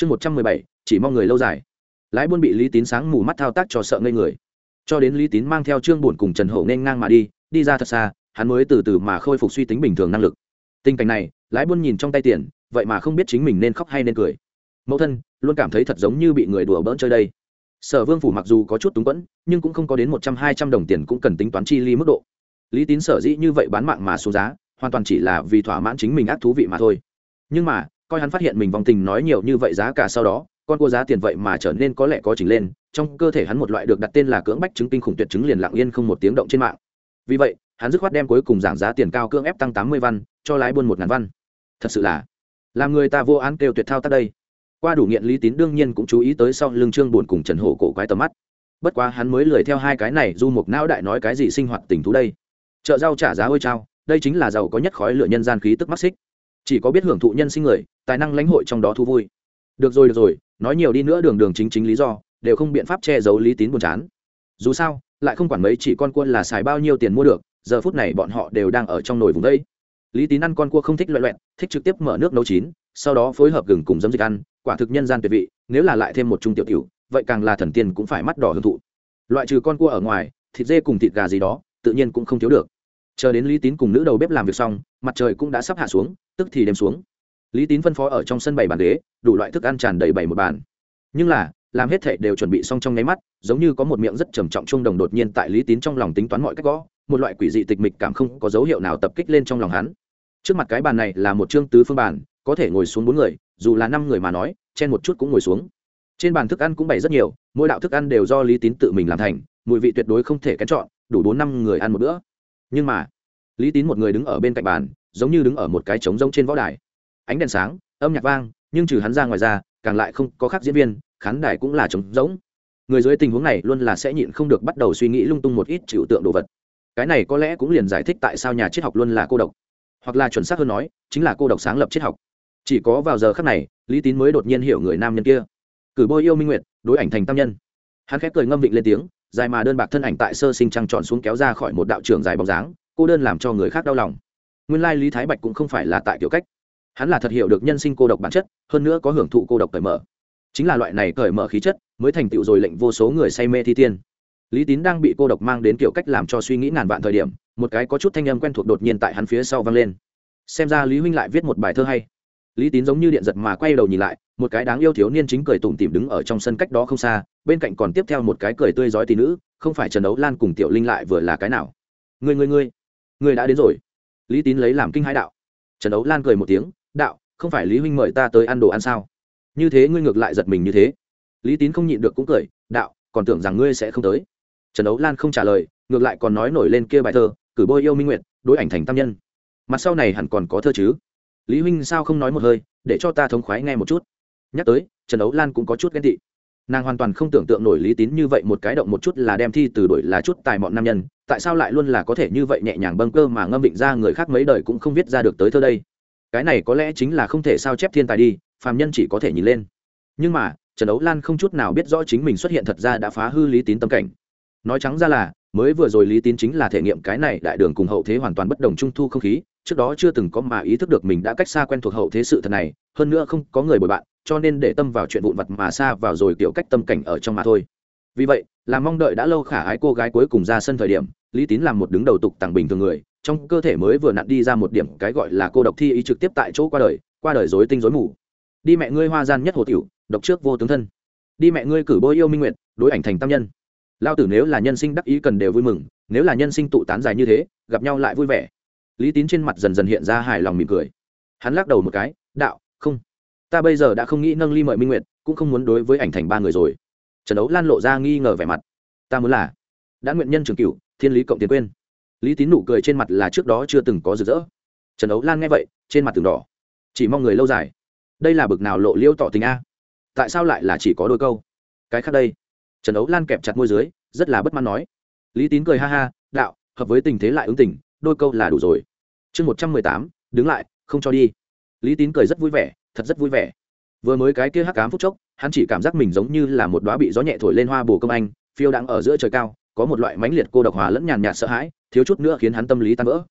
chương một trăm mười bảy, chỉ mong người lâu dài. Lái buôn bị lý tín sáng mù mắt thao tác cho sợ ngây người. Cho đến lý tín mang theo trương bổn cùng trần hậu nên ngang mà đi đi ra thật xa, hắn mới từ từ mà khôi phục suy tính bình thường năng lực. Tình cảnh này, lái buôn nhìn trong tay tiền, vậy mà không biết chính mình nên khóc hay nên cười. Mẫu thân, luôn cảm thấy thật giống như bị người đùa bỡn chơi đây. Sở vương phủ mặc dù có chút túng quẫn, nhưng cũng không có đến một trăm hai trăm đồng tiền cũng cần tính toán chi ly mức độ. Lý tín sở dĩ như vậy bán mạng mà xuống giá, hoàn toàn chỉ là vì thỏa mãn chính mình ác thú vị mà thôi. Nhưng mà coi hắn phát hiện mình vòng tình nói nhiều như vậy giá cả sau đó, con cua giá tiền vậy mà trở nên có lẽ có chỉnh lên, trong cơ thể hắn một loại được đặt tên là cưỡng bách chứng kinh khủng tuyệt chứng liền lặng yên không một tiếng động trên mạng. Vì vậy, hắn dứt khoát đem cuối cùng giảm giá tiền cao cưỡng ép tăng tám mươi văn, cho lái buôn một ngàn văn. Thật sự là, làm người ta vô án kêu tuyệt thao tác đây. Qua đủ nghiện lý tín đương nhiên cũng chú ý tới sau lưng trương buồn cùng trần hổ cổ quái tầm mắt. Bất quá hắn mới lười theo hai cái này, du mục não đại nói cái gì sinh hoạt tình thú đây. Chợ rau trả giá ôi trao đây chính là giàu có nhất khói lửa nhân gian khí tức mắc xích chỉ có biết hưởng thụ nhân sinh người, tài năng lãnh hội trong đó thu vui. Được rồi được rồi, nói nhiều đi nữa đường đường chính chính lý do, đều không biện pháp che giấu lý tín buồn chán. Dù sao, lại không quản mấy chỉ con cua là xài bao nhiêu tiền mua được, giờ phút này bọn họ đều đang ở trong nồi vùng đây. Lý tín ăn con cua không thích loại loẹn, thích trực tiếp mở nước nấu chín, sau đó phối hợp gừng cùng dấm dịch ăn, quả thực nhân gian tuyệt vị, nếu là lại thêm một chung tiểu tiểu, vậy càng là thần tiên cũng phải mắt đỏ hưởng thụ. Loại trừ con cua ở ngoài, thịt dê cùng thịt gà gì đó, tự nhiên cũng không thiếu được. Chờ đến lý tín cùng nữ đầu bếp làm việc xong, mặt trời cũng đã sắp hạ xuống tức thì đem xuống. Lý tín phân phó ở trong sân bày bàn ghế, đủ loại thức ăn tràn đầy bày một bàn. Nhưng là, làm hết thệ đều chuẩn bị xong trong nháy mắt, giống như có một miệng rất trầm trọng trung đồng đột nhiên tại lý tín trong lòng tính toán mọi cách gõ, một loại quỷ dị tịch mịch cảm không có dấu hiệu nào tập kích lên trong lòng hắn. Trước mặt cái bàn này là một chương tứ phương bàn, có thể ngồi xuống bốn người, dù là năm người mà nói, chen một chút cũng ngồi xuống. Trên bàn thức ăn cũng bày rất nhiều, mỗi đạo thức ăn đều do lý tín tự mình làm thành, mùi vị tuyệt đối không thể kén chọn, đủ bốn năm người ăn một bữa. Nhưng mà, lý tín một người đứng ở bên cạnh bàn giống như đứng ở một cái trống rỗng trên võ đài. Ánh đèn sáng, âm nhạc vang, nhưng trừ hắn ra ngoài ra, càng lại không có khác diễn viên, khán đài cũng là trống rỗng. Người dưới tình huống này luôn là sẽ nhịn không được bắt đầu suy nghĩ lung tung một ít chịu tượng đồ vật. Cái này có lẽ cũng liền giải thích tại sao nhà triết học luôn là cô độc. Hoặc là chuẩn xác hơn nói, chính là cô độc sáng lập triết học. Chỉ có vào giờ khắc này, lý tín mới đột nhiên hiểu người nam nhân kia. Cử bôi yêu minh nguyệt, đối ảnh thành tam nhân. Hắn khép cười ngâm vịnh lên tiếng, dài mà đơn bạc thân ảnh tại sơ sinh trăng tròn xuống kéo ra khỏi một đạo trường dài bóng dáng, cô đơn làm cho người khác đau lòng nguyên lai lý thái bạch cũng không phải là tại kiểu cách. Hắn là thật hiểu được nhân sinh cô độc bản chất, hơn nữa có hưởng thụ cô độc cởi mở. Chính là loại này cởi mở khí chất, mới thành tựu rồi lệnh vô số người say mê thi tiên. Lý tín đang bị cô độc mang đến kiểu cách làm cho suy nghĩ ngàn vạn thời điểm, một cái có chút thanh âm quen thuộc đột nhiên tại hắn phía sau vang lên. Xem ra lý huynh lại viết một bài thơ hay. Lý tín giống như điện giật mà quay đầu nhìn lại, một cái đáng yêu thiếu niên chính cười tủm tỉm đứng ở trong sân cách đó không xa, bên cạnh còn tiếp theo một cái cười tươi rói tỷ nữ, không phải trần đấu lan cùng tiểu linh lại vừa là cái nào? Người người người người đã đến rồi lý tín lấy làm kinh hãi đạo. Trần đấu lan cười một tiếng, đạo, không phải lý huynh mời ta tới ăn đồ ăn sao? Như thế ngươi ngược lại giật mình như thế. Lý tín không nhịn được cũng cười, đạo, còn tưởng rằng ngươi sẽ không tới. Trần đấu lan không trả lời, ngược lại còn nói nổi lên kia bài thơ, cử bôi yêu minh nguyện đối ảnh thành tam nhân. Mặt sau này hẳn còn có thơ chứ? Lý huynh sao không nói một hơi, để cho ta thống khoái nghe một chút. Nhắc tới, trần đấu lan cũng có chút ghen tị. Nàng hoàn toàn không tưởng tượng nổi lý tín như vậy một cái động một chút là đem thi từ đổi là chút tài mọn nam nhân tại sao lại luôn là có thể như vậy nhẹ nhàng bâng cơ mà ngâm định ra người khác mấy đời cũng không viết ra được tới thơ đây? Cái này có lẽ chính là không thể sao chép thiên tài đi, phàm nhân chỉ có thể nhìn lên. Nhưng mà, trần ấu lan không chút nào biết rõ chính mình xuất hiện thật ra đã phá hư lý tín tâm cảnh. Nói trắng ra là, mới vừa rồi lý tín chính là thể nghiệm cái này đại đường cùng hậu thế hoàn toàn bất đồng trung thu không khí, trước đó chưa từng có mà ý thức được mình đã cách xa quen thuộc hậu thế sự thật này, hơn nữa không có người bồi bạn, cho nên để tâm vào chuyện vụn vặt mà xa vào rồi kiểu cách tâm cảnh ở trong mà thôi vì vậy, là mong đợi đã lâu khả ái cô gái cuối cùng ra sân thời điểm, lý tín làm một đứng đầu tục tặng bình thường người, trong cơ thể mới vừa nặn đi ra một điểm cái gọi là cô độc thi ý trực tiếp tại chỗ qua đời qua đời dối tinh dối mù. Đi mẹ ngươi hoa gian nhất hồ tiểu, độc trước vô tướng thân. Đi mẹ ngươi cử bôi yêu minh nguyện đối ảnh thành tam nhân. Lao tử nếu là nhân sinh đắc ý cần đều vui mừng, nếu là nhân sinh tụ tán dài như thế, gặp nhau lại vui vẻ. Lý tín trên mặt dần dần hiện ra hài lòng mỉm cười. Hắn lắc đầu một cái, đạo, không. Ta bây giờ đã không nghĩ nâng ly mời minh nguyệt, cũng không muốn đối với ảnh thành ba người rồi trần đấu lan lộ ra nghi ngờ vẻ mặt. Ta muốn là đã nguyện nhân trường cửu, thiên lý cộng tiến quên. Lý tín nụ cười trên mặt là trước đó chưa từng có rực rỡ. Trần đấu lan nghe vậy, trên mặt từng đỏ. Chỉ mong người lâu dài. Đây là bực nào lộ liêu tỏ tình a? Tại sao lại là chỉ có đôi câu? Cái khác đây. Trần đấu lan kẹp chặt môi dưới, rất là bất mãn nói. Lý tín cười ha ha, đạo, hợp với tình thế lại ứng tình, đôi câu là đủ rồi. Chương một trăm mười tám, đứng lại, không cho đi. Lý tín cười rất vui vẻ, thật rất vui vẻ vừa mới cái kia hắc cám phút chốc, hắn chỉ cảm giác mình giống như là một đoá bị gió nhẹ thổi lên hoa bồ công anh, phiêu đang ở giữa trời cao, có một loại mãnh liệt cô độc hòa lẫn nhàn nhạt sợ hãi, thiếu chút nữa khiến hắn tâm lý tan vỡ.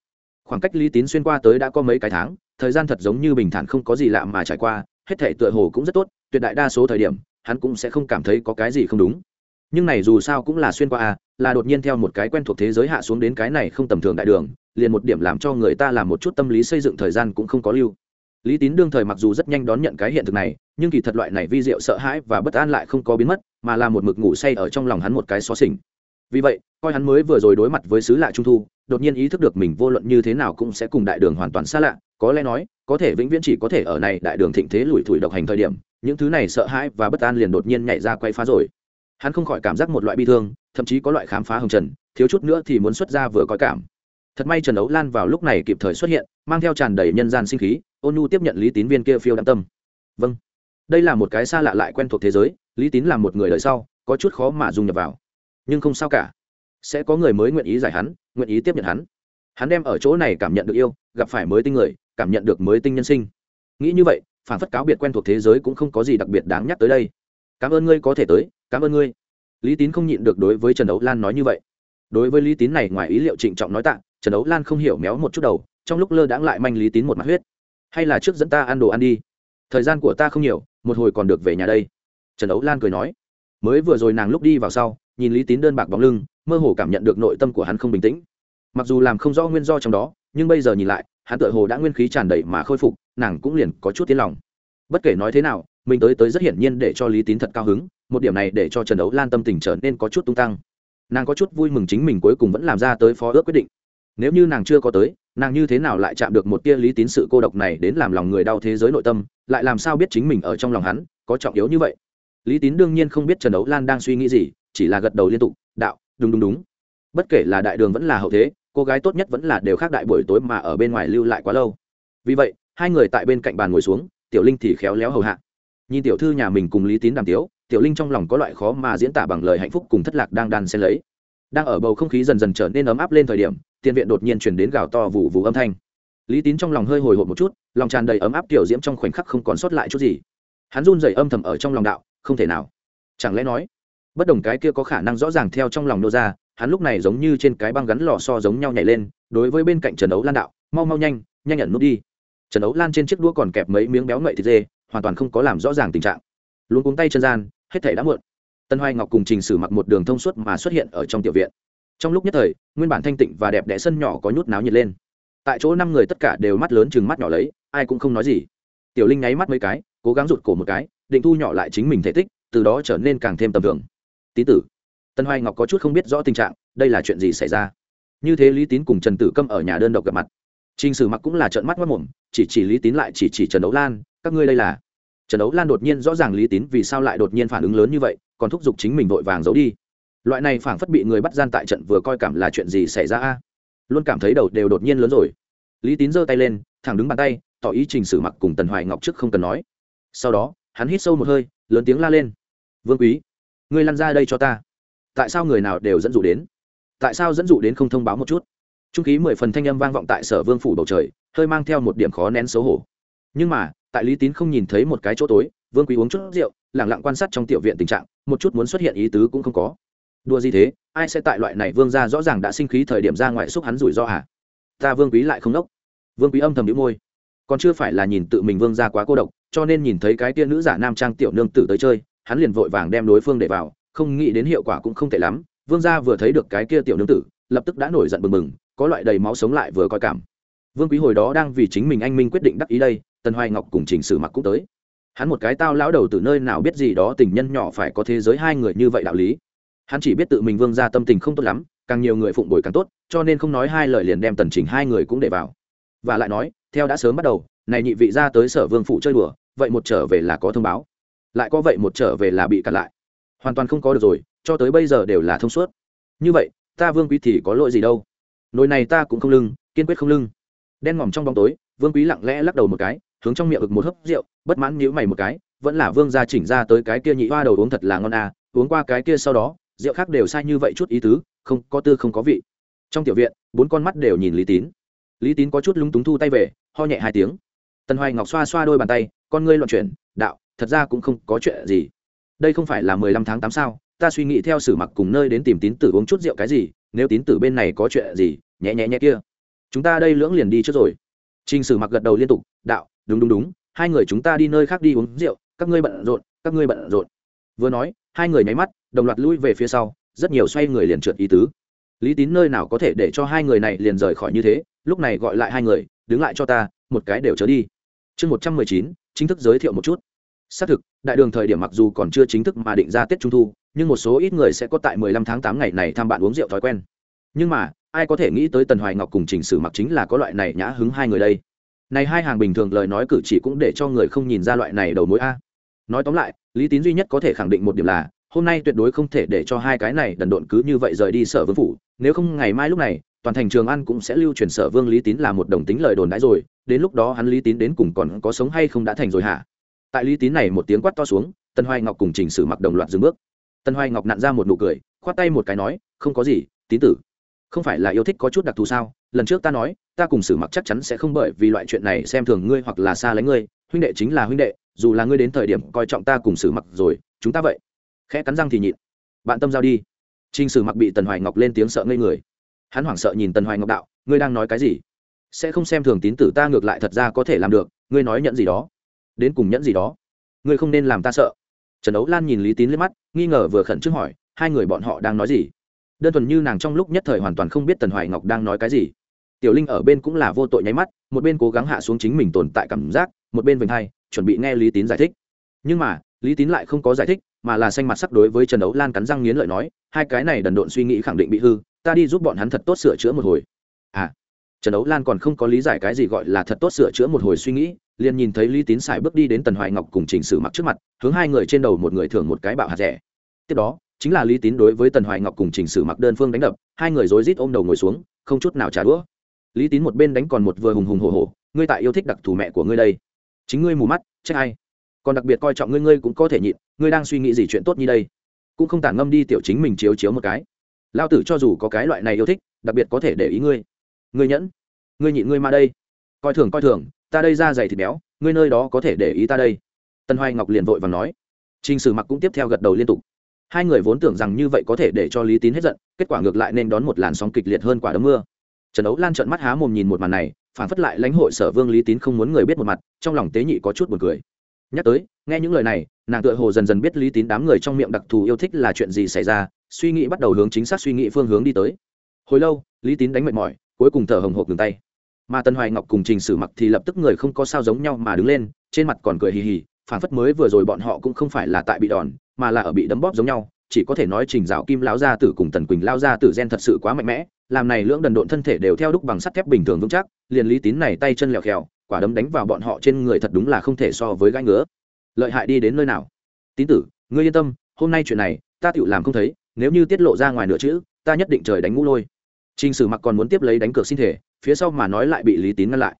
Khoảng cách lý tín xuyên qua tới đã có mấy cái tháng, thời gian thật giống như bình thản không có gì lạ mà trải qua, hết thể tựa hồ cũng rất tốt, tuyệt đại đa số thời điểm, hắn cũng sẽ không cảm thấy có cái gì không đúng. Nhưng này dù sao cũng là xuyên qua à là đột nhiên theo một cái quen thuộc thế giới hạ xuống đến cái này không tầm thường đại đường, liền một điểm làm cho người ta làm một chút tâm lý xây dựng thời gian cũng không có lưu lý tín đương thời mặc dù rất nhanh đón nhận cái hiện thực này, nhưng kỳ thật loại này vi diệu sợ hãi và bất an lại không có biến mất, mà là một mực ngủ say ở trong lòng hắn một cái xó xỉnh. Vì vậy, coi hắn mới vừa rồi đối mặt với sứ lạ trung thu, đột nhiên ý thức được mình vô luận như thế nào cũng sẽ cùng đại đường hoàn toàn xa lạ, có lẽ nói, có thể vĩnh viễn chỉ có thể ở này đại đường thịnh thế lủi thủi độc hành thời điểm, những thứ này sợ hãi và bất an liền đột nhiên nhảy ra quay phá rồi. Hắn không khỏi cảm giác một loại bi thương, thậm chí có loại khám phá hồng trần, thiếu chút nữa thì muốn xuất ra vừa có cảm thật may trần ấu lan vào lúc này kịp thời xuất hiện, mang theo tràn đầy nhân gian sinh khí, ôn nhu tiếp nhận lý tín viên kia phiêu đam tâm. Vâng. Đây là một cái xa lạ lại quen thuộc thế giới, lý tín là một người đời sau, có chút khó mà dung nhập vào. Nhưng không sao cả. Sẽ có người mới nguyện ý giải hắn, nguyện ý tiếp nhận hắn. Hắn đem ở chỗ này cảm nhận được yêu, gặp phải mới tinh người, cảm nhận được mới tinh nhân sinh. Nghĩ như vậy, phản phất cáo biệt quen thuộc thế giới cũng không có gì đặc biệt đáng nhắc tới đây. Cảm ơn ngươi có thể tới, cảm ơn ngươi. Lý tín không nhịn được đối với trần đấu lan nói như vậy. Đối với lý tín này ngoài ý liệu trịnh trọng nói tạ trần đấu lan không hiểu méo một chút đầu, trong lúc lơ đãng lại manh lý tín một mặt huyết. Hay là trước dẫn ta ăn đồ ăn đi. Thời gian của ta không nhiều, một hồi còn được về nhà đây. Trần đấu lan cười nói. Mới vừa rồi nàng lúc đi vào sau, nhìn lý tín đơn bạc bóng lưng, mơ hồ cảm nhận được nội tâm của hắn không bình tĩnh. Mặc dù làm không rõ nguyên do trong đó, nhưng bây giờ nhìn lại, hắn tự hồ đã nguyên khí tràn đầy mà khôi phục, nàng cũng liền có chút tiếng lòng. Bất kể nói thế nào, mình tới tới rất hiển nhiên để cho lý tín thật cao hứng, một điểm này để cho trần đấu lan tâm tình trở nên có chút tung tăng. Nàng có chút vui mừng chính mình cuối cùng vẫn làm ra tới phó ước quyết định nếu như nàng chưa có tới, nàng như thế nào lại chạm được một tia lý tín sự cô độc này đến làm lòng người đau thế giới nội tâm, lại làm sao biết chính mình ở trong lòng hắn có trọng yếu như vậy? Lý tín đương nhiên không biết trần đấu lan đang suy nghĩ gì, chỉ là gật đầu liên tục, đạo, đúng đúng đúng. Bất kể là đại đường vẫn là hậu thế, cô gái tốt nhất vẫn là đều khác đại buổi tối mà ở bên ngoài lưu lại quá lâu. Vì vậy, hai người tại bên cạnh bàn ngồi xuống, tiểu linh thì khéo léo hầu hạ. Nhìn tiểu thư nhà mình cùng lý tín đàm tiếu, tiểu linh trong lòng có loại khó mà diễn tả bằng lời hạnh phúc cùng thất lạc đang đan xen lấy. Đang ở bầu không khí dần dần trở nên ấm áp lên thời điểm tiền viện đột nhiên chuyển đến gào to vụ vụ âm thanh. Lý tín trong lòng hơi hồi hộp một chút, lòng tràn đầy ấm áp tiểu diễm trong khoảnh khắc không còn sót lại chút gì. Hắn run dày âm thầm ở trong lòng đạo, không thể nào. Chẳng lẽ nói, bất đồng cái kia có khả năng rõ ràng theo trong lòng nô ra, hắn lúc này giống như trên cái băng gắn lò so giống nhau nhảy lên, đối với bên cạnh trần đấu lan đạo, mau mau nhanh nhanh nhận nút đi. Trần đấu lan trên chiếc đũa còn kẹp mấy miếng béo ngậy thịt dê, hoàn toàn không có làm rõ ràng tình trạng. Luôn cuống tay chân gian, hết thể đã muộn. Tân hoài ngọc cùng trình sử mặc một đường thông suốt mà xuất hiện ở trong tiểu viện trong lúc nhất thời nguyên bản thanh tịnh và đẹp đẽ sân nhỏ có nhút náo nhiệt lên. Tại chỗ năm người tất cả đều mắt lớn chừng mắt nhỏ lấy ai cũng không nói gì. Tiểu linh nháy mắt mấy cái cố gắng rụt cổ một cái định thu nhỏ lại chính mình thể tích từ đó trở nên càng thêm tầm thường. Tý tử. Tân hoài ngọc có chút không biết rõ tình trạng đây là chuyện gì xảy ra? Như thế lý tín cùng trần tử câm ở nhà đơn độc gặp mặt. Trình Sử Mặc cũng là trợn mắt mất mồm, chỉ chỉ Lý Tín lại chỉ chỉ Trần Đấu Lan, các ngươi đây là? Trần Đấu Lan đột nhiên rõ ràng Lý Tín vì sao lại đột nhiên phản ứng lớn như vậy, còn thúc giục chính mình vội vàng giấu đi. Loại này phảng phất bị người bắt gian tại trận vừa coi cảm là chuyện gì xảy ra a? Luôn cảm thấy đầu đều đột nhiên lớn rồi. Lý Tín giơ tay lên, thẳng đứng bàn tay, tỏ ý Trình Sử Mặc cùng Tần Hoài Ngọc trước không cần nói. Sau đó, hắn hít sâu một hơi, lớn tiếng la lên: "Vương Quý, ngươi lăn ra đây cho ta! Tại sao người nào đều dẫn dụ đến? Tại sao dẫn dụ đến không thông báo một chút?" trung khí mười phần thanh âm vang vọng tại sở vương phủ bầu trời hơi mang theo một điểm khó nén xấu hổ nhưng mà tại lý tín không nhìn thấy một cái chỗ tối vương quý uống chút rượu lẳng lặng quan sát trong tiểu viện tình trạng một chút muốn xuất hiện ý tứ cũng không có đùa gì thế? Ai sẽ tại loại này vương ra rõ ràng đã sinh khí thời điểm ra ngoài xúc hắn rủi ro hả? Ta vương quý lại không đốc. Vương quý âm thầm đĩu môi. Còn chưa phải là nhìn tự mình vương ra quá cô độc, cho nên nhìn thấy cái tia nữ giả nam trang tiểu nương tử tới chơi, hắn liền vội vàng đem đối phương để vào, không nghĩ đến hiệu quả cũng không tệ lắm. Vương gia vừa thấy được cái kia tiểu nương tử, lập tức đã nổi giận bừng bừng, có loại đầy máu sống lại vừa coi cảm. Vương quý hồi đó đang vì chính mình anh minh quyết định đắc ý đây, tần hoài ngọc cùng trình sử mặc cũng tới. Hắn một cái tao lão đầu từ nơi nào biết gì đó tình nhân nhỏ phải có thế giới hai người như vậy đạo lý hắn chỉ biết tự mình vương ra tâm tình không tốt lắm, càng nhiều người phụng bồi càng tốt, cho nên không nói hai lời liền đem tần chỉnh hai người cũng để vào. Và lại nói, theo đã sớm bắt đầu, này nhị vị ra tới sở vương phụ chơi đùa, vậy một trở về là có thông báo. Lại có vậy một trở về là bị cặn lại. Hoàn toàn không có được rồi, cho tới bây giờ đều là thông suốt. Như vậy, ta vương quý thì có lỗi gì đâu. Nồi này ta cũng không lưng, kiên quyết không lưng. Đen ngòm trong bóng tối, vương quý lặng lẽ lắc đầu một cái, hướng trong miệng ực một hớp rượu, bất mãn nhíu mày một cái, vẫn là vương gia chỉnh ra tới cái kia nhị hoa đầu uống thật là ngon à uống qua cái kia sau đó rượu khác đều sai như vậy chút ý tứ, không, có tư không có vị. Trong tiểu viện, bốn con mắt đều nhìn lý tín. Lý tín có chút lúng túng thu tay về, ho nhẹ hai tiếng. Tần hoài ngọc xoa xoa đôi bàn tay, con ngươi loạn chuyển, đạo, thật ra cũng không có chuyện gì. Đây không phải là mười lăm tháng tám sao, ta suy nghĩ theo sử mặc cùng nơi đến tìm tín tử uống chút rượu cái gì, nếu tín tử bên này có chuyện gì, nhẹ nhẹ nhẹ kia. Chúng ta đây lưỡng liền đi trước rồi. T r ì n h sử mặc gật đầu liên tục, đạo, đúng đúng đúng, hai người chúng ta đi nơi khác đi uống rượu, các ngươi bận rộn, các ngươi bận rộn. Vừa nói, hai người nháy mắt đồng loạt lui về phía sau, rất nhiều xoay người liền trượt ý tứ. Lý tín nơi nào có thể để cho hai người này liền rời khỏi như thế, lúc này gọi lại hai người, đứng lại cho ta, một cái đều trở đi. Chương một trăm mười chín, chính thức giới thiệu một chút. Xác thực, đại đường thời điểm mặc dù còn chưa chính thức mà định ra tết trung thu, nhưng một số ít người sẽ có tại mười lăm tháng tám ngày này thăm bạn uống rượu thói quen. Nhưng mà, ai có thể nghĩ tới tần hoài ngọc cùng trình sử mặc chính là có loại này nhã hứng hai người đây. Này hai hàng bình thường lời nói cử chỉ cũng để cho người không nhìn ra loại này đầu mối a. Nói tóm lại, lý tín duy nhất có thể khẳng định một điểm là hôm nay tuyệt đối không thể để cho hai cái này đần độn cứ như vậy rời đi sở vương phủ, nếu không ngày mai lúc này, toàn thành trường an cũng sẽ lưu truyền sở vương lý tín là một đồng tính lời đồn đãi rồi, đến lúc đó hắn lý tín đến cùng còn có sống hay không đã thành rồi hả? Tại lý tín này một tiếng quát to xuống, tân hoài ngọc cùng trình sử mặc đồng loạt dừng bước. Tân hoài ngọc nặn ra một nụ cười, khoát tay một cái nói, không có gì, tín tử. Không phải là yêu thích có chút đặc thù sao? Lần trước ta nói, ta cùng sử mặc chắc chắn sẽ không bởi vì loại chuyện này xem thường ngươi hoặc là xa lánh ngươi, huynh đệ chính là huynh đệ, dù là ngươi đến thời điểm coi trọng ta cùng sử mặc rồi, chúng ta vậy khẽ cắn răng thì nhịn bạn tâm giao đi Trình Sử Mặc bị Tần Hoài Ngọc lên tiếng sợ ngây người. Hắn hoảng sợ nhìn Tần Hoài Ngọc đạo, ngươi đang nói cái gì? Sẽ không xem thường tín tử ta ngược lại thật ra có thể làm được, ngươi nói nhận gì đó? Đến cùng nhẫn gì đó? Ngươi không nên làm ta sợ. Trần Đấu Lan nhìn Lý Tín lên mắt, nghi ngờ vừa khẩn trương hỏi, hai người bọn họ đang nói gì? Đơn thuần như nàng trong lúc nhất thời hoàn toàn không biết Tần Hoài Ngọc đang nói cái gì. Tiểu Linh ở bên cũng là vô tội nháy mắt, một bên cố gắng hạ xuống chính mình tồn tại cảm giác, một bên vểnh hai, chuẩn bị nghe Lý Tín giải thích. Nhưng mà, Lý Tín lại không có giải thích, mà là xanh mặt sắc đối với trần đấu lan cắn răng nghiến lợi nói, hai cái này đần độn suy nghĩ khẳng định bị hư, ta đi giúp bọn hắn thật tốt sửa chữa một hồi. À trần đấu lan còn không có lý giải cái gì gọi là thật tốt sửa chữa một hồi suy nghĩ, liền nhìn thấy lý tín xài bước đi đến tần hoài ngọc cùng chỉnh sử mặc trước mặt, hướng hai người trên đầu một người thường một cái bạo hạt rẻ. Tiếp đó, chính là lý tín đối với tần hoài ngọc cùng chỉnh sử mặc đơn phương đánh đập, hai người rối rít ôm đầu ngồi xuống, không chút nào trả đũa. Lý tín một bên đánh còn một vừa hùng hùng hồ hồ ngươi tại yêu thích đặc thù mẹ của ngươi đây. Chính ngươi mù mắt trách ai còn đặc biệt coi trọng ngươi ngươi cũng có thể nhịn ngươi đang suy nghĩ gì chuyện tốt như đây? Cũng không tản ngâm đi tiểu chính mình chiếu chiếu một cái. Lao tử cho dù có cái loại này yêu thích, đặc biệt có thể để ý ngươi. Ngươi nhẫn, ngươi nhịn ngươi mà đây. Coi thường coi thường, ta đây ra dày thịt béo, ngươi nơi đó có thể để ý ta đây. Tân hoài ngọc liền vội và nói. T r ì n h sử mặc cũng tiếp theo gật đầu liên tục. Hai người vốn tưởng rằng như vậy có thể để cho lý tín hết giận, kết quả ngược lại nên đón một làn sóng kịch liệt hơn quả đấm mưa. Trần ấu lan trợn mắt há mồm nhìn một màn này, phản phất lại lãnh hội sở vương lý tín không muốn người biết một mặt, trong lòng tế nhị có chút buồn cười nhắc tới, nghe những lời này, nàng tựa hồ dần dần biết lý tín đám người trong miệng đặc thù yêu thích là chuyện gì xảy ra, suy nghĩ bắt đầu hướng chính xác suy nghĩ phương hướng đi tới. Hồi lâu, lý tín đánh mệt mỏi, cuối cùng thở hồng hộc ngừng tay. Mà tân hoài ngọc cùng trình sử mặc thì lập tức người không có sao giống nhau mà đứng lên, trên mặt còn cười hì hì phản phất mới vừa rồi bọn họ cũng không phải là tại bị đòn, mà là ở bị đấm bóp giống nhau, chỉ có thể nói trình dạo kim lao gia tử cùng tần quỳnh lao gia tử gen thật sự quá mạnh mẽ, làm này lưỡng đần độn thân thể đều theo đúc bằng sắt thép bình thường vững chắc, liền lý tín này tay chân lèo khèo quả đấm đánh vào bọn họ trên người thật đúng là không thể so với gãi ngứa. Lợi hại đi đến nơi nào? Tín tử, ngươi yên tâm, hôm nay chuyện này, ta tự làm không thấy, nếu như tiết lộ ra ngoài nửa chữ, ta nhất định trời đánh ngũ lôi. T r ì n h sử mặc còn muốn tiếp lấy đánh cược xin thể, phía sau mà nói lại bị lý tín ngăn lại.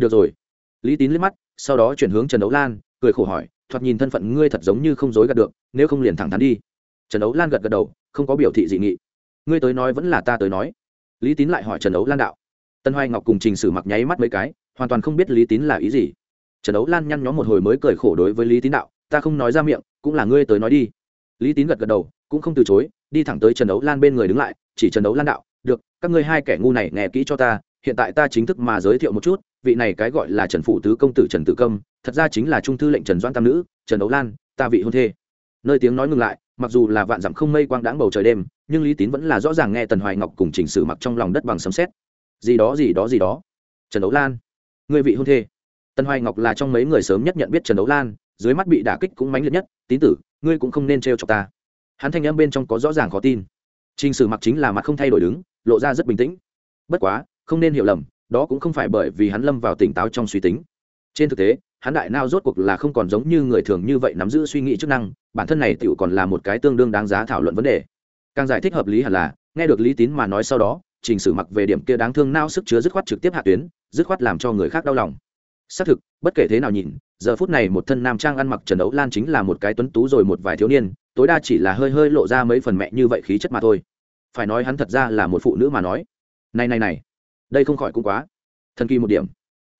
Được rồi. Lý tín liếc mắt, sau đó chuyển hướng trần đấu lan, cười khổ hỏi, thoạt nhìn thân phận ngươi thật giống như không dối gạt được, nếu không liền thẳng thắn đi. Trần đấu lan gật gật đầu, không có biểu thị dị nghị. Ngươi tới nói vẫn là ta tới nói. Lý tín lại hỏi trần đấu lan đạo. Tân hoài ngọc cùng trình sử mặc nháy mắt mấy cái hoàn toàn không biết lý tín là ý gì. Trần đấu lan nhăn nhó một hồi mới cười khổ đối với lý tín đạo, ta không nói ra miệng, cũng là ngươi tới nói đi. Lý tín gật gật đầu, cũng không từ chối, đi thẳng tới trần đấu lan bên người đứng lại, chỉ trần đấu lan đạo, được, các ngươi hai kẻ ngu này nghe kỹ cho ta, hiện tại ta chính thức mà giới thiệu một chút, vị này cái gọi là trần phụ tứ công tử trần tử công, thật ra chính là trung thư lệnh trần doan tam nữ, trần đấu lan, ta vị hôn thê. Nơi tiếng nói ngừng lại, mặc dù là vạn dặm không mây quang đãng bầu trời đêm, nhưng lý tín vẫn là rõ ràng nghe tần hoài ngọc cùng chỉnh sử mặc trong lòng đất bằng sấm xét gì đó gì đó gì đó. Trần đấu lan người vị hôn thê Tân hoài ngọc là trong mấy người sớm nhất nhận biết trần đấu lan dưới mắt bị đả kích cũng mãnh liệt nhất tín tử ngươi cũng không nên trêu cho ta hắn thanh âm bên trong có rõ ràng khó tin Trình Sử Mặc chính là mặt không thay đổi đứng, lộ ra rất bình tĩnh. Bất quá, không nên hiểu lầm, đó cũng không phải bởi vì hắn lâm vào tỉnh táo trong suy tính. Trên thực tế, hắn đại não rốt cuộc là không còn giống như người thường như vậy nắm giữ suy nghĩ chức năng, bản thân này tựu còn là một cái tương đương đáng giá thảo luận vấn đề. Càng giải thích hợp lý hẳn là, nghe được Lý Tín mà nói sau đó, Trình Sử Mặc về điểm kia đáng thương nao sức chứa dứt khoát trực tiếp hạ tuyến, dứt khoát làm cho người khác đau lòng. Xác thực bất kể thế nào nhìn giờ phút này một thân nam trang ăn mặc trần đấu lan chính là một cái tuấn tú rồi một vài thiếu niên tối đa chỉ là hơi hơi lộ ra mấy phần mẹ như vậy khí chất mà thôi. Phải nói hắn thật ra là một phụ nữ mà nói. Này này này đây không khỏi cũng quá. Thần kỳ một điểm.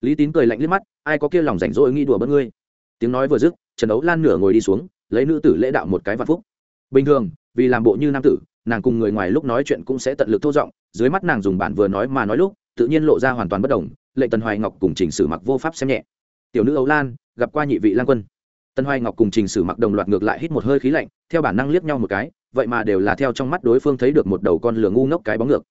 Lý tín cười lạnh liếc mắt ai có kia lòng rảnh rỗi nghĩ đùa bất ngươi? Tiếng nói vừa dứt trần đấu lan nửa ngồi đi xuống lấy nữ tử lễ đạo một cái vạn phúc. Bình thường vì làm bộ như nam tử nàng cùng người ngoài lúc nói chuyện cũng sẽ tận lực thô giọng dưới mắt nàng dùng bản vừa nói mà nói lúc, tự nhiên lộ ra hoàn toàn bất đồng, lệnh tần hoài ngọc cùng trình sử mặc vô pháp xem nhẹ. Tiểu nữ ấu lan, gặp qua nhị vị lang quân. Tần hoài ngọc cùng trình sử mặc đồng loạt ngược lại hít một hơi khí lạnh, theo bản năng liếc nhau một cái, vậy mà đều là theo trong mắt đối phương thấy được một đầu con lửa ngu ngốc cái bóng ngược.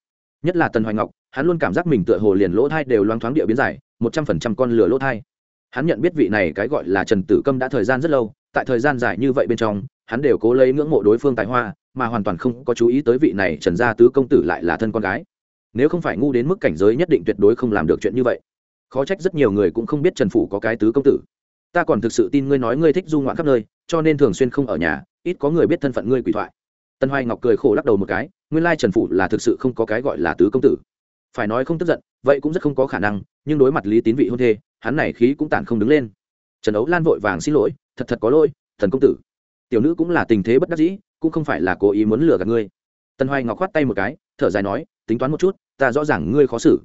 Nhất là tần hoài ngọc, hắn luôn cảm giác mình tựa hồ liền lỗ thai đều loáng thoáng địa biến dài, một trăm phần trăm con lửa lỗ thai. Hắn nhận biết vị này cái gọi là trần tử câm đã thời gian rất lâu, tại thời gian dài như vậy bên trong, hắn đều cố lấy ngưỡng mộ đối phương tài hoa mà hoàn toàn không có chú ý tới vị này trần gia tứ công tử lại là thân con gái. Nếu không phải ngu đến mức cảnh giới nhất định tuyệt đối không làm được chuyện như vậy. Khó trách rất nhiều người cũng không biết trần phủ có cái tứ công tử. Ta còn thực sự tin ngươi nói ngươi thích du ngoạn khắp nơi, cho nên thường xuyên không ở nhà, ít có người biết thân phận ngươi quỷ thoại. Tân hoài ngọc cười khổ lắc đầu một cái, nguyên lai trần phủ là thực sự không có cái gọi là tứ công tử. Phải nói không tức giận, vậy cũng rất không có khả năng, nhưng đối mặt lý tín vị hôn thê, hắn này khí cũng tàn không đứng lên. Trần ấu lan vội vàng xin lỗi, thật thật có lỗi, thần công tử tiểu nữ cũng là tình thế bất đắc dĩ, cũng không phải là cố ý muốn lừa gạt ngươi. Tân hoài ngọc khoát tay một cái, thở dài nói, tính toán một chút, ta rõ ràng ngươi khó xử.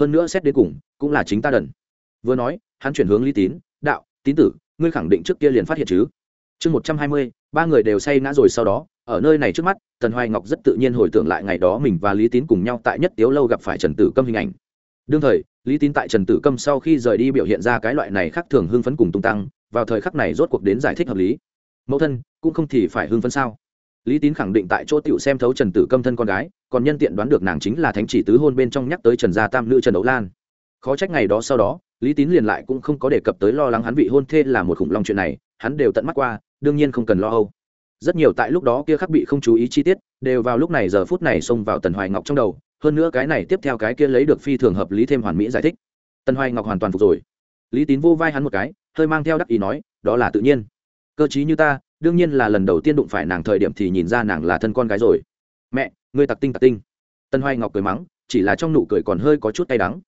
Hơn nữa xét đến cùng, cũng là chính ta đần. Vừa nói, hắn chuyển hướng lý tín, đạo, tín tử, ngươi khẳng định trước kia liền phát hiện chứ? Chương một trăm hai mươi, ba người đều say ngã rồi sau đó, ở nơi này trước mắt, tần hoài ngọc rất tự nhiên hồi tưởng lại ngày đó mình và lý tín cùng nhau tại nhất tiếu lâu gặp phải trần tử câm hình ảnh. Đương thời, lý tín tại trần tử câm sau khi rời đi biểu hiện ra cái loại này khác thường hưng phấn cùng tung tăng, vào thời khắc này rốt cuộc đến giải thích hợp lý mẫu thân, cũng không thì phải hưng phấn sao? Lý tín khẳng định tại chỗ tiểu xem thấu trần tử câm thân con gái, còn nhân tiện đoán được nàng chính là thánh chỉ tứ hôn bên trong nhắc tới trần gia tam nữ trần đấu lan. Khó trách ngày đó sau đó, lý tín liền lại cũng không có đề cập tới lo lắng hắn vị hôn thê là một khủng long chuyện này, hắn đều tận mắt qua, đương nhiên không cần lo âu. Rất nhiều tại lúc đó kia khắc bị không chú ý chi tiết, đều vào lúc này giờ phút này xông vào tần hoài ngọc trong đầu, hơn nữa cái này tiếp theo cái kia lấy được phi thường hợp lý thêm hoàn mỹ giải thích. Tần hoài ngọc hoàn toàn phục rồi. Lý tín vô vai hắn một cái, hơi mang theo đắc ý nói, đó là tự nhiên cơ chí như ta, đương nhiên là lần đầu tiên đụng phải nàng thời điểm thì nhìn ra nàng là thân con gái rồi. Mẹ, ngươi tặc tinh tặc tinh. Tân hoài ngọc cười mắng, chỉ là trong nụ cười còn hơi có chút tay đắng.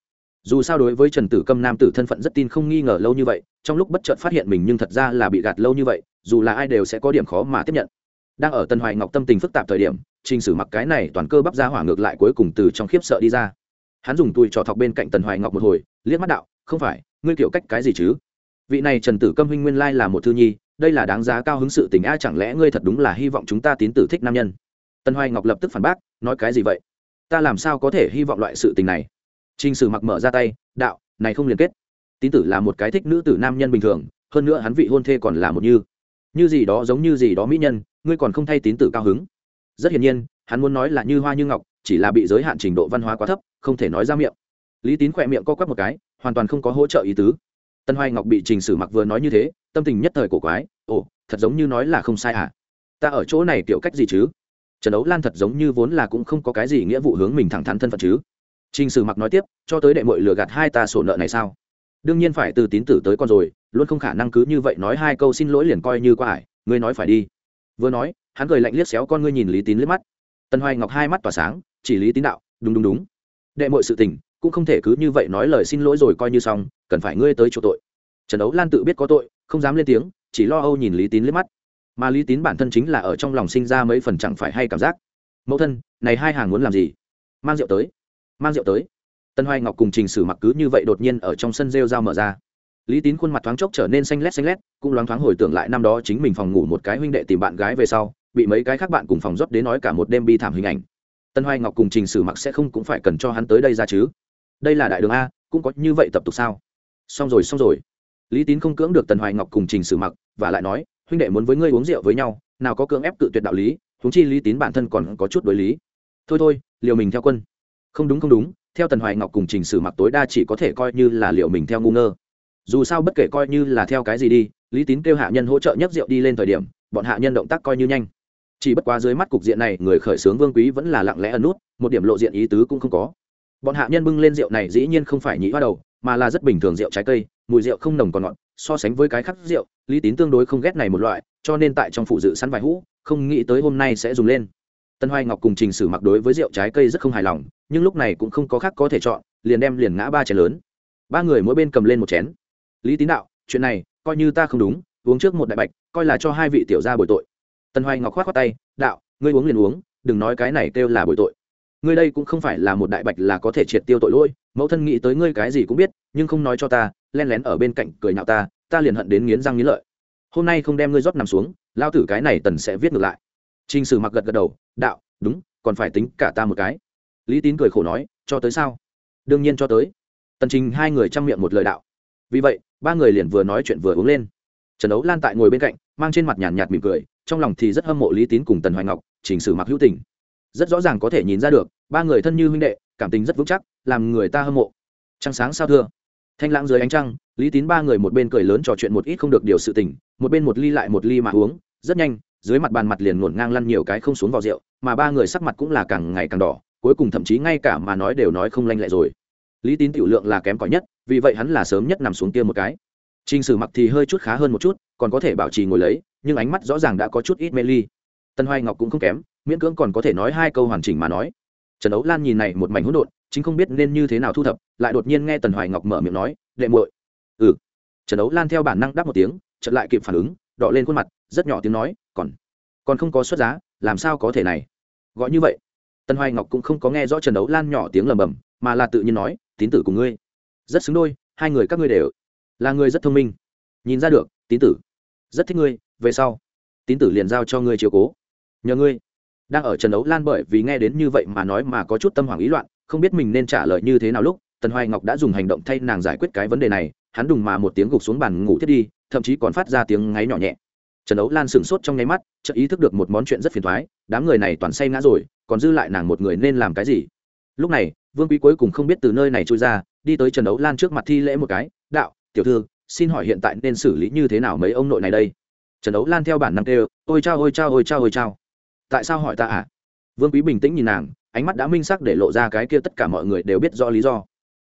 Dù sao đối với trần tử câm nam tử thân phận rất tin không nghi ngờ lâu như vậy, trong lúc bất chợt phát hiện mình nhưng thật ra là bị gạt lâu như vậy, dù là ai đều sẽ có điểm khó mà tiếp nhận. Đang ở tân hoài ngọc tâm tình phức tạp thời điểm, trình sử mặc cái này toàn cơ bắp ra hỏa ngược lại cuối cùng từ trong khiếp sợ đi ra. Hắn dùng tùi trò thọc bên cạnh tần hoài ngọc một hồi, liếc mắt đạo, không phải, ngươi kiểu cách cái gì chứ? Vị này trần tử câm huynh nguyên lai là một thư nhi đây là đáng giá cao hứng sự tình a chẳng lẽ ngươi thật đúng là hy vọng chúng ta tín tử thích nam nhân tân hoài ngọc lập tức phản bác nói cái gì vậy ta làm sao có thể hy vọng loại sự tình này Trình Sử Mặc mở ra tay, đạo, này không liên kết. Tín tử là một cái thích nữ tử nam nhân bình thường, hơn nữa hắn vị hôn thê còn là một như, như gì đó giống như gì đó mỹ nhân, ngươi còn không thay tín tử cao hứng. Rất hiển nhiên, hắn muốn nói là như hoa như ngọc, chỉ là bị giới hạn trình độ văn hóa quá thấp, không thể nói ra miệng. Lý Tín khỏe miệng co quắp một cái, hoàn toàn không có hỗ trợ ý tứ. Tân Hoài Ngọc bị Trình Sử Mặc vừa nói như thế, tâm tình nhất thời cổ quái, ồ, thật giống như nói là không sai à? Ta ở chỗ này kiểu cách gì chứ? Trần Đấu Lan thật giống như vốn là cũng không có cái gì nghĩa vụ hướng mình thẳng thắn thân phận chứ Trình Sử Mặc nói tiếp, cho tới đệ muội lừa gạt hai ta sổ nợ này sao? Đương nhiên phải từ tín tử tới con rồi, luôn không khả năng cứ như vậy nói hai câu xin lỗi liền coi như qua ải, ngươi nói phải đi. Vừa nói, hắn cười lạnh liếc xéo con ngươi nhìn Lý Tín liếc mắt. Tân Hoài Ngọc hai mắt tỏa sáng, chỉ Lý Tín đạo, đúng đúng đúng. Đệ muội sự tình, cũng không thể cứ như vậy nói lời xin lỗi rồi coi như xong, cần phải ngươi tới chỗ tội. Trần Đấu Lan tự biết có tội, không dám lên tiếng, chỉ lo âu nhìn Lý Tín liếc mắt. Mà Lý Tín bản thân chính là ở trong lòng sinh ra mấy phần chẳng phải hay cảm giác. Mẫu thân, này hai hàng muốn làm gì? Mang rượu tới mang rượu tới tân hoài ngọc cùng trình sử mặc cứ như vậy đột nhiên ở trong sân rêu dao mở ra lý tín khuôn mặt thoáng chốc trở nên xanh lét xanh lét cũng loáng thoáng hồi tưởng lại năm đó chính mình phòng ngủ một cái huynh đệ tìm bạn gái về sau bị mấy cái khác bạn cùng phòng rót đến nói cả một đêm bi thảm hình ảnh tân hoài ngọc cùng trình sử mặc sẽ không cũng phải cần cho hắn tới đây ra chứ đây là đại đường a cũng có như vậy tập tục sao xong rồi xong rồi. Lý tín không cưỡng được tần hoài ngọc cùng trình sử mặc, và lại nói, huynh đệ muốn với ngươi uống rượu với nhau, nào có cưỡng ép cự tuyệt đạo lý, huống chi lý tín bản thân còn có chút đối lý. Thôi thôi, liều mình theo quân. Không đúng không đúng, theo tần hoài ngọc cùng trình sử mặc tối đa chỉ có thể coi như là liệu mình theo ngu ngơ. Dù sao bất kể coi như là theo cái gì đi, lý tín kêu hạ nhân hỗ trợ nhấc rượu đi lên thời điểm, bọn hạ nhân động tác coi như nhanh. Chỉ bất quá dưới mắt cục diện này, người khởi xướng vương quý vẫn là lặng lẽ ẩn nút, một điểm lộ diện ý tứ cũng không có. Bọn hạ nhân bưng lên rượu này dĩ nhiên không phải nhị hoa đầu mà là rất bình thường rượu trái cây, mùi rượu không nồng còn ngọt, so sánh với cái khác rượu, lý tín tương đối không ghét này một loại, cho nên tại trong phụ dự sẵn vài hũ, không nghĩ tới hôm nay sẽ dùng lên. Tân hoài ngọc cùng trình sử mặc đối với rượu trái cây rất không hài lòng, nhưng lúc này cũng không có khác có thể chọn, liền đem liền ngã ba chén lớn. Ba người mỗi bên cầm lên một chén. Lý tín đạo, chuyện này, coi như ta không đúng, uống trước một đại bạch, coi là cho hai vị tiểu gia bồi tội. Tân hoài ngọc khoát khoát tay, đạo, ngươi uống liền uống, đừng nói cái này kêu là bồi tội. Ngươi đây cũng không phải là một đại bạch là có thể triệt tiêu tội lỗi mẫu thân nghĩ tới ngươi cái gì cũng biết nhưng không nói cho ta len lén ở bên cạnh cười nhạo ta ta liền hận đến nghiến răng nghiến lợi hôm nay không đem ngươi rót nằm xuống lao tử cái này tần sẽ viết ngược lại Trình Sử Mặc gật gật đầu, đạo, đúng, còn phải tính cả ta một cái. Lý Tín cười khổ nói, cho tới sao? Đương nhiên cho tới. Tần Trình hai người chăm miệng một lời đạo. Vì vậy, ba người liền vừa nói chuyện vừa uống lên. trần ấu lan tại ngồi bên cạnh mang trên mặt nhàn nhạt mỉm cười trong lòng thì rất hâm mộ lý tín cùng tần hoài ngọc chỉnh sử mặc hữu tình rất rõ ràng có thể nhìn ra được, ba người thân như huynh đệ, cảm tình rất vững chắc, làm người ta hâm mộ. Trăng sáng sao thưa? Thanh lãng dưới ánh trăng, lý tín ba người một bên cười lớn trò chuyện một ít không được điều sự tình, một bên một ly lại một ly mà uống, rất nhanh, dưới mặt bàn mặt liền ngổn ngang lăn nhiều cái không xuống vào rượu, mà ba người sắc mặt cũng là càng ngày càng đỏ, cuối cùng thậm chí ngay cả mà nói đều nói không lanh lẹ rồi. Lý tín tiểu lượng là kém cỏi nhất, vì vậy hắn là sớm nhất nằm xuống kia một cái. Trình sử mặc thì hơi chút khá hơn một chút, còn có thể bảo trì ngồi lấy, nhưng ánh mắt rõ ràng đã có chút ít mê ly. Tân hoài ngọc cũng không kém miễn cưỡng còn có thể nói hai câu hoàn chỉnh mà nói. Trần ấu lan nhìn này một mảnh hỗn độn, chính không biết nên như thế nào thu thập, lại đột nhiên nghe tần hoài ngọc mở miệng nói, đệ muội. Ừ. Trần ấu lan theo bản năng đáp một tiếng, chợt lại kịp phản ứng đọ lên khuôn mặt, rất nhỏ tiếng nói, còn còn không có xuất giá, làm sao có thể này? Gọi như vậy. Tần hoài ngọc cũng không có nghe rõ trần ấu lan nhỏ tiếng lầm bầm, mà là tự nhiên nói, tín tử cùng ngươi. Rất xứng đôi, hai người các ngươi đều. Là người rất thông minh. Nhìn ra được, tín tử. Rất thích ngươi, về sau. Tín tử liền giao cho ngươi chiều cố. Nhờ ngươi đang ở trần ấu lan bởi vì nghe đến như vậy mà nói mà có chút tâm hoảng ý loạn, không biết mình nên trả lời như thế nào lúc, tần hoài ngọc đã dùng hành động thay nàng giải quyết cái vấn đề này, hắn đùng mà một tiếng gục xuống bàn ngủ thiết đi, thậm chí còn phát ra tiếng ngáy nhỏ nhẹ. Trần ấu lan sửng sốt trong nháy mắt, chợt ý thức được một món chuyện rất phiền thoái đám người này toàn say ngã rồi, còn dư lại nàng một người nên làm cái gì? Lúc này, vương quý cuối cùng không biết từ nơi này trôi ra, đi tới trần đấu lan trước mặt thi lễ một cái, đạo, tiểu thư, xin hỏi hiện tại nên xử lý như thế nào mấy ông nội này đây? Trần đấu lan theo bản năng kêu, ôi chao ôi chao ôi chao ôi chao tại sao hỏi ta à? Vương quý bình tĩnh nhìn nàng, ánh mắt đã minh sắc để lộ ra cái kia tất cả mọi người đều biết rõ lý do.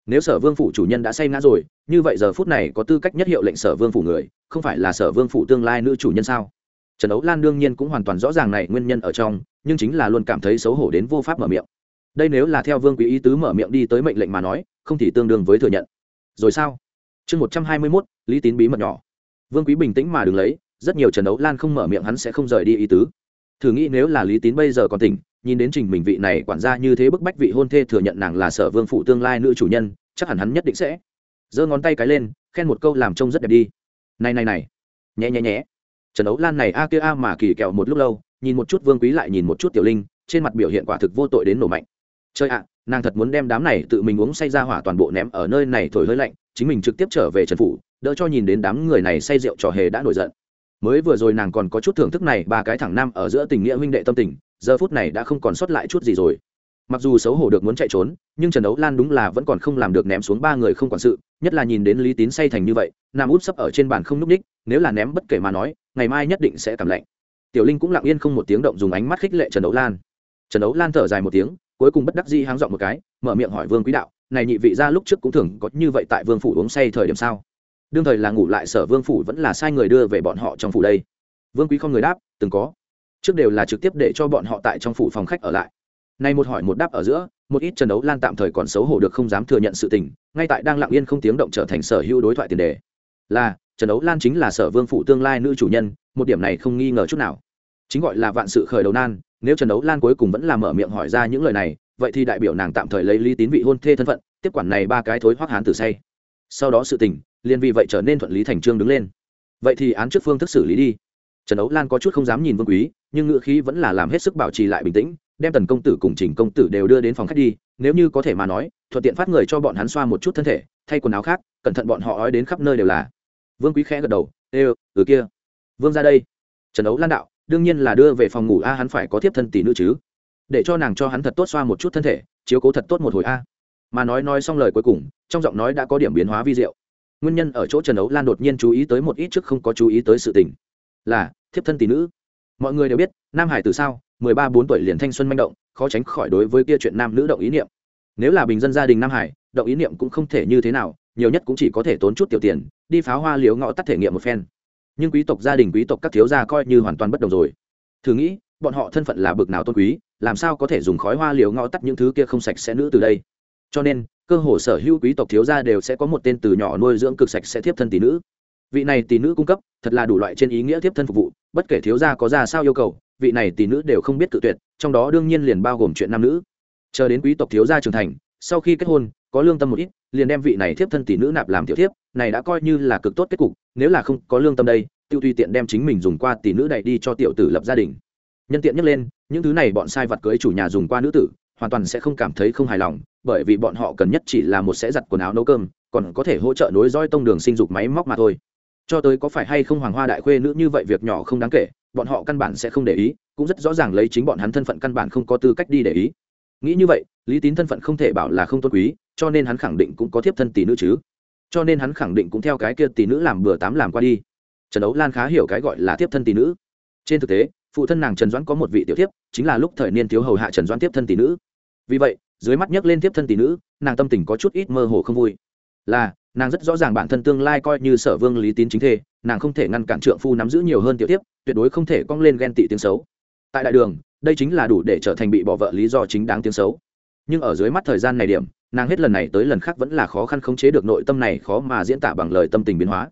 Nếu sở vương phủ chủ nhân đã say ngã rồi, như vậy giờ phút này có tư cách nhất hiệu lệnh sở vương phủ người, không phải là sở vương phủ tương lai nữ chủ nhân sao? Trần đấu lan đương nhiên cũng hoàn toàn rõ ràng này nguyên nhân ở trong, nhưng chính là luôn cảm thấy xấu hổ đến vô pháp mở miệng. Đây nếu là theo vương quý ý tứ mở miệng đi tới mệnh lệnh mà nói, không thì tương đương với thừa nhận. Rồi sao? Chương một trăm hai mươi mốt, lý tín bí mật nhỏ. Vương quý bình tĩnh mà đừng lấy, rất nhiều trần đấu lan không mở miệng hắn sẽ không rời đi ý tứ thử nghĩ nếu là lý tín bây giờ còn tỉnh, nhìn đến trình mình vị này quản gia như thế bức bách vị hôn thê thừa nhận nàng là sở vương phụ tương lai nữ chủ nhân, chắc hẳn hắn nhất định sẽ giơ ngón tay cái lên, khen một câu làm trông rất đẹp đi. Này này này. Nhé nhé nhé trần đấu lan này a kia a mà kỳ kẹo một lúc lâu, nhìn một chút vương quý lại nhìn một chút tiểu linh, trên mặt biểu hiện quả thực vô tội đến nổ mạnh. Chơi ạ, nàng thật muốn đem đám này tự mình uống say ra hỏa toàn bộ ném ở nơi này thổi hơi lạnh, chính mình trực tiếp trở về trần phủ, đỡ cho nhìn đến đám người này say rượu trò hề đã nổi giận mới vừa rồi nàng còn có chút thưởng thức này, ba cái thẳng nam ở giữa tình nghĩa huynh đệ tâm tình, giờ phút này đã không còn sót lại chút gì rồi. Mặc dù xấu hổ được muốn chạy trốn, nhưng trần đấu lan đúng là vẫn còn không làm được ném xuống ba người không quản sự, nhất là nhìn đến lý tín say thành như vậy, nam út sấp ở trên bàn không n ú c ních, nếu là ném bất kể mà nói, ngày mai nhất định sẽ cảm lạnh. Tiểu linh cũng lặng yên không một tiếng động dùng ánh mắt khích lệ trần đấu lan. Trần đấu lan thở dài một tiếng, cuối cùng bất đắc dĩ háng dọn một cái, mở miệng hỏi vương quý đạo, này nhị vị ra lúc trước cũng thường có như vậy tại vương phủ uống say thời điểm sao? Đương thời là ngủ lại sở vương phủ vẫn là sai người đưa về bọn họ trong phủ đây. Vương quý không người đáp, từng có. Trước đều là trực tiếp để cho bọn họ tại trong phủ phòng khách ở lại. Nay một hỏi một đáp ở giữa, một ít trần đấu lan tạm thời còn xấu hổ được không dám thừa nhận sự tình, ngay tại đang lặng yên không tiếng động trở thành sở hữu đối thoại tiền đề. Là, trần đấu lan chính là sở vương phụ tương lai nữ chủ nhân, một điểm này không nghi ngờ chút nào. Chính gọi là vạn sự khởi đầu nan, nếu trần đấu lan cuối cùng vẫn là mở miệng hỏi ra những lời này, vậy thì đại biểu nàng tạm thời lấy lý tín vị hôn thê thân phận, tiếp quản này ba cái thối hoác hán tử say. Sau đó sự tình liền vì vậy trở nên thuận lý thành trương đứng lên. Vậy thì án trước phương thức xử lý đi. Trần ấu lan có chút không dám nhìn vương quý, nhưng ngựa khí vẫn là làm hết sức bảo trì lại bình tĩnh, đem tần công tử cùng trình công tử đều đưa đến phòng khách đi, nếu như có thể mà nói, thuận tiện phát người cho bọn hắn xoa một chút thân thể, thay quần áo khác, cẩn thận bọn họ ói đến khắp nơi đều là. Vương quý khẽ gật đầu, ê ừ kia, vương ra đây. Trần ấu lan đạo, đương nhiên là đưa về phòng ngủ a, hắn phải có thiếp thân tỷ nữ chứ. Để cho nàng cho hắn thật tốt xoa một chút thân thể, chiếu cố thật tốt một hồi a. Mà nói nói xong lời cuối cùng, trong giọng nói đã có điểm biến hóa vi diệu nguyên nhân ở chỗ trần ấu lan đột nhiên chú ý tới một ít trước không có chú ý tới sự tình. Là, thiếp thân tỷ nữ. Mọi người đều biết, nam hải từ sao, mười ba, bốn tuổi liền thanh xuân manh động, khó tránh khỏi đối với kia chuyện nam nữ động ý niệm. Nếu là bình dân gia đình nam hải, động ý niệm cũng không thể như thế nào, nhiều nhất cũng chỉ có thể tốn chút tiểu tiền, đi pháo hoa liếu ngõ tắt thể nghiệm một phen. Nhưng quý tộc gia đình, quý tộc các thiếu gia coi như hoàn toàn bất đồng rồi. Thử nghĩ, bọn họ thân phận là bực nào tôn quý, làm sao có thể dùng khói hoa liều ngõ tắt những thứ kia không sạch sẽ nữ từ đây? Cho nên cơ hồ sở hữu quý tộc thiếu gia đều sẽ có một tên từ nhỏ nuôi dưỡng cực sạch sẽ tiếp thân tỷ nữ. Vị này tỷ nữ cung cấp, thật là đủ loại trên ý nghĩa tiếp thân phục vụ, bất kể thiếu gia có ra sao yêu cầu, vị này tỷ nữ đều không biết cự tuyệt, trong đó đương nhiên liền bao gồm chuyện nam nữ. Chờ đến quý tộc thiếu gia trưởng thành, sau khi kết hôn, có lương tâm một ít, liền đem vị này tiếp thân tỷ nữ nạp làm tiểu thiếp, này đã coi như là cực tốt kết cục, nếu là không có lương tâm đây, tiêu tùy tiện đem chính mình dùng qua tỷ nữ đẩy đi cho tiểu tử lập gia đình. Nhân tiện nhắc lên, những thứ này bọn sai vật cưới chủ nhà dùng qua nữ tử, hoàn toàn sẽ không cảm thấy không hài lòng bởi vì bọn họ cần nhất chỉ là một sẽ giặt quần áo nấu cơm, còn có thể hỗ trợ nối roi tông đường sinh dục máy móc mà thôi. Cho tới có phải hay không hoàng hoa đại khuê nữ như vậy việc nhỏ không đáng kể, bọn họ căn bản sẽ không để ý, cũng rất rõ ràng lấy chính bọn hắn thân phận căn bản không có tư cách đi để ý. Nghĩ như vậy, lý tín thân phận không thể bảo là không tôn quý, cho nên hắn khẳng định cũng có thiếp thân tỷ nữ chứ. Cho nên hắn khẳng định cũng theo cái kia tỷ nữ làm bừa tám làm qua đi. Trần đấu lan khá hiểu cái gọi là thiếp thân tỷ nữ. Trên thực tế, phụ thân nàng trần doãn có một vị tiểu thiếp, chính là lúc thời niên thiếu hầu hạ trần doãn tiếp thân tỷ nữ. Vì vậy dưới mắt nhấc lên tiếp thân tỷ nữ, nàng tâm tình có chút ít mơ hồ không vui. Là, nàng rất rõ ràng bản thân tương lai coi như sở vương lý tín chính thê, nàng không thể ngăn cản trượng phu nắm giữ nhiều hơn tiểu tiếp, tuyệt đối không thể cong lên ghen tị tiếng xấu. Tại đại đường, đây chính là đủ để trở thành bị bỏ vợ lý do chính đáng tiếng xấu. Nhưng ở dưới mắt thời gian này điểm, nàng hết lần này tới lần khác vẫn là khó khăn khống chế được nội tâm này khó mà diễn tả bằng lời tâm tình biến hóa.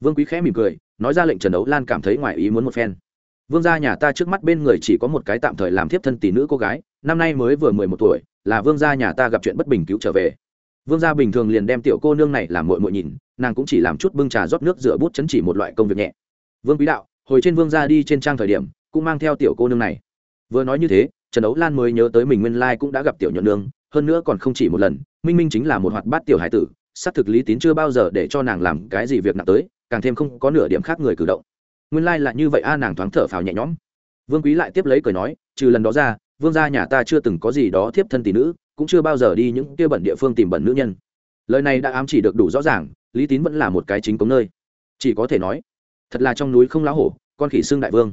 Vương quý khẽ mỉm cười, nói ra lệnh trần đấu lan cảm thấy ngoài ý muốn một phen. Vương gia nhà ta trước mắt bên người chỉ có một cái tạm thời làm thiếp thân tỷ nữ cô gái năm nay mới vừa mười một tuổi, là vương gia nhà ta gặp chuyện bất bình cứu trở về. Vương gia bình thường liền đem tiểu cô nương này làm mội mội nhìn, nàng cũng chỉ làm chút bưng trà rót nước rửa bút chấn chỉ một loại công việc nhẹ. Vương quý đạo, hồi trên vương gia đi trên trang thời điểm, cũng mang theo tiểu cô nương này. Vừa nói như thế, trần ấu lan mới nhớ tới mình nguyên lai cũng đã gặp tiểu nhuận nương, hơn nữa còn không chỉ một lần, minh minh chính là một hoạt bát tiểu hải tử, xác thực lý tín chưa bao giờ để cho nàng làm cái gì việc nặng tới, càng thêm không có nửa điểm khác người cử động. Nguyên lai là như vậy a, nàng thoáng thở phào nhẹ nhõm. Vương quý lại tiếp lấy cười nói, trừ lần đó ra vương gia nhà ta chưa từng có gì đó thiếp thân tỷ nữ, cũng chưa bao giờ đi những kia bẩn địa phương tìm bẩn nữ nhân. Lời này đã ám chỉ được đủ rõ ràng, lý tín vẫn là một cái chính cống nơi. Chỉ có thể nói, thật là trong núi không lá hổ, con khỉ xương đại vương.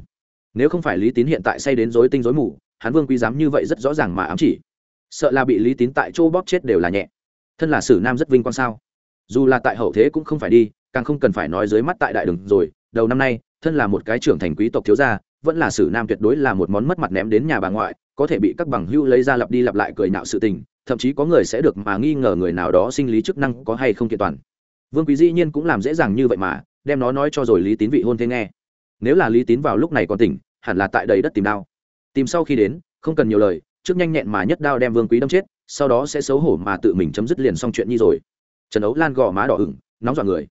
Nếu không phải lý tín hiện tại say đến rối tinh rối mù, hắn vương quý dám như vậy rất rõ ràng mà ám chỉ. Sợ là bị lý tín tại chỗ bóp chết đều là nhẹ. Thân là sử nam rất vinh quang sao. Dù là tại hậu thế cũng không phải đi, càng không cần phải nói dưới mắt tại đại đường rồi, đầu năm nay, thân là một cái trưởng thành quý tộc thiếu gia, vẫn là sử nam tuyệt đối là một món mất mặt ném đến nhà bà ngoại có thể bị các bằng hưu lấy ra lặp đi lặp lại cười nạo sự tình, thậm chí có người sẽ được mà nghi ngờ người nào đó sinh lý chức năng có hay không kiện toàn. Vương quý dĩ nhiên cũng làm dễ dàng như vậy mà, đem nó nói cho rồi lý tín vị hôn thế nghe. Nếu là lý tín vào lúc này còn tỉnh, hẳn là tại đầy đất tìm đao tìm sau khi đến, không cần nhiều lời, trước nhanh nhẹn mà nhất đao đem vương quý đâm chết, sau đó sẽ xấu hổ mà tự mình chấm dứt liền xong chuyện nhi rồi. Trần ấu lan gò má đỏ ửng, nóng dọa người.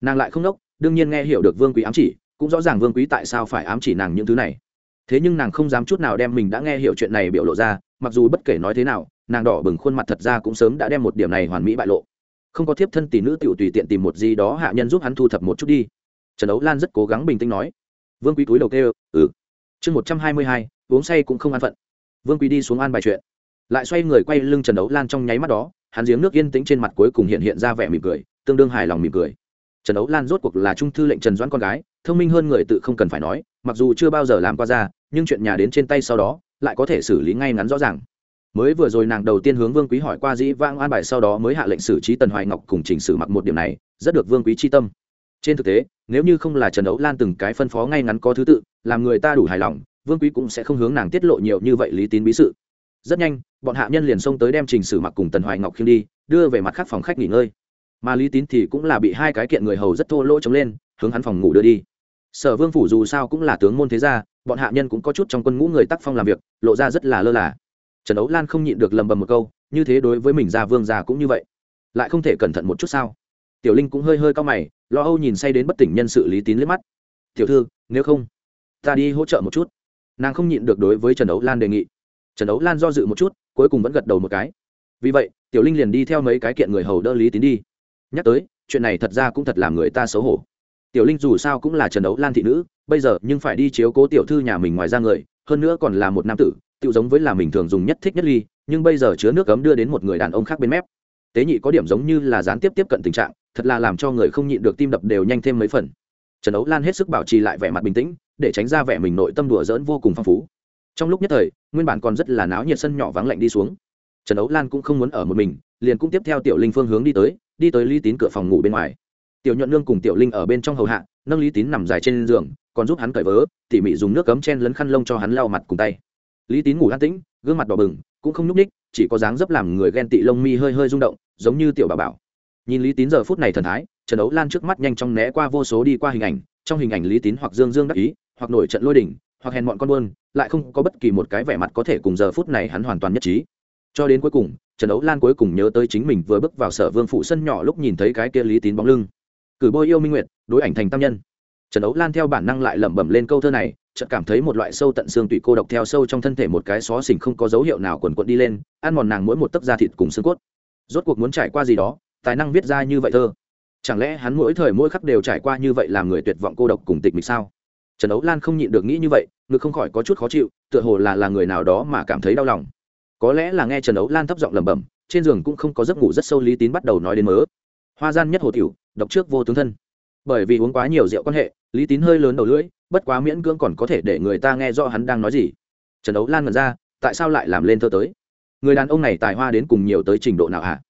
Nàng lại không nốc đương nhiên nghe hiểu được vương quý ám chỉ, cũng rõ ràng vương quý tại sao phải ám chỉ nàng những thứ này thế nhưng nàng không dám chút nào đem mình đã nghe hiểu chuyện này biểu lộ ra, mặc dù bất kể nói thế nào, nàng đỏ bừng khuôn mặt thật ra cũng sớm đã đem một điểm này hoàn mỹ bại lộ. Không có thiếp thân tỷ nữ tiểu tùy tiện tìm một gì đó hạ nhân giúp hắn thu thập một chút đi. Trần ấu lan rất cố gắng bình tĩnh nói. Vương quý túi đầu kêu ừ. Chương một trăm hai mươi hai, uống say cũng không an phận. Vương quý đi xuống an bài chuyện. Lại xoay người quay lưng trần ấu lan trong nháy mắt đó, hắn giếng nước yên tĩnh trên mặt cuối cùng hiện hiện ra vẻ mỉm cười, tương đương hài lòng mỉm cười. Trần ấu lan rốt cuộc là trung thư lệnh trần doãn con gái thông minh hơn người tự không cần phải nói, mặc dù chưa bao giờ làm qua ra, nhưng chuyện nhà đến trên tay sau đó, lại có thể xử lý ngay ngắn rõ ràng. Mới vừa rồi nàng đầu tiên hướng vương quý hỏi qua dĩ vãng an bài sau đó mới hạ lệnh xử trí tần hoài ngọc cùng chỉnh xử mặc một điểm này, rất được vương quý chi tâm. Trên thực tế, nếu như không là trần ấu lan từng cái phân phó ngay ngắn có thứ tự, làm người ta đủ hài lòng, vương quý cũng sẽ không hướng nàng tiết lộ nhiều như vậy lý tín bí sự. Rất nhanh, bọn hạ nhân liền xông tới đem trình sử mặc cùng tần hoài ngọc khiêm đi, đưa về mặt khác phòng khách nghỉ ngơi. Mà lý tín thì cũng là bị hai cái kiện người hầu rất thô lỗ chống lên, hướng hắn phòng ngủ đưa đi sở vương phủ dù sao cũng là tướng môn thế gia, bọn hạ nhân cũng có chút trong quân ngũ người tác phong làm việc, lộ ra rất là lơ là. Trần ấu lan không nhịn được lầm bầm một câu, như thế đối với mình gia vương già cũng như vậy. Lại không thể cẩn thận một chút sao? Tiểu linh cũng hơi hơi cao mày, lo âu nhìn say đến bất tỉnh nhân sự lý tín liếc mắt. Tiểu thư, nếu không, ta đi hỗ trợ một chút. Nàng không nhịn được đối với trần ấu lan đề nghị. Trần ấu lan do dự một chút, cuối cùng vẫn gật đầu một cái. Vì vậy, tiểu linh liền đi theo mấy cái kiện người hầu đỡ lý tín đi. Nhắc tới, chuyện này thật ra cũng thật làm người ta xấu hổ tiểu linh dù sao cũng là trần đấu lan thị nữ, bây giờ nhưng phải đi chiếu cố tiểu thư nhà mình ngoài ra người, hơn nữa còn là một nam tử tự giống với là mình thường dùng nhất thích nhất ly, nhưng bây giờ chứa nước cấm đưa đến một người đàn ông khác bên mép. Tế nhị có điểm giống như là gián tiếp tiếp cận tình trạng, thật là làm cho người không nhịn được tim đập đều nhanh thêm mấy phần. Trần ấu lan hết sức bảo trì lại vẻ mặt bình tĩnh, để tránh ra vẻ mình nội tâm đùa dỡn vô cùng phong phú. Trong lúc nhất thời, nguyên bản còn rất là náo nhiệt sân nhỏ vắng lạnh đi xuống. Trần ấu lan cũng không muốn ở một mình, liền cũng tiếp theo tiểu linh phương hướng đi tới đi tới ly tín cửa phòng ngủ bên ngoài tiểu nhuận nương cùng tiểu linh ở bên trong hầu hạ, nâng lý tín nằm dài trên giường, còn giúp hắn cởi vớ, tỉ mỉ dùng nước cấm chen lấn khăn lông cho hắn lau mặt cùng tay. Lý tín ngủ an tĩnh, gương mặt đỏ bừng, cũng không nhúc ních chỉ có dáng dấp làm người ghen tị lông mi hơi hơi rung động, giống như tiểu bà bảo. Nhìn lý tín giờ phút này thần thái, trần đấu lan trước mắt nhanh chóng né qua vô số đi qua hình ảnh, trong hình ảnh lý tín hoặc dương dương đắc ý, hoặc nổi trận lôi đỉnh hoặc hèn mọn con buôn, lại không có bất kỳ một cái vẻ mặt có thể cùng giờ phút này hắn hoàn toàn nhất trí. Cho đến cuối cùng, trần đấu lan cuối cùng nhớ tới chính mình vừa bước vào sở vương phụ sân nhỏ lúc nhìn thấy cái kia lý tín bóng lưng cử bôi yêu minh nguyệt, đối ảnh thành tam nhân. Trần ấu lan theo bản năng lại lẩm bẩm lên câu thơ này, chợt cảm thấy một loại sâu tận xương tủy cô độc theo sâu trong thân thể một cái xó xỉnh không có dấu hiệu nào quần quận đi lên, ăn mòn nàng mỗi một tấc da thịt cùng xương cốt. Rốt cuộc muốn trải qua gì đó, tài năng viết ra như vậy thơ. Chẳng lẽ hắn mỗi thời mỗi khắc đều trải qua như vậy làm người tuyệt vọng cô độc cùng tịch mịch sao? Trần ấu lan không nhịn được nghĩ như vậy, ngực không khỏi có chút khó chịu, tựa hồ là là người nào đó mà cảm thấy đau lòng. Có lẽ là nghe trần ấu lan thấp giọng lẩm bẩm, trên giường cũng không có giấc ngủ rất sâu lý tín bắt đầu nói đến mớ hoa gian nhất hồ tiểu, độc trước vô tướng thân. Bởi vì uống quá nhiều rượu quan hệ, lý tín hơi lớn đầu lưỡi, bất quá miễn cưỡng còn có thể để người ta nghe rõ hắn đang nói gì. Trần đấu lan ngần ra, tại sao lại làm lên thơ tới? Người đàn ông này tài hoa đến cùng nhiều tới trình độ nào hả?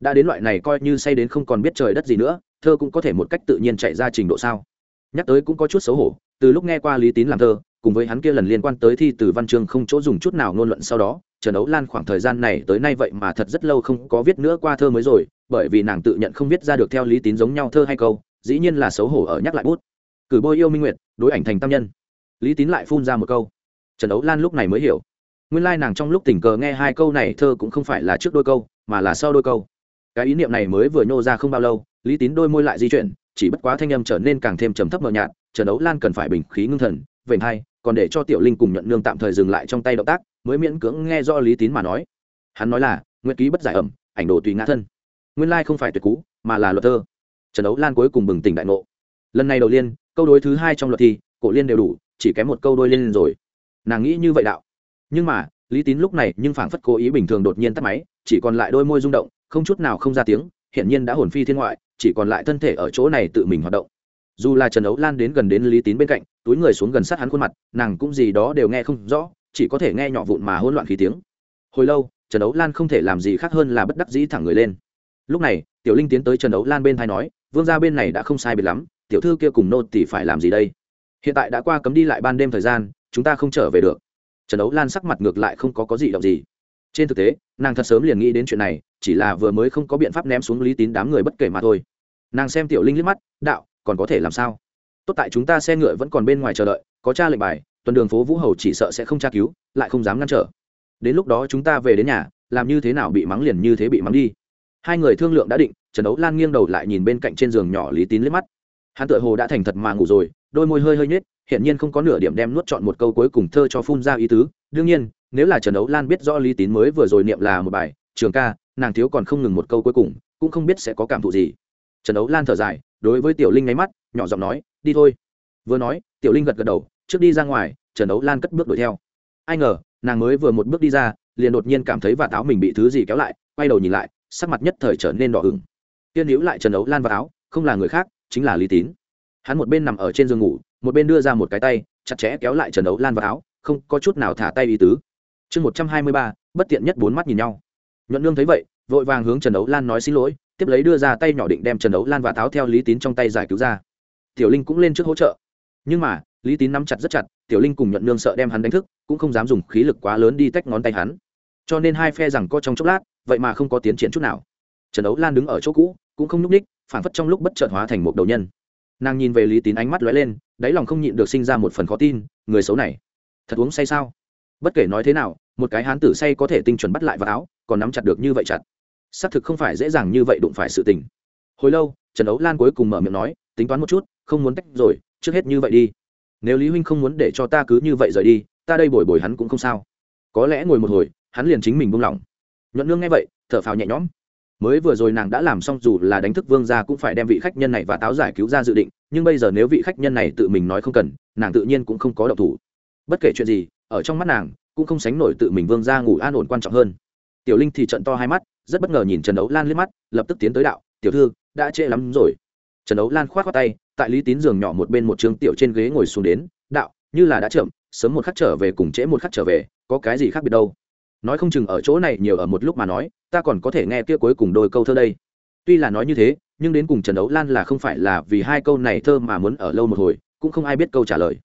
Đã đến loại này coi như say đến không còn biết trời đất gì nữa, thơ cũng có thể một cách tự nhiên chạy ra trình độ sao? Nhắc tới cũng có chút xấu hổ, từ lúc nghe qua lý tín làm thơ, cùng với hắn kia lần liên quan tới thi từ văn chương không chỗ dùng chút nào ngôn luận sau đó trần ấu lan khoảng thời gian này tới nay vậy mà thật rất lâu không có viết nữa qua thơ mới rồi, bởi vì nàng tự nhận không viết ra được theo lý tín giống nhau thơ hay câu, dĩ nhiên là xấu hổ ở nhắc lại bút. Cử bôi yêu minh nguyệt, đối ảnh thành tam nhân. Lý tín lại phun ra một câu. Trần ấu lan lúc này mới hiểu. Nguyên lai nàng trong lúc tình cờ nghe hai câu này thơ cũng không phải là trước đôi câu, mà là sau đôi câu. Cái ý niệm này mới vừa nhô ra không bao lâu, lý tín đôi môi lại di chuyển, chỉ bất quá thanh âm trở nên càng thêm trầm thấp mờ nhạt, trần ấu lan cần phải bình khí ngưng thần, vểnh hai, còn để cho tiểu linh cùng nhận nương tạm thời dừng lại trong tay động tác mới miễn cưỡng nghe do lý tín mà nói. Hắn nói là, nguyện ký bất giải ẩm, ảnh đồ tùy ngã thân. Nguyên lai không phải tuyệt cú, mà là luật thơ. Trần đấu lan cuối cùng bừng tỉnh đại ngộ. Lần này đầu liên, câu đối thứ hai trong luật thi cổ liên đều đủ, chỉ kém một câu đôi liên rồi. Nàng nghĩ như vậy đạo. Nhưng mà, lý tín lúc này nhưng phảng phất cố ý bình thường đột nhiên tắt máy, chỉ còn lại đôi môi rung động, không chút nào không ra tiếng hiện nhiên đã hồn phi thiên ngoại, chỉ còn lại thân thể ở chỗ này tự mình hoạt động. Dù là trần ấu lan đến gần đến lý tín bên cạnh, túi người xuống gần sát hắn khuôn mặt, nàng cũng gì đó đều nghe không rõ chỉ có thể nghe nhỏ vụn mà hỗn loạn khí tiếng. Hồi lâu, trần Đấu lan không thể làm gì khác hơn là bất đắc dĩ thẳng người lên. Lúc này, tiểu linh tiến tới trần Đấu lan bên thay nói, vương gia bên này đã không sai biệt lắm, tiểu thư kia cùng nô tỳ phải làm gì đây? Hiện tại đã qua cấm đi lại ban đêm thời gian, chúng ta không trở về được. Trần Đấu lan sắc mặt ngược lại không có có gì động gì. Trên thực tế, nàng thật sớm liền nghĩ đến chuyện này, chỉ là vừa mới không có biện pháp ném xuống lý tín đám người bất kể mà thôi. Nàng xem tiểu linh liếc mắt, đạo, còn có thể làm sao? Tốt tại chúng ta xe ngựa vẫn còn bên ngoài chờ đợi, có cha lệnh bài tuần đường phố vũ hầu chỉ sợ sẽ không tra cứu, lại không dám ngăn trở. Đến lúc đó chúng ta về đến nhà, làm như thế nào bị mắng liền như thế bị mắng đi. Hai người thương lượng đã định, trần đấu lan nghiêng đầu lại nhìn bên cạnh trên giường nhỏ lý tín liếc mắt. Hắn tự hồ đã thành thật mà ngủ rồi, đôi môi hơi hơi nhếch hiện nhiên không có nửa điểm đem nuốt chọn một câu cuối cùng thơ cho phun ra ý tứ. Đương nhiên, nếu là trần đấu lan biết rõ lý tín mới vừa rồi niệm là một bài, trường ca, nàng thiếu còn không ngừng một câu cuối cùng, cũng không biết sẽ có cảm thụ gì. Trần đấu lan thở dài, đối với tiểu linh ngáy mắt, nhỏ giọng nói, đi thôi. Vừa nói, tiểu linh gật gật đầu trước đi ra ngoài, trần đấu lan cất bước đuổi theo. Ai ngờ, nàng mới vừa một bước đi ra, liền đột nhiên cảm thấy và áo mình bị thứ gì kéo lại, quay đầu nhìn lại, sắc mặt nhất thời trở nên đỏ ửng. Tiên hữu lại trần đấu lan và áo, không là người khác, chính là lý tín. Hắn một bên nằm ở trên giường ngủ, một bên đưa ra một cái tay, chặt chẽ kéo lại trần đấu lan vào áo, không có chút nào thả tay ý tứ. Chương một trăm hai mươi ba, bất tiện nhất bốn mắt nhìn nhau. Nhuận nương thấy vậy, vội vàng hướng trần đấu lan nói xin lỗi, tiếp lấy đưa ra tay nhỏ định đem trần đấu lan và tháo theo lý tín trong tay giải cứu ra. Tiểu linh cũng lên trước hỗ trợ. Nhưng mà lý tín nắm chặt rất chặt, tiểu linh cùng nhuận nương sợ đem hắn đánh thức, cũng không dám dùng khí lực quá lớn đi tách ngón tay hắn. Cho nên hai phe rằng co trong chốc lát, vậy mà không có tiến triển chút nào. Trần đấu lan đứng ở chỗ cũ, cũng không n ú c ních phản phất trong lúc bất chợt hóa thành một đầu nhân. Nàng nhìn về lý tín ánh mắt lóe lên, đáy lòng không nhịn được sinh ra một phần khó tin, người xấu này, thật uống say sao? Bất kể nói thế nào, một cái hán tử say có thể tinh chuẩn bắt lại vào áo, còn nắm chặt được như vậy chặt. Xác thực không phải dễ dàng như vậy đụng phải sự tình. Hồi lâu, trần đấu lan cuối cùng mở miệng nói, tính toán một chút, không muốn tách rồi, trước hết như vậy đi nếu lý huynh không muốn để cho ta cứ như vậy rời đi, ta đây bồi bồi hắn cũng không sao. Có lẽ ngồi một hồi, hắn liền chính mình buông lỏng. Nhuận nương nghe vậy, thở phào nhẹ nhõm. Mới vừa rồi nàng đã làm xong dù là đánh thức vương gia cũng phải đem vị khách nhân này và táo giải cứu ra dự định, nhưng bây giờ nếu vị khách nhân này tự mình nói không cần, nàng tự nhiên cũng không có động thủ. Bất kể chuyện gì, ở trong mắt nàng, cũng không sánh nổi tự mình vương gia ngủ an ổn quan trọng hơn. Tiểu linh thì trận to hai mắt, rất bất ngờ nhìn trần đấu lan liếc mắt, lập tức tiến tới đạo, tiểu thư, đã trễ lắm rồi. Trần đấu lan k h o á t tay tại lý tín giường nhỏ một bên một trường tiểu trên ghế ngồi xuống đến, đạo, như là đã chậm, sớm một khắc trở về cùng trễ một khắc trở về, có cái gì khác biệt đâu? Nói không chừng ở chỗ này nhiều ở một lúc mà nói, ta còn có thể nghe kia cuối cùng đôi câu thơ đây. Tuy là nói như thế, nhưng đến cùng trần đấu lan là không phải là vì hai câu này thơ mà muốn ở lâu một hồi, cũng không ai biết câu trả lời.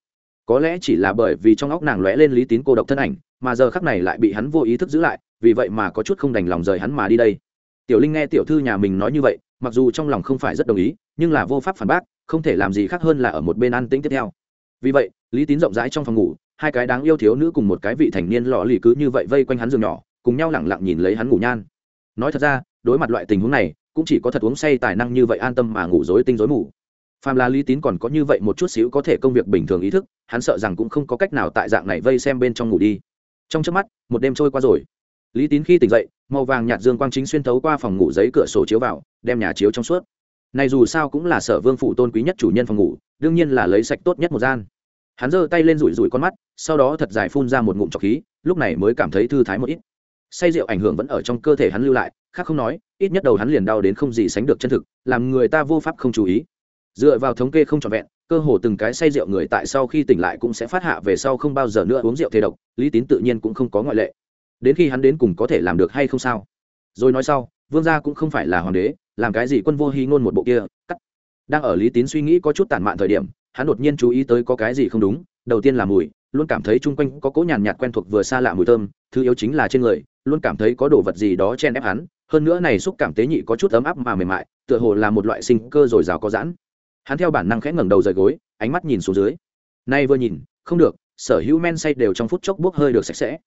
Có lẽ chỉ là bởi vì trong óc nàng lóe lên lý tín cô độc thân ảnh, mà giờ khắc này lại bị hắn vô ý thức giữ lại, vì vậy mà có chút không đành lòng rời hắn mà đi đây. Tiểu linh nghe tiểu thư nhà mình nói như vậy mặc dù trong lòng không phải rất đồng ý, nhưng là vô pháp phản bác, không thể làm gì khác hơn là ở một bên an tĩnh tiếp theo. Vì vậy, lý tín rộng rãi trong phòng ngủ, hai cái đáng yêu thiếu nữ cùng một cái vị thành niên lọ lì cứ như vậy vây quanh hắn giường nhỏ, cùng nhau lẳng lặng nhìn lấy hắn ngủ nhan. Nói thật ra, đối mặt loại tình huống này, cũng chỉ có thật uống say tài năng như vậy an tâm mà ngủ dối tinh dối mù. Phàm là lý tín còn có như vậy một chút xíu có thể công việc bình thường ý thức, hắn sợ rằng cũng không có cách nào tại dạng này vây xem bên trong ngủ đi. Trong trước mắt, một đêm trôi qua rồi. Lý tín khi tỉnh dậy màu vàng nhạt dương quang chính xuyên thấu qua phòng ngủ giấy cửa sổ chiếu vào, đem nhà chiếu trong suốt. Này dù sao cũng là sở vương phụ tôn quý nhất chủ nhân phòng ngủ, đương nhiên là lấy sạch tốt nhất một gian. Hắn giơ tay lên rủi rủi con mắt, sau đó thật dài phun ra một ngụm trọc khí, lúc này mới cảm thấy thư thái một ít. Say rượu ảnh hưởng vẫn ở trong cơ thể hắn lưu lại, khác không nói, ít nhất đầu hắn liền đau đến không gì sánh được chân thực, làm người ta vô pháp không chú ý. Dựa vào thống kê không trọn vẹn, cơ hồ từng cái say rượu người tại sau khi tỉnh lại cũng sẽ phát hạ về sau không bao giờ nữa uống rượu thế độc, lý tín tự nhiên cũng không có ngoại lệ đến khi hắn đến cùng có thể làm được hay không sao? Rồi nói sau, vương gia cũng không phải là hoàng đế, làm cái gì quân vô hy ngôn một bộ kia, cắt. Đang ở lý tín suy nghĩ có chút tản mạn thời điểm, hắn đột nhiên chú ý tới có cái gì không đúng, đầu tiên là mùi, luôn cảm thấy chung quanh có cỗ nhàn nhạt quen thuộc vừa xa lạ mùi thơm, thứ yếu chính là trên người, luôn cảm thấy có đồ vật gì đó chen ép hắn, hơn nữa này xúc cảm tế nhị có chút ấm áp mà mềm mại, tựa hồ là một loại sinh cơ dồi dào có giãn. Hắn theo bản năng khẽ ngẩng đầu rời gối, ánh mắt nhìn xuống dưới. Nay vừa nhìn, không được, sở hữu men say đều trong phút chốc bốc hơi được sạch sẽ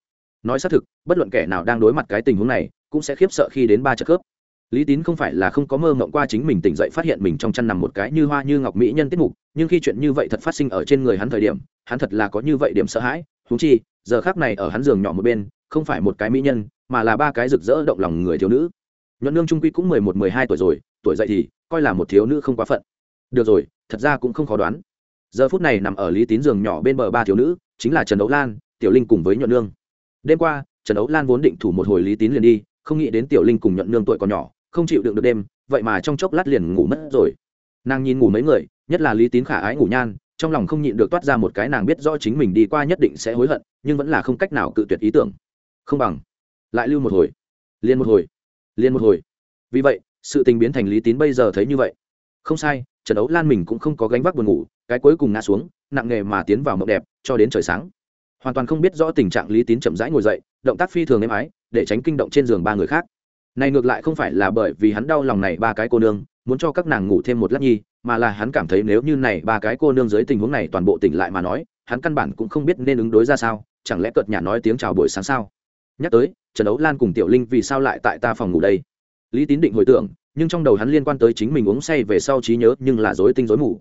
nói xác thực, bất luận kẻ nào đang đối mặt cái tình huống này, cũng sẽ khiếp sợ khi đến ba chất khớp lý tín không phải là không có mơ mộng qua chính mình tỉnh dậy phát hiện mình trong chăn nằm một cái như hoa như ngọc mỹ nhân tiết mục, nhưng khi chuyện như vậy thật phát sinh ở trên người hắn thời điểm, hắn thật là có như vậy điểm sợ hãi. Húng chi, giờ khác này ở hắn giường nhỏ một bên, không phải một cái mỹ nhân, mà là ba cái rực rỡ động lòng người thiếu nữ. Nhuận nương trung quy cũng mười một, mười hai tuổi rồi, tuổi dậy thì coi là một thiếu nữ không quá phận. Được rồi, thật ra cũng không khó đoán. Giờ phút này nằm ở lý tín giường nhỏ bên bờ ba thiếu nữ, chính là trần đấu lan, tiểu linh cùng với nhuận nương đêm qua, trần ấu lan vốn định thủ một hồi lý tín liền đi, không nghĩ đến tiểu linh cùng nhuận nương tuổi còn nhỏ, không chịu đựng được đêm, vậy mà trong chốc lát liền ngủ mất rồi. Nàng nhìn ngủ mấy người, nhất là lý tín khả ái ngủ nhan, trong lòng không nhịn được toát ra một cái nàng biết rõ chính mình đi qua nhất định sẽ hối hận, nhưng vẫn là không cách nào cự tuyệt ý tưởng. Không bằng, lại lưu một hồi, liền một hồi, liền một hồi. Vì vậy, sự tình biến thành lý tín bây giờ thấy như vậy. Không sai, trần ấu lan mình cũng không có gánh vác buồn ngủ, cái cuối cùng ngã xuống, nặng nghề mà tiến vào mộng đẹp, cho đến trời sáng hoàn toàn không biết rõ tình trạng lý tín chậm rãi ngồi dậy, động tác phi thường êm ái, để tránh kinh động trên giường ba người khác. Này ngược lại không phải là bởi vì hắn đau lòng này ba cái cô nương, muốn cho các nàng ngủ thêm một lát nhi, mà là hắn cảm thấy nếu như này ba cái cô nương dưới tình huống này toàn bộ tỉnh lại mà nói, hắn căn bản cũng không biết nên ứng đối ra sao, chẳng lẽ cợt nhà nói tiếng chào buổi sáng sao? Nhắc tới, trần ấu lan cùng tiểu linh vì sao lại tại ta phòng ngủ đây? Lý tín định hồi tưởng, nhưng trong đầu hắn liên quan tới chính mình uống say về sau trí nhớ nhưng là dối tinh dối mù.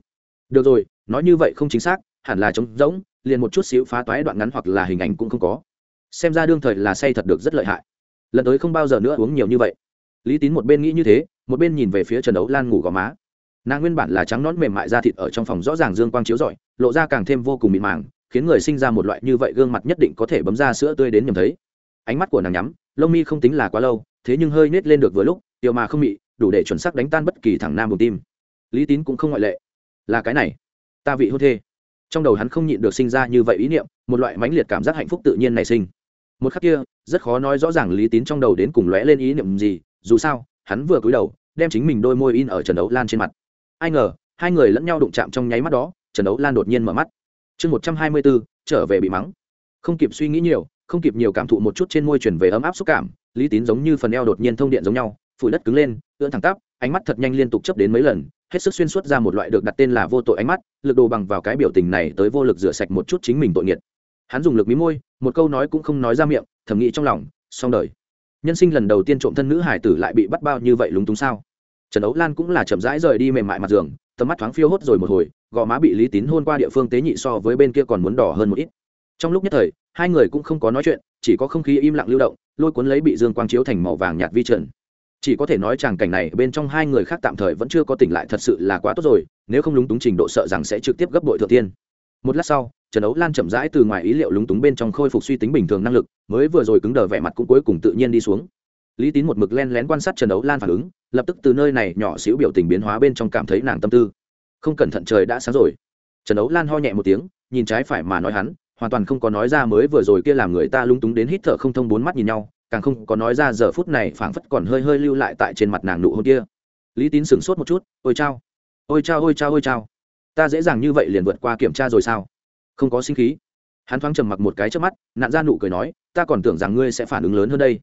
Được rồi, nói như vậy không chính xác, hẳn là trống rỗng liền một chút xíu phá toái đoạn ngắn hoặc là hình ảnh cũng không có. Xem ra đương thời là say thật được rất lợi hại. Lần tới không bao giờ nữa uống nhiều như vậy. Lý tín một bên nghĩ như thế, một bên nhìn về phía trần đấu lan ngủ gò má. Nàng nguyên bản là trắng nón mềm mại da thịt ở trong phòng rõ ràng dương quang chiếu rọi, lộ ra càng thêm vô cùng mịn màng, khiến người sinh ra một loại như vậy gương mặt nhất định có thể bấm ra sữa tươi đến nhầm thấy. Ánh mắt của nàng nhắm, lông mi không tính là quá lâu, thế nhưng hơi nết lên được vừa lúc tiêu mà không mị, đủ để chuẩn xác đánh tan bất kỳ thằng nam buồng tim. Lý tín cũng không ngoại lệ. Là cái này, ta vị hôn thê trong đầu hắn không nhịn được sinh ra như vậy ý niệm, một loại mãnh liệt cảm giác hạnh phúc tự nhiên nảy sinh. Một khắc kia, rất khó nói rõ ràng lý tín trong đầu đến cùng lóe lên ý niệm gì, dù sao, hắn vừa cúi đầu, đem chính mình đôi môi in ở trần đấu lan trên mặt. Ai ngờ, hai người lẫn nhau đụng chạm trong nháy mắt đó, trần đấu lan đột nhiên mở mắt. Chương một trăm hai mươi bốn trở về bị mắng. Không kịp suy nghĩ nhiều, không kịp nhiều cảm thụ một chút trên môi chuyển về ấm áp xúc cảm, lý tín giống như phần eo đột nhiên thông điện giống nhau, phủi đất cứng lên, ưỡn thẳng tắp, ánh mắt thật nhanh liên tục chấp đến mấy lần hết sức xuyên suốt ra một loại được đặt tên là vô tội ánh mắt, lực đồ bằng vào cái biểu tình này tới vô lực rửa sạch một chút chính mình tội nghiệt. Hắn dùng lực mí môi, một câu nói cũng không nói ra miệng, thầm nghĩ trong lòng, xong đời. Nhân sinh lần đầu tiên trộm thân nữ hải tử lại bị bắt bao như vậy lúng túng sao? Trần ấu lan cũng là chậm rãi rời đi mềm mại mặt giường, tầm mắt thoáng phiêu hốt rồi một hồi, gò má bị lý tín hôn qua địa phương tế nhị so với bên kia còn muốn đỏ hơn một ít. Trong lúc nhất thời, hai người cũng không có nói chuyện, chỉ có không khí im lặng lưu động, lôi cuốn lấy bị dương quang chiếu thành màu vàng nhạt vi trần chỉ có thể nói chàng cảnh này bên trong hai người khác tạm thời vẫn chưa có tỉnh lại thật sự là quá tốt rồi, nếu không lúng túng trình độ sợ rằng sẽ trực tiếp gấp bội thượng tiên. Một lát sau, trần ấu lan chậm rãi từ ngoài ý liệu lúng túng bên trong khôi phục suy tính bình thường năng lực, mới vừa rồi cứng đờ vẻ mặt cũng cuối cùng tự nhiên đi xuống. Lý tín một mực len lén quan sát trần ấu lan phản ứng, lập tức từ nơi này nhỏ xíu biểu tình biến hóa bên trong cảm thấy nàng tâm tư. Không cẩn thận trời đã sáng rồi. Trần ấu lan ho nhẹ một tiếng, nhìn trái phải mà nói hắn, hoàn toàn không có nói ra mới vừa rồi kia làm người ta lung túng đến hít thở không thông bốn mắt nhìn nhau càng không có nói ra giờ phút này phảng phất còn hơi hơi lưu lại tại trên mặt nàng nụ hôn kia. Lý tín sửng sốt một chút, ôi chao ôi chao ôi chao ôi chao, ta dễ dàng như vậy liền vượt qua kiểm tra rồi sao? Không có sinh khí. Hắn thoáng trầm mặc một cái trước mắt nạn ra nụ cười nói, ta còn tưởng rằng ngươi sẽ phản ứng lớn hơn đây.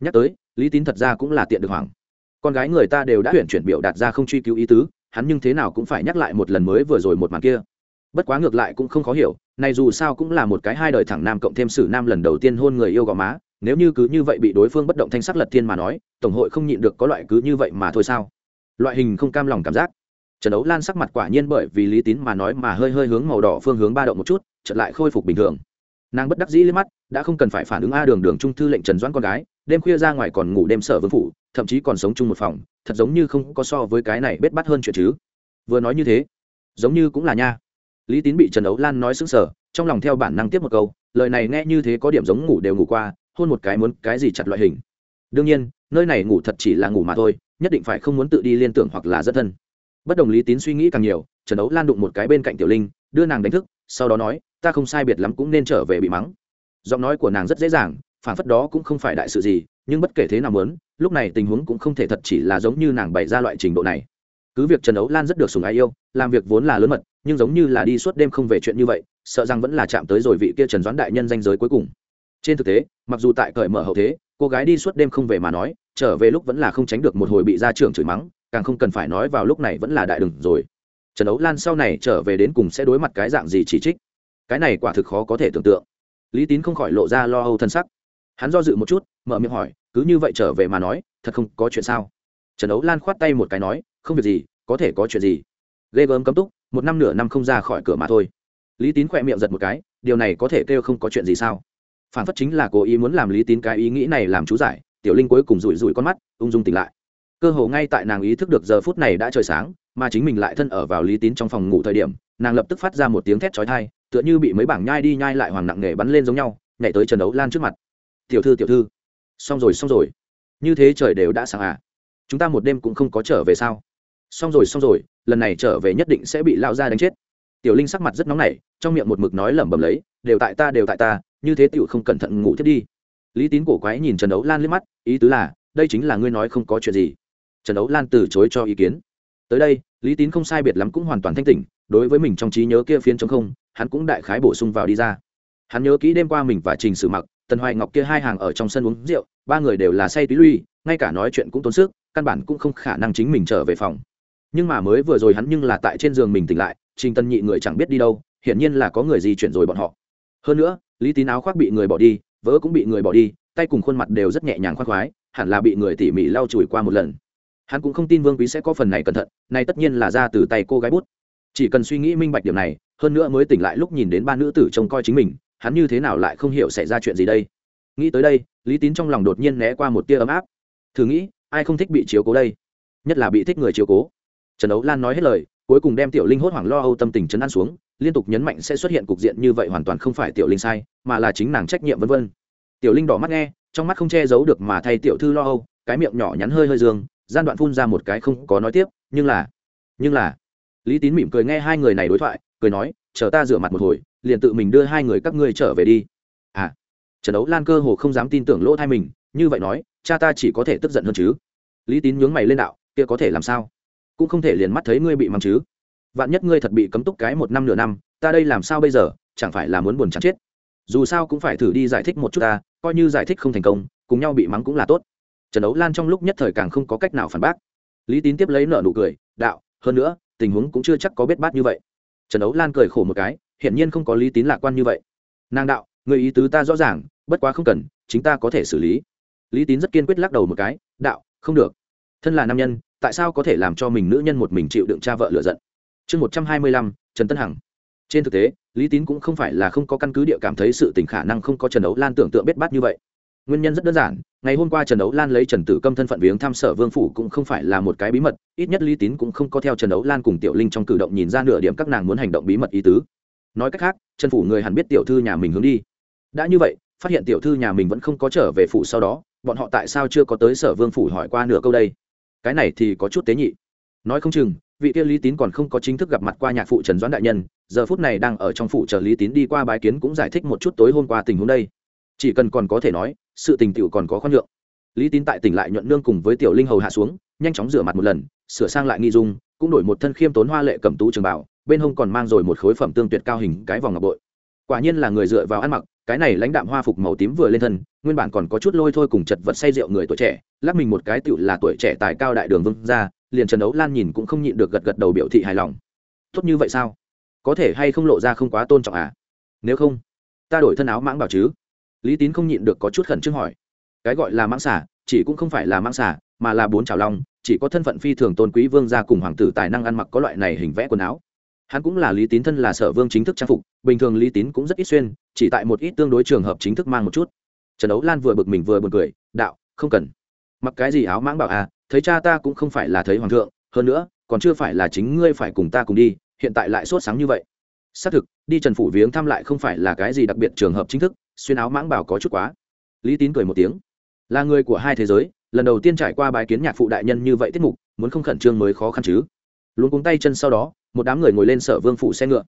Nhắc tới, lý tín thật ra cũng là tiện được hoảng. Con gái người ta đều đã tuyển chuyển biểu đạt ra không truy cứu ý tứ, hắn nhưng thế nào cũng phải nhắc lại một lần mới vừa rồi một màn kia. Bất quá ngược lại cũng không khó hiểu, này dù sao cũng là một cái hai đời thẳng nam cộng thêm sử nam lần đầu tiên hôn người yêu gò má nếu như cứ như vậy bị đối phương bất động thanh sắc lật thiên mà nói, tổng hội không nhịn được có loại cứ như vậy mà thôi sao? Loại hình không cam lòng cảm giác. Trần đấu lan sắc mặt quả nhiên bởi vì lý tín mà nói mà hơi hơi hướng màu đỏ phương hướng ba động một chút, chợt lại khôi phục bình thường. Nàng bất đắc dĩ lên mắt, đã không cần phải phản ứng a đường đường trung thư lệnh trần doãn con gái, đêm khuya ra ngoài còn ngủ đêm sở vương phủ, thậm chí còn sống chung một phòng, thật giống như không có so với cái này bết bắt hơn chuyện chứ. Vừa nói như thế, giống như cũng là nha. Lý tín bị trần đấu lan nói xứng sở trong lòng theo bản năng tiếp một câu, lời này nghe như thế có điểm giống ngủ đều ngủ qua hôn một cái muốn cái gì chặt loại hình. Đương nhiên, nơi này ngủ thật chỉ là ngủ mà thôi, nhất định phải không muốn tự đi liên tưởng hoặc là rất thân. Bất đồng lý tín suy nghĩ càng nhiều, trần đấu lan đụng một cái bên cạnh tiểu linh, đưa nàng đánh thức, sau đó nói, ta không sai biệt lắm cũng nên trở về bị mắng. Giọng nói của nàng rất dễ dàng, phản phất đó cũng không phải đại sự gì, nhưng bất kể thế nào muốn, lúc này tình huống cũng không thể thật chỉ là giống như nàng bày ra loại trình độ này. Cứ việc trần đấu lan rất được sùng ái yêu, làm việc vốn là lớn mật, nhưng giống như là đi suốt đêm không về chuyện như vậy, sợ rằng vẫn là chạm tới rồi vị kia trần doãn đại nhân danh giới cuối cùng trên thực tế, mặc dù tại cởi mở hậu thế, cô gái đi suốt đêm không về mà nói, trở về lúc vẫn là không tránh được một hồi bị gia trưởng chửi mắng, càng không cần phải nói vào lúc này vẫn là đại đừng rồi. Trần ấu lan sau này trở về đến cùng sẽ đối mặt cái dạng gì chỉ trích? Cái này quả thực khó có thể tưởng tượng. Lý tín không khỏi lộ ra lo âu thân sắc. Hắn do dự một chút, mở miệng hỏi, cứ như vậy trở về mà nói, thật không có chuyện sao? Trần ấu lan khoát tay một cái nói, không việc gì, có thể có chuyện gì. Ghê gớm cấm túc, một năm nửa năm không ra khỏi cửa mà thôi. Lý tín khỏe miệng giật một cái, điều này có thể kêu không có chuyện gì sao? Phản phất chính là cố ý muốn làm lý tín cái ý nghĩ này làm chú giải tiểu linh cuối cùng rủi rủi con mắt ung dung tỉnh lại. Cơ hồ ngay tại nàng ý thức được giờ phút này đã trời sáng mà chính mình lại thân ở vào lý tín trong phòng ngủ thời điểm nàng lập tức phát ra một tiếng thét chói tai, tựa như bị mấy bảng nhai đi nhai lại hoàng nặng nghề bắn lên giống nhau nhảy tới trần đấu lan trước mặt. Tiểu thư tiểu thư. Xong rồi xong rồi. Như thế trời đều đã sáng à? Chúng ta một đêm cũng không có trở về sao? Xong rồi xong rồi lần này trở về nhất định sẽ bị lao ra đánh chết. Tiểu linh sắc mặt rất nóng nảy trong miệng một mực nói lẩm bẩm lấy đều tại ta đều tại ta như thế tiểu không cẩn thận ngủ thiết đi. Lý tín cổ quái nhìn trần đấu lan liếc mắt, ý tứ là, đây chính là ngươi nói không có chuyện gì. Trần đấu lan từ chối cho ý kiến. Tới đây, lý tín không sai biệt lắm cũng hoàn toàn thanh tỉnh, đối với mình trong trí nhớ kia phiến trống không, hắn cũng đại khái bổ sung vào đi ra. Hắn nhớ kỹ đêm qua mình và trình sử mặc, tần hoài ngọc kia hai hàng ở trong sân uống rượu, ba người đều là say túy lui, ngay cả nói chuyện cũng tốn sức, căn bản cũng không khả năng chính mình trở về phòng. Nhưng mà mới vừa rồi hắn nhưng là tại trên giường mình tỉnh lại, trình tân nhị người chẳng biết đi đâu, hiển nhiên là có người gì chuyển rồi bọn họ. Hơn nữa lý tín áo khoác bị người bỏ đi vỡ cũng bị người bỏ đi, tay cùng khuôn mặt đều rất nhẹ nhàng khoác khoái, hẳn là bị người tỉ mỉ lau chùi qua một lần. Hắn cũng không tin vương quý sẽ có phần này cẩn thận, này tất nhiên là ra từ tay cô gái bút. Chỉ cần suy nghĩ minh bạch điểm này, hơn nữa mới tỉnh lại lúc nhìn đến ba nữ tử trông coi chính mình, hắn như thế nào lại không hiểu xảy ra chuyện gì đây. Nghĩ tới đây, lý tín trong lòng đột nhiên né qua một tia ấm áp. Thử nghĩ, ai không thích bị chiếu cố đây? Nhất là bị thích người chiếu cố. Trần ấu lan nói hết lời, cuối cùng đem tiểu linh hốt hoảng lo âu tâm tình chấn an xuống liên tục nhấn mạnh sẽ xuất hiện cục diện như vậy hoàn toàn không phải tiểu linh sai, mà là chính nàng trách nhiệm vân vân. Tiểu linh đỏ mắt nghe, trong mắt không che giấu được mà thay tiểu thư lo âu, cái miệng nhỏ nhắn hơi hơi dương, gian đoạn phun ra một cái không có nói tiếp, nhưng là nhưng là, lý tín mỉm cười nghe hai người này đối thoại, cười nói, chờ ta rửa mặt một hồi, liền tự mình đưa hai người các ngươi trở về đi. À trần đấu lan cơ hồ không dám tin tưởng lỗ thai mình, như vậy nói, cha ta chỉ có thể tức giận hơn chứ. Lý tín nhướng mày lên đạo, kia có thể làm sao? Cũng không thể liền mắt thấy ngươi bị mắng chứ vạn nhất ngươi thật bị cấm túc cái một năm nửa năm, ta đây làm sao bây giờ, chẳng phải là muốn buồn chán chết. Dù sao cũng phải thử đi giải thích một chút ta, coi như giải thích không thành công, cùng nhau bị mắng cũng là tốt. Trần đấu lan trong lúc nhất thời càng không có cách nào phản bác. Lý tín tiếp lấy nợ nụ cười, đạo, hơn nữa, tình huống cũng chưa chắc có biết bát như vậy. Trần đấu lan cười khổ một cái, hiển nhiên không có lý tín lạc quan như vậy. Nàng đạo, người ý tứ ta rõ ràng, bất quá không cần, chính ta có thể xử lý. Lý tín rất kiên quyết lắc đầu một cái, đạo, không được. Thân là nam nhân, tại sao có thể làm cho mình nữ nhân một mình chịu đựng cha vợ lựa giận? Chương một trăm hai mươi lăm, trần tân hằng. Trên thực tế, lý tín cũng không phải là không có căn cứ địa cảm thấy sự tình khả năng không có trần đấu lan tưởng tượng biết bát như vậy. Nguyên nhân rất đơn giản, ngày hôm qua trần đấu lan lấy trần tử câm thân phận viếng thăm sở vương phủ cũng không phải là một cái bí mật, ít nhất lý tín cũng không có theo trần đấu lan cùng tiểu linh trong cử động nhìn ra nửa điểm các nàng muốn hành động bí mật ý tứ. Nói cách khác, trần phủ người hẳn biết tiểu thư nhà mình hướng đi. Đã như vậy, phát hiện tiểu thư nhà mình vẫn không có trở về phủ sau đó, bọn họ tại sao chưa có tới sở vương phủ hỏi qua nửa câu đây? Cái này thì có chút tế nhị. Nói không chừng vị kia lý tín còn không có chính thức gặp mặt qua nhạc phụ trần doãn đại nhân giờ phút này đang ở trong phủ chờ lý tín đi qua bái kiến cũng giải thích một chút tối hôm qua tình huống đây chỉ cần còn có thể nói sự tình tiểu còn có khoan nhượng lý tín tại tỉnh lại nhuận nương cùng với tiểu linh hầu hạ xuống nhanh chóng rửa mặt một lần sửa sang lại nghi dung cũng đổi một thân khiêm tốn hoa lệ cầm tú trường bảo bên hông còn mang rồi một khối phẩm tương tuyệt cao hình cái vòng ngọc bội quả nhiên là người dựa vào ăn mặc cái này lãnh đạm hoa phục màu tím vừa lên thân nguyên bản còn có chút lôi thôi cùng chật vật say rượu người tuổi trẻ lắc mình một cái tựu là tuổi trẻ tài cao đại đường vương ra liền trần đấu lan nhìn cũng không nhịn được gật gật đầu biểu thị hài lòng. Tốt như vậy sao? Có thể hay không lộ ra không quá tôn trọng à? Nếu không, ta đổi thân áo mãng bảo chứ? Lý tín không nhịn được có chút khẩn trương hỏi. Cái gọi là mãng xả chỉ cũng không phải là mãng xả mà là bốn trào long, chỉ có thân phận phi thường tôn quý vương gia cùng hoàng tử tài năng ăn mặc có loại này hình vẽ quần áo. Hắn cũng là lý tín thân là sở vương chính thức trang phục, bình thường lý tín cũng rất ít xuyên, chỉ tại một ít tương đối trường hợp chính thức mang một chút. Trần đấu lan vừa bực mình vừa b u ồ n cười, đạo, không cần. Mặc cái gì áo mãng bảo à? Thấy cha ta cũng không phải là thấy hoàng thượng, hơn nữa, còn chưa phải là chính ngươi phải cùng ta cùng đi, hiện tại lại sốt sáng như vậy. Xác thực, đi trần phủ viếng thăm lại không phải là cái gì đặc biệt trường hợp chính thức, xuyên áo mãng bảo có chút quá. Lý tín cười một tiếng. Là người của hai thế giới, lần đầu tiên trải qua bài kiến nhạc phụ đại nhân như vậy tiết mục, muốn không khẩn trương mới khó khăn chứ. Luôn cuống tay chân sau đó, một đám người ngồi lên sở vương phủ xe ngựa.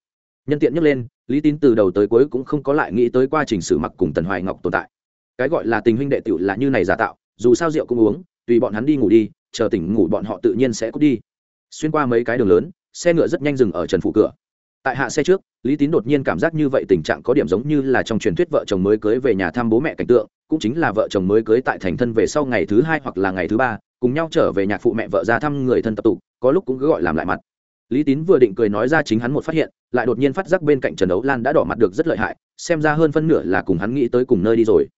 Nhân tiện nhấc lên, lý tín từ đầu tới cuối cũng không có lại nghĩ tới quá trình xử mặc cùng tần hoài ngọc tồn tại. Cái gọi là tình huynh đệ tiểu là như này giả tạo, dù sao rượu cũng uống tùy bọn hắn đi ngủ đi, chờ tỉnh ngủ bọn họ tự nhiên sẽ cút đi. Xuyên qua mấy cái đường lớn, xe ngựa rất nhanh dừng ở trần phủ cửa. Tại hạ xe trước, lý tín đột nhiên cảm giác như vậy tình trạng có điểm giống như là trong truyền thuyết vợ chồng mới cưới về nhà thăm bố mẹ cảnh tượng, cũng chính là vợ chồng mới cưới tại thành thân về sau ngày thứ hai hoặc là ngày thứ ba, cùng nhau trở về nhạc phụ mẹ vợ ra thăm người thân tập tụ, có lúc cũng cứ gọi làm lại mặt. Lý tín vừa định cười nói ra chính hắn một phát hiện, lại đột nhiên phát giác bên cạnh trần đấu lan đã đỏ mặt được rất lợi hại, xem ra hơn phân nửa là cùng hắn nghĩ tới cùng nơi đi rồi.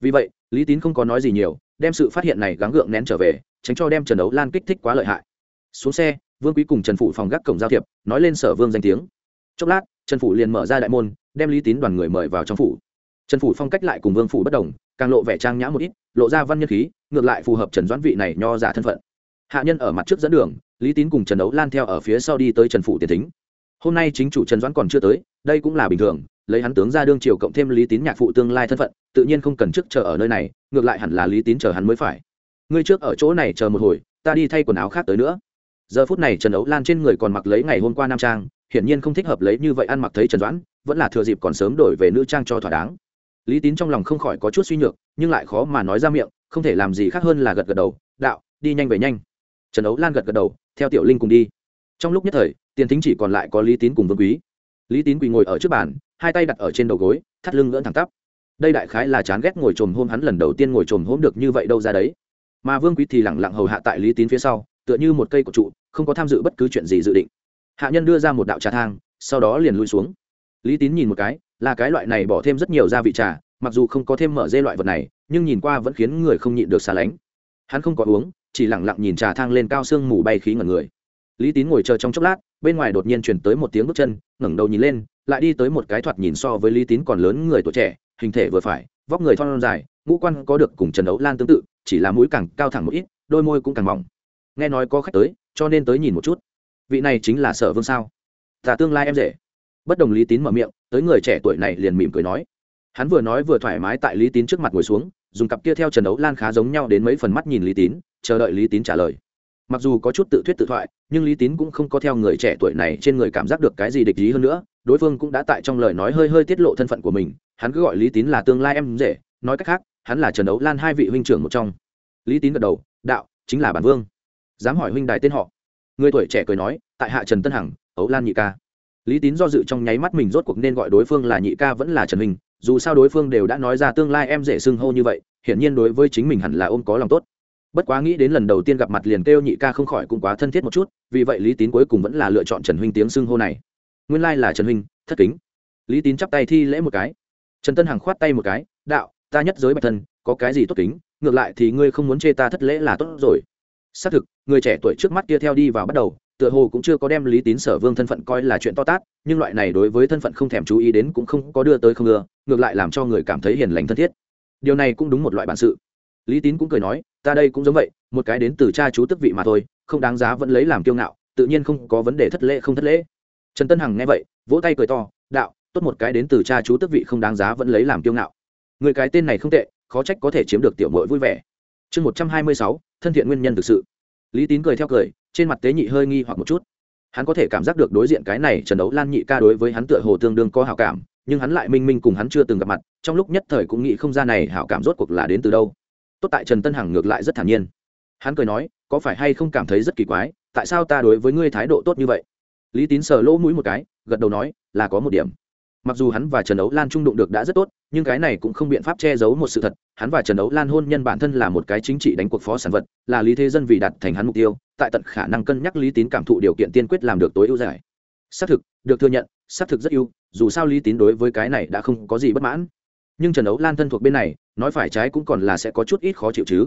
Vì vậy, lý tín không có nói gì nhiều đem sự phát hiện này gắng gượng nén trở về, tránh cho đem trần đấu lan kích thích quá lợi hại. Xuống xe, vương quý cùng trần phủ phòng gác cổng giao thiệp, nói lên sở vương danh tiếng. Chốc lát, trần phủ liền mở ra đại môn, đem lý tín đoàn người mời vào trong phủ. Trần phủ phong cách lại cùng vương phủ bất đồng, càng lộ vẻ trang nhã một ít, lộ ra văn nhân khí, ngược lại phù hợp trần doãn vị này nho giả thân phận. Hạ nhân ở mặt trước dẫn đường, lý tín cùng trần đấu lan theo ở phía sau đi tới trần phủ tiền thính. Hôm nay chính chủ trần doãn còn chưa tới, đây cũng là bình thường lấy hắn tướng ra đương triều cộng thêm lý tín nhạc phụ tương lai thân phận, tự nhiên không cần trước chờ ở nơi này, ngược lại hẳn là lý tín chờ hắn mới phải. Ngươi trước ở chỗ này chờ một hồi, ta đi thay quần áo khác tới nữa. Giờ phút này trần ấu lan trên người còn mặc lấy ngày hôm qua nam trang, hiển nhiên không thích hợp lấy như vậy ăn mặc thấy trần doãn, vẫn là thừa dịp còn sớm đổi về nữ trang cho thỏa đáng. Lý tín trong lòng không khỏi có chút suy nhược, nhưng lại khó mà nói ra miệng, không thể làm gì khác hơn là gật gật đầu, đạo, đi nhanh về nhanh. Trần ấu lan gật gật đầu, theo tiểu linh cùng đi. Trong lúc nhất thời, tiền thính chỉ còn lại có lý tín cùng vương quý. Lý tín quỳ ngồi ở trước bàn hai tay đặt ở trên đầu gối, thắt lưng ngỡn thẳng tắp. Đây đại khái là chán ghét ngồi trồm hôm hắn lần đầu tiên ngồi trồm hôm được như vậy đâu ra đấy. Mà vương quý thì lẳng lặng hầu hạ tại lý tín phía sau, tựa như một cây cổ trụ, không có tham dự bất cứ chuyện gì dự định. Hạ nhân đưa ra một đạo trà thang, sau đó liền lui xuống. Lý tín nhìn một cái, là cái loại này bỏ thêm rất nhiều gia vị trà, mặc dù không có thêm mở dê loại vật này, nhưng nhìn qua vẫn khiến người không nhịn được xa lánh. Hắn không có uống, chỉ lẳng lặng nhìn trà thang lên cao sương mù bay khí ngẩn người. Lý tín ngồi chờ trong chốc lát, bên ngoài đột nhiên chuyển tới một tiếng bước chân, ngẩng đầu nhìn lên lại đi tới một cái thoạt nhìn so với lý tín còn lớn người tuổi trẻ, hình thể vừa phải, vóc người thon dài, ngũ quan có được cùng trần đấu lan tương tự, chỉ là mũi càng cao thẳng một ít, đôi môi cũng càng mỏng. Nghe nói có khách tới, cho nên tới nhìn một chút. Vị này chính là sở vương sao? Ta tương lai em rể. Bất đồng lý tín mở miệng, tới người trẻ tuổi này liền mỉm cười nói. Hắn vừa nói vừa thoải mái tại lý tín trước mặt ngồi xuống, dùng cặp kia theo trần đấu lan khá giống nhau đến mấy phần mắt nhìn lý tín, chờ đợi lý tín trả lời. Mặc dù có chút tự thuyết tự thoại, nhưng lý tín cũng không có theo người trẻ tuổi này trên người cảm giác được cái gì địch ý hơn nữa đối phương cũng đã tại trong lời nói hơi hơi tiết lộ thân phận của mình hắn cứ gọi lý tín là tương lai em rể nói cách khác hắn là trần đấu lan hai vị huynh trưởng một trong. Lý tín gật đầu đạo chính là bản vương. Dám hỏi huynh đài tên họ. Người tuổi trẻ cười nói tại hạ trần tân hằng ấu lan nhị ca. Lý tín do dự trong nháy mắt mình rốt cuộc nên gọi đối phương là nhị ca vẫn là trần Minh, dù sao đối phương đều đã nói ra tương lai em dễ xưng hô như vậy hiển nhiên đối với chính mình hẳn là ôm có lòng tốt. Bất quá nghĩ đến lần đầu tiên gặp mặt liền kêu nhị ca không khỏi cũng quá thân thiết một chút vì vậy lý tín cuối cùng vẫn là lựa chọn trần huynh tiếng xưng hô này nguyên lai là trần huynh, thất kính. Lý tín chắp tay thi lễ một cái. Trần tân hằng khoát tay một cái, đạo, ta nhất giới bạch thân có cái gì tốt kính? Ngược lại thì ngươi không muốn chê ta thất lễ là tốt rồi. Xác thực, người trẻ tuổi trước mắt kia theo đi vào bắt đầu, tựa hồ cũng chưa có đem lý tín sở vương thân phận coi là chuyện to tát, nhưng loại này đối với thân phận không thèm chú ý đến cũng không có đưa tới không ưa ngược lại làm cho người cảm thấy hiền lành thân thiết. Điều này cũng đúng một loại bản sự. Lý tín cũng cười nói, ta đây cũng giống vậy, một cái đến từ cha chú tức vị mà thôi, không đáng giá vẫn lấy làm kiêu ngạo, tự nhiên không có vấn đề thất lễ không thất lễ trần tân hằng nghe vậy, vỗ tay cười to, đạo, tốt một cái đến từ cha chú tức vị không đáng giá vẫn lấy làm kiêu ngạo. Người cái tên này không tệ, khó trách có thể chiếm được tiểu mội vui vẻ. Chương một trăm hai mươi sáu, thân thiện nguyên nhân thực sự. Lý tín cười theo cười, trên mặt tế nhị hơi nghi hoặc một chút. Hắn có thể cảm giác được đối diện cái này trần đấu lan nhị ca đối với hắn tựa hồ tương đương có hảo cảm, nhưng hắn lại minh minh cùng hắn chưa từng gặp mặt, trong lúc nhất thời cũng nghĩ không ra này hảo cảm rốt cuộc là đến từ đâu. Tốt tại trần tân hằng ngược lại rất thản nhiên. Hắn cười nói, có phải hay không cảm thấy rất kỳ quái, tại sao ta đối với ngươi thái độ tốt như vậy? Lý tín sờ lỗ mũi một cái, gật đầu nói, là có một điểm. Mặc dù hắn và trần ấu lan trung đụng được đã rất tốt, nhưng cái này cũng không biện pháp che giấu một sự thật, hắn và trần ấu lan hôn nhân bản thân là một cái chính trị đánh cuộc phó sản vật, là lý thế dân vì đặt thành hắn mục tiêu, tại tận khả năng cân nhắc lý tín cảm thụ điều kiện tiên quyết làm được tối ưu giải. Xác thực, được thừa nhận, xác thực rất ưu, dù sao lý tín đối với cái này đã không có gì bất mãn. Nhưng trần ấu lan thân thuộc bên này, nói phải trái cũng còn là sẽ có chút ít khó chịu chứ.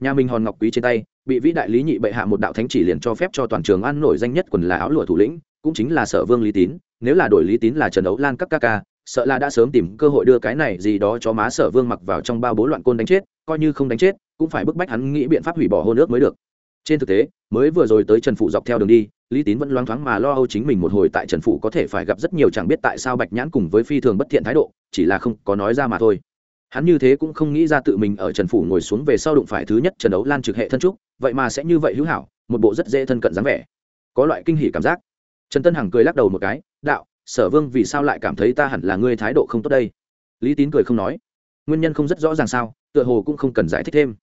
Nhà mình hòn ngọc quý trên tay bị vĩ đại lý nhị bệ hạ một đạo thánh chỉ liền cho phép cho toàn trường ăn nổi danh nhất quần là áo lụa thủ lĩnh, cũng chính là sở vương lý tín, nếu là đổi lý tín là trần ấu lan các ca ca, sợ là đã sớm tìm cơ hội đưa cái này gì đó cho má sở vương mặc vào trong bao bố loạn côn đánh chết, coi như không đánh chết, cũng phải bức bách hắn nghĩ biện pháp hủy bỏ hôn ước mới được. Trên thực tế, mới vừa rồi tới trần phủ dọc theo đường đi, lý tín vẫn loáng thoáng mà lo âu chính mình một hồi tại trần phủ có thể phải gặp rất nhiều chẳng biết tại sao bạch nhãn cùng với phi thường bất thiện thái độ, chỉ là không có nói ra mà thôi hắn như thế cũng không nghĩ ra tự mình ở trần phủ ngồi xuống về sau đụng phải thứ nhất trần đấu lan trực hệ thân trúc, vậy mà sẽ như vậy hữu hảo, một bộ rất dễ thân cận dáng vẻ. Có loại kinh hỉ cảm giác. Trần tân hằng cười lắc đầu một cái, đạo, sở vương vì sao lại cảm thấy ta hẳn là ngươi thái độ không tốt đây? Lý tín cười không nói. Nguyên nhân không rất rõ ràng sao, tựa hồ cũng không cần giải thích thêm.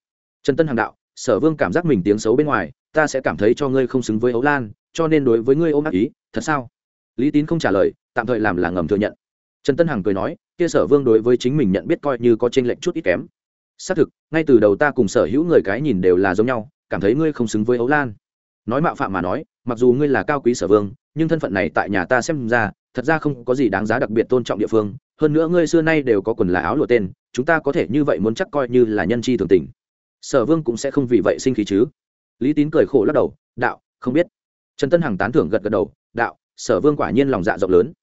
Trần tân hằng đạo, sở vương cảm giác mình tiếng xấu bên ngoài, ta sẽ cảm thấy cho ngươi không xứng với ấu lan, cho nên đối với ngươi ôm ác ý, thật sao? Lý tín không trả lời, tạm thời làm là ngầm thừa nhận trần tân hằng cười nói, kia sở vương đối với chính mình nhận biết coi như có t r ê n lệch chút ít kém. Xác thực, ngay từ đầu ta cùng sở hữu người cái nhìn đều là giống nhau, cảm thấy ngươi không xứng với ấu lan. Nói mạo phạm mà nói, mặc dù ngươi là cao quý sở vương, nhưng thân phận này tại nhà ta xem ra, thật ra không có gì đáng giá đặc biệt tôn trọng địa phương. Hơn nữa ngươi xưa nay đều có quần là áo lụa tên, chúng ta có thể như vậy muốn chắc coi như là nhân chi thường tình. Sở vương cũng sẽ không vì vậy sinh khí chứ. Lý tín cười khổ lắc đầu, đạo, không biết. Trần tân hằng tán thưởng gật gật đầu, đạo, sở vương quả nhiên lòng dạ rộng lớn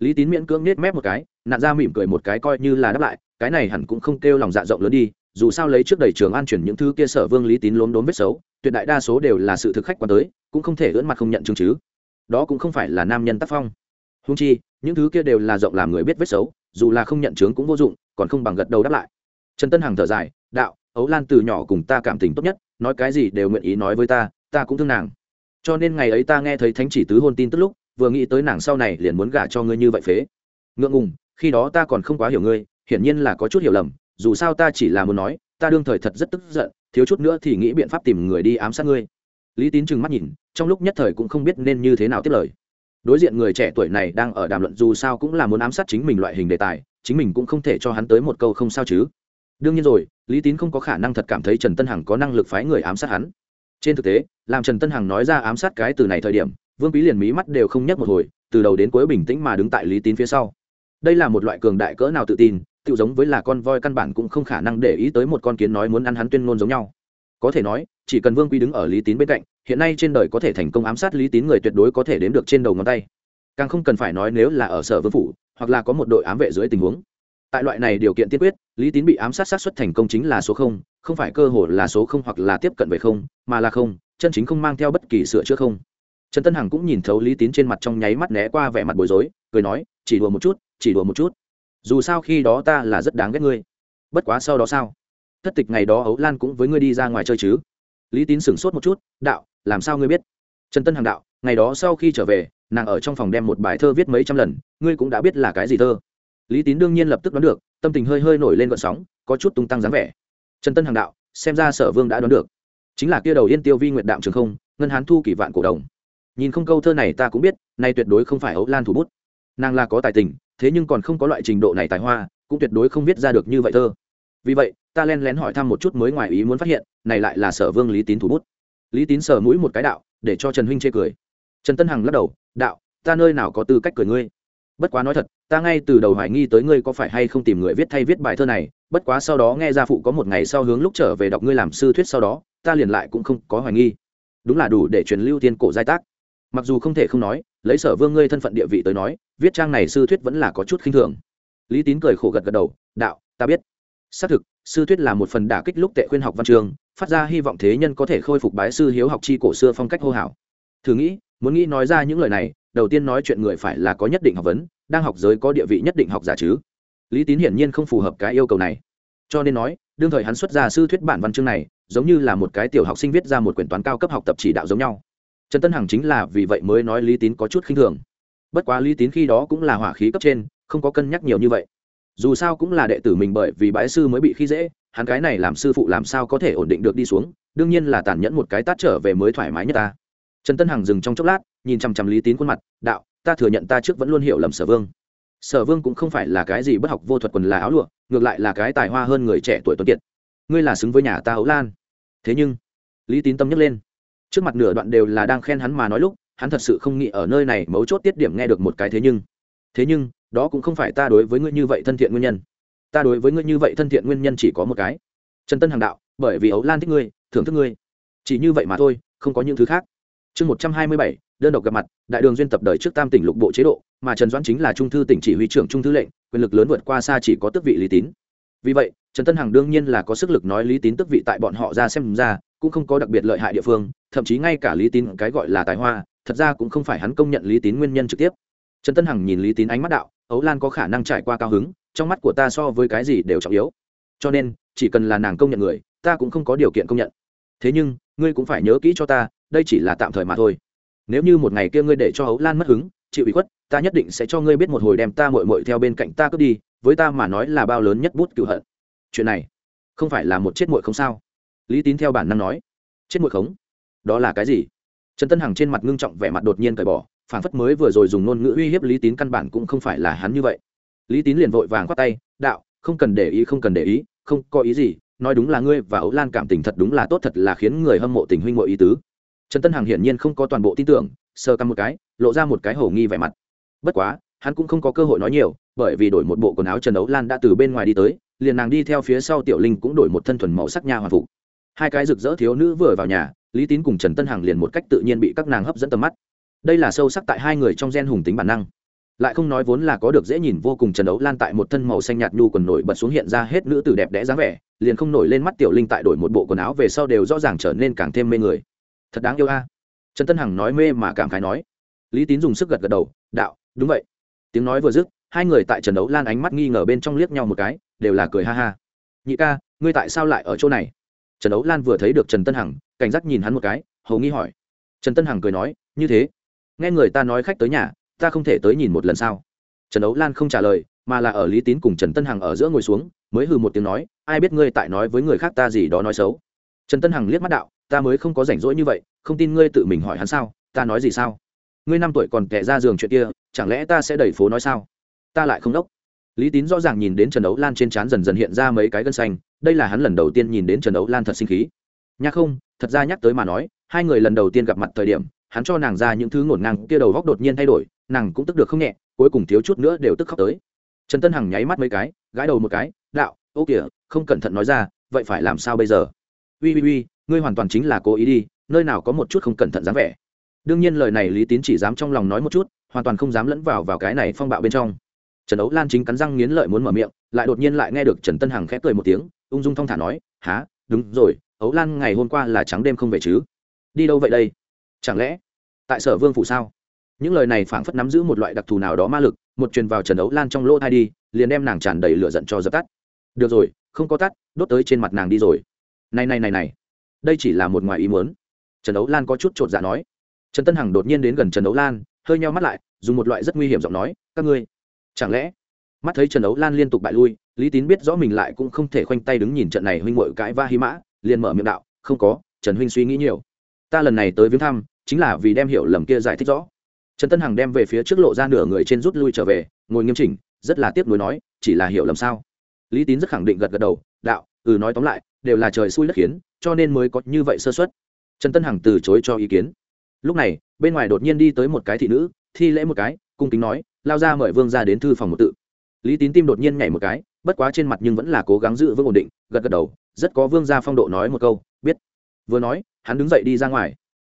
lý tín miễn cưỡng nết mép một cái nạn ra mỉm cười một cái coi như là đáp lại, cái này hẳn cũng không kêu lòng dạ rộng lớn đi, dù sao lấy trước đầy trường an chuyển những thứ kia sở vương lý tín lốm đốm vết xấu, tuyệt đại đa số đều là sự thực khách quan tới, cũng không thể ưỡn mặt không nhận chứng chứ. Đó cũng không phải là nam nhân tác phong. Húng chi, những thứ kia đều là rộng làm người biết vết xấu, dù là không nhận chứng cũng vô dụng, còn không bằng gật đầu đáp lại. Trần tân hằng thở dài, đạo, ấu lan từ nhỏ cùng ta cảm tình tốt nhất, nói cái gì đều nguyện ý nói với ta ta cũng thương nàng. Cho nên ngày ấy ta nghe thấy thánh chỉ tứ hôn tin tức lúc vừa nghĩ tới nàng sau này liền muốn gả cho ngươi như vậy phế. Ngượng ngùng, khi đó ta còn không quá hiểu ngươi, hiển nhiên là có chút hiểu lầm, dù sao ta chỉ là muốn nói, ta đương thời thật rất tức giận, thiếu chút nữa thì nghĩ biện pháp tìm người đi ám sát ngươi. Lý tín trừng mắt nhìn, trong lúc nhất thời cũng không biết nên như thế nào tiếp lời. Đối diện người trẻ tuổi này đang ở đàm luận dù sao cũng là muốn ám sát chính mình loại hình đề tài, chính mình cũng không thể cho hắn tới một câu không sao chứ. Đương nhiên rồi, lý tín không có khả năng thật cảm thấy trần tân hằng có năng lực phái người ám sát hắn. Trên thực tế, làm trần tân hằng nói ra ám sát cái từ này thời điểm vương quý liền mí mắt đều không nhấc một hồi, từ đầu đến cuối bình tĩnh mà đứng tại lý tín phía sau. Đây là một loại cường đại cỡ nào tự tin tự giống với là con voi căn bản cũng không khả năng để ý tới một con kiến nói muốn ăn hắn tuyên ngôn giống nhau. Có thể nói, chỉ cần vương quý đứng ở lý tín bên cạnh, hiện nay trên đời có thể thành công ám sát lý tín người tuyệt đối có thể đếm được trên đầu ngón tay. Càng không cần phải nói nếu là ở sở vương phủ, hoặc là có một đội ám vệ dưới tình huống. Tại loại này điều kiện tiên quyết, lý tín bị ám sát sát xuất thành công chính là số không không phải cơ hội là số không hoặc là tiếp cận về không, mà là không, chân chính không mang theo bất kỳ sửa chữa không trần tân hằng cũng nhìn thấu lý tín trên mặt trong nháy mắt né qua vẻ mặt bối rối, cười nói, chỉ đùa một chút, chỉ đùa một chút. Dù sao khi đó ta là rất đáng ghét ngươi. Bất quá sau đó sao? Thất tịch ngày đó ấu lan cũng với ngươi đi ra ngoài chơi chứ. Lý tín sửng sốt một chút, đạo, làm sao ngươi biết? Trần tân hằng đạo, ngày đó sau khi trở về, nàng ở trong phòng đem một bài thơ viết mấy trăm lần, ngươi cũng đã biết là cái gì thơ. Lý tín đương nhiên lập tức đoán được, tâm tình hơi hơi nổi lên gợn sóng, có chút tung tăng dáng vẻ. Trần tân hằng đạo, xem ra sở vương đã đoán được. Chính là kia đầu yên tiêu vi nguyệt đạm trường không, ngân hán thu kỷ vạn cổ đồng nhìn không câu thơ này ta cũng biết, nay tuyệt đối không phải ấu lan thủ bút. Nàng là có tài tình, thế nhưng còn không có loại trình độ này tài hoa, cũng tuyệt đối không viết ra được như vậy thơ. Vì vậy, ta len lén hỏi thăm một chút mới ngoài ý muốn phát hiện, này lại là sở vương lý tín thủ bút. Lý tín sờ mũi một cái đạo, để cho trần huynh chê cười. Trần tân hằng lắc đầu, đạo, ta nơi nào có tư cách cười ngươi? Bất quá nói thật, ta ngay từ đầu hoài nghi tới ngươi có phải hay không tìm người viết thay viết bài thơ này, bất quá sau đó nghe gia phụ có một ngày sau hướng lúc trở về đọc ngươi làm sư thuyết sau đó, ta liền lại cũng không có hoài nghi. Đúng là đủ để truyền lưu tiên cổ giai tác mặc dù không thể không nói, lấy sở vương ngươi thân phận địa vị tới nói, viết trang này sư thuyết vẫn là có chút khinh thường. Lý tín cười khổ gật gật đầu, đạo, ta biết. Xác thực, sư thuyết là một phần đả kích lúc tệ khuyên học văn trường, phát ra hy vọng thế nhân có thể khôi phục bái sư hiếu học chi cổ xưa phong cách hô hào. Thử nghĩ, muốn nghĩ nói ra những lời này, đầu tiên nói chuyện người phải là có nhất định học vấn, đang học giới có địa vị nhất định học giả chứ. Lý tín hiển nhiên không phù hợp cái yêu cầu này. Cho nên nói, đương thời hắn xuất ra sư thuyết bản văn chương này, giống như là một cái tiểu học sinh viết ra một quyển toán cao cấp học tập chỉ đạo giống nhau trần tân hằng chính là vì vậy mới nói lý tín có chút khinh thường. Bất quá lý tín khi đó cũng là hỏa khí cấp trên, không có cân nhắc nhiều như vậy. Dù sao cũng là đệ tử mình bởi vì bãi sư mới bị khi dễ, hắn cái này làm sư phụ làm sao có thể ổn định được đi xuống, đương nhiên là tàn nhẫn một cái tát trở về mới thoải mái nhất ta. Trần tân hằng dừng trong chốc lát, nhìn chằm chằm lý tín khuôn mặt, đạo, ta thừa nhận ta trước vẫn luôn hiểu lầm sở vương. Sở vương cũng không phải là cái gì bất học vô thuật quần là áo lụa, ngược lại là cái tài hoa hơn người trẻ tuổi tuấn kiệt. Ngươi là xứng với nhà ta ấu lan. Thế nhưng, lý tín tâm nhấc lên trước mặt nửa đoạn đều là đang khen hắn mà nói lúc, hắn thật sự không nghĩ ở nơi này mấu chốt tiết điểm nghe được một cái thế nhưng. Thế nhưng, đó cũng không phải ta đối với ngươi như vậy thân thiện nguyên nhân. Ta đối với ngươi như vậy thân thiện nguyên nhân chỉ có một cái. Trần tân hàng đạo, bởi vì ấu lan thích ngươi, thưởng thức ngươi. Chỉ như vậy mà thôi, không có những thứ khác. Chương một trăm hai mươi bảy, đơn độc gặp mặt, đại đường duyên tập đời trước tam tỉnh lục bộ chế độ, mà trần doãn chính là trung thư tỉnh chỉ huy trưởng trung thư lệnh, quyền lực lớn vượt qua xa chỉ có tước vị lý tín. Vì vậy, trần tân hằng đương nhiên là có sức lực nói lý tín tước vị tại bọn họ ra xem ra cũng không có đặc biệt lợi hại địa phương, thậm chí ngay cả lý tín cái gọi là tài hoa, thật ra cũng không phải hắn công nhận lý tín nguyên nhân trực tiếp. Trần tân hằng nhìn lý tín ánh mắt đạo, ấu lan có khả năng trải qua cao hứng, trong mắt của ta so với cái gì đều trọng yếu. Cho nên, chỉ cần là nàng công nhận người, ta cũng không có điều kiện công nhận. Thế nhưng, ngươi cũng phải nhớ kỹ cho ta, đây chỉ là tạm thời mà thôi. Nếu như một ngày kia ngươi để cho ấu lan mất hứng, chịu ủy khuất, ta nhất định sẽ cho ngươi biết một hồi đem ta mội mội theo bên cạnh ta cướp đi, với ta mà nói là bao lớn nhất bút cựu hận. Chuyện này không phải là một chết mội không sao lý tín theo bản năng nói, chết mũi khống, đó là cái gì? Trần tân hằng trên mặt ngưng trọng vẻ mặt đột nhiên cởi bỏ, phản phất mới vừa rồi dùng ngôn ngữ uy hiếp lý tín căn bản cũng không phải là hắn như vậy. Lý tín liền vội vàng khoát tay, đạo, không cần để ý, không cần để ý, không có ý gì, nói đúng là ngươi và ấu lan cảm tình thật đúng là tốt thật là khiến người hâm mộ tình huynh mộ ý tứ. Trần tân hằng hiển nhiên không có toàn bộ tin tưởng sơ căm một cái, lộ ra một cái hổ nghi vẻ mặt. Bất quá, hắn cũng không có cơ hội nói nhiều, bởi vì đổi một bộ quần áo trần ấu lan đã từ bên ngoài đi tới, liền nàng đi theo phía sau tiểu linh cũng đổi một thân thuần màu sắc nha hoàn phục hai cái rực rỡ thiếu nữ vừa vào nhà, lý tín cùng trần tân hằng liền một cách tự nhiên bị các nàng hấp dẫn tầm mắt. Đây là sâu sắc tại hai người trong gen hùng tính bản năng. Lại không nói vốn là có được dễ nhìn, vô cùng trần đấu lan tại một thân màu xanh nhạt nhu quần nổi bật xuống hiện ra hết nữ tử đẹp đẽ dáng vẻ, liền không nổi lên mắt tiểu linh tại đổi một bộ quần áo về sau đều rõ ràng trở nên càng thêm mê người. Thật đáng yêu a. Trần tân hằng nói mê mà cảm khái nói. Lý tín dùng sức gật gật đầu, đạo, đúng vậy. Tiếng nói vừa dứt, hai người tại trần đấu lan ánh mắt nghi ngờ bên trong liếc nhau một cái, đều là cười ha ha. Nhị ca, ngươi tại sao lại ở chỗ này? Trần ấu lan vừa thấy được trần tân hằng, cảnh giác nhìn hắn một cái, hầu nghi hỏi. Trần tân hằng cười nói, như thế, nghe người ta nói khách tới nhà, ta không thể tới nhìn một lần sao? Trần ấu lan không trả lời, mà là ở lý tín cùng trần tân hằng ở giữa ngồi xuống, mới hừ một tiếng nói, ai biết ngươi tại nói với người khác ta gì đó nói xấu? Trần tân hằng liếc mắt đạo, ta mới không có rảnh rỗi như vậy, không tin ngươi tự mình hỏi hắn sao, ta nói gì sao? Ngươi năm tuổi còn kẻ ra giường chuyện kia, chẳng lẽ ta sẽ đẩy phố nói sao? Ta lại không đốc lý tín rõ ràng nhìn đến trần đấu lan trên trán dần dần hiện ra mấy cái gân xanh, đây là hắn lần đầu tiên nhìn đến trần đấu lan thật sinh khí. Nhắc không, thật ra nhắc tới mà nói, hai người lần đầu tiên gặp mặt thời điểm, hắn cho nàng ra những thứ ngổn ngang kia đầu góc đột nhiên thay đổi, nàng cũng tức được không nhẹ, cuối cùng thiếu chút nữa đều tức khóc tới. Trần tân hằng nháy mắt mấy cái, gãi đầu một cái, đạo, ô kìa, không cẩn thận nói ra, vậy phải làm sao bây giờ? Ui ui ui ngươi hoàn toàn chính là cố ý đi, nơi nào có một chút không cẩn thận dám vẻ. Đương nhiên lời này lý tín chỉ dám trong lòng nói một chút, hoàn toàn không dám lẫn vào vào cái này phong bạo bên trong trần ấu lan chính cắn răng nghiến lợi muốn mở miệng, lại đột nhiên lại nghe được trần tân hằng khép cười một tiếng, ung dung thong thả nói há đúng rồi, ấu lan, ngày hôm qua là trắng đêm không về chứ? Đi đâu vậy đây? Chẳng lẽ tại sở vương phủ sao? Những lời này phảng phất nắm giữ một loại đặc thù nào đó ma lực, một truyền vào trần ấu lan trong lỗ thai đi, liền đem nàng tràn đầy lửa giận cho dập tắt. Được rồi, không có tắt, đốt tới trên mặt nàng đi rồi. Này này này này, đây chỉ là một ngoài ý muốn. Trần ấu lan có chút chột dạ nói. Trần tân hằng đột nhiên đến gần trần ấu lan, hơi nheo mắt lại, dùng một loại rất nguy hiểm giọng nói, các ngươi chẳng lẽ? Mắt thấy trần ấu lan liên tục bại lui, lý tín biết rõ mình lại cũng không thể khoanh tay đứng nhìn trận này huynh mội cãi va hi mã, liền mở miệng đạo, không có, trần huynh suy nghĩ nhiều. Ta lần này tới viếng thăm, chính là vì đem hiểu lầm kia giải thích rõ. Trần tân hằng đem về phía trước lộ ra nửa người trên rút lui trở về, ngồi nghiêm chỉnh, rất là tiếc nuối nói, chỉ là hiểu lầm sao? Lý tín rất khẳng định gật gật đầu, đạo ừ nói tóm lại, đều là trời xui đất khiến, cho nên mới có như vậy sơ xuất trần tân hằng từ chối cho ý kiến. Lúc này, bên ngoài đột nhiên đi tới một cái thị nữ, thi lễ một cái, cung kính nói lao ra mời vương ra đến thư phòng một tự. Lý tín tim đột nhiên nhảy một cái, bất quá trên mặt nhưng vẫn là cố gắng giữ vững ổn định, gật gật đầu, rất có vương gia phong độ nói một câu, biết. Vừa nói, hắn đứng dậy đi ra ngoài.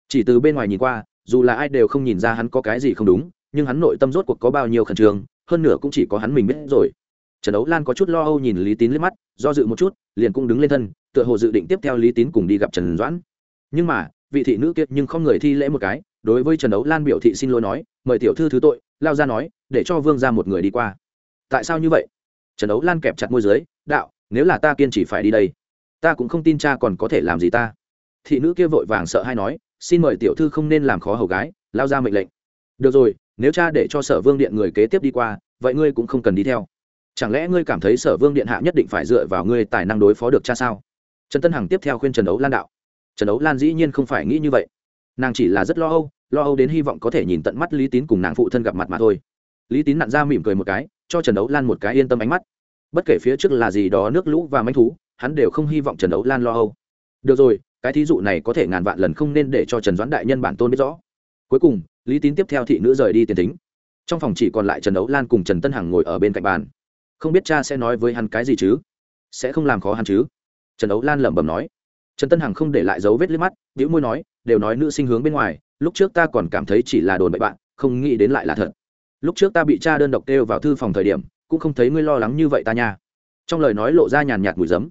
Chỉ từ bên ngoài nhìn qua, dù là ai đều không nhìn ra hắn có cái gì không đúng, nhưng hắn nội tâm rốt cuộc có bao nhiêu khẩn trương, hơn nữa cũng chỉ có hắn mình biết rồi. Trần đấu lan có chút lo âu nhìn lý tín liếc mắt, do dự một chút, liền cũng đứng lên thân, tựa hồ dự định tiếp theo lý tín cùng đi gặp trần doãn. Nhưng mà, vị thị nữ kiệt nhưng không người thi lễ một cái, đối với trần đấu lan biểu thị xin lỗi nói mời tiểu thư thứ tội, lao ra nói, để cho vương ra một người đi qua. Tại sao như vậy? Trần ấu lan kẹp chặt môi dưới, đạo, nếu là ta kiên chỉ phải đi đây, ta cũng không tin cha còn có thể làm gì ta. Thị nữ kia vội vàng sợ hay nói, xin mời tiểu thư không nên làm khó hầu gái, lao ra mệnh lệnh. Được rồi, nếu cha để cho sở vương điện người kế tiếp đi qua, vậy ngươi cũng không cần đi theo. Chẳng lẽ ngươi cảm thấy sở vương điện hạ nhất định phải dựa vào ngươi tài năng đối phó được cha sao? Trần tân hằng tiếp theo khuyên trần ấu lan đạo. Trần ấu lan dĩ nhiên không phải nghĩ như vậy. Nàng chỉ là rất lo âu lo âu đến hy vọng có thể nhìn tận mắt lý tín cùng nàng phụ thân gặp mặt mà thôi lý tín nặn ra mỉm cười một cái cho trần đấu lan một cái yên tâm ánh mắt bất kể phía trước là gì đó nước lũ và manh thú hắn đều không hy vọng trần đấu lan lo âu được rồi cái thí dụ này có thể ngàn vạn lần không nên để cho trần doãn đại nhân bản tôn biết rõ cuối cùng lý tín tiếp theo thị nữ rời đi tiền tính trong phòng chỉ còn lại trần đấu lan cùng trần tân hằng ngồi ở bên cạnh bàn không biết cha sẽ nói với hắn cái gì chứ sẽ không làm khó hắn chứ trần đấu lan lẩm bẩm nói trần tân hằng không để lại dấu vết liếc mắt biểu môi nói, đều nói nữ sinh hướng bên ngoài, lúc trước ta còn cảm thấy chỉ là đồn bậy bạn, không nghĩ đến lại là thật. Lúc trước ta bị cha đơn độc kêu vào thư phòng thời điểm, cũng không thấy ngươi lo lắng như vậy ta nha. Trong lời nói lộ ra nhàn nhạt mùi giấm.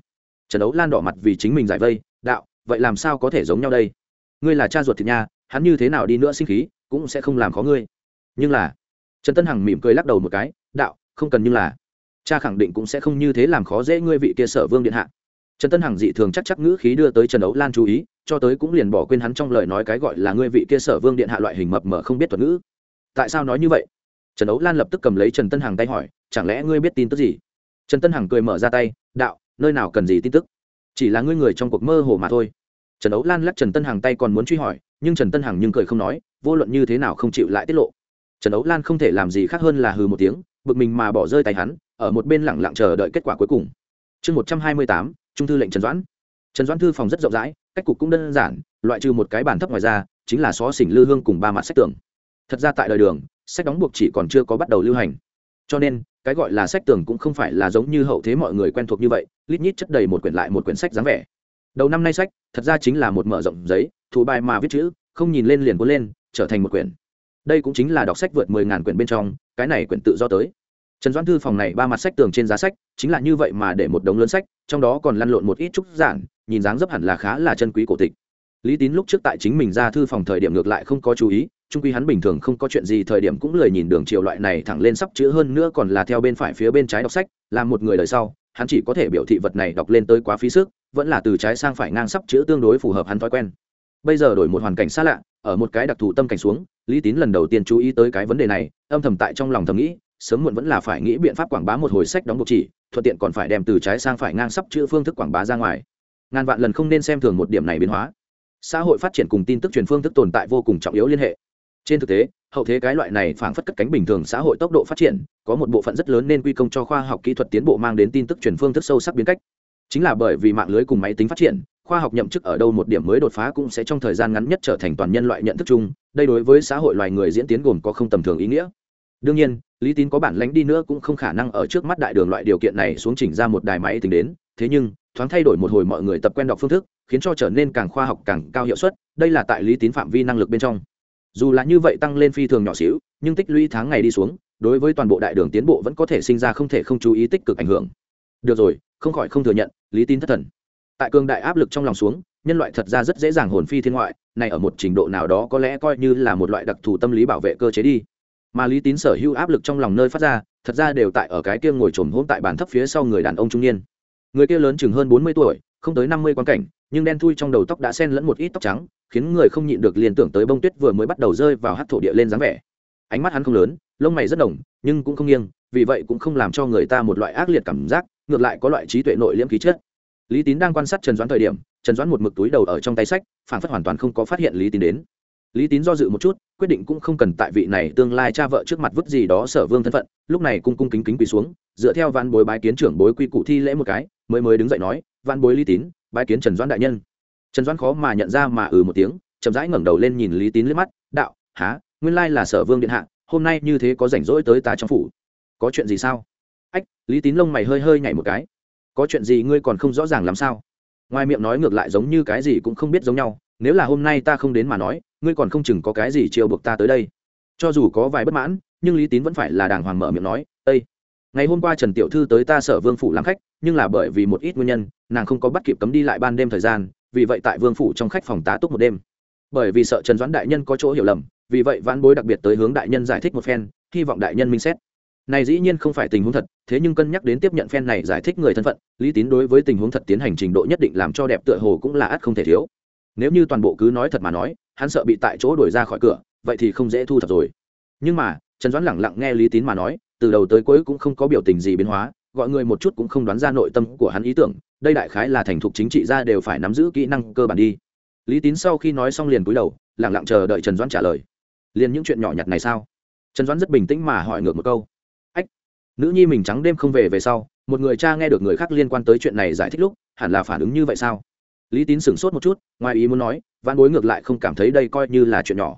Trần đấu lan đỏ mặt vì chính mình giải vây, đạo, vậy làm sao có thể giống nhau đây? Ngươi là cha ruột thịt nha, hắn như thế nào đi nữa sinh khí, cũng sẽ không làm khó ngươi. Nhưng là, trần tân hằng mỉm cười lắc đầu một cái, đạo, không cần nhưng là, cha khẳng định cũng sẽ không như thế làm khó dễ ngươi vị kia sở vương điện hạ. Trần tân hằng dị thường chắc chắc ngữ khí đưa tới trần đấu lan chú ý cho tới cũng liền bỏ quên hắn trong lời nói cái gọi là ngươi vị kia sở vương điện hạ loại hình mập mờ không biết thuật ngữ. Tại sao nói như vậy? Trần ấu lan lập tức cầm lấy trần tân hằng tay hỏi, chẳng lẽ ngươi biết tin tức gì? Trần tân hằng cười mở ra tay, đạo, nơi nào cần gì tin tức? Chỉ là ngươi người trong cuộc mơ hồ mà thôi. Trần ấu lan lắc trần tân hằng tay còn muốn truy hỏi, nhưng trần tân hằng nhưng cười không nói, vô luận như thế nào không chịu lại tiết lộ. Trần ấu lan không thể làm gì khác hơn là hừ một tiếng, bực mình mà bỏ rơi tay hắn, ở một bên lẳng lặng chờ đợi kết quả cuối cùng. Chương một trăm hai mươi tám, trung thư lệnh trần doãn trần doãn thư phòng rất rộng rãi, cách cục cũng đơn giản, loại trừ một cái bàn thấp ngoài ra, chính là xó xỉnh lư hương cùng ba mặt sách tường. Thật ra tại đời đường, sách đóng buộc chỉ còn chưa có bắt đầu lưu hành. Cho nên, cái gọi là sách tường cũng không phải là giống như hậu thế mọi người quen thuộc như vậy, lít nhít chất đầy một quyển lại một quyển sách dáng vẻ. Đầu năm nay sách, thật ra chính là một mở rộng giấy, thủ bài mà viết chữ, không nhìn lên liền cuốn lên, trở thành một quyển. Đây cũng chính là đọc sách vượt mười ngàn quyển bên trong, cái này quyển tự do tới trần doãn thư phòng này ba mặt sách tường trên giá sách, chính là như vậy mà để một đống lớn sách, trong đó còn lăn lộn một ít trúc giản, nhìn dáng dấp hẳn là khá là chân quý cổ tịch. Lý tín lúc trước tại chính mình ra thư phòng thời điểm ngược lại không có chú ý, trung quy hắn bình thường không có chuyện gì thời điểm cũng lười nhìn đường chiều loại này thẳng lên sắp chữ hơn nữa còn là theo bên phải phía bên trái đọc sách là một người đời sau, hắn chỉ có thể biểu thị vật này đọc lên tới quá phí sức, vẫn là từ trái sang phải ngang sắp chữ tương đối phù hợp hắn thói quen. Bây giờ đổi một hoàn cảnh xa lạ, ở một cái đặc thù tâm cảnh xuống, lý tín lần đầu tiên chú ý tới cái vấn đề này, âm thầm tại trong lòng thầm nghĩ sớm muộn vẫn là phải nghĩ biện pháp quảng bá một hồi sách đóng buộc chỉ, thuận tiện còn phải đem từ trái sang phải ngang sắp chữ phương thức quảng bá ra ngoài. Ngàn vạn lần không nên xem thường một điểm này biến hóa. Xã hội phát triển cùng tin tức truyền phương thức tồn tại vô cùng trọng yếu liên hệ. Trên thực tế, hậu thế cái loại này phảng phất cất cánh bình thường xã hội tốc độ phát triển, có một bộ phận rất lớn nên quy công cho khoa học kỹ thuật tiến bộ mang đến tin tức truyền phương thức sâu sắc biến cách. Chính là bởi vì mạng lưới cùng máy tính phát triển, khoa học nhậm chức ở đâu một điểm mới đột phá cũng sẽ trong thời gian ngắn nhất trở thành toàn nhân loại nhận thức chung, đây đối với xã hội loài người diễn tiến gồm có không tầm thường ý nghĩa. Đương nhiên lý tín có bản lánh đi nữa cũng không khả năng ở trước mắt đại đường loại điều kiện này xuống chỉnh ra một đài máy tính đến. Thế nhưng, thoáng thay đổi một hồi mọi người tập quen đọc phương thức, khiến cho trở nên càng khoa học, càng cao hiệu suất. Đây là tại lý tín phạm vi năng lực bên trong. Dù là như vậy tăng lên phi thường nhỏ xíu, nhưng tích lũy tháng ngày đi xuống, đối với toàn bộ đại đường tiến bộ vẫn có thể sinh ra không thể không chú ý tích cực ảnh hưởng. Được rồi, không khỏi không thừa nhận, lý tín thất thần. Tại cường đại áp lực trong lòng xuống, nhân loại thật ra rất dễ dàng hồn phi thiên ngoại, này ở một trình độ nào đó có lẽ coi như là một loại đặc thù tâm lý bảo vệ cơ chế đi mà lý tín sở hữu áp lực trong lòng nơi phát ra, thật ra đều tại ở cái kia ngồi trồm hôm tại bàn thấp phía sau người đàn ông trung niên. Người kia lớn chừng hơn bốn mươi tuổi, không tới năm mươi quan cảnh, nhưng đen thui trong đầu tóc đã sen lẫn một ít tóc trắng, khiến người không nhịn được liền tưởng tới bông tuyết vừa mới bắt đầu rơi vào hát thổ địa lên dáng vẻ. Ánh mắt hắn không lớn, lông mày rất đồng, nhưng cũng không nghiêng, vì vậy cũng không làm cho người ta một loại ác liệt cảm giác, ngược lại có loại trí tuệ nội liễm khí chất. Lý tín đang quan sát trần doãn thời điểm, trần doãn một mực túi đầu ở trong tay sách phản phất hoàn toàn không có phát hiện lý tín đến lý tín do dự một chút, quyết định cũng không cần tại vị này tương lai cha vợ trước mặt vứt gì đó sở vương thân phận, lúc này cung cung kính kính quỳ xuống, dựa theo văn bối bái kiến trưởng bối quy củ thi lễ một cái, mới mới đứng dậy nói văn bối lý tín, bái kiến trần doãn đại nhân. Trần doãn khó mà nhận ra mà ừ một tiếng, chậm rãi ngẩng đầu lên nhìn lý tín liếc mắt, đạo, há, nguyên lai là sở vương điện hạ, hôm nay như thế có rảnh rỗi tới ta trong phủ. Có chuyện gì sao? Ách, lý tín lông mày hơi hơi nhảy một cái. Có chuyện gì ngươi còn không rõ ràng làm sao? Ngoài miệng nói ngược lại giống như cái gì cũng không biết giống nhau, nếu là hôm nay ta không đến mà nói ngươi còn không chừng có cái gì chiều buộc ta tới đây. Cho dù có vài bất mãn, nhưng lý tín vẫn phải là đàng hoàng mở miệng nói ây ngày hôm qua trần tiểu thư tới ta sở vương phủ làm khách, nhưng là bởi vì một ít nguyên nhân, nàng không có bắt kịp cấm đi lại ban đêm thời gian, vì vậy tại vương phủ trong khách phòng tá túc một đêm. Bởi vì sợ trần doãn đại nhân có chỗ hiểu lầm, vì vậy vãn bối đặc biệt tới hướng đại nhân giải thích một phen, hy vọng đại nhân minh xét. Này dĩ nhiên không phải tình huống thật, thế nhưng cân nhắc đến tiếp nhận phen này giải thích người thân phận, lý tín đối với tình huống thật tiến hành trình độ nhất định làm cho đẹp tựa hồ cũng là ắt không thể thiếu nếu như toàn bộ cứ nói thật mà nói, hắn sợ bị tại chỗ đuổi ra khỏi cửa, vậy thì không dễ thu thập rồi. Nhưng mà, trần doãn lẳng lặng nghe lý tín mà nói, từ đầu tới cuối cũng không có biểu tình gì biến hóa, gọi người một chút cũng không đoán ra nội tâm của hắn ý tưởng, đây đại khái là thành thục chính trị ra đều phải nắm giữ kỹ năng cơ bản đi. Lý tín sau khi nói xong liền cúi đầu, lẳng lặng chờ đợi trần doãn trả lời. Liền những chuyện nhỏ nhặt này sao? Trần doãn rất bình tĩnh mà hỏi ngược một câu. Ách, nữ nhi mình trắng đêm không về về sau, một người cha nghe được người khác liên quan tới chuyện này giải thích lúc, hẳn là phản ứng như vậy sao? Lý tín sửng sốt một chút, ngoài ý muốn nói văn bối ngược lại không cảm thấy đây coi như là chuyện nhỏ.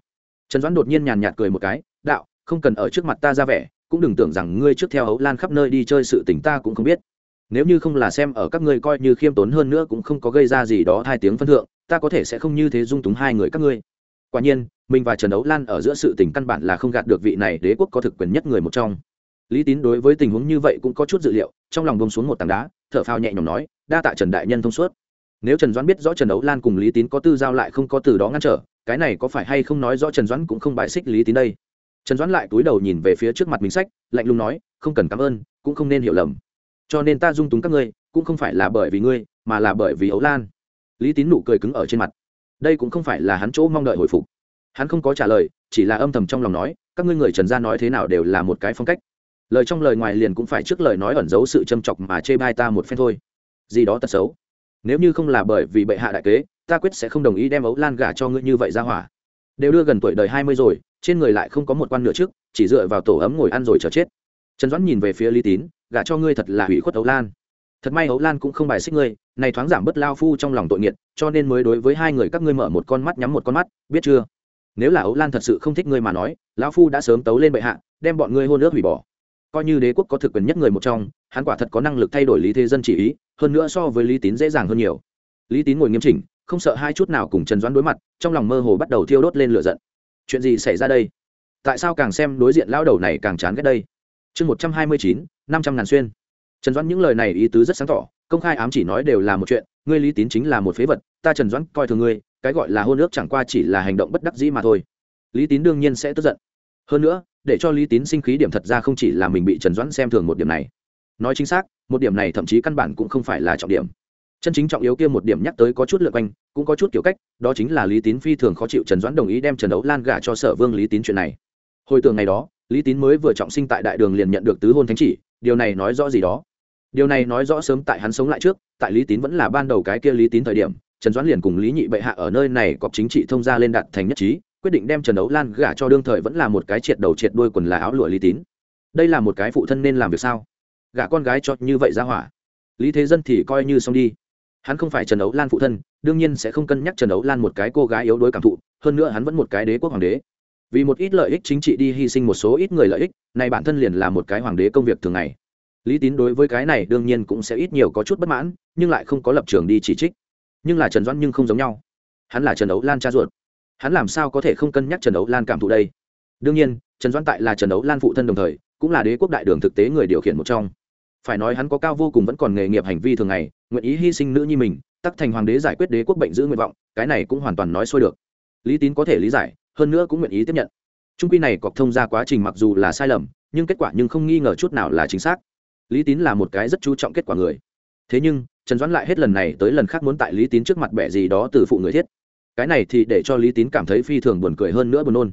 Trần doãn đột nhiên nhàn nhạt cười một cái, đạo, không cần ở trước mặt ta ra vẻ, cũng đừng tưởng rằng ngươi trước theo hấu lan khắp nơi đi chơi sự tình ta cũng không biết. Nếu như không là xem ở các ngươi coi như khiêm tốn hơn nữa cũng không có gây ra gì đó hai tiếng phân thượng, ta có thể sẽ không như thế dung túng hai người các ngươi. Quả nhiên, mình và trần ấu lan ở giữa sự tình căn bản là không gạt được vị này đế quốc có thực quyền nhất người một trong. Lý tín đối với tình huống như vậy cũng có chút dự liệu, trong lòng bông xuống một tảng đá, thở phao nhẹ nhõm nói, đa tạ trần đại nhân thông suốt nếu trần doãn biết rõ trần Đấu lan cùng lý tín có tư giao lại không có từ đó ngăn trở, cái này có phải hay không nói rõ trần doãn cũng không bài xích lý tín đây? Trần doãn lại túi đầu nhìn về phía trước mặt mình sách, lạnh lùng nói, không cần cảm ơn, cũng không nên hiểu lầm. Cho nên ta dung túng các ngươi, cũng không phải là bởi vì ngươi, mà là bởi vì ấu lan. Lý tín nụ cười cứng ở trên mặt. Đây cũng không phải là hắn chỗ mong đợi hồi phục. Hắn không có trả lời, chỉ là âm thầm trong lòng nói, các ngươi người trần gia nói thế nào đều là một cái phong cách. Lời trong lời ngoài liền cũng phải trước lời nói ẩn giấu sự châm chọc mà chê bai ta một phen thôi. Gì đó tật xấu nếu như không là bởi vì bệ hạ đại kế, ta quyết sẽ không đồng ý đem ấu lan gả cho ngươi như vậy ra hỏa. Đều đưa gần tuổi đời hai mươi rồi, trên người lại không có một quan nữa trước, chỉ dựa vào tổ ấm ngồi ăn rồi chờ chết. Trần doãn nhìn về phía lý tín, gả cho ngươi thật là hủy khuất ấu lan. Thật may ấu lan cũng không bài xích ngươi, này thoáng giảm bớt lao phu trong lòng tội nghiệt, cho nên mới đối với hai người các ngươi mở một con mắt nhắm một con mắt, biết chưa? Nếu là ấu lan thật sự không thích ngươi mà nói lão phu đã sớm tấu lên bệ hạ, đem bọn ngươi hôn ước hủy bỏ coi như đế quốc có thực quyền nhất người một trong, hắn quả thật có năng lực thay đổi lý thế dân chỉ ý, hơn nữa so với lý tín dễ dàng hơn nhiều. Lý tín ngồi nghiêm chỉnh, không sợ hai chút nào cùng trần doãn đối mặt, trong lòng mơ hồ bắt đầu thiêu đốt lên lửa giận. Chuyện gì xảy ra đây? Tại sao càng xem đối diện lao đầu này càng chán ghét đây? Chương một trăm hai mươi chín, năm trăm ngàn xuyên. Trần doãn những lời này ý tứ rất sáng tỏ, công khai ám chỉ nói đều là một chuyện, ngươi lý tín chính là một phế vật, ta trần doãn coi thường ngươi, cái gọi là hôn ước chẳng qua chỉ là hành động bất đắc dĩ mà thôi. Lý tín đương nhiên sẽ tức giận. Hơn nữa để cho lý tín sinh khí điểm thật ra không chỉ là mình bị trần doãn xem thường một điểm này. Nói chính xác, một điểm này thậm chí căn bản cũng không phải là trọng điểm. Chân chính trọng yếu kia một điểm nhắc tới có chút lượt quanh, cũng có chút kiểu cách, đó chính là lý tín phi thường khó chịu trần doãn đồng ý đem trần đấu lan gả cho sở vương lý tín chuyện này. Hồi tường ngày đó, lý tín mới vừa trọng sinh tại đại đường liền nhận được tứ hôn thánh chỉ, điều này nói rõ gì đó? Điều này nói rõ sớm tại hắn sống lại trước, tại lý tín vẫn là ban đầu cái kia lý tín thời điểm, trần doãn liền cùng lý nhị bệ hạ ở nơi này cọc chính trị thông gia lên đạt thành nhất trí quyết định đem trần đấu lan gả cho đương thời vẫn là một cái triệt đầu triệt đuôi quần là áo lụa lý tín. Đây là một cái phụ thân nên làm việc sao? Gả con gái cho như vậy ra hỏa. Lý thế dân thì coi như xong đi. Hắn không phải trần đấu lan phụ thân, đương nhiên sẽ không cân nhắc trần đấu lan một cái cô gái yếu đuối cảm thụ, hơn nữa hắn vẫn một cái đế quốc hoàng đế. Vì một ít lợi ích chính trị đi hy sinh một số ít người lợi ích, này bản thân liền là một cái hoàng đế công việc thường ngày. Lý tín đối với cái này đương nhiên cũng sẽ ít nhiều có chút bất mãn, nhưng lại không có lập trường đi chỉ trích. Nhưng là trần doãn nhưng không giống nhau. Hắn là trần đấu lan cha ruột hắn làm sao có thể không cân nhắc trần đấu lan cảm thụ đây? Đương nhiên, trần doãn tại là trần đấu lan phụ thân đồng thời, cũng là đế quốc đại đường thực tế người điều khiển một trong. Phải nói hắn có cao vô cùng vẫn còn nghề nghiệp hành vi thường ngày, nguyện ý hy sinh nữ nhi mình, tắc thành hoàng đế giải quyết đế quốc bệnh giữ nguyện vọng, cái này cũng hoàn toàn nói xuôi được. Lý tín có thể lý giải, hơn nữa cũng nguyện ý tiếp nhận. Trung quy này cọc thông ra quá trình mặc dù là sai lầm, nhưng kết quả nhưng không nghi ngờ chút nào là chính xác. Lý tín là một cái rất chú trọng kết quả người. Thế nhưng, trần doãn lại hết lần này tới lần khác muốn tại lý tín trước mặt bẻ gì đó từ phụ người thiết cái này thì để cho lý tín cảm thấy phi thường buồn cười hơn nữa buồn nôn.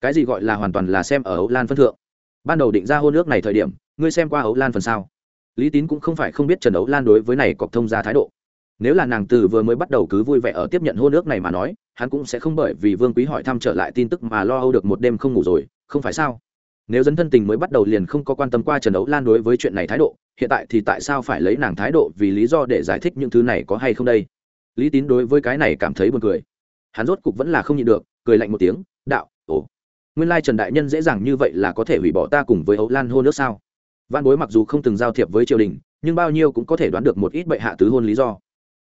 Cái gì gọi là hoàn toàn là xem ở ấu lan phân thượng? Ban đầu định ra hôn ước này thời điểm, ngươi xem qua ấu lan phần sao? Lý tín cũng không phải không biết trần ấu lan đối với này cọc thông ra thái độ. Nếu là nàng từ vừa mới bắt đầu cứ vui vẻ ở tiếp nhận hôn ước này mà nói, hắn cũng sẽ không bởi vì vương quý hỏi thăm trở lại tin tức mà lo âu được một đêm không ngủ rồi, không phải sao? Nếu dấn thân tình mới bắt đầu liền không có quan tâm qua trần ấu lan đối với chuyện này thái độ, hiện tại thì tại sao phải lấy nàng thái độ vì lý do để giải thích những thứ này có hay không đây? Lý tín đối với cái này cảm thấy buồn cười hắn rốt cục vẫn là không nhịn được, cười lạnh một tiếng, đạo, ồ, nguyên lai trần đại nhân dễ dàng như vậy là có thể hủy bỏ ta cùng với ấu lan hôn nước sao? Văn bối mặc dù không từng giao thiệp với triều đình, nhưng bao nhiêu cũng có thể đoán được một ít bệ hạ tứ hôn lý do.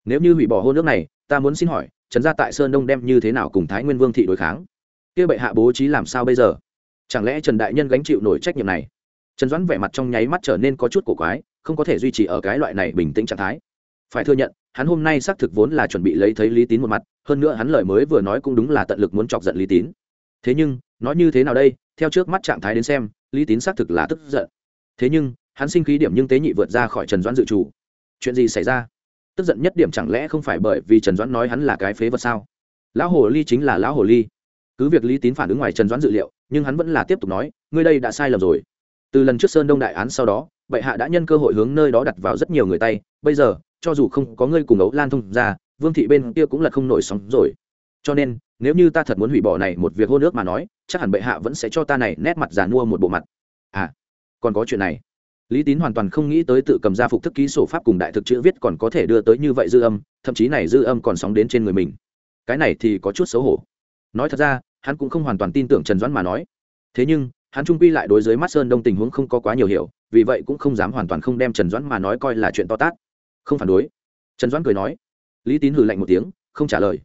Nếu như hủy bỏ hôn nước này, ta muốn xin hỏi, trần gia tại sơn đông đem như thế nào cùng thái nguyên vương thị đối kháng? Kia bệ hạ bố trí làm sao bây giờ? Chẳng lẽ trần đại nhân gánh chịu nổi trách nhiệm này? Trần doãn vẻ mặt trong nháy mắt trở nên có chút cổ quái, không có thể duy trì ở cái loại này bình tĩnh trạng thái. Phải thừa nhận hắn hôm nay xác thực vốn là chuẩn bị lấy thấy lý tín một mặt, hơn nữa hắn lời mới vừa nói cũng đúng là tận lực muốn chọc giận lý tín. Thế nhưng, nói như thế nào đây? Theo trước mắt trạng thái đến xem, lý tín xác thực là tức giận. Thế nhưng, hắn sinh khí điểm nhưng tế nhị vượt ra khỏi trần doãn dự chủ chuyện gì xảy ra? Tức giận nhất điểm chẳng lẽ không phải bởi vì trần doãn nói hắn là cái phế vật sao? Lão hồ ly chính là lão hồ ly. Cứ việc lý tín phản ứng ngoài trần doãn dự liệu, nhưng hắn vẫn là tiếp tục nói, ngươi đây đã sai lầm rồi. Từ lần trước sơn đông đại án sau đó, bệ hạ đã nhân cơ hội hướng nơi đó đặt vào rất nhiều người tay. Bây giờ cho dù không có ngươi cùng ấu lan thông ra, vương thị bên kia cũng là không nổi sóng rồi. Cho nên, nếu như ta thật muốn hủy bỏ này một việc hôn ước mà nói, chắc hẳn bệ hạ vẫn sẽ cho ta này nét mặt giàn mua một bộ mặt. À còn có chuyện này. Lý tín hoàn toàn không nghĩ tới tự cầm ra phục thức ký sổ pháp cùng đại thực chữ viết còn có thể đưa tới như vậy dư âm, thậm chí này dư âm còn sóng đến trên người mình. Cái này thì có chút xấu hổ. Nói thật ra, hắn cũng không hoàn toàn tin tưởng trần doãn mà nói. Thế nhưng, hắn trung quy lại đối với mắt sơn đông tình huống không có quá nhiều hiểu, vì vậy cũng không dám hoàn toàn không đem trần doãn mà nói coi là chuyện to tát không phản đối. Trần doãn cười nói. Lý tín hừ lạnh một tiếng, không trả lời.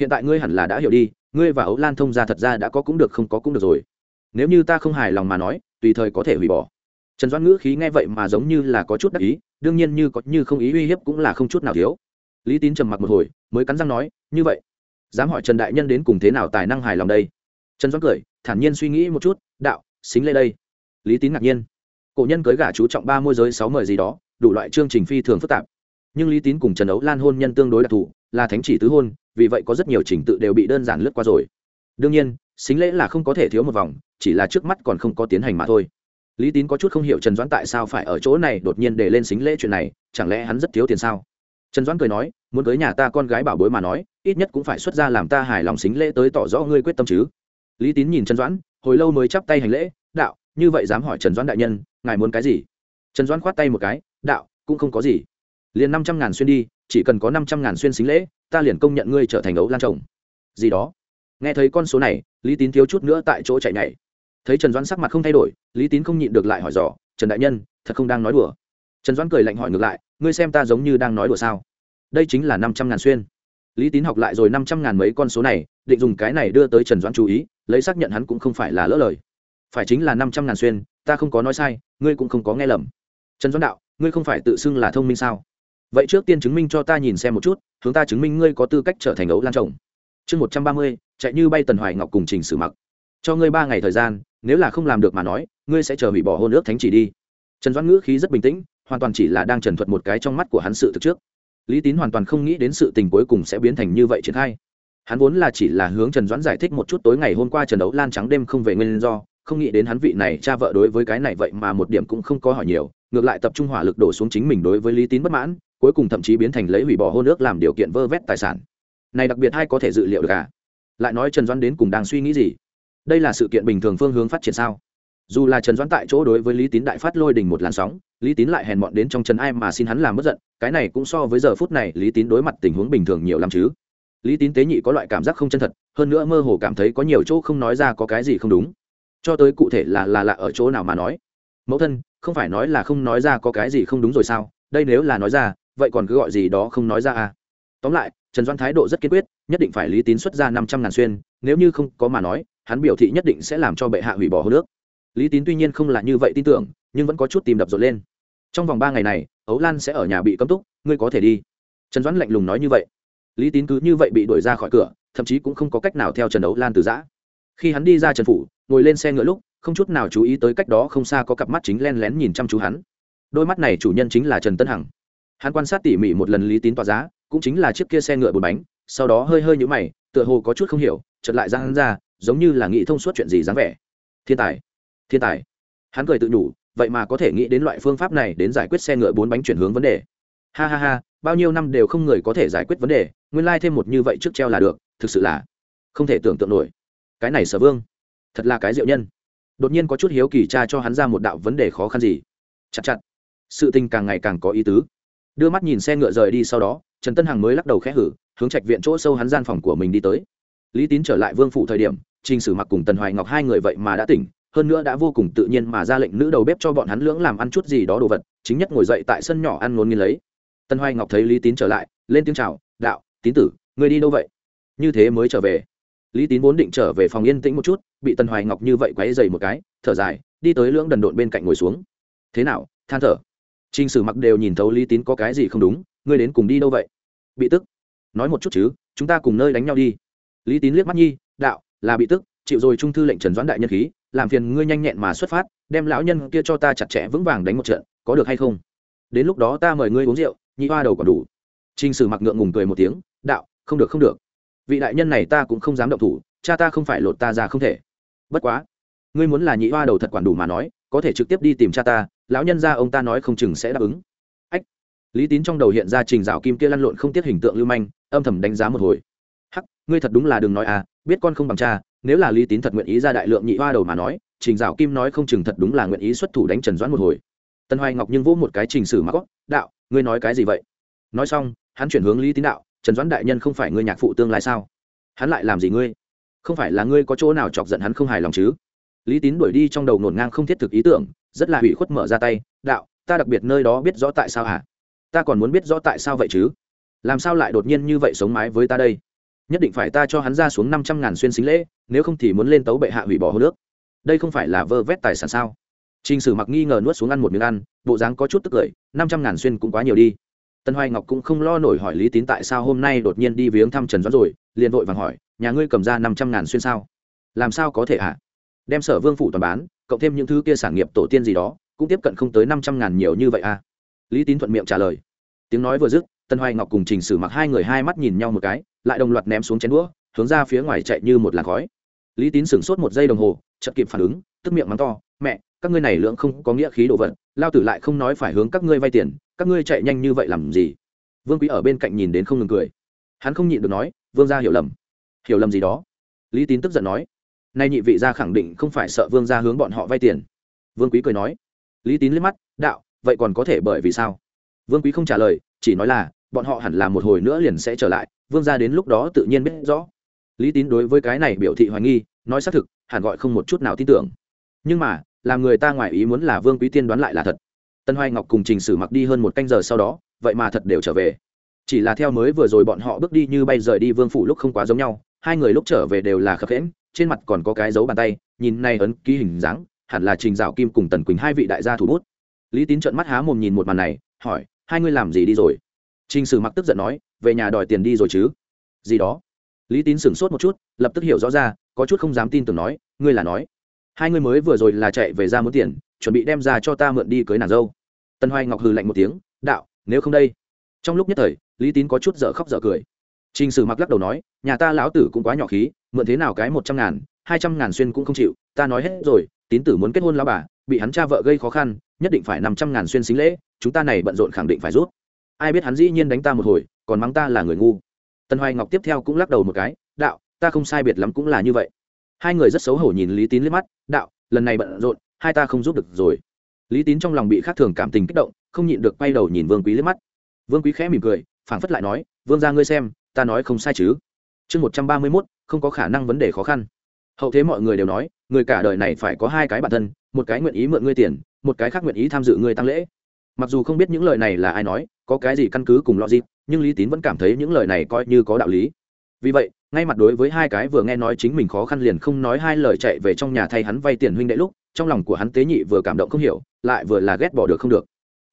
Hiện tại ngươi hẳn là đã hiểu đi, ngươi và ấu lan thông ra thật ra đã có cũng được không có cũng được rồi. Nếu như ta không hài lòng mà nói, tùy thời có thể hủy bỏ. Trần doãn ngữ khí nghe vậy mà giống như là có chút đắc ý, đương nhiên như có như không ý uy hiếp cũng là không chút nào thiếu. Lý tín trầm mặc một hồi, mới cắn răng nói, như vậy, dám hỏi trần đại nhân đến cùng thế nào tài năng hài lòng đây? Trần doãn cười, thản nhiên suy nghĩ một chút, đạo, xính lê đây. Lý tín ngạc nhiên. Cổ nhân cưới gả chú trọng ba môi giới sáu mời gì đó, đủ loại chương trình phi thường phức tạp nhưng lý tín cùng trần ấu lan hôn nhân tương đối đặc thù là thánh chỉ tứ hôn vì vậy có rất nhiều trình tự đều bị đơn giản lướt qua rồi đương nhiên xính lễ là không có thể thiếu một vòng chỉ là trước mắt còn không có tiến hành mà thôi lý tín có chút không hiểu trần doãn tại sao phải ở chỗ này đột nhiên để lên xính lễ chuyện này chẳng lẽ hắn rất thiếu tiền sao trần doãn cười nói muốn cưới nhà ta con gái bảo bối mà nói ít nhất cũng phải xuất ra làm ta hài lòng xính lễ tới tỏ rõ ngươi quyết tâm chứ lý tín nhìn trần doãn hồi lâu mới chắp tay hành lễ đạo như vậy dám hỏi trần doãn đại nhân ngài muốn cái gì trần doãn khoát tay một cái đạo cũng không có gì liền năm trăm ngàn xuyên đi, chỉ cần có năm trăm ngàn xuyên xính lễ, ta liền công nhận ngươi trở thành ấu lan chồng. Gì đó. Nghe thấy con số này, lý tín thiếu chút nữa tại chỗ chạy nhảy. Thấy trần doãn sắc mặt không thay đổi, lý tín không nhịn được lại hỏi dò, trần đại nhân, thật không đang nói đùa? Trần doãn cười lạnh hỏi ngược lại, ngươi xem ta giống như đang nói đùa sao? Đây chính là năm trăm ngàn xuyên. Lý tín học lại rồi năm trăm ngàn mấy con số này, định dùng cái này đưa tới trần doãn chú ý, lấy xác nhận hắn cũng không phải là lỡ lời. Phải chính là năm trăm ngàn xuyên, ta không có nói sai, ngươi cũng không có nghe lầm. Trần doãn đạo, ngươi không phải tự xưng là thông minh sao? Vậy trước tiên chứng minh cho ta nhìn xem một chút, hướng ta chứng minh ngươi có tư cách trở thành ấu lan chồng. Chương một trăm ba mươi, chạy như bay tần hoài ngọc cùng trình sử mặc. Cho ngươi ba ngày thời gian, nếu là không làm được mà nói, ngươi sẽ chờ hủy bỏ hôn ước thánh chỉ đi. Trần doãn ngữ khí rất bình tĩnh, hoàn toàn chỉ là đang trần thuật một cái trong mắt của hắn sự thực trước. Lý tín hoàn toàn không nghĩ đến sự tình cuối cùng sẽ biến thành như vậy triển khai. Hắn vốn là chỉ là hướng trần doãn giải thích một chút tối ngày hôm qua trần đấu lan trắng đêm không về nguyên do, không nghĩ đến hắn vị này cha vợ đối với cái này vậy mà một điểm cũng không có hỏi nhiều, ngược lại tập trung hỏa lực đổ xuống chính mình đối với lý tín bất mãn cuối cùng thậm chí biến thành lấy hủy bỏ hôn ước làm điều kiện vơ vét tài sản. Này đặc biệt hay có thể dự liệu được à? Lại nói trần doãn đến cùng đang suy nghĩ gì? Đây là sự kiện bình thường phương hướng phát triển sao? Dù là trần doãn tại chỗ đối với lý tín đại phát lôi đình một làn sóng, lý tín lại hèn mọn đến trong trần ai mà xin hắn làm mất giận, cái này cũng so với giờ phút này lý tín đối mặt tình huống bình thường nhiều lắm chứ. Lý tín tế nhị có loại cảm giác không chân thật, hơn nữa mơ hồ cảm thấy có nhiều chỗ không nói ra có cái gì không đúng. Cho tới cụ thể là là lạ ở chỗ nào mà nói? Mẫu thân, không phải nói là không nói ra có cái gì không đúng rồi sao? Đây nếu là nói ra vậy còn cứ gọi gì đó không nói ra à. Tóm lại, trần doan thái độ rất kiên quyết, nhất định phải lý tín xuất ra năm trăm ngàn xuyên, nếu như không có mà nói, hắn biểu thị nhất định sẽ làm cho bệ hạ hủy bỏ hô nước. Lý tín tuy nhiên không là như vậy tin tưởng, nhưng vẫn có chút tìm đập rộn lên. Trong vòng ba ngày này, ấu lan sẽ ở nhà bị cấm túc, ngươi có thể đi. Trần doãn lạnh lùng nói như vậy. Lý tín cứ như vậy bị đuổi ra khỏi cửa, thậm chí cũng không có cách nào theo trần ấu lan từ giã. Khi hắn đi ra trần phủ, ngồi lên xe ngựa lúc, không chút nào chú ý tới cách đó không xa có cặp mắt chính len lén nhìn chăm chú hắn. Đôi mắt này chủ nhân chính là trần tân hằng hắn quan sát tỉ mỉ một lần lý tín tỏa giá, cũng chính là chiếc kia xe ngựa bốn bánh, sau đó hơi hơi nhũ mày, tựa hồ có chút không hiểu chật lại ra hắn ra, giống như là nghĩ thông suốt chuyện gì dáng vẻ. Thiên tài thiên tài. Hắn cười tự nhủ, vậy mà có thể nghĩ đến loại phương pháp này đến giải quyết xe ngựa bốn bánh chuyển hướng vấn đề. Ha ha ha, bao nhiêu năm đều không người có thể giải quyết vấn đề, nguyên lai thêm một như vậy trước treo là được, thực sự là không thể tưởng tượng nổi. Cái này sở vương, thật là cái diệu nhân. Đột nhiên có chút hiếu kỳ tra cho hắn ra một đạo vấn đề khó khăn gì. Chặt chặt. Sự tình càng ngày càng có ý tứ đưa mắt nhìn xe ngựa rời đi sau đó, trần tân hằng mới lắc đầu khẽ hử, hướng trạch viện chỗ sâu hắn gian phòng của mình đi tới. Lý tín trở lại vương phủ thời điểm, trình sử mặc cùng tần hoài ngọc hai người vậy mà đã tỉnh, hơn nữa đã vô cùng tự nhiên mà ra lệnh nữ đầu bếp cho bọn hắn lưỡng làm ăn chút gì đó đồ vật, chính nhất ngồi dậy tại sân nhỏ ăn ngôn nghiên lấy. Tần hoài ngọc thấy lý tín trở lại, lên tiếng chào, đạo, tín tử, người đi đâu vậy? Như thế mới trở về. Lý tín vốn định trở về phòng yên tĩnh một chút, bị tần hoài ngọc như vậy quấy dày một cái, thở dài, đi tới lưỡng đần độn bên cạnh ngồi xuống. Thế nào, than thở? T r ì n h sử mặc đều nhìn thấu lý tín có cái gì không đúng, ngươi đến cùng đi đâu vậy? Bị tức. Nói một chút chứ, chúng ta cùng nơi đánh nhau đi. Lý tín liếc mắt nhi, đạo, là bị tức, chịu rồi trung thư lệnh trần doãn đại nhân khí, làm phiền ngươi nhanh nhẹn mà xuất phát, đem lão nhân kia cho ta chặt chẽ vững vàng đánh một trận, có được hay không? Đến lúc đó ta mời ngươi uống rượu, nhị hoa đầu còn đủ. T r ì n h sử mặc ngượng ngùng cười một tiếng, đạo, không được không được. Vị đại nhân này ta cũng không dám động thủ, cha ta không phải lột ta ra không thể. Bất quá ngươi muốn là nhị hoa đầu thật quản đủ mà nói, có thể trực tiếp đi tìm cha ta, lão nhân ra ông ta nói không chừng sẽ đáp ứng. Ách. Lý tín trong đầu hiện ra trình dạo kim kia lăn lộn không tiết hình tượng lưu manh, âm thầm đánh giá một hồi. Hắc, ngươi thật đúng là đừng nói à biết con không bằng cha, nếu là lý tín thật nguyện ý ra đại lượng nhị hoa đầu mà nói, trình dạo kim nói không chừng thật đúng là nguyện ý xuất thủ đánh trần doãn một hồi. Tân hoài ngọc nhưng vỗ một cái trình sử mà có đạo, ngươi nói cái gì vậy? Nói xong, hắn chuyển hướng lý tín đạo, trần doãn đại nhân không phải ngươi nhạc phụ tương lai sao? Hắn lại làm gì ngươi? Không phải là ngươi có chỗ nào chọc giận hắn không hài lòng chứ? Lý tín đuổi đi trong đầu nổn ngang không thiết thực ý tưởng, rất là hủy khuất mở ra tay, đạo, ta đặc biệt nơi đó biết rõ tại sao hả? Ta còn muốn biết rõ tại sao vậy chứ? Làm sao lại đột nhiên như vậy sống mái với ta đây? Nhất định phải ta cho hắn ra xuống năm trăm ngàn xuyên xính lễ, nếu không thì muốn lên tấu bệ hạ hủy bỏ hô nước. Đây không phải là vơ vét tài sản sao? T r ì n h sử mặc nghi ngờ nuốt xuống ăn một miếng ăn, bộ dáng có chút tức cười, năm trăm ngàn xuyên cũng quá nhiều đi. Tân hoài ngọc cũng không lo nổi hỏi lý tín tại sao hôm nay đột nhiên đi viếng thăm trần doãn rồi, liền vội vàng hỏi, nhà ngươi cầm ra năm trăm ngàn xuyên sao? Làm sao có thể hả? Đem sở vương phủ toàn bán, cộng thêm những thứ kia sản nghiệp tổ tiên gì đó, cũng tiếp cận không tới năm trăm ngàn nhiều như vậy à? Lý tín thuận miệng trả lời. Tiếng nói vừa dứt tân hoài ngọc cùng trình sử mặc hai người hai mắt nhìn nhau một cái, lại đồng loạt ném xuống chén đũa, hướng ra phía ngoài chạy như một làn khói. Lý tín sửng sốt một giây đồng hồ, chợt kịp phản ứng, tức miệng mắng to, mẹ, các ngươi này lượng không có nghĩa khí đồ vật, lao tử lại không nói phải hướng các ngươi vay tiền, các ngươi chạy nhanh như vậy làm gì? Vương quý ở bên cạnh nhìn đến không ngừng cười. Hắn không nhịn được nói, vương gia hiểu lầm. Hiểu lầm gì đó? Lý tín tức giận nói nay nhị vị gia khẳng định không phải sợ vương gia hướng bọn họ vay tiền. Vương quý cười nói. Lý tín liếc mắt, đạo, vậy còn có thể bởi vì sao? Vương quý không trả lời, chỉ nói là, bọn họ hẳn là một hồi nữa liền sẽ trở lại, vương gia đến lúc đó tự nhiên biết rõ. Lý tín đối với cái này biểu thị hoài nghi, nói xác thực, hẳn gọi không một chút nào tin tưởng. Nhưng mà, làm người ta ngoài ý muốn là vương quý tiên đoán lại là thật. Tân hoài ngọc cùng trình sử mặc đi hơn một canh giờ sau đó, vậy mà thật đều trở về. Chỉ là theo mới vừa rồi bọn họ bước đi như bay rời đi vương phủ lúc không quá giống nhau, hai người lúc trở về đều là khập khẽm trên mặt còn có cái dấu bàn tay, nhìn này ấn ký hình dáng, hẳn là trình dạo kim cùng tần quỳnh hai vị đại gia thủ bút. Lý tín trợn mắt há mồm nhìn một màn này, hỏi, hai ngươi làm gì đi rồi? Trình sử mặc tức giận nói, về nhà đòi tiền đi rồi chứ. Gì đó? Lý tín sửng sốt một chút, lập tức hiểu rõ ra, có chút không dám tin tưởng nói, ngươi là nói, hai ngươi mới vừa rồi là chạy về ra muốn tiền, chuẩn bị đem ra cho ta mượn đi cưới nàng dâu. Tân hoài ngọc hừ lạnh một tiếng, đạo, nếu không đây. Trong lúc nhất thời, lý tín có chút dở khóc dở cười. Trình sử mặc lắc đầu nói, nhà ta lão tử cũng quá nhỏ khí mượn thế nào cái một trăm ngàn, hai trăm ngàn xuyên cũng không chịu, ta nói hết rồi, tín tử muốn kết hôn lao bà, bị hắn cha vợ gây khó khăn, nhất định phải năm trăm ngàn xuyên xính lễ, chúng ta này bận rộn khẳng định phải rút. Ai biết hắn dĩ nhiên đánh ta một hồi, còn mắng ta là người ngu. Tần hoài ngọc tiếp theo cũng lắc đầu một cái, đạo, ta không sai biệt lắm cũng là như vậy. Hai người rất xấu hổ nhìn lý tín liếc mắt, đạo, lần này bận rộn, hai ta không giúp được rồi. Lý tín trong lòng bị khác thường cảm tình kích động, không nhịn được quay đầu nhìn vương quý liếc mắt. Vương quý khẽ mỉm cười, phảng phất lại nói, vương ra ngươi xem, ta nói không sai chứ. Chương một trăm ba mươi mốt không có khả năng vấn đề khó khăn. Hậu thế mọi người đều nói, người cả đời này phải có hai cái bản thân, một cái nguyện ý mượn ngươi tiền, một cái khác nguyện ý tham dự ngươi tăng lễ. Mặc dù không biết những lời này là ai nói, có cái gì căn cứ cùng logic gì nhưng lý tín vẫn cảm thấy những lời này coi như có đạo lý. Vì vậy, ngay mặt đối với hai cái vừa nghe nói chính mình khó khăn liền không nói hai lời chạy về trong nhà thay hắn vay tiền huynh đệ lúc, trong lòng của hắn tế nhị vừa cảm động không hiểu, lại vừa là ghét bỏ được không được.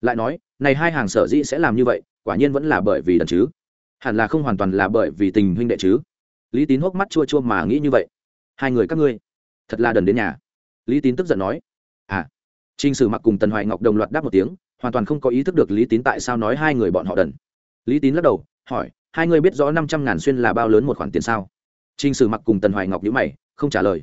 Lại nói, này hai hàng sở dĩ sẽ làm như vậy, quả nhiên vẫn là bởi vì đần chứ. Hẳn là không hoàn toàn là bởi vì tình huynh đệ chứ lý tín hốc mắt chua chua mà nghĩ như vậy. Hai người các ngươi, thật là đần đến nhà. Lý tín tức giận nói à. T r ì n h sử mặc cùng tần hoài ngọc đồng loạt đáp một tiếng, hoàn toàn không có ý thức được lý tín tại sao nói hai người bọn họ đần. Lý tín lắc đầu, hỏi, hai người biết rõ năm trăm ngàn xuyên là bao lớn một khoản tiền sao? T r ì n h sử mặc cùng tần hoài ngọc nhữ mày, không trả lời.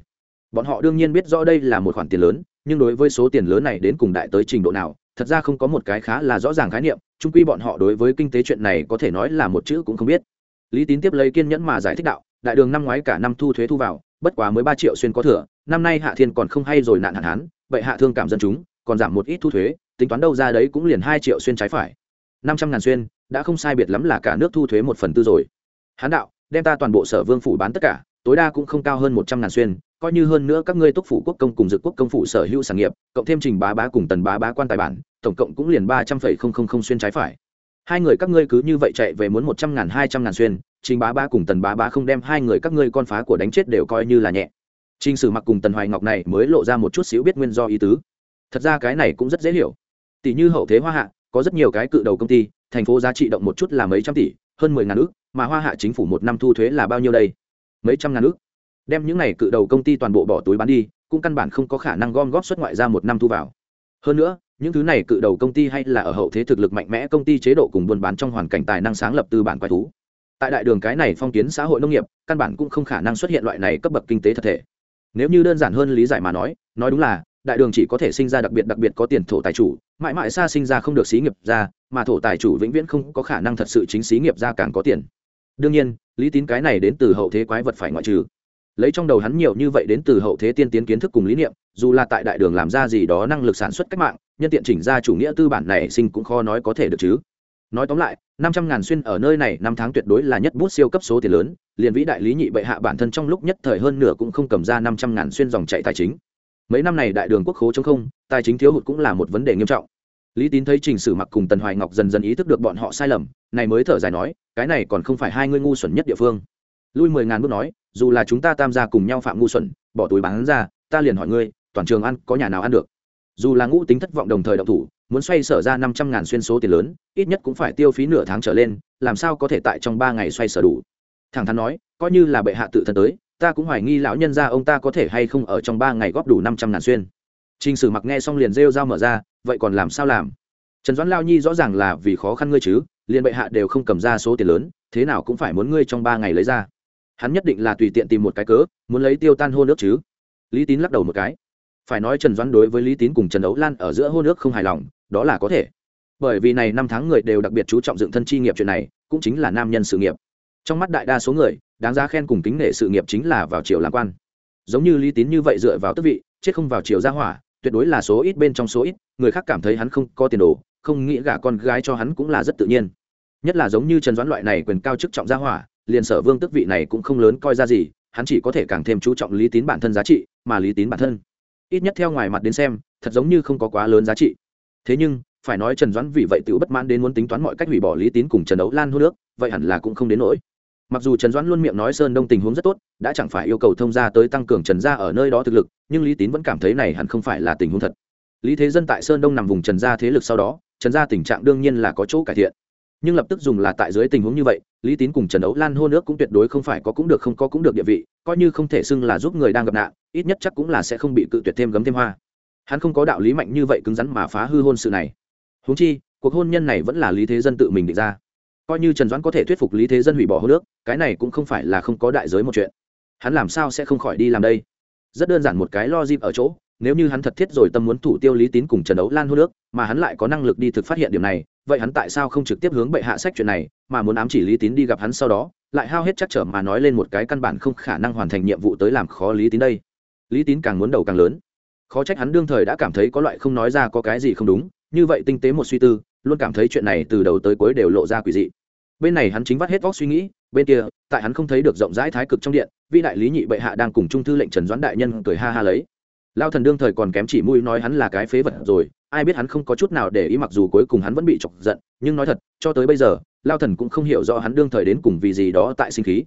Bọn họ đương nhiên biết rõ đây là một khoản tiền lớn, nhưng đối với số tiền lớn này đến cùng đại tới trình độ nào, thật ra không có một cái khá là rõ ràng khái niệm trung quy bọn họ đối với kinh tế chuyện này có thể nói là một chữ cũng không biết. Lý tín tiếp lấy kiên nhẫn mà giải thích đạo đại đường năm ngoái cả năm thu thuế thu vào, bất quá mới ba triệu xuyên có thừa, năm nay hạ thiên còn không hay rồi nạn hạn hán, vậy hạ thương cảm dân chúng, còn giảm một ít thu thuế, tính toán đâu ra đấy cũng liền hai triệu xuyên trái phải. Năm trăm ngàn xuyên, đã không sai biệt lắm là cả nước thu thuế một phần tư rồi. Hán đạo, đem ta toàn bộ sở vương phủ bán tất cả, tối đa cũng không cao hơn một trăm ngàn xuyên, coi như hơn nữa các ngươi túc phủ quốc công cùng dực quốc công phủ sở hữu sản nghiệp, cộng thêm trình bá bá cùng tần bá bá quan tài bản, tổng cộng cũng liền ba trăm phẩy không không không xuyên trái phải hai người các ngươi cứ như vậy chạy về muốn một trăm ngàn, hai trăm ngàn xuyên, trình bá bá cùng tần bá bá không đem hai người các ngươi con phá của đánh chết đều coi như là nhẹ. Trình sử mặc cùng tần hoài ngọc này mới lộ ra một chút xíu biết nguyên do ý tứ. Thật ra cái này cũng rất dễ hiểu. Tỷ như hậu thế hoa hạ, có rất nhiều cái cự đầu công ty, thành phố giá trị động một chút là mấy trăm tỷ, hơn mười ngàn ước mà hoa hạ chính phủ một năm thu thuế là bao nhiêu đây? Mấy trăm ngàn ước đem những này cự đầu công ty toàn bộ bỏ túi bán đi, cũng căn bản không có khả năng gom góp xuất ngoại ra một năm thu vào. Hơn nữa những thứ này cự đầu công ty hay là ở hậu thế thực lực mạnh mẽ công ty chế độ cùng buôn bán trong hoàn cảnh tài năng sáng lập tư bản quái thú. Tại đại đường cái này phong kiến xã hội nông nghiệp, căn bản cũng không khả năng xuất hiện loại này cấp bậc kinh tế thật thể. Nếu như đơn giản hơn lý giải mà nói nói đúng là, đại đường chỉ có thể sinh ra đặc biệt đặc biệt có tiền thổ tài chủ, mãi mãi xa sinh ra không được xí nghiệp ra, mà thổ tài chủ vĩnh viễn không có khả năng thật sự chính xí nghiệp ra càng có tiền. Đương nhiên, lý tín cái này đến từ hậu thế quái vật phải ngoại trừ. Lấy trong đầu hắn nhiều như vậy đến từ hậu thế tiên tiến kiến thức cùng lý niệm dù là tại đại đường làm ra gì đó năng lực sản xuất cách mạng, nhân tiện chỉnh ra chủ nghĩa tư bản này sinh cũng khó nói có thể được chứ. Nói tóm lại, năm trăm ngàn xuyên ở nơi này, năm tháng tuyệt đối là nhất bút siêu cấp số tiền lớn, liền vĩ đại lý nhị bệ hạ bản thân trong lúc nhất thời hơn nửa cũng không cầm ra năm trăm ngàn xuyên dòng chạy tài chính. Mấy năm này đại đường quốc khố chống không, tài chính thiếu hụt cũng là một vấn đề nghiêm trọng. Lý tín thấy trình sử mặc cùng tần hoài ngọc dần dần ý thức được bọn họ sai lầm, này mới thở dài nói, cái này còn không phải hai ngươi ngu xuẩn nhất địa phương. Lui mười ngàn bước nói, dù là chúng ta tam gia cùng nhau phạm ngu xuẩn, bỏ túi bán ra, ta liền hỏi ngươi toàn trường ăn có nhà nào ăn được dù là ngũ tính thất vọng đồng thời đậu thủ muốn xoay sở ra năm trăm ngàn xuyên số tiền lớn ít nhất cũng phải tiêu phí nửa tháng trở lên làm sao có thể tại trong ba ngày xoay sở đủ thẳng thắn nói coi như là bệ hạ tự thân tới ta cũng hoài nghi lão nhân gia ông ta có thể hay không ở trong ba ngày góp đủ năm trăm ngàn xuyên Trình Sử Mặc nghe xong liền rêu rao mở ra, vậy còn làm sao làm? Trần Doãn Lao Nhi rõ ràng là vì khó khăn ngươi chứ, liền bệ hạ đều không cầm ra số tiền lớn, thế nào cũng phải muốn ngươi trong ba ngày lấy ra. Hắn nhất định là tùy tiện tìm một cái cớ, muốn lấy tiêu tan hôn nước chứ. Lý Tín lắc đầu một cái. Phải nói Trần Doãn đối với Lý Tín cùng Trần Đấu Lan ở giữa hô nước không hài lòng, đó là có thể. Bởi vì này năm tháng người đều đặc biệt chú trọng dựng thân chi nghiệp chuyện này, cũng chính là nam nhân sự nghiệp. Trong mắt đại đa số người, đáng giá khen cùng kính nể sự nghiệp chính là vào triều làm quan. Giống như Lý Tín như vậy dựa vào tước vị, chết không vào triều gia hỏa, tuyệt đối là số ít bên trong số ít người khác cảm thấy hắn không có tiền đồ không nghĩ gả con gái cho hắn cũng là rất tự nhiên nhất là giống như trần doãn loại này quyền cao chức trọng gia hỏa liền sở vương tước vị này cũng không lớn coi ra gì hắn chỉ có thể càng thêm chú trọng lý tín bản thân giá trị mà lý tín bản thân ít nhất theo ngoài mặt đến xem, thật giống như không có quá lớn giá trị. Thế nhưng, phải nói trần doãn vì vậy tự bất mãn đến muốn tính toán mọi cách hủy bỏ lý tín cùng trần đấu lan hô nước vậy hẳn là cũng không đến nỗi. Mặc dù trần doãn luôn miệng nói sơn đông tình huống rất tốt, đã chẳng phải yêu cầu thông gia tới tăng cường trần gia ở nơi đó thực lực, nhưng lý tín vẫn cảm thấy này hẳn không phải là tình huống thật. Lý thế dân tại sơn đông nằm vùng trần gia thế lực sau đó, trần gia tình trạng đương nhiên là có chỗ cải thiện nhưng lập tức dùng là tại dưới tình huống như vậy, lý tín cùng trần ấu lan hôn nước cũng tuyệt đối không phải có cũng được không có cũng được địa vị, coi như không thể xưng là giúp người đang gặp nạn, ít nhất chắc cũng là sẽ không bị cự tuyệt thêm gấm thêm hoa. Hắn không có đạo lý mạnh như vậy cứng rắn mà phá hư hôn sự này. Huống chi, cuộc hôn nhân này vẫn là lý thế dân tự mình định ra. Coi như trần doãn có thể thuyết phục lý thế dân hủy bỏ hô nước cái này cũng không phải là không có đại giới một chuyện. Hắn làm sao sẽ không khỏi đi làm đây? Rất đơn giản một cái lo dịp ở chỗ, nếu như hắn thật thiết rồi tâm muốn thủ tiêu lý tín cùng trần ấu lan hô nước mà hắn lại có năng lực đi thực phát hiện điểm này vậy hắn tại sao không trực tiếp hướng bệ hạ sách chuyện này, mà muốn ám chỉ lý tín đi gặp hắn sau đó, lại hao hết chắc trở mà nói lên một cái căn bản không khả năng hoàn thành nhiệm vụ tới làm khó lý tín đây. Lý tín càng muốn đầu càng lớn. Khó trách hắn đương thời đã cảm thấy có loại không nói ra có cái gì không đúng, như vậy tinh tế một suy tư, luôn cảm thấy chuyện này từ đầu tới cuối đều lộ ra quỷ dị. Bên này hắn chính vắt hết vóc suy nghĩ, bên kia, tại hắn không thấy được rộng rãi thái cực trong điện vi đại lý nhị bệ hạ đang cùng trung thư lệnh trần doãn đại nhân cười ha ha lấy. Lao thần đương thời còn kém chỉ mũi nói hắn là cái phế vật rồi ai biết hắn không có chút nào để ý mặc dù cuối cùng hắn vẫn bị chọc giận, nhưng nói thật, cho tới bây giờ, lao thần cũng không hiểu rõ hắn đương thời đến cùng vì gì đó tại sinh khí.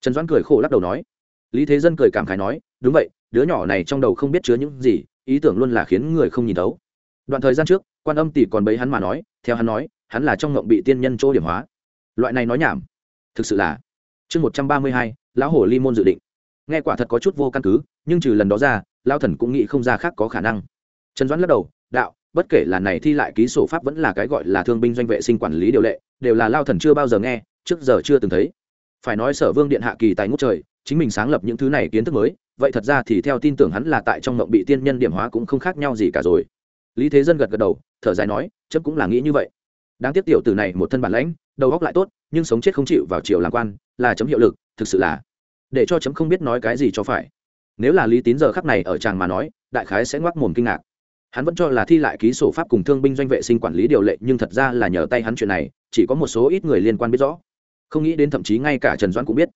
Trần doãn cười khổ lắc đầu nói. Lý thế dân cười cảm khái nói, đúng vậy, đứa nhỏ này trong đầu không biết chứa những gì, ý tưởng luôn là khiến người không nhìn thấu. Đoạn thời gian trước, quan âm tỷ còn bấy hắn mà nói, theo hắn nói, hắn là trong ngộng bị tiên nhân chỗ điểm hóa. Loại này nói nhảm. Thực sự là. Chương một trăm ba mươi hai, lão hồ ly môn dự định. Nghe quả thật có chút vô căn cứ, nhưng trừ lần đó ra, lao thần cũng nghĩ không ra khác có khả năng. Trần doãn lắc đầu, đạo bất kể là này thi lại ký sổ pháp vẫn là cái gọi là thương binh doanh vệ sinh quản lý điều lệ, đều là lao thần chưa bao giờ nghe, trước giờ chưa từng thấy. Phải nói sở vương điện hạ kỳ tài ngút trời, chính mình sáng lập những thứ này kiến thức mới, vậy thật ra thì theo tin tưởng hắn là tại trong mộng bị tiên nhân điểm hóa cũng không khác nhau gì cả rồi. Lý thế dân gật gật đầu, thở dài nói, chấm cũng là nghĩ như vậy. Đáng tiếc tiểu tử này một thân bản lãnh, đầu óc lại tốt, nhưng sống chết không chịu vào triều làm quan, là chấm hiệu lực, thực sự là để cho chấm không biết nói cái gì cho phải. Nếu là lý tín giờ khắc này ở chàng mà nói, đại khái sẽ ngoác mồm kinh ngạc hắn vẫn cho là thi lại ký sổ pháp cùng thương binh doanh vệ sinh quản lý điều lệ, nhưng thật ra là nhờ tay hắn chuyện này, chỉ có một số ít người liên quan biết rõ. Không nghĩ đến thậm chí ngay cả trần doãn cũng biết.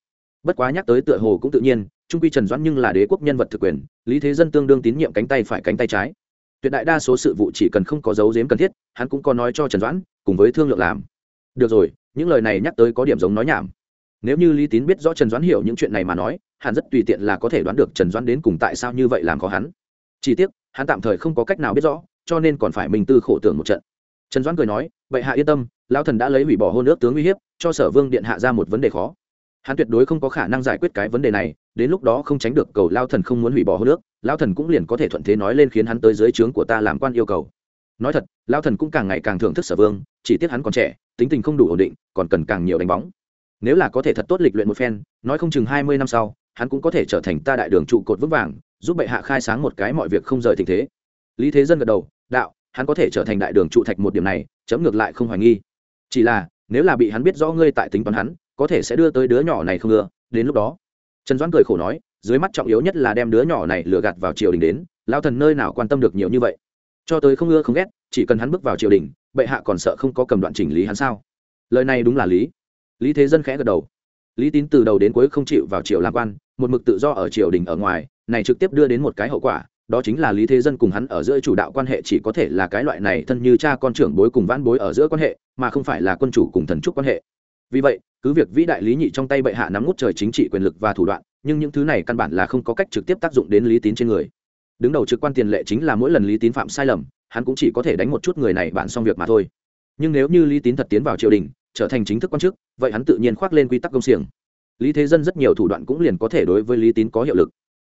Bất quá nhắc tới tựa hồ cũng tự nhiên, trung quy trần doãn nhưng là đế quốc nhân vật thực quyền, lý thế dân tương đương tín nhiệm cánh tay phải cánh tay trái. Tuyệt đại đa số sự vụ chỉ cần không có dấu dếm cần thiết, hắn cũng có nói cho trần doãn, cùng với thương lượng làm. Được rồi, những lời này nhắc tới có điểm giống nói nhảm. Nếu như lý tín biết rõ trần doãn hiểu những chuyện này mà nói hắn rất tùy tiện là có thể đoán được trần doãn đến cùng tại sao như vậy làm khó hắn. Chỉ tiếc hắn tạm thời không có cách nào biết rõ, cho nên còn phải mình tư khổ tưởng một trận. Trần doãn cười nói vậy hạ yên tâm lao thần đã lấy hủy bỏ hôn ước tướng uy hiếp, cho sở vương điện hạ ra một vấn đề khó. Hắn tuyệt đối không có khả năng giải quyết cái vấn đề này, đến lúc đó không tránh được cầu lao thần không muốn hủy bỏ hôn ước lao thần cũng liền có thể thuận thế nói lên khiến hắn tới dưới trướng của ta làm quan yêu cầu. Nói thật lao thần cũng càng ngày càng thưởng thức sở vương, chỉ tiếc hắn còn trẻ, tính tình không đủ ổn định, còn cần càng nhiều đánh bóng. Nếu là có thể thật tốt lịch luyện một phen, nói không chừng hai mươi năm sau, hắn cũng có thể trở thành ta đại đường trụ cột vững vàng giúp bệ hạ khai sáng một cái mọi việc không rời tình thế. Lý thế dân gật đầu, đạo, hắn có thể trở thành đại đường trụ thạch một điểm này, chấm ngược lại không hoài nghi. Chỉ là, nếu là bị hắn biết rõ ngươi tại tính toán hắn, có thể sẽ đưa tới đứa nhỏ này không ngừa đến lúc đó, trần doãn cười khổ nói, dưới mắt trọng yếu nhất là đem đứa nhỏ này lừa gạt vào triều đình đến lao thần nơi nào quan tâm được nhiều như vậy? Cho tới không ưa không ghét, chỉ cần hắn bước vào triều đình, bệ hạ còn sợ không có cầm đoạn chỉnh lý hắn sao? Lời này đúng là lý. Lý thế dân khẽ gật đầu. Lý tín từ đầu đến cuối không chịu vào triều làm quan, một mực tự do ở triều đình ở ngoài này trực tiếp đưa đến một cái hậu quả, đó chính là lý thế dân cùng hắn ở giữa chủ đạo quan hệ chỉ có thể là cái loại này thân như cha con trưởng bối cùng vãn bối ở giữa quan hệ, mà không phải là quân chủ cùng thần trúc quan hệ. Vì vậy, cứ việc vĩ đại lý nhị trong tay bệ hạ nắm ngút trời chính trị quyền lực và thủ đoạn, nhưng những thứ này căn bản là không có cách trực tiếp tác dụng đến lý tín trên người. Đứng đầu trực quan tiền lệ chính là mỗi lần lý tín phạm sai lầm, hắn cũng chỉ có thể đánh một chút người này bạn xong việc mà thôi. Nhưng nếu như lý tín thật tiến vào triều đình, trở thành chính thức quan chức, vậy hắn tự nhiên khoác lên quy tắc công xiềng. Lý thế dân rất nhiều thủ đoạn cũng liền có thể đối với lý tín có hiệu lực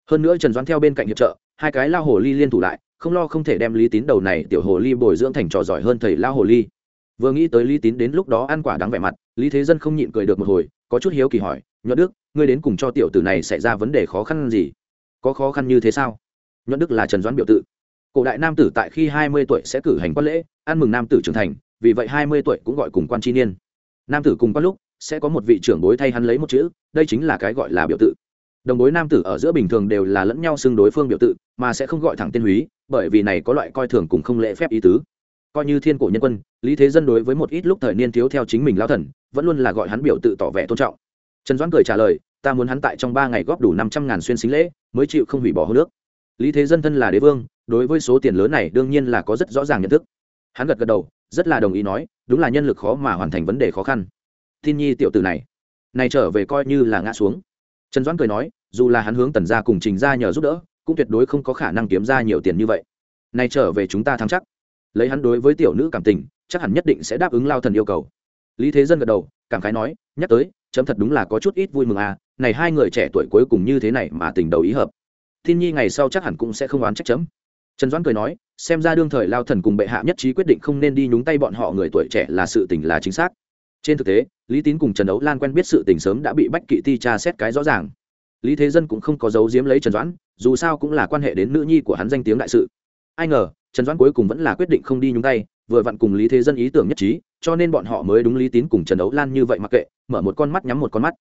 hơn nữa trần doãn theo bên cạnh hiệp trợ, hai cái lao hồ ly liên thủ lại, không lo không thể đem lý tín đầu này tiểu hồ ly bồi dưỡng thành trò giỏi hơn thầy lao hồ ly. Vừa nghĩ tới lý tín đến lúc đó ăn quả đáng vẻ mặt, lý thế dân không nhịn cười được một hồi, có chút hiếu kỳ hỏi, nhuận đức, ngươi đến cùng cho tiểu tử này xảy ra vấn đề khó khăn gì? Có khó khăn như thế sao? Nhuận đức là trần doãn biểu tự. Cổ đại nam tử tại khi hai mươi tuổi sẽ cử hành quan lễ, ăn mừng nam tử trưởng thành, vì vậy hai mươi tuổi cũng gọi cùng quan chi niên. Nam tử cùng quan lúc sẽ có một vị trưởng bối thay hắn lấy một chữ, đây chính là cái gọi là biểu tự đồng bối nam tử ở giữa bình thường đều là lẫn nhau xưng đối phương biểu tự, mà sẽ không gọi thẳng tên húy, bởi vì này có loại coi thường cùng không lễ phép ý tứ. Coi như thiên cổ nhân quân, lý thế dân đối với một ít lúc thời niên thiếu theo chính mình lao thần, vẫn luôn là gọi hắn biểu tự tỏ vẻ tôn trọng. Trần doãn cười trả lời, ta muốn hắn tại trong ba ngày góp đủ năm trăm ngàn xuyên xính lễ, mới chịu không hủy bỏ hô nước. Lý thế dân thân là đế vương, đối với số tiền lớn này đương nhiên là có rất rõ ràng nhận thức. Hắn gật gật đầu, rất là đồng ý nói, đúng là nhân lực khó mà hoàn thành vấn đề khó khăn. Tin nhi tiểu tử này này trở về coi như là ngã xuống trần doãn cười nói, dù là hắn hướng tần gia cùng trình ra nhờ giúp đỡ, cũng tuyệt đối không có khả năng kiếm ra nhiều tiền như vậy. Này trở về chúng ta thắng chắc. Lấy hắn đối với tiểu nữ cảm tình, chắc hẳn nhất định sẽ đáp ứng lao thần yêu cầu. Lý thế dân gật đầu, cảm khái nói, nhắc tới, chấm thật đúng là có chút ít vui mừng à này hai người trẻ tuổi cuối cùng như thế này mà tình đầu ý hợp. Thiên nhi ngày sau chắc hẳn cũng sẽ không oán trách chấm. Trần doãn cười nói, xem ra đương thời lao thần cùng bệ hạ nhất trí quyết định không nên đi nhúng tay bọn họ người tuổi trẻ là sự tình là chính xác trên thực tế, lý tín cùng trần đấu lan quen biết sự tình sớm đã bị bách kỵ ti tra xét cái rõ ràng. Lý thế dân cũng không có dấu diếm lấy trần doãn, dù sao cũng là quan hệ đến nữ nhi của hắn danh tiếng đại sự. Ai ngờ, trần doãn cuối cùng vẫn là quyết định không đi nhúng tay, vừa vặn cùng lý thế dân ý tưởng nhất trí, cho nên bọn họ mới đúng lý tín cùng trần đấu lan như vậy mặc kệ, mở một con mắt nhắm một con mắt.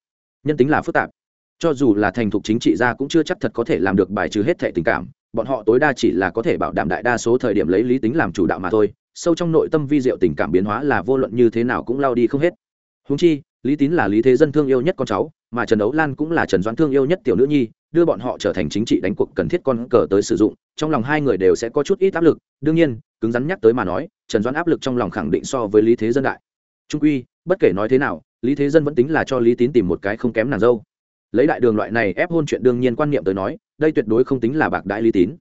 Nhân tính là phức tạp. Cho dù là thành thục chính trị gia cũng chưa chắc thật có thể làm được bài trừ hết thệ tình cảm, bọn họ tối đa chỉ là có thể bảo đảm đại đa số thời điểm lấy lý tính làm chủ đạo mà thôi sâu trong nội tâm vi diệu tình cảm biến hóa là vô luận như thế nào cũng lao đi không hết. Húng chi, lý tín là lý thế dân thương yêu nhất con cháu, mà trần đấu lan cũng là trần doãn thương yêu nhất tiểu nữ nhi, đưa bọn họ trở thành chính trị đánh cuộc cần thiết con cờ tới sử dụng, trong lòng hai người đều sẽ có chút ít áp lực. Đương nhiên, cứng rắn nhắc tới mà nói, trần doãn áp lực trong lòng khẳng định so với lý thế dân đại. Trung quy, bất kể nói thế nào, lý thế dân vẫn tính là cho lý tín tìm một cái không kém nàng dâu. Lấy đại đường loại này ép hôn chuyện đương nhiên quan niệm tới nói, đây tuyệt đối không tính là bạc đại lý tín.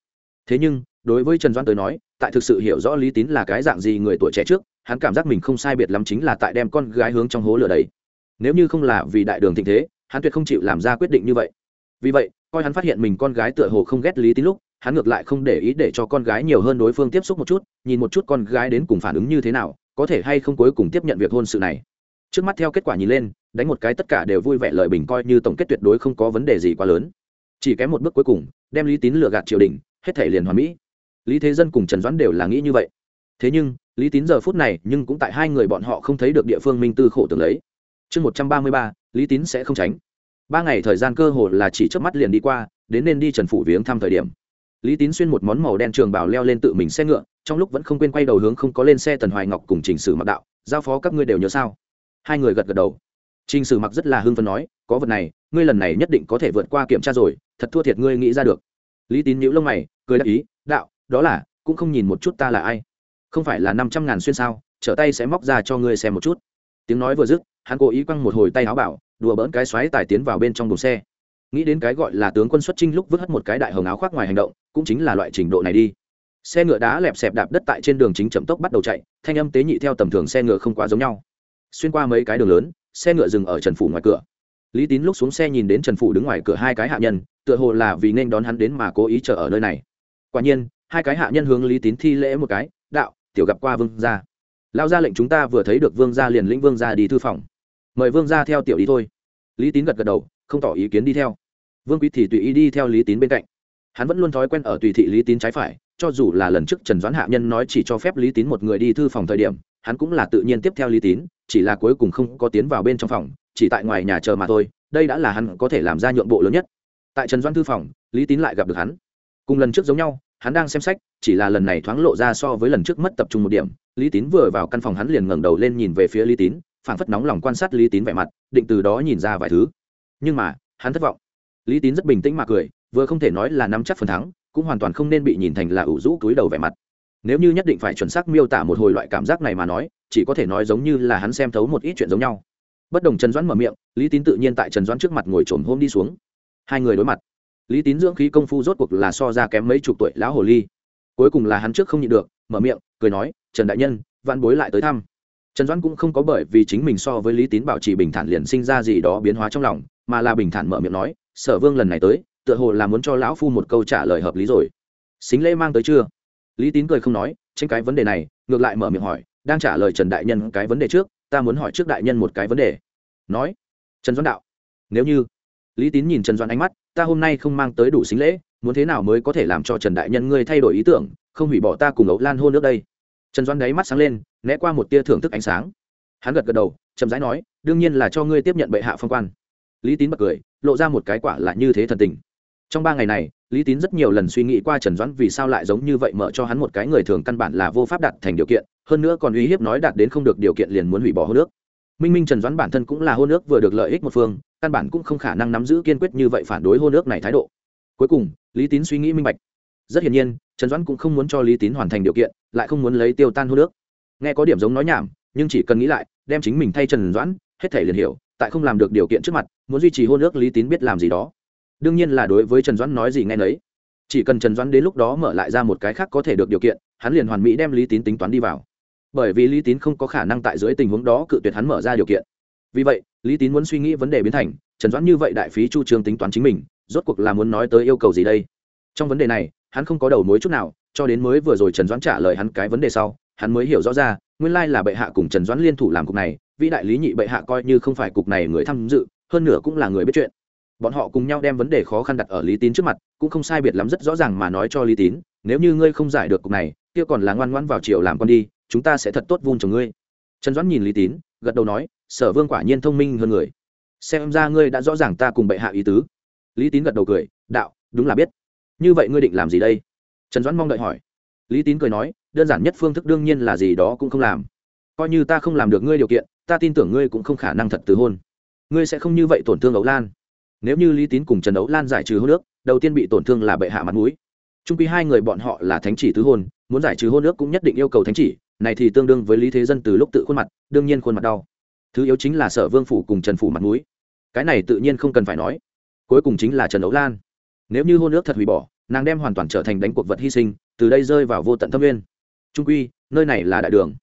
Thế nhưng đối với trần doãn tới nói, tại thực sự hiểu rõ lý tín là cái dạng gì người tuổi trẻ trước, hắn cảm giác mình không sai biệt lắm chính là tại đem con gái hướng trong hố lửa đấy nếu như không là vì đại đường thịnh thế, hắn tuyệt không chịu làm ra quyết định như vậy. Vì vậy, coi hắn phát hiện mình con gái tựa hồ không ghét lý tín lúc, hắn ngược lại không để ý để cho con gái nhiều hơn đối phương tiếp xúc một chút, nhìn một chút con gái đến cùng phản ứng như thế nào, có thể hay không cuối cùng tiếp nhận việc hôn sự này. Trước mắt theo kết quả nhìn lên, đánh một cái tất cả đều vui vẻ lợi bình coi như tổng kết tuyệt đối không có vấn đề gì quá lớn. Chỉ kém một bước cuối cùng, đem lý tín lừa gạt triều đình, hết thể liền hoàn mỹ lý thế dân cùng trần doãn đều là nghĩ như vậy. Thế nhưng, lý tín giờ phút này nhưng cũng tại hai người bọn họ không thấy được địa phương minh tư khổ tưởng lấy. Chương một trăm ba mươi ba, lý tín sẽ không tránh. Ba ngày thời gian cơ hồ là chỉ trước mắt liền đi qua, đến nên đi trần phủ viếng thăm thời điểm. Lý tín xuyên một món màu đen trường bảo leo lên tự mình xe ngựa, trong lúc vẫn không quên quay đầu hướng không có lên xe tần hoài ngọc cùng trình sử mặc đạo, giao phó các ngươi đều nhớ sao? Hai người gật gật đầu. Trình sử mặc rất là hưng phấn nói, có vật này, ngươi lần này nhất định có thể vượt qua kiểm tra rồi, thật thua thiệt ngươi nghĩ ra được. Lý tín nhíu lông mày, cười đáp ý, đạo đó là, cũng không nhìn một chút ta là ai. Không phải là năm trăm ngàn xuyên sao, trở tay sẽ móc ra cho ngươi xem một chút. Tiếng nói vừa dứt, hắn cố ý quăng một hồi tay áo bảo, đùa bỡn cái xoáy tài tiến vào bên trong đồn xe. Nghĩ đến cái gọi là tướng quân xuất trinh lúc vứt hất một cái đại hồng áo khoác ngoài hành động, cũng chính là loại trình độ này đi. Xe ngựa đá lẹp xẹp đạp đất tại trên đường chính chậm tốc bắt đầu chạy, thanh âm tế nhị theo tầm thường xe ngựa không quá giống nhau. Xuyên qua mấy cái đường lớn, xe ngựa dừng ở trần phủ ngoài cửa. Lý tín lúc xuống xe nhìn đến trần phủ đứng ngoài cửa hai cái hạ nhân, tựa hồ là vì nên đón hắn đến mà cố ý chờ ở nơi này. Quả nhiên hai cái hạ nhân hướng lý tín thi lễ một cái, đạo, tiểu gặp qua vương gia. Lao ra lệnh chúng ta vừa thấy được vương gia liền lĩnh vương gia đi thư phòng. Mời vương gia theo tiểu đi thôi. Lý tín gật gật đầu, không tỏ ý kiến đi theo. Vương quý thì tùy ý đi theo lý tín bên cạnh. Hắn vẫn luôn thói quen ở tùy thị lý tín trái phải, cho dù là lần trước trần doãn hạ nhân nói chỉ cho phép lý tín một người đi thư phòng thời điểm, hắn cũng là tự nhiên tiếp theo lý tín, chỉ là cuối cùng không có tiến vào bên trong phòng, chỉ tại ngoài nhà chờ mà thôi, đây đã là hắn có thể làm ra nhượng bộ lớn nhất. Tại trần doãn thư phòng, lý tín lại gặp được hắn. Cùng lần trước giống nhau hắn đang xem sách, chỉ là lần này thoáng lộ ra so với lần trước mất tập trung một điểm. Lý tín vừa vào căn phòng hắn liền ngẩng đầu lên nhìn về phía lý tín, phảng phất nóng lòng quan sát lý tín vẻ mặt, định từ đó nhìn ra vài thứ. Nhưng mà, hắn thất vọng. Lý tín rất bình tĩnh mà cười, vừa không thể nói là nắm chắc phần thắng, cũng hoàn toàn không nên bị nhìn thành là ủ rũ túi đầu vẻ mặt. Nếu như nhất định phải chuẩn xác miêu tả một hồi loại cảm giác này mà nói, chỉ có thể nói giống như là hắn xem thấu một ít chuyện giống nhau. Bất đồng trần doãn mở miệng, lý tín tự nhiên tại trần doãn trước mặt ngồi trồn hôm đi xuống. Hai người đối mặt lý tín dưỡng khí công phu rốt cuộc là so ra kém mấy chục tuổi lão hồ ly. Cuối cùng là hắn trước không nhịn được, mở miệng, cười nói, trần đại nhân văn bối lại tới thăm. Trần doãn cũng không có bởi vì chính mình so với lý tín bảo trì bình thản liền sinh ra gì đó biến hóa trong lòng, mà là bình thản mở miệng nói, sở vương lần này tới, tựa hồ là muốn cho lão phu một câu trả lời hợp lý rồi. Xính lễ mang tới chưa? Lý tín cười không nói trên cái vấn đề này, ngược lại mở miệng hỏi, đang trả lời trần đại nhân cái vấn đề trước, ta muốn hỏi trước đại nhân một cái vấn đề. Nói, trần doãn đạo, nếu như lý tín nhìn trần Doan ánh mắt, ta hôm nay không mang tới đủ xính lễ, muốn thế nào mới có thể làm cho trần đại nhân ngươi thay đổi ý tưởng, không hủy bỏ ta cùng ấu lan hôn nước đây? Trần Doan đáy mắt sáng lên, né qua một tia thưởng thức ánh sáng. Hắn gật gật đầu, chậm rãi nói, đương nhiên là cho ngươi tiếp nhận bệ hạ phong quan. Lý tín bật cười, lộ ra một cái quả là như thế thần tình. Trong ba ngày này, lý tín rất nhiều lần suy nghĩ qua trần doãn vì sao lại giống như vậy mở cho hắn một cái người thường căn bản là vô pháp đặt thành điều kiện, hơn nữa còn uy hiếp nói đạt đến không được điều kiện liền muốn hủy bỏ hôn nước minh minh trần doãn bản thân cũng là hôn nước vừa được lợi ích một phương căn bản cũng không khả năng nắm giữ kiên quyết như vậy phản đối hôn nước này thái độ. Cuối cùng, lý tín suy nghĩ minh bạch. Rất hiển nhiên, trần doãn cũng không muốn cho lý tín hoàn thành điều kiện, lại không muốn lấy tiêu tan hôn nước. Nghe có điểm giống nói nhảm, nhưng chỉ cần nghĩ lại, đem chính mình thay trần doãn, hết thể liền hiểu, tại không làm được điều kiện trước mặt, muốn duy trì hôn ước lý tín biết làm gì đó. Đương nhiên là đối với trần doãn nói gì nghe nấy. Chỉ cần trần doãn đến lúc đó mở lại ra một cái khác có thể được điều kiện, hắn liền hoàn mỹ đem lý tín tính toán đi vào. Bởi vì lý tín không có khả năng tại dưới tình huống đó cự tuyệt hắn mở ra điều kiện vì vậy, lý tín muốn suy nghĩ vấn đề biến thành, trần doãn như vậy đại phí chu trương tính toán chính mình, rốt cuộc là muốn nói tới yêu cầu gì đây? Trong vấn đề này, hắn không có đầu mối chút nào, cho đến mới vừa rồi trần doãn trả lời hắn cái vấn đề sau, hắn mới hiểu rõ ra, nguyên lai là bệ hạ cùng trần doãn liên thủ làm cục này, vĩ đại lý nhị bệ hạ coi như không phải cục này người tham dự, hơn nữa cũng là người biết chuyện. Bọn họ cùng nhau đem vấn đề khó khăn đặt ở lý tín trước mặt, cũng không sai biệt lắm rất rõ ràng mà nói cho lý tín, nếu như ngươi không giải được cục này, kia còn là ngoan ngoãn vào triều làm con đi, chúng ta sẽ thật tốt vun chồng ngươi. Trần doãn nhìn lý tín gật đầu nói, sở vương quả nhiên thông minh hơn người. Xem ra ngươi đã rõ ràng ta cùng bệ hạ ý tứ. Lý tín gật đầu cười, đạo, đúng là biết. Như vậy ngươi định làm gì đây? Trần doãn mong đợi hỏi. Lý tín cười nói, đơn giản nhất phương thức đương nhiên là gì đó cũng không làm. Coi như ta không làm được ngươi điều kiện, ta tin tưởng ngươi cũng không khả năng thật từ hôn. Ngươi sẽ không như vậy tổn thương ấu lan. Nếu như lý tín cùng trần ấu lan giải trừ hôn ước, đầu tiên bị tổn thương là bệ hạ mặt mũi. Trung quy hai người bọn họ là thánh chỉ tứ hôn, muốn giải trừ hôn ước cũng nhất định yêu cầu thánh chỉ, này thì tương đương với lý thế dân từ lúc tự khuôn mặt đương nhiên khuôn mặt đau. Thứ yếu chính là sở vương phủ cùng trần phủ mặt mũi. Cái này tự nhiên không cần phải nói. Cuối cùng chính là trần ấu lan. Nếu như hôn ước thật hủy bỏ, nàng đem hoàn toàn trở thành đánh cuộc vật hy sinh, từ đây rơi vào vô tận thâm nguyên. Trung quy, nơi này là đại đường.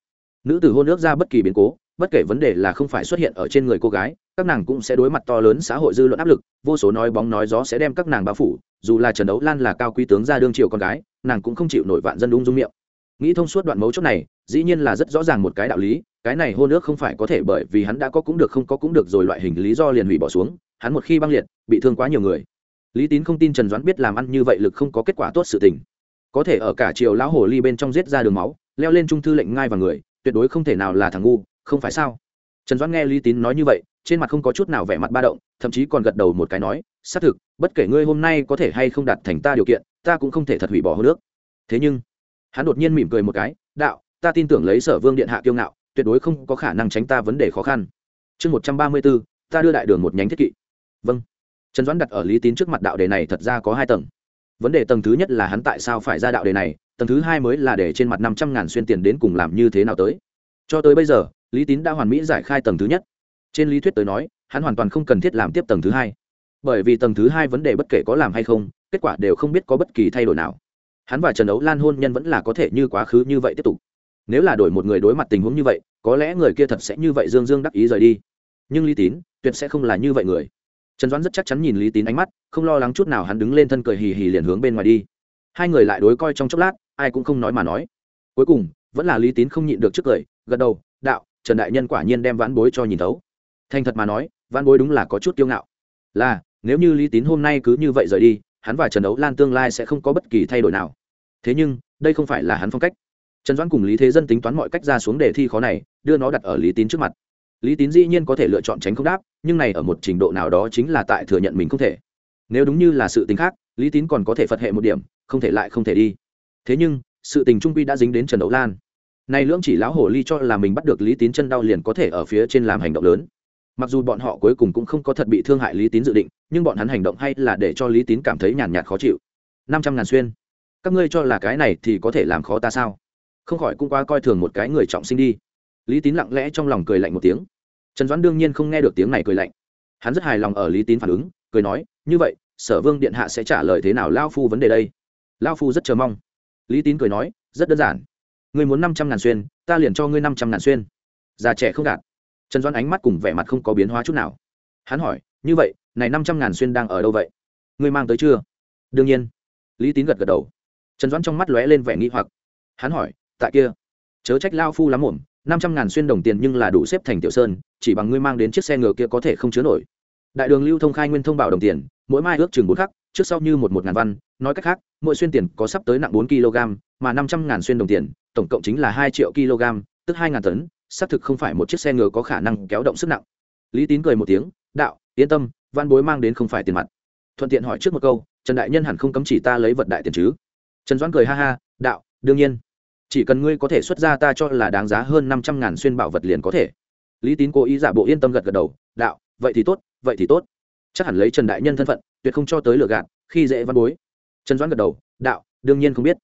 Nữ tử hôn ước ra bất kỳ biến cố, bất kể vấn đề là không phải xuất hiện ở trên người cô gái, các nàng cũng sẽ đối mặt to lớn xã hội dư luận áp lực, vô số nói bóng nói gió sẽ đem các nàng bao phủ, dù là trần đấu lan là cao quý tướng ra đương triều con gái, nàng cũng không chịu nổi vạn dân đung dung miệng. Nghĩ thông suốt đoạn mấu chốt này, dĩ nhiên là rất rõ ràng một cái đạo lý cái này hôn ước không phải có thể bởi vì hắn đã có cũng được không có cũng được rồi loại hình lý do liền hủy bỏ xuống, hắn một khi băng liệt, bị thương quá nhiều người. Lý tín không tin trần doãn biết làm ăn như vậy lực không có kết quả tốt sự tình. Có thể ở cả triều lão hồ ly bên trong giết ra đường máu, leo lên trung thư lệnh ngai vào người, tuyệt đối không thể nào là thằng ngu, không phải sao? Trần doãn nghe lý tín nói như vậy, trên mặt không có chút nào vẻ mặt ba động, thậm chí còn gật đầu một cái nói, xác thực, bất kể ngươi hôm nay có thể hay không đạt thành ta điều kiện, ta cũng không thể thật hủy bỏ hô nước thế nhưng, hắn đột nhiên mỉm cười một cái, đạo, ta tin tưởng lấy sở vương điện hạ kiêu ngạo tuyệt đối không có khả năng tránh ta vấn đề khó khăn. Chương một trăm ba mươi bốn ta đưa đại đường một nhánh thiết kỵ. Vâng. Trần doãn đặt ở lý tín trước mặt đạo đề này thật ra có hai tầng. Vấn đề tầng thứ nhất là hắn tại sao phải ra đạo đề này, tầng thứ hai mới là để trên mặt năm trăm ngàn xuyên tiền đến cùng làm như thế nào tới. Cho tới bây giờ, lý tín đã hoàn mỹ giải khai tầng thứ nhất. Trên lý thuyết tới nói, hắn hoàn toàn không cần thiết làm tiếp tầng thứ hai. Bởi vì tầng thứ hai vấn đề bất kể có làm hay không, kết quả đều không biết có bất kỳ thay đổi nào. Hắn và trần ấu lan hôn nhân vẫn là có thể như quá khứ như vậy tiếp tục nếu là đổi một người đối mặt tình huống như vậy, có lẽ người kia thật sẽ như vậy dương dương đắc ý rời đi. Nhưng lý tín, tuyệt sẽ không là như vậy người. Trần doãn rất chắc chắn nhìn lý tín ánh mắt, không lo lắng chút nào hắn đứng lên thân cười hì hì liền hướng bên ngoài đi. Hai người lại đối coi trong chốc lát, ai cũng không nói mà nói. Cuối cùng, vẫn là lý tín không nhịn được trước cười, gật đầu, đạo, trần đại nhân quả nhiên đem vãn bối cho nhìn thấu. Thành thật mà nói, vãn bối đúng là có chút kiêu ngạo. Là, nếu như lý tín hôm nay cứ như vậy rời đi, hắn và trần đấu lan tương lai sẽ không có bất kỳ thay đổi nào. Thế nhưng, đây không phải là hắn phong cách trần doãn cùng lý thế dân tính toán mọi cách ra xuống đề thi khó này, đưa nó đặt ở lý tín trước mặt. Lý tín dĩ nhiên có thể lựa chọn tránh không đáp, nhưng này ở một trình độ nào đó chính là tại thừa nhận mình không thể. Nếu đúng như là sự tính khác, lý tín còn có thể phật hệ một điểm, không thể lại không thể đi. Thế nhưng, sự tình trung quy đã dính đến trần đấu lan. Nay lưỡng chỉ lão hồ ly cho là mình bắt được lý tín chân đau liền có thể ở phía trên làm hành động lớn. Mặc dù bọn họ cuối cùng cũng không có thật bị thương hại lý tín dự định, nhưng bọn hắn hành động hay là để cho lý tín cảm thấy nhàn nhạt khó chịu. Năm trăm ngàn xuyên. Các ngươi cho là cái này thì có thể làm khó ta sao? Không khỏi cũng quá coi thường một cái người trọng sinh đi. Lý tín lặng lẽ trong lòng cười lạnh một tiếng. Trần doãn đương nhiên không nghe được tiếng này cười lạnh. Hắn rất hài lòng ở lý tín phản ứng, cười nói, như vậy, sở vương điện hạ sẽ trả lời thế nào lao phu vấn đề đây? Lao phu rất chờ mong. Lý tín cười nói, rất đơn giản. Ngươi muốn năm trăm ngàn xuyên, ta liền cho ngươi năm trăm ngàn xuyên. Già trẻ không gạt. Trần doãn ánh mắt cùng vẻ mặt không có biến hóa chút nào. Hắn hỏi, như vậy, này năm trăm ngàn xuyên đang ở đâu vậy? Ngươi mang tới chưa? Đương nhiên. Lý tín gật gật đầu. Trần doãn trong mắt lóe lên vẻ nghi hoặc. Hắn hỏi tại kia. Chớ trách lao phu lắm mồm, năm trăm ngàn xuyên đồng tiền nhưng là đủ xếp thành tiểu sơn, chỉ bằng ngươi mang đến chiếc xe ngựa kia có thể không chứa nổi. Đại đường lưu thông khai nguyên thông bảo đồng tiền, mỗi mai ước chừng bốn khắc, trước sau như một một ngàn văn, nói cách khác, mỗi xuyên tiền có sắp tới nặng bốn kg mà năm trăm ngàn xuyên đồng tiền, tổng cộng chính là hai triệu kg tức hai ngàn tấn, xác thực không phải một chiếc xe ngựa có khả năng kéo động sức nặng. Lý tín cười một tiếng, đạo, yên tâm, văn bối mang đến không phải tiền mặt. Thuận tiện hỏi trước một câu, trần đại nhân hẳn không cấm chỉ ta lấy vật đại tiền chứ? Trần doãn cười ha ha, đạo, đương nhiên chỉ cần ngươi có thể xuất ra ta cho là đáng giá hơn năm trăm ngàn xuyên bảo vật liền có thể. Lý tín cố ý giả bộ yên tâm gật gật đầu, đạo, vậy thì tốt, vậy thì tốt. Chắc hẳn lấy trần đại nhân thân phận, tuyệt không cho tới lựa gạt, khi dễ văn bối. Trần doãn gật đầu, đạo, đương nhiên không biết.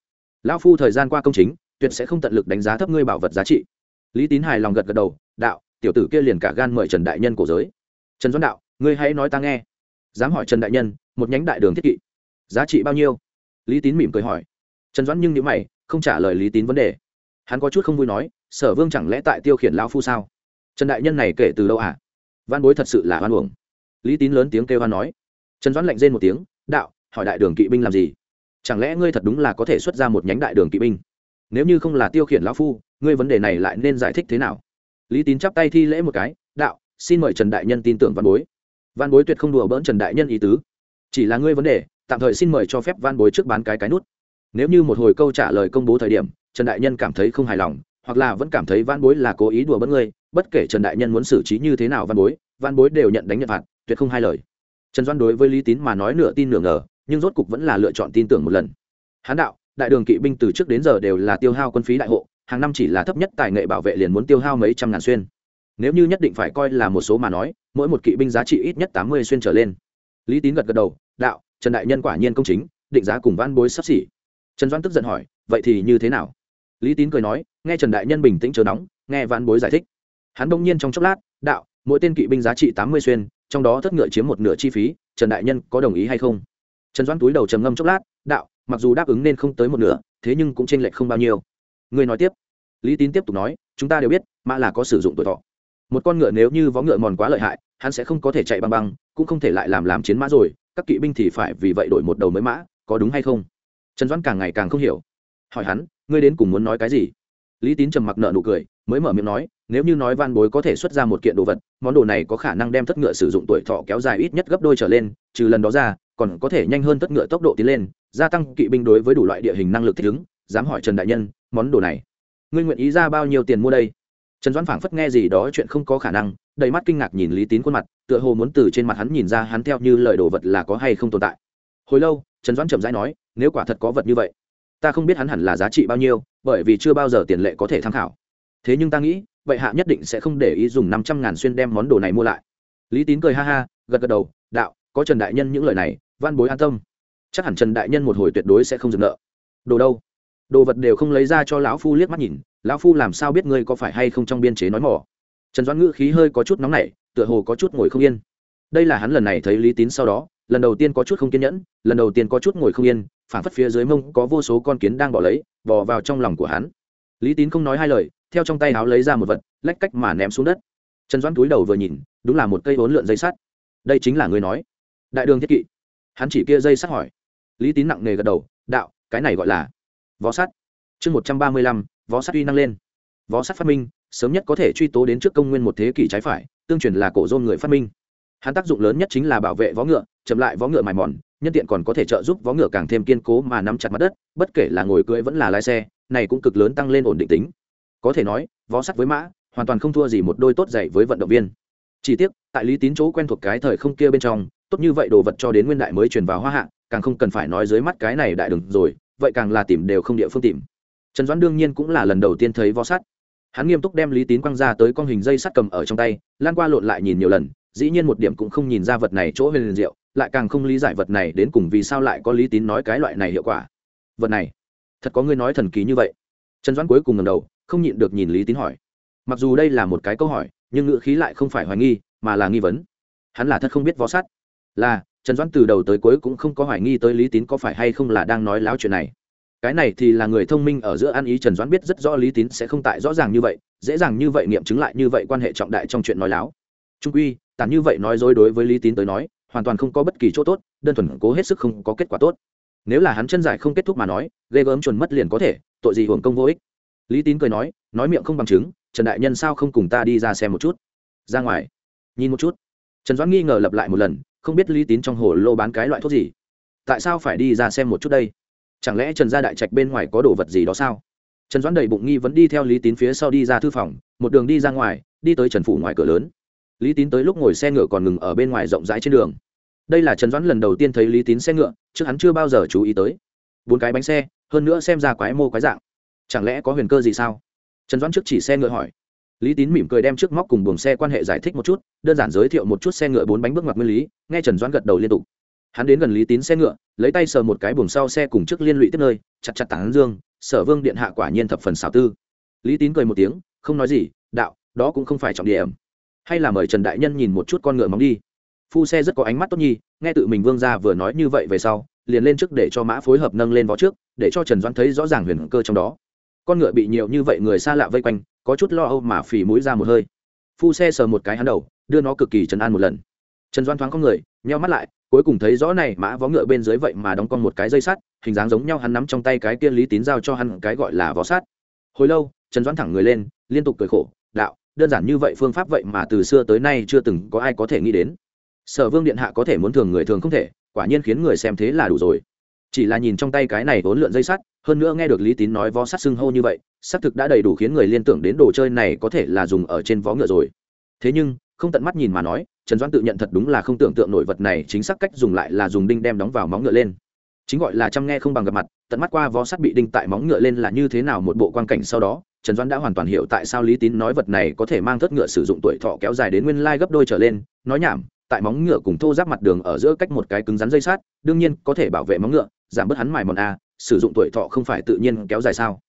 Lão phu thời gian qua công chính, tuyệt sẽ không tận lực đánh giá thấp ngươi bảo vật giá trị. Lý tín hài lòng gật gật đầu, đạo, tiểu tử kia liền cả gan mời trần đại nhân cổ giới. Trần doãn đạo, ngươi hãy nói ta nghe. Dám hỏi trần đại nhân, một nhánh đại đường thiết kỵ, giá trị bao nhiêu? Lý tín mỉm cười hỏi. Trần doãn nhưng nếu mày không trả lời lý tín vấn đề. Hắn có chút không vui nói, sở vương chẳng lẽ tại tiêu khiển lão phu sao? Trần đại nhân này kể từ đâu à văn bối thật sự là hoan uổng. Lý tín lớn tiếng kêu hoan nói. Trần doãn lạnh rên một tiếng, đạo, hỏi đại đường kỵ binh làm gì? Chẳng lẽ ngươi thật đúng là có thể xuất ra một nhánh đại đường kỵ binh? Nếu như không là tiêu khiển lão phu, ngươi vấn đề này lại nên giải thích thế nào? Lý tín chắp tay thi lễ một cái, đạo, xin mời trần đại nhân tin tưởng văn bối. Văn bối tuyệt không đùa bỡn trần đại nhân ý tứ. Chỉ là ngươi vấn đề, tạm thời xin mời cho phép văn bối trước bán cái cái nút nếu như một hồi câu trả lời công bố thời điểm, trần đại nhân cảm thấy không hài lòng, hoặc là vẫn cảm thấy văn bối là cố ý đùa bỡn ngươi, bất kể trần đại nhân muốn xử trí như thế nào văn bối văn bối đều nhận đánh nhận phạt, tuyệt không hai lời. Trần doan đối với lý tín mà nói nửa tin nửa ngờ, nhưng rốt cục vẫn là lựa chọn tin tưởng một lần. Hán đạo, đại đường kỵ binh từ trước đến giờ đều là tiêu hao quân phí đại hộ, hàng năm chỉ là thấp nhất tài nghệ bảo vệ liền muốn tiêu hao mấy trăm ngàn xuyên. Nếu như nhất định phải coi là một số mà nói, mỗi một kỵ binh giá trị ít nhất tám mươi xuyên trở lên. Lý tín gật gật đầu, đạo, trần đại nhân quả nhiên công chính, định giá cùng văn bối sắp xỉ trần doan tức giận hỏi, vậy thì như thế nào? Lý tín cười nói, nghe trần đại nhân bình tĩnh chờ nóng, nghe vãn bối giải thích. Hắn đông nhiên trong chốc lát, đạo, mỗi tên kỵ binh giá trị tám mươi xuyên, trong đó thất ngựa chiếm một nửa chi phí, trần đại nhân có đồng ý hay không? Trần doãn túi đầu trầm ngâm chốc lát, đạo, mặc dù đáp ứng nên không tới một nửa, thế nhưng cũng t r ê n lệch không bao nhiêu. Người nói tiếp. Lý tín tiếp tục nói, chúng ta đều biết, mã là có sử dụng tuổi thọ. Một con ngựa nếu như vó ngựa mòn quá lợi hại, hắn sẽ không có thể chạy băng băng, cũng không thể lại làm làm chiến mã rồi, các kỵ binh thì phải vì vậy đổi một đầu mới mã, có đúng hay không? Trần doãn càng ngày càng không hiểu. Hỏi hắn, ngươi đến cùng muốn nói cái gì? Lý tín trầm mặc nợ nụ cười, mới mở miệng nói, nếu như nói van bối có thể xuất ra một kiện đồ vật, món đồ này có khả năng đem thất ngựa sử dụng tuổi thọ kéo dài ít nhất gấp đôi trở lên, trừ lần đó ra, còn có thể nhanh hơn thất ngựa tốc độ tiến lên, gia tăng kỵ binh đối với đủ loại địa hình năng lực thích ứng, dám hỏi trần đại nhân, món đồ này, ngươi nguyện ý ra bao nhiêu tiền mua đây? Trần doãn phảng phất nghe gì đó chuyện không có khả năng, đầy mắt kinh ngạc nhìn lý tín khuôn mặt, tựa hồ muốn từ trên mặt hắn nhìn ra hắn theo như lời đồ vật là có hay không tồn tại. Hồi lâu, trần doãn chậm rãi nói nếu quả thật có vật như vậy, ta không biết hắn hẳn là giá trị bao nhiêu, bởi vì chưa bao giờ tiền lệ có thể tham khảo. Thế nhưng ta nghĩ, vậy hạ nhất định sẽ không để ý dùng năm trăm ngàn xuyên đem món đồ này mua lại. Lý tín cười ha ha, gật gật đầu, đạo, có trần đại nhân những lời này van bối an tâm. Chắc hẳn trần đại nhân một hồi tuyệt đối sẽ không dừng nợ. Đồ đâu? Đồ vật đều không lấy ra cho lão phu liếc mắt nhìn, lão phu làm sao biết ngươi có phải hay không trong biên chế nói mỏ? Trần doãn ngữ khí hơi có chút nóng nảy, tựa hồ có chút ngồi không yên. Đây là hắn lần này thấy lý tín sau đó, lần đầu tiên có chút không kiên nhẫn, lần đầu tiên có chút ngồi không yên phản phất phía dưới mông có vô số con kiến đang bỏ lấy bỏ vào trong lòng của hắn. Lý tín không nói hai lời, theo trong tay áo lấy ra một vật, lách cách mà ném xuống đất. Trần doãn túi đầu vừa nhìn, đúng là một cây vốn lượn dây sắt. Đây chính là người nói. Đại đường thiết kỵ. Hắn chỉ kia dây sắt hỏi. Lý tín nặng nề gật đầu, đạo, cái này gọi là vó sắt. Chương một trăm ba mươi lăm vó sắt uy năng lên. Vó sắt phát minh, sớm nhất có thể truy tố đến trước công nguyên một thế kỷ trái phải, tương truyền là cổ dôn người phát minh. Hắn tác dụng lớn nhất chính là bảo vệ vó ngựa, chậm lại vó ngựa mài mòn nhân tiện còn có thể trợ giúp vó ngựa càng thêm kiên cố mà nắm chặt mặt đất, bất kể là ngồi cưỡi vẫn là lái xe, này cũng cực lớn tăng lên ổn định tính. Có thể nói, vó sắt với mã, hoàn toàn không thua gì một đôi tốt dạy với vận động viên. Chỉ tiếc, tại lý tín chỗ quen thuộc cái thời không kia bên trong, tốt như vậy đồ vật cho đến nguyên đại mới truyền vào hoa hạ, càng không cần phải nói dưới mắt cái này đại đường rồi, vậy càng là tìm đều không địa phương tìm. Trần doãn đương nhiên cũng là lần đầu tiên thấy vó sắt. Hắn nghiêm túc đem lý tín quăng ra tới con hình dây sắt cầm ở trong tay, lan qua lộn lại nhìn nhiều lần, dĩ nhiên một điểm cũng không nhìn ra vật này chỗ huyền liền diệu lại càng không lý giải vật này đến cùng vì sao lại có lý tín nói cái loại này hiệu quả. Vật này, thật có người nói thần kỳ như vậy. Trần doãn cuối cùng ngầm đầu, không nhịn được nhìn lý tín hỏi. Mặc dù đây là một cái câu hỏi, nhưng ngữ khí lại không phải hoài nghi, mà là nghi vấn. Hắn là thật không biết võ sát. Là, trần doãn từ đầu tới cuối cũng không có hoài nghi tới lý tín có phải hay không là đang nói láo chuyện này. Cái này thì là người thông minh ở giữa ăn ý trần doãn biết rất rõ lý tín sẽ không tại rõ ràng như vậy, dễ dàng như vậy nghiệm chứng lại như vậy quan hệ trọng đại trong chuyện nói láo. Trung quy, tàn như vậy nói dối đối với lý tín tới nói hoàn toàn không có bất kỳ chỗ tốt, đơn thuần cố hết sức không có kết quả tốt. Nếu là hắn chân dài không kết thúc mà nói, ghê gớm chuẩn mất liền có thể, tội gì hưởng công vô ích. Lý tín cười nói nói miệng không bằng chứng, trần đại nhân sao không cùng ta đi ra xem một chút? Ra ngoài, nhìn một chút. Trần doãn nghi ngờ lặp lại một lần, không biết lý tín trong hồ lô bán cái loại thuốc gì. Tại sao phải đi ra xem một chút đây? Chẳng lẽ trần gia đại trạch bên ngoài có đồ vật gì đó sao? Trần doãn đầy bụng nghi vẫn đi theo lý tín phía sau đi ra thư phòng, một đường đi ra ngoài, đi tới trần phủ ngoài cửa lớn. Lý tín tới lúc ngồi xe ngựa còn ngừng ở bên ngoài rộng rãi trên đường đây là trần doãn lần đầu tiên thấy lý tín xe ngựa, trước hắn chưa bao giờ chú ý tới. Bốn cái bánh xe, hơn nữa xem ra quái mô quái dạng. Chẳng lẽ có huyền cơ gì sao? Trần doãn trước chỉ xe ngựa hỏi. Lý tín mỉm cười đem trước móc cùng buồng xe quan hệ giải thích một chút, đơn giản giới thiệu một chút xe ngựa bốn bánh bước ngoặt nguyên lý, nghe trần doãn gật đầu liên tục. Hắn đến gần lý tín xe ngựa, lấy tay sờ một cái buồng sau xe cùng trước liên lụy tiếp nơi, chặt chặt tảng dương, sở vương điện hạ quả nhiên thập phần xảo tư. Lý tín cười một tiếng, không nói gì, đạo, đó cũng không phải trọng điểm. Hay là mời trần đại nhân nhìn một chút con ngựa móng đi phu xe rất có ánh mắt tốt nhi, nghe tự mình vương ra vừa nói như vậy về sau, liền lên trước để cho mã phối hợp nâng lên vó trước, để cho trần doãn thấy rõ ràng huyền cơ trong đó. Con ngựa bị nhiều như vậy người xa lạ vây quanh, có chút lo âu mà phì mũi ra một hơi. Phu xe sờ một cái hắn đầu, đưa nó cực kỳ trần an một lần. Trần doan thoáng có người, nheo mắt lại, cuối cùng thấy rõ này mã vó ngựa bên dưới vậy mà đóng con một cái dây sắt, hình dáng giống nhau hắn nắm trong tay cái kia lý tín giao cho hắn cái gọi là vó sát hồi lâu, trần doan thẳng người lên, liên tục cười khổ, đạo, đơn giản như vậy phương pháp vậy mà từ xưa tới nay chưa từng có ai có thể nghĩ đến sở vương điện hạ có thể muốn thường người thường không thể, quả nhiên khiến người xem thế là đủ rồi. Chỉ là nhìn trong tay cái này vốn lượn dây sắt, hơn nữa nghe được lý tín nói vó sắt xưng hô như vậy, xác thực đã đầy đủ khiến người liên tưởng đến đồ chơi này có thể là dùng ở trên vó ngựa rồi. Thế nhưng, không tận mắt nhìn mà nói, trần doãn tự nhận thật đúng là không tưởng tượng nổi vật này chính xác cách dùng lại là dùng đinh đem đóng vào móng ngựa lên. Chính gọi là chăm nghe không bằng gặp mặt, tận mắt qua vó sắt bị đinh tại móng ngựa lên là như thế nào một bộ quan cảnh sau đó, trần doãn đã hoàn toàn hiểu tại sao lý tín nói vật này có thể mang thất ngựa sử dụng tuổi thọ kéo dài đến nguyên lai gấp đôi trở lên, nói nhảm tại móng ngựa cùng thô giáp mặt đường ở giữa cách một cái cứng rắn dây sát, đương nhiên có thể bảo vệ móng ngựa, giảm bớt hắn mài mòn a, sử dụng tuổi thọ không phải tự nhiên kéo dài sao?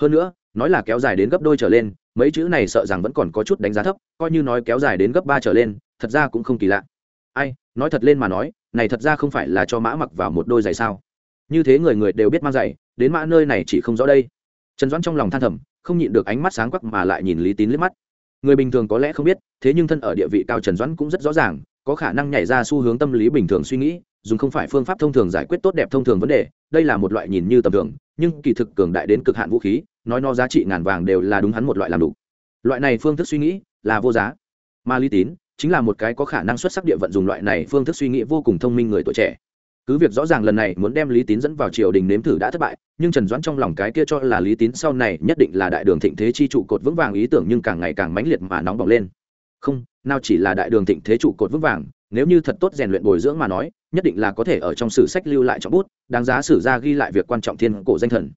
Hơn nữa, nói là kéo dài đến gấp đôi trở lên, mấy chữ này sợ rằng vẫn còn có chút đánh giá thấp, coi như nói kéo dài đến gấp ba trở lên, thật ra cũng không kỳ lạ. Ai, nói thật lên mà nói, này thật ra không phải là cho mã mặc vào một đôi giày sao? Như thế người người đều biết mang giày, đến mã nơi này chỉ không rõ đây. Trần doãn trong lòng than thầm, không nhịn được ánh mắt sáng quắc mà lại nhìn lý tín liếc mắt. Người bình thường có lẽ không biết, thế nhưng thân ở địa vị cao trần doãn cũng rất rõ ràng có khả năng nhảy ra xu hướng tâm lý bình thường suy nghĩ, dùng không phải phương pháp thông thường giải quyết tốt đẹp thông thường vấn đề, đây là một loại nhìn như tầm thường, nhưng kỳ thực cường đại đến cực hạn vũ khí, nói nó giá trị ngàn vàng đều là đúng hắn một loại làm đủ. Loại này phương thức suy nghĩ là vô giá. Mà lý tín chính là một cái có khả năng xuất sắc địa vận dùng loại này phương thức suy nghĩ vô cùng thông minh người tuổi trẻ. Cứ việc rõ ràng lần này muốn đem lý tín dẫn vào triều đình nếm thử đã thất bại, nhưng trần doãn trong lòng cái kia cho là lý tín sau này nhất định là đại đường thịnh thế chi trụ cột vững vàng ý tưởng nhưng càng ngày càng mãnh liệt mà nóng bỏng lên không, nào chỉ là đại đường thịnh thế trụ cột vững vàng, nếu như thật tốt rèn luyện bồi dưỡng mà nói, nhất định là có thể ở trong sử sách lưu lại trọng bút, đáng giá sử ra ghi lại việc quan trọng thiên cổ danh thần.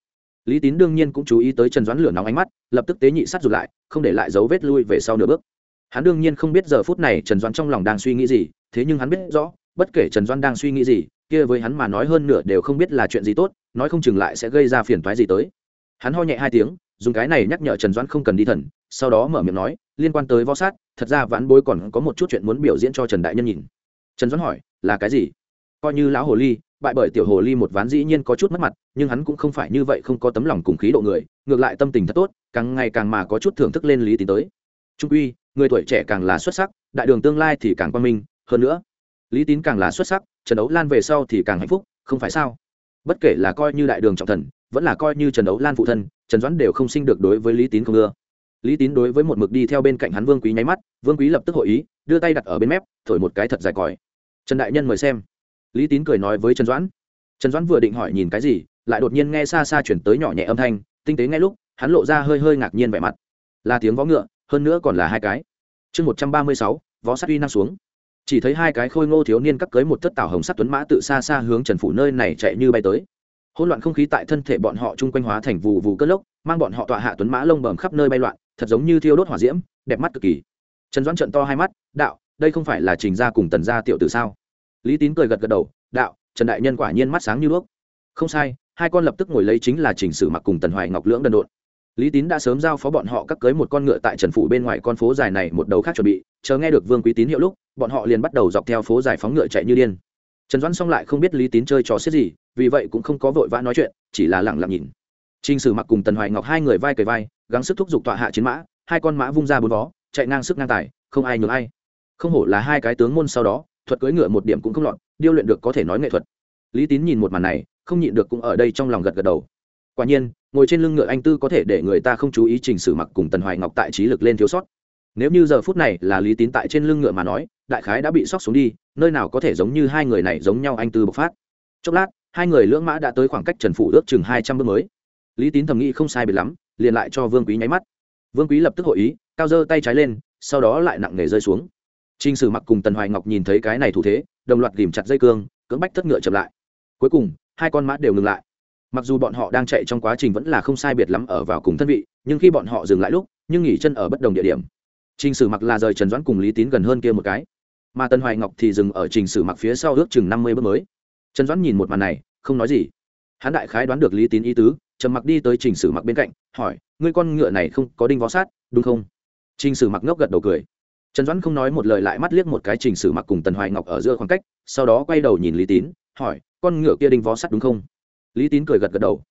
Lý tín đương nhiên cũng chú ý tới trần doãn lửa nóng ánh mắt, lập tức tế nhị sát rụt lại, không để lại dấu vết lui về sau nửa bước. Hắn đương nhiên không biết giờ phút này trần doãn trong lòng đang suy nghĩ gì, thế nhưng hắn biết rõ, bất kể trần doãn đang suy nghĩ gì, kia với hắn mà nói hơn nửa đều không biết là chuyện gì tốt, nói không chừng lại sẽ gây ra phiền toái gì tới. Hắn ho nhẹ hai tiếng dùng cái này nhắc nhở trần doãn không cần đi thần, sau đó mở miệng nói, liên quan tới võ sát, thật ra vãn bối còn có một chút chuyện muốn biểu diễn cho trần đại nhân nhìn. Trần doãn hỏi, là cái gì? Coi như lão hồ ly, bại bởi tiểu hồ ly một ván dĩ nhiên có chút mất mặt, nhưng hắn cũng không phải như vậy không có tấm lòng cùng khí độ người, ngược lại tâm tình thật tốt, càng ngày càng mà có chút thưởng thức lên lý tín tới. Trung uy người tuổi trẻ càng là xuất sắc, đại đường tương lai thì càng quan minh, hơn nữa, lý tín càng là xuất sắc, trần đấu lan về sau thì càng hạnh phúc, không phải sao? Bất kể là coi như đại đường trọng thần vẫn là coi như trần đấu lan phụ thân, trần doãn đều không sinh được đối với lý tín không ưa. Lý tín đối với một mực đi theo bên cạnh hắn vương quý nháy mắt, vương quý lập tức hội ý, đưa tay đặt ở bên mép, thổi một cái thật dài còi. Trần đại nhân mời xem. Lý tín cười nói với trần doãn. Trần doãn vừa định hỏi nhìn cái gì, lại đột nhiên nghe xa xa chuyển tới nhỏ nhẹ âm thanh, tinh tế ngay lúc, hắn lộ ra hơi hơi ngạc nhiên vẻ mặt. Là tiếng vó ngựa, hơn nữa còn là hai cái. Chương một trăm ba mươi sáu, vó sát uy năng xuống. Chỉ thấy hai cái khôi ngô thiếu niên cắt cưới một thất tảo hồng sắt tuấn mã tự xa xa hướng trần phủ nơi này chạy như bay tới hỗn loạn không khí tại thân thể bọn họ chung quanh hóa thành vù vù cất lốc, mang bọn họ tọa hạ tuấn mã lông bầm khắp nơi bay loạn, thật giống như thiêu đốt hỏa diễm, đẹp mắt cực kỳ. Trần doãn trận to hai mắt, đạo, đây không phải là trình gia cùng tần gia tiểu tử sao? Lý tín cười gật gật đầu, đạo, trần đại nhân quả nhiên mắt sáng như đuốc. Không sai, hai con lập tức ngồi lấy chính là trình sử mặc cùng tần hoài ngọc lưỡng đần độn. Lý tín đã sớm giao phó bọn họ cắt cưới một con ngựa tại trần phủ bên ngoài con phố dài này một đầu khác chuẩn bị, chờ nghe được vương quý tín hiệu lúc, bọn họ liền bắt đầu dọc theo phố dài phóng ngựa chạy như điên trần doãn xong lại không biết lý tín chơi trò xiết gì, vì vậy cũng không có vội vã nói chuyện, chỉ là lẳng lặng nhìn. T r ì n h sử mặc cùng tần hoài ngọc hai người vai cầy vai, gắng sức thúc giục tọa hạ chiến mã, hai con mã vung ra bốn vó, chạy ngang sức ngang tài, không ai nhường ai. Không hổ là hai cái tướng môn sau đó, thuật cưỡi ngựa một điểm cũng không lọt, điêu luyện được có thể nói nghệ thuật. Lý tín nhìn một màn này, không nhịn được cũng ở đây trong lòng gật gật đầu. Quả nhiên, ngồi trên lưng ngựa anh tư có thể để người ta không chú ý trình sử mặc cùng tần hoài ngọc tại trí lực lên thiếu sót. Nếu như giờ phút này là lý tín tại trên lưng ngựa mà nói, đại khái đã bị sóc xuống đi nơi nào có thể giống như hai người này giống nhau anh tư bộc phát. Chốc lát hai người lưỡng mã đã tới khoảng cách trần phủ ước chừng hai trăm bước mới. Lý tín thầm nghĩ không sai biệt lắm liền lại cho vương quý nháy mắt. Vương quý lập tức hội ý cao giơ tay trái lên sau đó lại nặng nề rơi xuống. T r n h sử mặc cùng tần hoài ngọc nhìn thấy cái này thủ thế đồng loạt ghìm chặt dây cương cưỡng bách thất ngựa chậm lại. Cuối cùng hai con mã đều ngừng lại. Mặc dù bọn họ đang chạy trong quá trình vẫn là không sai biệt lắm ở vào cùng thân vị nhưng khi bọn họ dừng lại lúc nhưng nghỉ chân ở bất đồng địa điểm. Trình Sử Mặc là rời Trần Doãn cùng Lý Tín gần hơn kia một cái, mà Tân Hoài Ngọc thì dừng ở Trình Sử Mặc phía sau ước chừng năm mươi bước mới. Trần Doãn nhìn một màn này, không nói gì. Hắn đại khái đoán được Lý Tín ý tứ, trầm mặc đi tới Trình Sử Mặc bên cạnh, hỏi: "Ngươi con ngựa này không có đinh vó sát, đúng không?" Trình Sử Mặc ngốc gật đầu cười. Trần Doãn không nói một lời lại mắt liếc một cái Trình Sử Mặc cùng Tần Hoài Ngọc ở giữa khoảng cách, sau đó quay đầu nhìn Lý Tín, hỏi: "Con ngựa kia đinh vó sắt đúng không?" Lý Tín cười gật gật đầu.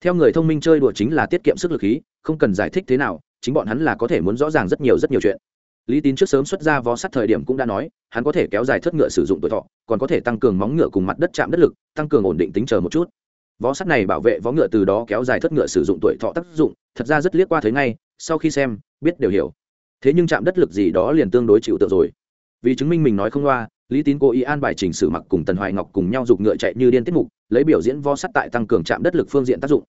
Theo người thông minh chơi đùa chính là tiết kiệm sức lực khí, không cần giải thích thế nào, chính bọn hắn là có thể muốn rõ ràng rất nhiều rất nhiều chuyện lý tín trước sớm xuất ra vó sắt thời điểm cũng đã nói, hắn có thể kéo dài thất ngựa sử dụng tuổi thọ, còn có thể tăng cường móng ngựa cùng mặt đất chạm đất lực, tăng cường ổn định tính chờ một chút. Vó sắt này bảo vệ vó ngựa từ đó kéo dài thất ngựa sử dụng tuổi thọ tác dụng, thật ra rất liếc qua thấy ngay, sau khi xem, biết đều hiểu. Thế nhưng chạm đất lực gì đó liền tương đối chịu tượng rồi. Vì chứng minh mình nói không loa, lý tín cố ý an bài chỉnh sử mặc cùng tần hoài ngọc cùng nhau giục ngựa chạy như điên tiết mục, lấy biểu diễn vó sắt tại tăng cường chạm đất lực phương diện tác dụng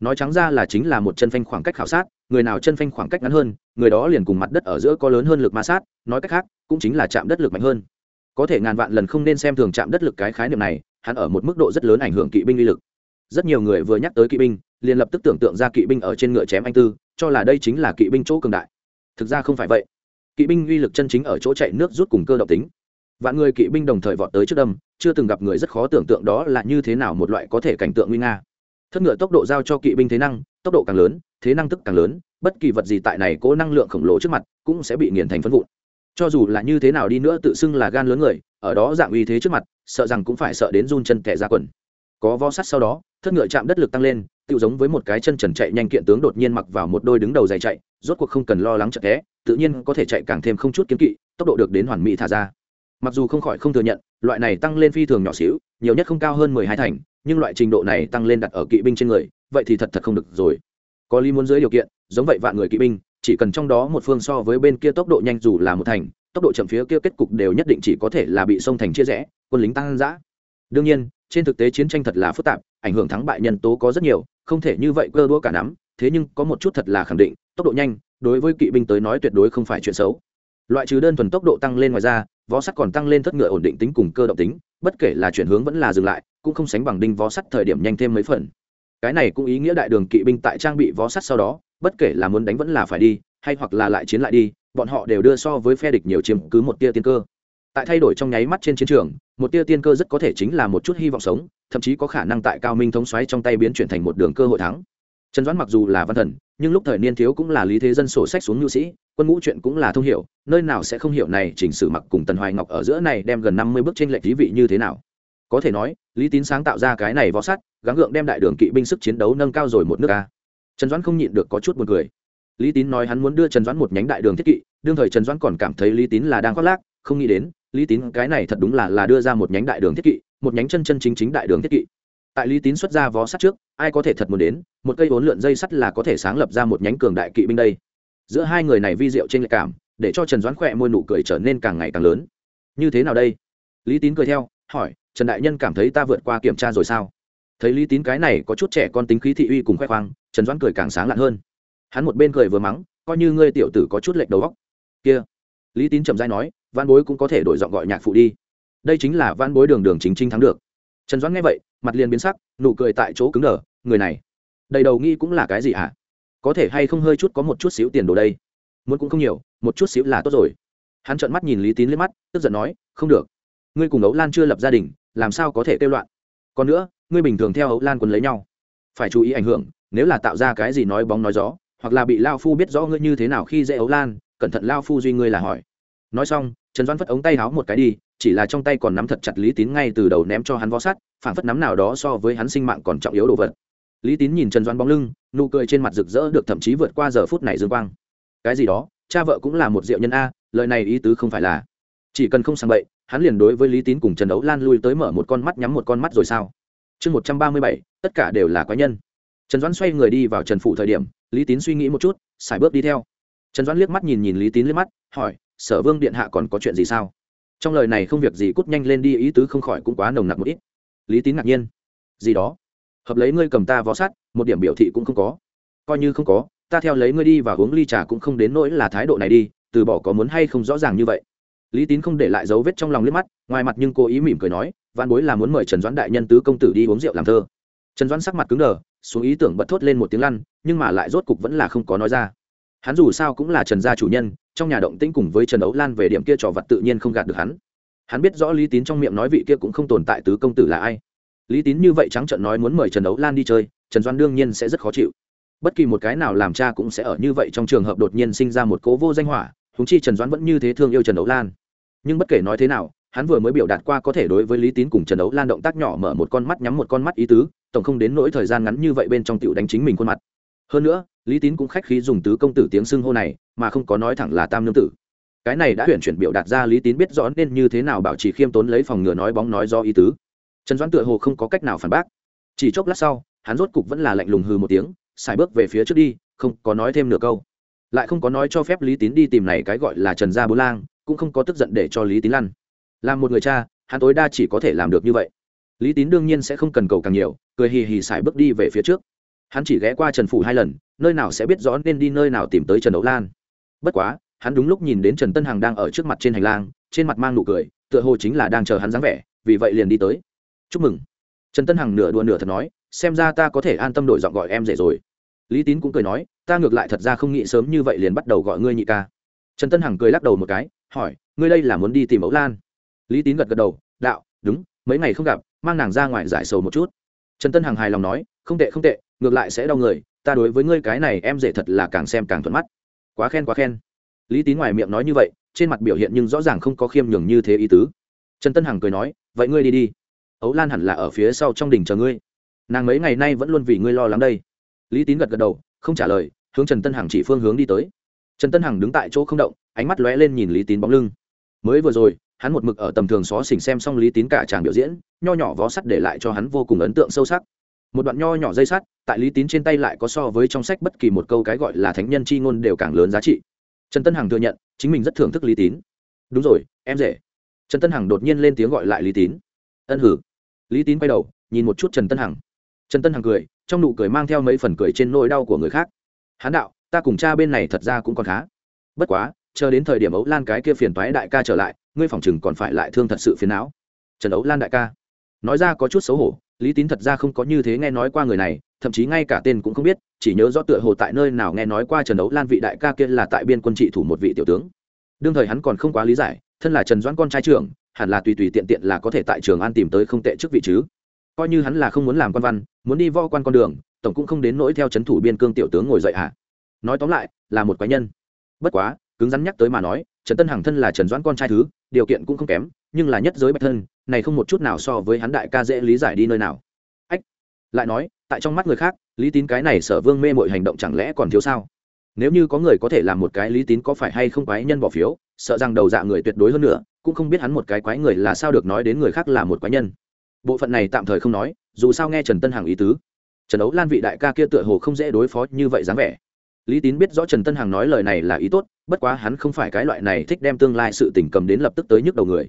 nói trắng ra là chính là một chân phanh khoảng cách khảo sát, người nào chân phanh khoảng cách ngắn hơn, người đó liền cùng mặt đất ở giữa có lớn hơn lực ma sát, nói cách khác, cũng chính là chạm đất lực mạnh hơn. Có thể ngàn vạn lần không nên xem thường chạm đất lực cái khái niệm này, hắn ở một mức độ rất lớn ảnh hưởng kỵ binh uy lực. Rất nhiều người vừa nhắc tới kỵ binh, liền lập tức tưởng tượng ra kỵ binh ở trên ngựa chém anh tư, cho là đây chính là kỵ binh chỗ cường đại. Thực ra không phải vậy. Kỵ binh uy lực chân chính ở chỗ chạy nước rút cùng cơ động tính. Vạn người kỵ binh đồng thời vọt tới trước đâm, chưa từng gặp người rất khó tưởng tượng đó là như thế nào một loại có thể cảnh tượng nguy nga thất ngựa tốc độ giao cho kỵ binh thế năng, tốc độ càng lớn, thế năng tức càng lớn, bất kỳ vật gì tại này cố năng lượng khổng lồ trước mặt cũng sẽ bị nghiền thành phân vụn. Cho dù là như thế nào đi nữa tự xưng là gan lớn người, ở đó dạng uy thế trước mặt, sợ rằng cũng phải sợ đến run chân kẻ ra quần. Có vo sắt sau đó, thất ngựa chạm đất lực tăng lên tự giống với một cái chân trần chạy nhanh kiện tướng đột nhiên mặc vào một đôi đứng đầu dày chạy, rốt cuộc không cần lo lắng chật té tự nhiên có thể chạy càng thêm không chút kiếm kỵ, tốc độ được đến hoàn mỹ thả ra. Mặc dù không khỏi không thừa nhận loại này tăng lên phi thường nhỏ xíu, nhiều nhất không cao hơn mười hai thành, nhưng loại trình độ này tăng lên đặt ở kỵ binh trên người, vậy thì thật thật không được rồi. Có lý muốn dưới điều kiện, giống vậy vạn người kỵ binh, chỉ cần trong đó một phương so với bên kia tốc độ nhanh dù là một thành, tốc độ chậm phía kia kết cục đều nhất định chỉ có thể là bị sông thành chia rẽ, quân lính tăng giã đương nhiên, trên thực tế chiến tranh thật là phức tạp, ảnh hưởng thắng bại nhân tố có rất nhiều, không thể như vậy cơ đũa cả nắm, thế nhưng có một chút thật là khẳng định, tốc độ nhanh, đối với kỵ binh tới nói tuyệt đối không phải chuyện xấu. Loại trừ đơn thuần tốc độ tăng lên ngoài ra vó sắt còn tăng lên thất ngựa ổn định tính cùng cơ động tính, bất kể là chuyển hướng vẫn là dừng lại, cũng không sánh bằng đinh vó sắt thời điểm nhanh thêm mấy phần. Cái này cũng ý nghĩa đại đường kỵ binh tại trang bị vó sắt sau đó, bất kể là muốn đánh vẫn là phải đi, hay hoặc là lại chiến lại đi, bọn họ đều đưa so với phe địch nhiều chiếm cứ một tia tiên cơ. Tại thay đổi trong nháy mắt trên chiến trường, một tia tiên cơ rất có thể chính là một chút hy vọng sống, thậm chí có khả năng tại cao minh thống xoáy trong tay biến chuyển thành một đường cơ hội thắng trần doãn mặc dù là văn thần nhưng lúc thời niên thiếu cũng là lý thế dân sổ sách xuống nhu sĩ quân ngũ chuyện cũng là thông hiểu nơi nào sẽ không hiểu này chỉnh sử mặc cùng tần hoài ngọc ở giữa này đem gần năm mươi bước trên lệch lý vị như thế nào. Có thể nói lý tín sáng tạo ra cái này võ sát, gắng gượng đem đại đường kỵ binh sức chiến đấu nâng cao rồi một nước ca trần doãn không nhịn được có chút buồn cười. Lý tín nói hắn muốn đưa trần doãn một nhánh đại đường thiết kỵ đương thời trần doãn còn cảm thấy lý tín là đang khoác lác không nghĩ đến lý tín cái này thật đúng là là đưa ra một nhánh đại đường thiết kỵ một nhánh chân chân chính chính đại đường thiết kỵ tại lý tín xuất ra vó sắt trước, ai có thể thật muốn đến, một cây vốn lượn dây sắt là có thể sáng lập ra một nhánh cường đại kỵ binh đây. Giữa hai người này vi diệu trên lệ cảm, để cho trần doãn khỏe môi nụ cười trở nên càng ngày càng lớn. Như thế nào đây? Lý tín cười theo, hỏi, trần đại nhân cảm thấy ta vượt qua kiểm tra rồi sao? Thấy lý tín cái này có chút trẻ con tính khí thị uy cùng khoe khoang, trần doãn cười càng sáng lạn hơn. Hắn một bên cười vừa mắng, coi như ngươi tiểu tử có chút lệch đầu góc kia. Lý tín chậm dai nói, văn bối cũng có thể đổi giọng gọi nhạc phụ đi. Đây chính là văn bối đường đường chính chính thắng được. Trần doãn nghe vậy mặt liền biến sắc, nụ cười tại chỗ cứng đờ, người này, đầy đầu nghi cũng là cái gì ạ à? có thể hay không hơi chút có một chút xíu tiền đồ đây? Muốn cũng không nhiều, một chút xíu là tốt rồi. Hắn trợn mắt nhìn lý tín lên mắt, tức giận nói, không được. Ngươi cùng ấu lan chưa lập gia đình, làm sao có thể kêu loạn? Còn nữa, ngươi bình thường theo ấu lan quân lấy nhau. Phải chú ý ảnh hưởng, nếu là tạo ra cái gì nói bóng nói gió, hoặc là bị lao phu biết rõ ngươi như thế nào khi dễ ấu lan, cẩn thận lao phu duy ngươi là hỏi. Nói xong, trần doan phất ống tay háo một cái đi chỉ là trong tay còn nắm thật chặt lý tín ngay từ đầu ném cho hắn vó sắt phản phất nắm nào đó so với hắn sinh mạng còn trọng yếu đồ vật. Lý tín nhìn trần doãn bóng lưng, nụ cười trên mặt rực rỡ được thậm chí vượt qua giờ phút này dương quang. Cái gì đó, cha vợ cũng là một diệu nhân a, lời này ý tứ không phải là. Chỉ cần không sang bậy, hắn liền đối với lý tín cùng trần đấu lan lui tới mở một con mắt nhắm một con mắt rồi sao? Chương một trăm ba mươi bảy, tất cả đều là quái nhân. Trần doãn xoay người đi vào trần Phụ thời điểm, lý tín suy nghĩ một chút, xài bước đi theo. Trần doãn liếc mắt nhìn nhìn lý tín liếc mắt, hỏi, sở vương điện hạ còn có chuyện gì sao? Trong lời này không việc gì cút nhanh lên đi, ý tứ không khỏi cũng quá nồng nặc một ít. Lý tín ngạc nhiên. Gì đó? Hợp lấy ngươi cầm ta vó sát một điểm biểu thị cũng không có. Coi như không có, ta theo lấy ngươi đi và uống ly trà cũng không đến nỗi là thái độ này đi, từ bỏ có muốn hay không rõ ràng như vậy. Lý tín không để lại dấu vết trong lòng liếc mắt, ngoài mặt nhưng cố ý mỉm cười nói văn bối là muốn mời trần doãn đại nhân tứ công tử đi uống rượu làm thơ. Trần doãn sắc mặt cứng đờ, xuống ý tưởng bật thốt lên một tiếng lăn, nhưng mà lại rốt cục vẫn là không có nói ra hắn dù sao cũng là trần gia chủ nhân, trong nhà động tĩnh cùng với trần ấu lan về điểm kia trò vật tự nhiên không gạt được hắn. Hắn biết rõ lý tín trong miệng nói vị kia cũng không tồn tại tứ công tử là ai. Lý tín như vậy trắng trợn nói muốn mời trần ấu lan đi chơi, trần doan đương nhiên sẽ rất khó chịu. Bất kỳ một cái nào làm cha cũng sẽ ở như vậy trong trường hợp đột nhiên sinh ra một cố vô danh hỏa húng chi trần doãn vẫn như thế thương yêu trần ấu lan. Nhưng bất kể nói thế nào, hắn vừa mới biểu đạt qua có thể đối với lý tín cùng trần ấu lan động tác nhỏ mở một con mắt nhắm một con mắt ý tứ, tổng không đến nỗi thời gian ngắn như vậy bên trong tựu đánh chính mình khuôn mặt hơn nữa, lý tín cũng khách khí dùng tứ công tử tiếng xưng hô này, mà không có nói thẳng là tam nương tử. Cái này đã tuyển chuyển biểu đạt ra lý tín biết rõ nên như thế nào bảo trì khiêm tốn lấy phòng ngừa nói bóng nói do ý tứ. Trần doãn tựa hồ không có cách nào phản bác. Chỉ chốc lát sau, hắn rốt cục vẫn là lạnh lùng hừ một tiếng, xài bước về phía trước đi, không có nói thêm nửa câu. Lại không có nói cho phép lý tín đi tìm này cái gọi là trần gia bố lang, cũng không có tức giận để cho lý tín lăn. Làm một người cha, hắn tối đa chỉ có thể làm được như vậy. Lý tín đương nhiên sẽ không cần cầu càng nhiều, cười hì hì xài bước đi về phía trước hắn chỉ ghé qua trần phủ hai lần, nơi nào sẽ biết rõ nên đi nơi nào tìm tới trần đấu lan. Bất quá, hắn đúng lúc nhìn đến trần tân hằng đang ở trước mặt trên hành lang, trên mặt mang nụ cười, tựa hồ chính là đang chờ hắn dáng vẻ, vì vậy liền đi tới. Chúc mừng. Trần tân hằng nửa đùa nửa thật nói, xem ra ta có thể an tâm đổi giọng gọi em rể rồi. Lý tín cũng cười nói, ta ngược lại thật ra không nghĩ sớm như vậy liền bắt đầu gọi ngươi nhị ca. Trần tân hằng cười lắc đầu một cái, hỏi, ngươi đây là muốn đi tìm ấu lan? Lý tín gật gật đầu, đạo, đúng, mấy ngày không gặp, mang nàng ra ngoài giải sầu một chút. Trần tân hằng hài lòng nói, không tệ không tệ ngược lại sẽ đau người, ta đối với ngươi cái này em dễ thật là càng xem càng thuận mắt. Quá khen quá khen. Lý tín ngoài miệng nói như vậy, trên mặt biểu hiện nhưng rõ ràng không có khiêm nhường như thế ý tứ. Trần tân hằng cười nói, vậy ngươi đi đi. Ấu lan hẳn là ở phía sau trong đình chờ ngươi. Nàng mấy ngày nay vẫn luôn vì ngươi lo lắng đây. Lý tín gật gật đầu, không trả lời, hướng trần tân hằng chỉ phương hướng đi tới. Trần tân hằng đứng tại chỗ không động, ánh mắt lóe lên nhìn lý tín bóng lưng. Mới vừa rồi, hắn một mực ở tầm thường xó xỉnh xem xong lý tín cả chàng biểu diễn, nho nhỏ vó sắt để lại cho hắn vô cùng ấn tượng sâu sắc một đoạn nho nhỏ dây sắt, tại lý tín trên tay lại có so với trong sách bất kỳ một câu cái gọi là thánh nhân c h i ngôn đều càng lớn giá trị. Trần tân hằng thừa nhận, chính mình rất thưởng thức lý tín. Đúng rồi, em rể. Trần tân hằng đột nhiên lên tiếng gọi lại lý tín. Ân hử. Lý tín quay đầu, nhìn một chút trần tân hằng. Trần tân hằng cười, trong nụ cười mang theo mấy phần cười trên nỗi đau của người khác. Hán đạo, ta cùng cha bên này thật ra cũng còn khá. Bất quá, chờ đến thời điểm ấu lan cái kia phiền toái đại ca trở lại, ngươi phòng chừng còn phải lại thương thật sự phiền não. Trần ấu lan đại ca. Nói ra có chút xấu hổ lý tín thật ra không có như thế nghe nói qua người này, thậm chí ngay cả tên cũng không biết, chỉ nhớ rõ tựa hồ tại nơi nào nghe nói qua trần đấu lan vị đại ca kia là tại biên quân trị thủ một vị tiểu tướng. Đương thời hắn còn không quá lý giải, thân là trần doãn con trai trưởng, hẳn là tùy tùy tiện tiện là có thể tại trường an tìm tới không tệ chức vị chứ. Coi như hắn là không muốn làm quan văn, muốn đi vo quan con đường, tổng cũng không đến nỗi theo c h ấ n thủ biên cương tiểu tướng ngồi dậy hả? À. nói tóm lại, là một quái nhân. Bất quá, cứng rắn nhắc tới mà nói, trần tân hằng thân là trần doãn con trai thứ, điều kiện cũng không kém nhưng là nhất giới bạch thân, này không một chút nào so với hắn đại ca dễ lý giải đi nơi nào. Ách, lại nói, tại trong mắt người khác, lý tín cái này sở vương mê mội hành động chẳng lẽ còn thiếu sao? Nếu như có người có thể làm một cái lý tín có phải hay không quái nhân bỏ phiếu, sợ rằng đầu dạ người tuyệt đối hơn nữa, cũng không biết hắn một cái quái người là sao được nói đến người khác là một quái nhân. Bộ phận này tạm thời không nói, dù sao nghe trần tân hằng ý tứ. Trần ấu lan vị đại ca kia tựa hồ không dễ đối phó như vậy dáng vẻ. Lý tín biết rõ trần tân hằng nói lời này là ý tốt, bất quá hắn không phải cái loại này thích đem tương lai sự tình cầm đến lập tức tới nhức đầu người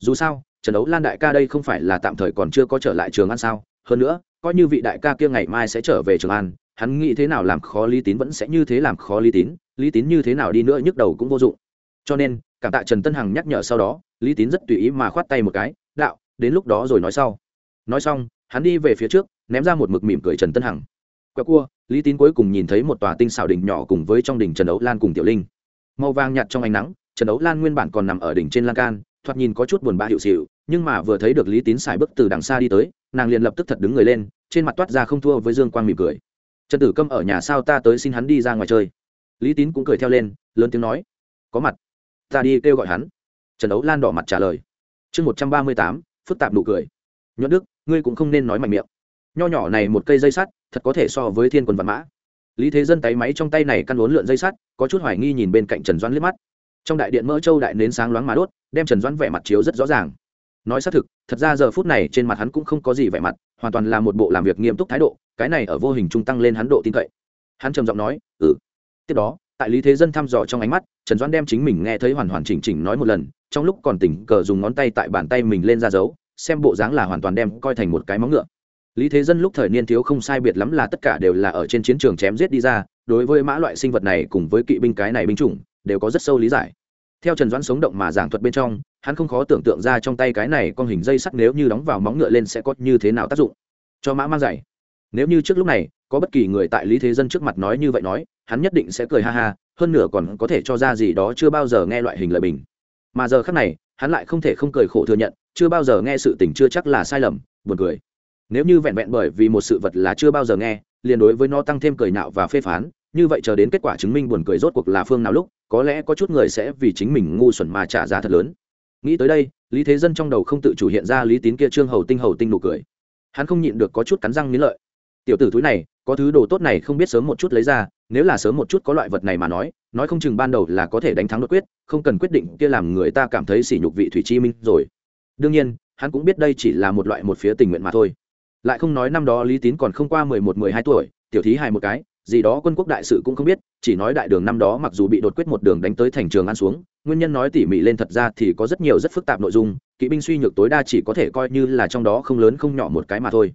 dù sao trần đấu lan đại ca đây không phải là tạm thời còn chưa có trở lại trường an sao? Hơn nữa, coi như vị đại ca kia ngày mai sẽ trở về trường an, hắn nghĩ thế nào làm khó lý tín vẫn sẽ như thế làm khó lý tín lý tín như thế nào đi nữa nhức đầu cũng vô dụng. Cho nên, cảm tạ trần tân hằng nhắc nhở sau đó, lý tín rất tùy ý mà khoát tay một cái, đạo, đến lúc đó rồi nói sau. Nói xong, hắn đi về phía trước, ném ra một mực mỉm cười trần tân hằng. Quẹo cua, lý tín cuối cùng nhìn thấy một tòa tinh xảo đỉnh nhỏ cùng với trong đỉnh trần đấu lan cùng tiểu linh. Màu vàng nhạt trong ánh nắng, trần đấu lan nguyên bản còn nằm ở đỉnh trên lan can thoạt nhìn có chút buồn bã hiệu xịu, nhưng mà vừa thấy được lý tín xài bước từ đằng xa đi tới, nàng liền lập tức thật đứng người lên, trên mặt toát ra không thua với dương quang mỉm cười. Trần tử câm ở nhà sao ta tới xin hắn đi ra ngoài chơi? Lý tín cũng cười theo lên, lớn tiếng nói. Có mặt, ta đi kêu gọi hắn. Trần ấu lan đỏ mặt trả lời. Chương một trăm ba mươi tám, phức tạp nụ cười. Nhuận đức, ngươi cũng không nên nói mạnh miệng. Nho nhỏ này một cây dây sắt, thật có thể so với thiên quân văn mã. Lý thế dân tay máy trong tay này căn uốn lượn dây sắt, có chút hoài nghi nhìn bên cạnh trần Doan liếc mắt trong đại điện mỡ châu đại nến sáng loáng mà đốt, đem trần doãn vẻ mặt chiếu rất rõ ràng. Nói xác thực, thật ra giờ phút này trên mặt hắn cũng không có gì vẻ mặt, hoàn toàn là một bộ làm việc nghiêm túc thái độ, cái này ở vô hình trung tăng lên hắn độ tin cậy. Hắn trầm giọng nói ừ. Tiếp đó, tại lý thế dân thăm dò trong ánh mắt, trần doãn đem chính mình nghe thấy hoàn hoàn chỉnh chỉnh nói một lần, trong lúc còn tỉnh cờ dùng ngón tay tại bàn tay mình lên ra dấu, xem bộ dáng là hoàn toàn đem coi thành một cái móng ngựa. Lý thế dân lúc thời niên thiếu không sai biệt lắm là tất cả đều là ở trên chiến trường chém giết đi ra, đối với mã loại sinh vật này cùng với kỵ binh cái này binh chủng đều có rất sâu lý giải. Theo trần doãn sống động mà giảng thuật bên trong, hắn không khó tưởng tượng ra trong tay cái này con hình dây sắt nếu như đóng vào móng ngựa lên sẽ có như thế nào tác dụng. Cho mã mang giày nếu như trước lúc này, có bất kỳ người tại lý thế dân trước mặt nói như vậy nói, hắn nhất định sẽ cười ha ha, hơn nửa còn có thể cho ra gì đó chưa bao giờ nghe loại hình lời bình. Mà giờ khác này, hắn lại không thể không cười khổ thừa nhận, chưa bao giờ nghe sự tình chưa chắc là sai lầm, buồn cười. Nếu như vẹn vẹn bởi vì một sự vật là chưa bao giờ nghe, liền đối với nó tăng thêm cười nạo và phê phán như vậy chờ đến kết quả chứng minh buồn cười rốt cuộc là phương nào lúc, có lẽ có chút người sẽ vì chính mình ngu xuẩn mà trả giá thật lớn. Nghĩ tới đây, lý thế dân trong đầu không tự chủ hiện ra lý tín kia trương hầu tinh hầu tinh nụ cười. Hắn không nhịn được có chút cắn răng nghĩ lợi. Tiểu tử túi này, có thứ đồ tốt này không biết sớm một chút lấy ra, nếu là sớm một chút có loại vật này mà nói nói không chừng ban đầu là có thể đánh thắng đột quyết, không cần quyết định kia làm người ta cảm thấy sỉ nhục vị thủy chi minh rồi. Đương nhiên, hắn cũng biết đây chỉ là một loại một phía tình nguyện mà thôi. Lại không nói năm đó lý tín còn không qua mười một, mười hai tuổi, tiểu thí hài một cái gì đó quân quốc đại sự cũng không biết, chỉ nói đại đường năm đó mặc dù bị đột quyết một đường đánh tới thành trường ăn xuống, nguyên nhân nói tỉ mỉ lên thật ra thì có rất nhiều rất phức tạp nội dung, kỵ binh suy nhược tối đa chỉ có thể coi như là trong đó không lớn không nhỏ một cái mà thôi.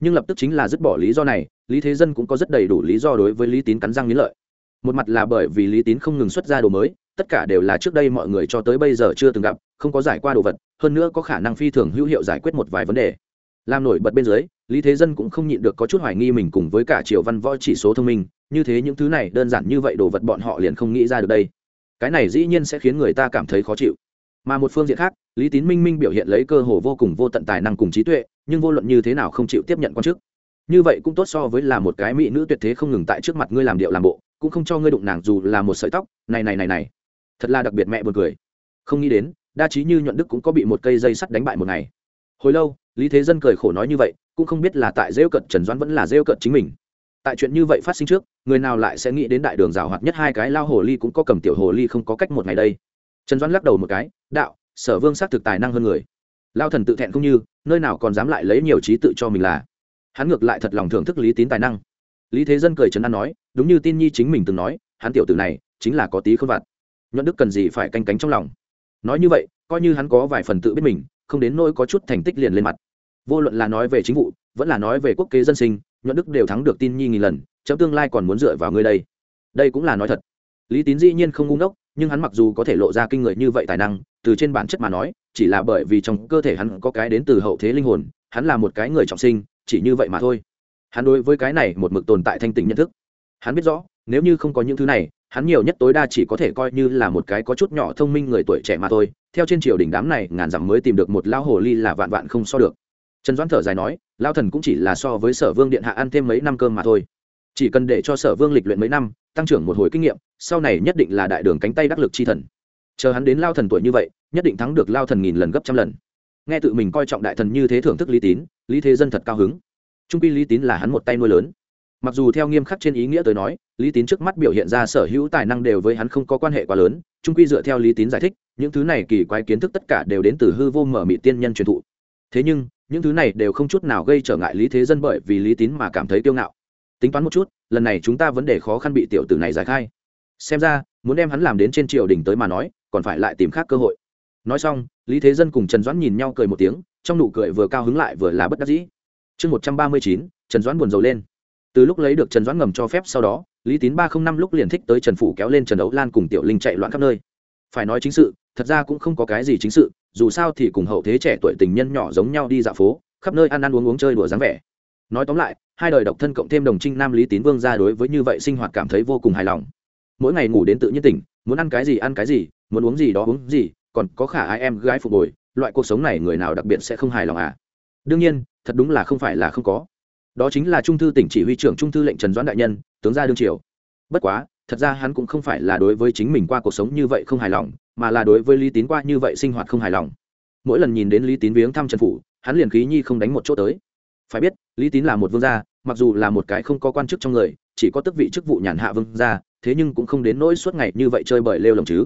Nhưng lập tức chính là dứt bỏ lý do này, lý thế dân cũng có rất đầy đủ lý do đối với lý tín cắn răng nghĩ lợi. Một mặt là bởi vì lý tín không ngừng xuất ra đồ mới, tất cả đều là trước đây mọi người cho tới bây giờ chưa từng gặp, không có giải qua đồ vật, hơn nữa có khả năng phi thường hữu hiệu giải quyết một vài vấn đề làm nổi bật bên dưới, lý thế dân cũng không nhịn được có chút hoài nghi mình cùng với cả triều văn võ chỉ số thông minh, như thế những thứ này đơn giản như vậy đồ vật bọn họ liền không nghĩ ra được đây. Cái này dĩ nhiên sẽ khiến người ta cảm thấy khó chịu. Mà một phương diện khác, lý tín minh minh biểu hiện lấy cơ hồ vô cùng vô tận tài năng cùng trí tuệ, nhưng vô luận như thế nào không chịu tiếp nhận quan chức. Như vậy cũng tốt so với là một cái mỹ nữ tuyệt thế không ngừng tại trước mặt ngươi làm điệu làm bộ, cũng không cho ngươi đụng nàng dù là một sợi tóc, này này này này. Thật là đặc biệt mẹ buồn cười. Không nghĩ đến, đa trí như nhuận đức cũng có bị một cây dây sắt đánh bại một ngày. Hồi lâu lý thế dân cười khổ nói như vậy, cũng không biết là tại rêu cận trần doãn vẫn là rêu cận chính mình. Tại chuyện như vậy phát sinh trước, người nào lại sẽ nghĩ đến đại đường rào hoạt nhất hai cái lao hồ ly cũng có cầm tiểu hồ ly không có cách một ngày đây. Trần doãn lắc đầu một cái, đạo, sở vương xác thực tài năng hơn người. Lao thần tự thẹn không như, nơi nào còn dám lại lấy nhiều trí tự cho mình là. Hắn ngược lại thật lòng thưởng thức lý tín tài năng. Lý thế dân cười trấn an nói, đúng như tin nhi chính mình từng nói, hắn tiểu tử này chính là có tí không vặt. Nhuận đức cần gì phải canh cánh trong lòng. Nói như vậy, coi như hắn có vài phần tự biết mình, không đến nỗi có chút thành tích liền lên mặt vô luận là nói về chính vụ, vẫn là nói về quốc kế dân sinh, nhuận đức đều thắng được tin nhi nghìn lần, chấm tương lai còn muốn dựa vào ngươi đây. Đây cũng là nói thật. Lý tín dĩ nhiên không ngu ngốc, nhưng hắn mặc dù có thể lộ ra kinh người như vậy tài năng, từ trên bản chất mà nói, chỉ là bởi vì trong cơ thể hắn có cái đến từ hậu thế linh hồn, hắn là một cái người trọng sinh, chỉ như vậy mà thôi. Hắn đối với cái này một mực tồn tại thanh tình nhận thức. Hắn biết rõ, nếu như không có những thứ này, hắn nhiều nhất tối đa chỉ có thể coi như là một cái có chút nhỏ thông minh người tuổi trẻ mà thôi. Theo trên triều đình đám này, ngàn dặm mới tìm được một lao hồ ly là vạn vạn không so được trần doãn thở dài nói lao thần cũng chỉ là so với sở vương điện hạ ăn thêm mấy năm cơm mà thôi. Chỉ cần để cho sở vương lịch luyện mấy năm, tăng trưởng một hồi kinh nghiệm, sau này nhất định là đại đường cánh tay đắc lực chi thần. Chờ hắn đến lao thần tuổi như vậy, nhất định thắng được lao thần nghìn lần gấp trăm lần. Nghe tự mình coi trọng đại thần như thế thưởng thức lý tín, lý thế dân thật cao hứng. Trung pi lý tín là hắn một tay nuôi lớn. Mặc dù theo nghiêm khắc trên ý nghĩa tới nói, lý tín trước mắt biểu hiện ra sở hữu tài năng đều với hắn không có quan hệ quá lớn, trung quy dựa theo lý tín giải thích, những thứ này kỳ quái kiến thức tất cả đều đến từ hư vô mở mị tiên nhân truyền thụ thế nhưng, những thứ này đều không chút nào gây trở ngại lý thế dân bởi vì lý tín mà cảm thấy kiêu ngạo. Tính toán một chút, lần này chúng ta vấn đề khó khăn bị tiểu tử này giải khai. Xem ra, muốn đem hắn làm đến trên triều đình tới mà nói, còn phải lại tìm khác cơ hội. Nói xong, lý thế dân cùng trần doãn nhìn nhau cười một tiếng, trong nụ cười vừa cao hứng lại vừa là bất đắc dĩ. Chương một trăm ba mươi chín, trần doãn buồn rầu lên. Từ lúc lấy được trần doãn ngầm cho phép sau đó, lý tín ba không năm lúc liền thích tới trần phủ kéo lên trần ấu lan cùng tiểu linh chạy loạn khắp nơi. Phải nói chính sự, thật ra cũng không có cái gì chính sự dù sao thì cùng hậu thế trẻ tuổi tình nhân nhỏ giống nhau đi dạo phố, khắp nơi ăn ăn uống uống chơi đùa dáng vẻ. Nói tóm lại, hai đời độc thân cộng thêm đồng trinh nam lý tín vương ra đối với như vậy sinh hoạt cảm thấy vô cùng hài lòng. Mỗi ngày ngủ đến tự nhiên tỉnh, muốn ăn cái gì ăn cái gì, muốn uống gì đó uống gì, còn có khả ai em gái phục hồi loại cuộc sống này người nào đặc biệt sẽ không hài lòng à? Đương nhiên, thật đúng là không phải là không có. Đó chính là trung thư tỉnh chỉ huy trưởng trung thư lệnh trần doãn đại nhân, tướng gia đương triều. Bất quá thật ra hắn cũng không phải là đối với chính mình qua cuộc sống như vậy không hài lòng, mà là đối với lý tín qua như vậy sinh hoạt không hài lòng. Mỗi lần nhìn đến lý tín viếng thăm trần phủ, hắn liền khí nhi không đánh một chỗ tới. Phải biết, lý tín là một vương gia, mặc dù là một cái không có quan chức trong người, chỉ có tước vị chức vụ nhàn hạ vương gia, thế nhưng cũng không đến nỗi suốt ngày như vậy chơi bời lêu lồng chứ.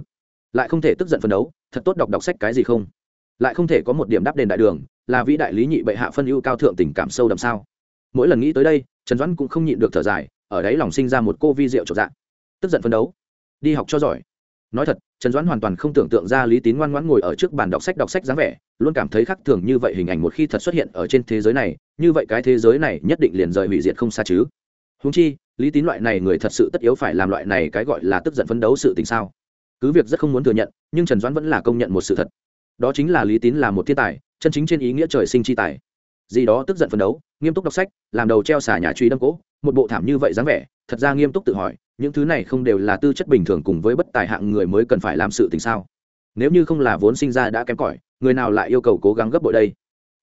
Lại không thể tức giận phấn đấu, thật tốt đọc đọc sách cái gì không? Lại không thể có một điểm đáp đền đại đường, là vĩ đại lý nhị bệ hạ phân ưu cao thượng tình cảm sâu đậm sao? Mỗi lần nghĩ tới đây, trần doãn cũng không nhịn được thở dài, ở đấy lòng sinh ra một cô vi diệu trọn dạng tức giận phấn đấu. Đi học cho giỏi. Nói thật, trần doãn hoàn toàn không tưởng tượng ra lý tín ngoan ngoãn ngồi ở trước bàn đọc sách đọc sách dáng vẻ, luôn cảm thấy khác thường như vậy hình ảnh một khi thật xuất hiện ở trên thế giới này, như vậy cái thế giới này nhất định liền rời hủy diệt không xa chứ. Húng chi, lý tín loại này người thật sự tất yếu phải làm loại này cái gọi là tức giận phấn đấu sự tình sao? Cứ việc rất không muốn thừa nhận, nhưng trần doãn vẫn là công nhận một sự thật. Đó chính là lý tín là một thiên tài, chân chính trên ý nghĩa trời sinh chi tài. Gì đó tức giận phấn đấu, nghiêm túc đọc sách, làm đầu treo xả nhà truy đâm cỗ, một bộ thảm như vậy dáng vẻ, thật ra nghiêm túc tự hỏi những thứ này không đều là tư chất bình thường cùng với bất tài hạng người mới cần phải làm sự tình sao? Nếu như không là vốn sinh ra đã kém cỏi, người nào lại yêu cầu cố gắng gấp bội đây?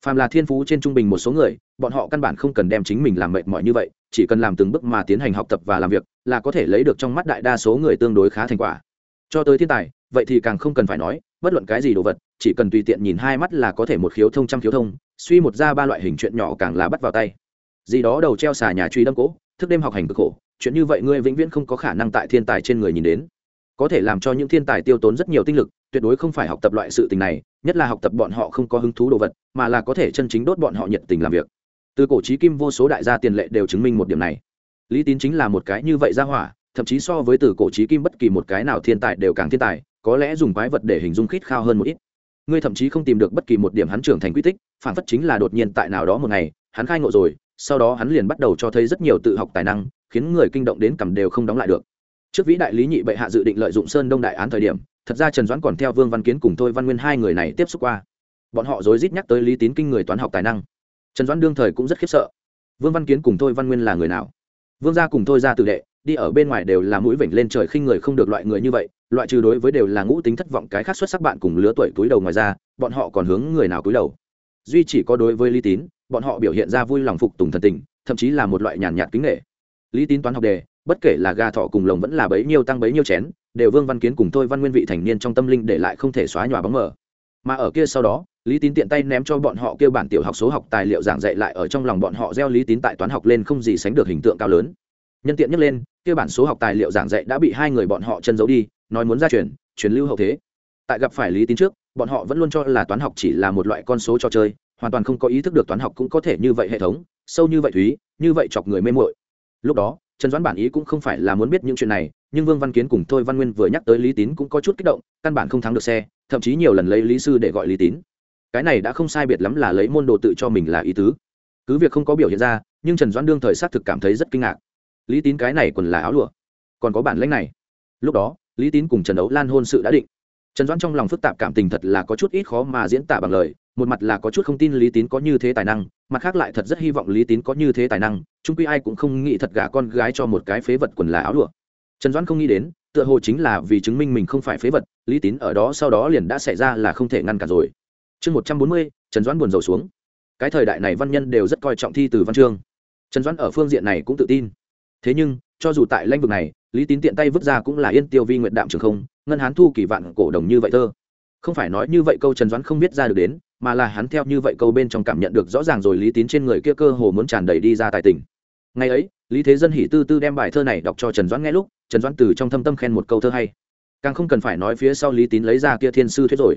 Phàm là thiên phú trên trung bình một số người, bọn họ căn bản không cần đem chính mình làm mệt mỏi như vậy, chỉ cần làm từng bước mà tiến hành học tập và làm việc là có thể lấy được trong mắt đại đa số người tương đối khá thành quả. Cho tới thiên tài, vậy thì càng không cần phải nói, bất luận cái gì đồ vật, chỉ cần tùy tiện nhìn hai mắt là có thể một khiếu thông trăm khiếu thông, suy một ra ba loại hình chuyện nhỏ càng là bắt vào tay. Gì đó đầu treo xà nhà truy đâm cỗ, thức đêm học hành cực khổ chuyện như vậy ngươi vĩnh viễn không có khả năng tại thiên tài trên người nhìn đến. Có thể làm cho những thiên tài tiêu tốn rất nhiều tinh lực, tuyệt đối không phải học tập loại sự tình này, nhất là học tập bọn họ không có hứng thú đồ vật, mà là có thể chân chính đốt bọn họ nhiệt tình làm việc. Từ cổ trí kim vô số đại gia tiền lệ đều chứng minh một điểm này. Lý tín chính là một cái như vậy ra hỏa, thậm chí so với từ cổ trí kim bất kỳ một cái nào thiên tài đều càng thiên tài, có lẽ dùng quái vật để hình dung khít khao hơn một ít. Ngươi thậm chí không tìm được bất kỳ một điểm hắn trưởng thành quy tích, phản phất chính là đột nhiên tại nào đó một ngày, hắn khai ngộ rồi, sau đó hắn liền bắt đầu cho thấy rất nhiều tự học tài năng khiến người kinh động đến cầm đều không đóng lại được. Trước vĩ đại lý nhị bệ hạ dự định lợi dụng sơn đông đại án thời điểm, thật ra trần doãn còn theo vương văn kiến cùng thôi văn nguyên hai người này tiếp xúc qua. Bọn họ rối rít nhắc tới lý tín kinh người toán học tài năng. Trần doãn đương thời cũng rất khiếp sợ. Vương văn kiến cùng thôi văn nguyên là người nào? Vương gia cùng thôi ra tự đệ, đi ở bên ngoài đều là mũi vểnh lên trời khinh người không được loại người như vậy, loại trừ đối với đều là ngũ tính thất vọng cái khác xuất sắc bạn cùng lứa tuổi túi đầu ngoài ra, bọn họ còn hướng người nào túi đầu? Duy chỉ có đối với lý tín, bọn họ biểu hiện ra vui lòng phục tùng thần tình, thậm chí là một loại nhàn nhạt kính nghệ lý tín toán học đề, bất kể là gà thọ cùng lồng vẫn là bấy nhiêu tăng bấy nhiêu chén, đều vương văn kiến cùng thôi văn nguyên vị thành niên trong tâm linh để lại không thể xóa nhòa bóng mờ. Mà ở kia sau đó, lý tín tiện tay ném cho bọn họ kêu bản tiểu học số học tài liệu giảng dạy lại ở trong lòng bọn họ gieo lý tín tại toán học lên không gì sánh được hình tượng cao lớn. Nhân tiện nhắc lên, kêu bản số học tài liệu giảng dạy đã bị hai người bọn họ chân giấu đi, nói muốn ra truyền truyền lưu hậu thế. Tại gặp phải lý tín trước, bọn họ vẫn luôn cho là toán học chỉ là một loại con số trò chơi, hoàn toàn không có ý thức được toán học cũng có thể như vậy hệ thống, sâu như vậy thúy, như vậy chọc người mê mội lúc đó, trần doãn bản ý cũng không phải là muốn biết những chuyện này, nhưng vương văn kiến cùng thôi văn nguyên vừa nhắc tới lý tín cũng có chút kích động, căn bản không thắng được xe, thậm chí nhiều lần lấy lý sư để gọi lý tín. Cái này đã không sai biệt lắm là lấy môn đồ tự cho mình là ý tứ. Cứ việc không có biểu hiện ra, nhưng trần doãn đương thời xác thực cảm thấy rất kinh ngạc. Lý tín cái này còn là áo lụa. Còn có bản lãnh này. Lúc đó, lý tín cùng trần đấu lan hôn sự đã định. Trần doãn trong lòng phức tạp cảm tình thật là có chút ít khó mà diễn tả bằng lời một mặt là có chút không tin lý tín có như thế tài năng, mặt khác lại thật rất hy vọng lý tín có như thế tài năng trung quy ai cũng không nghĩ thật gả con gái cho một cái phế vật quần là áo lụa. Trần doãn không nghĩ đến, tựa hồ chính là vì chứng minh mình không phải phế vật, lý tín ở đó sau đó liền đã xảy ra là không thể ngăn cản rồi. Chương một trăm bốn mươi, trần doãn buồn rầu xuống. Cái thời đại này văn nhân đều rất coi trọng thi từ văn chương. Trần doãn ở phương diện này cũng tự tin. Thế nhưng, cho dù tại lãnh vực này, lý tín tiện tay vứt ra cũng là yên tiêu vi nguyện đạm trường không, ngân hán thu kỳ vạn cổ đồng như vậy thơ. Không phải nói như vậy câu trần doãn không biết ra được đến mà là hắn theo như vậy câu bên trong cảm nhận được rõ ràng rồi lý tín trên người kia cơ hồ muốn tràn đầy đi ra tài tình. Ngày ấy, lý thế dân hỉ tư tư đem bài thơ này đọc cho trần doãn nghe lúc, trần doãn từ trong thâm tâm khen một câu thơ hay. Càng không cần phải nói phía sau lý tín lấy ra kia thiên sư thuyết rồi.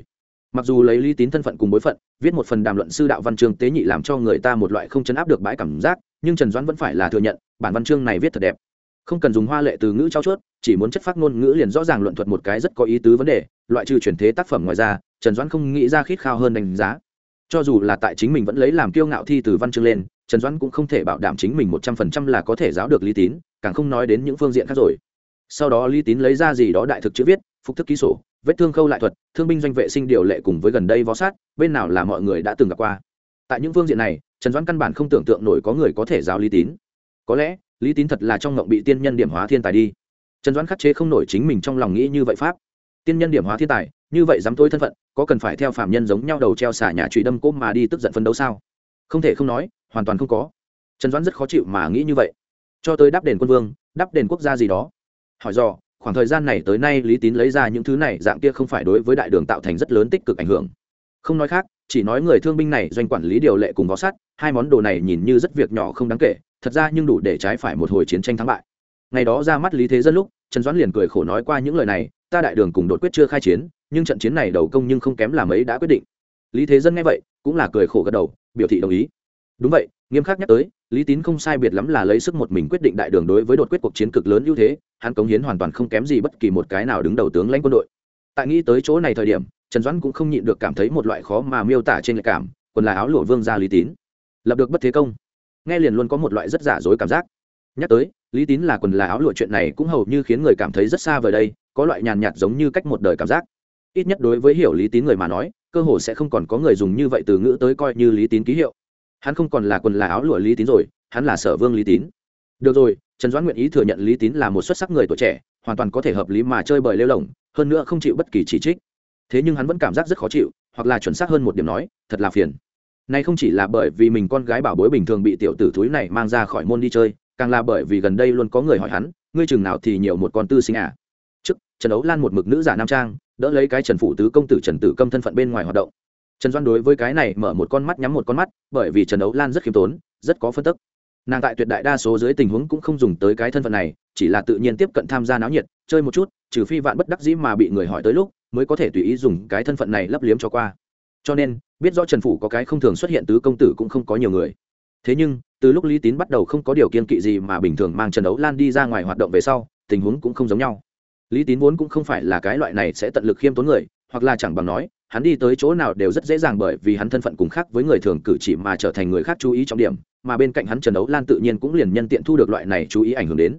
Mặc dù lấy lý tín thân phận cùng bối phận, viết một phần đàm luận sư đạo văn chương tế nhị làm cho người ta một loại không chấn áp được bãi cảm giác, nhưng trần doãn vẫn phải là thừa nhận, bản văn chương này viết thật đẹp. Không cần dùng hoa lệ từ ngữ trao chuốt, chỉ muốn chất phát ngôn ngữ liền rõ ràng luận thuật một cái rất có ý tứ vấn đề, loại trừ chuyển thế tác phẩm ngoài ra trần doãn không nghĩ ra khít khao hơn đánh giá. Cho dù là tại chính mình vẫn lấy làm kiêu ngạo thi từ văn chương lên, trần doãn cũng không thể bảo đảm chính mình một trăm phần trăm là có thể giáo được lý tín, càng không nói đến những phương diện khác rồi. Sau đó lý tín lấy ra gì đó đại thực chữ viết, phục thức ký sổ, vết thương khâu lại thuật, thương binh doanh vệ sinh điều lệ cùng với gần đây vó sát, bên nào là mọi người đã từng gặp qua. Tại những phương diện này, trần doãn căn bản không tưởng tượng nổi có người có thể giáo lý tín. Có lẽ, lý tín thật là trong ngộng bị tiên nhân điểm hóa thiên tài đi. Trần doãn khắc chế không nổi chính mình trong lòng nghĩ như vậy pháp. Tiên nhân điểm hóa thiên tài, như vậy dám tôi thân phận có cần phải theo phạm nhân giống nhau đầu treo xả nhà trụy đâm cốm mà đi tức giận phấn đấu sao? Không thể không nói, hoàn toàn không có. Trần doãn rất khó chịu mà nghĩ như vậy. Cho tới đáp đền quân vương, đáp đền quốc gia gì đó. Hỏi dò, khoảng thời gian này tới nay lý tín lấy ra những thứ này dạng kia không phải đối với đại đường tạo thành rất lớn tích cực ảnh hưởng. Không nói khác, chỉ nói người thương binh này doanh quản lý điều lệ cùng vó sát, hai món đồ này nhìn như rất việc nhỏ không đáng kể, thật ra nhưng đủ để trái phải một hồi chiến tranh thắng bại. Ngày đó ra mắt lý thế dân lúc, trần doãn liền cười khổ nói qua những lời này, ta đại đường cùng đột quyết chưa khai chiến nhưng trận chiến này đầu công nhưng không kém là mấy đã quyết định. Lý thế dân nghe vậy, cũng là cười khổ gật đầu, biểu thị đồng ý. Đúng vậy, nghiêm khắc nhắc tới, lý tín không sai biệt lắm là lấy sức một mình quyết định đại đường đối với đột quyết cuộc chiến cực lớn ưu thế, hắn cống hiến hoàn toàn không kém gì bất kỳ một cái nào đứng đầu tướng lãnh quân đội. Tại nghĩ tới chỗ này thời điểm, trần doãn cũng không nhịn được cảm thấy một loại khó mà miêu tả trên lệ cảm, quần là áo lụa vương gia lý tín. Lập được bất thế công. Nghe liền luôn có một loại rất giả dối cảm giác. Nhắc tới, lý tín là quần là áo lụa chuyện này cũng hầu như khiến người cảm thấy rất xa vời đây, có loại nhàn nhạt giống như cách một đời cảm giác ít nhất đối với hiểu lý tín người mà nói, cơ hồ sẽ không còn có người dùng như vậy từ ngữ tới coi như lý tín ký hiệu. Hắn không còn là quần là áo lụa lý tín rồi, hắn là sở vương lý tín. Được rồi, trần doãn nguyện ý thừa nhận lý tín là một xuất sắc người tuổi trẻ, hoàn toàn có thể hợp lý mà chơi bời lêu lỏng hơn nữa không chịu bất kỳ chỉ trích. Thế nhưng hắn vẫn cảm giác rất khó chịu, hoặc là chuẩn xác hơn một điểm nói, thật là phiền. Nay không chỉ là bởi vì mình con gái bảo bối bình thường bị tiểu tử thúi này mang ra khỏi môn đi chơi, càng là bởi vì gần đây luôn có người hỏi hắn, ngươi chừng nào thì nhiều một con tư sinh à? Trước, trần ấu lan một mực nữ giả nam trang đỡ lấy cái trần phụ tứ công tử trần tử câm thân phận bên ngoài hoạt động. Trần doan đối với cái này mở một con mắt, nhắm một con mắt, bởi vì trần ấu lan rất khiêm tốn, rất có phân tức. Nàng tại tuyệt đại đa số dưới tình huống cũng không dùng tới cái thân phận này, chỉ là tự nhiên tiếp cận tham gia náo nhiệt, chơi một chút, trừ phi vạn bất đắc dĩ mà bị người hỏi tới lúc, mới có thể tùy ý dùng cái thân phận này lấp liếm cho qua. Cho nên, biết rõ trần phủ có cái không thường xuất hiện tứ công tử cũng không có nhiều người. Thế nhưng, từ lúc lý tín bắt đầu không có điều kiên kỵ gì mà bình thường mang trần ấu lan đi ra ngoài hoạt động về sau, tình huống cũng không giống nhau lý tín vốn cũng không phải là cái loại này sẽ tận lực khiêm tốn người, hoặc là chẳng bằng nói, hắn đi tới chỗ nào đều rất dễ dàng bởi vì hắn thân phận cùng khác với người thường cử chỉ mà trở thành người khác chú ý trọng điểm, mà bên cạnh hắn trần đấu lan tự nhiên cũng liền nhân tiện thu được loại này chú ý ảnh hưởng đến.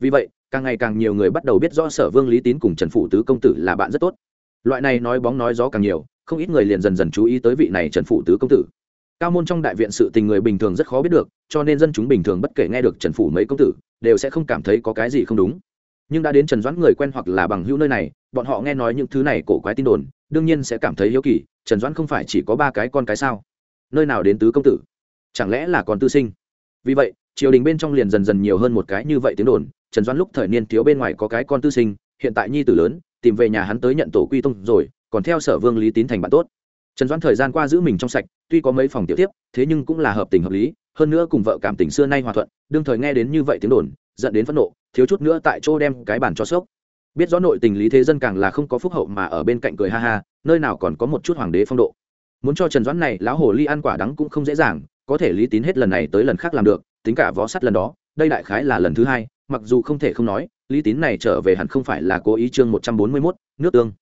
Vì vậy, càng ngày càng nhiều người bắt đầu biết rõ sở vương lý tín cùng trần phủ tứ công tử là bạn rất tốt. Loại này nói bóng nói gió càng nhiều, không ít người liền dần dần chú ý tới vị này trần phủ tứ công tử. Cao môn trong đại viện sự tình người bình thường rất khó biết được, cho nên dân chúng bình thường bất kể nghe được trần phủ mấy công tử, đều sẽ không cảm thấy có cái gì không đúng nhưng đã đến trần doãn người quen hoặc là bằng hữu nơi này, bọn họ nghe nói những thứ này cổ quái tin đồn, đương nhiên sẽ cảm thấy hiếu kỳ, trần doãn không phải chỉ có ba cái con cái sao? Nơi nào đến tứ công tử? Chẳng lẽ là còn tư sinh? Vì vậy, triều đình bên trong liền dần dần nhiều hơn một cái như vậy tiếng đồn, trần doãn lúc thời niên thiếu bên ngoài có cái con tư sinh, hiện tại nhi tử lớn, tìm về nhà hắn tới nhận tổ quy tông rồi, còn theo sở vương lý tín thành bạn tốt. Trần doãn thời gian qua giữ mình trong sạch, tuy có mấy phòng tiểu tiếp, thế nhưng cũng là hợp tình hợp lý, hơn nữa cùng vợ cảm tình xưa nay hòa thuận, đương thời nghe đến như vậy tiếng đồn dẫn đến phẫn nộ, thiếu chút nữa tại chỗ đem cái bản cho sốc. Biết rõ nội tình lý thế dân càng là không có phúc hậu mà ở bên cạnh cười ha ha, nơi nào còn có một chút hoàng đế phong độ. Muốn cho trần doãn này lão hồ ly ăn quả đắng cũng không dễ dàng, có thể lý tín hết lần này tới lần khác làm được, tính cả vó sắt lần đó, đây đại khái là lần thứ hai, mặc dù không thể không nói, lý tín này trở về hẳn không phải là cố ý chương một trăm bốn mươi mốt, nước tương.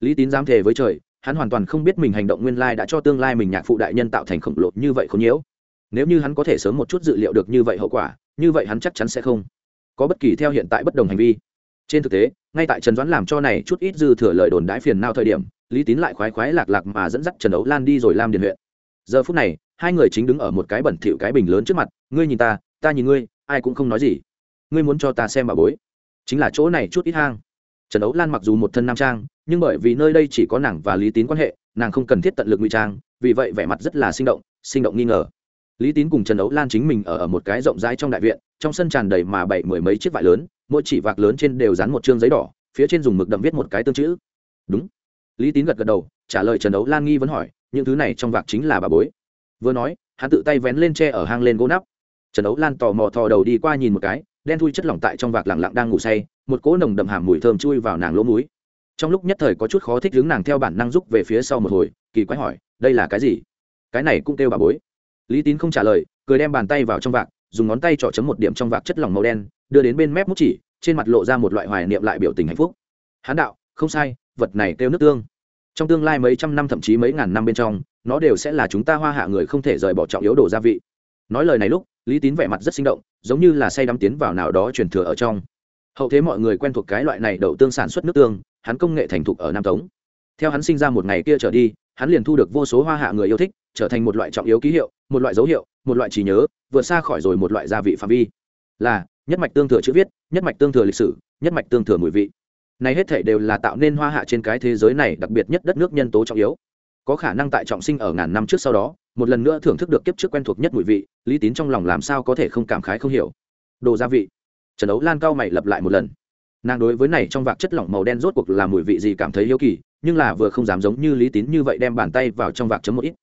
Lý tín dám thề với trời, hắn hoàn toàn không biết mình hành động nguyên lai đã cho tương lai mình nhạc phụ đại nhân tạo thành khổng lồ như vậy không nhiễu. Nếu như hắn có thể sớm một chút dự liệu được như vậy hậu quả, như vậy hắn chắc chắn sẽ không có bất kỳ theo hiện tại bất đồng hành vi. Trên thực tế, ngay tại trần doãn làm cho này chút ít dư thừa lời đồn đãi phiền nào thời điểm, lý tín lại khoái khoái lạc lạc mà dẫn dắt trần Đấu lan đi rồi lam điền huyện. Giờ phút này, hai người chính đứng ở một cái bẩn thỉu cái bình lớn trước mặt, ngươi nhìn ta ta nhìn ngươi, ai cũng không nói gì. Ngươi muốn cho ta xem bà bối. Chính là chỗ này chút ít hang. Trần Đấu lan mặc dù một thân nam trang, nhưng bởi vì nơi đây chỉ có nàng và lý tín quan hệ, nàng không cần thiết tận lực ngụy trang, vì vậy vẻ mặt rất là sinh động sinh động nghi ngờ lý tín cùng trần ấu lan chính mình ở ở một cái rộng rãi trong đại viện, trong sân tràn đầy mà bảy mười mấy chiếc vải lớn, mỗi chỉ vạc lớn trên đều dán một chương giấy đỏ, phía trên dùng mực đậm viết một cái tương chữ. Đúng. Lý tín gật gật đầu, trả lời trần ấu lan nghi vấn hỏi, những thứ này trong vạc chính là bà bối. Vừa nói, hắn tự tay vén lên tre ở hang lên gỗ nắp. Trần ấu lan tò mò thò đầu đi qua nhìn một cái, đen thui chất lỏng tại trong vạc lẳng lặng đang ngủ say, một cỗ nồng đậm hàm mùi thơm chui vào nàng lỗ múi trong lúc nhất thời có chút khó thích hướng nàng theo bản năng rúc về phía sau một hồi, kỳ quái hỏi, đây là cái gì? Cái này cũng kêu bà bối lý tín không trả lời, cười đem bàn tay vào trong vạc, dùng ngón tay trỏ chấm một điểm trong vạc chất lỏng màu đen, đưa đến bên mép mút chỉ, trên mặt lộ ra một loại hoài niệm lại biểu tình hạnh phúc. Hán đạo, không sai, vật này kêu nước tương. Trong tương lai mấy trăm năm thậm chí mấy ngàn năm bên trong, nó đều sẽ là chúng ta hoa hạ người không thể rời bỏ trọng yếu đồ gia vị. Nói lời này lúc, lý tín vẻ mặt rất sinh động, giống như là say đắm tiến vào nào đó truyền thừa ở trong. Hậu thế mọi người quen thuộc cái loại này đậu tương sản xuất nước tương, hắn công nghệ thành thục ở nam tống. Theo hắn sinh ra một ngày kia trở đi hắn liền thu được vô số hoa hạ người yêu thích, trở thành một loại trọng yếu ký hiệu, một loại dấu hiệu, một loại trí nhớ, vượt xa khỏi rồi một loại gia vị phạm vi. Là, nhất mạch tương thừa chữ viết, nhất mạch tương thừa lịch sử, nhất mạch tương thừa mùi vị. Này hết thể đều là tạo nên hoa hạ trên cái thế giới này đặc biệt nhất đất nước nhân tố trọng yếu. Có khả năng tại trọng sinh ở ngàn năm trước sau đó, một lần nữa thưởng thức được kiếp trước quen thuộc nhất mùi vị, lý tín trong lòng làm sao có thể không cảm khái không hiểu. Đồ gia vị. Trần đấu lan cao mày lập lại một lần nàng đối với này trong vạc chất lỏng màu đen rốt cuộc là mùi vị gì cảm thấy hiếu kỳ, nhưng là vừa không dám giống như lý tín như vậy đem bàn tay vào trong vạc chấm một ít.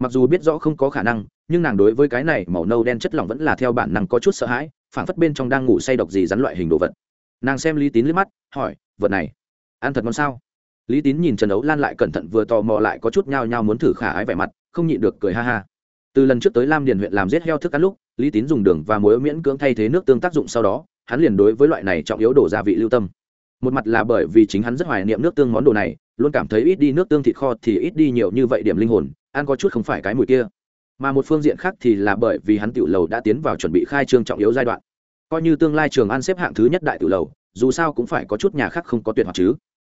Mặc dù biết rõ không có khả năng, nhưng nàng đối với cái này màu nâu đen chất lỏng vẫn là theo bản năng có chút sợ hãi phản phất bên trong đang ngủ say độc gì rắn loại hình đồ vật. Nàng xem lý tín liếc mắt, hỏi, vật này, ăn thật ngon sao? Lý tín nhìn trần ấu lan lại cẩn thận vừa tò mò lại có chút nhao nhao muốn thử khả ái vẻ mặt, không nhịn được cười ha ha. Từ lần trước tới lam điền huyện làm giết heo thức ăn lúc, lý tín dùng đường và muối miễn cưỡng thay thế nước tương tác dụng sau đó hắn liền đối với loại này trọng yếu đổ gia vị lưu tâm. Một mặt là bởi vì chính hắn rất hoài niệm nước tương món đồ này, luôn cảm thấy ít đi nước tương thịt kho thì ít đi nhiều như vậy điểm linh hồn, ăn có chút không phải cái mùi kia. Mà một phương diện khác thì là bởi vì hắn tiểu lầu đã tiến vào chuẩn bị khai trương trọng yếu giai đoạn. Coi như tương lai trường ăn xếp hạng thứ nhất đại tiểu lầu, dù sao cũng phải có chút nhà khác không có tuyệt hoặc chứ.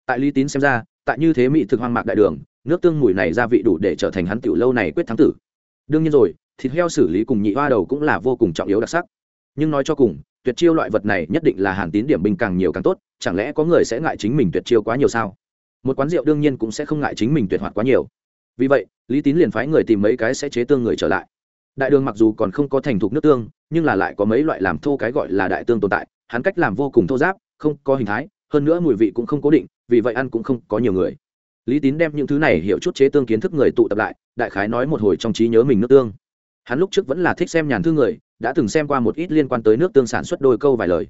Tại lý tín xem ra, tại như thế mỹ thực hoang mạc đại đường, nước tương mùi này gia vị đủ để trở thành hắn tiểu lâu này quyết thắng tử. Đương nhiên rồi, thịt heo xử lý cùng nhị hoa đầu cũng là vô cùng trọng yếu đặc sắc nhưng nói cho cùng, tuyệt chiêu loại vật này nhất định là hàn tín điểm bình càng nhiều càng tốt, chẳng lẽ có người sẽ ngại chính mình tuyệt chiêu quá nhiều sao? Một quán rượu đương nhiên cũng sẽ không ngại chính mình tuyệt hoạt quá nhiều. Vì vậy, lý tín liền phái người tìm mấy cái sẽ chế tương người trở lại. Đại đường mặc dù còn không có thành thục nước tương, nhưng là lại có mấy loại làm thô cái gọi là đại tương tồn tại, hắn cách làm vô cùng thô giáp, không có hình thái, hơn nữa mùi vị cũng không cố định, vì vậy ăn cũng không có nhiều người. Lý tín đem những thứ này hiểu chút chế tương kiến thức người tụ tập lại, đại khái nói một hồi trong trí nhớ mình nước tương. Hắn lúc trước vẫn là thích xem nhàn thư người đã từng xem qua một ít liên quan tới nước tương sản xuất đôi câu vài lời.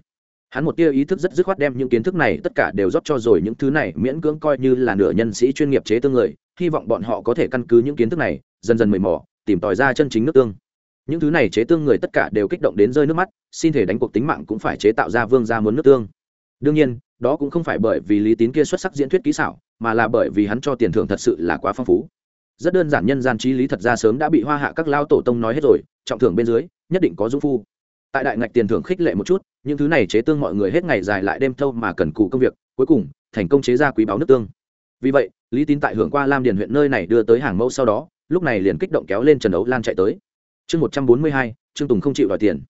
Hắn một tia ý thức rất dứt khoát đem những kiến thức này tất cả đều rót cho rồi những thứ này miễn cưỡng coi như là nửa nhân sĩ chuyên nghiệp chế tương người, hy vọng bọn họ có thể căn cứ những kiến thức này, dần dần mời mò, tìm tòi ra chân chính nước tương. Những thứ này chế tương người tất cả đều kích động đến rơi nước mắt, xin thể đánh cuộc tính mạng cũng phải chế tạo ra vương gia muốn nước tương. Đương nhiên, đó cũng không phải bởi vì lý tín kia xuất sắc diễn thuyết kỹ xảo, mà là bởi vì hắn cho tiền thưởng thật sự là quá phong phú. Rất đơn giản nhân gian trí lý thật ra sớm đã bị hoa hạ các lao tổ tông nói hết rồi, trọng thưởng bên dưới nhất định có dũng phu. Tại đại ngạch tiền thưởng khích lệ một chút, những thứ này chế tương mọi người hết ngày dài lại đêm thâu mà cần cù công việc, cuối cùng, thành công chế ra quý báo nước tương. Vì vậy, lý tín tại hưởng qua lam điền huyện nơi này đưa tới hàng mẫu sau đó, lúc này liền kích động kéo lên trần ấu lan chạy tới. Chương một trăm bốn mươi hai, trương tùng không chịu đòi tiền.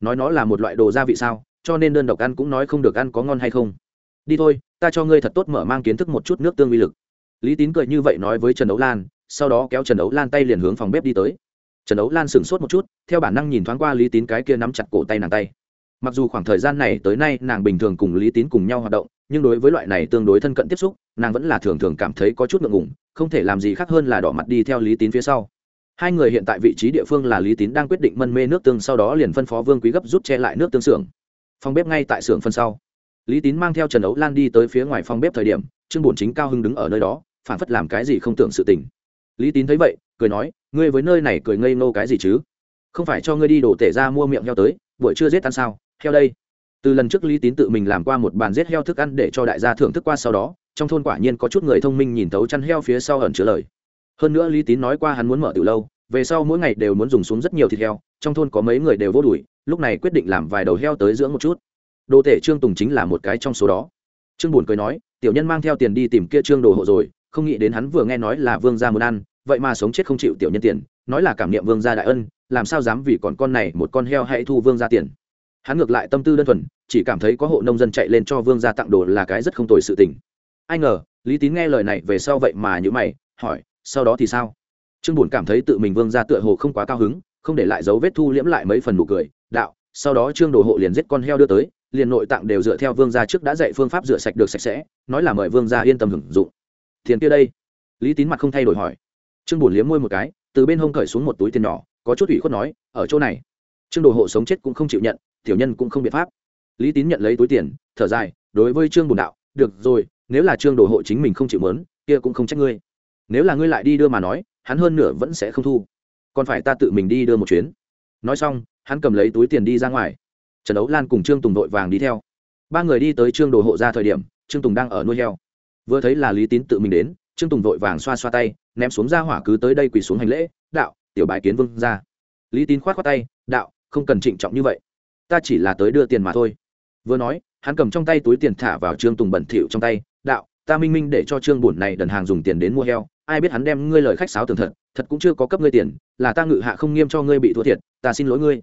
Nói nó là một loại đồ gia vị sao, cho nên đơn độc ăn cũng nói không được ăn có ngon hay không. Đi thôi, ta cho ngươi thật tốt mở mang kiến thức một chút nước tương uy lực. Lý tín cười như vậy nói với trần ấu lan, sau đó kéo trần ấu lan tay liền hướng phòng bếp đi tới trần ấu lan sửng sốt một chút, theo bản năng nhìn thoáng qua lý tín cái kia nắm chặt cổ tay nàng tay. Mặc dù khoảng thời gian này tới nay nàng bình thường cùng lý tín cùng nhau hoạt động, nhưng đối với loại này tương đối thân cận tiếp xúc, nàng vẫn là thường thường cảm thấy có chút ngượng ngùng, không thể làm gì khác hơn là đỏ mặt đi theo lý tín phía sau. Hai người hiện tại vị trí địa phương là lý tín đang quyết định mân mê nước tương sau đó liền phân phó vương quý gấp rút che lại nước tương xưởng. Phòng bếp ngay tại xưởng phân sau. Lý tín mang theo trần ấu lan đi tới phía ngoài phòng bếp thời điểm, trương bổn chính cao hưng đứng ở nơi đó phản phất làm cái gì không tưởng sự tình. Lý tín thấy vậy cười nói, ngươi với nơi này cười ngây ngô cái gì chứ? Không phải cho ngươi đi đổ tể ra mua miệng heo tới, buổi trưa giết ăn sao? Heo đây. Từ lần trước lý tín tự mình làm qua một bàn giết heo thức ăn để cho đại gia thưởng thức qua sau đó, trong thôn quả nhiên có chút người thông minh nhìn thấu chăn heo phía sau ẩn chứa lời. Hơn nữa lý tín nói qua hắn muốn mở từ lâu, về sau mỗi ngày đều muốn dùng xuống rất nhiều thịt heo, trong thôn có mấy người đều vô đùi lúc này quyết định làm vài đầu heo tới dưỡng một chút. Đồ tể trương tùng chính là một cái trong số đó. Trương buồn cười nói, tiểu nhân mang theo tiền đi tìm kia trương đồ hộ rồi, không nghĩ đến hắn vừa nghe nói là vương gia muốn ăn vậy mà sống chết không chịu tiểu nhân tiền, nói là cảm niệm vương gia đại ân, làm sao dám vì còn con này một con heo hãy thu vương gia tiền. Hắn ngược lại tâm tư đơn thuần, chỉ cảm thấy có hộ nông dân chạy lên cho vương gia tặng đồ là cái rất không tồi sự tình. Ai ngờ, lý tín nghe lời này về sau vậy mà nhữ mày, hỏi, sau đó thì sao? Trương Bùn cảm thấy tự mình vương gia tựa hồ không quá cao hứng, không để lại dấu vết thu liễm lại mấy phần nụ cười, đạo, sau đó trương đồ hộ liền giết con heo đưa tới, liền nội tạng đều dựa theo vương gia trước đã dạy phương pháp rửa sạch được sạch sẽ, nói là mời vương gia yên tâm hưởng dụng. Tiền kia đây? Lý tín mặt không thay đổi hỏi trương bổn liếm môi một cái, từ bên hông cởi xuống một túi tiền nhỏ, có chút ủy khuất nói, ở chỗ này. Trương đồ hộ sống chết cũng không chịu nhận, tiểu nhân cũng không biện pháp. Lý tín nhận lấy túi tiền, thở dài, đối với trương bùn đạo, được rồi, nếu là trương đồ hộ chính mình không chịu mớn, kia cũng không trách ngươi. Nếu là ngươi lại đi đưa mà nói, hắn hơn nửa vẫn sẽ không thu. Còn phải ta tự mình đi đưa một chuyến. Nói xong, hắn cầm lấy túi tiền đi ra ngoài. Trần đấu lan cùng trương tùng đội vàng đi theo. Ba người đi tới trương đồ hộ ra thời điểm, trương tùng đang ở nuôi heo. Vừa thấy là lý tín tự mình đến trương tùng vội vàng xoa xoa tay, ném xuống ra hỏa cứ tới đây quỳ xuống hành lễ, đạo, tiểu bái kiến vương ra lý tín khoát khoát tay, đạo, không cần trịnh trọng như vậy, ta chỉ là tới đưa tiền mà thôi. Vừa nói, hắn cầm trong tay túi tiền thả vào trương tùng bẩn thỉu trong tay, đạo, ta minh minh để cho trương bổn này đần hàng dùng tiền đến mua heo, ai biết hắn đem ngươi lời khách sáo tường thật thật cũng chưa có cấp ngươi tiền, là ta ngự hạ không nghiêm cho ngươi bị thua thiệt, ta xin lỗi ngươi.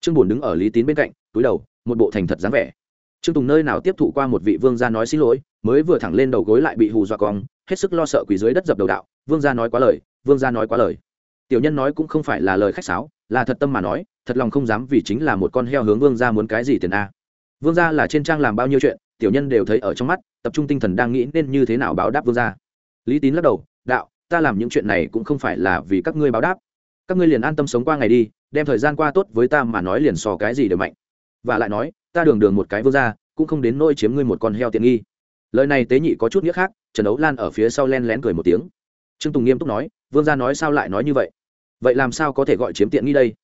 Trương bổn đứng ở lý tín bên cạnh, túi đầu, một bộ thành thật dáng vẻ. Trương tùng nơi nào tiếp thụ qua một vị vương gia nói xin lỗi, mới vừa thẳng lên đầu gối lại bị hù dọa cong hết sức lo sợ quỳ dưới đất dập đầu đạo, vương gia nói quá lời, vương gia nói quá lời. Tiểu nhân nói cũng không phải là lời khách sáo, là thật tâm mà nói, thật lòng không dám vì chính là một con heo hướng vương gia muốn cái gì tiền a. Vương gia là trên trang làm bao nhiêu chuyện, tiểu nhân đều thấy ở trong mắt, tập trung tinh thần đang nghĩ nên như thế nào báo đáp vương gia. Lý tín lắc đầu, đạo, ta làm những chuyện này cũng không phải là vì các ngươi báo đáp. Các ngươi liền an tâm sống qua ngày đi, đem thời gian qua tốt với ta mà nói liền so cái gì đều mạnh. Và lại nói, ta đường đường một cái vương gia, cũng không đến nỗi chiếm ngươi một con heo tiện nghi lời này tế nhị có chút nghĩa khác, trần ấu lan ở phía sau len lén cười một tiếng. Trương tùng nghiêm túc nói, vương gia nói sao lại nói như vậy? Vậy làm sao có thể gọi chiếm tiện nghi đây?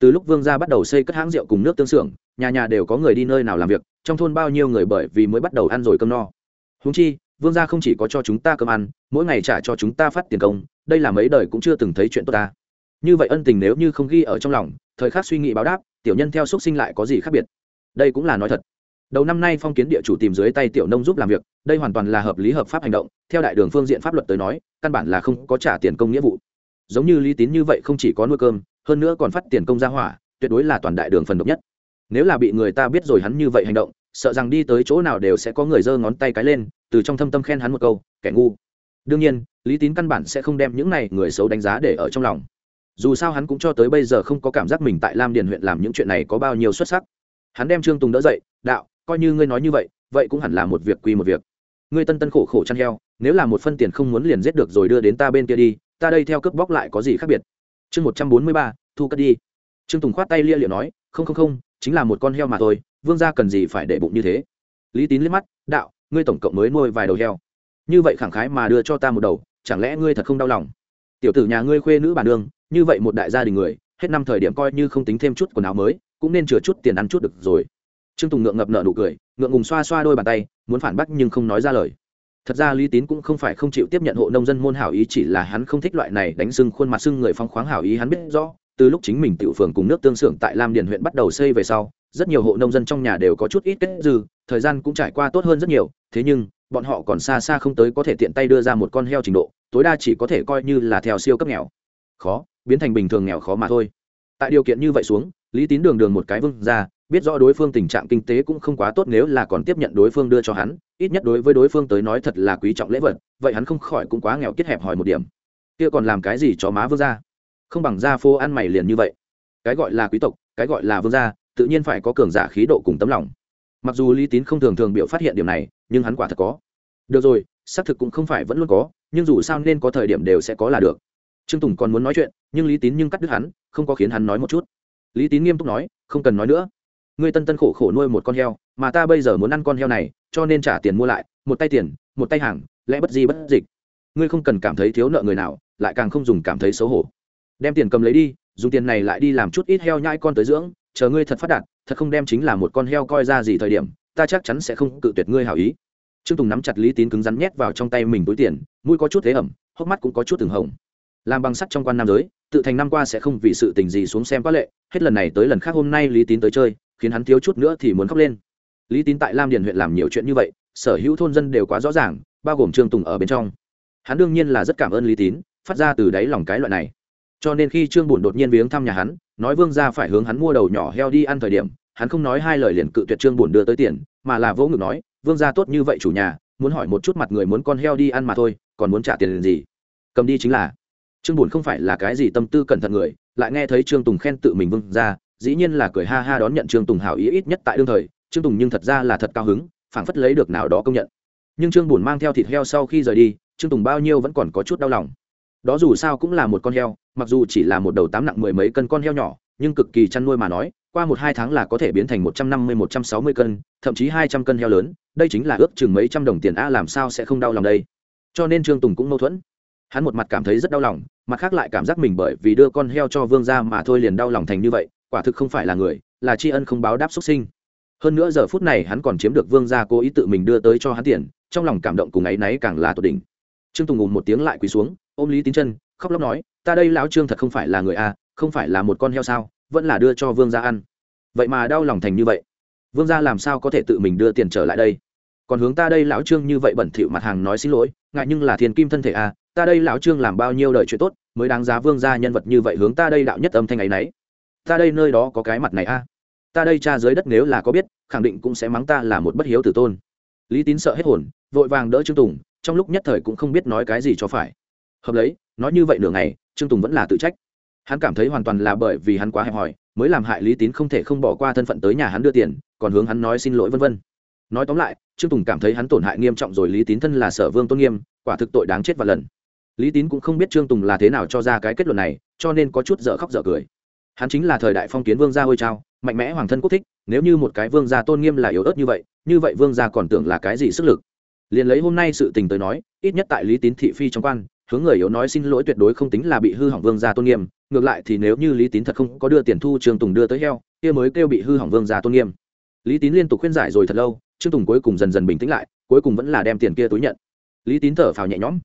Từ lúc vương gia bắt đầu xây cất hãng rượu cùng nước tương xưởng, nhà nhà đều có người đi nơi nào làm việc, trong thôn bao nhiêu người bởi vì mới bắt đầu ăn rồi cơm no. Húng chi, vương gia không chỉ có cho chúng ta cơm ăn, mỗi ngày trả cho chúng ta phát tiền công, đây là mấy đời cũng chưa từng thấy chuyện tốt ta. Như vậy ân tình nếu như không ghi ở trong lòng, thời khắc suy nghĩ báo đáp, tiểu nhân theo xúc sinh lại có gì khác biệt? Đây cũng là nói thật đầu năm nay phong kiến địa chủ tìm dưới tay tiểu nông giúp làm việc, đây hoàn toàn là hợp lý hợp pháp hành động, theo đại đường phương diện pháp luật tới nói, căn bản là không có trả tiền công nghĩa vụ. Giống như lý tín như vậy không chỉ có nuôi cơm, hơn nữa còn phát tiền công ra hỏa, tuyệt đối là toàn đại đường phần độc nhất. Nếu là bị người ta biết rồi hắn như vậy hành động, sợ rằng đi tới chỗ nào đều sẽ có người giơ ngón tay cái lên, từ trong thâm tâm khen hắn một câu, kẻ ngu. Đương nhiên, lý tín căn bản sẽ không đem những này người xấu đánh giá để ở trong lòng. Dù sao hắn cũng cho tới bây giờ không có cảm giác mình tại lam điền huyện làm những chuyện này có bao nhiêu xuất sắc. Hắn đem trương tùng đỡ dậy, đạo coi như ngươi nói như vậy vậy cũng hẳn là một việc quy một việc. Ngươi tân tân khổ khổ chăn heo, nếu là một phân tiền không muốn liền giết được rồi đưa đến ta bên kia đi, ta đây theo cướp bóc lại có gì khác biệt? Chương một trăm bốn mươi ba, thu cất đi. Trương tùng khoát tay lia liệu nói, không không không, chính là một con heo mà thôi, vương gia cần gì phải để bụng như thế? Lý tín liếc mắt, đạo, ngươi tổng cộng mới nuôi vài đầu heo. Như vậy khẳng khái mà đưa cho ta một đầu, chẳng lẽ ngươi thật không đau lòng? Tiểu tử nhà ngươi khuê nữ bản đương như vậy một đại gia đình người, hết năm thời điểm coi như không tính thêm chút quần áo mới, cũng nên chừa chút tiền ăn chút được rồi trương tùng ngượng ngập nợ nụ cười, ngượng ngùng xoa xoa đôi bàn tay, muốn phản bác nhưng không nói ra lời. Thật ra lý tín cũng không phải không chịu tiếp nhận hộ nông dân môn hảo ý, chỉ là hắn không thích loại này đánh sưng khuôn mặt sưng người phong khoáng hảo ý, hắn biết rõ, từ lúc chính mình tự phường cùng nước tương xưởng tại lam điền huyện bắt đầu xây về sau, rất nhiều hộ nông dân trong nhà đều có chút ít kết dư, thời gian cũng trải qua tốt hơn rất nhiều, thế nhưng, bọn họ còn xa xa không tới có thể tiện tay đưa ra một con heo trình độ, tối đa chỉ có thể coi như là theo siêu cấp nghèo. Khó, biến thành bình thường nghèo khó mà thôi. Tại điều kiện như vậy xuống, lý tín đường đường một cái vương ra biết rõ đối phương tình trạng kinh tế cũng không quá tốt nếu là còn tiếp nhận đối phương đưa cho hắn, ít nhất đối với đối phương tới nói thật là quý trọng lễ vật, vậy hắn không khỏi cũng quá nghèo kết hẹp hỏi một điểm. Kia còn làm cái gì cho má vương ra không bằng gia phô ăn mày liền như vậy. Cái gọi là quý tộc, cái gọi là vương gia, tự nhiên phải có cường giả khí độ cùng tấm lòng. Mặc dù lý tín không thường thường biểu phát hiện điểm này, nhưng hắn quả thật có. Được rồi, xác thực cũng không phải vẫn luôn có, nhưng dù sao nên có thời điểm đều sẽ có là được. Trương tùng còn muốn nói chuyện, nhưng lý tín nhưng cắt đứt hắn, không có khiến hắn nói một chút. Lý tín nghiêm túc nói, không cần nói nữa ngươi tân tân khổ khổ nuôi một con heo, mà ta bây giờ muốn ăn con heo này, cho nên trả tiền mua lại, một tay tiền, một tay hàng, lẽ bất di bất dịch. Ngươi không cần cảm thấy thiếu nợ người nào, lại càng không dùng cảm thấy xấu hổ. Đem tiền cầm lấy đi, dùng tiền này lại đi làm chút ít heo nhai con tới dưỡng, chờ ngươi thật phát đạt, thật không đem chính là một con heo coi ra gì thời điểm, ta chắc chắn sẽ không cự tuyệt ngươi hảo ý. Trương tùng nắm chặt lý tín cứng rắn nhét vào trong tay mình túi tiền, mũi có chút thế ẩm, hốc mắt cũng có chút từng hồng làm bằng sắt trong quan nam giới, tự thành năm qua sẽ không vì sự tình gì xuống xem quá lệ. Hết lần này tới lần khác hôm nay lý tín tới chơi, khiến hắn thiếu chút nữa thì muốn khóc lên. Lý tín tại lam điền huyện làm nhiều chuyện như vậy, sở hữu thôn dân đều quá rõ ràng, bao gồm trương tùng ở bên trong. Hắn đương nhiên là rất cảm ơn lý tín, phát ra từ đáy lòng cái loại này. Cho nên khi trương bùn đột nhiên viếng thăm nhà hắn, nói vương ra phải hướng hắn mua đầu nhỏ heo đi ăn thời điểm, hắn không nói hai lời liền cự tuyệt trương bùn đưa tới tiền, mà là vỗ ngực nói, vương ra tốt như vậy chủ nhà, muốn hỏi một chút mặt người muốn con heo đi ăn mà thôi, còn muốn trả tiền gì? Cầm đi chính là trương bùn không phải là cái gì tâm tư cẩn thận người, lại nghe thấy trương tùng khen tự mình vương ra, dĩ nhiên là cười ha ha đón nhận trương tùng hảo ý ít nhất tại đương thời, trương tùng nhưng thật ra là thật cao hứng, phảng phất lấy được nào đó công nhận. Nhưng trương bùn mang theo thịt heo sau khi rời đi, trương tùng bao nhiêu vẫn còn có chút đau lòng. Đó dù sao cũng là một con heo, mặc dù chỉ là một đầu tám nặng mười mấy cân con heo nhỏ, nhưng cực kỳ chăn nuôi mà nói, qua một hai tháng là có thể biến thành một trăm năm mươi, một trăm sáu mươi cân, thậm chí hai trăm cân heo lớn, đây chính là ước chừng mấy trăm đồng tiền, a, làm sao sẽ không đau lòng đây? Cho nên trương tùng cũng mâu thuẫn. Hắn một mặt cảm thấy rất đau lòng mặt khác lại cảm giác mình bởi vì đưa con heo cho vương ra mà thôi liền đau lòng thành như vậy, quả thực không phải là người, là tri ân không báo đáp xuất sinh. Hơn nữa giờ phút này hắn còn chiếm được vương gia cố ý tự mình đưa tới cho hắn tiền, trong lòng cảm động cùng ấy náy càng là tột đỉnh. Trương tùng ngủ một tiếng lại quỳ xuống, ôm lý tín chân khóc lóc nói, ta đây lão trương thật không phải là người a, không phải là một con heo sao, vẫn là đưa cho vương gia ăn. Vậy mà đau lòng thành như vậy, vương gia làm sao có thể tự mình đưa tiền trở lại đây? Còn hướng ta đây lão trương như vậy bẩn thỉu mặt hàng nói xin lỗi, ngại nhưng là thiền kim thân thể à ta đây lão trương làm bao nhiêu đời chuyện tốt, mới đáng giá vương gia nhân vật như vậy hướng ta đây đạo nhất âm thanh ấy nấy. Ta đây nơi đó có cái mặt này a ta đây cha dưới đất nếu là có biết, khẳng định cũng sẽ mắng ta là một bất hiếu tử tôn. Lý tín sợ hết hồn, vội vàng đỡ trương tùng, trong lúc nhất thời cũng không biết nói cái gì cho phải. Hợp lấy, nói như vậy nửa ngày, trương tùng vẫn là tự trách. Hắn cảm thấy hoàn toàn là bởi vì hắn quá hẹp hòi, mới làm hại lý tín không thể không bỏ qua thân phận tới nhà hắn đưa tiền, còn hướng hắn nói xin lỗi vân vân nói tóm lại, trương tùng cảm thấy hắn tổn hại nghiêm trọng rồi, lý tín thân là sở vương tôn nghiêm, quả thực tội đáng chết và lần. Lý tín cũng không biết trương tùng là thế nào cho ra cái kết luận này, cho nên có chút dở khóc dở cười. Hắn chính là thời đại phong kiến vương gia hôi trao, mạnh mẽ hoàng thân quốc thích, nếu như một cái vương gia tôn nghiêm là yếu ớt như vậy như vậy vương gia còn tưởng là cái gì sức lực? Liền lấy hôm nay sự tình tới nói, ít nhất tại lý tín thị phi trong quan, hướng người yếu nói xin lỗi tuyệt đối không tính là bị hư hỏng vương gia tôn nghiêm, ngược lại thì nếu như lý tín thật không có đưa tiền thu trương tùng đưa tới heo, kia mới kêu bị hư hỏng vương gia tôn nghiêm lý tín liên tục khuyên giải rồi thật lâu, trương tùng cuối cùng dần dần bình tĩnh lại, cuối cùng vẫn là đem tiền kia túi nhận. Lý tín thở phào nhẹ nhõm.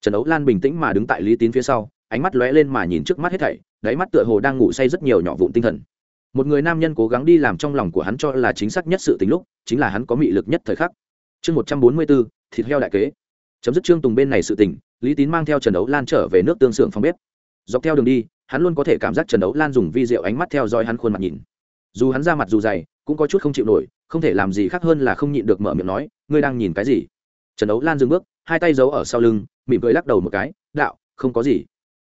Trần ấu lan bình tĩnh mà đứng tại lý tín phía sau, ánh mắt lóe lên mà nhìn trước mắt hết thảy, đáy mắt tựa hồ đang ngủ say rất nhiều nhỏ vụn tinh thần. Một người nam nhân cố gắng đi làm trong lòng của hắn cho là chính xác nhất sự tính lúc, chính là hắn có mị lực nhất thời khắc. Chương một trăm bốn mươi bốn thịt heo đại kế. Chấm dứt trương tùng bên này sự tình, lý tín mang theo trần ấu lan trở về nước tương xưởng phòng bếp. Dọc theo đường đi, hắn luôn có thể cảm giác trần ấu lan dùng vi rượu ánh mắt theo dõi hắn khuôn mặt nhìn dù hắn ra mặt dù dày, cũng có chút không chịu nổi, không thể làm gì khác hơn là không nhịn được mở miệng nói, ngươi đang nhìn cái gì? Trần ấu lan dừng bước, hai tay giấu ở sau lưng, mỉm cười lắc đầu một cái, đạo, không có gì.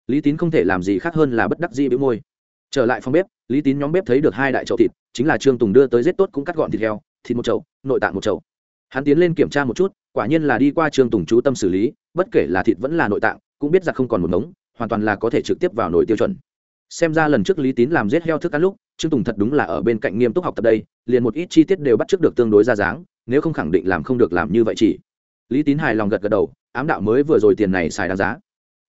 Lý tín không thể làm gì khác hơn là bất đắc dĩ bĩu môi. Trở lại phòng bếp, lý tín nhóm bếp thấy được hai đại chậu thịt, chính là trương tùng đưa tới rết tốt cũng cắt gọn thịt heo, thịt một chậu, nội tạng một chậu. Hắn tiến lên kiểm tra một chút, quả nhiên là đi qua trương tùng chú tâm xử lý, bất kể là thịt vẫn là nội tạng, cũng biết giặc không còn một ngống, hoàn toàn là có thể trực tiếp vào nồi tiêu chuẩn. Xem ra lần trước lý tín làm rết heo thức ăn lúc trương tùng thật đúng là ở bên cạnh nghiêm túc học tập đây, liền một ít chi tiết đều bắt trước được tương đối ra dáng, nếu không khẳng định làm không được làm như vậy chỉ. Lý tín hài lòng gật gật đầu, ám đạo mới vừa rồi tiền này xài đáng giá.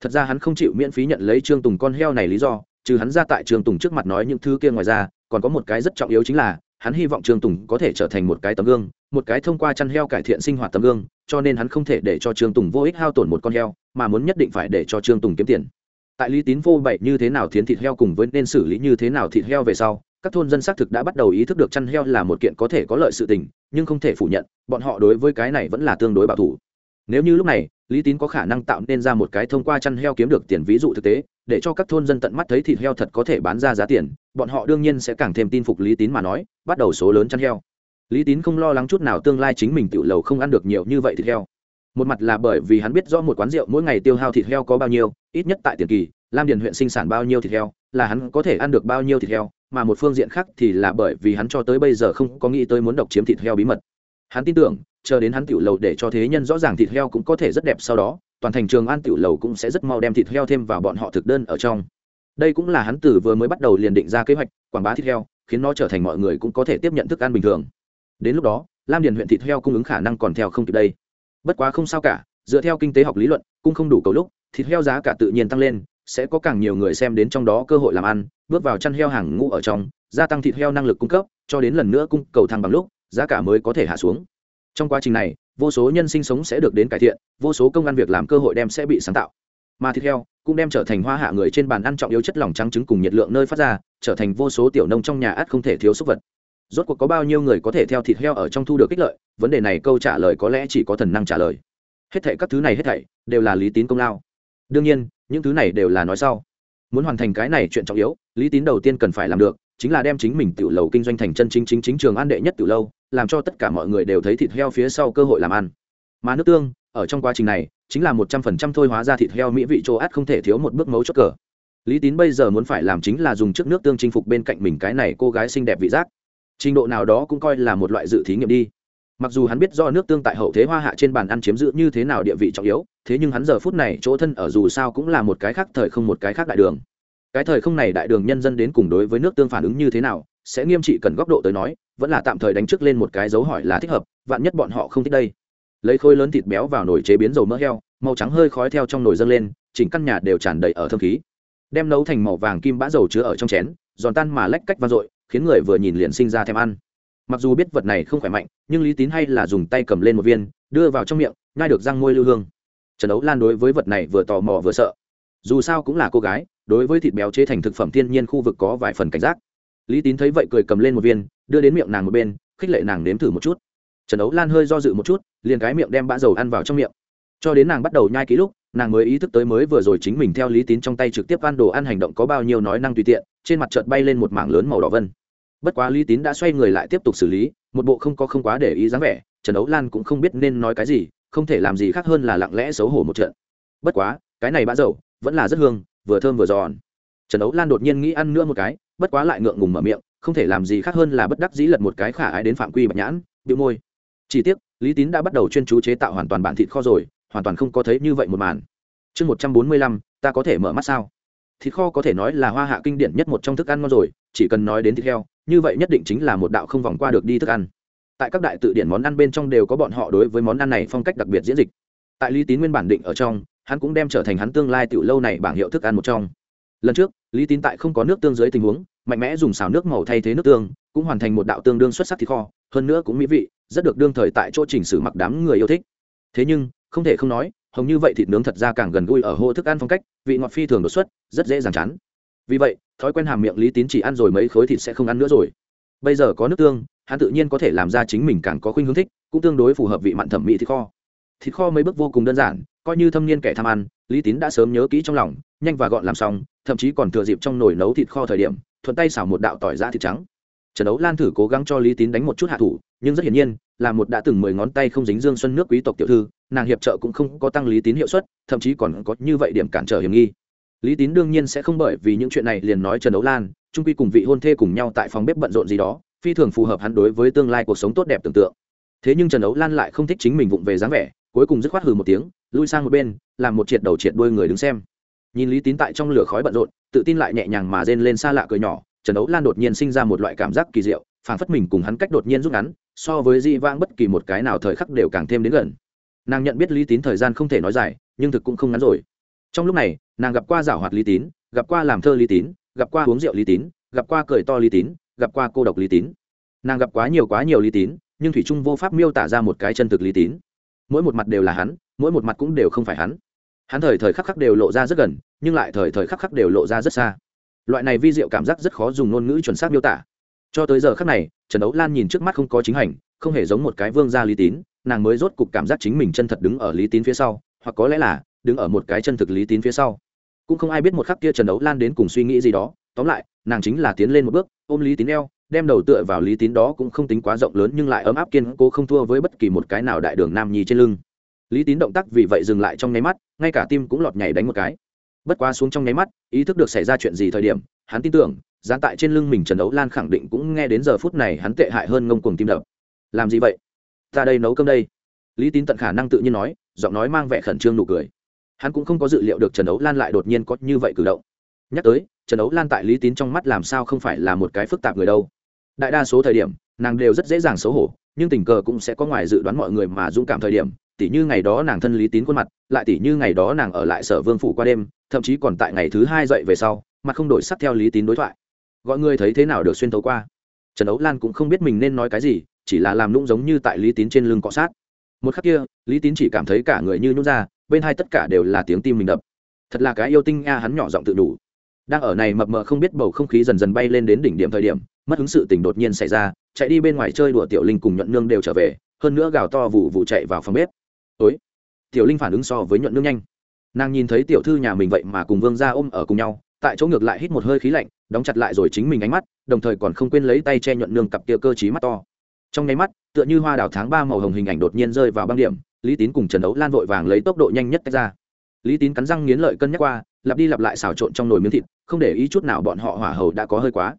Thật ra hắn không chịu miễn phí nhận lấy trương tùng con heo này lý do, trừ hắn ra tại trương tùng trước mặt nói những thứ kia ngoài ra, còn có một cái rất trọng yếu chính là, hắn hy vọng trương tùng có thể trở thành một cái tấm gương, một cái thông qua chăn heo cải thiện sinh hoạt tấm gương, cho nên hắn không thể để cho trương tùng vô ích hao tổn một con heo, mà muốn nhất định phải để cho trương tùng kiếm tiền tại lý tín vô bậy như thế nào thiến thịt heo cùng với nên xử lý như thế nào thịt heo về sau, các thôn dân xác thực đã bắt đầu ý thức được chăn heo là một kiện có thể có lợi sự tình, nhưng không thể phủ nhận, bọn họ đối với cái này vẫn là tương đối bảo thủ. Nếu như lúc này, lý tín có khả năng tạo nên ra một cái thông qua chăn heo kiếm được tiền ví dụ thực tế, để cho các thôn dân tận mắt thấy thịt heo thật có thể bán ra giá tiền, bọn họ đương nhiên sẽ càng thêm tin phục lý tín mà nói, bắt đầu số lớn chăn heo. Lý tín không lo lắng chút nào tương lai chính mình tự lầu không ăn được nhiều như vậy thịt heo một mặt là bởi vì hắn biết rõ một quán rượu mỗi ngày tiêu hao thịt heo có bao nhiêu, ít nhất tại tiền kỳ, lam điền huyện sinh sản bao nhiêu thịt heo, là hắn có thể ăn được bao nhiêu thịt heo, mà một phương diện khác thì là bởi vì hắn cho tới bây giờ không có nghĩ tới muốn độc chiếm thịt heo bí mật. Hắn tin tưởng, chờ đến hắn tiểu lầu để cho thế nhân rõ ràng thịt heo cũng có thể rất đẹp sau đó, toàn thành trường an tiểu lầu cũng sẽ rất mau đem thịt heo thêm vào bọn họ thực đơn ở trong. Đây cũng là hắn từ vừa mới bắt đầu liền định ra kế hoạch, quảng bá thịt heo, khiến nó trở thành mọi người cũng có thể tiếp nhận thức ăn bình thường. Đến lúc đó, lam điền huyện thịt heo cung ứng khả năng còn theo không kịp đây bất quá không sao cả, dựa theo kinh tế học lý luận, cung không đủ cầu lúc, thịt heo giá cả tự nhiên tăng lên, sẽ có càng nhiều người xem đến trong đó cơ hội làm ăn, bước vào chăn heo hàng ngũ ở trong, gia tăng thịt heo năng lực cung cấp, cho đến lần nữa cung cầu thăng bằng lúc, giá cả mới có thể hạ xuống. Trong quá trình này, vô số nhân sinh sống sẽ được đến cải thiện, vô số công ăn việc làm cơ hội đem sẽ bị sáng tạo. Mà thịt heo cũng đem trở thành hoa hạ người trên bàn ăn trọng yếu chất lỏng trắng trứng cùng nhiệt lượng nơi phát ra, trở thành vô số tiểu nông trong nhà ắt không thể thiếu súc vật rốt cuộc có bao nhiêu người có thể theo thịt heo ở trong thu được ích lợi? Vấn đề này câu trả lời có lẽ chỉ có thần năng trả lời. Hết thảy các thứ này hết thảy đều là lý tín công lao. Đương nhiên, những thứ này đều là nói sau. Muốn hoàn thành cái này chuyện trọng yếu, lý tín đầu tiên cần phải làm được chính là đem chính mình tiểu lầu kinh doanh thành chân chính chính chính trường an đệ nhất tiểu lâu, làm cho tất cả mọi người đều thấy thịt heo phía sau cơ hội làm ăn. Mà nước tương, ở trong quá trình này, chính là một trăm phần trăm thôi hóa ra thịt heo mỹ vị chỗ át không thể thiếu một bước mấu chốt cờ. Lý tín bây giờ muốn phải làm chính là dùng trước nước tương chinh phục bên cạnh mình cái này cô gái xinh đẹp vị giác trình độ nào đó cũng coi là một loại dự thí nghiệm đi. Mặc dù hắn biết do nước tương tại hậu thế hoa hạ trên bàn ăn chiếm giữ như thế nào địa vị trọng yếu, thế nhưng hắn giờ phút này chỗ thân ở dù sao cũng là một cái khác thời không một cái khác đại đường. Cái thời không này đại đường nhân dân đến cùng đối với nước tương phản ứng như thế nào, sẽ nghiêm trị cần góc độ tới nói, vẫn là tạm thời đánh trước lên một cái dấu hỏi là thích hợp, vạn nhất bọn họ không thích đây. Lấy khối lớn thịt béo vào nồi chế biến dầu mỡ heo, màu trắng hơi khói theo trong nồi dâng lên, chỉnh căn nhà đều tràn đầy ở thơm khí. Đem nấu thành màu vàng kim bã dầu chứa ở trong chén, giòn tan mà lách cách vang dội khiến người vừa nhìn liền sinh ra thèm ăn. Mặc dù biết vật này không khỏe mạnh, nhưng lý tín hay là dùng tay cầm lên một viên, đưa vào trong miệng, nhai được răng môi lưu hương. Trần ấu lan đối với vật này vừa tò mò vừa sợ. Dù sao cũng là cô gái, đối với thịt béo chế thành thực phẩm thiên nhiên khu vực có vài phần cảnh giác. Lý tín thấy vậy cười cầm lên một viên, đưa đến miệng nàng một bên, khích lệ nàng nếm thử một chút. Trần ấu lan hơi do dự một chút, liền cái miệng đem bã dầu ăn vào trong miệng. Cho đến nàng bắt đầu nhai ký lúc nàng mới ý thức tới mới vừa rồi chính mình theo lý tín trong tay trực tiếp ăn đồ ăn hành động có bao nhiêu nói năng tùy tiện, trên mặt chợt bay lên một mảng lớn màu đỏ vân. Bất quá lý tín đã xoay người lại tiếp tục xử lý, một bộ không có không quá để ý dáng vẻ, trần ấu lan cũng không biết nên nói cái gì, không thể làm gì khác hơn là lặng lẽ xấu hổ một trận. Bất quá, cái này bã dầu, vẫn là rất hương, vừa thơm vừa giòn. Trần ấu lan đột nhiên nghĩ ăn nữa một cái, bất quá lại ngượng ngùng mở miệng, không thể làm gì khác hơn là bất đắc dĩ lật một cái khả ái đến phạm quy bạch nhãn bị môi. Chỉ tiếc, lý tín đã bắt đầu chuyên chú chế tạo hoàn toàn bản thịt kho rồi hoàn toàn không có thấy như vậy một màn. Chương một trăm bốn mươi lăm, ta có thể mở mắt sao? Thịt kho có thể nói là hoa hạ kinh điển nhất một trong thức ăn ngon rồi, chỉ cần nói đến thịt heo, như vậy nhất định chính là một đạo không vòng qua được đi thức ăn. Tại các đại tự điển món ăn bên trong đều có bọn họ đối với món ăn này phong cách đặc biệt diễn dịch. Tại lý tín nguyên bản định ở trong, hắn cũng đem trở thành hắn tương lai tiểu lâu này bảng hiệu thức ăn một trong. Lần trước, lý tín tại không có nước tương dưới tình huống, mạnh mẽ dùng xào nước màu thay thế nước tương, cũng hoàn thành một đạo tương đương xuất sắc thịt kho, hơn nữa cũng mỹ vị, rất được đương thời tại chỗ chỉnh sử mặc đám người yêu thích. Thế nhưng không thể không nói, hồng như vậy thịt nướng thật ra càng gần gũi ở hô thức ăn phong cách, vị ngọt phi thường đột xuất, rất dễ dàng chán. Vì vậy, thói quen hàm miệng lý tín chỉ ăn rồi mấy khối thịt sẽ không ăn nữa rồi. Bây giờ có nước tương, hắn tự nhiên có thể làm ra chính mình càng có khuynh hướng thích, cũng tương đối phù hợp vị mặn thẩm mỹ thịt kho. Thịt kho mấy bước vô cùng đơn giản, coi như thâm niên kẻ tham ăn, lý tín đã sớm nhớ kỹ trong lòng, nhanh và gọn làm xong, thậm chí còn thừa dịp trong nồi nấu thịt kho thời điểm, thuận tay xào một đạo tỏi ra thịt trắng. Trần đấu lan thử cố gắng cho lý tín đánh một chút hạ thủ, nhưng rất hiển nhiên, là một đã từng mười ngón tay không dính dương xuân nước quý tộc tiểu thư nàng hiệp trợ cũng không có tăng lý tín hiệu suất, thậm chí còn có như vậy điểm cản trở hiểm nghi. Lý tín đương nhiên sẽ không bởi vì những chuyện này liền nói trần đấu lan, trung quy cùng vị hôn thê cùng nhau tại phòng bếp bận rộn gì đó, phi thường phù hợp hắn đối với tương lai cuộc sống tốt đẹp tưởng tượng. Thế nhưng trần đấu lan lại không thích chính mình vụng về dáng vẻ, cuối cùng dứt khoát hừ một tiếng, lui sang một bên, làm một triệt đầu triệt đuôi người đứng xem. Nhìn lý tín tại trong lửa khói bận rộn, tự tin lại nhẹ nhàng mà rên lên xa lạ cười nhỏ, trần đấu lan đột nhiên sinh ra một loại cảm giác kỳ diệu, phảng phất mình cùng hắn cách đột nhiên rút ngắn, so với di vang bất kỳ một cái nào thời khắc đều càng thêm đến gần nàng nhận biết lý tín thời gian không thể nói dài, nhưng thực cũng không ngắn rồi. Trong lúc này, nàng gặp qua giảo hoạt lý tín, gặp qua làm thơ lý tín, gặp qua uống rượu lý tín, gặp qua cười to lý tín, gặp qua cô độc lý tín. Nàng gặp quá nhiều quá nhiều lý tín, nhưng thủy trung vô pháp miêu tả ra một cái chân thực lý tín. Mỗi một mặt đều là hắn, mỗi một mặt cũng đều không phải hắn. Hắn thời thời khắc khắc đều lộ ra rất gần, nhưng lại thời thời khắc khắc đều lộ ra rất xa. Loại này vi diệu cảm giác rất khó dùng ngôn ngữ chuẩn xác miêu tả. Cho tới giờ khắc này, trần đấu lan nhìn trước mắt không có chính hành, không hề giống một cái vương gia lý tín nàng mới rốt cục cảm giác chính mình chân thật đứng ở lý tín phía sau, hoặc có lẽ là đứng ở một cái chân thực lý tín phía sau. Cũng không ai biết một khắc kia trần đấu lan đến cùng suy nghĩ gì đó, tóm lại, nàng chính là tiến lên một bước, ôm lý tín eo, đem đầu tựa vào lý tín đó cũng không tính quá rộng lớn nhưng lại ấm áp kiên cố không thua với bất kỳ một cái nào đại đường nam nhi trên lưng. Lý tín động tác vì vậy dừng lại trong nháy mắt, ngay cả tim cũng lọt nhảy đánh một cái. Bất quá xuống trong nháy mắt, ý thức được xảy ra chuyện gì thời điểm, hắn tin tưởng gián tại trên lưng mình trần đấu lan khẳng định cũng nghe đến giờ phút này hắn tệ hại hơn ngông cuồng tim đập. Làm gì vậy? Ta đây nấu cơm đây. Lý tín tận khả năng tự nhiên nói, giọng nói mang vẻ khẩn trương nụ cười. Hắn cũng không có dự liệu được trần đấu lan lại đột nhiên có như vậy cử động. Nhắc tới, trần đấu lan tại lý tín trong mắt làm sao không phải là một cái phức tạp người đâu. Đại đa số thời điểm, nàng đều rất dễ dàng xấu hổ, nhưng tình cờ cũng sẽ có ngoài dự đoán mọi người mà dũng cảm thời điểm, tỉ như ngày đó nàng thân lý tín khuôn mặt, lại tỉ như ngày đó nàng ở lại sở vương phủ qua đêm, thậm chí còn tại ngày thứ hai dậy về sau mặt không đổi sắc theo lý tín đối thoại. Gọi người thấy thế nào được xuyên tấu qua. Trần đấu lan cũng không biết mình nên nói cái gì chỉ là làm nũng giống như tại lý tín trên lưng cọ sát. Một khắc kia, lý tín chỉ cảm thấy cả người như nhút ra, bên hai tất cả đều là tiếng tim mình đập. Thật là cái yêu tinh a hắn nhỏ giọng tự đủ. Đang ở này mập mờ không biết bầu không khí dần dần bay lên đến đỉnh điểm thời điểm, mất hứng sự tình đột nhiên xảy ra, chạy đi bên ngoài chơi đùa tiểu linh cùng nhuận nương đều trở về, hơn nữa gào to vụ vụ chạy vào phòng bếp. Ối tiểu linh phản ứng so với nhuận nương nhanh. Nàng nhìn thấy tiểu thư nhà mình vậy mà cùng vương ra ôm ở cùng nhau, tại chỗ ngược lại hít một hơi khí lạnh, đóng chặt lại rồi chính mình ánh mắt, đồng thời còn không quên lấy tay che nhuận nương cặp kia cơ trí mắt to trong nháy mắt, tựa như hoa đào tháng ba màu hồng hình ảnh đột nhiên rơi vào băng điểm, lý tín cùng trần đấu lan vội vàng lấy tốc độ nhanh nhất tách ra. Lý tín cắn răng nghiến lợi cân nhắc qua, lặp đi lặp lại xào trộn trong nồi miếng thịt, không để ý chút nào bọn họ hỏa hầu đã có hơi quá.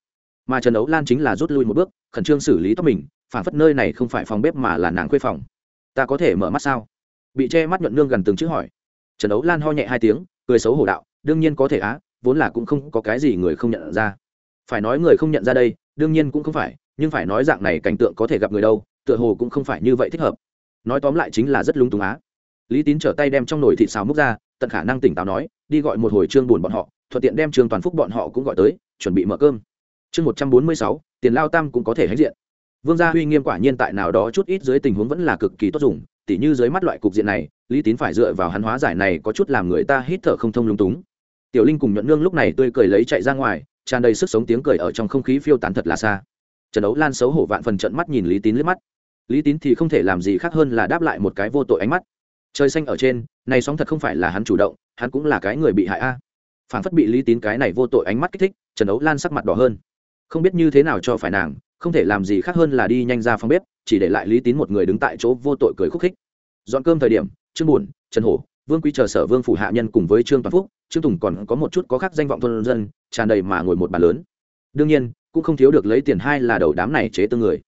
Mà trần đấu lan chính là rút lui một bước, khẩn trương xử lý tóc mình, phản phất nơi này không phải phòng bếp mà là nàng khuê phòng. Ta có thể mở mắt sao? Bị che mắt nhuận nương gần từng chữ hỏi. Trần đấu lan ho nhẹ hai tiếng, cười xấu hổ đạo, đương nhiên có thể á, vốn là cũng không có cái gì người không nhận ra. Phải nói người không nhận ra đây, đương nhiên cũng không phải nhưng phải nói dạng này cảnh tượng có thể gặp người đâu, tựa hồ cũng không phải như vậy thích hợp. Nói tóm lại chính là rất lúng túng á. Lý tín trở tay đem trong nồi thịt xào múc ra, tận khả năng tỉnh táo nói, đi gọi một hồi trương buồn bọn họ, thuận tiện đem trương toàn phúc bọn họ cũng gọi tới, chuẩn bị mở cơm. Chương một trăm bốn mươi sáu, tiền lao tam cũng có thể hãnh diện. Vương gia huy nghiêm quả nhiên tại nào đó chút ít dưới tình huống vẫn là cực kỳ tốt dùng, tỉ như dưới mắt loại cục diện này, lý tín phải dựa vào hắn hóa giải này có chút làm người ta hít thở không thông lung túng. Tiểu linh cùng nhuận nương lúc này tươi cười lấy chạy ra ngoài, tràn đầy sức sống tiếng cười ở trong không khí phiêu tán thật là xa trần ấu lan xấu hổ vạn phần trận mắt nhìn lý tín liếc mắt. Lý tín thì không thể làm gì khác hơn là đáp lại một cái vô tội ánh mắt. Trời xanh ở trên này sóng thật không phải là hắn chủ động hắn cũng là cái người bị hại a. À. phản phất bị lý tín cái này vô tội ánh mắt kích thích trần ấu lan sắc mặt đỏ hơn. Không biết như thế nào cho phải nàng không thể làm gì khác hơn là đi nhanh ra phòng bếp chỉ để lại lý tín một người đứng tại chỗ vô tội cười khúc khích. Dọn cơm thời điểm trương Bùn, trần hổ vương quý chờ sở vương phủ hạ nhân cùng với trương toàn phúc trương tùng còn có một chút có khác danh vọng thôn dân tràn đầy mà ngồi một bàn lớn. Đương nhiên cũng không thiếu được lấy tiền hai là đầu đám này chế tương người.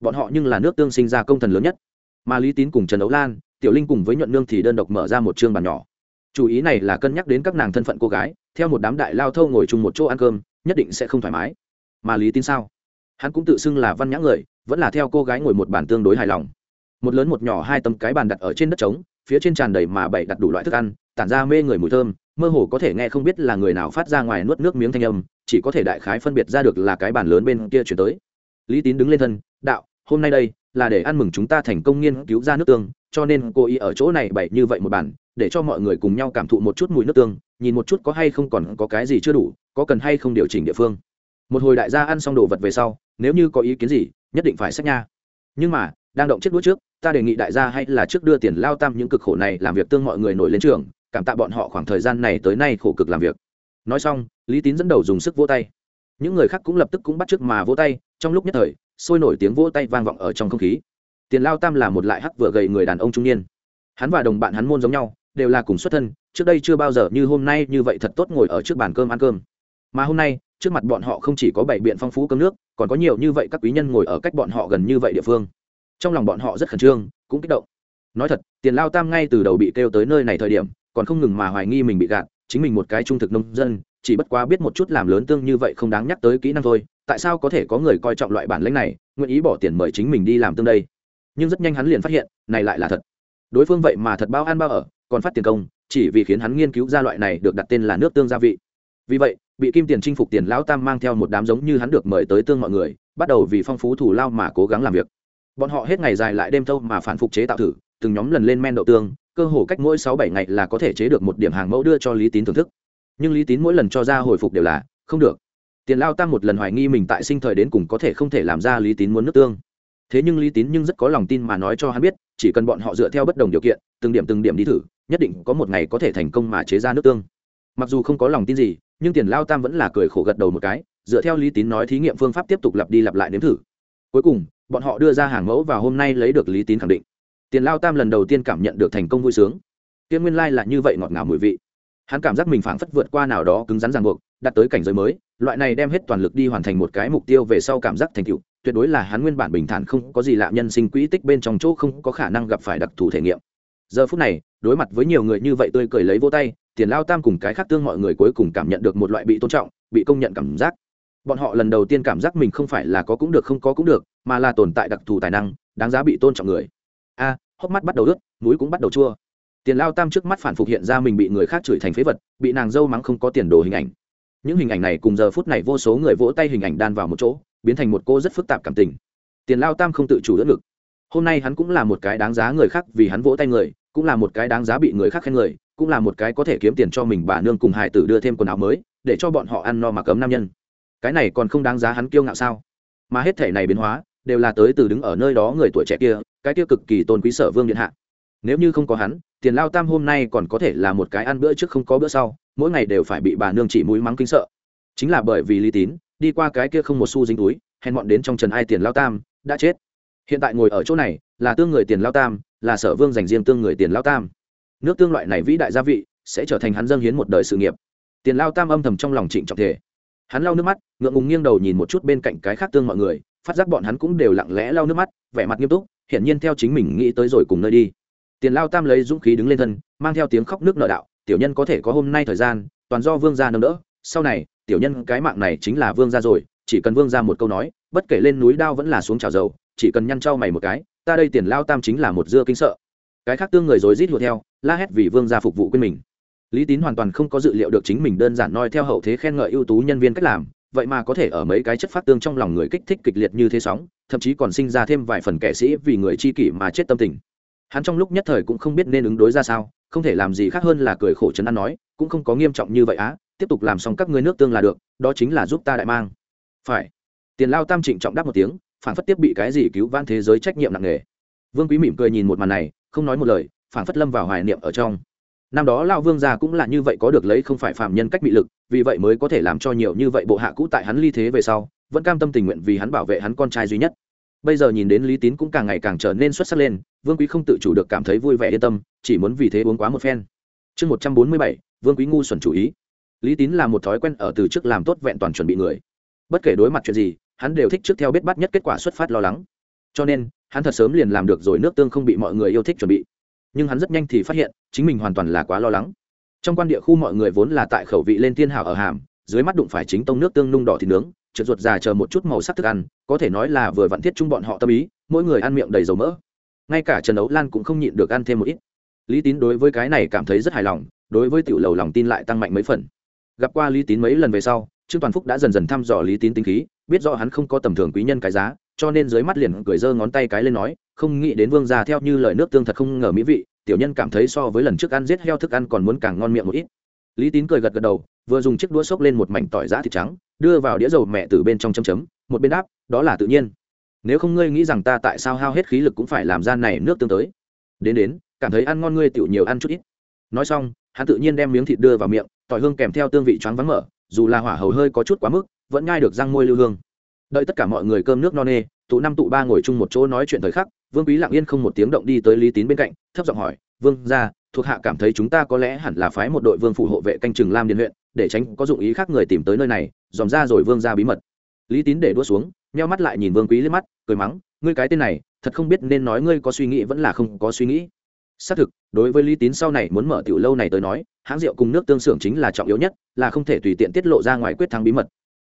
Bọn họ nhưng là nước tương sinh ra công thần lớn nhất. Mà lý tín cùng trần đấu lan, tiểu linh cùng với nhuận nương thì đơn độc mở ra một chương bàn nhỏ. Chủ ý này là cân nhắc đến các nàng thân phận cô gái, theo một đám đại lao thâu ngồi chung một chỗ ăn cơm, nhất định sẽ không thoải mái. Mà lý tín sao? Hắn cũng tự xưng là văn nhã người, vẫn là theo cô gái ngồi một bàn tương đối hài lòng. Một lớn một nhỏ hai tấm cái bàn đặt ở trên đất trống, phía trên tràn đầy mà bày đặt đủ loại thức ăn, tản ra mê người mùi thơm mơ hồ có thể nghe không biết là người nào phát ra ngoài nuốt nước miếng thanh âm, chỉ có thể đại khái phân biệt ra được là cái bàn lớn bên kia chuyển tới. Lý tín đứng lên thân, đạo, hôm nay đây là để ăn mừng chúng ta thành công nghiên cứu ra nước tương, cho nên cô ý ở chỗ này bày như vậy một bàn, để cho mọi người cùng nhau cảm thụ một chút mùi nước tương, nhìn một chút có hay không còn có cái gì chưa đủ, có cần hay không điều chỉnh địa phương. Một hồi đại gia ăn xong đồ vật về sau, nếu như có ý kiến gì, nhất định phải xét nha. Nhưng mà, đang động chiếc đũa trước, ta đề nghị đại gia hay là trước đưa tiền lao tam những cực khổ này làm việc tương mọi người nổi lên trường cảm tạ bọn họ khoảng thời gian này tới nay khổ cực làm việc. Nói xong, lý tín dẫn đầu dùng sức vỗ tay. Những người khác cũng lập tức cũng bắt chước mà vỗ tay, trong lúc nhất thời, sôi nổi tiếng vỗ tay vang vọng ở trong không khí. Tiền lao tam là một lại hắc vừa gầy người đàn ông trung niên. Hắn và đồng bạn hắn môn giống nhau, đều là cùng xuất thân, trước đây chưa bao giờ như hôm nay như vậy thật tốt ngồi ở trước bàn cơm ăn cơm. Mà hôm nay, trước mặt bọn họ không chỉ có bảy biện phong phú cơm nước, còn có nhiều như vậy các quý nhân ngồi ở cách bọn họ gần như vậy địa phương. Trong lòng bọn họ rất khẩn trương, cũng kích động. Nói thật, tiền lao tam ngay từ đầu bị kêu tới nơi này thời điểm còn không ngừng mà hoài nghi mình bị gạt, chính mình một cái trung thực nông dân, chỉ bất quá biết một chút làm lớn tương như vậy không đáng nhắc tới kỹ năng thôi, tại sao có thể có người coi trọng loại bản lãnh này, nguyện ý bỏ tiền mời chính mình đi làm tương đây? Nhưng rất nhanh hắn liền phát hiện, này lại là thật. Đối phương vậy mà thật bao ăn bao ở, còn phát tiền công, chỉ vì khiến hắn nghiên cứu ra loại này được đặt tên là nước tương gia vị. Vì vậy, bị kim tiền chinh phục tiền lão tam mang theo một đám giống như hắn được mời tới tương mọi người, bắt đầu vì phong phú thủ lao mà cố gắng làm việc. Bọn họ hết ngày dài lại đêm thâu mà phản phục chế tạo thử, từng nhóm lần lên men đậu tương cơ hồ cách mỗi sáu bảy ngày là có thể chế được một điểm hàng mẫu đưa cho lý tín thưởng thức. Nhưng lý tín mỗi lần cho ra hồi phục đều là, không được. Tiền lao tam một lần hoài nghi mình tại sinh thời đến cùng có thể không thể làm ra lý tín muốn nước tương. Thế nhưng lý tín nhưng rất có lòng tin mà nói cho hắn biết, chỉ cần bọn họ dựa theo bất đồng điều kiện, từng điểm từng điểm đi thử, nhất định có một ngày có thể thành công mà chế ra nước tương. Mặc dù không có lòng tin gì, nhưng tiền lao tam vẫn là cười khổ gật đầu một cái, dựa theo lý tín nói thí nghiệm phương pháp tiếp tục lặp đi lặp lại nếm thử. Cuối cùng, bọn họ đưa ra hàng mẫu và hôm nay lấy được lý tín khẳng định tiền lao tam lần đầu tiên cảm nhận được thành công vui sướng. Tiên nguyên lai là như vậy ngọt ngào mùi vị. Hắn cảm giác mình phảng phất vượt qua nào đó cứng rắn ràng buộc đặt tới cảnh giới mới, loại này đem hết toàn lực đi hoàn thành một cái mục tiêu về sau cảm giác thành tựu, tuyệt đối là hắn nguyên bản bình thản không có gì lạ nhân sinh quỹ tích bên trong chỗ không có khả năng gặp phải đặc thù thể nghiệm. Giờ phút này, đối mặt với nhiều người như vậy tươi cười lấy vô tay, tiền lao tam cùng cái khác tương mọi người cuối cùng cảm nhận được một loại bị tôn trọng, bị công nhận cảm giác. Bọn họ lần đầu tiên cảm giác mình không phải là có cũng được, không có cũng được, mà là tồn tại đặc thù tài năng, đáng giá bị tôn trọng người hốc mắt bắt đầu ướt, mũi cũng bắt đầu chua. Tiền lao tam trước mắt phản phục hiện ra mình bị người khác chửi thành phế vật, bị nàng dâu mắng không có tiền đồ hình ảnh. Những hình ảnh này cùng giờ phút này vô số người vỗ tay hình ảnh đan vào một chỗ, biến thành một cô rất phức tạp cảm tình. Tiền lao tam không tự chủ đỡ ngực. Hôm nay hắn cũng là một cái đáng giá người khác vì hắn vỗ tay người, cũng là một cái đáng giá bị người khác khen người, cũng là một cái có thể kiếm tiền cho mình bà nương cùng hải tử đưa thêm quần áo mới, để cho bọn họ ăn no mà cấm nam nhân. Cái này còn không đáng giá hắn kiêu ngạo sao? Mà hết thể này biến hóa, đều là tới từ đứng ở nơi đó người tuổi trẻ kia cái kia cực kỳ tôn quý sở vương điện hạ. Nếu như không có hắn, tiền lao tam hôm nay còn có thể là một cái ăn bữa trước không có bữa sau, mỗi ngày đều phải bị bà nương chỉ mũi mắng kinh sợ. Chính là bởi vì lý tín, đi qua cái kia không một xu dính túi hèn bọn đến trong trần ai tiền lao tam, đã chết. Hiện tại ngồi ở chỗ này, là tương người tiền lao tam, là sở vương dành riêng tương người tiền lao tam. Nước tương loại này vĩ đại gia vị, sẽ trở thành hắn dâng hiến một đời sự nghiệp. Tiền lao tam âm thầm trong lòng trịnh trọng thể hắn lau nước mắt, ngượng ngùng nghiêng đầu nhìn một chút bên cạnh cái khác tương mọi người, phát giác bọn hắn cũng đều lặng lẽ lau nước mắt, vẻ mặt nghiêm túc hiển nhiên theo chính mình nghĩ tới rồi cùng nơi đi. Tiền lao tam lấy dũng khí đứng lên thân, mang theo tiếng khóc nước nợ đạo, tiểu nhân có thể có hôm nay thời gian, toàn do vương gia nâng đỡ, sau này, tiểu nhân cái mạng này chính là vương gia rồi, chỉ cần vương gia một câu nói, bất kể lên núi đao vẫn là xuống trào dầu, chỉ cần nhăn trao mày một cái, ta đây tiền lao tam chính là một dưa kinh sợ. Cái khác tương người rối rít hùa theo, la hét vì vương gia phục vụ quên mình. Lý tín hoàn toàn không có dự liệu được chính mình đơn giản noi theo hậu thế khen ngợi ưu tú nhân viên cách làm vậy mà có thể ở mấy cái chất phát tương trong lòng người kích thích kịch liệt như thế sóng, thậm chí còn sinh ra thêm vài phần kẻ sĩ vì người chi kỷ mà chết tâm tình. Hắn trong lúc nhất thời cũng không biết nên ứng đối ra sao, không thể làm gì khác hơn là cười khổ chấn an nói, cũng không có nghiêm trọng như vậy á, tiếp tục làm xong các ngươi nước tương là được, đó chính là giúp ta đại mang. Phải. Tiền lao tam trịnh trọng đáp một tiếng phản phất tiếp bị cái gì cứu vãn thế giới trách nhiệm nặng nề. Vương quý mỉm cười nhìn một màn này, không nói một lời phản phất lâm vào hoài niệm ở trong năm đó lao vương gia cũng là như vậy có được lấy không phải phạm nhân cách bị lực, vì vậy mới có thể làm cho nhiều như vậy bộ hạ cũ tại hắn ly thế về sau, vẫn cam tâm tình nguyện vì hắn bảo vệ hắn con trai duy nhất. Bây giờ nhìn đến lý tín cũng càng ngày càng trở nên xuất sắc lên, vương quý không tự chủ được cảm thấy vui vẻ yên tâm, chỉ muốn vì thế uống quá một phen. Chương một trăm bốn mươi bảy, vương quý ngu xuẩn chủ ý. Lý tín là một thói quen ở từ trước làm tốt vẹn toàn chuẩn bị người. Bất kể đối mặt chuyện gì, hắn đều thích trước theo biết bắt nhất kết quả xuất phát lo lắng. Cho nên, hắn thật sớm liền làm được rồi nước tương không bị mọi người yêu thích chuẩn bị nhưng hắn rất nhanh thì phát hiện, chính mình hoàn toàn là quá lo lắng. Trong quan địa khu mọi người vốn là tại khẩu vị lên thiên hảo ở hàm, dưới mắt đụng phải chính tông nước tương nung đỏ thịt nướng trượt ruột già chờ một chút màu sắc thức ăn, có thể nói là vừa vặn thiết chung bọn họ tâm ý, mỗi người ăn miệng đầy dầu mỡ. Ngay cả trần ấu lan cũng không nhịn được ăn thêm một ít. Lý tín đối với cái này cảm thấy rất hài lòng, đối với tiểu lầu lòng tin lại tăng mạnh mấy phần. Gặp qua lý tín mấy lần về sau, trương toàn phúc đã dần dần thăm dò lý tín tính khí, biết rõ hắn không có tầm thường quý nhân cái giá cho nên dưới mắt liền cười giơ ngón tay cái lên nói, không nghĩ đến vương gia theo như lời nước tương thật không ngờ mỹ vị, tiểu nhân cảm thấy so với lần trước ăn giết heo thức ăn còn muốn càng ngon miệng một ít. Lý tín cười gật gật đầu, vừa dùng chiếc đũa xốc lên một mảnh tỏi giã thịt trắng, đưa vào đĩa dầu mẹ từ bên trong chấm chấm, một bên đáp, đó là tự nhiên. Nếu không ngươi nghĩ rằng ta tại sao hao hết khí lực cũng phải làm ra này nước tương tới. Đến đến, cảm thấy ăn ngon ngươi tiểu nhiều ăn chút ít. Nói xong, hắn tự nhiên đem miếng thịt đưa vào miệng, tỏi hương kèm theo tương vị choáng vắng mở, dù là hỏa hầu hơi có chút quá mức, vẫn nhai được răng môi lưu hương đợi tất cả mọi người cơm nước no nê, tụ năm tụ ba ngồi chung một chỗ nói chuyện thời khắc, vương quý lặng yên không một tiếng động đi tới lý tín bên cạnh, thấp giọng hỏi, vương ra thuộc hạ cảm thấy chúng ta có lẽ hẳn là phái một đội vương phủ hộ vệ canh chừng lam điện huyện, để tránh có dụng ý khác người tìm tới nơi này, dòm ra rồi vương ra bí mật. Lý tín để đua xuống, nheo mắt lại nhìn vương quý lên mắt, cười mắng, ngươi cái tên này, thật không biết nên nói ngươi có suy nghĩ vẫn là không có suy nghĩ. Xác thực, đối với lý tín sau này muốn mở tiểu lâu này tới nói, hãng rượu cùng nước tương xưởng chính là trọng yếu nhất, là không thể tùy tiện tiết lộ ra ngoài quyết thắng bí mật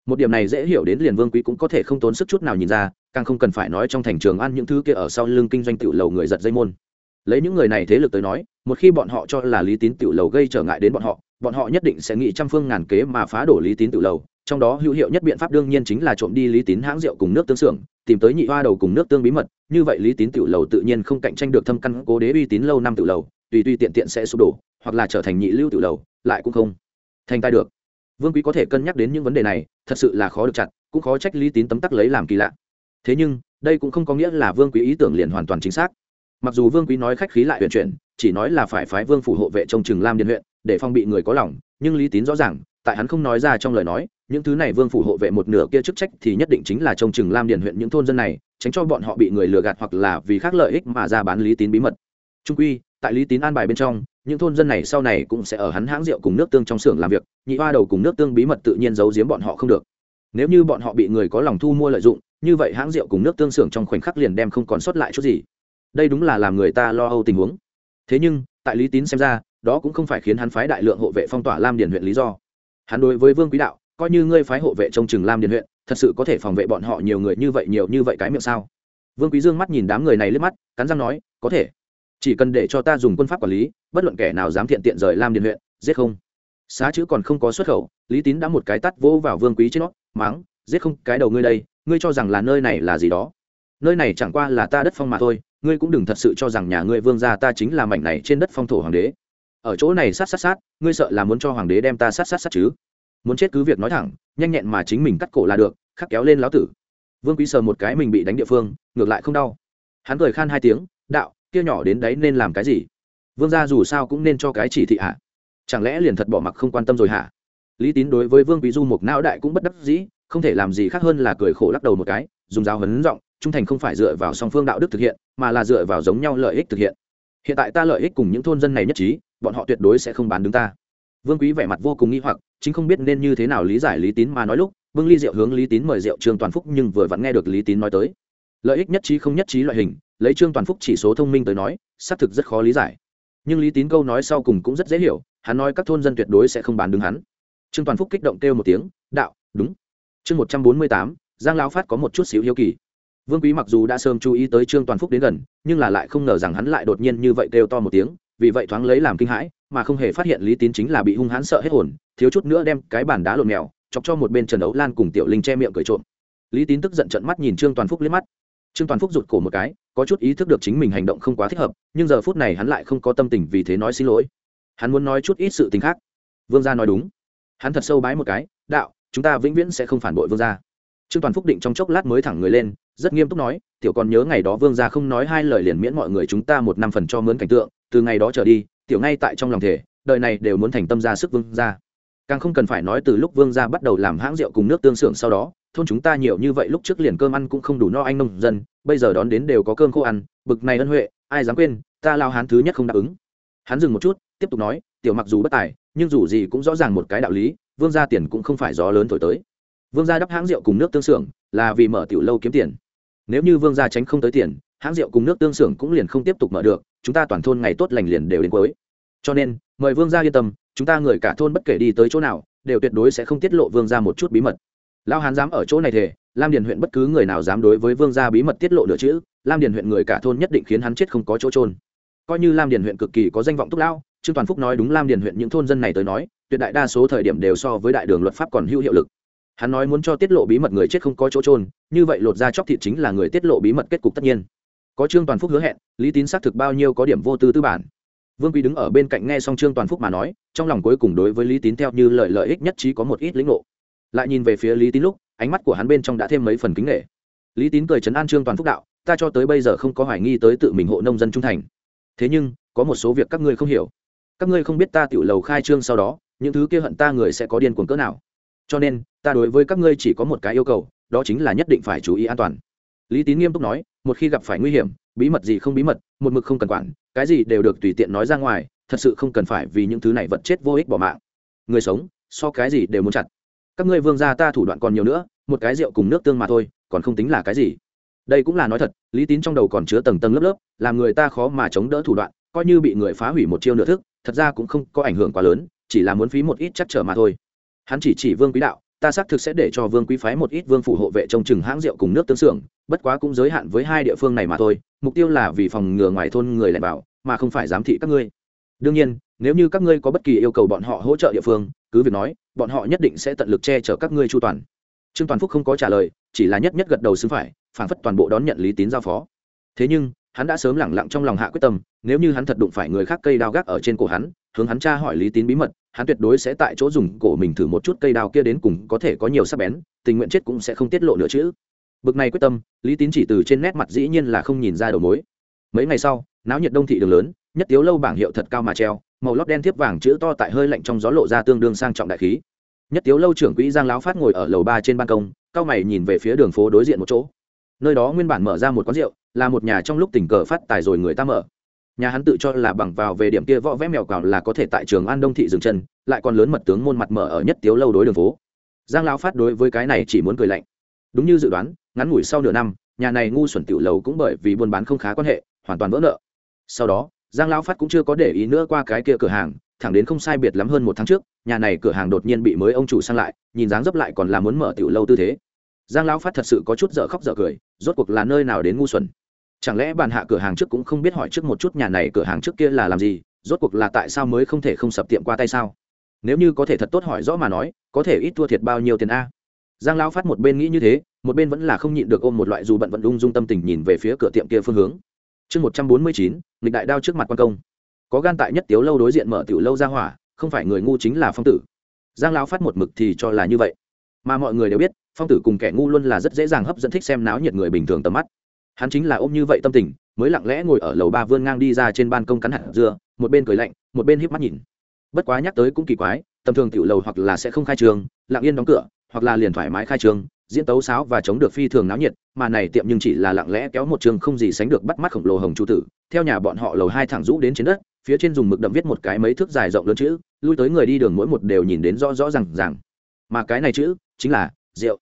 một điểm này dễ hiểu đến liền vương quý cũng có thể không tốn sức chút nào nhìn ra, càng không cần phải nói trong thành trường ăn những thứ kia ở sau lưng kinh doanh tiểu lầu người giật dây môn. Lấy những người này thế lực tới nói, một khi bọn họ cho là lý tín tiểu lầu gây trở ngại đến bọn họ bọn họ nhất định sẽ nghĩ trăm phương ngàn kế mà phá đổ lý tín tiểu lầu, trong đó hữu hiệu nhất biện pháp đương nhiên chính là trộm đi lý tín hãng rượu cùng nước tương xưởng, tìm tới nhị hoa đầu cùng nước tương bí mật, như vậy lý tín tiểu lầu tự nhiên không cạnh tranh được thâm căn cố đế uy tín lâu năm tiểu lầu, tùy tùy tiện tiện sẽ sụp đổ, hoặc là trở thành nhị lưu tiểu lầu, lại cũng không thành tài được vương quý có thể cân nhắc đến những vấn đề này, thật sự là khó được chặt, cũng khó trách lý tín tấm tắc lấy làm kỳ lạ. Thế nhưng, đây cũng không có nghĩa là vương quý ý tưởng liền hoàn toàn chính xác. Mặc dù vương quý nói khách khí lại huyện chuyển, chỉ nói là phải phái vương phủ hộ vệ trong trường lam điện huyện, để phong bị người có lòng, nhưng lý tín rõ ràng, tại hắn không nói ra trong lời nói, những thứ này vương phủ hộ vệ một nửa kia chức trách thì nhất định chính là trông chừng lam điền huyện những thôn dân này, tránh cho bọn họ bị người lừa gạt hoặc là vì khác lợi ích mà ra bán lý tín bí mật. Trung quy, tại lý tín an bài bên trong những thôn dân này sau này cũng sẽ ở hắn hãng rượu cùng nước tương trong xưởng làm việc, nhị hoa đầu cùng nước tương bí mật tự nhiên giấu giếm bọn họ không được. Nếu như bọn họ bị người có lòng thu mua lợi dụng, như vậy hãng rượu cùng nước tương xưởng trong khoảnh khắc liền đem không còn sót lại chút gì. Đây đúng là làm người ta lo âu tình huống. Thế nhưng, tại lý tín xem ra, đó cũng không phải khiến hắn phái đại lượng hộ vệ phong tỏa lam điền huyện lý do. Hắn đối với vương quý đạo, coi như ngươi phái hộ vệ trong trường lam điền huyện, thật sự có thể phòng vệ bọn họ nhiều người như vậy nhiều như vậy cái miệng sao? Vương quý dương mắt nhìn đám người này lướt mắt, cắn răng nói, có thể. Chỉ cần để cho ta dùng quân pháp quản lý bất luận kẻ nào dám thiện tiện rời lam điền huyện, giết không. Xá chữ còn không có xuất khẩu, lý tín đã một cái tắt vỗ vào vương quý trên nó máng giết không, cái đầu ngươi đây, ngươi cho rằng là nơi này là gì đó. Nơi này chẳng qua là ta đất phong mà thôi, ngươi cũng đừng thật sự cho rằng nhà ngươi vương gia ta chính là mảnh này trên đất phong thổ hoàng đế. Ở chỗ này sát sát sát, ngươi sợ là muốn cho hoàng đế đem ta sát sát sát chứ? Muốn chết cứ việc nói thẳng, nhanh nhẹn mà chính mình cắt cổ là được, khắc kéo lên lão tử. Vương quý sờ một cái mình bị đánh địa phương, ngược lại không đau. Hắn cười khan hai tiếng, đạo, kia nhỏ đến đấy nên làm cái gì? Vương gia dù sao cũng nên cho cái chỉ thị hạ chẳng lẽ liền thật bỏ mặc không quan tâm rồi hả? Lý tín đối với vương quý du mục não đại cũng bất đắc dĩ, không thể làm gì khác hơn là cười khổ lắc đầu một cái, dùng dao hấn giọng, trung thành không phải dựa vào song phương đạo đức thực hiện, mà là dựa vào giống nhau lợi ích thực hiện. Hiện tại ta lợi ích cùng những thôn dân này nhất trí, bọn họ tuyệt đối sẽ không bán đứng ta. Vương quý vẻ mặt vô cùng nghi hoặc, chính không biết nên như thế nào lý giải lý tín mà nói lúc, vương ly diệu hướng lý tín mời rượu trương toàn phúc nhưng vừa vặn nghe được lý tín nói tới. Lợi ích nhất trí không nhất trí loại hình, lấy trương toàn phúc chỉ số thông minh tới nói, xác thực rất khó lý giải nhưng lý tín câu nói sau cùng cũng rất dễ hiểu hắn nói các thôn dân tuyệt đối sẽ không bán đứng hắn trương toàn phúc kích động kêu một tiếng đạo đúng chương một trăm bốn mươi tám giang lão phát có một chút xíu hiếu kỳ vương quý mặc dù đã sớm chú ý tới trương toàn phúc đến gần nhưng là lại không ngờ rằng hắn lại đột nhiên như vậy kêu to một tiếng vì vậy thoáng lấy làm kinh hãi mà không hề phát hiện lý tín chính là bị hung hãn sợ hết hồn thiếu chút nữa đem cái bàn đá lộn mèo chọc cho một bên trần đấu lan cùng tiểu linh che miệng cười trộm lý tín tức giận trận mắt nhìn trương toàn phúc liếc mắt trương toàn phúc rụt cổ một cái, có chút ý thức được chính mình hành động không quá thích hợp, nhưng giờ phút này hắn lại không có tâm tình vì thế nói xin lỗi. Hắn muốn nói chút ít sự tình khác. Vương gia nói đúng. Hắn thật sâu bái một cái, đạo, chúng ta vĩnh viễn sẽ không phản bội vương gia. Trương toàn phúc định trong chốc lát mới thẳng người lên, rất nghiêm túc nói, tiểu còn nhớ ngày đó vương gia không nói hai lời liền miễn mọi người chúng ta một năm phần cho mướn cảnh tượng, từ ngày đó trở đi, tiểu ngay tại trong lòng thể, đời này đều muốn thành tâm ra sức vương gia. Càng không cần phải nói từ lúc vương gia bắt đầu làm hãng rượu cùng nước tương xưởng sau đó thôn chúng ta nhiều như vậy lúc trước liền cơm ăn cũng không đủ no anh nông dân, bây giờ đón đến đều có cơm khô ăn, bực này ân huệ, ai dám quên, ta lao hán thứ nhất không đáp ứng. Hắn dừng một chút, tiếp tục nói, tiểu mặc dù bất tài, nhưng dù gì cũng rõ ràng một cái đạo lý, vương gia tiền cũng không phải gió lớn thổi tới. Vương gia đắp hãng rượu cùng nước tương xưởng, là vì mở tiểu lâu kiếm tiền. Nếu như vương gia tránh không tới tiền, hãng rượu cùng nước tương xưởng cũng liền không tiếp tục mở được, chúng ta toàn thôn ngày tốt lành liền đều đến cuối. Cho nên, mời vương gia yên tâm, chúng ta người cả thôn bất kể đi tới chỗ nào, đều tuyệt đối sẽ không tiết lộ vương gia một chút bí mật lao hán dám ở chỗ này thể lam điền huyện bất cứ người nào dám đối với vương gia bí mật tiết lộ nửa chữ, lam điền huyện người cả thôn nhất định khiến hắn chết không có chỗ trôn coi như lam điền huyện cực kỳ có danh vọng túc lao trương toàn phúc nói đúng lam điền huyện những thôn dân này tới nói, tuyệt đại đa số thời điểm đều so với đại đường luật pháp còn hữu hiệu lực. Hắn nói muốn cho tiết lộ bí mật người chết không có chỗ trôn như vậy lột ra chóc thịt chính là người tiết lộ bí mật kết cục tất nhiên. Có trương toàn phúc hứa hẹn, lý tín xác thực bao nhiêu có điểm vô tư tư bản. Vương quý đứng ở bên cạnh nghe xong trương toàn phúc mà nói, trong lòng cuối cùng đối với lý tín theo như lợi lợi ích nhất trí có một ít lĩnh ngộ lại nhìn về phía lý tín lúc, ánh mắt của hắn bên trong đã thêm mấy phần kính nghệ lý tín cười chấn an trương toàn phúc đạo, ta cho tới bây giờ không có hoài nghi tới tự mình hộ nông dân trung thành. Thế nhưng, có một số việc các ngươi không hiểu. Các ngươi không biết ta tiểu lầu khai trương sau đó, những thứ kia hận ta người sẽ có điên cuồng cỡ nào. Cho nên, ta đối với các ngươi chỉ có một cái yêu cầu, đó chính là nhất định phải chú ý an toàn. Lý tín nghiêm túc nói, một khi gặp phải nguy hiểm, bí mật gì không bí mật, một mực không cần quản, cái gì đều được tùy tiện nói ra ngoài, thật sự không cần phải vì những thứ này vật chết vô ích bỏ mạng. Người sống, so cái gì đều muốn chặt các ngươi vương gia ta thủ đoạn còn nhiều nữa, một cái rượu cùng nước tương mà thôi, còn không tính là cái gì. Đây cũng là nói thật, lý tín trong đầu còn chứa tầng tầng lớp lớp, làm người ta khó mà chống đỡ thủ đoạn, coi như bị người phá hủy một chiêu nửa thức, thật ra cũng không có ảnh hưởng quá lớn, chỉ là muốn phí một ít chắc trở mà thôi. Hắn chỉ chỉ vương quý đạo, ta xác thực sẽ để cho vương quý phái một ít vương phủ hộ vệ trong chừng hãng rượu cùng nước tương xưởng, bất quá cũng giới hạn với hai địa phương này mà thôi, mục tiêu là vì phòng ngừa ngoài thôn người lẻn bảo, mà không phải giám thị các ngươi. Đương nhiên, nếu như các ngươi có bất kỳ yêu cầu bọn họ hỗ trợ địa phương, cứ việc nói bọn họ nhất định sẽ tận lực che chở các ngươi chu toàn. Trương toàn phúc không có trả lời, chỉ là nhất nhất gật đầu xứng phải phản phất toàn bộ đón nhận lý tín giao phó. Thế nhưng, hắn đã sớm lẳng lặng trong lòng hạ quyết tâm, nếu như hắn thật đụng phải người khác cây đao gác ở trên cổ hắn, hướng hắn tra hỏi lý tín bí mật, hắn tuyệt đối sẽ tại chỗ dùng cổ mình thử một chút cây đao kia đến cùng có thể có nhiều sắc bén, tình nguyện chết cũng sẽ không tiết lộ nữa chứ. Bực này quyết tâm, lý tín chỉ từ trên nét mặt dĩ nhiên là không nhìn ra đầu mối. Mấy ngày sau, náo nhiệt đông thị đường lớn, nhất tiếu lâu bảng hiệu thật cao mà treo màu lót đen thiếp vàng chữ to tại hơi lạnh trong gió lộ ra tương đương sang trọng đại khí. Nhất tiếu lâu trưởng quỹ giang láo phát ngồi ở lầu ba trên ban công, cao mày nhìn về phía đường phố đối diện một chỗ. Nơi đó nguyên bản mở ra một quán rượu, là một nhà trong lúc tình cờ phát tài rồi người ta mở. Nhà hắn tự cho là bằng vào về điểm kia võ vẽ mèo cào là có thể tại trường an đông thị dừng chân, lại còn lớn mật tướng môn mặt mở ở nhất tiếu lâu đối đường phố. Giang lão phát đối với cái này chỉ muốn cười lạnh. Đúng như dự đoán, ngắn ngủi sau nửa năm, nhà này ngu xuẩn tiểu lầu cũng bởi vì buôn bán không khá quan hệ, hoàn toàn vỡ nợ. Sau đó giang lão phát cũng chưa có để ý nữa qua cái kia cửa hàng, thẳng đến không sai biệt lắm hơn một tháng trước, nhà này cửa hàng đột nhiên bị mới ông chủ sang lại, nhìn dáng dấp lại còn là muốn mở tiểu lâu tư thế. Giang lão phát thật sự có chút dở khóc dở cười, rốt cuộc là nơi nào đến ngu xuẩn? Chẳng lẽ bàn hạ cửa hàng trước cũng không biết hỏi trước một chút nhà này cửa hàng trước kia là làm gì, rốt cuộc là tại sao mới không thể không sập tiệm qua tay sao? Nếu như có thể thật tốt hỏi rõ mà nói, có thể ít thua thiệt bao nhiêu tiền a? Giang lão phát một bên nghĩ như thế, một bên vẫn là không nhịn được ôm một loại dù bận vận ung dung tâm tình nhìn về phía cửa tiệm kia phương hướng chương một trăm bốn mươi chín, nghịch đại đao trước mặt quan công. Có gan tại nhất tiếu lâu đối diện mở tiểu lâu ra hỏa, không phải người ngu chính là phong tử. Giang lão phát một mực thì cho là như vậy. Mà mọi người đều biết, phong tử cùng kẻ ngu luôn là rất dễ dàng hấp dẫn thích xem náo nhiệt người bình thường tầm mắt. Hắn chính là ôm như vậy tâm tình, mới lặng lẽ ngồi ở lầu ba vươn ngang đi ra trên ban công cắn hạt dưa, một bên cười lạnh, một bên híp mắt nhìn. Bất quá nhắc tới cũng kỳ quái, tầm thường tiểu lầu hoặc là sẽ không khai trường, lặng yên đóng cửa, hoặc là liền thoải mái khai trường diễn tấu sáo và chống được phi thường náo nhiệt, mà này tiệm nhưng chỉ là lặng lẽ kéo một trường không gì sánh được bắt mắt khổng lồ hồng chu tử. Theo nhà bọn họ lầu hai thẳng rũ đến trên đất, phía trên dùng mực đậm viết một cái mấy thước dài rộng lớn chữ, lui tới người đi đường mỗi một đều nhìn đến rõ rõ rằng rằng mà cái này chữ chính là rượu.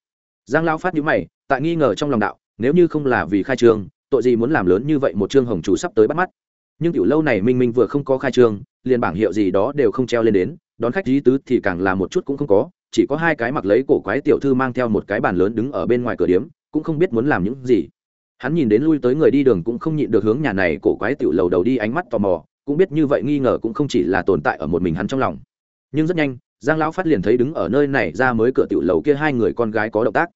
Giang lao phát nhíu mày, tại nghi ngờ trong lòng đạo, nếu như không là vì khai trương, tội gì muốn làm lớn như vậy một chương hồng chủ sắp tới bắt mắt? Nhưng tiểu lâu này minh minh vừa không có khai trương, liền bảng hiệu gì đó đều không treo lên đến, đón khách dí tứ thì càng là một chút cũng không có chỉ có hai cái mặc lấy cổ quái tiểu thư mang theo một cái bàn lớn đứng ở bên ngoài cửa điếm, cũng không biết muốn làm những gì. Hắn nhìn đến lui tới người đi đường cũng không nhịn được hướng nhà này cổ quái tiểu lầu đầu đi ánh mắt tò mò, cũng biết như vậy nghi ngờ cũng không chỉ là tồn tại ở một mình hắn trong lòng. Nhưng rất nhanh, giang lão phát liền thấy đứng ở nơi này ra mới cửa tiểu lầu kia hai người con gái có động tác.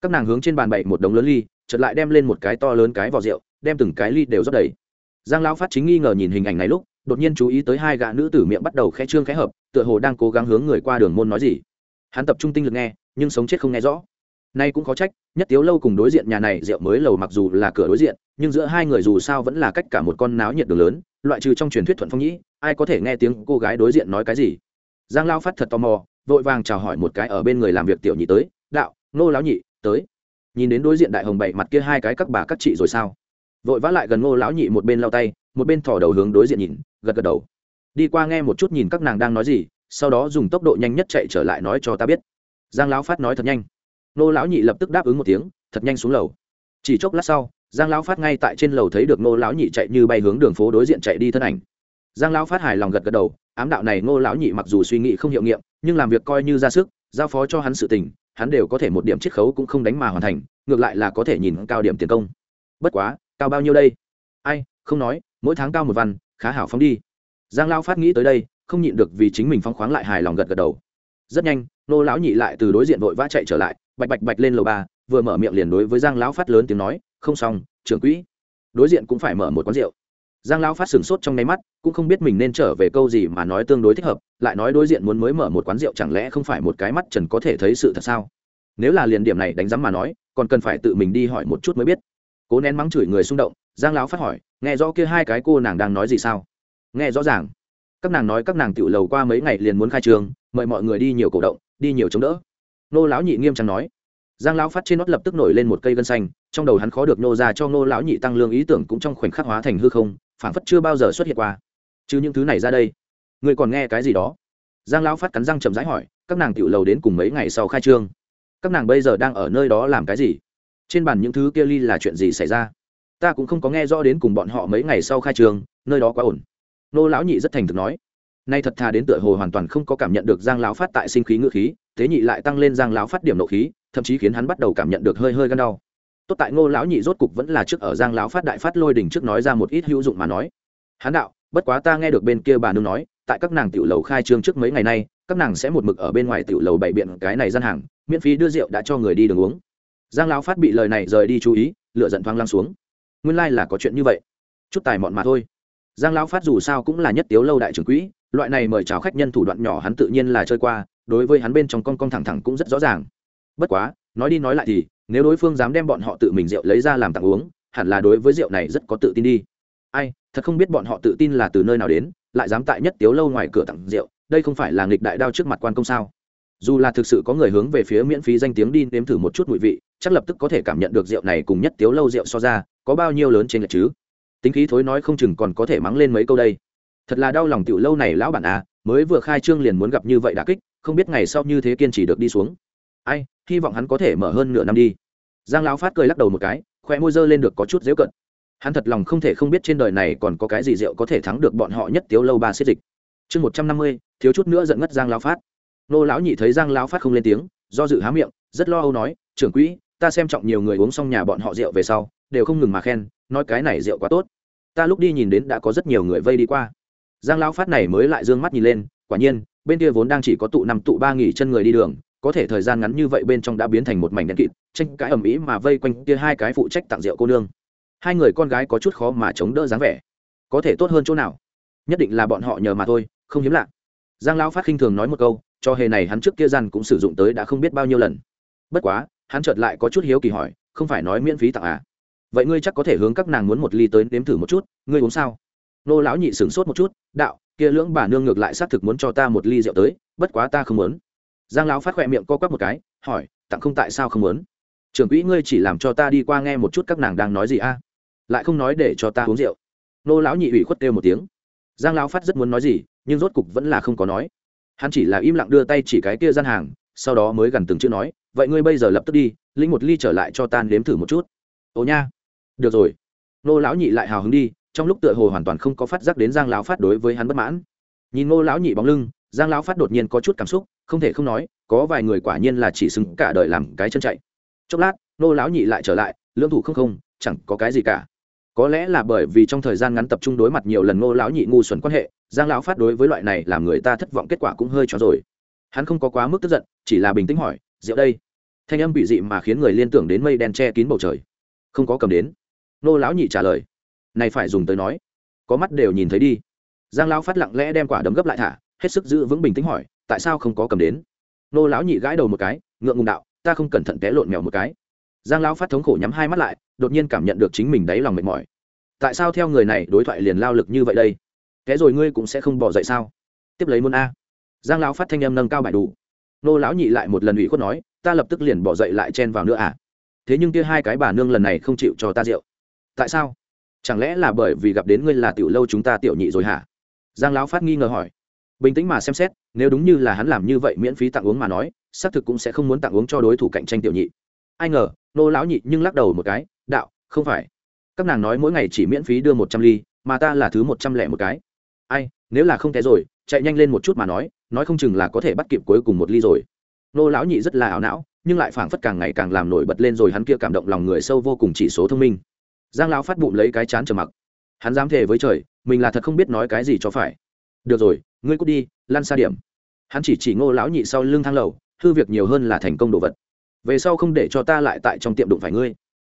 Các nàng hướng trên bàn bậy một đống lớn ly, chợt lại đem lên một cái to lớn cái vỏ rượu, đem từng cái ly đều rót đầy. Giang lão phát chính nghi ngờ nhìn hình ảnh này lúc, đột nhiên chú ý tới hai gã nữ tử miệng bắt đầu khẽ trương khẽ hợp, tựa hồ đang cố gắng hướng người qua đường môn nói gì hắn tập trung tinh lực nghe, nhưng sống chết không nghe rõ. Nay cũng khó trách, nhất tiếu lâu cùng đối diện nhà này rượu mới lầu mặc dù là cửa đối diện, nhưng giữa hai người dù sao vẫn là cách cả một con náo nhiệt đường lớn, loại trừ trong truyền thuyết thuận phong nhĩ, ai có thể nghe tiếng cô gái đối diện nói cái gì? Giang lao phát thật tò mò, vội vàng chào hỏi một cái ở bên người làm việc tiểu nhị tới, đạo, nô lão nhị, tới. Nhìn đến đối diện đại hồng bảy mặt kia hai cái các bà các chị rồi sao? Vội vã lại gần ngô lão nhị một bên lau tay, một bên thỏ đầu hướng đối diện nhìn, gật gật đầu. Đi qua nghe một chút nhìn các nàng đang nói gì sau đó dùng tốc độ nhanh nhất chạy trở lại nói cho ta biết. Giang lão phát nói thật nhanh. Nô lão nhị lập tức đáp ứng một tiếng, thật nhanh xuống lầu. Chỉ chốc lát sau, giang lão phát ngay tại trên lầu thấy được ngô lão nhị chạy như bay hướng đường phố đối diện chạy đi thân ảnh. Giang lão phát hài lòng gật gật đầu, ám đạo này ngô lão nhị mặc dù suy nghĩ không hiệu nghiệm, nhưng làm việc coi như ra sức, giao phó cho hắn sự tình, hắn đều có thể một điểm chiết khấu cũng không đánh mà hoàn thành, ngược lại là có thể nhìn cao điểm tiền công. Bất quá, cao bao nhiêu đây? Ai, không nói, mỗi tháng cao một văn, khá hảo phóng đi. Giang lao phát nghĩ tới đây không nhịn được vì chính mình phong khoáng lại hài lòng gật gật đầu. Rất nhanh, nô lão nhị lại từ đối diện vội vã chạy trở lại, bạch bạch bạch lên lầu ba, vừa mở miệng liền đối với giang lão phát lớn tiếng nói, không xong, trưởng quỹ. Đối diện cũng phải mở một quán rượu. Giang lão phát sửng sốt trong nháy mắt, cũng không biết mình nên trở về câu gì mà nói tương đối thích hợp, lại nói đối diện muốn mới mở một quán rượu chẳng lẽ không phải một cái mắt trần có thể thấy sự thật sao? Nếu là liền điểm này đánh giám mà nói, còn cần phải tự mình đi hỏi một chút mới biết. Cố nén mắng chửi người xung động, giang lão phát hỏi, nghe rõ kia hai cái cô nàng đang nói gì sao? Nghe rõ ràng các nàng nói các nàng tiểu lầu qua mấy ngày liền muốn khai trường, mời mọi người đi nhiều cổ động, đi nhiều chống đỡ. Nô lão nhị nghiêm trang nói. Giang lão phát trên nót lập tức nổi lên một cây gân xanh, trong đầu hắn khó được nô ra cho nô lão nhị tăng lương ý tưởng cũng trong khoảnh khắc hóa thành hư không phản phất chưa bao giờ xuất hiện qua. Chứ những thứ này ra đây, người còn nghe cái gì đó? Giang lão phát cắn răng chậm rãi hỏi, các nàng tiểu lầu đến cùng mấy ngày sau khai trương? Các nàng bây giờ đang ở nơi đó làm cái gì? Trên bàn những thứ kia ly là chuyện gì xảy ra? Ta cũng không có nghe rõ đến cùng bọn họ mấy ngày sau khai trường nơi đó quá ổn nô lão nhị rất thành thực nói. Nay thật thà đến tựa hồ hoàn toàn không có cảm nhận được giang lão phát tại sinh khí ngự khí, thế nhị lại tăng lên giang lão phát điểm nộ khí, thậm chí khiến hắn bắt đầu cảm nhận được hơi hơi gan đau. Tốt tại ngô lão nhị rốt cục vẫn là trước ở giang lão phát đại phát lôi đình trước nói ra một ít hữu dụng mà nói. Hắn đạo, bất quá ta nghe được bên kia bà nương nói, tại các nàng tiểu lầu khai trương trước mấy ngày nay, các nàng sẽ một mực ở bên ngoài tiểu lầu bày biện cái này gian hàng, miễn phí đưa rượu đã cho người đi đường uống. Giang lão phát bị lời này rời đi chú ý lựa giận thoáng lăng xuống. Nguyên lai là có chuyện như vậy. Chút tài mọn mà thôi giang lão phát dù sao cũng là nhất tiếu lâu đại trưởng quỹ, loại này mời chào khách nhân thủ đoạn nhỏ hắn tự nhiên là chơi qua, đối với hắn bên trong con con thẳng thẳng cũng rất rõ ràng. Bất quá, nói đi nói lại thì, nếu đối phương dám đem bọn họ tự mình rượu lấy ra làm tặng uống, hẳn là đối với rượu này rất có tự tin đi. Ai, thật không biết bọn họ tự tin là từ nơi nào đến, lại dám tại nhất tiếu lâu ngoài cửa tặng rượu, đây không phải là nghịch đại đao trước mặt quan công sao? Dù là thực sự có người hướng về phía miễn phí danh tiếng đi nếm thử một chút mùi vị, chắc lập tức có thể cảm nhận được rượu này cùng nhất tiếu lâu rượu so ra, có bao nhiêu lớn trên lệch chứ? Tính khí thối nói không chừng còn có thể mắng lên mấy câu đây. Thật là đau lòng tiểu lâu này lão bản à mới vừa khai trương liền muốn gặp như vậy đã kích, không biết ngày sau như thế kiên trì được đi xuống. Ai, hy vọng hắn có thể mở hơn nửa năm đi. Giang lão phát cười lắc đầu một cái, khoe môi dơ lên được có chút dễu cận hắn thật lòng không thể không biết trên đời này còn có cái gì rượu có thể thắng được bọn họ nhất tiếu lâu ba xếp dịch. Chương một trăm năm mươi, thiếu chút nữa giận ngất giang lão phát. Nô lão nhị thấy giang lão phát không lên tiếng, do dự há miệng, rất lo âu nói, trưởng quỹ ta xem trọng nhiều người uống xong nhà bọn họ rượu về sau, đều không ngừng mà khen, nói cái này rượu quá tốt. Ta lúc đi nhìn đến đã có rất nhiều người vây đi qua. Giang lão phát này mới lại d ư ơ n g mắt nhìn lên, quả nhiên, bên kia vốn đang chỉ có tụ năm tụ ba nghỉ chân người đi đường, có thể thời gian ngắn như vậy bên trong đã biến thành một mảnh đen kịt, tranh cãi ầm ĩ mà vây quanh kia hai cái phụ trách tặng rượu cô nương. Hai người con gái có chút khó mà chống đỡ dáng vẻ. Có thể tốt hơn chỗ nào? Nhất định là bọn họ nhờ mà thôi, không hiếm lạ. Giang lão phát khinh thường nói một câu, cho hề này hắn trước kia gian cũng sử dụng tới đã không biết bao nhiêu lần. Bất quá hắn chợt lại có chút hiếu kỳ hỏi, không phải nói miễn phí tặng à? Vậy ngươi chắc có thể hướng các nàng muốn một ly tới nếm thử một chút, ngươi uống sao? Nô lão nhị sửng sốt một chút, đạo, kia lưỡng bà nương ngược lại xác thực muốn cho ta một ly rượu tới, bất quá ta không muốn. Giang lão phát khỏe miệng co quắp một cái, hỏi, tặng không tại sao không muốn? Trưởng quỹ ngươi chỉ làm cho ta đi qua nghe một chút các nàng đang nói gì a? Lại không nói để cho ta uống rượu. Nô lão nhị ủy khuất kêu một tiếng. Giang lão phát rất muốn nói gì, nhưng rốt cục vẫn là không có nói. Hắn chỉ là im lặng đưa tay chỉ cái kia gian hàng sau đó mới gần từng chữ nói, vậy ngươi bây giờ lập tức đi, lĩnh một ly trở lại cho tan nếm thử một chút. Ồ nha. Được rồi. Nô lão nhị lại hào hứng đi, trong lúc tựa hồ hoàn toàn không có phát giác đến giang lão phát đối với hắn bất mãn. Nhìn nô lão nhị bóng lưng, giang lão phát đột nhiên có chút cảm xúc, không thể không nói, có vài người quả nhiên là chỉ xứng cả đời làm cái chân chạy. Chốc lát nô lão nhị lại trở lại lương thủ không không, chẳng có cái gì cả. Có lẽ là bởi vì trong thời gian ngắn tập trung đối mặt nhiều lần nô lão nhị ngu xuẩn quan hệ, giang lão phát đối với loại này làm người ta thất vọng kết quả cũng hơi cho rồi hắn không có quá mức tức giận, chỉ là bình tĩnh hỏi, rượu đây? Thanh âm bị dị mà khiến người liên tưởng đến mây đen che kín bầu trời. Không có cầm đến. Nô lão nhị trả lời, này phải dùng tới nói. Có mắt đều nhìn thấy đi. Giang lão phát lặng lẽ đem quả đấm gấp lại thả, hết sức giữ vững bình tĩnh hỏi, tại sao không có cầm đến? Nô lão nhị gãi đầu một cái, ngượng ngùng đạo, ta không cẩn thận té lộn mèo một cái. Giang lão phát thống khổ nhắm hai mắt lại, đột nhiên cảm nhận được chính mình đáy lòng mệt mỏi. Tại sao theo người này đối thoại liền lao lực như vậy đây? Thế rồi ngươi cũng sẽ không bỏ dậy sao? Tiếp lấy môn a giang lão phát thanh âm nâng cao bài đủ. Nô lão nhị lại một lần ủy khuất nói, ta lập tức liền bỏ dậy lại chen vào nữa à? Thế nhưng kia hai cái bà nương lần này không chịu cho ta rượu. Tại sao? Chẳng lẽ là bởi vì gặp đến ngươi là tiểu lâu chúng ta tiểu nhị rồi hả? Giang lão phát nghi ngờ hỏi. Bình tĩnh mà xem xét, nếu đúng như là hắn làm như vậy miễn phí tặng uống mà nói, xác thực cũng sẽ không muốn tặng uống cho đối thủ cạnh tranh tiểu nhị. Ai ngờ, nô lão nhị nhưng lắc đầu một cái, đạo, không phải. Các nàng nói mỗi ngày chỉ miễn phí đưa một trăm ly, mà ta là thứ một trăm lẻ một cái. Ai, nếu là không té rồi, chạy nhanh lên một chút mà nói nói không chừng là có thể bắt kịp cuối cùng một ly rồi. Nô lão nhị rất là ảo não, nhưng lại phảng phất càng ngày càng làm nổi bật lên rồi hắn kia cảm động lòng người sâu vô cùng chỉ số thông minh. Giang lão phát bụng lấy cái chán trầm mặc. Hắn dám thề với trời, mình là thật không biết nói cái gì cho phải. Được rồi, ngươi cút đi lăn xa điểm. Hắn chỉ chỉ ngô lão nhị sau lưng thang lầu, hư việc nhiều hơn là thành công đồ vật. Về sau không để cho ta lại tại trong tiệm đụng phải ngươi.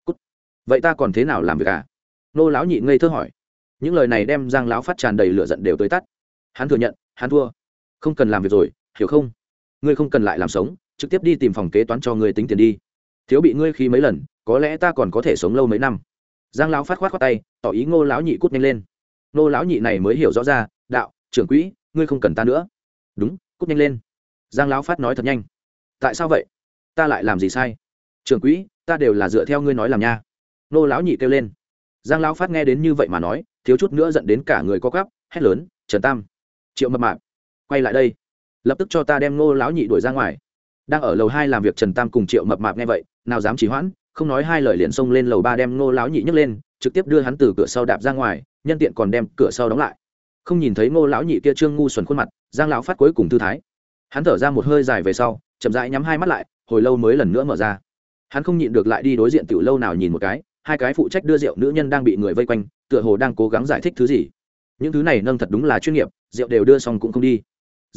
Cút. Vậy ta còn thế nào làm việc à? Ngô lão nhị ngây thơ hỏi. Những lời này đem giang lão phát tràn đầy lửa giận đều tới tắt. Hắn thừa nhận, hắn thua không cần làm việc rồi, hiểu không? Ngươi không cần lại làm sống, trực tiếp đi tìm phòng kế toán cho ngươi tính tiền đi. Thiếu bị ngươi khi mấy lần, có lẽ ta còn có thể sống lâu mấy năm. Giang lão phát khoát khoát tay, tỏ ý ngô lão nhị cút nhanh lên. Ngô lão nhị này mới hiểu rõ ra, đạo, trưởng quỹ, ngươi không cần ta nữa. Đúng, cút nhanh lên. Giang lão phát nói thật nhanh. Tại sao vậy? Ta lại làm gì sai? Trưởng quỹ, ta đều là dựa theo ngươi nói làm nha. Ngô lão nhị kêu lên. Giang lão phát nghe đến như vậy mà nói, thiếu chút nữa dẫn đến cả người có gắp hét lớn, trần tam, triệu mập mạp quay lại đây. Lập tức cho ta đem ngô lão nhị đuổi ra ngoài. Đang ở lầu hai làm việc trần tam cùng triệu mập mạp nghe vậy, nào dám chỉ hoãn, không nói hai lời liền xông lên lầu ba đem ngô lão nhị nhấc lên, trực tiếp đưa hắn từ cửa sau đạp ra ngoài, nhân tiện còn đem cửa sau đóng lại. Không nhìn thấy ngô lão nhị kia trương ngu xuẩn khuôn mặt, giang lão phát cuối cùng thư thái. Hắn thở ra một hơi dài về sau, chậm rãi nhắm hai mắt lại, hồi lâu mới lần nữa mở ra. Hắn không nhịn được lại đi đối diện tiểu lâu nào nhìn một cái, hai cái phụ trách đưa rượu nữ nhân đang bị người vây quanh, tựa hồ đang cố gắng giải thích thứ gì. Những thứ này nâng thật đúng là chuyên nghiệp, rượu đều đưa xong cũng không đi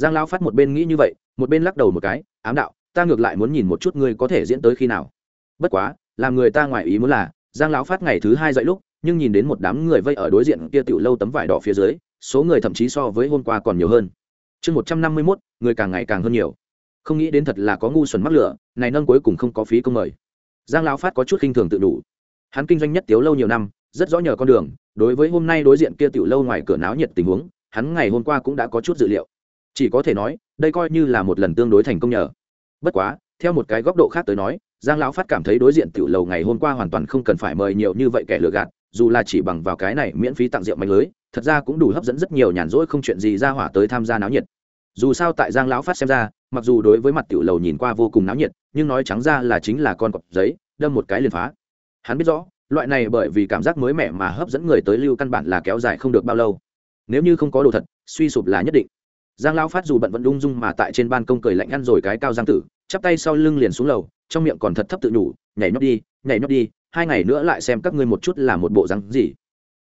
giang lão phát một bên nghĩ như vậy, một bên lắc đầu một cái, ám đạo, ta ngược lại muốn nhìn một chút ngươi có thể diễn tới khi nào. Bất quá, làm người ta ngoài ý muốn là, giang lão phát ngày thứ hai dậy lúc, nhưng nhìn đến một đám người vây ở đối diện kia tiểu lâu tấm vải đỏ phía dưới, số người thậm chí so với hôm qua còn nhiều hơn. Chương một trăm năm mươi mốt, người càng ngày càng hơn nhiều. Không nghĩ đến thật là có ngu xuẩn mắc lửa, này nâng cuối cùng không có phí công mời. Giang lão phát có chút khinh thường tự đủ. Hắn kinh doanh nhất tiếu lâu nhiều năm, rất rõ nhờ con đường, đối với hôm nay đối diện kia tiểu lâu ngoài cửa náo nhiệt tình huống, hắn ngày hôm qua cũng đã có chút dự liệu chỉ có thể nói, đây coi như là một lần tương đối thành công nhờ. Bất quá, theo một cái góc độ khác tới nói, giang lão phát cảm thấy đối diện tiểu lầu ngày hôm qua hoàn toàn không cần phải mời nhiều như vậy kẻ lừa gạt, dù là chỉ bằng vào cái này miễn phí tặng rượu mạnh lưới, thật ra cũng đủ hấp dẫn rất nhiều nhàn rỗi không chuyện gì ra hỏa tới tham gia náo nhiệt. Dù sao tại giang lão phát xem ra, mặc dù đối với mặt tiểu lầu nhìn qua vô cùng náo nhiệt, nhưng nói trắng ra là chính là con cọp giấy, đâm một cái liền phá. Hắn biết rõ, loại này bởi vì cảm giác mới mẻ mà hấp dẫn người tới lưu căn bản là kéo dài không được bao lâu. Nếu như không có đồ thật, suy sụp là nhất định giang lao phát dù bận vẫn ung dung mà tại trên ban công cười lạnh ăn rồi cái cao giang tử, chắp tay sau lưng liền xuống lầu, trong miệng còn thật thấp tự nhủ, nhảy nhót đi, nhảy nhót đi, hai ngày nữa lại xem các ngươi một chút là một bộ rắn gì.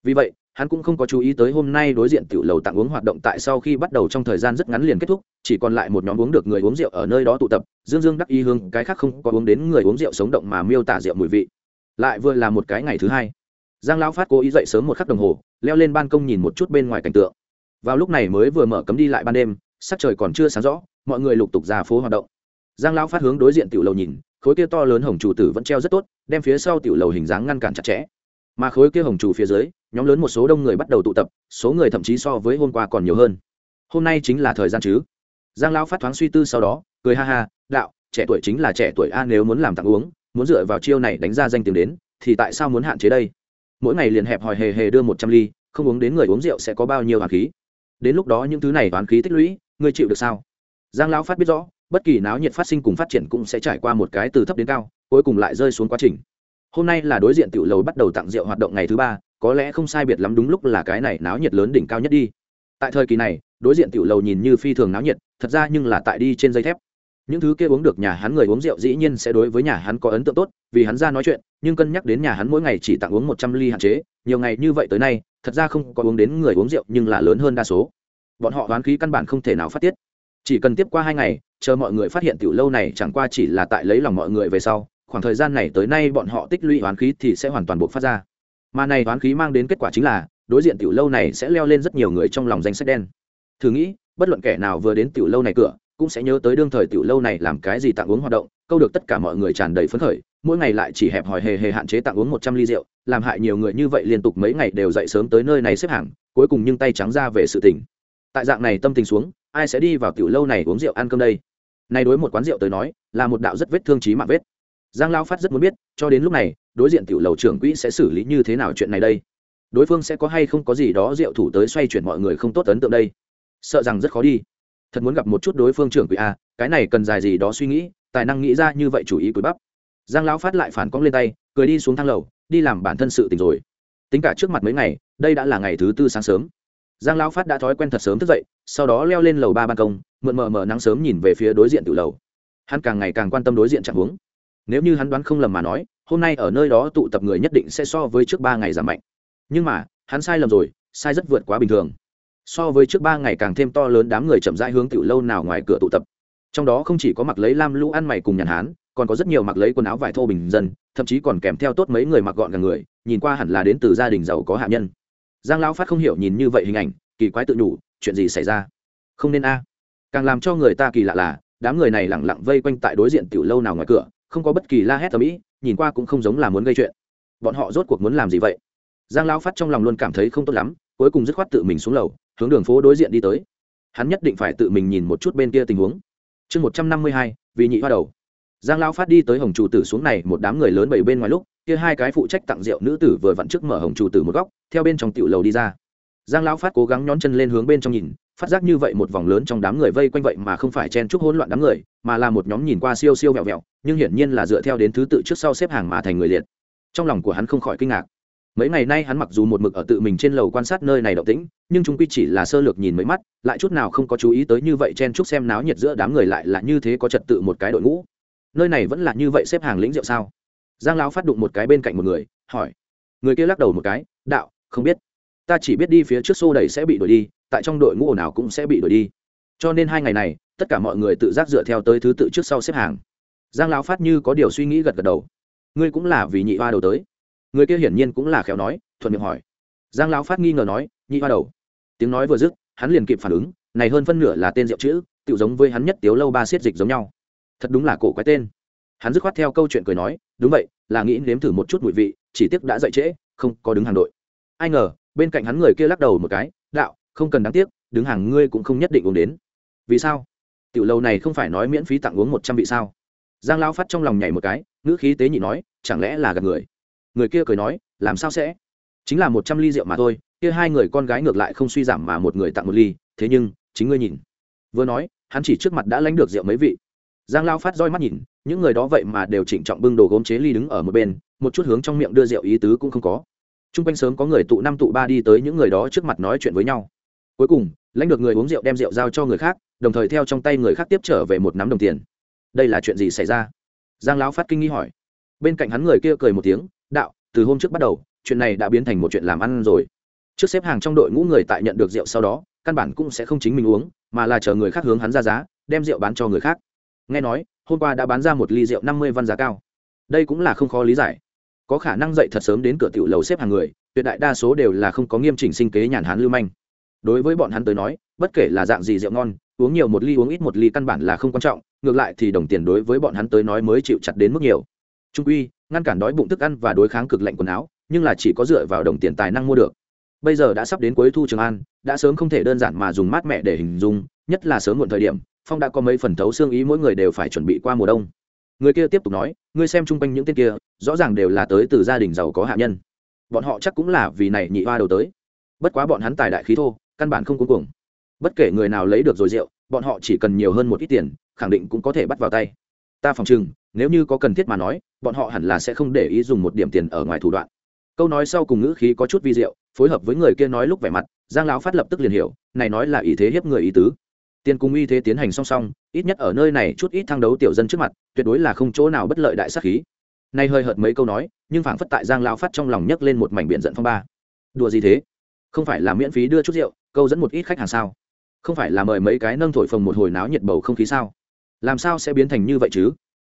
Vì vậy, hắn cũng không có chú ý tới hôm nay đối diện tiểu lầu tặng uống hoạt động tại sau khi bắt đầu trong thời gian rất ngắn liền kết thúc, chỉ còn lại một nhóm uống được người uống rượu ở nơi đó tụ tập, dương dương đắc y hương cái khác không có uống đến người uống rượu sống động mà miêu tả rượu mùi vị. Lại vừa là một cái ngày thứ hai, giang lão phát cố ý dậy sớm một khắc đồng hồ, leo lên ban công nhìn một chút bên ngoài cảnh tượng vào lúc này mới vừa mở cấm đi lại ban đêm, sắc trời còn chưa sáng rõ, mọi người lục tục ra phố hoạt động. Giang lão phát hướng đối diện tiểu lầu nhìn, khối kia to lớn hồng chủ tử vẫn treo rất tốt, đem phía sau tiểu lầu hình dáng ngăn cản chặt chẽ. Mà khối kia hồng chủ phía dưới, nhóm lớn một số đông người bắt đầu tụ tập, số người thậm chí so với hôm qua còn nhiều hơn. Hôm nay chính là thời gian chứ? Giang lão phát thoáng suy tư sau đó, cười ha ha, đạo, trẻ tuổi chính là trẻ tuổi a, nếu muốn làm tặng uống, muốn dựa vào chiêu này đánh ra danh tiếng đến, thì tại sao muốn hạn chế đây? Mỗi ngày liền hẹp hòi hề hề đưa một trăm ly, không uống đến người uống rượu sẽ có bao nhiêu hoàng khí? Đến lúc đó những thứ này toán khí tích lũy, ngươi chịu được sao? Giang lão phát biết rõ, bất kỳ náo nhiệt phát sinh cùng phát triển cũng sẽ trải qua một cái từ thấp đến cao, cuối cùng lại rơi xuống quá trình. Hôm nay là đối diện tiểu lầu bắt đầu tặng rượu hoạt động ngày thứ ba, có lẽ không sai biệt lắm đúng lúc là cái này náo nhiệt lớn đỉnh cao nhất đi. Tại thời kỳ này, đối diện tiểu lầu nhìn như phi thường náo nhiệt, thật ra nhưng là tại đi trên dây thép. Những thứ kia uống được nhà hắn người uống rượu dĩ nhiên sẽ đối với nhà hắn có ấn tượng tốt, vì hắn ra nói chuyện, nhưng cân nhắc đến nhà hắn mỗi ngày chỉ tặng uống một trăm ly hạn chế, nhiều ngày như vậy tới nay thật ra không có uống đến người uống rượu nhưng là lớn hơn đa số. Bọn họ đoán khí căn bản không thể nào phát tiết. Chỉ cần tiếp qua hai ngày, chờ mọi người phát hiện tiểu lâu này chẳng qua chỉ là tại lấy lòng mọi người về sau, khoảng thời gian này tới nay bọn họ tích lũy đoán khí thì sẽ hoàn toàn buộc phát ra. Mà này đoán khí mang đến kết quả chính là, đối diện tiểu lâu này sẽ leo lên rất nhiều người trong lòng danh sách đen. Thử nghĩ, bất luận kẻ nào vừa đến tiểu lâu này cửa, cũng sẽ nhớ tới đương thời tiểu lâu này làm cái gì tặng uống hoạt động, câu được tất cả mọi người tràn đầy phấn khởi mỗi ngày lại chỉ hẹp hòi hề hề hạn chế tặng uống một trăm ly rượu, làm hại nhiều người như vậy liên tục mấy ngày đều dậy sớm tới nơi này xếp hàng, cuối cùng nhưng tay trắng ra về sự tỉnh tại dạng này tâm tình xuống, ai sẽ đi vào tiểu lâu này uống rượu ăn cơm đây? Này đối một quán rượu tới nói, là một đạo rất vết thương trí mạng vết. Giang lao phát rất muốn biết, cho đến lúc này, đối diện tiểu lầu trưởng quỹ sẽ xử lý như thế nào chuyện này đây? Đối phương sẽ có hay không có gì đó rượu thủ tới xoay chuyển mọi người không tốt ấn tượng đây? Sợ rằng rất khó đi. Thật muốn gặp một chút đối phương trưởng quỹ a, cái này cần dài gì đó suy nghĩ, tài năng nghĩ ra như vậy chủ ý cúi bắp giang lão phát lại phản cong lên tay, cười đi xuống thang lầu, đi làm bản thân sự tình rồi. Tính cả trước mặt mấy ngày, đây đã là ngày thứ tư sáng sớm. Giang lão phát đã thói quen thật sớm thức dậy, sau đó leo lên lầu ba ban công, mượn mờ mờ nắng sớm nhìn về phía đối diện tự lầu. Hắn càng ngày càng quan tâm đối diện trạng huống. Nếu như hắn đoán không lầm mà nói, hôm nay ở nơi đó tụ tập người nhất định sẽ so với trước ba ngày giảm mạnh. Nhưng mà, hắn sai lầm rồi, sai rất vượt quá bình thường. So với trước ba ngày càng thêm to lớn đám người chậm rãi hướng tiểu lâu nào ngoài cửa tụ tập. Trong đó không chỉ có mặc lấy lam lũ ăn mày cùng nhàn hán còn có rất nhiều mặc lấy quần áo vải thô bình dân, thậm chí còn kèm theo tốt mấy người mặc gọn gàng người, nhìn qua hẳn là đến từ gia đình giàu có hạ nhân. Giang lão phát không hiểu nhìn như vậy hình ảnh, kỳ quái tự nhủ, chuyện gì xảy ra? Không nên a. Càng làm cho người ta kỳ lạ là, đám người này lẳng lặng vây quanh tại đối diện tiểu lâu nào ngoài cửa, không có bất kỳ la hét tầm ĩ nhìn qua cũng không giống là muốn gây chuyện. Bọn họ rốt cuộc muốn làm gì vậy? Giang lão phát trong lòng luôn cảm thấy không tốt lắm, cuối cùng dứt khoát tự mình xuống lầu, hướng đường phố đối diện đi tới. Hắn nhất định phải tự mình nhìn một chút bên kia tình huống. Chương một trăm năm mươi hai, vì nhị hoa đầu giang lão phát đi tới hồng chủ tử xuống này, một đám người lớn bảy bên ngoài lúc, kia hai cái phụ trách tặng rượu nữ tử vừa vặn trước mở hồng chủ tử một góc, theo bên trong tiểu lầu đi ra. Giang lão phát cố gắng nhón chân lên hướng bên trong nhìn, phát giác như vậy một vòng lớn trong đám người vây quanh vậy mà không phải chen chúc hỗn loạn đám người, mà là một nhóm nhìn qua siêu siêu vẹo vẹo, nhưng hiển nhiên là dựa theo đến thứ tự trước sau xếp hàng mà thành người liệt. Trong lòng của hắn không khỏi kinh ngạc. Mấy ngày nay hắn mặc dù một mực ở tự mình trên lầu quan sát nơi này động tĩnh, nhưng chúng quy chỉ là sơ lược nhìn mấy mắt, lại chút nào không có chú ý tới như vậy chen chúc xem náo nhiệt giữa đám người lại là như thế có trật tự một cái đội ngũ nơi này vẫn là như vậy xếp hàng lĩnh rượu sao? Giang lão phát đụng một cái bên cạnh một người, hỏi. Người kia lắc đầu một cái, đạo, không biết. Ta chỉ biết đi phía trước xô đẩy sẽ bị đuổi đi, tại trong đội ngũ nào cũng sẽ bị đuổi đi. Cho nên hai ngày này, tất cả mọi người tự giác dựa theo tới thứ tự trước sau xếp hàng. Giang lão phát như có điều suy nghĩ gật gật đầu. Ngươi cũng là vì nhị hoa đầu tới. Người kia hiển nhiên cũng là khéo nói, thuận miệng hỏi. Giang lão phát nghi ngờ nói, nhị hoa đầu. Tiếng nói vừa dứt, hắn liền kịp phản ứng, này hơn phân nửa là tên rượu chữ tự giống với hắn nhất tiếu lâu ba xiết dịch giống nhau thật đúng là cổ quái tên. Hắn dứt khoát theo câu chuyện cười nói, đúng vậy, là nghĩ nếm thử một chút mùi vị, chỉ tiếc đã dậy trễ, không có đứng hàng đội. Ai ngờ, bên cạnh hắn người kia lắc đầu một cái, đạo, không cần đáng tiếc, đứng hàng ngươi cũng không nhất định uống đến. Vì sao? Tiểu lâu này không phải nói miễn phí tặng uống một trăm vị sao? Giang lão phát trong lòng nhảy một cái, ngữ khí tế nhị nói, chẳng lẽ là gặp người? Người kia cười nói, làm sao sẽ? Chính là một trăm ly rượu mà thôi, kia hai người con gái ngược lại không suy giảm mà một người tặng một ly, thế nhưng, chính ngươi nhìn. Vừa nói, hắn chỉ trước mặt đã lánh được rượu mấy vị giang lao phát roi mắt nhìn, những người đó vậy mà đều trịnh trọng bưng đồ gốm chế ly đứng ở một bên, một chút hướng trong miệng đưa rượu ý tứ cũng không có. T r u n g quanh sớm có người tụ năm tụ ba đi tới những người đó trước mặt nói chuyện với nhau. Cuối cùng, lãnh được người uống rượu đem rượu giao cho người khác, đồng thời theo trong tay người khác tiếp trở về một nắm đồng tiền. Đây là chuyện gì xảy ra? Giang lão phát kinh nghi hỏi. Bên cạnh hắn người kia cười một tiếng, đạo, từ hôm trước bắt đầu, chuyện này đã biến thành một chuyện làm ăn rồi. Trước xếp hàng trong đội ngũ người tại nhận được rượu sau đó, căn bản cũng sẽ không chính mình uống, mà là chờ người khác hướng hắn ra giá, đem rượu bán cho người khác nghe nói, hôm qua đã bán ra một ly rượu năm mươi văn giá cao. Đây cũng là không khó lý giải. Có khả năng dậy thật sớm đến cửa tiểu lầu xếp hàng người, tuyệt đại đa số đều là không có nghiêm chỉnh sinh kế nhàn hán lưu manh. Đối với bọn hắn tới nói, bất kể là dạng gì rượu ngon, uống nhiều một ly uống ít một ly căn bản là không quan trọng, ngược lại thì đồng tiền đối với bọn hắn tới nói mới chịu chặt đến mức nhiều. Trung quy, ngăn cản đói bụng thức ăn và đối kháng cực lạnh quần áo, nhưng là chỉ có dựa vào đồng tiền tài năng mua được. Bây giờ đã sắp đến cuối thu trường an, đã sớm không thể đơn giản mà dùng mát mẹ để hình dung, nhất là sớm muộn thời điểm phong đã có mấy phần thấu xương ý mỗi người đều phải chuẩn bị qua mùa đông. Người kia tiếp tục nói, ngươi xem chung quanh những tên kia, rõ ràng đều là tới từ gia đình giàu có hạ nhân. Bọn họ chắc cũng là vì này nhị hoa đầu tới. Bất quá bọn hắn tài đại khí thô, căn bản không cuối cùng bất kể người nào lấy được rồi rượu, bọn họ chỉ cần nhiều hơn một ít tiền, khẳng định cũng có thể bắt vào tay. Ta phòng chừng nếu như có cần thiết mà nói, bọn họ hẳn là sẽ không để ý dùng một điểm tiền ở ngoài thủ đoạn. Câu nói sau cùng ngữ khí có chút vi diệu, phối hợp với người kia nói lúc vẻ mặt, giang lão phát lập tức liền hiểu, này nói là ý thế hiếp người ý tứ tiền cung uy thế tiến hành song song, ít nhất ở nơi này chút ít thăng đấu tiểu dân trước mặt, tuyệt đối là không chỗ nào bất lợi đại sắc khí. Nay hơi hợt mấy câu nói, nhưng phảng phất tại giang lao phát trong lòng nhấc lên một mảnh biển giận phong ba. Đùa gì thế? Không phải là miễn phí đưa chút rượu, câu dẫn một ít khách hàng sao? Không phải là mời mấy cái nâng thổi phồng một hồi náo nhiệt bầu không khí sao? Làm sao sẽ biến thành như vậy chứ?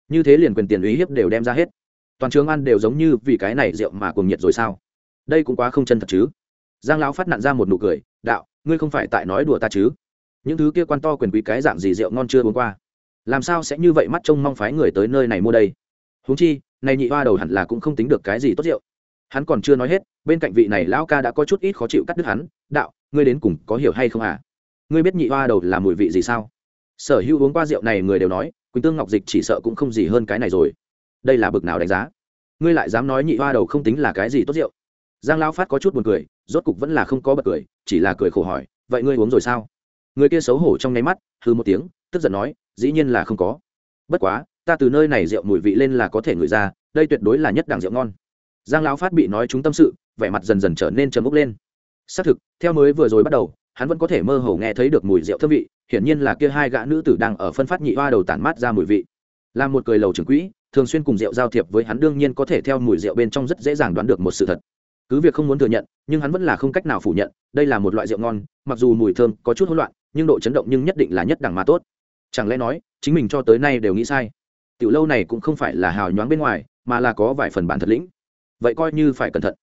Như thế liền quyền tiền uy hiếp đều đem ra hết. Toàn trường ăn đều giống như vì cái này rượu mà cuồng nhiệt rồi sao? Đây cũng quá không chân thật chứ. Giang lão phát nặn ra một nụ cười, đạo, ngươi không phải tại nói đùa ta chứ? Những thứ kia quan to quyền quý cái dạng gì rượu ngon chưa uống qua? Làm sao sẽ như vậy mắt trông mong phái người tới nơi này mua đây? Huống chi, này nhị hoa đầu hẳn là cũng không tính được cái gì tốt rượu. Hắn còn chưa nói hết, bên cạnh vị này lão ca đã có chút ít khó chịu cắt đứt hắn, đạo, ngươi đến cùng có hiểu hay không à ngươi biết nhị hoa đầu là mùi vị gì sao? Sở hữu uống qua rượu này người đều nói, quỳnh tương ngọc dịch chỉ sợ cũng không gì hơn cái này rồi. Đây là bực nào đánh giá? Ngươi lại dám nói nhị hoa đầu không tính là cái gì tốt rượu? Giang lão phát có chút buồn cười, rốt cục vẫn là không có bật cười, chỉ là cười khổ hỏi, vậy ngươi uống rồi sao? Người kia xấu hổ trong nháy mắt hư một tiếng, tức giận nói, dĩ nhiên là không có. Bất quá, ta từ nơi này rượu mùi vị lên là có thể ngửi ra, đây tuyệt đối là nhất đẳng rượu ngon. Giang lão phát bị nói chúng tâm sự, vẻ mặt dần dần trở nên trầm úc lên. Xác thực, theo mới vừa rồi bắt đầu, hắn vẫn có thể mơ hồ nghe thấy được mùi rượu thơm vị, hiển nhiên là kia hai gã nữ tử đang ở phân phát nhị hoa đầu tản mát ra mùi vị. Là một cười lầu trưởng quỹ, thường xuyên cùng rượu giao thiệp với hắn đương nhiên có thể theo mùi rượu bên trong rất dễ dàng đoán được một sự thật. Cứ việc không muốn thừa nhận, nhưng hắn vẫn là không cách nào phủ nhận, đây là một loại rượu ngon, mặc dù mùi thơm có chút hỗn loạn nhưng độ chấn động nhưng nhất định là nhất đẳng mà tốt. Chẳng lẽ nói, chính mình cho tới nay đều nghĩ sai? Tiểu lâu này cũng không phải là hào nhoáng bên ngoài, mà là có vài phần bản thật lĩnh. Vậy coi như phải cẩn thận.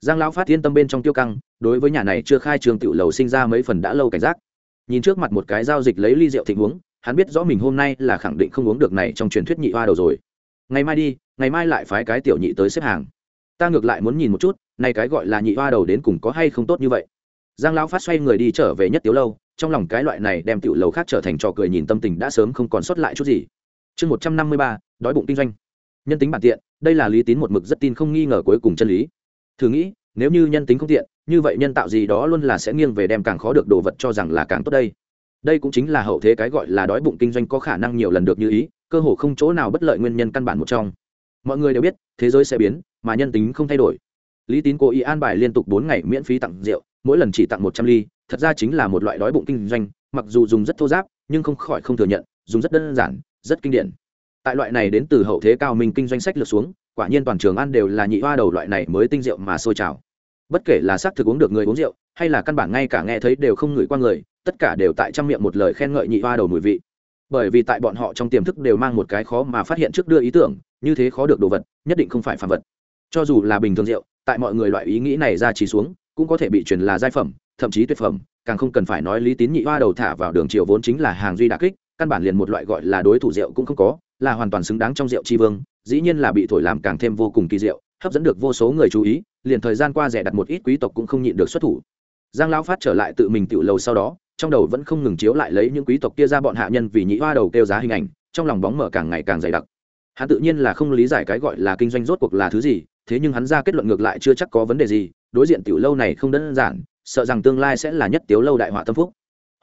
Giang lão phát yên tâm bên trong tiêu căng, đối với nhà này chưa khai trường tiểu lầu sinh ra mấy phần đã lâu cảnh giác. Nhìn trước mặt một cái giao dịch lấy ly rượu thịnh uống, hắn biết rõ mình hôm nay là khẳng định không uống được này trong truyền thuyết nhị hoa đầu rồi. Ngày mai đi, ngày mai lại phái cái tiểu nhị tới xếp hàng. Ta ngược lại muốn nhìn một chút nay cái gọi là nhị hoa đầu đến cùng có hay không tốt như vậy. Giang lão phát xoay người đi trở về nhất tiểu lâu trong lòng cái loại này đem tiểu lầu khác trở thành trò cười nhìn tâm tình đã sớm không còn sót lại chút gì. Chương một trăm năm mươi ba, đói bụng kinh doanh. Nhân tính bản tiện, đây là lý tín một mực rất tin không nghi ngờ cuối cùng chân lý. Thử nghĩ, nếu như nhân tính không tiện, như vậy nhân tạo gì đó luôn là sẽ nghiêng về đem càng khó được đồ vật cho rằng là càng tốt đây. Đây cũng chính là hậu thế cái gọi là đói bụng kinh doanh có khả năng nhiều lần được như ý, cơ hồ không chỗ nào bất lợi nguyên nhân căn bản một trong. Mọi người đều biết, thế giới sẽ biến, mà nhân tính không thay đổi. Lý tín cố ý an bài liên tục bốn ngày miễn phí tặng rượu, mỗi lần chỉ tặng một trăm ly thật ra chính là một loại đói bụng kinh doanh, mặc dù dùng rất thô giáp, nhưng không khỏi không thừa nhận, dùng rất đơn giản, rất kinh điển. Tại loại này đến từ hậu thế cao minh kinh doanh sách lược xuống, quả nhiên toàn trường ăn đều là nhị hoa đầu loại này mới tinh rượu mà sôi trào. Bất kể là xác thực uống được người uống rượu, hay là căn bản ngay cả nghe thấy đều không ngửi qua người, tất cả đều tại trong miệng một lời khen ngợi nhị hoa đầu mùi vị. Bởi vì tại bọn họ trong tiềm thức đều mang một cái khó mà phát hiện trước đưa ý tưởng, như thế khó được đồ vật, nhất định không phải phản vật. Cho dù là bình thường rượu, tại mọi người loại ý nghĩ này ra chỉ xuống, cũng có thể bị truyền là giai phẩm thậm chí tuyệt phẩm, càng không cần phải nói lý tín nhị hoa đầu thả vào đường triều vốn chính là hàng duy đà kích, căn bản liền một loại gọi là đối thủ rượu cũng không có, là hoàn toàn xứng đáng trong rượu tri vương, dĩ nhiên là bị thổi làm càng thêm vô cùng kỳ diệu, hấp dẫn được vô số người chú ý, liền thời gian qua rẻ đặt một ít quý tộc cũng không nhịn được xuất thủ. Giang lão phát trở lại tự mình tiểu lầu sau đó, trong đầu vẫn không ngừng chiếu lại lấy những quý tộc kia ra bọn hạ nhân vì nhị hoa đầu kêu giá hình ảnh, trong lòng bóng mở càng ngày càng dày đặc. Hắn tự nhiên là không lý giải cái gọi là kinh doanh rốt cuộc là thứ gì, thế nhưng hắn ra kết luận ngược lại chưa chắc có vấn đề gì, đối diện tiểu lâu này không đơn giản sợ rằng tương lai sẽ là nhất tiểu lâu đại họa tâm phúc.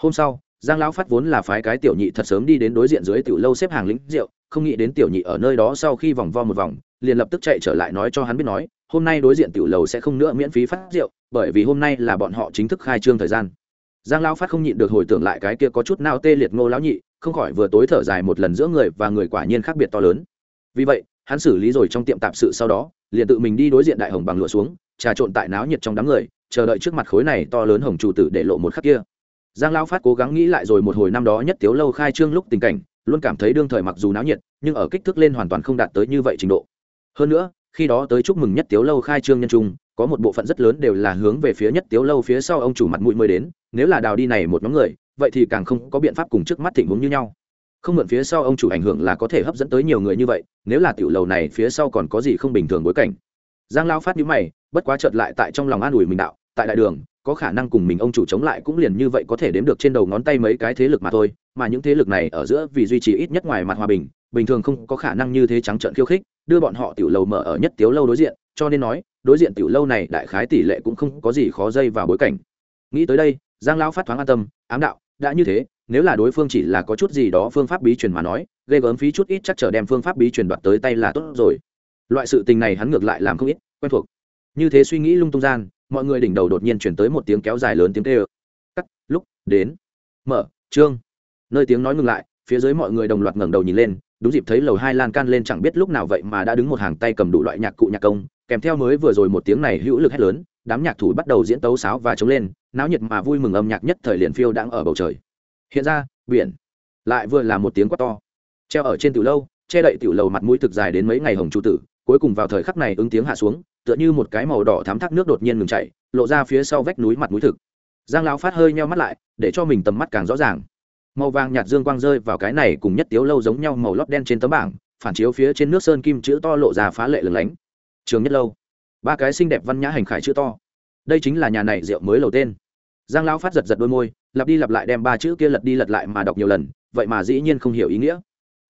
Hôm sau, giang lão phát vốn là phái cái tiểu nhị thật sớm đi đến đối diện dưới tiểu lâu xếp hàng lĩnh rượu, không nghĩ đến tiểu nhị ở nơi đó sau khi vòng vo một vòng, liền lập tức chạy trở lại nói cho hắn biết nói, hôm nay đối diện tiểu lầu sẽ không nữa miễn phí phát rượu, bởi vì hôm nay là bọn họ chính thức khai trương thời gian. Giang lão phát không nhịn được hồi tưởng lại cái kia có chút nao tê liệt ngô lão nhị, không khỏi vừa tối thở dài một lần giữa người và người quả nhiên khác biệt to lớn. Vì vậy, hắn xử lý rồi trong tiệm tạp sự sau đó, liền tự mình đi đối diện đại hồng bằng lụa xuống, trà trộn tại náo nhiệt trong đám người chờ đợi trước mặt khối này to lớn hồng chủ tử để lộ một khắc kia. Giang lão phát cố gắng nghĩ lại rồi một hồi năm đó nhất tiếu lâu khai trương lúc tình cảnh, luôn cảm thấy đương thời mặc dù náo nhiệt, nhưng ở kích thước lên hoàn toàn không đạt tới như vậy trình độ. Hơn nữa, khi đó tới chúc mừng nhất tiếu lâu khai trương nhân trung, có một bộ phận rất lớn đều là hướng về phía nhất tiếu lâu phía sau ông chủ mặt mũi mới đến, nếu là đào đi này một nhóm người, vậy thì càng không có biện pháp cùng trước mắt thịnh vốn như nhau. Không mượn phía sau ông chủ ảnh hưởng là có thể hấp dẫn tới nhiều người như vậy, nếu là tiểu lầu này phía sau còn có gì không bình thường bối cảnh. Giang lao phát nhíu mày bất quá chợt lại tại trong lòng an ủi mình đạo, tại đại đường, có khả năng cùng mình ông chủ chống lại cũng liền như vậy có thể đếm được trên đầu ngón tay mấy cái thế lực mà thôi, mà những thế lực này ở giữa vì duy trì ít nhất ngoài mặt hòa bình bình thường không có khả năng như thế trắng trợn khiêu khích, đưa bọn họ tiểu lầu mở ở nhất tiếu lâu đối diện, cho nên nói, đối diện tiểu lâu này đại khái tỷ lệ cũng không có gì khó dây vào bối cảnh. Nghĩ tới đây, giang lão phát thoáng an tâm, ám đạo, đã như thế, nếu là đối phương chỉ là có chút gì đó phương pháp bí truyền mà nói gây gớm phí chút ít chắc trở đem phương pháp bí truyền đoạt tới tay là tốt rồi. Loại sự tình này hắn ngược lại làm không ít, quen thuộc như thế suy nghĩ lung tung gian, mọi người đỉnh đầu đột nhiên chuyển tới một tiếng kéo dài lớn tiếng tê ơ cắt, lúc, đến. Mở, trương. Nơi tiếng nói ngừng lại, phía dưới mọi người đồng loạt ngẩng đầu nhìn lên, đúng dịp thấy lầu hai lan can lên chẳng biết lúc nào vậy mà đã đứng một hàng tay cầm đủ loại nhạc cụ nhạc công, kèm theo mới vừa rồi một tiếng này hữu lực hét lớn, đám nhạc thủ bắt đầu diễn tấu sáo và trống lên, náo nhiệt mà vui mừng âm nhạc nhất thời liền phiêu đang ở bầu trời. Hiện ra, biển. Lại vừa là một tiếng quát to. Treo ở trên tiểu lâu, che đậy tiểu lầu mặt mũi thực dài đến mấy ngày hồng trụ tử, cuối cùng vào thời khắc này ứng tiếng hạ xuống tựa như một cái màu đỏ thám thác nước đột nhiên ngừng chảy, lộ ra phía sau vách núi mặt núi thực. Giang lão phát hơi nheo mắt lại để cho mình tầm mắt càng rõ ràng. Màu vàng nhạt dương quang rơi vào cái này cùng nhất tiếu lâu giống nhau màu lót đen trên tấm bảng phản chiếu phía trên nước sơn kim chữ to lộ ra phá lệ lừng lánh. Trường nhất lâu. Ba cái xinh đẹp văn nhã hành khải chữ to. Đây chính là nhà này rượu mới lầu tên. Giang lão phát giật giật đôi môi lặp đi lặp lại đem ba chữ kia lật đi lật lại mà đọc nhiều lần vậy mà dĩ nhiên không hiểu ý nghĩa.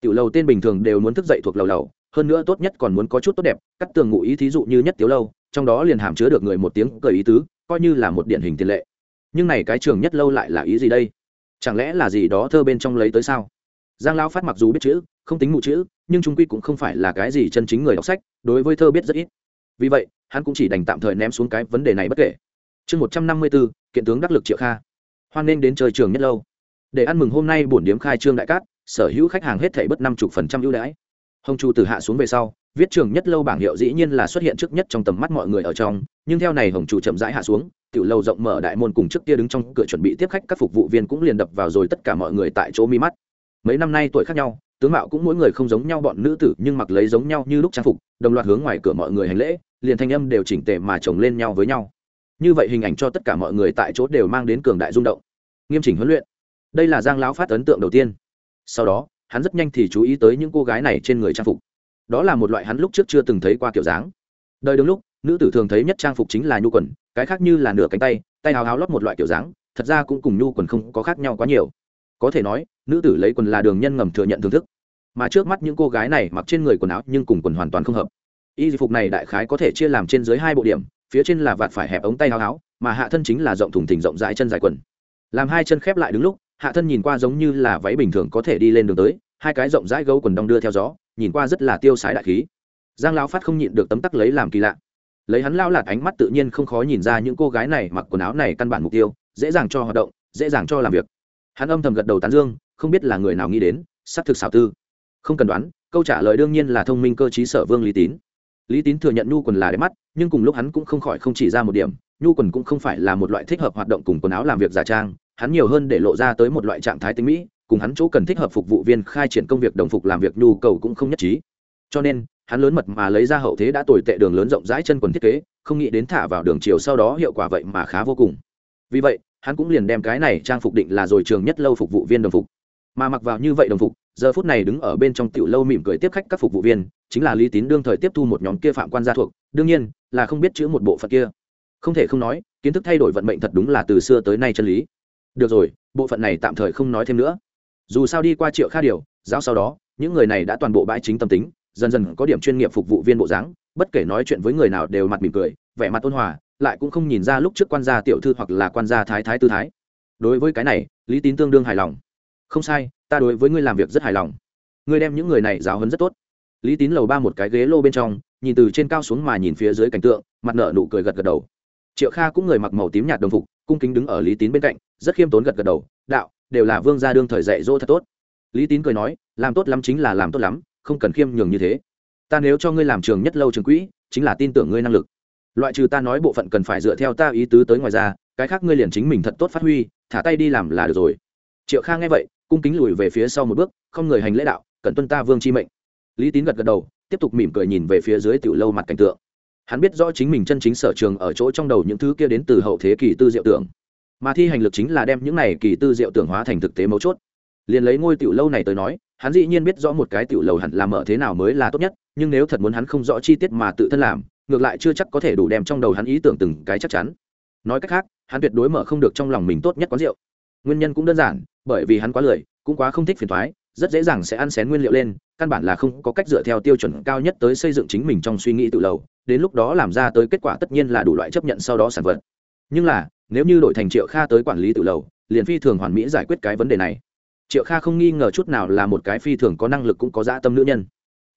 Tiểu lầu tên bình thường đều muốn thức dậy thuộc lầu lầu hơn nữa tốt nhất còn muốn có chút tốt đẹp, cắt tường ngụ ý thí dụ như nhất tiếu lâu, trong đó liền hàm chứa được người một tiếng cười ý tứ, coi như là một điển hình tiền lệ. Nhưng này cái trường nhất lâu lại là ý gì đây? Chẳng lẽ là gì đó thơ bên trong lấy tới sao? Giang lao phát mặc dù biết chữ, không tính mụ chữ, nhưng trung quy cũng không phải là cái gì chân chính người đọc sách, đối với thơ biết rất ít. Vì vậy, hắn cũng chỉ đành tạm thời ném xuống cái vấn đề này bất kể. Chương một trăm năm mươi bốn kiện tướng đắc lực triệu kha. Hoan nên đến chơi trường nhất lâu. Để ăn mừng hôm nay bổn điếm khai trương đại cát, sở hữu khách hàng hết thảy bất năm chục phần trăm ưu đãi hồng chu từ hạ xuống về sau, viết trường nhất lâu bảng hiệu dĩ nhiên là xuất hiện trước nhất trong tầm mắt mọi người ở trong, nhưng theo này hồng chủ chậm rãi hạ xuống, tiểu lâu rộng mở đại môn cùng trước kia đứng trong cửa chuẩn bị tiếp khách các phục vụ viên cũng liền đập vào rồi tất cả mọi người tại chỗ mi mắt. Mấy năm nay tuổi khác nhau, tướng mạo cũng mỗi người không giống nhau bọn nữ tử, nhưng mặc lấy giống nhau như lúc trang phục, đồng loạt hướng ngoài cửa mọi người hành lễ, liền thanh âm đều chỉnh tề mà chồng lên nhau với nhau. Như vậy hình ảnh cho tất cả mọi người tại chỗ đều mang đến cường đại rung động. Nghiêm chỉnh huấn luyện. Đây là giang lão phát ấn tượng đầu tiên. Sau đó hắn rất nhanh thì chú ý tới những cô gái này trên người trang phục. Đó là một loại hắn lúc trước chưa từng thấy qua kiểu dáng. Đời đúng lúc, nữ tử thường thấy nhất trang phục chính là nhu quần, cái khác như là nửa cánh tay tay áo áo lót một loại kiểu dáng, thật ra cũng cùng nhu quần không có khác nhau quá nhiều. Có thể nói, nữ tử lấy quần là đường nhân ngầm thừa nhận thưởng thức. Mà trước mắt những cô gái này mặc trên người quần áo nhưng cùng quần hoàn toàn không hợp. Y phục này đại khái có thể chia làm trên dưới hai bộ điểm, phía trên là vạt phải hẹp ống tay áo áo mà hạ thân chính là rộng thùng thình rộng rãi chân dài quần. Làm hai chân khép lại đứng lúc, hạ thân nhìn qua giống như là váy bình thường có thể đi lên đường tới hai cái rộng rãi gấu quần đong đưa theo gió, nhìn qua rất là tiêu sái đại khí. Giang lão phát không nhịn được tấm tắc lấy làm kỳ lạ. Lấy hắn lao lạt ánh mắt tự nhiên không khó nhìn ra những cô gái này mặc quần áo này căn bản mục tiêu, dễ dàng cho hoạt động, dễ dàng cho làm việc. Hắn âm thầm gật đầu tán dương, không biết là người nào nghĩ đến, xác thực xảo tư. Không cần đoán, câu trả lời đương nhiên là thông minh cơ t sở vương lý tín. Lý tín thừa nhận nhu quần là đẹp mắt, nhưng cùng lúc hắn cũng không khỏi không chỉ ra một điểm, nhu quần cũng không phải là một loại thích hợp hoạt động cùng quần áo làm việc giả trang, hắn nhiều hơn để lộ ra tới một loại trạng thái tính mỹ cùng hắn chỗ cần thích hợp phục vụ viên khai triển công việc đồng phục làm việc nhu cầu cũng không nhất trí. Cho nên, hắn lớn mật mà lấy ra hậu thế đã tồi tệ đường lớn rộng rãi chân quần thiết kế, không nghĩ đến thả vào đường chiều sau đó hiệu quả vậy mà khá vô cùng. Vì vậy, hắn cũng liền đem cái này trang phục định là rồi trường nhất lâu phục vụ viên đồng phục. Mà mặc vào như vậy đồng phục, giờ phút này đứng ở bên trong tiểu lâu mỉm cười tiếp khách các phục vụ viên, chính là lý tín đương thời tiếp thu một nhóm kia phạm quan gia thuộc, đương nhiên, là không biết chữ một bộ phận kia. Không thể không nói, kiến thức thay đổi vận mệnh thật đúng là từ xưa tới nay chân lý. Được rồi, bộ phận này tạm thời không nói thêm nữa dù sao đi qua triệu kha điều, giáo sau đó, những người này đã toàn bộ bãi chính tâm tính, dần dần có điểm chuyên nghiệp phục vụ viên bộ dáng, bất kể nói chuyện với người nào đều mặt mỉm cười, vẻ mặt ôn hòa, lại cũng không nhìn ra lúc trước quan gia tiểu thư hoặc là quan gia thái thái tư thái. Đối với cái này, lý tín tương đương hài lòng. Không sai, ta đối với ngươi làm việc rất hài lòng. Ngươi đem những người này giáo hấn rất tốt. Lý tín lầu ba một cái ghế lô bên trong, nhìn từ trên cao xuống mà nhìn phía dưới cảnh tượng, mặt nở nụ cười gật gật đầu. Triệu kha cũng người mặc màu tím nhạt đồng phục, cung kính đứng ở lý tín bên cạnh, rất khiêm tốn gật gật đầu, đạo đều là vương gia đương thời dạy dỗ thật tốt. Lý tín cười nói, làm tốt lắm chính là làm tốt lắm, không cần khiêm nhường như thế. Ta nếu cho ngươi làm trường nhất lâu trường quỹ, chính là tin tưởng ngươi năng lực. Loại trừ ta nói bộ phận cần phải dựa theo ta ý tứ tới ngoài ra, cái khác ngươi liền chính mình thật tốt phát huy, thả tay đi làm là được rồi. Triệu kha nghe vậy, cung kính lùi về phía sau một bước, không người hành lễ đạo cần tuân ta vương chi mệnh. Lý tín gật gật đầu, tiếp tục mỉm cười nhìn về phía dưới tiểu lâu mặt cảnh tượng. Hắn biết rõ chính mình chân chính sở trường ở chỗ trong đầu những thứ kia đến từ hậu thế kỷ tư diệu tưởng mà thi hành lực chính là đem những này kỳ tư diệu tưởng hóa thành thực tế mấu chốt. Liền lấy ngôi tiểu lâu này tới nói, hắn dĩ nhiên biết rõ một cái tiểu lầu hẳn làm mở thế nào mới là tốt nhất, nhưng nếu thật muốn hắn không rõ chi tiết mà tự thân làm, ngược lại chưa chắc có thể đủ đem trong đầu hắn ý tưởng từng cái chắc chắn. Nói cách khác, hắn tuyệt đối mở không được trong lòng mình tốt nhất quán rượu. Nguyên nhân cũng đơn giản, bởi vì hắn quá lười, cũng quá không thích phiền thoái rất dễ dàng sẽ ăn xén nguyên liệu lên, căn bản là không có cách dựa theo tiêu chuẩn cao nhất tới xây dựng chính mình trong suy nghĩ tự lầu, đến lúc đó làm ra tới kết quả tất nhiên là đủ loại chấp nhận sau đó sản vật. Nhưng là nếu như đổi thành triệu kha tới quản lý tự lầu, liền phi thường hoàn mỹ giải quyết cái vấn đề này. Triệu kha không nghi ngờ chút nào là một cái phi thường có năng lực cũng có dã tâm nữ nhân.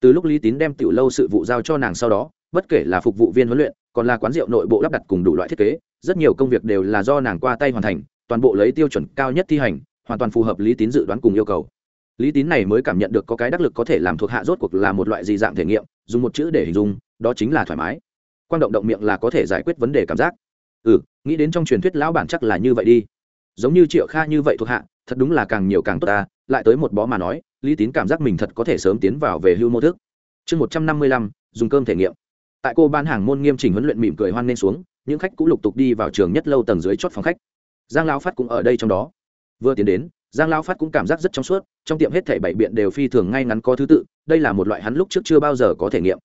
Từ lúc lý tín đem tiểu lâu sự vụ giao cho nàng sau đó, bất kể là phục vụ viên huấn luyện, còn là quán rượu nội bộ lắp đặt cùng đủ loại thiết kế, rất nhiều công việc đều là do nàng qua tay hoàn thành, toàn bộ lấy tiêu chuẩn cao nhất thi hành, hoàn toàn phù hợp lý tín dự đoán cùng yêu cầu. Lý tín này mới cảm nhận được có cái đắc lực có thể làm thuộc hạ rốt cuộc là một loại gì dạng thể nghiệm, dùng một chữ để hình dung, đó chính là thoải mái. Quan động động miệng là có thể giải quyết vấn đề cảm giác. Ừ nghĩ đến trong truyền thuyết lão bản chắc là như vậy đi. Giống như triệu kha như vậy thuộc hạ, thật đúng là càng nhiều càng tốt ta, lại tới một bó mà nói, lý tín cảm giác mình thật có thể sớm tiến vào về hưu mô thức. Chương một trăm năm mươi lăm, dùng cơm thể nghiệm. Tại cô ban hàng môn nghiêm chỉnh huấn luyện mỉm cười hoan lên xuống, những khách cũng lục tục đi vào trường nhất lâu tầng dưới chót phòng khách. Giang lao phát cũng ở đây trong đó. Vừa tiến đến, giang lao phát cũng cảm giác rất trong suốt, trong tiệm hết thảy bảy biện đều phi thường ngay ngắn có thứ tự, đây là một loại hắn lúc trước chưa bao giờ có thể nghiệm.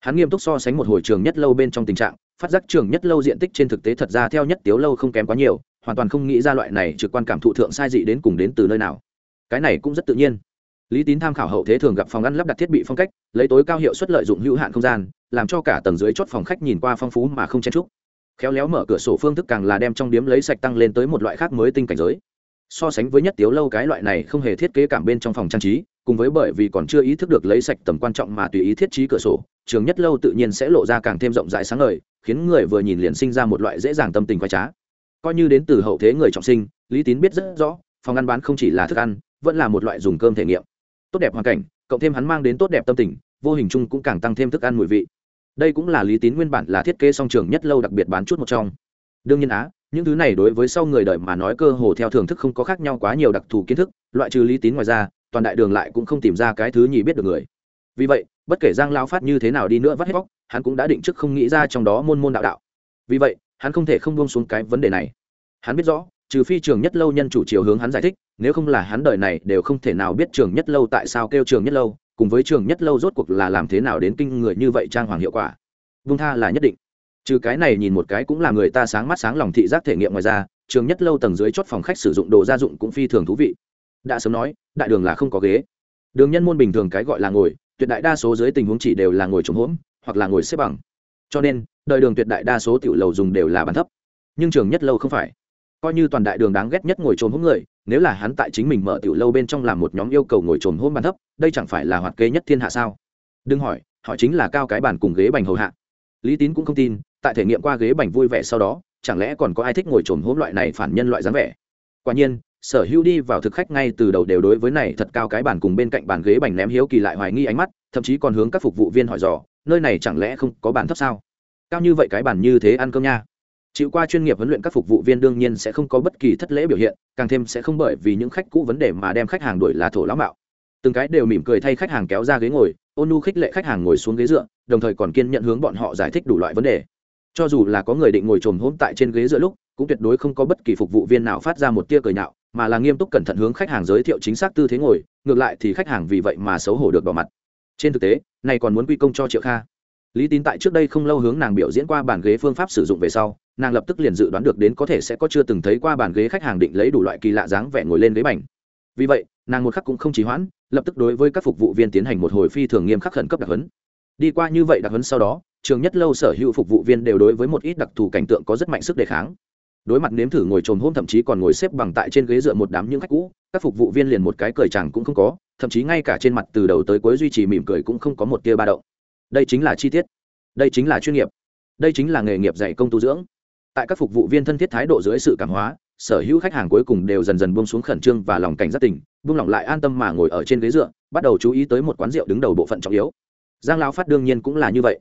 Hắn nghiêm túc so sánh một hồi trường nhất lâu bên trong tình trạng phát giác trường nhất lâu diện tích trên thực tế thật ra theo nhất tiếu lâu không kém quá nhiều, hoàn toàn không nghĩ ra loại này trực quan cảm thụ thượng sai dị đến cùng đến từ nơi nào. Cái này cũng rất tự nhiên. Lý tín tham khảo hậu thế thường gặp phòng ăn lắp đặt thiết bị phong cách, lấy tối cao hiệu suất lợi dụng hữu hạn không gian, làm cho cả tầng dưới chốt phòng khách nhìn qua phong phú mà không chen trúc khéo léo mở cửa sổ phương thức càng là đem trong điếm lấy sạch tăng lên tới một loại khác mới tinh cảnh giới so sánh với nhất tiếu lâu cái loại này không hề thiết kế cảm bên trong phòng trang trí, cùng với bởi vì còn chưa ý thức được lấy sạch tầm quan trọng mà tùy ý thiết trí cửa sổ, trường nhất lâu tự nhiên sẽ lộ ra càng thêm rộng rãi sáng ngời, khiến người vừa nhìn liền sinh ra một loại dễ dàng tâm tình khoái trá. Coi như đến từ hậu thế người trọng sinh, lý tín biết rất rõ, phòng ăn bán không chỉ là thức ăn, vẫn là một loại dùng cơm thể nghiệm. Tốt đẹp hoàn cảnh, cộng thêm hắn mang đến tốt đẹp tâm tình, vô hình chung cũng càng tăng thêm thức ăn mùi vị. Đây cũng là lý tín nguyên bản là thiết kế song trường nhất lâu đặc biệt bán chút một trong. Đương nhiên á những thứ này đối với sau người đời mà nói cơ hồ theo thưởng thức không có khác nhau quá nhiều đặc thù kiến thức, loại trừ lý tín ngoài ra, toàn đại đường lại cũng không tìm ra cái thứ nhì biết được người. Vì vậy, bất kể giang lao phát như thế nào đi nữa vắt hết bóc, hắn cũng đã định trước không nghĩ ra trong đó môn môn đạo đạo. Vì vậy, hắn không thể không buông xuống cái vấn đề này. Hắn biết rõ, trừ phi trường nhất lâu nhân chủ chiều hướng hắn giải thích, nếu không là hắn đời này đều không thể nào biết trường nhất lâu tại sao kêu trường nhất lâu, cùng với trường nhất lâu rốt cuộc là làm thế nào đến kinh người như vậy trang hoàng hiệu quả. Vung tha là nhất định trừ cái này nhìn một cái cũng là người ta sáng mắt sáng lòng thị giác thể nghiệm ngoài ra, trường nhất lâu tầng dưới chốt phòng khách sử dụng đồ gia dụng cũng phi thường thú vị. Đã sớm nói, đại đường là không có ghế. Đường nhân môn bình thường cái gọi là ngồi, tuyệt đại đa số dưới tình huống chỉ đều là ngồi trống hỗn, hoặc là ngồi xếp bằng. Cho nên, đời đường tuyệt đại đa số tiểu lầu dùng đều là bàn thấp. Nhưng trường nhất lâu không phải. Coi như toàn đại đường đáng ghét nhất ngồi trồn hốm người, nếu là hắn tại chính mình mở tiểu lâu bên trong làm một nhóm yêu cầu ngồi trồn hốm bàn thấp, đây chẳng phải là hoạt kê nhất thiên hạ sao? Đừng hỏi, họ chính là cao cái bàn cùng ghế bành hầu hạ. Lý tín cũng không tin tại thể nghiệm qua ghế bành vui vẻ sau đó, chẳng lẽ còn có ai thích ngồi trồn hỗn loại này phản nhân loại dáng vẻ? Quả nhiên, sở hữu đi vào thực khách ngay từ đầu đều đối với này thật cao cái bàn cùng bên cạnh bàn ghế bành ném hiếu kỳ lại hoài nghi ánh mắt, thậm chí còn hướng các phục vụ viên hỏi dò, nơi này chẳng lẽ không có bàn thấp sao? Cao như vậy cái bàn như thế ăn cơm nha. Chịu qua chuyên nghiệp huấn luyện các phục vụ viên đương nhiên sẽ không có bất kỳ thất lễ biểu hiện, càng thêm sẽ không bởi vì những khách cũ vấn đề mà đem khách hàng đuổi là thổ lão mạo. Từng cái đều mỉm cười thay khách hàng kéo ra ghế ngồi, ôn nu khích lệ khách hàng ngồi xuống ghế dựa, đồng thời còn kiên nhận hướng bọn họ giải thích đủ loại vấn đề cho dù là có người định ngồi trồm hôm tại trên ghế giữa lúc, cũng tuyệt đối không có bất kỳ phục vụ viên nào phát ra một tia cười nhạo, mà là nghiêm túc cẩn thận hướng khách hàng giới thiệu chính xác tư thế ngồi, ngược lại thì khách hàng vì vậy mà xấu hổ được bỏ mặt. Trên thực tế, này còn muốn quy công cho triệu kha. Lý tín tại trước đây không lâu hướng nàng biểu diễn qua bàn ghế phương pháp sử dụng về sau, nàng lập tức liền dự đoán được đến có thể sẽ có chưa từng thấy qua bàn ghế khách hàng định lấy đủ loại kỳ lạ dáng vẻ ngồi lên ghế bành. Vì vậy, nàng một khắc cũng không trì hoãn, lập tức đối với các phục vụ viên tiến hành một hồi phi thường nghiêm khắc khẩn cấp đặc huấn. Đi qua như vậy đặc huấn sau đó trường nhất lâu sở hữu phục vụ viên đều đối với một ít đặc thù cảnh tượng có rất mạnh sức đề kháng. Đối mặt nếm thử ngồi trồm hôm thậm chí còn ngồi xếp bằng tại trên ghế dựa một đám những khách cũ các phục vụ viên liền một cái cười chẳng cũng không có thậm chí ngay cả trên mặt từ đầu tới cuối duy trì mỉm cười cũng không có một tia ba động. Đây chính là chi tiết. Đây chính là chuyên nghiệp. Đây chính là nghề nghiệp dạy công tu dưỡng. Tại các phục vụ viên thân thiết thái độ dưới sự cảm hóa sở hữu khách hàng cuối cùng đều dần dần buông xuống khẩn trương và lòng cảnh giác tỉnh, buông lỏng lại an tâm mà ngồi ở trên ghế dựa bắt đầu chú ý tới một quán rượu đứng đầu bộ phận trọng yếu. Giang lão phát đương nhiên cũng là như vậy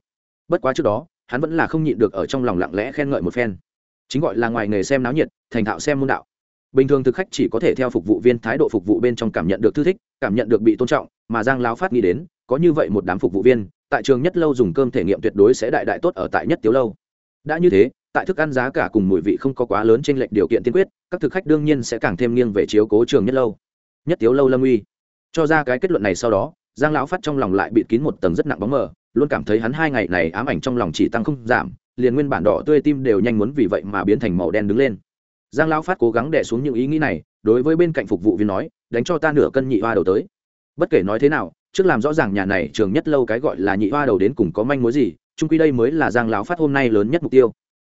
bất quá trước đó, hắn vẫn là không nhịn được ở trong lòng lặng lẽ khen ngợi một phen. Chính gọi là ngoài nghề xem náo nhiệt, thành thạo xem môn đạo. Bình thường thực khách chỉ có thể theo phục vụ viên thái độ phục vụ bên trong cảm nhận được thư thích, cảm nhận được bị tôn trọng, mà giang lão phát nghĩ đến, có như vậy một đám phục vụ viên, tại trường nhất lâu dùng cơm thể nghiệm tuyệt đối sẽ đại đại tốt ở tại nhất tiếu lâu. Đã như thế, tại thức ăn giá cả cùng mùi vị không có quá lớn trên lệnh điều kiện tiên quyết, các thực khách đương nhiên sẽ càng thêm nghiêng về chiếu cố trường nhất lâu. Nhất tiếu lâu lâm uy. Cho ra cái kết luận này sau đó, giang lão phát trong lòng lại bịt kín một tầng rất nặng bóng mờ luôn cảm thấy hắn hai ngày này ám ảnh trong lòng chỉ tăng không giảm, liền nguyên bản đỏ tươi tim đều nhanh muốn vì vậy mà biến thành màu đen đứng lên. Giang lão phát cố gắng đẻ xuống những ý nghĩ này, đối với bên cạnh phục vụ viên nói, đánh cho ta nửa cân nhị hoa đầu tới. Bất kể nói thế nào, trước làm rõ ràng nhà này trường nhất lâu cái gọi là nhị hoa đầu đến cùng có manh mối gì trung quy đây mới là giang lão phát hôm nay lớn nhất mục tiêu.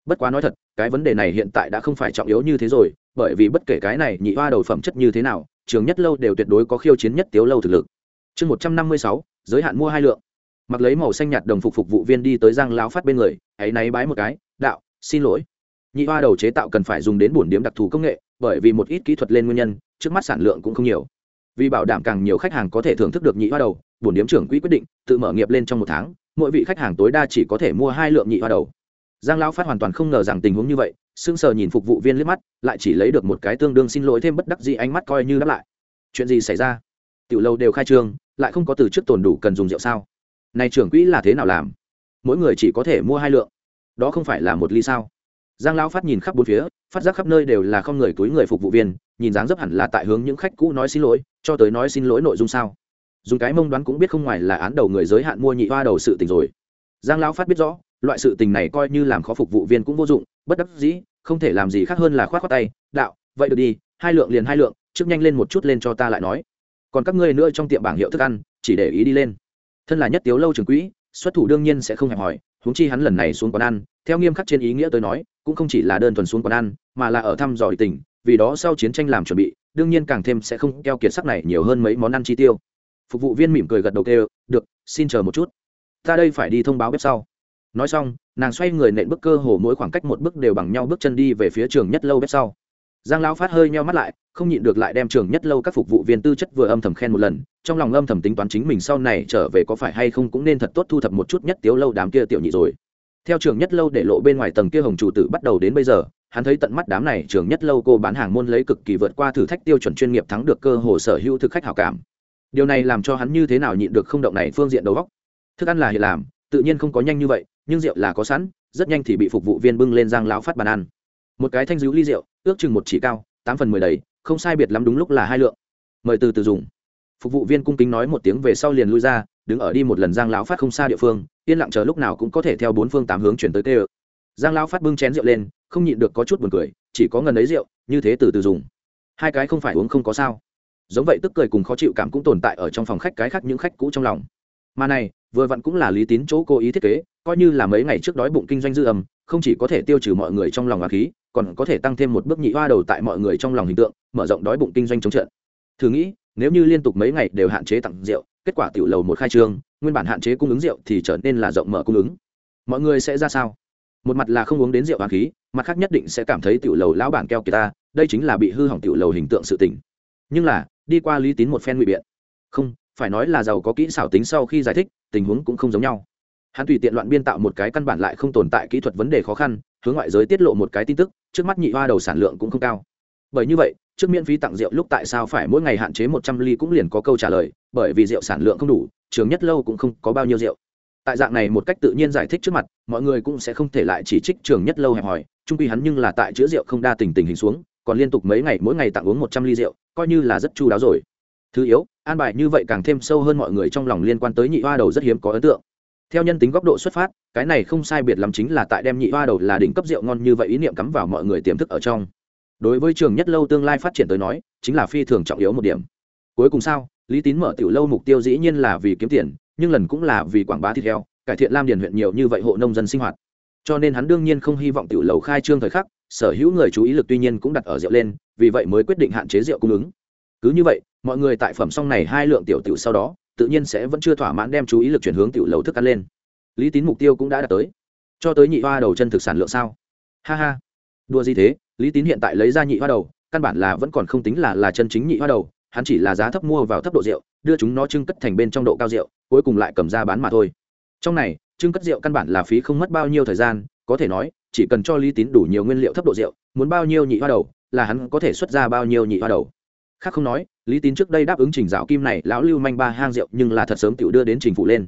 Bất quá nói thật, cái vấn đề này hiện tại đã không phải trọng yếu như thế rồi, bởi vì bất kể cái này nhị hoa đầu phẩm chất như thế nào, trường nhất lâu đều tuyệt đối có khiêu chiến nhất tiếu lâu thực lực. Chương một trăm năm mươi sáu, giới hạn mua hai lượng mặc lấy màu xanh nhạt đồng phục phục vụ viên đi tới giang lão phát bên người hãy náy bái một cái, đạo, xin lỗi. Nhị hoa đầu chế tạo cần phải dùng đến bổn điểm đặc thù công nghệ, bởi vì một ít kỹ thuật lên nguyên nhân, trước mắt sản lượng cũng không nhiều. Vì bảo đảm càng nhiều khách hàng có thể thưởng thức được nhị hoa đầu, bổn điểm trưởng quỹ quyết định, tự mở nghiệp lên trong một tháng, mỗi vị khách hàng tối đa chỉ có thể mua hai lượng nhị hoa đầu. Giang lão phát hoàn toàn không ngờ rằng tình huống như vậy, sững sờ nhìn phục vụ viên liếc mắt, lại chỉ lấy được một cái tương đương xin lỗi thêm bất đắc dĩ ánh mắt coi như đáp lại. Chuyện gì xảy ra? Tiểu lâu đều khai trương, lại không có từ trước tồn đủ cần dùng rượu sao? Này trưởng quỹ là thế nào làm? Mỗi người chỉ có thể mua hai lượng. Đó không phải là một ly sao? Giang lão phát nhìn khắp bốn phía, phát giác khắp nơi đều là không người túi người phục vụ viên, nhìn dáng dấp hẳn là tại hướng những khách cũ nói xin lỗi, cho tới nói xin lỗi nội dung sao? Dùng cái mông đoán cũng biết không ngoài là án đầu người giới hạn mua nhị hoa đầu sự tình rồi. Giang lão phát biết rõ, loại sự tình này coi như làm khó phục vụ viên cũng vô dụng, bất đắc dĩ, không thể làm gì khác hơn là khoát khoát tay, đạo, vậy được đi, hai lượng liền hai lượng, trước nhanh lên một chút lên cho ta lại nói. Còn các ngươi nữa trong tiệm bảng hiệu thức ăn, chỉ để ý đi lên thân là nhất tiếu lâu trường quỹ, xuất thủ đương nhiên sẽ không hẹp hỏi huống chi hắn lần này xuống quán ăn, theo nghiêm khắc trên ý nghĩa tôi nói, cũng không chỉ là đơn thuần xuống quán ăn, mà là ở thăm dò địch tình vì đó sau chiến tranh làm chuẩn bị, đương nhiên càng thêm sẽ không keo kiệt sắc này nhiều hơn mấy món ăn chi tiêu. Phục vụ viên mỉm cười gật đầu kêu, được, xin chờ một chút. Ta đây phải đi thông báo bếp sau. Nói xong, nàng xoay người nện bước cơ hồ mỗi khoảng cách một bước đều bằng nhau bước chân đi về phía trường nhất lâu bếp sau giang lão phát hơi meo mắt lại, không nhịn được lại đem trường nhất lâu các phục vụ viên tư chất vừa âm thầm khen một lần, trong lòng âm thầm tính toán chính mình sau này trở về có phải hay không cũng nên thật tốt thu thập một chút nhất tiếu lâu đám kia tiểu nhị rồi. Theo trường nhất lâu để lộ bên ngoài tầng kia hồng chủ tử bắt đầu đến bây giờ, hắn thấy tận mắt đám này trường nhất lâu cô bán hàng môn lấy cực kỳ vượt qua thử thách tiêu chuẩn chuyên nghiệp thắng được cơ hồ sở hữu thực khách hảo cảm. Điều này làm cho hắn như thế nào nhịn được không động này phương diện đầu góc thức ăn là hiện làm, tự nhiên không có nhanh như vậy, nhưng rượu là có sẵn, rất nhanh thì bị phục vụ viên bưng lên giang lão phát bàn ăn một cái thanh dữ ly rượu, ước chừng một chỉ cao, tám phần mười đầy, không sai biệt lắm đúng lúc là hai lượng. Mời từ từ dùng. Phục vụ viên cung kính nói một tiếng về sau liền lui ra, đứng ở đi một lần giang lão phát không xa địa phương, yên lặng chờ lúc nào cũng có thể theo bốn phương tám hướng chuyển tới tê ự giang lão phát bưng chén rượu lên, không nhịn được có chút buồn cười, chỉ có ngần ấy rượu, như thế từ từ dùng. Hai cái không phải uống không có sao. Giống vậy tức cười cùng khó chịu cảm cũng tồn tại ở trong phòng khách cái khác những khách cũ trong lòng. Mà này, vừa vặn cũng là lý tín chỗ cố ý thiết kế, coi như là mấy ngày trước đói bụng kinh doanh dư âm không chỉ có thể tiêu trừ mọi người trong lòng ngạc khí, còn có thể tăng thêm một bước nhị hoa đầu tại mọi người trong lòng hình tượng, mở rộng đói bụng kinh doanh chống trận. Thử nghĩ, nếu như liên tục mấy ngày đều hạn chế tặng rượu, kết quả tiểu lầu một khai trương, nguyên bản hạn chế cung ứng rượu thì trở nên là rộng mở cung ứng. Mọi người sẽ ra sao? Một mặt là không uống đến rượu hoàng khí, mặt khác nhất định sẽ cảm thấy tiểu lầu lão bản keo kỳ ta, đây chính là bị hư hỏng tiểu lầu hình tượng sự tình. Nhưng là, đi qua lý tín một phen ngụy biện. Không, phải nói là giàu có kỹ xảo tính sau khi giải thích, tình huống cũng không giống nhau hắn tùy tiện loạn biên tạo một cái căn bản lại không tồn tại kỹ thuật vấn đề khó khăn, hướng ngoại giới tiết lộ một cái tin tức, trước mắt nhị hoa đầu sản lượng cũng không cao. Bởi như vậy, trước miễn phí tặng rượu lúc tại sao phải mỗi ngày hạn chế một trăm ly cũng liền có câu trả lời, bởi vì rượu sản lượng không đủ, trường nhất lâu cũng không có bao nhiêu rượu. Tại dạng này một cách tự nhiên giải thích trước mặt, mọi người cũng sẽ không thể lại chỉ trích trường nhất lâu hẹp hòi trung quy hắn nhưng là tại chữa rượu không đa tình tình hình xuống, còn liên tục mấy ngày mỗi ngày tặng uống một trăm ly rượu, coi như là rất chu đáo rồi. Thứ yếu, an bài như vậy càng thêm sâu hơn mọi người trong lòng liên quan tới nhị hoa đầu rất hiếm có ấn tượng theo nhân tính góc độ xuất phát, cái này không sai biệt lắm chính là tại đem nhị hoa đầu là đỉnh cấp rượu ngon như vậy ý niệm cắm vào mọi người tiềm thức ở trong. Đối với trường nhất lâu tương lai phát triển tới nói, chính là phi thường trọng yếu một điểm. Cuối cùng sao, lý tín mở tiểu lâu mục tiêu dĩ nhiên là vì kiếm tiền, nhưng lần cũng là vì quảng bá thịt heo, cải thiện lam điền huyện nhiều như vậy hộ nông dân sinh hoạt. Cho nên hắn đương nhiên không hy vọng tiểu lầu khai trương thời khắc, sở hữu người chú ý lực tuy nhiên cũng đặt ở rượu lên, vì vậy mới quyết định hạn chế rượu cung ứng. Cứ như vậy, mọi người tại phẩm xong này hai lượng tiểu tiểu sau đó tự nhiên sẽ vẫn chưa thỏa mãn đem chú ý lực chuyển hướng tiểu lầu thức ăn lên. Lý tín mục tiêu cũng đã đạt tới. Cho tới nhị hoa đầu chân thực sản lượng sao? Ha ha. Đua gì thế? Lý tín hiện tại lấy ra nhị hoa đầu, căn bản là vẫn còn không tính là là chân chính nhị hoa đầu, hắn chỉ là giá thấp mua vào thấp độ rượu, đưa chúng nó trưng cất thành bên trong độ cao rượu, cuối cùng lại cầm ra bán mà thôi. Trong này, trưng cất rượu căn bản là phí không mất bao nhiêu thời gian, có thể nói, chỉ cần cho lý tín đủ nhiều nguyên liệu thấp độ rượu, muốn bao nhiêu nhị hoa đầu, là hắn có thể xuất ra bao nhiêu nhị hoa đầu. Khác không nói lý tín trước đây đáp ứng trình dạo kim này, lão lưu manh ba hang rượu, nhưng là thật sớm tự đưa đến trình phủ lên.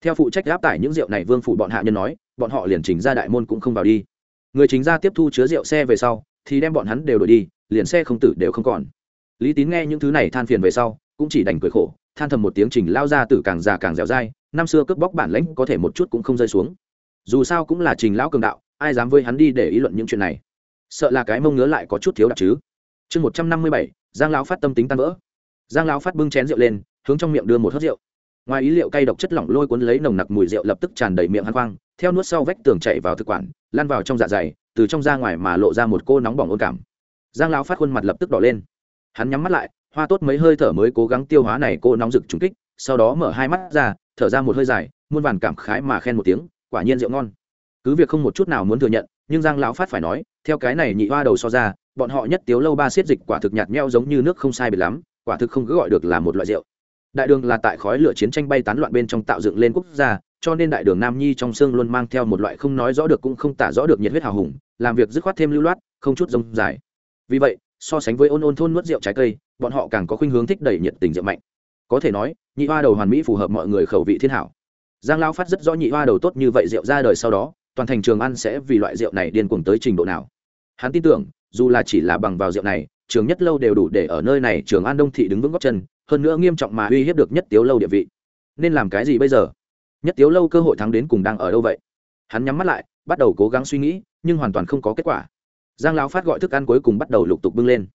Theo phụ trách áp tải những rượu này, vương phủ bọn hạ nhân nói, bọn họ liền trình ra đại môn cũng không vào đi. Người chính ra tiếp thu chứa rượu xe về sau, thì đem bọn hắn đều đổi đi, liền xe không tử đều không còn. Lý tín nghe những thứ này than phiền về sau, cũng chỉ đành cười khổ, than thầm một tiếng trình lao ra tử càng già càng dẻo dai, năm xưa cướp bóc bản lãnh có thể một chút cũng không rơi xuống. Dù sao cũng là trình lão cường đạo, ai dám với hắn đi để ý luận những chuyện này? Sợ là cái mông ngứa lại có chút thiếu đặc chứ. Chương một trăm năm mươi bảy giang lão phát tâm tính tan vỡ. Giang lão phát bưng chén rượu lên, hướng trong miệng đưa một hớt rượu. Ngoài ý liệu cay độc chất lỏng lôi cuốn lấy nồng nặc mùi rượu lập tức tràn đầy miệng hắn khoang theo nuốt sau vách tường chạy vào thực quản lan vào trong dạ dày, từ trong ra ngoài mà lộ ra một cô nóng bỏng ôn cảm. Giang lão phát khuôn mặt lập tức đỏ lên. Hắn nhắm mắt lại, hoa tốt mấy hơi thở mới cố gắng tiêu hóa này cô nóng rực trúng kích, sau đó mở hai mắt ra, thở ra một hơi dài, muôn vàn cảm khái mà khen một tiếng, quả nhiên rượu ngon. Cứ việc không một chút nào muốn thừa nhận, nhưng giang lão phát phải nói, theo cái này nhị hoa đầu so ra bọn họ nhất tiếu lâu ba xiết dịch quả thực nhạt nhẽo giống như nước không sai biệt lắm, quả thực không cứ gọi được là một loại rượu. Đại đường là tại khói lửa chiến tranh bay tán loạn bên trong tạo dựng lên quốc gia, cho nên đại đường nam nhi trong xương luôn mang theo một loại không nói rõ được cũng không tả rõ được nhiệt huyết hào hùng, làm việc dứt khoát thêm lưu loát, không chút rông dài. Vì vậy, so sánh với ôn ôn thôn nuốt rượu trái cây, bọn họ càng có khuynh hướng thích đẩy nhiệt tình rượu mạnh. Có thể nói, nhị hoa đầu hoàn mỹ phù hợp mọi người khẩu vị thiên hảo. Giang lao phát rất rõ nhị hoa đầu tốt như vậy rượu ra đời sau đó, toàn thành trường ăn sẽ vì loại rượu này điên cuồng tới trình độ nào. Hắn tin tưởng dù là chỉ là bằng vào rượu này, trường nhất lâu đều đủ để ở nơi này trường an đông thị đứng vững góc chân, hơn nữa nghiêm trọng mà uy hiếp được nhất tiếu lâu địa vị. Nên làm cái gì bây giờ? Nhất tiếu lâu cơ hội thắng đến cùng đang ở đâu vậy? Hắn nhắm mắt lại, bắt đầu cố gắng suy nghĩ, nhưng hoàn toàn không có kết quả. Giang lão phát gọi thức ăn cuối cùng bắt đầu lục tục bưng lên.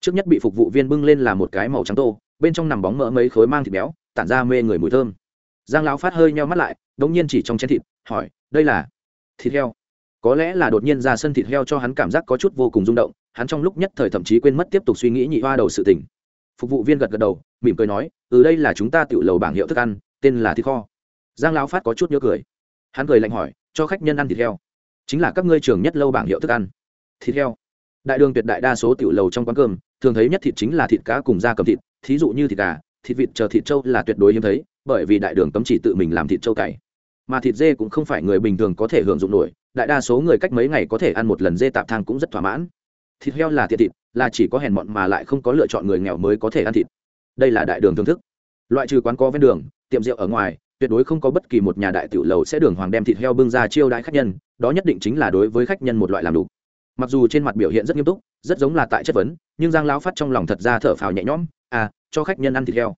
Trước nhất bị phục vụ viên bưng lên là một cái màu trắng tô, bên trong nằm bóng mỡ mấy khối mang thịt béo, tản ra mê người mùi thơm. Giang lão phát hơi nheo mắt lại đ ỗ n g nhiên chỉ trong chén thịt, hỏi, đây là thịt heo có lẽ là đột nhiên ra sân thịt heo cho hắn cảm giác có chút vô cùng rung động, hắn trong lúc nhất thời thậm chí quên mất tiếp tục suy nghĩ nhị hoa đầu sự tình. Phục vụ viên gật gật đầu, mỉm cười nói từ đây là chúng ta tự lầu bảng hiệu thức ăn, tên là thịt kho. Giang lão phát có chút nhớ cười. Hắn cười lạnh hỏi, cho khách nhân ăn thịt heo. Chính là các ngươi trường nhất lâu bảng hiệu thức ăn. Thịt heo? Đại đường tuyệt đại đa số tiểu lầu trong quán cơm, thường thấy nhất thịt chính là thịt cá cùng da cầm thịt, thí dụ như thịt gà, thịt vịt chờ thịt trâu là tuyệt đối hiếm thấy, bởi vì đại đường cấm chỉ tự mình làm thịt trâu cày. Mà thịt dê cũng không phải người bình thường có thể hưởng dụng nổi đại đa số người cách mấy ngày có thể ăn một lần dê tạp thang cũng rất thỏa mãn. Thịt heo là thịt thịt, là chỉ có hèn mọn mà lại không có lựa chọn người nghèo mới có thể ăn thịt. Đây là đại đường thưởng thức. Loại trừ quán có ven đường, tiệm rượu ở ngoài, tuyệt đối không có bất kỳ một nhà đại tiểu lầu sẽ đường hoàng đem thịt heo bưng ra chiêu đãi khách nhân, đó nhất định chính là đối với khách nhân một loại làm đủ. Mặc dù trên mặt biểu hiện rất nghiêm túc, rất giống là tại chất vấn, nhưng giang lão phát trong lòng thật ra thở phào nhẹ nhõm à cho khách nhân ăn thịt heo.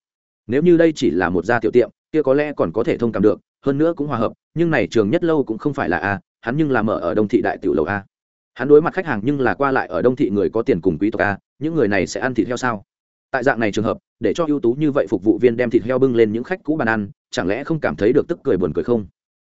Nếu như đây chỉ là một gia tiểu tiệm, kia có lẽ còn có thể thông cảm được, hơn nữa cũng hòa hợp, nhưng này trường nhất lâu cũng không phải là a hắn nhưng là mở ở đông thị đại tiểu lầu a. Hắn đối mặt khách hàng nhưng là qua lại ở đông thị người có tiền cùng quý tộc a, những người này sẽ ăn thịt heo sao? Tại dạng này trường hợp, để cho ưu tú như vậy phục vụ viên đem thịt heo bưng lên những khách cũ bàn ăn, chẳng lẽ không cảm thấy được tức cười buồn cười không?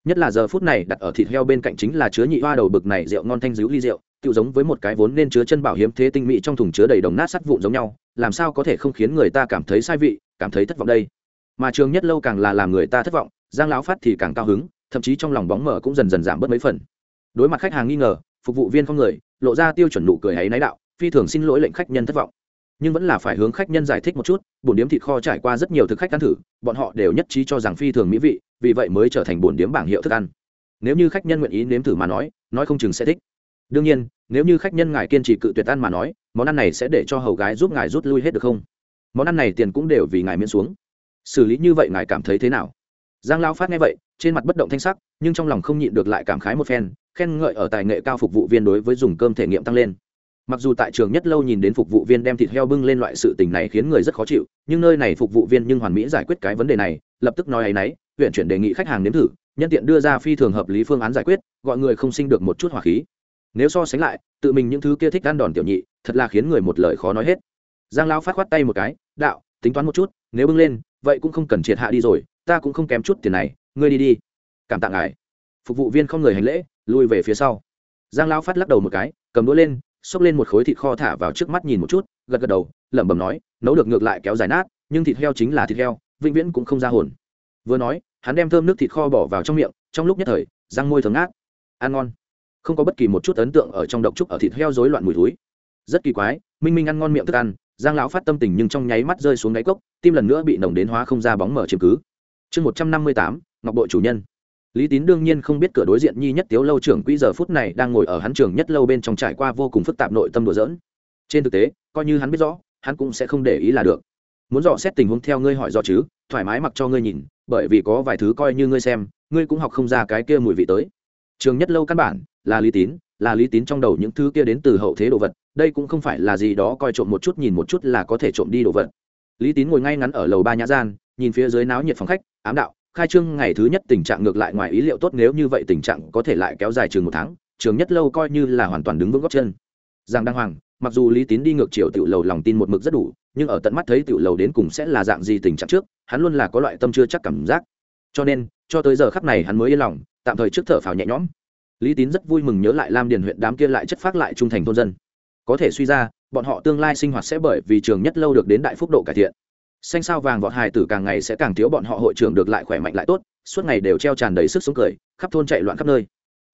Nhất là giờ phút này đặt ở thịt heo bên cạnh chính là chứa nhị hoa đầu bực này rượu ngon thanh dữ ly rượu tự giống với một cái vốn nên chứa chân bảo hiếm thế tinh mỹ trong thùng chứa đầy đồng nát sắt vụn giống nhau, làm sao có thể không khiến người ta cảm thấy sai vị, cảm thấy thất vọng đây? Mà trường nhất lâu càng là làm người ta thất vọng, giang lão phát thì càng cao hứng thậm chí trong lòng bóng mở cũng dần dần giảm bớt mấy phần. Đối mặt khách hàng nghi ngờ, phục vụ viên không người, lộ ra tiêu chuẩn nụ cười ấy náy đạo, phi thường xin lỗi lệnh khách nhân thất vọng. Nhưng vẫn là phải hướng khách nhân giải thích một chút bồn điếm thịt kho trải qua rất nhiều thực khách ăn thử, bọn họ đều nhất trí cho rằng phi thường mỹ vị, vì vậy mới trở thành bồn điếm bảng hiệu thức ăn. Nếu như khách nhân nguyện ý nếm thử mà nói nói không chừng sẽ thích. Đương nhiên, nếu như khách nhân ngài kiên trì cự tuyệt ăn mà nói, món ăn này sẽ để cho hầu gái giúp ngài rút lui hết được không? Món ăn này tiền cũng đều vì ngài miễn xuống. Xử lý như vậy ngài cảm thấy thế nào? Giang lao phát nghe vậy, trên mặt bất động thanh sắc, nhưng trong lòng không nhịn được lại cảm khái một phen, khen ngợi ở tài nghệ cao phục vụ viên đối với dùng cơm thể nghiệm tăng lên. Mặc dù tại trường nhất lâu nhìn đến phục vụ viên đem thịt heo bưng lên loại sự tình này khiến người rất khó chịu, nhưng nơi này phục vụ viên nhưng hoàn mỹ giải quyết cái vấn đề này, lập tức nói ấ y n ấ y huyện chuyển đề nghị khách hàng nếm thử, nhân tiện đưa ra phi thường hợp lý phương án giải quyết, gọi người không sinh được một chút hỏa khí. Nếu so sánh lại, tự mình những thứ kia thích ăn đòn tiểu nhị, thật là khiến người một lời khó nói hết. Giang lao phát khoát tay một cái, đạo, tính toán một chút, nếu bưng lên, vậy cũng không cần triệt hạ đi rồi ta cũng không kém chút tiền này, ngươi đi đi. Cảm tạ ngài. Phục vụ viên không người hành lễ, lui về phía sau. Giang lao phát lắc đầu một cái, cầm đũa lên, xốc lên một khối thịt kho thả vào trước mắt nhìn một chút, gật gật đầu, lẩm bẩm nói, nấu được ngược lại kéo dài nát, nhưng thịt heo chính là thịt heo, vĩnh viễn cũng không ra hồn. Vừa nói, hắn đem thơm nước thịt kho bỏ vào trong miệng, trong lúc nhất thời, răng môi thường ngát. Ăn ngon. Không có bất kỳ một chút ấn tượng ở trong độc trúc ở thịt heo rối loạn mùi thúi rất kỳ quái, minh minh ăn ngon miệng thức ăn, giang lão phát tâm tình nhưng trong nháy mắt rơi xuống đáy cốc, tim lần nữa bị nồng đến hóa không ra bóng mở chiếm cứ chương một trăm năm mươi tám, ngọc bội chủ nhân. Lý tín đương nhiên không biết cửa đối diện nhi nhất tiếu lâu trưởng quỹ giờ phút này đang ngồi ở hắn trường nhất lâu bên trong trải qua vô cùng phức tạp nội tâm đùa dỡn trên thực tế, coi như hắn biết rõ, hắn cũng sẽ không để ý là được. Muốn dò xét tình huống theo ngươi hỏi do chứ, thoải mái mặc cho ngươi nhìn, bởi vì có vài thứ coi như ngươi xem, ngươi cũng học không ra cái kia mùi vị tới. Trường nhất lâu căn bản là lý tín, là lý tín trong đầu những thứ kia đến từ hậu thế đồ vật, đây cũng không phải là gì đó coi trộm một chút nhìn một chút là có thể trộm đi đồ vật lý tín ngồi ngay ngắn ở lầu ba nhã gian, nhìn phía dưới náo nhiệt phòng khách, ám đạo, khai trương ngày thứ nhất tình trạng ngược lại ngoài ý liệu tốt nếu như vậy tình trạng có thể lại kéo dài chừng một tháng, trường nhất lâu coi như là hoàn toàn đứng vững góc chân. Giang đăng hoàng, mặc dù lý tín đi ngược chiều tiểu lầu lòng tin một mực rất đủ, nhưng ở tận mắt thấy tiểu lầu đến cùng sẽ là dạng gì tình trạng trước, hắn luôn là có loại tâm chưa chắc cảm giác. Cho nên, cho tới giờ khắc này hắn mới yên lòng, tạm thời trước thở phào nhẹ nhõm. Lý tín rất vui mừng nhớ lại lam điền huyện đám kia lại chất phát lại trung thành thôn dân. Có thể suy ra bọn họ tương lai sinh hoạt sẽ bởi vì trường nhất lâu được đến đại phúc độ cải thiện. Xanh sao vàng vọt hài tử càng ngày sẽ càng thiếu bọn họ hội trưởng được lại khỏe mạnh lại tốt, suốt ngày đều treo tràn đầy sức sống cười, khắp thôn chạy loạn khắp nơi.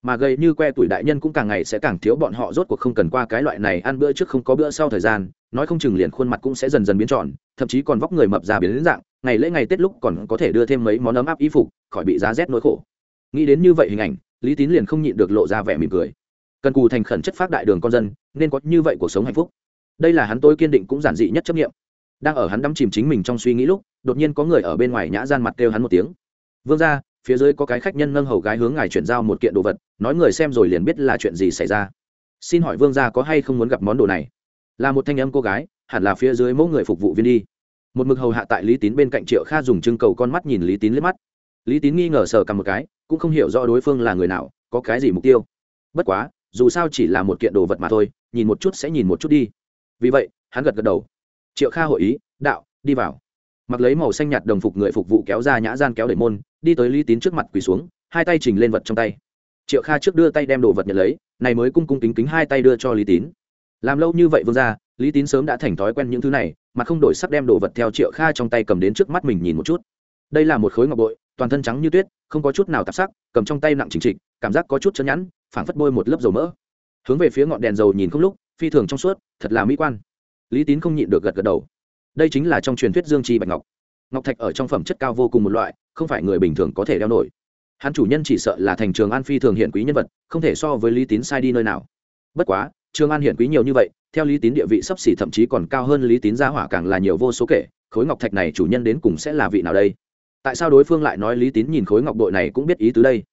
Mà gầy như que tuổi đại nhân cũng càng ngày sẽ càng thiếu bọn họ rốt cuộc không cần qua cái loại này ăn bữa trước không có bữa sau thời gian, nói không chừng liền khuôn mặt cũng sẽ dần dần biến tròn, thậm chí còn vóc người mập già biến đến dạng, ngày lễ ngày tết lúc còn có thể đưa thêm mấy món ấm áp y phục, khỏi bị giá rét nỗi khổ. Nghĩ đến như vậy hình ảnh, lý tín liền không nhịn được lộ ra vẻ mỉm cười. Cần cù thành khẩn chất phát đại đường con dân, nên có như vậy cuộc sống hạnh phúc đây là hắn tôi kiên định cũng giản dị nhất chấp nghiệm đang ở hắn đắm chìm chính mình trong suy nghĩ lúc, đột nhiên có người ở bên ngoài nhã gian mặt kêu hắn một tiếng. Vương ra phía dưới có cái khách nhân nâng hầu gái hướng ngài chuyển giao một kiện đồ vật, nói người xem rồi liền biết là chuyện gì xảy ra. Xin hỏi vương gia có hay không muốn gặp món đồ này? Là một thanh âm cô gái, hẳn là phía dưới mẫu người phục vụ viên đi. Một mực hầu hạ tại lý tín bên cạnh triệu kha dùng trưng cầu con mắt nhìn lý tín liếc mắt. Lý tín nghi ngờ sờ cầm một cái, cũng không hiểu rõ đối phương là người nào, có cái gì mục tiêu. Bất quá, dù sao chỉ là một kiện đồ vật mà thôi, nhìn một chút sẽ nhìn một chút đi vì vậy, hắn gật gật đầu. Triệu kha hội ý, đạo, đi vào. Mặc lấy màu xanh nhạt đồng phục người phục vụ kéo ra nhã gian kéo đẩy môn, đi tới lý tín trước mặt quỳ xuống, hai tay trình lên vật trong tay. Triệu kha trước đưa tay đem đồ vật nhận lấy, này mới cung cung kính kính hai tay đưa cho lý tín. Làm lâu như vậy vương ra lý tín sớm đã thành thói quen những thứ này, mà không đổi sắc đem đồ vật theo triệu kha trong tay cầm đến trước mắt mình nhìn một chút. Đây là một khối ngọc bội, toàn thân trắng như tuyết, không có chút nào tạp sắc, cầm trong tay nặng chính trịch, cảm giác có chút chân nhẵn, phảng phất bôi một lớp dầu mỡ. Hướng về phía ngọn đèn dầu nhìn không lúc phi thường trong suốt, thật là mỹ quan. Lý tín không nhịn được gật gật đầu. Đây chính là trong truyền thuyết dương chi bạch ngọc. Ngọc thạch ở trong phẩm chất cao vô cùng một loại, không phải người bình thường có thể đeo nổi. Hắn chủ nhân chỉ sợ là thành trường an phi thường hiện quý nhân vật, không thể so với lý tín sai đi nơi nào. Bất quá, trường an hiện quý nhiều như vậy, theo lý tín địa vị sấp xỉ thậm chí còn cao hơn lý tín gia hỏa càng là nhiều vô số kể, khối ngọc thạch này chủ nhân đến cùng sẽ là vị nào đây? Tại sao đối phương lại nói lý tín nhìn khối ngọc bội này cũng biết ý tứ đây?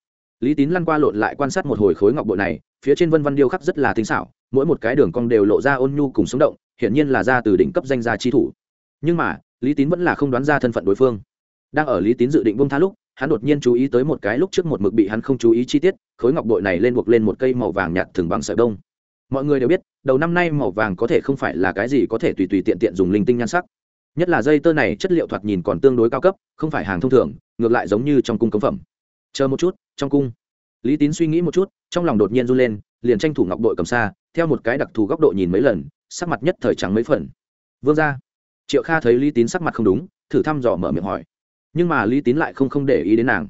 Lý tín lăn qua lộn lại quan sát một hồi khối ngọc bội này, phía trên vân văn điêu khắc rất là tinh xảo mỗi một cái đường cong đều lộ ra ôn nhu cùng sống động, hiển nhiên là ra từ đỉnh cấp danh gia chi thủ. Nhưng mà, lý tín vẫn là không đoán ra thân phận đối phương. Đang ở lý tín dự định bông tha lúc, hắn đột nhiên chú ý tới một cái lúc trước một mực bị hắn không chú ý chi tiết, khối ngọc bội này lên buộc lên một cây màu vàng nhạt thường bằng sợi đông mọi người đều biết, đầu năm nay màu vàng có thể không phải là cái gì có thể tùy tùy tiện tiện dùng linh tinh nhan sắc. Nhất là dây tơ này chất liệu thoạt nhìn còn tương đối cao cấp, không phải hàng thông thường, ngược lại giống như trong cung cống phẩm. Chờ một chút, trong cung. Lý tín suy nghĩ một chút, trong lòng đột nhiên run lên, liền tranh thủ ngọc bội cầm xa theo một cái đặc thù góc độ nhìn mấy lần, sắc mặt nhất thời trắng mấy phần. Vương ra triệu kha thấy lý tín sắc mặt không đúng, thử thăm dò mở miệng hỏi. Nhưng mà lý tín lại không không để ý đến nàng.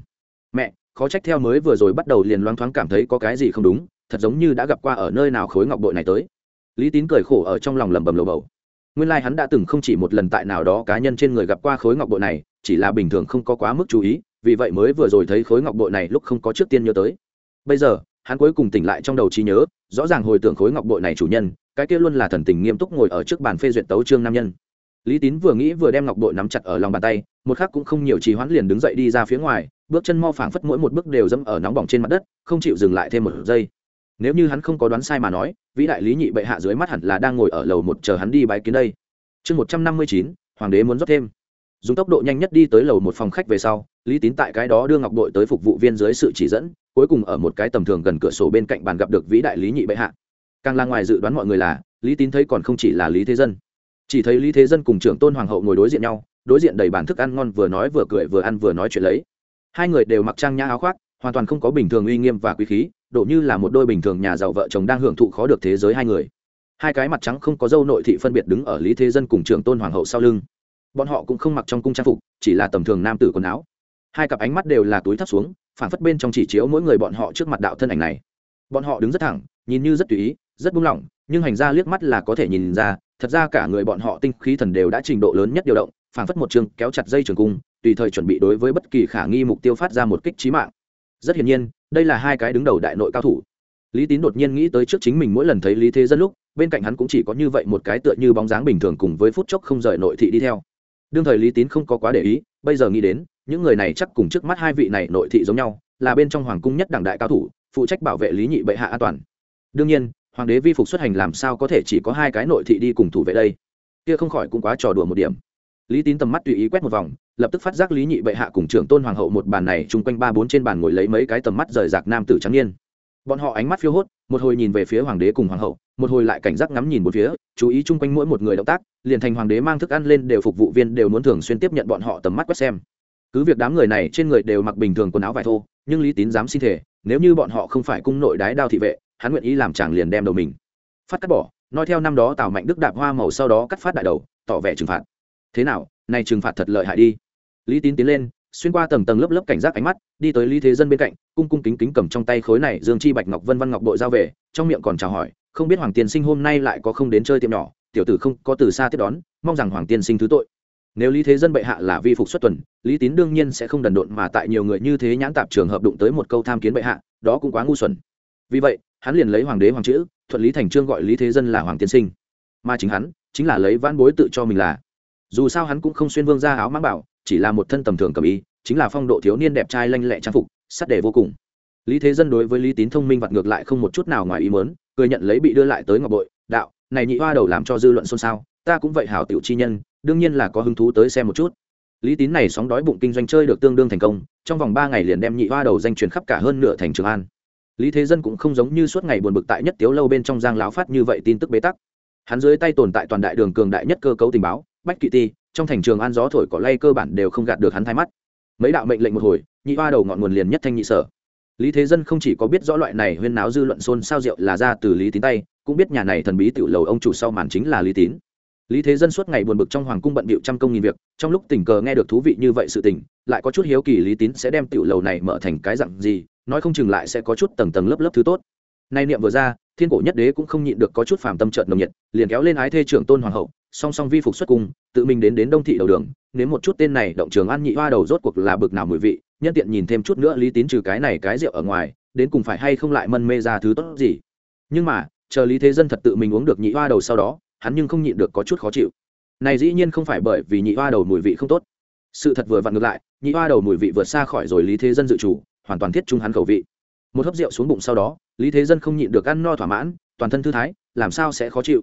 Mẹ, khó trách theo mới vừa rồi bắt đầu liền loáng thoáng cảm thấy có cái gì không đúng, thật giống như đã gặp qua ở nơi nào khối ngọc bội này tới. Lý tín cười khổ ở trong lòng lẩm bẩm lầu bầu. Nguyên lai、like、hắn đã từng không chỉ một lần tại nào đó cá nhân trên người gặp qua khối ngọc bội này, chỉ là bình thường không có quá mức chú ý, vì vậy mới vừa rồi thấy khối ngọc bội này lúc không có trước tiên nhớ tới. Bây giờ hắn cuối cùng tỉnh lại trong đầu trí nhớ, rõ ràng hồi tưởng khối ngọc bội này chủ nhân, cái kia luôn là thần tình nghiêm túc ngồi ở trước bàn phê duyệt tấu trương nam nhân. Lý tín vừa nghĩ vừa đem ngọc bội nắm chặt ở lòng bàn tay, một khắc cũng không nhiều trì hoãn liền đứng dậy đi ra phía ngoài, bước chân mo phảng phất mỗi một bước đều dẫm ở nóng bỏng trên mặt đất, không chịu dừng lại thêm một giây. Nếu như hắn không có đoán sai mà nói, vĩ đại lý nhị bệ hạ dưới mắt hẳn là đang ngồi ở lầu một chờ hắn đi bái kiến đây. Chương một trăm năm mươi chín, hoàng đế muốn rót thêm. Dùng tốc độ nhanh nhất đi tới lầu một phòng khách về sau, lý tín tại cái đó đưa ngọc bội tới phục vụ viên dưới sự chỉ dẫn cuối cùng ở một cái tầm thường gần cửa sổ bên cạnh bàn gặp được vĩ đại lý nhị bệ hạ. Càng là ngoài dự đoán mọi người là, lý tín thấy còn không chỉ là lý thế dân. Chỉ thấy lý thế dân cùng trưởng tôn hoàng hậu ngồi đối diện nhau, đối diện đầy bàn thức ăn ngon vừa nói vừa cười vừa ăn vừa nói chuyện lấy. Hai người đều mặc trang nhã áo khoác, hoàn toàn không có bình thường uy nghiêm và quý khí, độ như là một đôi bình thường nhà giàu vợ chồng đang hưởng thụ khó được thế giới hai người. Hai cái mặt trắng không có dâu nội thị phân biệt đứng ở lý thế dân cùng trưởng tôn hoàng hậu sau lưng. Bọn họ cũng không mặc trong cung trang phục, chỉ là tầm thường nam tử quần áo. Hai cặp ánh mắt đều là túi thấp xuống phản phất bên trong chỉ chiếu mỗi người bọn họ trước mặt đạo thân ảnh này. Bọn họ đứng rất thẳng, nhìn như rất tùy ý, rất buông lỏng, nhưng hành ra liếc mắt là có thể nhìn ra, thật ra cả người bọn họ tinh khí thần đều đã trình độ lớn nhất điều động phản phất một trường kéo chặt dây trường cung, tùy thời chuẩn bị đối với bất kỳ khả nghi mục tiêu phát ra một kích trí mạng. Rất hiển nhiên, đây là hai cái đứng đầu đại nội cao thủ. Lý tín đột nhiên nghĩ tới trước chính mình mỗi lần thấy lý thế dân lúc, bên cạnh hắn cũng chỉ có như vậy một cái tựa như bóng dáng bình thường cùng với phút chốc không rời nội thị đi theo. Đương thời lý tín không có quá để ý, bây giờ nghĩ đến những người này chắc cùng trước mắt hai vị này nội thị giống nhau, là bên trong hoàng cung nhất đảng đại cao thủ, phụ trách bảo vệ lý nhị bệ hạ an toàn. Đương nhiên, hoàng đế vi phục xuất hành làm sao có thể chỉ có hai cái nội thị đi cùng thủ vệ đây? Kia không khỏi cũng quá trò đùa một điểm. Lý tín tầm mắt tùy ý quét một vòng, lập tức phát giác lý nhị bệ hạ cùng trưởng tôn hoàng hậu một bàn này chung quanh ba bốn trên bàn ngồi lấy mấy cái tầm mắt rời rạc nam tử trắng niên. Bọn họ ánh mắt phiêu hốt, một hồi nhìn về phía hoàng đế cùng hoàng hậu, một hồi lại cảnh giác ngắm nhìn một phía, chú ý chung quanh mỗi một người động tác, liền thành hoàng đế mang thức ăn lên đều phục vụ viên đều muốn thường xuyên tiếp nhận bọn họ tầm mắt quét xem cứ việc đám người này trên người đều mặc bình thường quần áo vải thô, nhưng lý tín dám xin thể nếu như bọn họ không phải cung nội đái đao thị vệ, hắn nguyện ý làm chàng liền đem đầu mình. Phát cắt bỏ, nói theo năm đó tào mạnh đức đạp hoa màu sau đó cắt phát đại đầu, tỏ vẻ trừng phạt. Thế nào, này trừng phạt thật lợi hại đi. Lý tín tiến lên, xuyên qua tầng tầng lớp lớp cảnh giác ánh mắt, đi tới lý thế dân bên cạnh, cung cung kính kính cầm trong tay khối này dương chi bạch ngọc vân văn ngọc đội giao về, trong miệng còn chào hỏi, không biết hoàng tiên sinh hôm nay lại có không đến chơi tiệm nhỏ, tiểu tử không có từ xa tiếp đón, mong rằng hoàng tiên sinh thứ tội nếu lý thế dân bệ hạ là vi phục xuất tuần, lý tín đương nhiên sẽ không đần độn mà tại nhiều người như thế nhãn tạp trường hợp đụng tới một câu tham kiến bệ hạ, đó cũng quá ngu xuẩn. Vì vậy, hắn liền lấy hoàng đế hoàng chữ, thuận lý thành trương gọi lý thế dân là hoàng tiên sinh. Mà chính hắn, chính là lấy vãn bối tự cho mình là. Dù sao hắn cũng không xuyên vương ra áo mang bảo, chỉ là một thân tầm thường cầm ý chính là phong độ thiếu niên đẹp trai lanh lẹ trang phục, sắc đề vô cùng. Lý thế dân đối với lý tín thông minh vặt ngược lại không một chút nào ngoài ý mớn cười nhận lấy bị đưa lại tới ngọc bội, đạo, này nhị hoa đầu làm cho dư luận xôn xao, ta cũng vậy hảo tiểu chi nhân đương nhiên là có hứng thú tới xem một chút. Lý tín này sóng đói bụng kinh doanh chơi được tương đương thành công, trong vòng ba ngày liền đem nhị hoa đầu danh truyền khắp cả hơn nửa thành trường an. Lý thế dân cũng không giống như suốt ngày buồn bực tại nhất tiếu lâu bên trong giang láo phát như vậy tin tức bế tắc. Hắn dưới tay tồn tại toàn đại đường cường đại nhất cơ cấu tình báo, bách kỵ ti, trong thành trường an gió thổi cỏ lay cơ bản đều không gạt được hắn thay mắt. Mấy đạo mệnh lệnh một hồi, nhị hoa đầu ngọn nguồn liền nhất thanh nhị sở. Lý thế dân không chỉ có biết rõ loại này huyên náo dư luận xôn xao rượu là ra từ lý tín tay, cũng biết nhà này thần bí tiểu lầu ông chủ sau màn chính là lý tín lý thế dân suốt ngày buồn bực trong hoàng cung bận bịu trăm công nghìn việc, trong lúc tình cờ nghe được thú vị như vậy sự tình, lại có chút hiếu kỳ lý tín sẽ đem tiểu lầu này mở thành cái dặn gì, nói không chừng lại sẽ có chút tầng tầng lớp lớp thứ tốt. Nay niệm vừa ra, thiên cổ nhất đế cũng không nhịn được có chút phàm tâm trợn nồng nhiệt, liền kéo lên ái thê trưởng tôn hoàng hậu, song song vi phục xuất cung, tự mình đến đến đông thị đầu đường nếu một chút tên này động trường ăn nhị hoa đầu rốt cuộc là bực nào mùi vị, nhân tiện nhìn thêm chút nữa lý tín trừ cái này cái rượu ở ngoài, đến cùng phải hay không lại mân mê ra thứ tốt gì. Nhưng mà, chờ lý thế dân thật tự mình uống được nhị hoa đầu sau đó hắn nhưng không nhịn được có chút khó chịu. Này dĩ nhiên không phải bởi vì nhị hoa đầu mùi vị không tốt. Sự thật vừa vặn ngược lại, nhị hoa đầu mùi vị vượt xa khỏi rồi lý thế dân dự chủ, hoàn toàn thiết trung hắn khẩu vị. Một hớp rượu xuống bụng sau đó, lý thế dân không nhịn được ăn no thỏa mãn, toàn thân thư thái, làm sao sẽ khó chịu?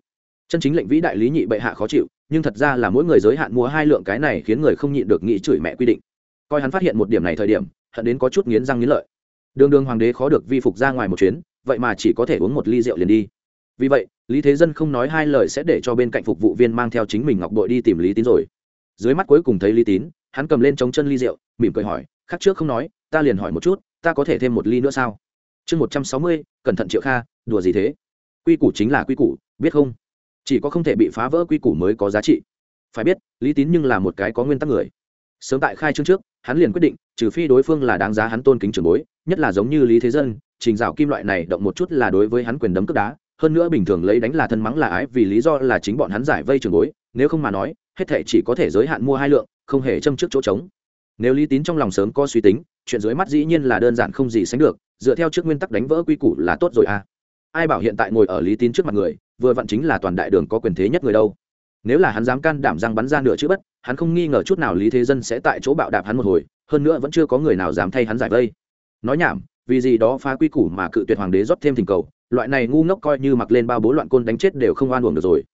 Chân chính lệnh vĩ đại lý nhị bệ hạ khó chịu, nhưng thật ra là mỗi người giới hạn mua hai lượng cái này khiến người không nhịn được nghĩ chửi mẹ quy định. Coi hắn phát hiện một điểm này thời điểm, hận đến có chút nghiến răng nghiến lợi. Đường đường hoàng đế khó được vi phục ra ngoài một chuyến, vậy mà chỉ có thể uống một ly rượu liền đi vì vậy, lý thế dân không nói hai lời sẽ để cho bên cạnh phục vụ viên mang theo chính mình ngọc bội đi tìm lý tín rồi. Dưới mắt cuối cùng thấy lý tín, hắn cầm lên trống chân ly rượu, mỉm cười hỏi khác trước không nói, ta liền hỏi một chút, ta có thể thêm một ly nữa sao? Chương một trăm sáu mươi, cẩn thận triệu kha, đùa gì thế? Quy củ chính là quy củ, biết không? Chỉ có không thể bị phá vỡ quy củ mới có giá trị. Phải biết, lý tín nhưng là một cái có nguyên tắc người. Sớm tại khai trương trước, hắn liền quyết định, trừ phi đối phương là đáng giá hắn tôn kính trường bối, nhất là giống như lý thế dân, trình dạo kim loại này động một chút là đối với hắn quyền đấm cướp đá hơn nữa bình thường lấy đánh là thân mắng là ái vì lý do là chính bọn hắn giải vây trường bối, nếu không mà nói, hết thể chỉ có thể giới hạn mua hai lượng, không hề châm trước chỗ trống. Nếu lý tín trong lòng sớm có suy tính, chuyện dưới mắt dĩ nhiên là đơn giản không gì sánh được, dựa theo trước nguyên tắc đánh vỡ quy củ là tốt rồi à. Ai bảo hiện tại ngồi ở lý tín trước mặt người, vừa vặn chính là toàn đại đường có quyền thế nhất người đâu. Nếu là hắn dám can đảm răng bắn ra nửa chữ bất, hắn không nghi ngờ chút nào lý thế dân sẽ tại chỗ bạo đạp hắn một hồi, hơn nữa vẫn chưa có người nào dám thay hắn giải vây. Nói nhảm vì gì đó phá quy củ mà cự tuyệt hoàng đế rót thêm thỉnh cầu, loại này ngu ngốc coi như mặc lên ba bố loạn côn đánh chết đều không oan uổng được rồi.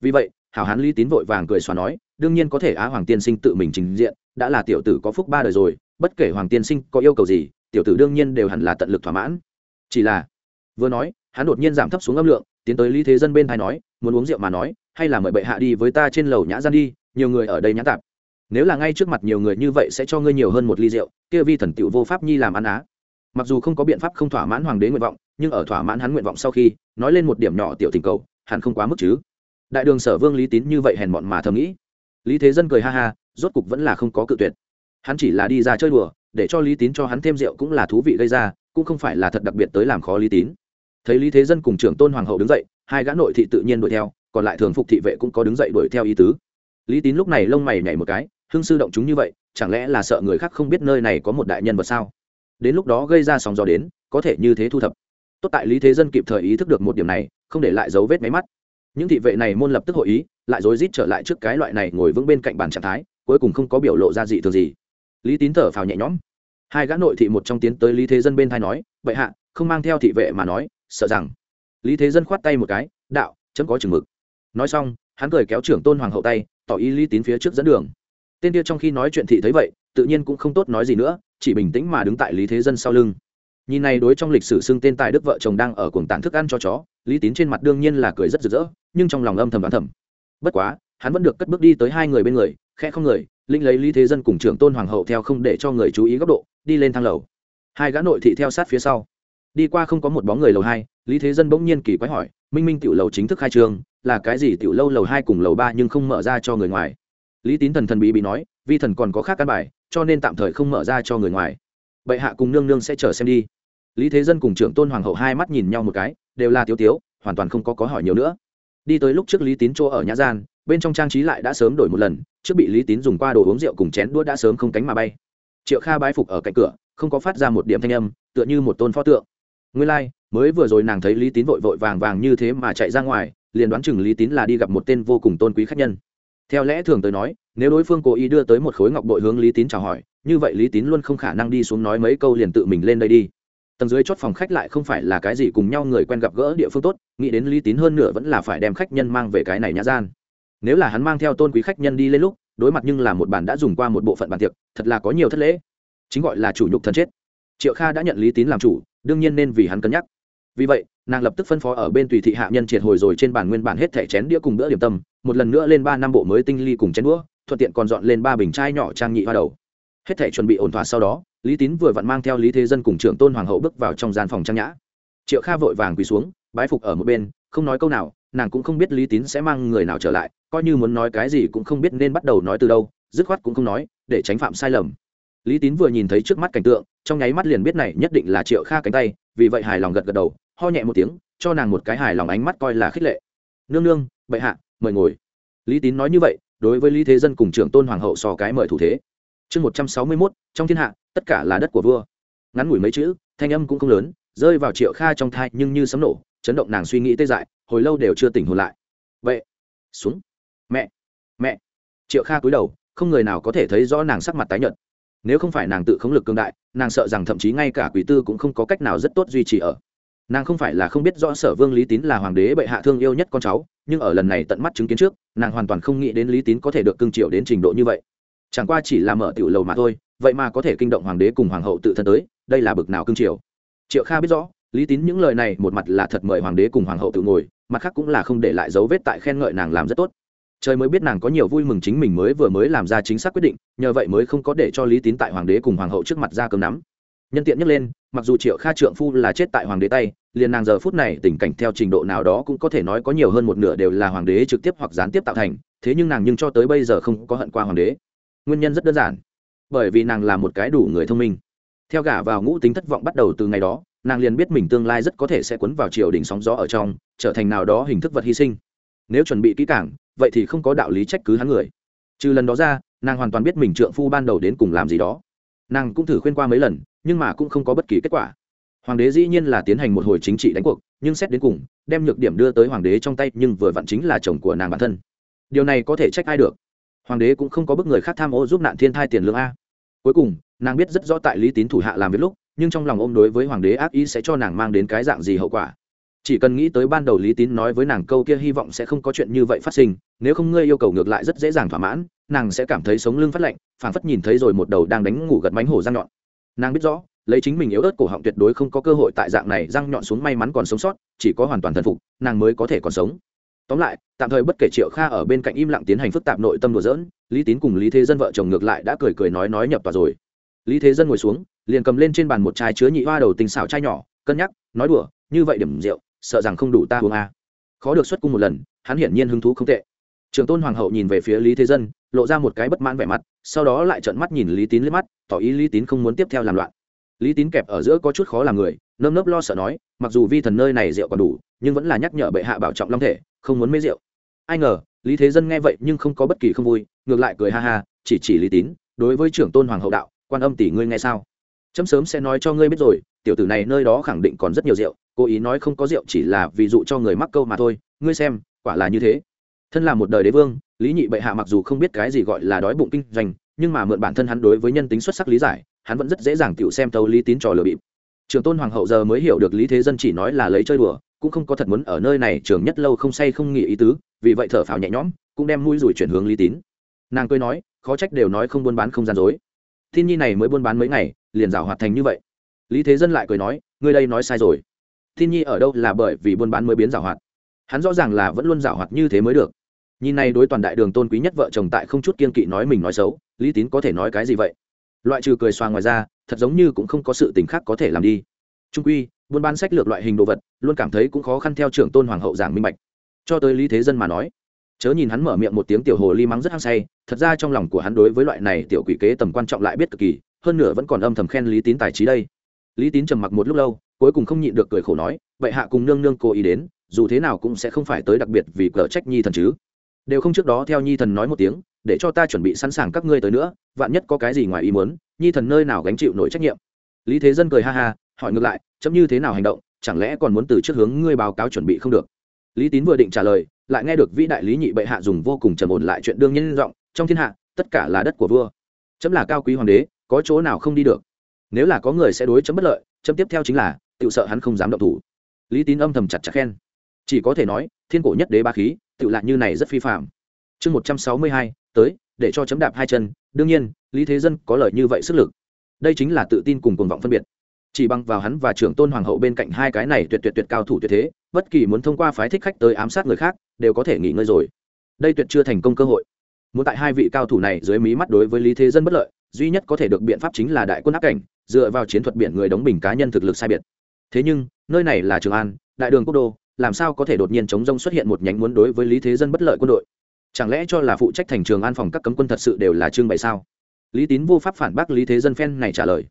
Vì vậy, hảo hán lý tín vội vàng cười xóa nói, đương nhiên có thể á hoàng tiên sinh tự mình trình diện, đã là tiểu tử có phúc ba đời rồi, bất kể hoàng tiên sinh có yêu cầu gì, tiểu tử đương nhiên đều hẳn là tận lực thỏa mãn. Chỉ là, vừa nói, hắn đột nhiên giảm thấp xuống âm lượng, tiến tới lý thế dân bên thai nói, muốn uống rượu mà nói, hay là mời bệ hạ đi với ta trên lầu nhã gian đi, nhiều người ở đây nhã tạp. Nếu là ngay trước mặt nhiều người như vậy sẽ cho ngươi nhiều hơn một ly rượu, kia vi thần tiểu vô pháp nhi làm ăn á mặc dù không có biện pháp không thỏa mãn hoàng đế nguyện vọng, nhưng ở thỏa mãn hắn nguyện vọng sau khi, nói lên một điểm nhỏ tiểu tình cầu, hẳn không quá mức chứ. Đại đường sở vương lý tín như vậy hèn mọn mà thầm nghĩ. Lý thế dân cười ha ha, rốt cục vẫn là không có cự tuyệt. Hắn chỉ là đi ra chơi đùa, để cho lý tín cho hắn thêm rượu cũng là thú vị gây ra, cũng không phải là thật đặc biệt tới làm khó lý tín. Thấy lý thế dân cùng trưởng tôn hoàng hậu đứng dậy, hai gã nội thị tự nhiên đuổi theo, còn lại thường phục thị vệ cũng có đứng dậy đuổi theo ý tứ. Lý tín lúc này lông mày nhảy một cái, hưng sư động chúng như vậy, chẳng lẽ là sợ người khác không biết nơi này có một đại nhân vật sao? Đến lúc đó gây ra sóng gió đến, có thể như thế thu thập. Tốt tại lý thế dân kịp thời ý thức được một điểm này, không để lại dấu vết máy mắt. Những thị vệ này môn lập tức hội ý, lại rối rít trở lại trước cái loại này ngồi vững bên cạnh bàn trạng thái, cuối cùng không có biểu lộ ra dị thường gì. Lý tín thở phào nhẹ nhõm. Hai gã nội thị một trong tiến tới lý thế dân bên thai nói bệ hạ, không mang theo thị vệ mà nói, sợ rằng. Lý thế dân khoát tay một cái, đạo, chấm có chừng mực. Nói xong, hắn cười kéo trưởng tôn hoàng hậu tay, tỏ ý lý tín phía trước dẫn đường. Tên kia trong khi nói chuyện thị thấy vậy, tự nhiên cũng không tốt nói gì nữa chỉ bình tĩnh mà đứng tại lý thế dân sau lưng. Nhìn này đối trong lịch sử xưng tên tài đức vợ chồng đang ở cuồng tản thức ăn cho chó, lý tín trên mặt đương nhiên là cười rất rực rỡ, nhưng trong lòng âm thầm đoán thầm. Bất quá, hắn vẫn được cất bước đi tới hai người bên người khe không người linh lấy lý thế dân cùng trưởng tôn hoàng hậu theo không để cho người chú ý góc độ, đi lên thang lầu. Hai gã nội thị theo sát phía sau. Đi qua không có một bóng người lầu hai, lý thế dân bỗng nhiên kỳ quái hỏi, minh minh tiểu lầu chính thức khai trương, là cái gì tiểu lâu lầu hai cùng lầu ba nhưng không mở ra cho người ngoài? Lý tín thần thần bí bí nói, vi thần còn có khác căn bài cho nên tạm thời không mở ra cho người ngoài. Bệ hạ cùng nương nương sẽ chờ xem đi. Lý thế dân cùng trưởng tôn hoàng hậu hai mắt nhìn nhau một cái đều là tiếu tiếu hoàn toàn không có có hỏi nhiều nữa. Đi tới lúc trước lý tín chỗ ở nhã gian bên trong trang trí lại đã sớm đổi một lần trước bị lý tín dùng qua đồ uống rượu cùng chén đũa đã sớm không cánh mà bay. Triệu kha bái phục ở cạnh cửa không có phát ra một điểm thanh âm tựa như một tôn pho tượng. Nguyên lai、like, mới vừa rồi nàng thấy lý tín vội vội vàng vàng như thế mà chạy ra ngoài liền đoán chừng lý tín là đi gặp một tên vô cùng tôn quý khách nhân. Theo lẽ thường tới nói nếu đối phương cố ý đưa tới một khối ngọc bội hướng lý tín chào hỏi, như vậy lý tín luôn không khả năng đi xuống nói mấy câu liền tự mình lên đây đi. Tầng dưới chót phòng khách lại không phải là cái gì cùng nhau người quen gặp gỡ địa phương tốt, nghĩ đến lý tín hơn nữa vẫn là phải đem khách nhân mang về cái này nhã gian. Nếu là hắn mang theo tôn quý khách nhân đi lên lúc, đối mặt nhưng là một bản đã dùng qua một bộ phận bàn tiệc, thật là có nhiều thất lễ. Chính gọi là chủ nhục thần chết. Triệu kha đã nhận lý tín làm chủ, đương nhiên nên vì hắn cân nhắc vì vậy, nàng lập tức phân phó ở bên tùy thị hạ nhân triệt hồi rồi trên bàn nguyên bản hết thẻ chén đĩa cùng bữa điểm tâm, một lần nữa lên ba năm bộ mới tinh ly cùng chén đũa, thuận tiện còn dọn lên ba bình chai nhỏ trang nhị hoa đầu. Hết thẻ chuẩn bị ổn thỏa sau đó, lý tín vừa vặn mang theo lý thế dân cùng trưởng tôn hoàng hậu bước vào trong gian phòng trang nhã. Triệu kha vội vàng quỳ xuống, bái phục ở một bên, không nói câu nào, nàng cũng không biết lý tín sẽ mang người nào trở lại, coi như muốn nói cái gì cũng không biết nên bắt đầu nói từ đâu, dứt khoát cũng không nói, để tránh phạm sai lầm. Lý tín vừa nhìn thấy trước mắt cảnh tượng, trong nháy mắt liền biết này nhất định là triệu kha cánh tay, vì vậy hài lòng gật gật đầu ho nhẹ một tiếng, cho nàng một cái hài lòng ánh mắt coi là khích lệ. Nương nương, bệ hạ, mời ngồi. Lý tín nói như vậy, đối với lý thế dân cùng trưởng tôn hoàng hậu so cái mời thủ thế. Chương một trăm sáu mươi mốt, trong thiên hạ, tất cả là đất của vua. Ngắn ngủi mấy chữ, thanh âm cũng không lớn, rơi vào triệu kha trong thai nhưng như sấm nổ, chấn động nàng suy nghĩ tê dại, hồi lâu đều chưa tỉnh hồn lại. Vậy xuống. Mẹ mẹ. Triệu kha cúi đầu, không người nào có thể thấy rõ nàng sắc mặt tái nhợt. Nếu không phải nàng tự khống lực cương đại, nàng sợ rằng thậm chí ngay cả quỷ tư cũng không có cách nào rất tốt duy trì ở nàng không phải là không biết rõ sở vương lý tín là hoàng đế bệ hạ thương yêu nhất con cháu, nhưng ở lần này tận mắt chứng kiến trước, nàng hoàn toàn không nghĩ đến lý tín có thể được cưng triệu đến trình độ như vậy. Chẳng qua chỉ là mở tiểu lầu mà thôi, vậy mà có thể kinh động hoàng đế cùng hoàng hậu tự thân tới, đây là bực nào cưng triệu? triệu kha biết rõ, lý tín những lời này một mặt là thật mời hoàng đế cùng hoàng hậu tự ngồi, mặt khác cũng là không để lại dấu vết tại khen ngợi nàng làm rất tốt. Trời mới biết nàng có nhiều vui mừng chính mình mới vừa mới làm ra chính xác quyết định, nhờ vậy mới không có để cho lý tín tại hoàng đế cùng hoàng hậu trước mặt ra cơm nắm nhân tiện nhắc lên, mặc dù triệu kha trượng phu là chết tại hoàng đế tay, liền nàng giờ phút này tình cảnh theo trình độ nào đó cũng có thể nói có nhiều hơn một nửa đều là hoàng đế trực tiếp hoặc gián tiếp tạo thành, thế nhưng nàng nhưng cho tới bây giờ không có hận qua hoàng đế. Nguyên nhân rất đơn giản, bởi vì nàng là một cái đủ người thông minh. Theo gả vào ngũ tính thất vọng bắt đầu từ ngày đó, nàng liền biết mình tương lai rất có thể sẽ cuốn vào triều đình sóng gió ở trong, trở thành nào đó hình thức vật hy sinh. Nếu chuẩn bị kỹ cảng vậy thì không có đạo lý trách cứ hắn người. Trừ lần đó ra, nàng hoàn toàn biết mình trượng phu ban đầu đến cùng làm gì đó. Nàng cũng thử khuyên qua mấy lần nhưng mà cũng không có bất kỳ kết quả. Hoàng đế dĩ nhiên là tiến hành một hồi chính trị đánh cuộc, nhưng xét đến cùng, đem nhược điểm đưa tới hoàng đế trong tay, nhưng vừa vặn chính là chồng của nàng bản thân. Điều này có thể trách ai được? Hoàng đế cũng không có bức người khác tham ô giúp nạn thiên thai tiền lương a. Cuối cùng, nàng biết rất rõ tại lý tín thủ hạ làm việc lúc, nhưng trong lòng ôm đối với hoàng đế ác ý sẽ cho nàng mang đến cái dạng gì hậu quả. Chỉ cần nghĩ tới ban đầu lý tín nói với nàng câu kia hy vọng sẽ không có chuyện như vậy phát sinh, nếu không ngươi yêu cầu ngược lại rất dễ dàng thỏa mãn, nàng sẽ cảm thấy sống lưng phát lạnh, phảng phất nhìn thấy rồi một đầu đang đánh ngủ gật mánh hổ răng nhọn nàng biết rõ, lấy chính mình yếu ớt cổ họng tuyệt đối không có cơ hội tại dạng này răng nhọn xuống may mắn còn sống sót, chỉ có hoàn toàn thần phục, nàng mới có thể còn sống. Tóm lại, tạm thời bất kể triệu kha ở bên cạnh im lặng tiến hành phức tạp nội tâm đùa dỡn lý tín cùng lý thế dân vợ chồng ngược lại đã cười cười nói nói nhập vào rồi. Lý thế dân ngồi xuống, liền cầm lên trên bàn một chai chứa nhị hoa đầu tình xảo chai nhỏ, cân nhắc, nói đùa, như vậy điểm rượu, sợ rằng không đủ ta uống à. khó được xuất cung một lần, hắn hiển nhiên hứng thú không tệ. Trường tôn hoàng hậu nhìn về phía lý thế dân, lộ ra một cái bất mãn vẻ mặt sau đó lại trợn mắt nhìn lý tín lên mắt, tỏ ý lý tín không muốn tiếp theo làm loạn. Lý tín kẹp ở giữa có chút khó làm người, nơm nớp lo sợ nói, mặc dù vi thần nơi này rượu còn đủ, nhưng vẫn là nhắc nhở bệ hạ bảo trọng long thể, không muốn mê rượu. Ai ngờ, lý thế dân nghe vậy nhưng không có bất kỳ không vui, ngược lại cười ha ha, chỉ chỉ lý tín, đối với trưởng tôn hoàng hậu đạo, quan âm tỷ ngươi nghe sao? Chấm sớm sẽ nói cho ngươi biết rồi, tiểu tử này nơi đó khẳng định còn rất nhiều rượu, cố ý nói không có rượu chỉ là ví dụ cho người mắc câu mà thôi, ngươi xem, quả là như thế. Thân là một đời đế vương lý nhị bệ hạ mặc dù không biết cái gì gọi là đói bụng kinh doanh, nhưng mà mượn bản thân hắn đối với nhân tính xuất sắc lý giải, hắn vẫn rất dễ dàng tiểu xem tâu lý tín trò lừa bịp. Trường tôn hoàng hậu giờ mới hiểu được lý thế dân chỉ nói là lấy chơi đùa, cũng không có thật muốn ở nơi này trường nhất lâu không say không nghỉ ý tứ, vì vậy thở phào nhẹ nhõm, cũng đem mũi rủi chuyển hướng lý tín. Nàng cười nói, khó trách đều nói không buôn bán không gian dối. Thiên nhi này mới buôn bán mấy ngày, liền rào hoạt thành như vậy. Lý thế dân lại cười nói, ngươi đây nói sai rồi. Thiên nhi ở đâu là bởi vì buôn bán mới biến rào hoạt. Hắn rõ ràng là vẫn luôn rào hoạt như thế mới được nhìn này đối toàn đại đường tôn quý nhất vợ chồng tại không chút kiên kỵ nói mình nói xấu, lý tín có thể nói cái gì vậy? Loại trừ cười xoa ngoài ra, thật giống như cũng không có sự tình khác có thể làm đi. Trung quy, buôn bán sách lược loại hình đồ vật, luôn cảm thấy cũng khó khăn theo trưởng tôn hoàng hậu giảng minh bạch. Cho tới lý thế dân mà nói, chớ nhìn hắn mở miệng một tiếng tiểu hồ ly mắng rất hăng say, thật ra trong lòng của hắn đối với loại này tiểu quỷ kế tầm quan trọng lại biết cực kỳ, hơn nữa vẫn còn âm thầm khen lý tín tài trí đây. Lý tín trầm mặc một lúc lâu, cuối cùng không nhịn được cười khổ nói vậy hạ cùng nương nương cố ý đến, dù thế nào cũng sẽ không phải tới đặc biệt vì cờ trách nhi thần chứ đều không trước đó theo nhi thần nói một tiếng để cho ta chuẩn bị sẵn sàng các ngươi tới nữa vạn nhất có cái gì ngoài ý muốn nhi thần nơi nào gánh chịu nổi trách nhiệm. Lý thế dân cười ha ha hỏi ngược lại chấm như thế nào hành động chẳng lẽ còn muốn từ trước hướng ngươi báo cáo chuẩn bị không được? Lý tín vừa định trả lời lại nghe được vĩ đại lý nhị bệ hạ dùng vô cùng trầm ổn lại chuyện đương nhiên rộng, trong thiên hạ tất cả là đất của vua. Chấm là cao quý hoàng đế có chỗ nào không đi được. Nếu là có người sẽ đối chấm bất lợi chấm tiếp theo chính là tự sợ hắn không dám động thủ. Lý tín âm thầm chặt chặt khen. Chỉ có thể nói thiên cổ nhất đế ba khí tự lại như này rất phi phạm. Chương một trăm sáu mươi hai, tới, để cho chấm đạp hai chân. Đương nhiên, lý thế dân có lời như vậy sức lực. Đây chính là tự tin cùng cuồng vọng phân biệt. Chỉ bằng vào hắn và trưởng tôn hoàng hậu bên cạnh hai cái này tuyệt tuyệt tuyệt cao thủ tuyệt thế, bất kỳ muốn thông qua phái thích khách tới ám sát người khác, đều có thể nghỉ ngơi rồi. Đây tuyệt chưa thành công cơ hội. Muốn tại hai vị cao thủ này dưới mí mắt đối với lý thế dân bất lợi, duy nhất có thể được biện pháp chính là đại quân áp cảnh, dựa vào chiến thuật biển người đóng bình cá nhân thực lực sai biệt. Thế nhưng, nơi này là trường an, đại đường quốc đô làm sao có thể đột nhiên chống rông xuất hiện một nhánh muốn đối với lý thế dân bất lợi quân đội? Chẳng lẽ cho là phụ trách thành trường an phòng các cấm quân thật sự đều là trương bày sao? Lý tín vô pháp phản bác lý thế dân phen này trả lời.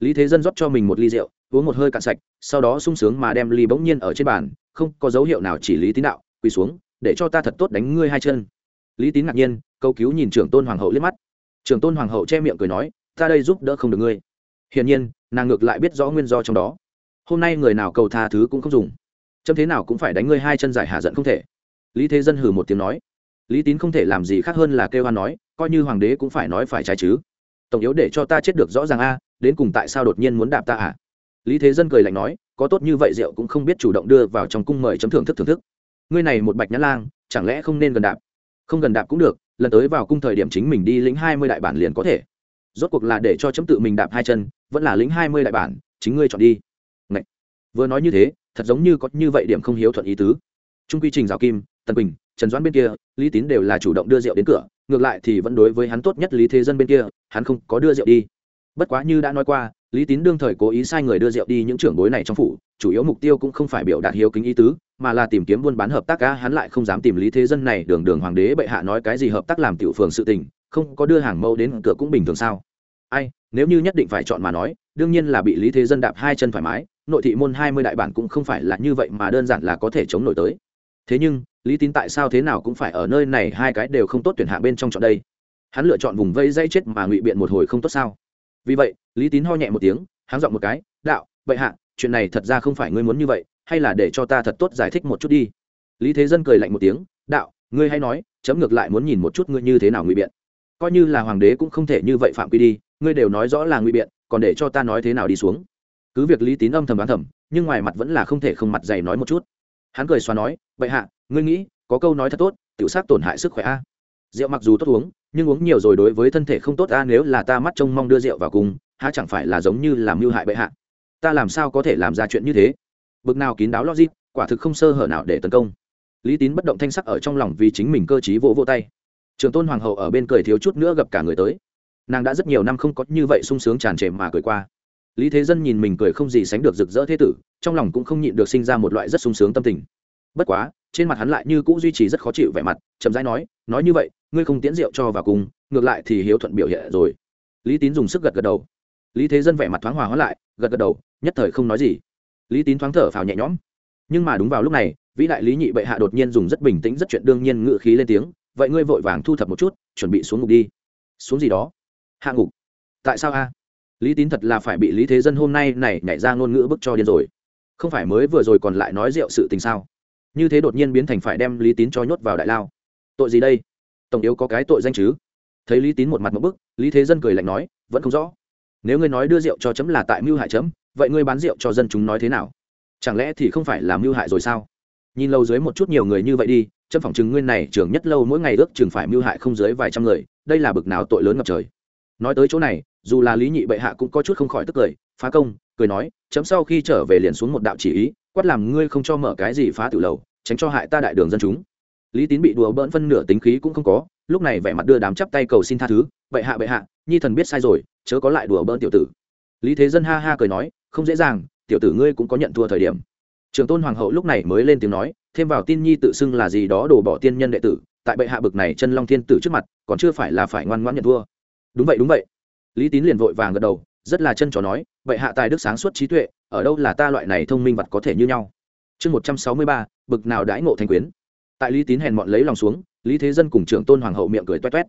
Lý thế dân rót cho mình một ly rượu, uống một hơi cạn sạch, sau đó sung sướng mà đem ly bỗng nhiên ở trên bàn, không có dấu hiệu nào chỉ lý tín đạo, quỳ xuống, để cho ta thật tốt đánh ngươi hai chân. Lý tín ngạc nhiên, câu cứu nhìn trưởng tôn hoàng hậu liếc mắt. Trưởng tôn hoàng hậu che miệng cười nói, ta đây giúp đỡ không được ngươi. Hiển nhiên, nàng ngược lại biết rõ nguyên do trong đó. Hôm nay người nào cầu tha thứ cũng không dùng chấm thế nào cũng phải đánh ngươi hai chân giải hạ giận không thể. Lý thế dân hừ một tiếng nói. Lý tín không thể làm gì khác hơn là kêu hoan nói, coi như hoàng đế cũng phải nói phải trái chứ. Tổng yếu để cho ta chết được rõ ràng a, đến cùng tại sao đột nhiên muốn đạp ta à? Lý thế dân cười lạnh nói, có tốt như vậy rượu cũng không biết chủ động đưa vào trong cung mời chấm thưởng thức thưởng thức. Ngươi này một bạch nhã lang, chẳng lẽ không nên gần đạp? Không gần đạp cũng được, lần tới vào cung thời điểm chính mình đi lĩnh hai mươi đại bản liền có thể. Rốt cuộc là để cho chấm tự mình đạp hai chân, vẫn là lĩnh hai mươi đại bản, chính ngươi chọn đi. Ngậy. vừa nói như thế thật giống như có như vậy điểm không hiếu thuận ý tứ. Trung quy trình rào kim, tần bình trần doãn bên kia, lý tín đều là chủ động đưa rượu đến cửa, ngược lại thì vẫn đối với hắn tốt nhất lý thế dân bên kia, hắn không có đưa rượu đi. Bất quá như đã nói qua, lý tín đương thời cố ý sai người đưa rượu đi những trưởng bối này trong phủ, chủ yếu mục tiêu cũng không phải biểu đạt hiếu kính ý tứ, mà là tìm kiếm buôn bán hợp tác cá hắn lại không dám tìm lý thế dân này đường đường hoàng đế bệ hạ nói cái gì hợp tác làm tiểu phường sự tình, không có đưa hàng mẫu đến cửa cũng bình thường sao? Ai, nếu như nhất định phải chọn mà nói, đương nhiên là bị lý thế dân đạp hai chân thoải mái nội thị môn hai mươi đại bản cũng không phải là như vậy mà đơn giản là có thể chống nổi tới. Thế nhưng, lý tín tại sao thế nào cũng phải ở nơi này hai cái đều không tốt tuyển hạ bên trong chọn đây? Hắn lựa chọn vùng vây dây chết mà ngụy biện một hồi không tốt sao? Vì vậy, lý tín ho nhẹ một tiếng, háng giọng một cái, đạo vậy hạ, chuyện này thật ra không phải ngươi muốn như vậy, hay là để cho ta thật tốt giải thích một chút đi? Lý thế dân cười lạnh một tiếng, đạo, ngươi hay nói, chấm ngược lại muốn nhìn một chút ngươi như thế nào ngụy biện. Coi như là hoàng đế cũng không thể như vậy phạm quy đi, ngươi đều nói rõ là ngụy biện, còn để cho ta nói thế nào đi xuống? Cứ việc lý tín âm thầm đoán thầm, nhưng ngoài mặt vẫn là không thể không mặt dày nói một chút. Hắn cười xóa nói, bệ hạ, ngươi nghĩ, có câu nói thật tốt, tiểu sắc tổn hại sức khỏe a. Rượu mặc dù tốt uống, nhưng uống nhiều rồi đối với thân thể không tốt a, nếu là ta mắt trông mong đưa rượu vào cùng, há chẳng phải là giống như làm mưu hại bệ hạ? Ta làm sao có thể làm ra chuyện như thế? Bực nào kín đáo logic, quả thực không sơ hở nào để tấn công. Lý tín bất động thanh sắc ở trong lòng vì chính mình cơ t vỗ vỗ tay. Trường tôn hoàng hậu ở bên cười thiếu chút nữa gặp cả người tới. Nàng đã rất nhiều năm không có như vậy sung sướng tràn trề mà cười qua lý thế dân nhìn mình cười không gì sánh được rực rỡ thế tử, trong lòng cũng không nhịn được sinh ra một loại rất sung sướng tâm tình. Bất quá, trên mặt hắn lại như cũ duy trì rất khó chịu vẻ mặt, chậm rãi nói nói như vậy, ngươi không tiễn rượu cho vào cùng, ngược lại thì hiếu thuận biểu hiện rồi. Lý tín dùng sức gật gật đầu. Lý thế dân vẻ mặt thoáng hòa hóa lại, gật gật đầu, nhất thời không nói gì. Lý tín thoáng thở phào nhẹ nhõm. Nhưng mà đúng vào lúc này, vĩ đại lý nhị bệ hạ đột nhiên dùng rất bình tĩnh, rất chuyện đương nhiên ngự khí lên tiếng, vậy ngươi vội vàng thu thập một chút, chuẩn bị xuống ngục đi. Xuống gì đó? Hạ ngục. Tại sao a? Lý tín thật là phải bị lý thế dân hôm nay này nhảy ra ngôn ngữ bức cho điên rồi. Không phải mới vừa rồi còn lại nói rượu sự tình sao? Như thế đột nhiên biến thành phải đem lý tín cho nhốt vào đại lao. Tội gì đây? Tổng yếu có cái tội danh chứ? Thấy lý tín một mặt một bức, lý thế dân cười lạnh nói, vẫn không rõ. Nếu ngươi nói đưa rượu cho chấm là tại mưu hại chấm, vậy ngươi bán rượu cho dân chúng nói thế nào? Chẳng lẽ thì không phải là mưu hại rồi sao? Nhìn lâu dưới một chút nhiều người như vậy đi, chấm phỏng chừng ngươi này trưởng nhất lâu mỗi ngày ước chừng phải mưu hại không dưới vài trăm người, đây là bực nào tội lớn ngập trời. Nói tới chỗ này dù là lý nhị bệ hạ cũng có chút không khỏi tức cười, phá công, cười nói, chấm sau khi trở về liền xuống một đạo chỉ ý, quát làm ngươi không cho mở cái gì phá tử lầu, tránh cho hại ta đại đường dân chúng. Lý tín bị đùa bỡn phân nửa tính khí cũng không có, lúc này vẻ mặt đưa đám chắp tay cầu xin tha thứ, bệ hạ bệ hạ, nhi thần biết sai rồi, chớ có lại đùa bỡn tiểu tử. Lý thế dân ha ha cười nói, không dễ dàng, tiểu tử ngươi cũng có nhận thua thời điểm. Trường tôn hoàng hậu lúc này mới lên tiếng nói, thêm vào tin nhi tự xưng là gì đó đổ bỏ tiên nhân đệ tử, tại bệ hạ bực này chân long thiên tử trước mặt, còn chưa phải là phải ngoan ngoãn nhận thua. Đúng vậy đúng vậy lý tín liền vội vàng gật đầu, rất là chân trò nói, bệ hạ tài đức sáng suốt trí tuệ, ở đâu là ta loại này thông minh vật có thể như nhau? Chương một trăm sáu mươi ba, bực nào đãi ngộ thanh quyến. Tại lý tín hèn mọn lấy lòng xuống, lý thế dân cùng trưởng tôn hoàng hậu miệng cười toét toét.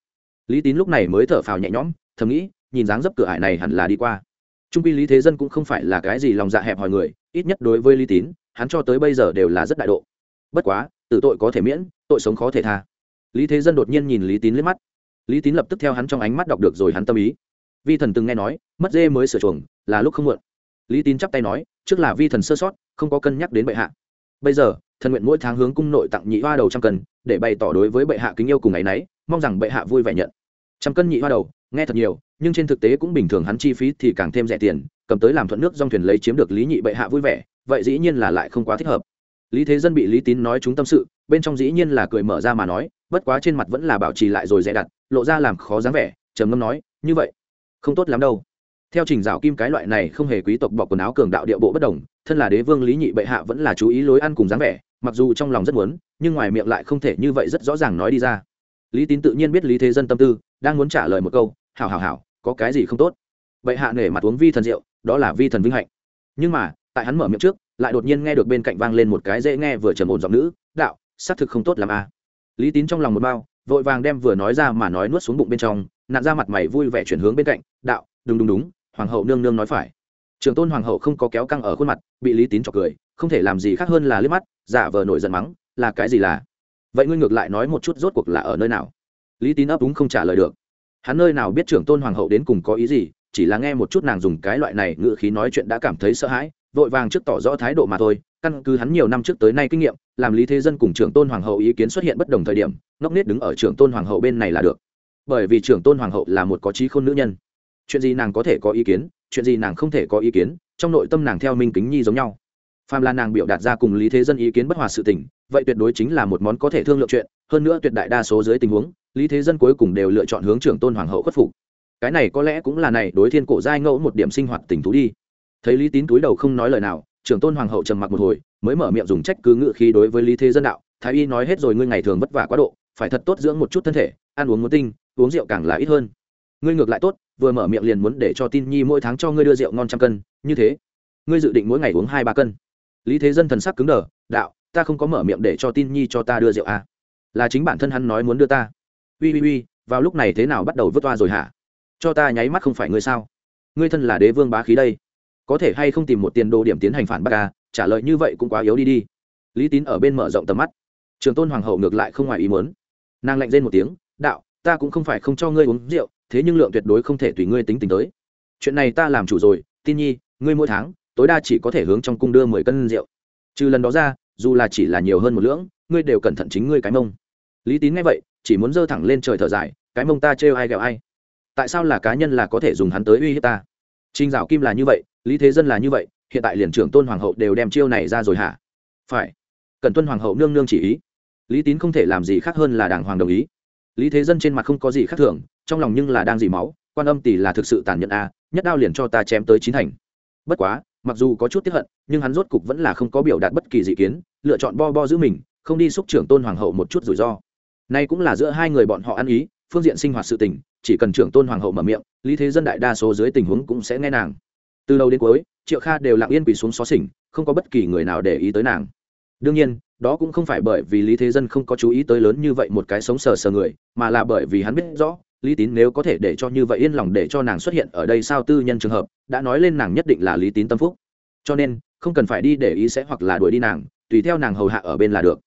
Lý tín lúc này mới thở phào nhẹ nhõm, thầm nghĩ, nhìn dáng dấp cửa ải này hẳn là đi qua. Trung pi lý thế dân cũng không phải là cái gì lòng dạ hẹp hòi người, ít nhất đối với lý tín, hắn cho tới bây giờ đều là rất đại độ. Bất quá, tử tội có thể miễn, tội sống khó thể tha. Lý thế dân đột nhiên nhìn lý tín liếc mắt. Lý tín lập tức theo hắn trong ánh mắt đọc được rồi hắn tâm ý vi thần từng nghe nói, mất dê mới sửa chuồng, là lúc không muộn. Lý tín chắp tay nói, trước là vi thần sơ sót, không có cân nhắc đến bệ hạ. Bây giờ, thần nguyện mỗi tháng hướng cung nội tặng nhị hoa đầu trăm cân, để bày tỏ đối với bệ hạ kính yêu cùng ấ y n ấ y mong rằng bệ hạ vui vẻ nhận. Trăm cân nhị hoa đầu, nghe thật nhiều, nhưng trên thực tế cũng bình thường hắn chi phí thì càng thêm rẻ tiền, cầm tới làm thuận nước dòng thuyền lấy chiếm được lý nhị bệ hạ vui vẻ, vậy dĩ nhiên là lại không quá thích hợp. Lý thế dân bị lý tín nói chúng tâm sự, bên trong dĩ nhiên là cười mở ra mà nói, bất quá trên mặt vẫn là bảo trì lại rồi dè đặt, lộ ra làm khó dáng vẻ, trầm ngâm nói, như vậy không tốt lắm đâu. Theo trình dạo kim cái loại này không hề quý tộc bọc quần áo cường đạo địa bộ bất đồng, thân là đế vương lý nhị bệ hạ vẫn là chú ý lối ăn cùng dáng vẻ, mặc dù trong lòng rất muốn, nhưng ngoài miệng lại không thể như vậy rất rõ ràng nói đi ra. Lý tín tự nhiên biết lý thế dân tâm tư, đang muốn trả lời một câu, hảo hảo hảo, có cái gì không tốt? Bệ hạ nể mặt uống vi thần rượu, đó là vi thần vinh hạnh. Nhưng mà, tại hắn mở miệng trước, lại đột nhiên nghe được bên cạnh vang lên một cái dễ nghe vừa trầm ổn giọng nữ, đạo, xác thực không tốt làm a à. lý tín trong lòng một bao, vội vàng đem vừa nói ra mà nói nuốt xuống bụng bên trong nạn ra mặt mày vui vẻ chuyển hướng bên cạnh, đạo, đúng đúng đúng, hoàng hậu nương nương nói phải. Trường tôn hoàng hậu không có kéo căng ở khuôn mặt, bị lý tín chọc cười, không thể làm gì khác hơn là liếc mắt, giả vờ nổi giận mắng, là cái gì là? Vậy ngươi ngược lại nói một chút rốt cuộc là ở nơi nào? Lý tín ấp úng không trả lời được. Hắn nơi nào biết trưởng tôn hoàng hậu đến cùng có ý gì, chỉ là nghe một chút nàng dùng cái loại này ngự khí nói chuyện đã cảm thấy sợ hãi, vội vàng trước tỏ rõ thái độ mà thôi. Căn cứ hắn nhiều năm trước tới nay kinh nghiệm, làm lý thế dân cùng trưởng tôn hoàng hậu ý kiến xuất hiện bất đồng thời điểm, ngốc nết đứng ở trưởng tôn hoàng hậu bên này là được bởi vì trưởng tôn hoàng hậu là một có trí khôn nữ nhân. Chuyện gì nàng có thể có ý kiến, chuyện gì nàng không thể có ý kiến, trong nội tâm nàng theo minh kính nhi giống nhau. Phàm là nàng biểu đạt ra cùng lý thế dân ý kiến bất hòa sự tình, vậy tuyệt đối chính là một món có thể thương lượng chuyện, hơn nữa tuyệt đại đa số dưới tình huống, lý thế dân cuối cùng đều lựa chọn hướng trưởng tôn hoàng hậu khuất phục. Cái này có lẽ cũng là này đối thiên cổ giai ngẫu một điểm sinh hoạt tình thú đi. Thấy lý tín túi đầu không nói lời nào, trưởng tôn hoàng hậu trầm mặc một hồi, mới mở miệng dùng trách cứ ngự khí đối với lý thế dân đạo, thái y nói hết rồi ngươi ngày thường vất vả quá độ, phải thật tốt dưỡng một chút thân thể, ăn uống muốn tinh uống rượu càng là ít hơn. Ngươi ngược lại tốt, vừa mở miệng liền muốn để cho tin nhi mỗi tháng cho ngươi đưa rượu ngon trăm cân, như thế, ngươi dự định mỗi ngày uống hai ba cân. Lý thế dân thần sắc cứng đờ, đạo, ta không có mở miệng để cho tin nhi cho ta đưa rượu à. là chính bản thân hắn nói muốn đưa ta. Ui ui ui vào lúc này thế nào bắt đầu vớt toa rồi hả? Cho ta nháy mắt không phải ngươi sao? Ngươi thân là đế vương bá khí đây. Có thể hay không tìm một tiền đồ điểm tiến hành phản bác à? trả lời như vậy cũng quá yếu đi đi. Lý tín ở bên mở rộng tầm mắt. Trường tôn hoàng hậu ngược lại không ngoài ý muốn. Nàng lạnh rên một tiếng, đạo ta cũng không phải không cho ngươi uống rượu, thế nhưng lượng tuyệt đối không thể tùy ngươi tính tính tới. Chuyện này ta làm chủ rồi, tin nhi, ngươi mỗi tháng, tối đa chỉ có thể hướng trong cung đưa mười cân rượu. Trừ lần đó ra, dù là chỉ là nhiều hơn một lưỡng, ngươi đều cẩn thận chính ngươi cái mông. Lý tín nghe vậy, chỉ muốn giơ thẳng lên trời thở dài, cái mông ta trêu ai ghẹo ai. Tại sao là cá nhân là có thể dùng hắn tới uy hiếp ta? Trinh dạo kim là như vậy, lý thế dân là như vậy, hiện tại liền trưởng tôn hoàng hậu đều đem chiêu này ra rồi hả? Phải. Cần tuân hoàng hậu nương nương chỉ ý. Lý tín không thể làm gì khác hơn là đảng hoàng đồng ý lý thế dân trên mặt không có gì khác thường, trong lòng nhưng là đang dì máu, quan âm tỷ là thực sự tàn nhẫn a, nhất đao liền cho ta chém tới chín thành. Bất quá, mặc dù có chút tiếp hận, nhưng hắn rốt cục vẫn là không có biểu đạt bất kỳ dị kiến, lựa chọn bo bo giữ mình, không đi xúc trưởng tôn hoàng hậu một chút rủi ro. Nay cũng là giữa hai người bọn họ ăn ý, phương diện sinh hoạt sự tình, chỉ cần trưởng tôn hoàng hậu mở miệng, lý thế dân đại đa số dưới tình huống cũng sẽ nghe nàng. Từ đầu đến cuối, triệu kha đều lặng yên quỳ xuống xó xỉnh, không có bất kỳ người nào để ý tới nàng. Đương nhiên đó cũng không phải bởi vì lý thế dân không có chú ý tới lớn như vậy một cái sống sờ sờ người, mà là bởi vì hắn biết rõ, lý tín nếu có thể để cho như vậy yên lòng để cho nàng xuất hiện ở đây sao tư nhân trường hợp, đã nói lên nàng nhất định là lý tín tâm phúc. Cho nên, không cần phải đi để ý sẽ hoặc là đuổi đi nàng, tùy theo nàng hầu hạ ở bên là được.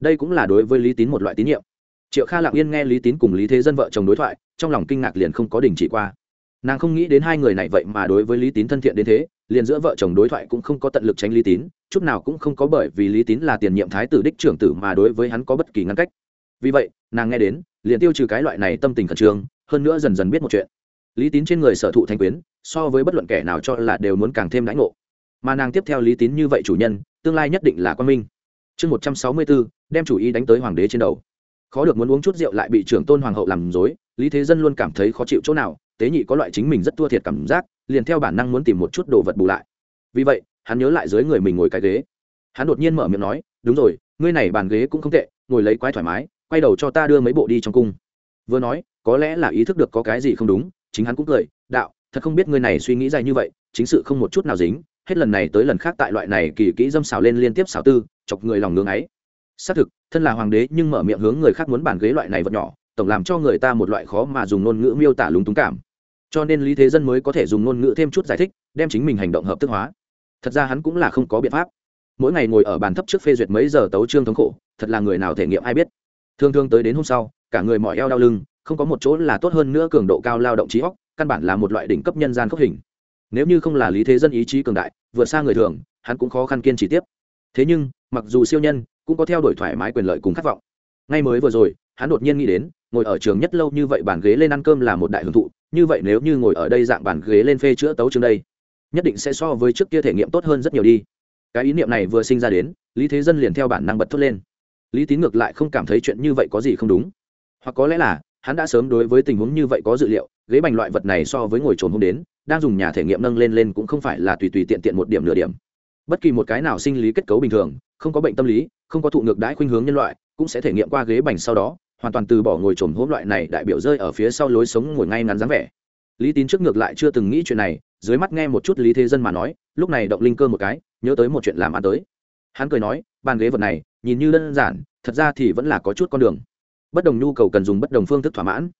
Đây cũng là đối với lý tín một loại tín nhiệm. Triệu kha lặng yên nghe lý tín cùng lý thế dân vợ chồng đối thoại, trong lòng kinh ngạc liền không có đình chỉ qua. Nàng không nghĩ đến hai người này vậy mà đối với lý tín thân thiện đến thế, liền giữa vợ chồng đối thoại cũng không có tận lực tránh lý tín chút nào cũng không có bởi vì lý tín là tiền nhiệm thái tử đích trưởng tử mà đối với hắn có bất kỳ ngăn cách. Vì vậy, nàng nghe đến, liền tiêu trừ cái loại này tâm tình khẩn trương, hơn nữa dần dần biết một chuyện. Lý tín trên người sở thụ thanh quyến, so với bất luận kẻ nào cho là đều muốn càng thêm đãi ngộ. Mà nàng tiếp theo lý tín như vậy chủ nhân, tương lai nhất định là quan minh. Chương một trăm sáu mươi bốn đem chủ ý đánh tới hoàng đế trên đầu. Khó được muốn uống chút rượu lại bị trưởng tôn hoàng hậu làm dối lý thế dân luôn cảm thấy khó chịu chỗ nào, tế nhị có loại chính mình rất thua thiệt cảm giác, liền theo bản năng muốn tìm một chút đồ vật bù lại. Vì vậy hắn nhớ lại dưới người mình ngồi cái ghế. Hắn đột nhiên mở miệng nói, đúng rồi, ngươi này bàn ghế cũng không tệ, ngồi lấy quái thoải mái, quay đầu cho ta đưa mấy bộ đi trong cung. Vừa nói, có lẽ là ý thức được có cái gì không đúng, chính hắn cũng cười, đạo, thật không biết ngươi này suy nghĩ dài như vậy, chính sự không một chút nào dính, hết lần này tới lần khác tại loại này kỳ kỹ dâm xào lên liên tiếp xào tư, chọc người lòng ngưng ấy. Xác thực, thân là hoàng đế nhưng mở miệng hướng người khác muốn bàn ghế loại này vật nhỏ, tổng làm cho người ta một loại khó mà dùng ngôn ngữ miêu tả lúng túng cảm. Cho nên lý thế dân mới có thể dùng ngôn ngữ thêm chút giải thích, đem chính mình hành động hợp thức hóa thật ra hắn cũng là không có biện pháp. Mỗi ngày ngồi ở bàn thấp trước phê duyệt mấy giờ tấu trương thống khổ, thật là người nào thể nghiệm ai biết. Thương thương tới đến hôm sau, cả người mỏi eo đau lưng, không có một chỗ là tốt hơn nữa cường độ cao lao động trí óc, căn bản là một loại đỉnh cấp nhân gian khốc hình. Nếu như không là lý thế dân ý chí cường đại, vượt xa người thường, hắn cũng khó khăn kiên trì tiếp. Thế nhưng, mặc dù siêu nhân, cũng có theo đuổi thoải mái quyền lợi cùng khát vọng. Ngay mới vừa rồi, hắn đột nhiên nghĩ đến, ngồi ở trường nhất lâu như vậy bàn ghế lên ăn cơm là một đại hưởng thụ, như vậy nếu như ngồi ở đây dạng bàn ghế lên phê chữa tấu chương đây nhất định sẽ so với trước kia thể nghiệm tốt hơn rất nhiều đi. Cái ý niệm này vừa sinh ra đến, lý thế dân liền theo bản năng bật thốt lên. Lý tín ngược lại không cảm thấy chuyện như vậy có gì không đúng. Hoặc có lẽ là, hắn đã sớm đối với tình huống như vậy có dự liệu, ghế bành loại vật này so với ngồi trồn hôm đến, đang dùng nhà thể nghiệm nâng lên lên cũng không phải là tùy tùy tiện tiện một điểm nửa điểm. Bất kỳ một cái nào sinh lý kết cấu bình thường, không có bệnh tâm lý, không có thụ ngược đãi khuynh hướng nhân loại, cũng sẽ thể nghiệm qua ghế bành sau đó, hoàn toàn từ bỏ ngồi trồn hôm loại này đại biểu rơi ở phía sau lối sống ngồi ngay ngắn dáng vẻ. Lý tín trước ngược lại chưa từng nghĩ chuyện này dưới mắt nghe một chút lý thế dân mà nói, lúc này động linh cơ một cái, nhớ tới một chuyện làm ăn tới. Hắn cười nói, bàn ghế vật này, nhìn như đơn giản, thật ra thì vẫn là có chút con đường. Bất đồng nhu cầu cần dùng bất đồng phương thức thỏa mãn.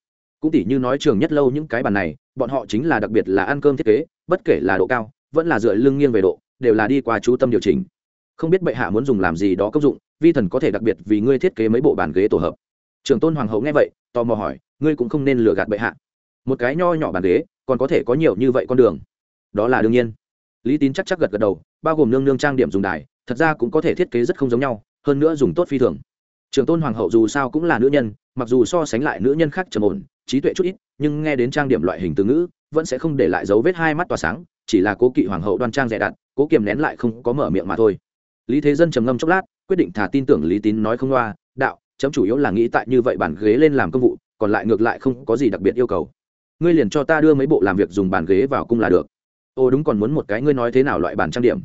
Cũng tỉ như nói trường nhất lâu những cái bàn này, bọn họ chính là đặc biệt là ăn cơm thiết kế, bất kể là độ cao, vẫn là dựa lưng nghiêng về độ, đều là đi qua chú tâm điều chỉnh. Không biết bệ hạ muốn dùng làm gì đó công dụng, vi thần có thể đặc biệt vì ngươi thiết kế mấy bộ bàn ghế tổ hợp. Trường tôn hoàng hậu nghe vậy, tò mò hỏi, ngươi cũng không nên lừa gạt bệ hạ. Một cái nho nhỏ bàn ghế còn có thể có nhiều như vậy con đường. Đó là đương nhiên. Lý tín chắc chắc gật gật đầu, bao gồm nương nương trang điểm dùng đài, thật ra cũng có thể thiết kế rất không giống nhau, hơn nữa dùng tốt phi thường. Trường tôn hoàng hậu dù sao cũng là nữ nhân, mặc dù so sánh lại nữ nhân khác trầm ổn, trí tuệ chút ít, nhưng nghe đến trang điểm loại hình từ ngữ, vẫn sẽ không để lại dấu vết hai mắt tỏa sáng, chỉ là cố kỵ hoàng hậu đoan trang dè đặt, cố kiềm nén lại không có mở miệng mà thôi. Lý thế dân trầm ngâm chốc lát, quyết định thả tin tưởng lý tín nói không loa, đạo, chấm chủ yếu là nghĩ tại như vậy bản ghế lên làm công vụ, còn lại ngược lại không có gì đặc biệt yêu cầu ngươi liền cho ta đưa mấy bộ làm việc dùng bàn ghế vào cung là được. Ô, đúng còn muốn một cái ngươi nói thế nào loại bàn trang điểm.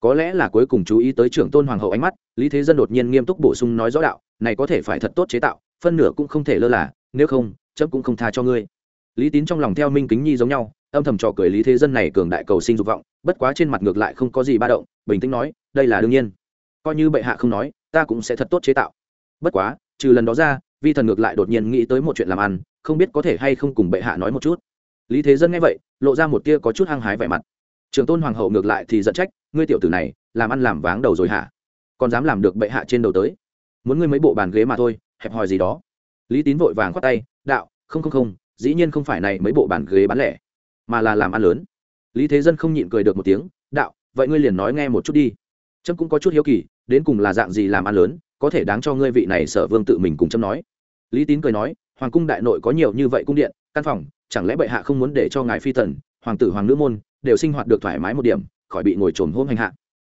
Có lẽ là cuối cùng chú ý tới trưởng tôn hoàng hậu ánh mắt, lý thế dân đột nhiên nghiêm túc bổ sung nói rõ đạo, này có thể phải thật tốt chế tạo, phân nửa cũng không thể lơ là, nếu không chấp cũng không tha cho ngươi. Lý tín trong lòng theo minh kính nhi giống nhau, âm thầm trò cười lý thế dân này cường đại cầu sinh dục vọng, bất quá trên mặt ngược lại không có gì ba động, bình tĩnh nói, đây là đương nhiên. Coi như bệ hạ không nói, ta cũng sẽ thật tốt chế tạo. Bất quá, trừ lần đó ra vi thần ngược lại đột nhiên nghĩ tới một chuyện làm ăn, không biết có thể hay không cùng bệ hạ nói một chút. Lý thế dân nghe vậy, lộ ra một tia có chút hăng hái vẻ mặt. Trường tôn hoàng hậu ngược lại thì giận trách, ngươi tiểu tử này, làm ăn làm váng đầu rồi hả? Còn dám làm được bệ hạ trên đầu tới? Muốn ngươi mấy bộ bàn ghế mà thôi, hẹp hòi gì đó. Lý tín vội vàng khoát tay, đạo, không không không, dĩ nhiên không phải này mấy bộ bàn ghế bán lẻ, mà là làm ăn lớn. Lý thế dân không nhịn cười được một tiếng, đạo, vậy ngươi liền nói nghe một chút đi. Trâm cũng có chút hiếu kỳ, đến cùng là dạng gì làm ăn lớn, có thể đáng cho ngươi vị này sở vương tự mình cùng trâm nói lý tín cười nói, hoàng cung đại nội có nhiều như vậy cung điện, căn phòng, chẳng lẽ bệ hạ không muốn để cho ngài phi tần hoàng tử, hoàng nữ môn đều sinh hoạt được thoải mái một điểm, khỏi bị ngồi trồn hôm hành hạ?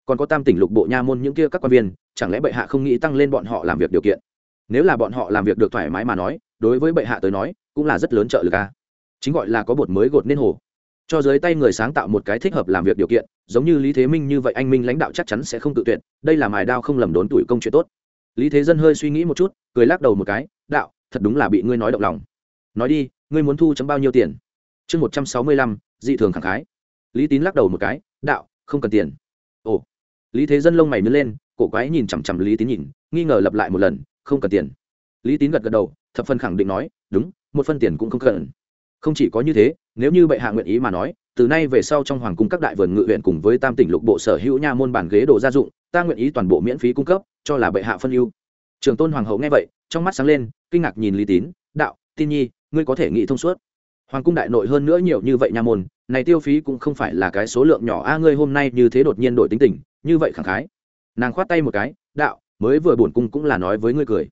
Còn có tam tỉnh lục bộ nha môn những kia các quan viên, chẳng lẽ bệ hạ không nghĩ tăng lên bọn họ làm việc điều kiện? Nếu là bọn họ làm việc được thoải mái mà nói, đối với bệ hạ tới nói, cũng là rất lớn trợ lực a chính gọi là có bột mới gột nên hồ. Cho dưới tay người sáng tạo một cái thích hợp làm việc điều kiện, giống như lý thế minh như vậy anh minh lãnh đạo chắc chắn sẽ không tự tuyệt, đây là mài đao không lầm đốn tuổi công chuyện tốt. Lý thế dân hơi suy nghĩ một chút cười lắc đầu một cái, đạo, thật đúng là bị ngươi nói động lòng. Nói đi, ngươi muốn thu chấm bao nhiêu tiền? Chương một trăm sáu mươi lăm, dị thường khẳng khái. Lý tín lắc đầu một cái, đạo, không cần tiền. Ồ. Lý thế dân lông mày nứt lên, cổ quái nhìn chằm chằm lý tín nhìn, nghi ngờ lặp lại một lần, không cần tiền. Lý tín gật gật đầu, thập phân khẳng định nói, đúng, một phân tiền cũng không cần. Không chỉ có như thế, nếu như bệ hạ nguyện ý mà nói, từ nay về sau trong hoàng cung các đại vườn ngự huyện cùng với tam tỉnh lục bộ sở hữu nha môn bản ghế đồ gia dụng, ta nguyện ý toàn bộ miễn phí cung cấp, cho là bệ hạ phân ưu trường tôn hoàng hậu nghe vậy, trong mắt sáng lên, kinh ngạc nhìn lý tín, đạo, tin nhi, ngươi có thể nghĩ thông suốt. Hoàng cung đại nội hơn nữa nhiều như vậy nha môn, này tiêu phí cũng không phải là cái số lượng nhỏ a, ngươi hôm nay như thế đột nhiên đổi tính tình, như vậy khẳng khái. Nàng khoát tay một cái, đạo, mới vừa bổn cung cũng là nói với ngươi cười.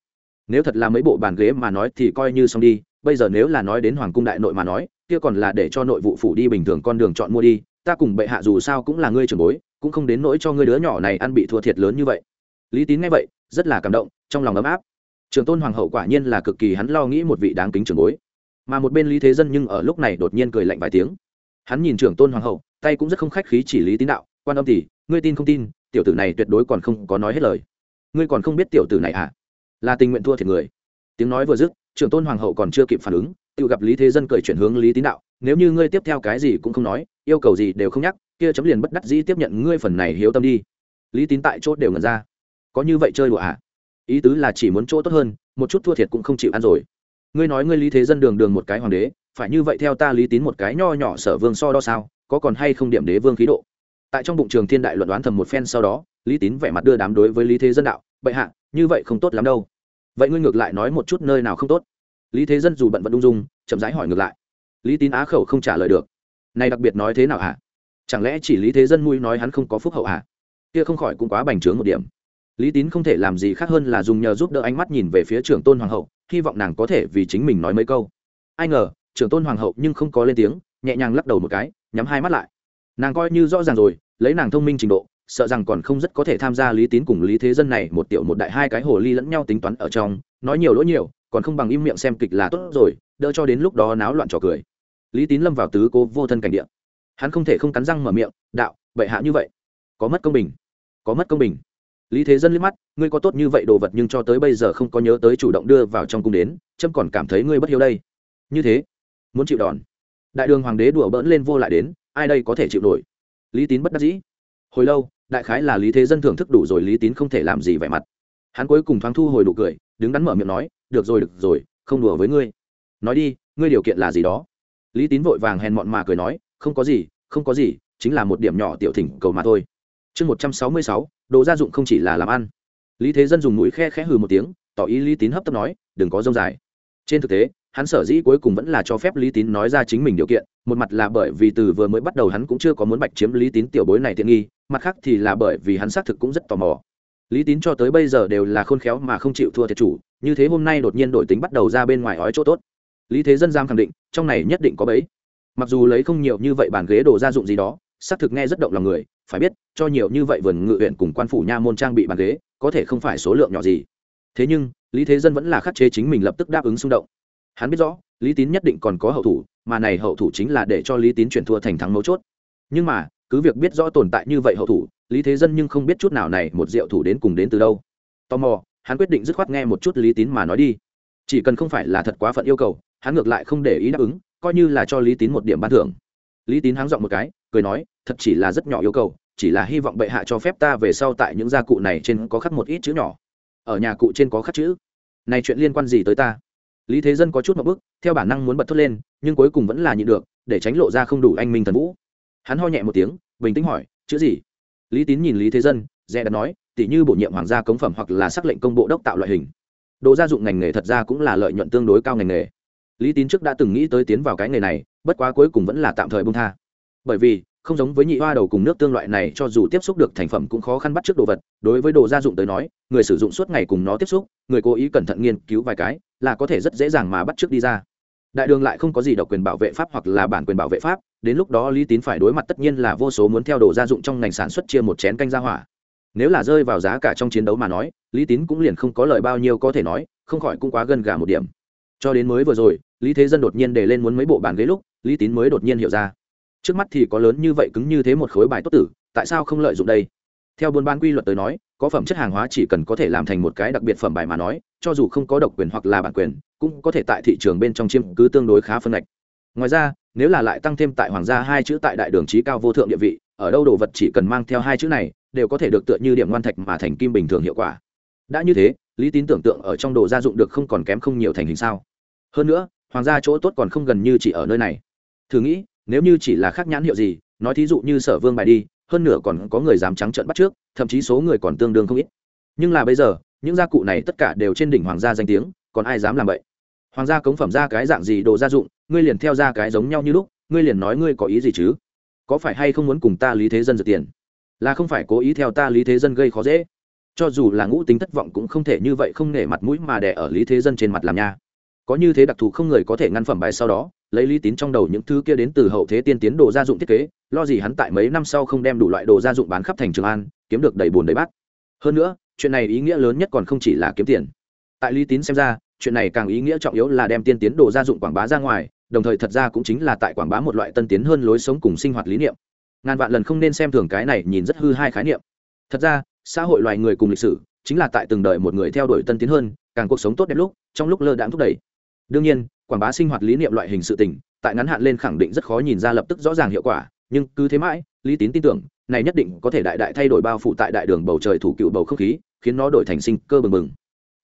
Nếu thật là mấy bộ bàn ghế mà nói thì coi như xong đi, bây giờ nếu là nói đến hoàng cung đại nội mà nói, kia còn là để cho nội vụ phủ đi bình thường con đường chọn mua đi, ta cùng bệ hạ dù sao cũng là ngươi trưởng bối, cũng không đến nỗi cho ngươi đứa nhỏ này ăn bị thua thiệt lớn như vậy lý tín nghe vậy, rất là cảm động, trong lòng ấm áp. Trường tôn hoàng hậu quả nhiên là cực kỳ hắn lo nghĩ một vị đáng kính trưởng bối. Mà một bên lý thế dân nhưng ở lúc này đột nhiên cười lạnh vài tiếng. Hắn nhìn trưởng tôn hoàng hậu, tay cũng rất không khách khí chỉ lý tín đạo, quan âm tỷ, ngươi tin không tin, tiểu tử này tuyệt đối còn không có nói hết lời. Ngươi còn không biết tiểu tử này à? Là tình nguyện thua thiệt người. Tiếng nói vừa dứt trưởng tôn hoàng hậu còn chưa kịp phản ứng, tự gặp lý thế dân cười chuyển hướng lý tín đạo, nếu như ngươi tiếp theo cái gì cũng không nói, yêu cầu gì đều không nhắc, kia chấm liền bất đắc dĩ tiếp nhận ngươi phần này hiếu tâm đi. Lý tín tại chốt đều ngẩn ra có như vậy chơi đùa à? Ý tứ là chỉ muốn chỗ tốt hơn, một chút thua thiệt cũng không chịu ăn rồi. Ngươi nói ngươi lý thế dân đường đường một cái hoàng đế, phải như vậy theo ta lý tín một cái nho nhỏ sở vương so đo sao, có còn hay không điểm đế vương khí độ? Tại trong bụng trường thiên đại luận đoán thầm một phen sau đó, lý tín vẻ mặt đưa đám đối với lý thế dân đạo, bệ hạ, như vậy không tốt lắm đâu. Vậy ngươi ngược lại nói một chút nơi nào không tốt? Lý thế dân dù bận vẫn ung dung, chậm rãi hỏi ngược lại. Lý tín á khẩu không trả lời được. Này đặc biệt nói thế nào hả? Chẳng lẽ chỉ lý thế dân mui nói hắn không có phúc hậu hả? Kia không khỏi cũng quá bành trướng một điểm lý tín không thể làm gì khác hơn là dùng nhờ giúp đỡ ánh mắt nhìn về phía trưởng tôn hoàng hậu, hy vọng nàng có thể vì chính mình nói mấy câu. Ai ngờ, trưởng tôn hoàng hậu nhưng không có lên tiếng, nhẹ nhàng lắc đầu một cái, nhắm hai mắt lại. Nàng coi như rõ ràng rồi, lấy nàng thông minh trình độ, sợ rằng còn không rất có thể tham gia lý tín cùng lý thế dân này một tiểu một đại hai cái hồ ly lẫn nhau tính toán ở trong, nói nhiều lỗi nhiều, còn không bằng im miệng xem kịch là tốt rồi, đỡ cho đến lúc đó náo loạn trò cười. Lý tín lâm vào tứ cố vô thân cảnh địa. Hắn không thể không cắn răng mở miệng, đạo, bệ hạ như vậy, có mất công bình, có mất công bình lý thế dân liếc mắt, ngươi có tốt như vậy đồ vật nhưng cho tới bây giờ không có nhớ tới chủ động đưa vào trong cung đến trâm còn cảm thấy ngươi bất hiếu đây. Như thế, muốn chịu đòn. Đại đường hoàng đế đùa bỡn lên vô lại đến, ai đây có thể chịu nổi? Lý tín bất đắc dĩ. Hồi lâu, đại khái là lý thế dân thưởng thức đủ rồi, lý tín không thể làm gì vẻ mặt. Hắn cuối cùng thoáng thu hồi đủ cười, đứng đắn mở miệng nói, được rồi được rồi, không đùa với ngươi. Nói đi, ngươi điều kiện là gì đó? Lý tín vội vàng hèn mọn mà cười nói, không có gì, không có gì, chính là một điểm nhỏ tiểu thỉnh cầu mà thôi chương một trăm sáu mươi sáu, đồ gia dụng không chỉ là làm ăn. Lý thế dân dùng mũi khe khẽ hừ một tiếng, tỏ ý lý tín hấp tấp nói, đừng có dông dài. Trên thực tế, hắn sở dĩ cuối cùng vẫn là cho phép lý tín nói ra chính mình điều kiện, một mặt là bởi vì từ vừa mới bắt đầu hắn cũng chưa có muốn bạch chiếm lý tín tiểu bối này tiện nghi, mặt khác thì là bởi vì hắn xác thực cũng rất tò mò. Lý tín cho tới bây giờ đều là khôn khéo mà không chịu thua thiệt chủ, như thế hôm nay đột nhiên đổi tính bắt đầu ra bên ngoài ói chỗ tốt. Lý thế dân giam khẳng định, trong này nhất định có bấy mặc dù lấy không nhiều như vậy bàn ghế đồ gia dụng gì đó, xác thực nghe rất động lòng người phải biết, cho nhiều như vậy vườn ngự huyện cùng quan phủ nha môn trang bị bàn ghế, có thể không phải số lượng nhỏ gì. Thế nhưng, lý thế dân vẫn là khắc chế chính mình lập tức đáp ứng xung động. Hắn biết rõ, lý tín nhất định còn có hậu thủ, mà này hậu thủ chính là để cho lý tín chuyển thua thành thắng mấu chốt. Nhưng mà, cứ việc biết rõ tồn tại như vậy hậu thủ, lý thế dân nhưng không biết chút nào này một diệu thủ đến cùng đến từ đâu. Tò mò, hắn quyết định dứt khoát nghe một chút lý tín mà nói đi. Chỉ cần không phải là thật quá phận yêu cầu, hắn ngược lại không để ý đáp ứng, coi như là cho lý tín một điểm ban thưởng lý tín háng dọn một cái, cười nói, thật chỉ là rất nhỏ yêu cầu, chỉ là hy vọng bệ hạ cho phép ta về sau tại những gia cụ này trên có khắc một ít chữ nhỏ. Ở nhà cụ trên có khắc chữ. Này chuyện liên quan gì tới ta? Lý thế dân có chút một bức, theo bản năng muốn bật thốt lên, nhưng cuối cùng vẫn là nhịn được, để tránh lộ ra không đủ anh minh thần vũ. Hắn ho nhẹ một tiếng, bình tĩnh hỏi, chữ gì? Lý tín nhìn lý thế dân, dè đặt nói, tỉ như bổ nhiệm hoàng gia cống phẩm hoặc là xác lệnh công bộ đốc tạo loại hình. Đồ gia dụng ngành nghề thật ra cũng là lợi nhuận tương đối cao ngành nghề. Lý tín trước đã từng nghĩ tới tiến vào cái nghề này bất quá cuối cùng vẫn là tạm thời bông tha. Bởi vì, không giống với nhị hoa đầu cùng nước tương loại này, cho dù tiếp xúc được thành phẩm cũng khó khăn bắt trước đồ vật. Đối với đồ gia dụng tới nói, người sử dụng suốt ngày cùng nó tiếp xúc, người cố ý cẩn thận nghiên cứu vài cái, là có thể rất dễ dàng mà bắt trước đi ra. Đại đường lại không có gì độc quyền bảo vệ pháp hoặc là bản quyền bảo vệ pháp, đến lúc đó lý tín phải đối mặt tất nhiên là vô số muốn theo đồ gia dụng trong ngành sản xuất chia một chén canh ra hỏa. Nếu là rơi vào giá cả trong chiến đấu mà nói, lý tín cũng liền không có lời bao nhiêu có thể nói, không khỏi cũng quá gần gà một điểm. Cho đến mới vừa rồi, lý thế dân đột nhiên để lên muốn mấy bộ bàn ghế lúc lý tín mới đột nhiên hiểu ra. Trước mắt thì có lớn như vậy cứng như thế một khối bài tốt tử, tại sao không lợi dụng đây? Theo buôn bán quy luật tới nói, có phẩm chất hàng hóa chỉ cần có thể làm thành một cái đặc biệt phẩm bài mà nói, cho dù không có độc quyền hoặc là bản quyền, cũng có thể tại thị trường bên trong chiếm cứ tương đối khá phân ngạch. Ngoài ra, nếu là lại tăng thêm tại hoàng gia hai chữ tại đại đường trí cao vô thượng địa vị, ở đâu đồ vật chỉ cần mang theo hai chữ này, đều có thể được tựa như điểm ngoan thạch mà thành kim bình thường hiệu quả. Đã như thế, lý tín tưởng tượng ở trong đồ gia dụng được không còn kém không nhiều thành hình sao. Hơn nữa, hoàng gia chỗ tốt còn không gần như chỉ ở nơi này thử nghĩ, nếu như chỉ là khác nhãn hiệu gì, nói thí dụ như sở vương bài đi, hơn nửa còn có người dám trắng trợn bắt trước, thậm chí số người còn tương đương không ít. Nhưng là bây giờ, những gia cụ này tất cả đều trên đỉnh hoàng gia danh tiếng, còn ai dám làm vậy? Hoàng gia cống phẩm ra cái dạng gì đồ gia dụng, ngươi liền theo ra cái giống nhau như lúc, ngươi liền nói ngươi có ý gì chứ? Có phải hay không muốn cùng ta lý thế dân giật tiền? Là không phải cố ý theo ta lý thế dân gây khó dễ. Cho dù là ngũ tính thất vọng cũng không thể như vậy không nể mặt mũi mà đẻ ở lý thế dân trên mặt làm nha. Có như thế đặc thù không người có thể ngăn phẩm bài sau đó lấy lý tín trong đầu những thứ kia đến từ hậu thế tiên tiến đồ gia dụng thiết kế, lo gì hắn tại mấy năm sau không đem đủ loại đồ gia dụng bán khắp thành trường an, kiếm được đầy bùn đầy bát. Hơn nữa, chuyện này ý nghĩa lớn nhất còn không chỉ là kiếm tiền. Tại lý tín xem ra, chuyện này càng ý nghĩa trọng yếu là đem tiên tiến đồ gia dụng quảng bá ra ngoài, đồng thời thật ra cũng chính là tại quảng bá một loại tân tiến hơn lối sống cùng sinh hoạt lý niệm. Ngàn vạn lần không nên xem thường cái này nhìn rất hư hai khái niệm. Thật ra, xã hội loài người cùng lịch sử, chính là tại từng đời một người theo đuổi tân tiến hơn, càng cuộc sống tốt đẹp lúc, trong lúc lơ đãng thúc đẩy. Đương nhiên quảng bá sinh hoạt lý niệm loại hình sự tình, tại ngắn hạn lên khẳng định rất khó nhìn ra lập tức rõ ràng hiệu quả, nhưng cứ thế mãi, lý tín tin tưởng, này nhất định có thể đại đại thay đổi bao phủ tại đại đường bầu trời thủ cựu bầu không khí, khiến nó đổi thành sinh cơ bừng bừng.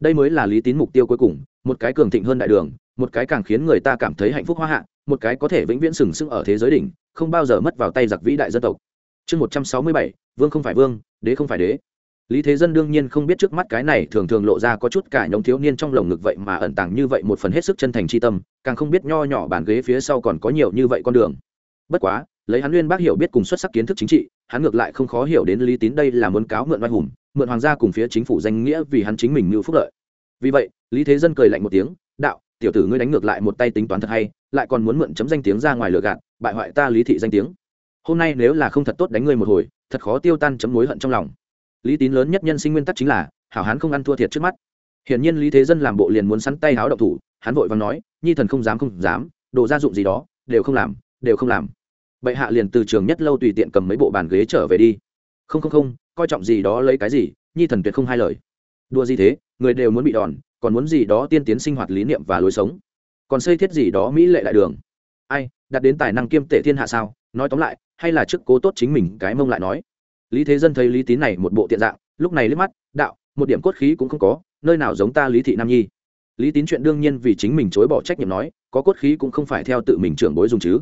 Đây mới là lý tín mục tiêu cuối cùng, một cái cường thịnh hơn đại đường, một cái càng khiến người ta cảm thấy hạnh phúc hoa hạ, một cái có thể vĩnh viễn sừng sững ở thế giới đỉnh, không bao giờ mất vào tay giặc vĩ đại dân tộc. Chương một trăm sáu mươi bảy, vương không phải vương, đế không phải đế lý thế dân đương nhiên không biết trước mắt cái này thường thường lộ ra có chút cả nhóm thiếu niên trong lồng ngực vậy mà ẩn tàng như vậy một phần hết sức chân thành c h i tâm, càng không biết nho nhỏ bàn ghế phía sau còn có nhiều như vậy con đường. Bất quá, lấy hắn nguyên bác hiểu biết cùng xuất sắc kiến thức chính trị, hắn ngược lại không khó hiểu đến lý tín đây là muốn cáo mượn oai hùng, mượn hoàng gia cùng phía chính phủ danh nghĩa vì hắn chính mình mưu phúc lợi. Vì vậy, lý thế dân cười lạnh một tiếng, đạo, tiểu tử ngươi đánh ngược lại một tay tính toán thật hay, lại còn muốn mượn chấm danh tiếng ra ngoài lừa gạt, bại hoại ta lý thị danh tiếng. Hôm nay nếu là không thật tốt đánh ngươi một hồi, thật khó tiêu tan chấm mối hận trong lòng lý tín lớn nhất nhân sinh nguyên tắc chính là, hảo hán không ăn thua thiệt trước mắt. Hiển nhiên lý thế dân làm bộ liền muốn sắn tay háo động thủ, hắn vội và nói, nhi thần không dám không dám, đồ gia dụng gì đó, đều không làm, đều không làm. Bệ hạ liền từ trường nhất lâu tùy tiện cầm mấy bộ bàn ghế trở về đi. Không không không, coi trọng gì đó lấy cái gì, nhi thần tuyệt không hai lời. Đua gì thế, người đều muốn bị đòn, còn muốn gì đó tiên tiến sinh hoạt lý niệm và lối sống. Còn xây thiết gì đó mỹ lệ đại đường. Ai, đặt đến tài năng kiêm tể thiên hạ sao? Nói tóm lại, hay là trước cố tốt chính mình, cái mông lại nói lý thế dân thấy lý tín này một bộ tiện dạng, lúc này liếc mắt, đạo, một điểm cốt khí cũng không có, nơi nào giống ta lý thị nam nhi. Lý tín chuyện đương nhiên vì chính mình chối bỏ trách nhiệm nói, có cốt khí cũng không phải theo tự mình trưởng bối dùng chứ.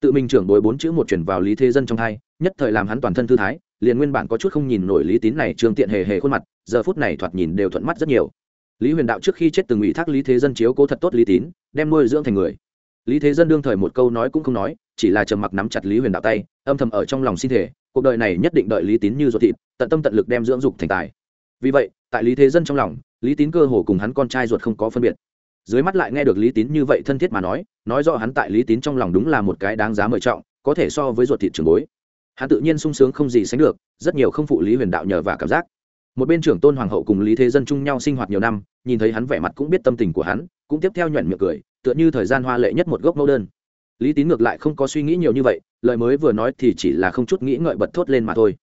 Tự mình trưởng bối bốn chữ một chuyển vào lý thế dân trong thai nhất thời làm hắn toàn thân thư thái, liền nguyên bản có chút không nhìn nổi lý tín này trương tiện hề hề khuôn mặt, giờ phút này thoạt nhìn đều thuận mắt rất nhiều. Lý huyền đạo trước khi chết từng ủy thác lý thế dân chiếu cố thật tốt lý tín, đem nuôi dưỡng thành người. Lý thế dân đương thời một câu nói cũng không nói, chỉ là trầm mặc nắm chặt lý huyền đạo tay, âm thầm ở trong lòng xin thể cuộc đời này nhất định đợi lý tín như ruột thịt, tận tâm tận lực đem dưỡng dục thành tài. Vì vậy, tại lý thế dân trong lòng, lý tín cơ hồ cùng hắn con trai ruột không có phân biệt. Dưới mắt lại nghe được lý tín như vậy thân thiết mà nói nói rõ hắn tại lý tín trong lòng đúng là một cái đáng giá mời trọng, có thể so với ruột thịt trường bối. Hắn tự nhiên sung sướng không gì sánh được, rất nhiều không phụ lý huyền đạo nhờ và cảm giác. Một bên trưởng tôn hoàng hậu cùng lý thế dân chung nhau sinh hoạt nhiều năm, nhìn thấy hắn vẻ mặt cũng biết tâm tình của hắn, cũng tiếp theo nhuận miệng cười, tựa như thời gian hoa lệ nhất một gốc mẫu đơn lý tín ngược lại không có suy nghĩ nhiều như vậy, lời mới vừa nói thì chỉ là không chút nghĩ ngợi bật thốt lên mà thôi.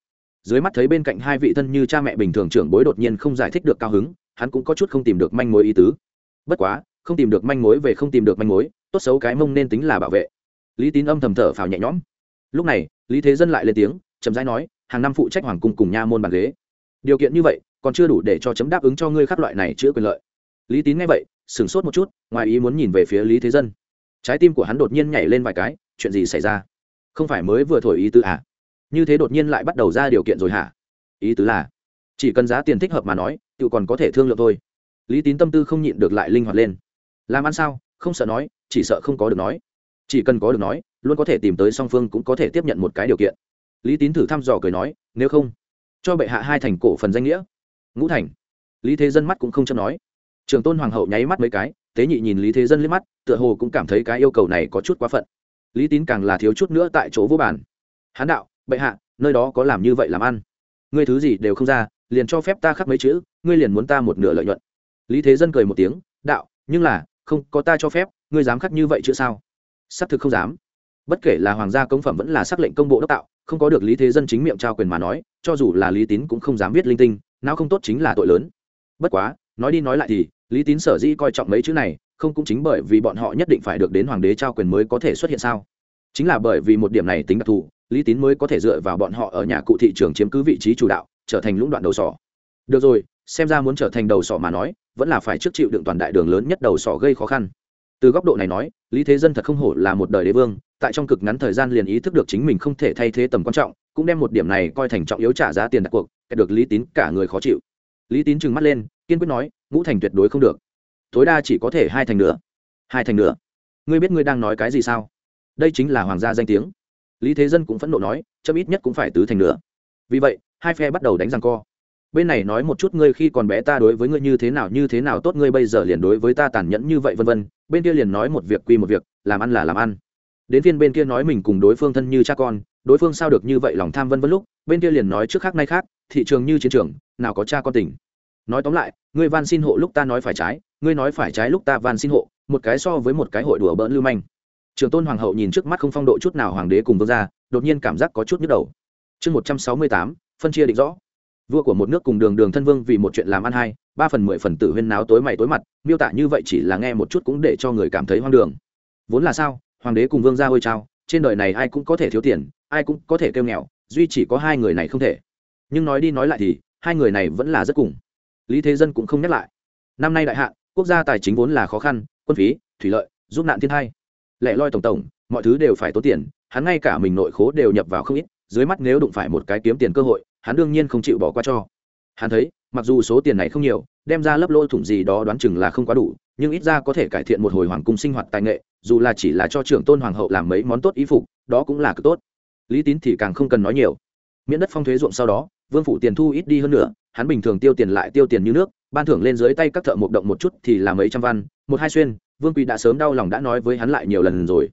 Dưới mắt thấy bên cạnh hai vị thân như cha mẹ bình thường trưởng bối đột nhiên không giải thích được cao hứng, hắn cũng có chút không tìm được manh mối ý tứ. Bất quá, không tìm được manh mối về không tìm được manh mối, tốt xấu cái mông nên tính là bảo vệ. Lý tín âm thầm thở phào nhẹ nhõm. Lúc này, lý thế dân lại lên tiếng, chậm rãi nói, hàng năm phụ trách hoàng cung cùng nha môn bàn ghế. Điều kiện như vậy, còn chưa đủ để cho chấm đáp ứng cho ngươi các loại này chữa quyền lợi. Lý tín nghe vậy, sửng sốt một chút, ngoài ý muốn nhìn về phía lý thế dân trái tim của hắn đột nhiên nhảy lên vài cái, chuyện gì xảy ra? Không phải mới vừa thổi ý tứ à? Như thế đột nhiên lại bắt đầu ra điều kiện rồi hả? Ý tứ là, chỉ cần giá tiền thích hợp mà nói tự còn có thể thương lượng thôi. Lý tín tâm tư không nhịn được lại linh hoạt lên. Làm ăn sao? Không sợ nói, chỉ sợ không có được nói. Chỉ cần có được nói, luôn có thể tìm tới song phương cũng có thể tiếp nhận một cái điều kiện. Lý tín thử thăm dò cười nói, nếu không, cho bệ hạ hai thành cổ phần danh nghĩa. Ngũ thành. Lý thế dân mắt cũng không châm nói. Trường tôn hoàng hậu nháy mắt mấy cái tế nhị nhìn lý thế dân liếc mắt, tựa hồ cũng cảm thấy cái yêu cầu này có chút quá phận. Lý tín càng là thiếu chút nữa tại chỗ vô bản hán đạo, bệ hạ, nơi đó có làm như vậy làm ăn. Ngươi thứ gì đều không ra, liền cho phép ta khắc mấy chữ, ngươi liền muốn ta một nửa lợi nhuận. Lý thế dân cười một tiếng, đạo, nhưng là, không, có ta cho phép, ngươi dám khắc như vậy chữ sao? Xác thực không dám. Bất kể là hoàng gia công phẩm vẫn là xác lệnh công bộ đốc tạo, không có được lý thế dân chính miệng trao quyền mà nói, cho dù là lý tín cũng không dám viết linh tinh, nào không tốt chính là tội lớn. Bất quá nói đi nói lại thì, lý tín sở dĩ coi trọng mấy chữ này, không cũng chính bởi vì bọn họ nhất định phải được đến hoàng đế trao quyền mới có thể xuất hiện sao? Chính là bởi vì một điểm này tính đặc thù, lý tín mới có thể dựa vào bọn họ ở nhà cụ thị trường chiếm cứ vị trí chủ đạo, trở thành lũng đoạn đầu sỏ. Được rồi, xem ra muốn trở thành đầu sỏ mà nói, vẫn là phải trước chịu đựng toàn đại đường lớn nhất đầu sỏ gây khó khăn. Từ góc độ này nói, lý thế dân thật không hổ là một đời đế vương, tại trong cực ngắn thời gian liền ý thức được chính mình không thể thay thế tầm quan trọng, cũng đem một điểm này coi thành trọng yếu trả giá tiền đặt cuộc được lý tín cả người khó chịu. Lý tín trừng mắt lên kiên quyết nói, ngũ thành tuyệt đối không được. Tối đa chỉ có thể hai thành nữa. Hai thành nữa? Ngươi biết ngươi đang nói cái gì sao? Đây chính là hoàng gia danh tiếng. Lý thế dân cũng phẫn nộ nói, chấm ít nhất cũng phải tứ thành nữa. Vì vậy, hai phe bắt đầu đánh răng co. Bên này nói một chút ngươi khi còn bé ta đối với ngươi như thế nào, như thế nào tốt, ngươi bây giờ liền đối với ta tàn nhẫn như vậy, vân vân. Bên kia liền nói một việc quy một việc, làm ăn là làm ăn. Đến phiên bên kia nói mình cùng đối phương thân như cha con, đối phương sao được như vậy lòng tham vân vân lúc, bên kia liền nói trước khác nay khác, thị trường như chiến trường, nào có cha con tình nói tóm lại, ngươi van xin hộ lúc ta nói phải trái, ngươi nói phải trái lúc ta van xin hộ, một cái so với một cái hội đùa bỡn lưu manh. Trường tôn hoàng hậu nhìn trước mắt không phong độ chút nào hoàng đế cùng vương gia, đột nhiên cảm giác có chút nhức đầu. Chương một trăm sáu mươi tám, phân chia định rõ. Vua của một nước cùng đường đường thân vương vì một chuyện làm ăn hai, ba phần mười phần tử huyên náo tối mày tối mặt, miêu tả như vậy chỉ là nghe một chút cũng để cho người cảm thấy hoang đường. Vốn là sao, hoàng đế cùng vương gia ôi trao, trên đời này ai cũng có thể thiếu tiền, ai cũng có thể kêu nghèo, duy chỉ có hai người này không thể. Nhưng nói đi nói lại thì, hai người này vẫn là rất cùng lý thế dân cũng không nhắc lại. Năm nay đại hạn, quốc gia tài chính vốn là khó khăn, quân phí, thủy lợi, giúp nạn thiên hai lẻ loi tổng tổng, mọi thứ đều phải tốn tiền, hắn ngay cả mình nội khố đều nhập vào không ít, dưới mắt nếu đụng phải một cái kiếm tiền cơ hội, hắn đương nhiên không chịu bỏ qua cho. Hắn thấy, mặc dù số tiền này không nhiều, đem ra lấp lỗ thủng gì đó đoán chừng là không quá đủ, nhưng ít ra có thể cải thiện một hồi hoàng cung sinh hoạt tài nghệ, dù là chỉ là cho trưởng tôn hoàng hậu làm mấy món tốt ý phục, đó cũng là cực tốt. Lý tín thì càng không cần nói nhiều. Miễn đất phong thuế ruộng sau đó, vương phủ tiền thu ít đi hơn nữa hắn bình thường tiêu tiền lại tiêu tiền như nước, ban thưởng lên dưới tay các thợ mộc động một chút thì là mấy trăm văn, một hai xuyên, vương quý đã sớm đau lòng đã nói với hắn lại nhiều lần rồi.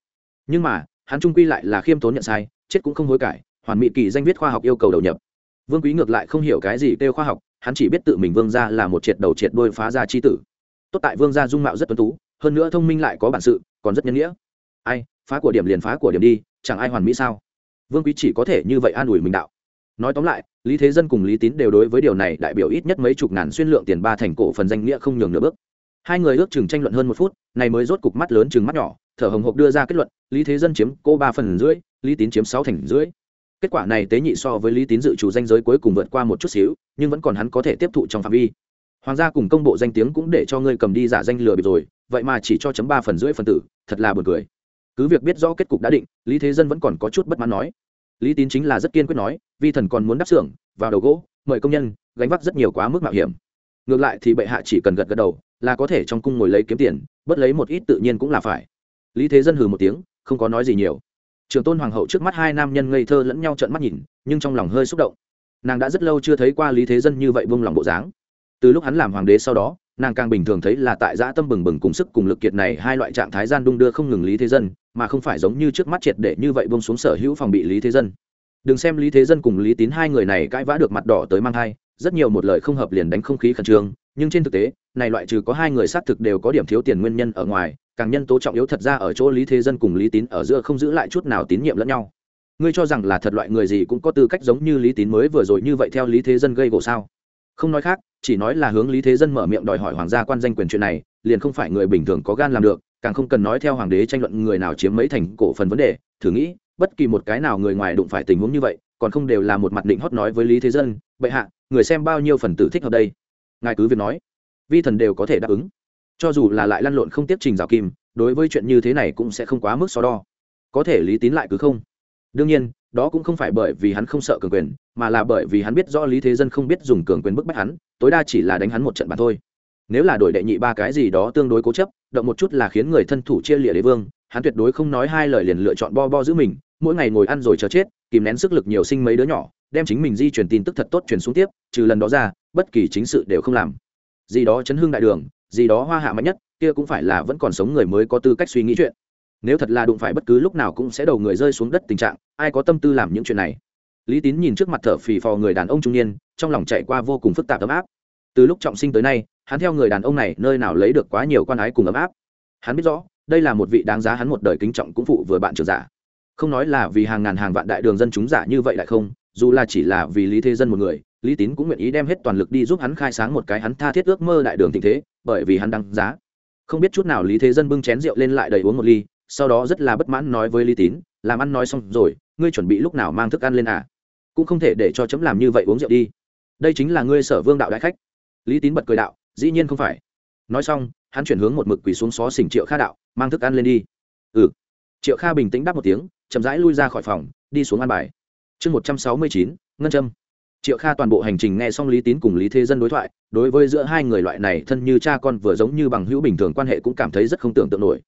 Nhưng mà, hắn trung quy lại là khiêm tốn nhận sai, chết cũng không hối cải, hoàn mỹ kỳ danh viết khoa học yêu cầu đầu nhập. Vương quý ngược lại không hiểu cái gì kêu khoa học, hắn chỉ biết tự mình vương gia là một triệt đầu triệt đôi phá gia chi tử. Tốt tại vương gia dung mạo rất tuấn tú, hơn nữa thông minh lại có bản sự, còn rất nhân nghĩa. Ai, phá của điểm liền phá của điểm đi, chẳng ai hoàn mỹ sao? Vương quý chỉ có thể như vậy an ủi mình đạo. Nói tóm lại lý thế dân cùng lý tín đều đối với điều này đại biểu ít nhất mấy chục ngàn xuyên lượng tiền ba thành cổ phần danh nghĩa không nhường nửa bước. Hai người ước chừng tranh luận hơn một phút, này mới rốt cục mắt lớn chừng mắt nhỏ, thở hồng hộc đưa ra kết luận, lý thế dân chiếm cô ba phần rưỡi, lý tín chiếm sáu thành rưỡi. Kết quả này tế nhị so với lý tín dự chủ danh giới cuối cùng vượt qua một chút xíu, nhưng vẫn còn hắn có thể tiếp thụ trong phạm vi. Hoàng gia cùng công bộ danh tiếng cũng để cho ngươi cầm đi giả danh lừa bịp rồi, vậy mà chỉ cho chấm ba phần rưỡi phần tử, thật là buồn cười. Cứ việc biết rõ kết cục đã định, lý thế dân vẫn còn có chút bất mãn nói lý tín chính là rất kiên quyết nói, vi thần còn muốn đắp xưởng, vào đầu gỗ, mời công nhân, gánh vác rất nhiều quá mức mạo hiểm. Ngược lại thì bệ hạ chỉ cần gật gật đầu, là có thể trong cung ngồi lấy kiếm tiền bất lấy một ít tự nhiên cũng là phải. Lý thế dân hừ một tiếng, không có nói gì nhiều. Trường tôn hoàng hậu trước mắt hai nam nhân ngây thơ lẫn nhau trợn mắt nhìn, nhưng trong lòng hơi xúc động. Nàng đã rất lâu chưa thấy qua lý thế dân như vậy vung lòng bộ dáng. Từ lúc hắn làm hoàng đế sau đó, nàng càng bình thường thấy là tại dã tâm bừng bừng cùng sức cùng lực kiệt này hai loại trạng thái gian đung đưa không ngừng lý thế dân mà không phải giống như trước mắt triệt để như vậy bông xuống sở hữu phòng bị lý thế dân. Đừng xem lý thế dân cùng lý tín hai người này cãi vã được mặt đỏ tới mang thai, rất nhiều một lời không hợp liền đánh không khí khẩn trương, nhưng trên thực tế, này loại trừ có hai người xác thực đều có điểm thiếu tiền nguyên nhân ở ngoài, càng nhân tố trọng yếu thật ra ở chỗ lý thế dân cùng lý tín ở giữa không giữ lại chút nào tín nhiệm lẫn nhau. Ngươi cho rằng là thật loại người gì cũng có tư cách giống như lý tín mới vừa rồi như vậy theo lý thế dân gây gỗ sao? Không nói khác, chỉ nói là hướng lý thế dân mở miệng đòi hỏi hoàng gia quan danh quyền chuyện này, liền không phải người bình thường có gan làm được càng không cần nói theo hoàng đế tranh luận người nào chiếm mấy thành cổ phần vấn đề, thử nghĩ, bất kỳ một cái nào người ngoài đụng phải tình huống như vậy, còn không đều là một mặt định hót nói với lý thế dân, bệ hạ, người xem bao nhiêu phần tử thích hợp đây? Ngài cứ việc nói. Vi thần đều có thể đáp ứng. Cho dù là lại lăn lộn không tiếp trình rào kim, đối với chuyện như thế này cũng sẽ không quá mức so đo. Có thể lý tín lại cứ không? Đương nhiên, đó cũng không phải bởi vì hắn không sợ cường quyền, mà là bởi vì hắn biết rõ lý thế dân không biết dùng cường quyền bức bách hắn, tối đa chỉ là đánh hắn một trận bàn thôi nếu là đổi đệ nhị ba cái gì đó tương đối cố chấp, động một chút là khiến người thân thủ chia lịa đế vương, hắn tuyệt đối không nói hai lời liền lựa chọn bo bo giữ mình, mỗi ngày ngồi ăn rồi chờ chết, kìm nén sức lực nhiều sinh mấy đứa nhỏ, đem chính mình di chuyển tin tức thật tốt truyền xuống tiếp, trừ lần đó ra, bất kỳ chính sự đều không làm. Gì đó chấn hương đại đường, gì đó hoa hạ mạnh nhất, kia cũng phải là vẫn còn sống người mới có tư cách suy nghĩ chuyện. Nếu thật là đụng phải bất cứ lúc nào cũng sẽ đầu người rơi xuống đất tình trạng, ai có tâm tư làm những chuyện này? Lý tín nhìn trước mặt thở phì phò người đàn ông trung niên, trong lòng chạy qua vô cùng phức tạp ấm áp. Từ lúc trọng sinh tới nay hắn theo người đàn ông này nơi nào lấy được quá nhiều quan ái cùng ấm áp. Hắn biết rõ, đây là một vị đáng giá hắn một đời kính trọng cũng phụ vừa bạn trưởng giả. Không nói là vì hàng ngàn hàng vạn đại đường dân chúng giả như vậy lại không, dù là chỉ là vì lý thế dân một người, lý tín cũng nguyện ý đem hết toàn lực đi giúp hắn khai sáng một cái hắn tha thiết ước mơ đại đường tình thế, bởi vì hắn đăng giá. Không biết chút nào lý thế dân bưng chén rượu lên lại đầy uống một ly, sau đó rất là bất mãn nói với lý tín, làm ăn nói xong rồi, ngươi chuẩn bị lúc nào mang thức ăn lên à? Cũng không thể để cho chấm làm như vậy uống rượu đi. Đây chính là ngươi sở vương đạo đại khách. Lý tín bật cười đạo dĩ nhiên không phải. Nói xong, hắn chuyển hướng một mực quỳ xuống xó xỉnh triệu kha đạo, mang thức ăn lên đi. Ừ. Triệu kha bình tĩnh đáp một tiếng, chậm rãi lui ra khỏi phòng, đi xuống ăn bài. Chương một trăm sáu mươi chín, ngân châm. Triệu kha toàn bộ hành trình nghe xong lý tín cùng lý thế dân đối thoại, đối với giữa hai người loại này thân như cha con vừa giống như bằng hữu bình thường quan hệ cũng cảm thấy rất không tưởng tượng nổi.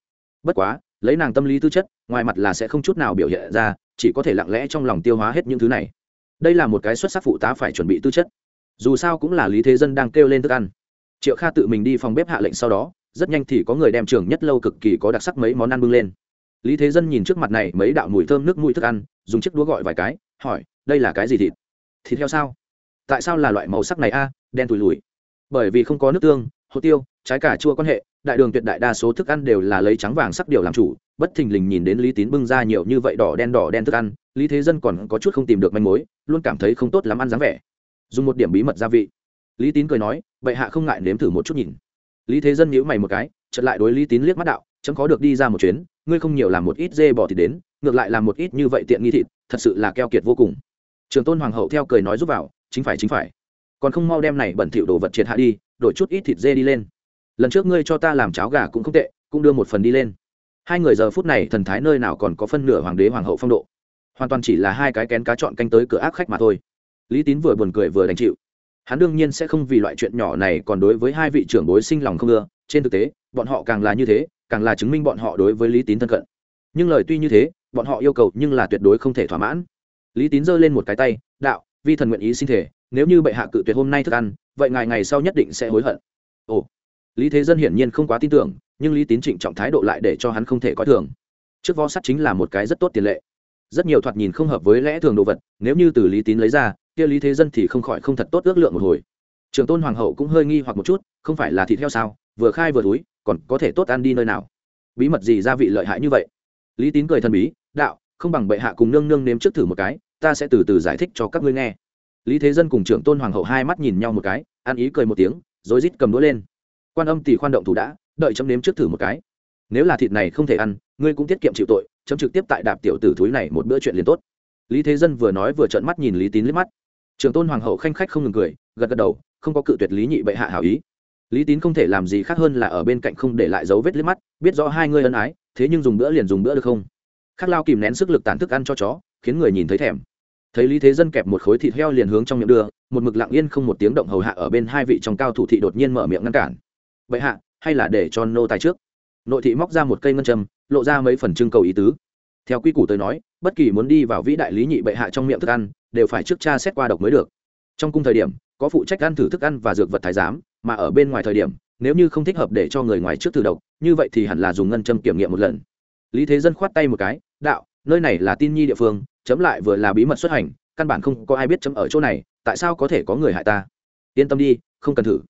Bất quá, lấy nàng tâm lý tư chất, ngoài mặt là sẽ không chút nào biểu hiện ra, chỉ có thể lặng lẽ trong lòng tiêu hóa hết những thứ này. Đây là một cái xuất sắc phụ tá phải chuẩn bị tư chất. Dù sao cũng là lý thế dân đang kêu lên thức ăn triệu kha tự mình đi phòng bếp hạ lệnh sau đó, rất nhanh thì có người đem trường nhất lâu cực kỳ có đặc sắc mấy món ăn bưng lên. Lý thế dân nhìn trước mặt này mấy đạo mùi thơm nước mùi thức ăn, dùng chiếc đũa gọi vài cái, hỏi, đây là cái gì thịt? Thịt heo sao? Tại sao là loại màu sắc này a, đen tủi lùi bởi vì không có nước tương, hồ tiêu, trái cà chua quan hệ, đại đường tuyệt đại đa số thức ăn đều là lấy trắng vàng sắc điều làm chủ. Bất thình lình nhìn đến lý tín bưng ra nhiều như vậy đỏ đen đỏ đen thức ăn, lý thế dân còn có chút không tìm được manh mối, luôn cảm thấy không tốt lắm ăn dáng vẻ. Dùng một điểm bí mật gia vị lý tín cười nói vậy hạ không ngại nếm thử một chút nhìn. Lý thế dân nhíu mày một cái, chợt lại đối lý tín liếc mắt đạo, chấm khó được đi ra một chuyến, ngươi không nhiều làm một ít dê bỏ thịt đến, ngược lại làm một ít như vậy tiện nghi thịt, thật sự là keo kiệt vô cùng. Trường tôn hoàng hậu theo cười nói giúp vào, chính phải chính phải. Còn không mau đem này bẩn thỉu đồ vật triệt hạ đi, đổi chút ít thịt dê đi lên. Lần trước ngươi cho ta làm cháo gà cũng không tệ, cũng đưa một phần đi lên. Hai người giờ phút này thần thái nơi nào còn có phân nửa hoàng đế hoàng hậu phong độ. Hoàn toàn chỉ là hai cái kén cá chọn canh tới cửa ác khách mà thôi. Lý tín vừa buồn cười vừa đành chịu hắn đương nhiên sẽ không vì loại chuyện nhỏ này còn đối với hai vị trưởng bối sinh lòng không ưa. Trên thực tế, bọn họ càng là như thế, càng là chứng minh bọn họ đối với lý tín thân cận. Nhưng lời tuy như thế, bọn họ yêu cầu nhưng là tuyệt đối không thể thỏa mãn. Lý tín giơ lên một cái tay, đạo, vi thần nguyện ý sinh thể nếu như bệ hạ cự tuyệt hôm nay thức ăn, vậy ngày ngày sau nhất định sẽ hối hận. Ồ. Lý thế dân hiển nhiên không quá tin tưởng, nhưng lý tín trịnh trọng thái độ lại để cho hắn không thể coi thường. Trước võ sắt chính là một cái rất tốt tiền lệ. Rất nhiều thoạt nhìn không hợp với lẽ thường đồ vật, nếu như từ lý tín lấy ra kia lý thế dân thì không khỏi không thật tốt ước lượng một hồi. Trường tôn hoàng hậu cũng hơi nghi hoặc một chút, không phải là thịt heo sao, vừa khai vừa túi, còn có thể tốt ăn đi nơi nào? Bí mật gì gia vị lợi hại như vậy? Lý tín cười thần bí, đạo, không bằng bệ hạ cùng nương nương nếm trước thử một cái, ta sẽ từ từ giải thích cho các ngươi nghe. Lý thế dân cùng trưởng tôn hoàng hậu hai mắt nhìn nhau một cái, ăn ý cười một tiếng, rồi rít cầm đũa lên. Quan âm tỷ khoan động thủ đã, đợi chấm nếm trước thử một cái. Nếu là thịt này không thể ăn, ngươi cũng tiết kiệm chịu tội, chấm trực tiếp tại đạp tiểu tử thúi này một bữa chuyện liền tốt. Lý thế dân vừa nói vừa trợn mắt nhìn lý tín liếc mắt trường tôn hoàng hậu khanh khách không ngừng cười, gật gật đầu, không có cự tuyệt lý nhị bệ hạ hảo ý. Lý tín không thể làm gì khác hơn là ở bên cạnh không để lại dấu vết liếc mắt, biết rõ hai ngươi ân ái, thế nhưng dùng bữa liền dùng bữa được không? Khắc lao kìm nén sức lực tàn thức ăn cho chó, khiến người nhìn thấy thèm. Thấy lý thế dân kẹp một khối thịt heo liền hướng trong miệng đưa, một mực lặng yên không một tiếng động hầu hạ ở bên hai vị trong cao thủ thị đột nhiên mở miệng ngăn cản. Vậy hạ, hay là để cho nô tài trước. Nội thị móc ra một cây ngân châm, lộ ra mấy phần trưng cầu ý tứ. Theo quy củ tới nói, bất kỳ muốn đi vào vĩ đại lý nhị bệ hạ trong miệng thức ăn đều phải trước cha xét qua độc mới được. Trong cung thời điểm, có phụ trách ăn thử thức ăn và dược vật thái giám, mà ở bên ngoài thời điểm, nếu như không thích hợp để cho người ngoài trước thử độc, như vậy thì hẳn là dùng ngân châm kiểm nghiệm một lần. Lý thế dân khoát tay một cái, đạo, nơi này là tin nhi địa phương, chấm lại vừa là bí mật xuất hành, căn bản không có ai biết chấm ở chỗ này, tại sao có thể có người hại ta? Yên tâm đi, không cần thử.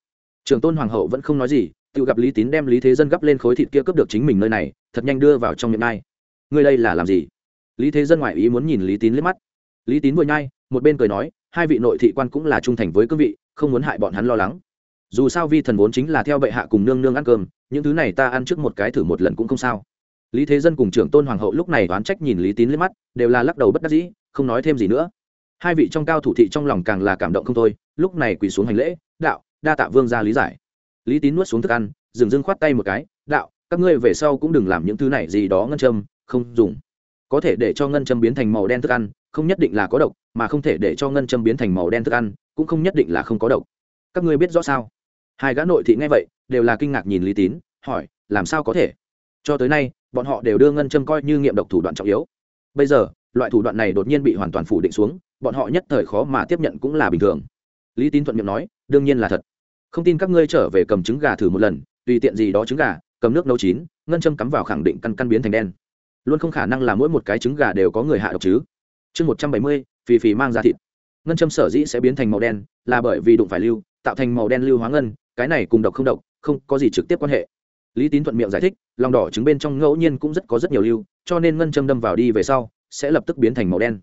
Trường tôn hoàng hậu vẫn không nói gì, tự gặp lý tín đem lý thế dân gấp lên khối thịt kia cướp được chính mình nơi này, thật nhanh đưa vào trong miệng nai ngươi đây là làm gì? Lý thế dân ngoại ý muốn nhìn lý tín liếc mắt. Lý tín vừa nhai một bên cười nói, hai vị nội thị quan cũng là trung thành với cương vị, không muốn hại bọn hắn lo lắng. Dù sao vi thần vốn chính là theo bệ hạ cùng nương nương ăn cơm, những thứ này ta ăn trước một cái thử một lần cũng không sao. Lý thế dân cùng trưởng tôn hoàng hậu lúc này đoán trách nhìn lý tín lên mắt, đều là lắc đầu bất đắc dĩ, không nói thêm gì nữa. Hai vị trong cao thủ thị trong lòng càng là cảm động không thôi, lúc này quỳ xuống hành lễ, đạo, đa tạ vương ra lý giải. Lý tín nuốt xuống thức ăn, dừng dưng khoát tay một cái, đạo, các ngươi về sau cũng đừng làm những thứ này gì đó ngân châm, không dùng. Có thể để cho ngân châm biến thành màu đen thức ăn không nhất định là có độc, mà không thể để cho ngân châm biến thành màu đen thức ăn, cũng không nhất định là không có độc. Các ngươi biết rõ sao? Hai gã nội thị nghe vậy, đều là kinh ngạc nhìn lý tín, hỏi, làm sao có thể? Cho tới nay, bọn họ đều đưa ngân châm coi như nghiệm độc thủ đoạn trọng yếu. Bây giờ, loại thủ đoạn này đột nhiên bị hoàn toàn phủ định xuống, bọn họ nhất thời khó mà tiếp nhận cũng là bình thường. Lý tín thuận miệng nói, đương nhiên là thật. Không tin các ngươi trở về cầm trứng gà thử một lần, tùy tiện gì đó trứng gà, cầm nước nấu chín, ngân châm cắm vào khẳng định căn căn biến thành đen. Luôn không khả năng là mỗi một cái trứng gà đều có người hạ độc chứ chương một trăm bảy mươi, phì phì mang ra thịt. Ngân châm sở dĩ sẽ biến thành màu đen là bởi vì đụng phải lưu, tạo thành màu đen lưu hóa ngân, cái này cùng độc không độc, không có gì trực tiếp quan hệ. Lý tín thuận miệng giải thích, lòng đỏ trứng bên trong ngẫu nhiên cũng rất có rất nhiều lưu, cho nên ngân châm đâm vào đi về sau, sẽ lập tức biến thành màu đen.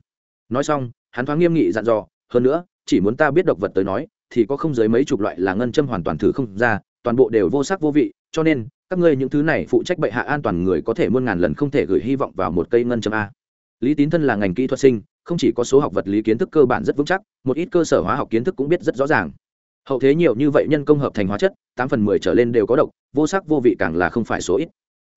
Nói xong, hắn thoáng nghiêm nghị dặn dò, hơn nữa, chỉ muốn ta biết độc vật tới nói, thì có không dưới mấy chục loại là ngân châm hoàn toàn thử không ra, toàn bộ đều vô sắc vô vị, cho nên, các ngươi những thứ này phụ trách bệ hạ an toàn người có thể muôn ngàn lần không thể gửi hy vọng vào một cây ngân châm a lý tín thân là ngành kỹ thuật sinh, không chỉ có số học vật lý kiến thức cơ bản rất vững chắc, một ít cơ sở hóa học kiến thức cũng biết rất rõ ràng. Hậu thế nhiều như vậy nhân công hợp thành hóa chất, tám phần mười trở lên đều có độc, vô sắc vô vị càng là không phải số ít.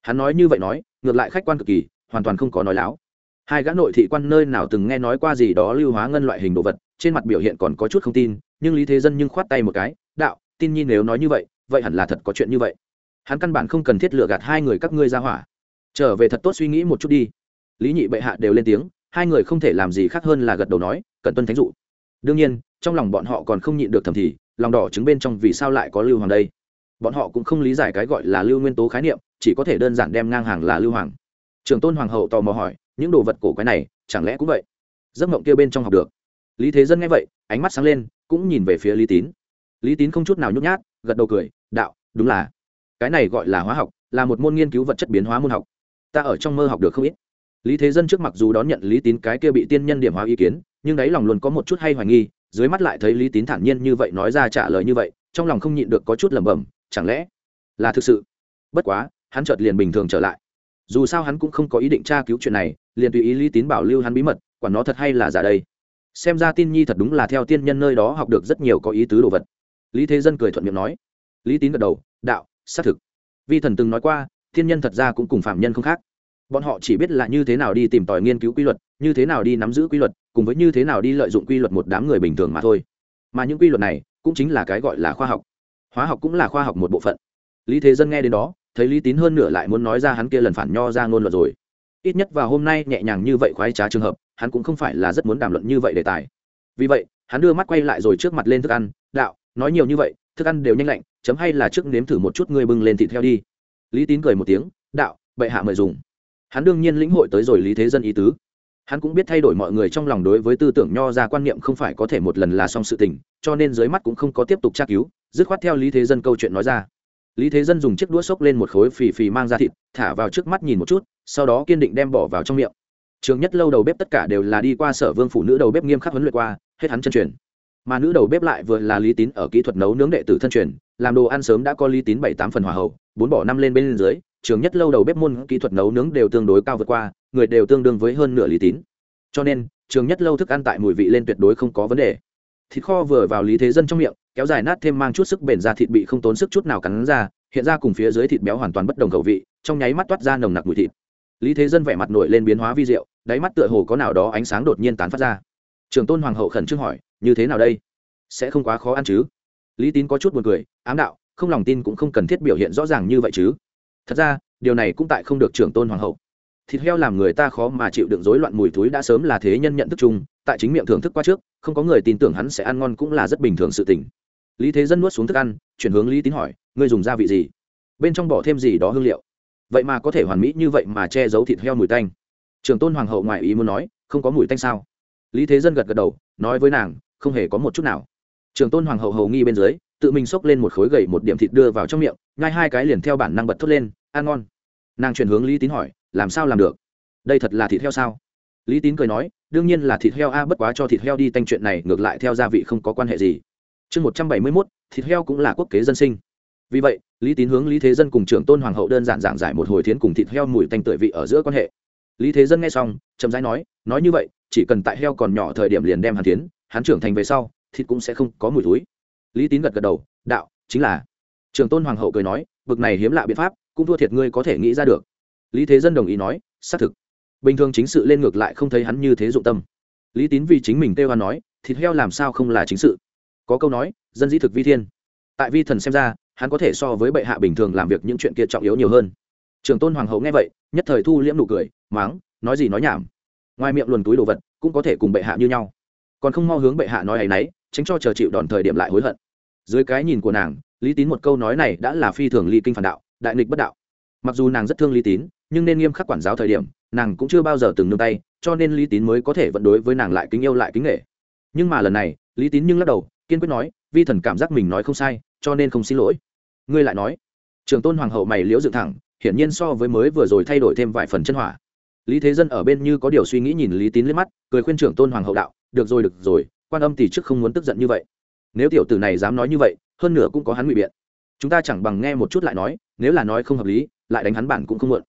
Hắn nói như vậy nói, ngược lại khách quan cực kỳ, hoàn toàn không có nói láo. Hai gã nội thị quan nơi nào từng nghe nói qua gì đó lưu hóa ngân loại hình đồ vật, trên mặt biểu hiện còn có chút không tin, nhưng lý thế dân nhưng khoát tay một cái, đạo, tin nhi nếu nói như vậy vậy hẳn là thật có chuyện như vậy. Hắn căn bản không cần thiết lựa gạt hai người các ngươi ra hỏa. Trở về thật tốt suy nghĩ một chút đi lý nhị bệ hạ đều lên tiếng, hai người không thể làm gì khác hơn là gật đầu nói cần tuân thánh dụ. Đương nhiên, trong lòng bọn họ còn không nhịn được thầm thì, lòng đỏ trứng bên trong vì sao lại có lưu hoàng đây? Bọn họ cũng không lý giải cái gọi là lưu nguyên tố khái niệm, chỉ có thể đơn giản đem ngang hàng là lưu hoàng. Trường tôn hoàng hậu tò mò hỏi, những đồ vật cổ quái này, chẳng lẽ cũng vậy? Giấc mộng kia bên trong học được. Lý thế dân nghe vậy, ánh mắt sáng lên, cũng nhìn về phía lý tín. Lý tín không chút nào nhút nhát, gật đầu cười, đạo, đúng là. Cái này gọi là hóa học, là một môn nghiên cứu vật chất biến hóa môn học. Ta ở trong mơ học được không ít lý thế dân trước mặc dù đón nhận lý tín cái kia bị tiên nhân điểm hóa ý kiến, nhưng đáy lòng luôn có một chút hay hoài nghi, dưới mắt lại thấy lý tín thản nhiên như vậy nói ra trả lời như vậy, trong lòng không nhịn được có chút lẩm bẩm, chẳng lẽ là thực sự? Bất quá, hắn chợt liền bình thường trở lại. Dù sao hắn cũng không có ý định tra cứu chuyện này, liền tùy ý lý tín bảo lưu hắn bí mật quản nó thật hay là giả đây? Xem ra tin nhi thật đúng là theo tiên nhân nơi đó học được rất nhiều có ý tứ đồ vật. Lý thế dân cười thuận miệng nói. Lý tín gật đầu, đạo, xác thực. Vi thần từng nói qua, tiên nhân thật ra cũng cùng phạm nhân không khác bọn họ chỉ biết là như thế nào đi tìm tòi nghiên cứu quy luật, như thế nào đi nắm giữ quy luật, cùng với như thế nào đi lợi dụng quy luật một đám người bình thường mà thôi. Mà những quy luật này cũng chính là cái gọi là khoa học. Hóa học cũng là khoa học một bộ phận. Lý thế dân nghe đến đó, thấy lý tín hơn nửa lại muốn nói ra hắn kia lần phản nho ra ngôn luật rồi. Ít nhất vào hôm nay nhẹ nhàng như vậy khoái trá trường hợp, hắn cũng không phải là rất muốn đàm luận như vậy đề tài. Vì vậy, hắn đưa mắt quay lại rồi trước mặt lên thức ăn, đạo, nói nhiều như vậy, thức ăn đều nhanh lạnh, chấm hay là trước nếm thử một chút ngươi bưng lên thịt theo đi. Lý tín cười một tiếng, đạo, bệ hạ mời dùng hắn đương nhiên lĩnh hội tới rồi lý thế dân ý tứ. Hắn cũng biết thay đổi mọi người trong lòng đối với tư tưởng nho ra quan niệm không phải có thể một lần là xong sự tình, cho nên dưới mắt cũng không có tiếp tục tra cứu, dứt khoát theo lý thế dân câu chuyện nói ra. Lý thế dân dùng chiếc đũa xốc lên một khối phì phì mang ra thịt, thả vào trước mắt nhìn một chút, sau đó kiên định đem bỏ vào trong miệng. Trường nhất lâu đầu bếp tất cả đều là đi qua sở vương phụ nữ đầu bếp nghiêm khắc huấn luyện qua, hết hắn chân truyền. Mà nữ đầu bếp lại vừa là lý tín ở kỹ thuật nấu nướng đệ tử thân truyền, làm đồ ăn sớm đã có lý tín bảy tám phần hòa hậu, bốn bỏ năm lên bên dưới trường nhất lâu đầu bếp môn kỹ thuật nấu nướng đều tương đối cao vượt qua, người đều tương đương với hơn nửa lý tín. Cho nên, trường nhất lâu thức ăn tại mùi vị lên tuyệt đối không có vấn đề. Thịt kho vừa vào lý thế dân trong miệng, kéo dài nát thêm mang chút sức bền ra thịt bị không tốn sức chút nào cắn ra, hiện ra cùng phía dưới thịt béo hoàn toàn bất đồng khẩu vị, trong nháy mắt toát ra nồng nặc mùi thịt. Lý thế dân vẻ mặt nổi lên biến hóa vi diệu, đáy mắt tựa hồ có nào đó ánh sáng đột nhiên tán phát ra. Trường tôn hoàng hậu khẩn trương hỏi, như thế nào đây? Sẽ không quá khó ăn chứ? Lý tín có chút buồn cười, ám đạo, không lòng tin cũng không cần thiết biểu hiện rõ ràng như vậy chứ thật ra, điều này cũng tại không được trưởng tôn hoàng hậu. Thịt heo làm người ta khó mà chịu đựng rối loạn mùi thúi đã sớm là thế nhân nhận thức chung, tại chính miệng thưởng thức qua trước, không có người tin tưởng hắn sẽ ăn ngon cũng là rất bình thường sự tình. Lý thế dân nuốt xuống thức ăn, chuyển hướng lý tín hỏi, ngươi dùng gia vị gì? Bên trong bỏ thêm gì đó hương liệu. Vậy mà có thể hoàn mỹ như vậy mà che giấu thịt heo mùi tanh. Trường tôn hoàng hậu ngoại ý muốn nói, không có mùi tanh sao? Lý thế dân gật gật đầu, nói với nàng, không hề có một chút nào. Trường tôn hoàng hậu hầu nghi bên dưới tự mình xốc lên một khối gậy một điểm thịt đưa vào trong miệng ngay hai cái liền theo bản năng bật thốt lên, ăn ngon. Nàng chuyển hướng lý tín hỏi, làm sao làm được? Đây thật là thịt heo sao? Lý tín cười nói, đương nhiên là thịt heo a, bất quá cho thịt heo đi tanh chuyện này ngược lại theo gia vị không có quan hệ gì. Chương một trăm bảy mươi mốt, thịt heo cũng là quốc kế dân sinh. Vì vậy, lý tín hướng lý thế dân cùng trưởng tôn hoàng hậu đơn giản giảng giải một hồi thiến cùng thịt heo mùi tanh tưởi vị ở giữa quan hệ. Lý thế dân nghe xong, chậm rãi nói nói như vậy, chỉ cần tại heo còn nhỏ thời điểm liền đem hàn tiến hắn trưởng thành về sau, thịt cũng sẽ không có mùi túi lý tín gật gật đầu, đạo, chính là. Trường tôn hoàng hậu cười nói vực này hiếm lạ biện pháp, cũng thua thiệt ngươi có thể nghĩ ra được. Lý thế dân đồng ý nói, xác thực. Bình thường chính sự lên ngược lại không thấy hắn như thế dụng tâm. Lý tín vì chính mình kêu hắn nói, thịt heo làm sao không là chính sự? Có câu nói, dân dĩ thực vi thiên. Tại vi thần xem ra, hắn có thể so với bệ hạ bình thường làm việc những chuyện kia trọng yếu nhiều hơn. Trường tôn hoàng hậu nghe vậy, nhất thời thu liễm nụ cười máng nói gì nói nhảm. Ngoài miệng luồn túi đồ vật, cũng có thể cùng bệ hạ như nhau. Còn không mau hướng bệ hạ nói ấ y n ấ y tránh cho chờ chịu đòn thời điểm lại hối hận dưới cái nhìn của nàng, lý tín một câu nói này đã là phi thường ly kinh phản đạo, đại nghịch bất đạo. Mặc dù nàng rất thương lý tín, nhưng nên nghiêm khắc quản giáo thời điểm, nàng cũng chưa bao giờ từng nương tay, cho nên lý tín mới có thể vận đối với nàng lại kính yêu lại kính nghệ. Nhưng mà lần này, lý tín nhưng lắc đầu, kiên quyết nói, vi thần cảm giác mình nói không sai, cho nên không xin lỗi. Ngươi lại nói, trường tôn hoàng hậu mày liễu dựng thẳng, hiển nhiên so với mới vừa rồi thay đổi thêm vài phần chân hỏa. Lý thế dân ở bên như có điều suy nghĩ nhìn lý tín lên mắt, cười khuyên trưởng tôn hoàng hậu đạo, được rồi được rồi, quan âm thì trước không muốn tức giận như vậy nếu tiểu tử này dám nói như vậy, hơn nửa cũng có hắn ngụy biện. Chúng ta chẳng bằng nghe một chút lại nói, nếu là nói không hợp lý, lại đánh hắn bản cũng không mượn.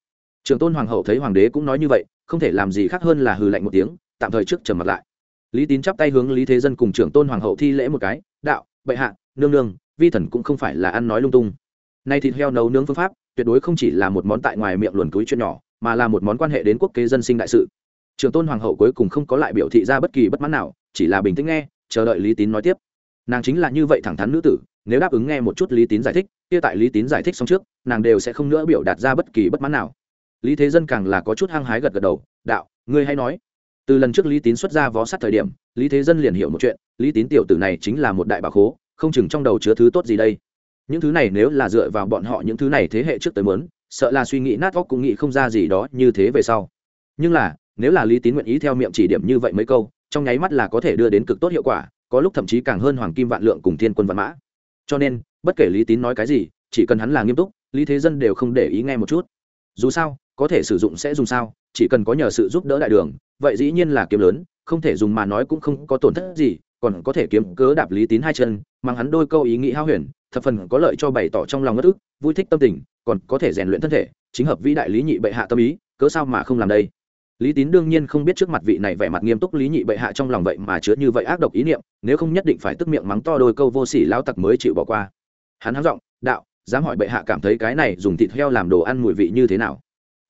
Trường tôn hoàng hậu thấy hoàng đế cũng nói như vậy, không thể làm gì khác hơn là hừ lạnh một tiếng, tạm thời trước trầm mặt lại. Lý tín chắp tay hướng lý thế dân cùng trưởng tôn hoàng hậu thi lễ một cái, đạo, bệ hạ, nương nương, vi thần cũng không phải là ăn nói lung tung. Nay thịt heo nấu nướng phương pháp, tuyệt đối không chỉ là một món tại ngoài miệng luồn túi chuyện nhỏ, mà là một món quan hệ đến quốc kế dân sinh đại sự. Trường tôn hoàng hậu cuối cùng không có lại biểu thị ra bất kỳ bất mãn nào, chỉ là bình tĩnh nghe, chờ đợi lý tín nói tiếp nàng chính là như vậy thẳng thắn nữ tử, nếu đáp ứng nghe một chút lý tín giải thích, kia tại lý tín giải thích xong trước, nàng đều sẽ không nữa biểu đạt ra bất kỳ bất mãn nào. Lý thế dân càng là có chút hăng hái gật gật đầu, đạo, ngươi hay nói. Từ lần trước lý tín xuất ra vó sát thời điểm, lý thế dân liền hiểu một chuyện, lý tín tiểu tử này chính là một đại bà khố, không chừng trong đầu chứa thứ tốt gì đây. Những thứ này nếu là dựa vào bọn họ những thứ này thế hệ trước tới mớn sợ là suy nghĩ nát óc cũng nghĩ không ra gì đó như thế về sau. Nhưng là, nếu là lý tín nguyện ý theo miệng chỉ điểm như vậy mấy câu, trong nháy mắt là có thể đưa đến cực tốt hiệu quả có lúc thậm chí càng hơn hoàng kim vạn lượng cùng thiên quân vạn mã. Cho nên, bất kể lý tín nói cái gì, chỉ cần hắn là nghiêm túc, lý thế dân đều không để ý nghe một chút. Dù sao, có thể sử dụng sẽ dùng sao, chỉ cần có nhờ sự giúp đỡ đại đường, vậy dĩ nhiên là kiếm lớn, không thể dùng mà nói cũng không có tổn thất gì, còn có thể kiếm cớ đạp lý tín hai chân, mang hắn đôi câu ý nghĩ hao huyền, thập phần có lợi cho bày tỏ trong lòng ngất ức, vui thích tâm tình, còn có thể rèn luyện thân thể, chính hợp vĩ đại lý nhị bệ hạ tâm ý, cớ sao mà không làm đây? Lý tín đương nhiên không biết trước mặt vị này vẻ mặt nghiêm túc lý nhị bệ hạ trong lòng vậy mà chứa như vậy ác độc ý niệm, nếu không nhất định phải tức miệng mắng to đôi câu vô sỉ lao tặc mới chịu bỏ qua. Hắn hắng giọng, đạo, dám hỏi bệ hạ cảm thấy cái này dùng thịt heo làm đồ ăn mùi vị như thế nào?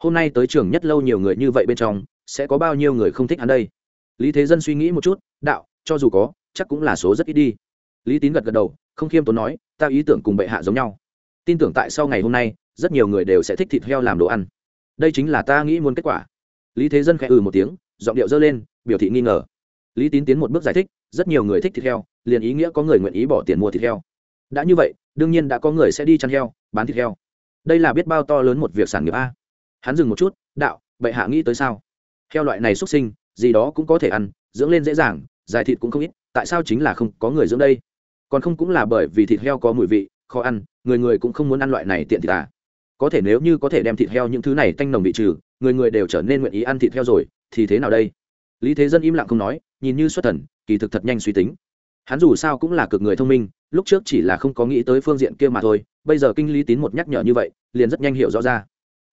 Hôm nay tới trường nhất lâu nhiều người như vậy bên trong, sẽ có bao nhiêu người không thích hắn đây? Lý thế dân suy nghĩ một chút, đạo, cho dù có, chắc cũng là số rất ít đi. Lý tín gật gật đầu, không khiêm tốn nói, ta ý tưởng cùng bệ hạ giống nhau. Tin tưởng tại sau ngày hôm nay, rất nhiều người đều sẽ thích thịt heo làm đồ ăn. Đây chính là ta nghĩ muốn kết quả lý thế dân khẽ ừ một tiếng, giọng điệu dơ lên, biểu thị nghi ngờ. Lý tín tiến một bước giải thích, rất nhiều người thích thịt heo, liền ý nghĩa có người nguyện ý bỏ tiền mua thịt heo. Đã như vậy, đương nhiên đã có người sẽ đi chăn heo, bán thịt heo. Đây là biết bao to lớn một việc sản nghiệp a. Hắn dừng một chút, đạo, bệ hạ nghĩ tới sao? Heo loại này xuất sinh, gì đó cũng có thể ăn, dưỡng lên dễ dàng, dài thịt cũng không ít, tại sao chính là không có người dưỡng đây? Còn không cũng là bởi vì thịt heo có mùi vị, khó ăn, người người cũng không muốn ăn loại này tiện thịt à. Có thể nếu như có thể đem thịt heo những thứ này tanh nồng bị trừ người người đều trở nên nguyện ý ăn thịt heo rồi, thì thế nào đây? Lý thế dân im lặng không nói, nhìn như xuất thần, kỳ thực thật nhanh suy tính. Hắn dù sao cũng là cực người thông minh, lúc trước chỉ là không có nghĩ tới phương diện kia mà thôi, bây giờ kinh lý tín một nhắc nhở như vậy, liền rất nhanh hiểu rõ ra.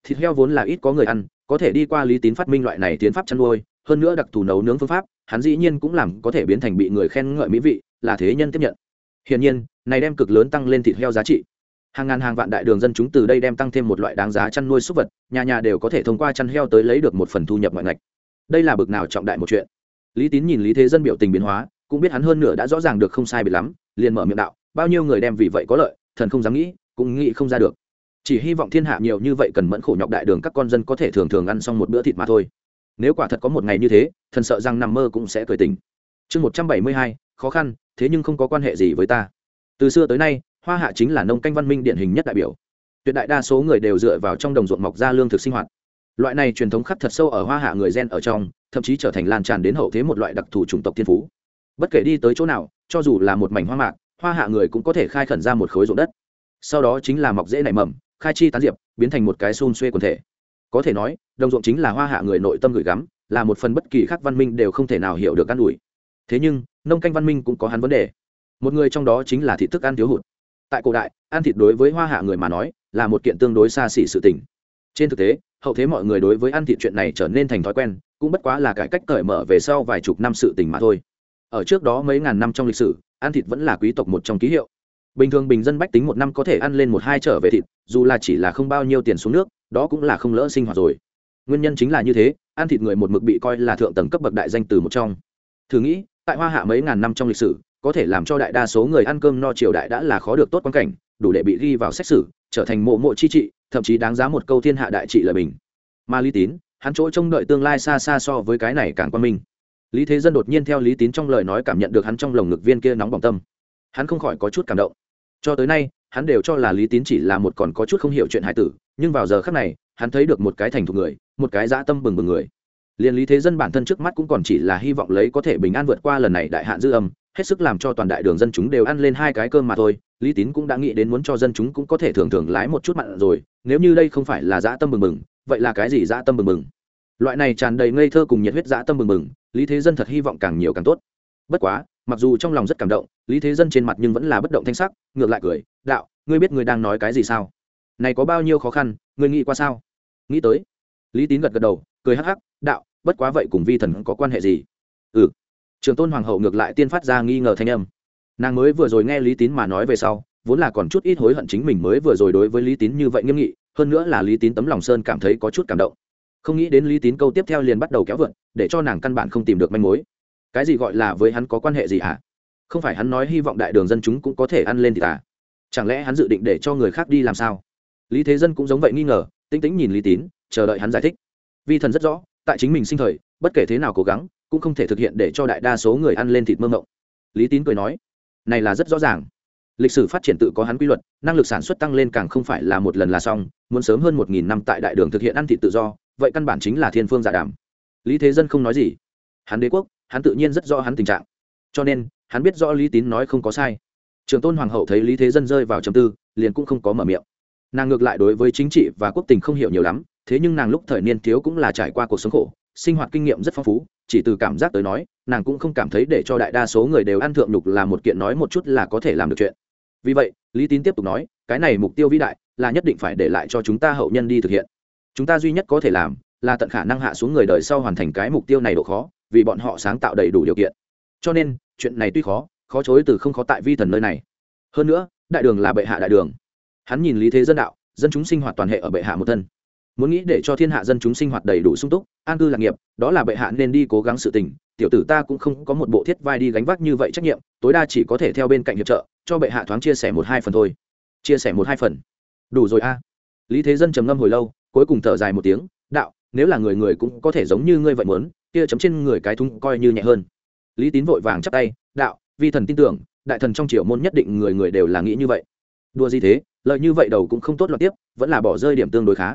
Thịt heo vốn là ít có người ăn, có thể đi qua lý tín phát minh loại này tiến pháp chăn nuôi, hơn nữa đặc thù nấu nướng phương pháp, hắn dĩ nhiên cũng làm có thể biến thành bị người khen ngợi mỹ vị, là thế nhân tiếp nhận. Hiển nhiên, này đem cực lớn tăng lên thịt heo giá trị hàng ngàn hàng vạn đại đường dân chúng từ đây đem tăng thêm một loại đáng giá chăn nuôi súc vật, nhà nhà đều có thể thông qua chăn heo tới lấy được một phần thu nhập ngoại ngạch. Đây là bực nào trọng đại một chuyện. Lý tín nhìn lý thế dân biểu tình biến hóa, cũng biết hắn hơn nửa đã rõ ràng được không sai bị lắm, liền mở miệng đạo, bao nhiêu người đem vì vậy có lợi, thần không dám nghĩ, cũng nghĩ không ra được. Chỉ hy vọng thiên hạ nhiều như vậy cần mẫn khổ nhọc đại đường các con dân có thể thường thường ăn xong một bữa thịt mà thôi. Nếu quả thật có một ngày như thế, thần sợ rằng nằm mơ cũng sẽ cười tỉnh. Chương một trăm bảy mươi hai, khó khăn, thế nhưng không có quan hệ gì với ta. Từ xưa tới nay hoa hạ chính là nông canh văn minh điển hình nhất đại biểu. Tuyệt đại đa số người đều dựa vào trong đồng ruộng mọc ra lương thực sinh hoạt. Loại này truyền thống khắc thật sâu ở hoa hạ người gen ở trong, thậm chí trở thành lan tràn đến hậu thế một loại đặc thù chủng tộc thiên phú. Bất kể đi tới chỗ nào, cho dù là một mảnh hoa mạc, hoa hạ người cũng có thể khai khẩn ra một khối ruộng đất. Sau đó chính là mọc dễ nảy mầm, khai chi tán diệp, biến thành một cái xun xuê quần thể. Có thể nói, đồng ruộng chính là hoa hạ người nội tâm gửi gắm, là một phần bất kỳ khác văn minh đều không thể nào hiểu được căn ủi. Thế nhưng, nông canh văn minh cũng có hắn vấn đề. Một người trong đó chính là thị thức ăn thiếu hụt tại cổ đại, ăn thịt đối với hoa hạ người mà nói, là một kiện tương đối xa xỉ sự tình. Trên thực tế, hậu thế mọi người đối với ăn thịt chuyện này trở nên thành thói quen, cũng bất quá là cải cách cởi mở về sau vài chục năm sự tình mà thôi. Ở trước đó mấy ngàn năm trong lịch sử, ăn thịt vẫn là quý tộc một trong ký hiệu. Bình thường bình dân bách tính một năm có thể ăn lên một hai trở về thịt, dù là chỉ là không bao nhiêu tiền xuống nước, đó cũng là không lỡ sinh hoạt rồi. Nguyên nhân chính là như thế, ăn thịt người một mực bị coi là thượng tầng cấp bậc đại danh từ một trong. Thử nghĩ, tại hoa hạ mấy ngàn năm trong lịch sử có thể làm cho đại đa số người ăn cơm no triều đại đã là khó được tốt quan cảnh, đủ để bị ghi vào xét xử, trở thành mộ mộ chi trị, thậm chí đáng giá một câu thiên hạ đại trị lời bình. Mà lý tín, hắn chỗ trông đợi tương lai xa xa so với cái này càng quan minh. Lý thế dân đột nhiên theo lý tín trong lời nói cảm nhận được hắn trong lồng ngực viên kia nóng bỏng tâm. Hắn không khỏi có chút cảm động. Cho tới nay, hắn đều cho là lý tín chỉ là một còn có chút không hiểu chuyện hải tử, nhưng vào giờ khác này, hắn thấy được một cái thành thục người, một cái dã tâm bừng bừng người. Liền lý thế dân bản thân trước mắt cũng còn chỉ là hy vọng lấy có thể bình an vượt qua lần này đại hạn dư âm hết sức làm cho toàn đại đường dân chúng đều ăn lên hai cái cơm mà thôi lý tín cũng đã nghĩ đến muốn cho dân chúng cũng có thể thường thường lái một chút mặn rồi nếu như đây không phải là dã tâm mừng mừng, vậy là cái gì dã tâm mừng mừng? loại này tràn đầy ngây thơ cùng nhiệt huyết dã tâm mừng mừng, lý thế dân thật hy vọng càng nhiều càng tốt. Bất quá mặc dù trong lòng rất cảm động lý thế dân trên mặt nhưng vẫn là bất động thanh sắc ngược lại cười đạo ngươi biết ngươi đang nói cái gì sao? Này có bao nhiêu khó khăn ngươi nghĩ qua sao? Nghĩ tới lý tín gật gật đầu cười hắc hắc đạo bất quá vậy cùng vi thần có quan hệ gì? Ừ trường tôn hoàng hậu ngược lại tiên phát ra nghi ngờ thanh âm. Nàng mới vừa rồi nghe lý tín mà nói về sau, vốn là còn chút ít hối hận chính mình mới vừa rồi đối với lý tín như vậy nghiêm nghị, hơn nữa là lý tín tấm lòng sơn cảm thấy có chút cảm động. Không nghĩ đến lý tín câu tiếp theo liền bắt đầu kéo vượn, để cho nàng căn bản không tìm được manh mối. Cái gì gọi là với hắn có quan hệ gì hả? À? không phải hắn nói hy vọng đại đường dân chúng cũng có thể ăn lên thì à? Chẳng lẽ hắn dự định để cho người khác đi làm sao? Lý thế dân cũng giống vậy nghi ngờ tinh tĩnh nhìn lý tín, chờ đợi hắn giải thích. Vi thần rất rõ, tại chính mình sinh thời, bất kể thế nào cố gắng cũng không thể thực hiện để cho đại đa số người ăn lên thịt mơ mộng lý tín cười nói, này là rất rõ ràng. Lịch sử phát triển tự có hắn quy luật, năng lực sản xuất tăng lên càng không phải là một lần là xong, muốn sớm hơn một nghìn năm tại đại đường thực hiện ăn thịt tự do, vậy căn bản chính là thiên phương giả đàm. Lý thế dân không nói gì. Hắn đế quốc, hắn tự nhiên rất rõ hắn tình trạng. Cho nên, hắn biết rõ lý tín nói không có sai. Trường tôn hoàng hậu thấy lý thế dân rơi vào trầm tư, liền cũng không có mở miệng. Nàng ngược lại đối với chính trị và quốc tình không hiểu nhiều lắm, thế nhưng nàng lúc thời niên thiếu cũng là trải qua cuộc sống khổ sinh hoạt kinh nghiệm rất phong phú, chỉ từ cảm giác tới nói, nàng cũng không cảm thấy để cho đại đa số người đều ăn thượng nhục là một kiện nói một chút là có thể làm được chuyện. Vì vậy, lý tín tiếp tục nói, cái này mục tiêu vĩ đại là nhất định phải để lại cho chúng ta hậu nhân đi thực hiện. Chúng ta duy nhất có thể làm là tận khả năng hạ xuống người đời sau hoàn thành cái mục tiêu này độ khó, vì bọn họ sáng tạo đầy đủ điều kiện. Cho nên, chuyện này tuy khó khó chối từ không khó tại vi thần nơi này. Hơn nữa, đại đường là bệ hạ đại đường. Hắn nhìn lý thế dân đạo, dân chúng sinh hoạt toàn hệ ở bệ hạ một thân muốn nghĩ để cho thiên hạ dân chúng sinh hoạt đầy đủ sung túc, an cư lạc nghiệp, đó là bệ hạ nên đi cố gắng sự tình, tiểu tử ta cũng không có một bộ thiết vai đi gánh vác như vậy trách nhiệm, tối đa chỉ có thể theo bên cạnh hiệp trợ, cho bệ hạ thoáng chia sẻ một hai phần thôi. Chia sẻ một hai phần. Đủ rồi a. Lý thế dân trầm ngâm hồi lâu, cuối cùng thở dài một tiếng, đạo, nếu là người người cũng có thể giống như ngươi vậy muốn, kia chấm trên người cái thúng coi như nhẹ hơn. Lý tín vội vàng chắp tay, đạo, vi thần tin tưởng, đại thần trong triều môn nhất định người người đều là nghĩ như vậy. Đua gì thế, lợi như vậy đầu cũng không tốt loạt tiếp, vẫn là bỏ rơi điểm tương đối khá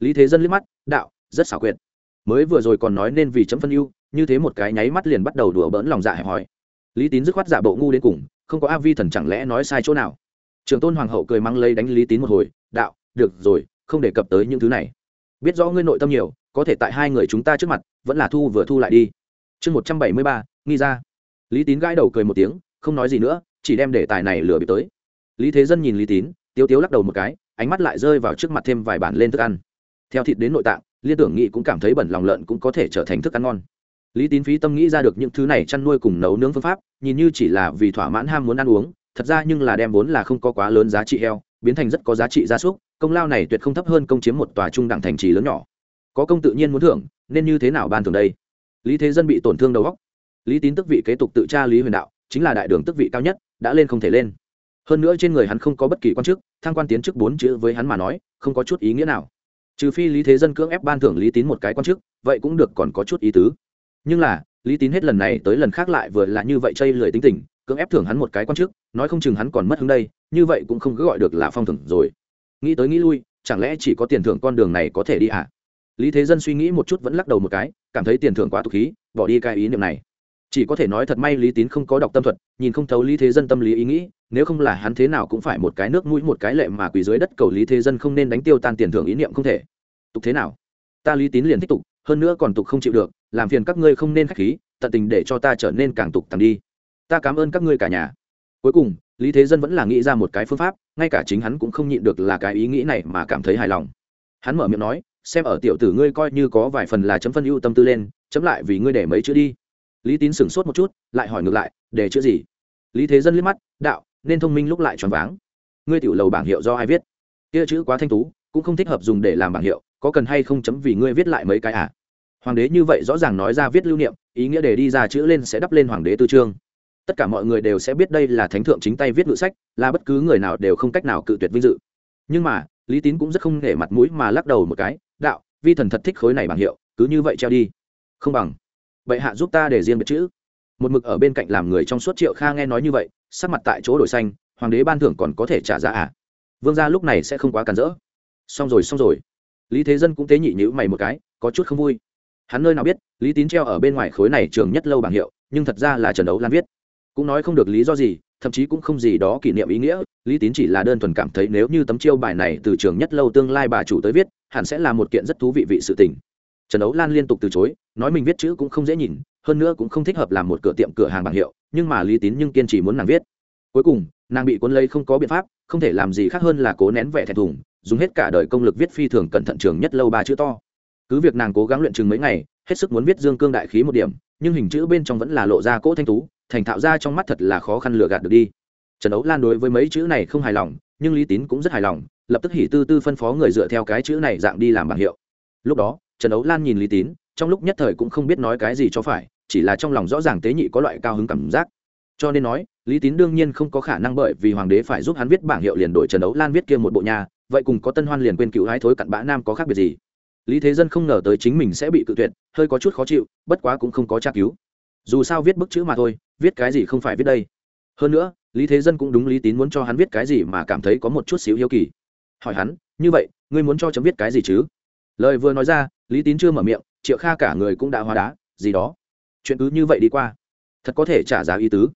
lý thế dân liếc mắt, đạo, rất xảo quyệt. Mới vừa rồi còn nói nên vì chấm phân ưu, như thế một cái nháy mắt liền bắt đầu đùa bỡn lòng dạ hẹp hòi. Lý tín dứt khoát giả bộ ngu đến cùng, không có a vi thần chẳng lẽ nói sai chỗ nào? Trường tôn hoàng hậu cười mang lấy đánh lý tín một hồi, đạo, được rồi, không đề cập tới những thứ này. Biết rõ ngươi nội tâm nhiều, có thể tại hai người chúng ta trước mặt, vẫn là thu vừa thu lại đi. Chương một trăm bảy mươi ba, nghi ra. Lý tín gãi đầu cười một tiếng, không nói gì nữa, chỉ đem đề tài này lừa bị tới. Lý thế dân nhìn lý tín, tiếu tiếu lắc đầu một cái, ánh mắt lại rơi vào trước mặt thêm vài bản lên thức ăn theo thịt đến nội tạng, liên tưởng nghị cũng cảm thấy bẩn lòng lợn cũng có thể trở thành thức ăn ngon. Lý tín phí tâm nghĩ ra được những thứ này chăn nuôi cùng nấu nướng phương pháp, nhìn như chỉ là vì thỏa mãn ham muốn ăn uống, thật ra nhưng là đem vốn là không có quá lớn giá trị heo, biến thành rất có giá trị gia súc, công lao này tuyệt không thấp hơn công chiếm một tòa trung đẳng thành trì lớn nhỏ. Có công tự nhiên muốn thưởng, nên như thế nào ban thưởng đây? Lý thế dân bị tổn thương đầu góc lý tín tức vị kế tục tự tra lý huyền đạo, chính là đại đường tức vị cao nhất, đã lên không thể lên. Hơn nữa trên người hắn không có bất kỳ quan chức, thăng quan tiến chức bốn chữ với hắn mà nói, không có chút ý nghĩa nào trừ phi lý thế dân cưỡng ép ban thưởng lý tín một cái quan chức, vậy cũng được còn có chút ý tứ. Nhưng là, lý tín hết lần này tới lần khác lại vừa là như vậy chây lười tính tình, cưỡng ép thưởng hắn một cái quan chức, nói không chừng hắn còn mất hứng đây, như vậy cũng không cứ gọi được là phong thưởng rồi. Nghĩ tới nghĩ lui, chẳng lẽ chỉ có tiền thưởng con đường này có thể đi à lý thế dân suy nghĩ một chút vẫn lắc đầu một cái, cảm thấy tiền thưởng quá tục khí, bỏ đi cái ý niệm này. Chỉ có thể nói thật may lý tín không có đọc tâm thuật, nhìn không thấu lý thế dân tâm lý ý nghĩ nếu không là hắn thế nào cũng phải một cái nước mũi một cái lệ mà quỳ dưới đất cầu lý thế dân không nên đánh tiêu tan tiền thưởng ý niệm không thể. Tục thế nào? Ta lý tín liền thích tục, hơn nữa còn tục không chịu được, làm phiền các ngươi không nên khách khí, tận tình để cho ta trở nên càng tục tầm đi. Ta cảm ơn các ngươi cả nhà. Cuối cùng, lý thế dân vẫn là nghĩ ra một cái phương pháp, ngay cả chính hắn cũng không nhịn được là cái ý nghĩ này mà cảm thấy hài lòng. Hắn mở miệng nói, xem ở tiểu tử ngươi coi như có vài phần là chấm phân ưu tâm tư lên, chấm lại vì ngươi để mấy chữ đi. Lý tín sửng sốt một chút, lại hỏi ngược lại, để chữ gì? Lý thế dân liếc mắt, đạo nên thông minh lúc lại choáng váng. Ngươi tiểu lầu bảng hiệu do ai viết? Kia chữ quá thanh tú, cũng không thích hợp dùng để làm bảng hiệu, có cần hay không chấm vì ngươi viết lại mấy cái à? Hoàng đế như vậy rõ ràng nói ra viết lưu niệm, ý nghĩa để đi ra chữ lên sẽ đắp lên hoàng đế tư trương tất cả mọi người đều sẽ biết đây là thánh thượng chính tay viết ngự sách, là bất cứ người nào đều không cách nào cự tuyệt vinh dự. Nhưng mà, lý tín cũng rất không nể mặt mũi mà lắc đầu một cái, đạo, vi thần thật thích khối này bảng hiệu, cứ như vậy treo đi. Không bằng. Bệ hạ giúp ta để riêng biệt chữ một mực ở bên cạnh làm người trong suốt triệu kha nghe nói như vậy, sắc mặt tại chỗ đổi xanh, hoàng đế ban thưởng còn có thể trả giá à? Vương gia lúc này sẽ không quá cản rỡ. Xong rồi xong rồi. Lý thế dân cũng tế nhị nhữ mày một cái, có chút không vui. Hắn nơi nào biết, lý tín treo ở bên ngoài khối này trường nhất lâu bảng hiệu, nhưng thật ra là trần đấu lan viết. Cũng nói không được lý do gì, thậm chí cũng không gì đó kỷ niệm ý nghĩa, lý tín chỉ là đơn thuần cảm thấy nếu như tấm chiêu bài này từ trường nhất lâu tương lai bà chủ tới viết, hẳn sẽ là một kiện rất thú vị vị sự tình. Trần đấu lan liên tục từ chối, nói mình viết chữ cũng không dễ nhìn hơn nữa cũng không thích hợp làm một cửa tiệm cửa hàng bảng hiệu, nhưng mà lý tín nhưng kiên trì muốn nàng viết. Cuối cùng, nàng bị cuốn lấy không có biện pháp, không thể làm gì khác hơn là cố nén vẻ thẹn thùng, dùng hết cả đời công lực viết phi thường cẩn thận trường nhất lâu ba chữ to. Cứ việc nàng cố gắng luyện chừng mấy ngày, hết sức muốn viết dương cương đại khí một điểm, nhưng hình chữ bên trong vẫn là lộ ra cỗ thanh tú, thành thạo ra trong mắt thật là khó khăn lừa gạt được đi. Trần đấu lan đối với mấy chữ này không hài lòng, nhưng lý tín cũng rất hài lòng, lập tức hỉ tư tư phân phó người dựa theo cái chữ này dạng đi làm bảng hiệu. Lúc đó, trần đấu lan nhìn lý tín, trong lúc nhất thời cũng không biết nói cái gì cho phải chỉ là trong lòng rõ ràng tế nhị có loại cao hứng cảm giác. Cho nên nói, lý tín đương nhiên không có khả năng bởi vì hoàng đế phải giúp hắn viết bảng hiệu liền đổi trần đấu lan viết kia một bộ nhà vậy cùng có tân hoan liền quên cựu hái thối cặn bã nam có khác biệt gì? Lý thế dân không ngờ tới chính mình sẽ bị cự tuyệt, hơi có chút khó chịu, bất quá cũng không có tra cứu. Dù sao viết bức chữ mà thôi, viết cái gì không phải viết đây. Hơn nữa, lý thế dân cũng đúng lý tín muốn cho hắn viết cái gì mà cảm thấy có một chút xíu hiếu kỳ. Hỏi hắn, như vậy, ngươi muốn cho chấm viết cái gì chứ? Lời vừa nói ra, lý tín chưa mở miệng, triệu kha cả người cũng đã hóa đá, gì đó? Chuyện cứ như vậy đi qua. Thật có thể trả giá ý tứ.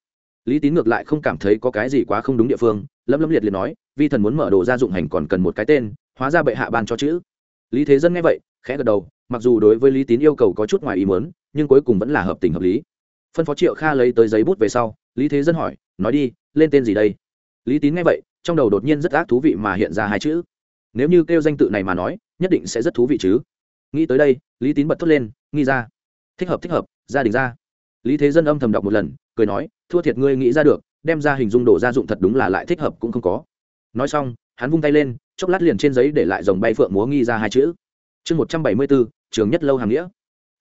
Lý tín ngược lại không cảm thấy có cái gì quá không đúng địa phương lâm lâm liệt liệt nói, vi thần muốn mở đồ gia dụng hành còn cần một cái tên, hóa ra bệ hạ ban cho chữ. Lý thế dân nghe vậy, khẽ gật đầu, mặc dù đối với lý tín yêu cầu có chút ngoài ý mớn nhưng cuối cùng vẫn là hợp tình hợp lý. Phân phó triệu kha lấy tới giấy bút về sau, lý thế dân hỏi, nói đi, lên tên gì đây? Lý tín nghe vậy, trong đầu đột nhiên rất ác thú vị mà hiện ra hai chữ. Nếu như kêu danh tự này mà nói, nhất định sẽ rất thú vị chứ. Nghĩ tới đây, lý tín bật thốt lên, nghi ra thích hợp thích hợp, gia đình ra. Lý thế dân âm thầm đọc một lần, cười nói, thua thiệt ngươi nghĩ ra được, đem ra hình dung đồ gia dụng thật đúng là lại thích hợp cũng không có. Nói xong, hắn vung tay lên, chốc lát liền trên giấy để lại dòng bay phượng múa nghi ra hai chữ. Chương một trăm bảy mươi bốn, trường nhất lâu hàng nghĩa.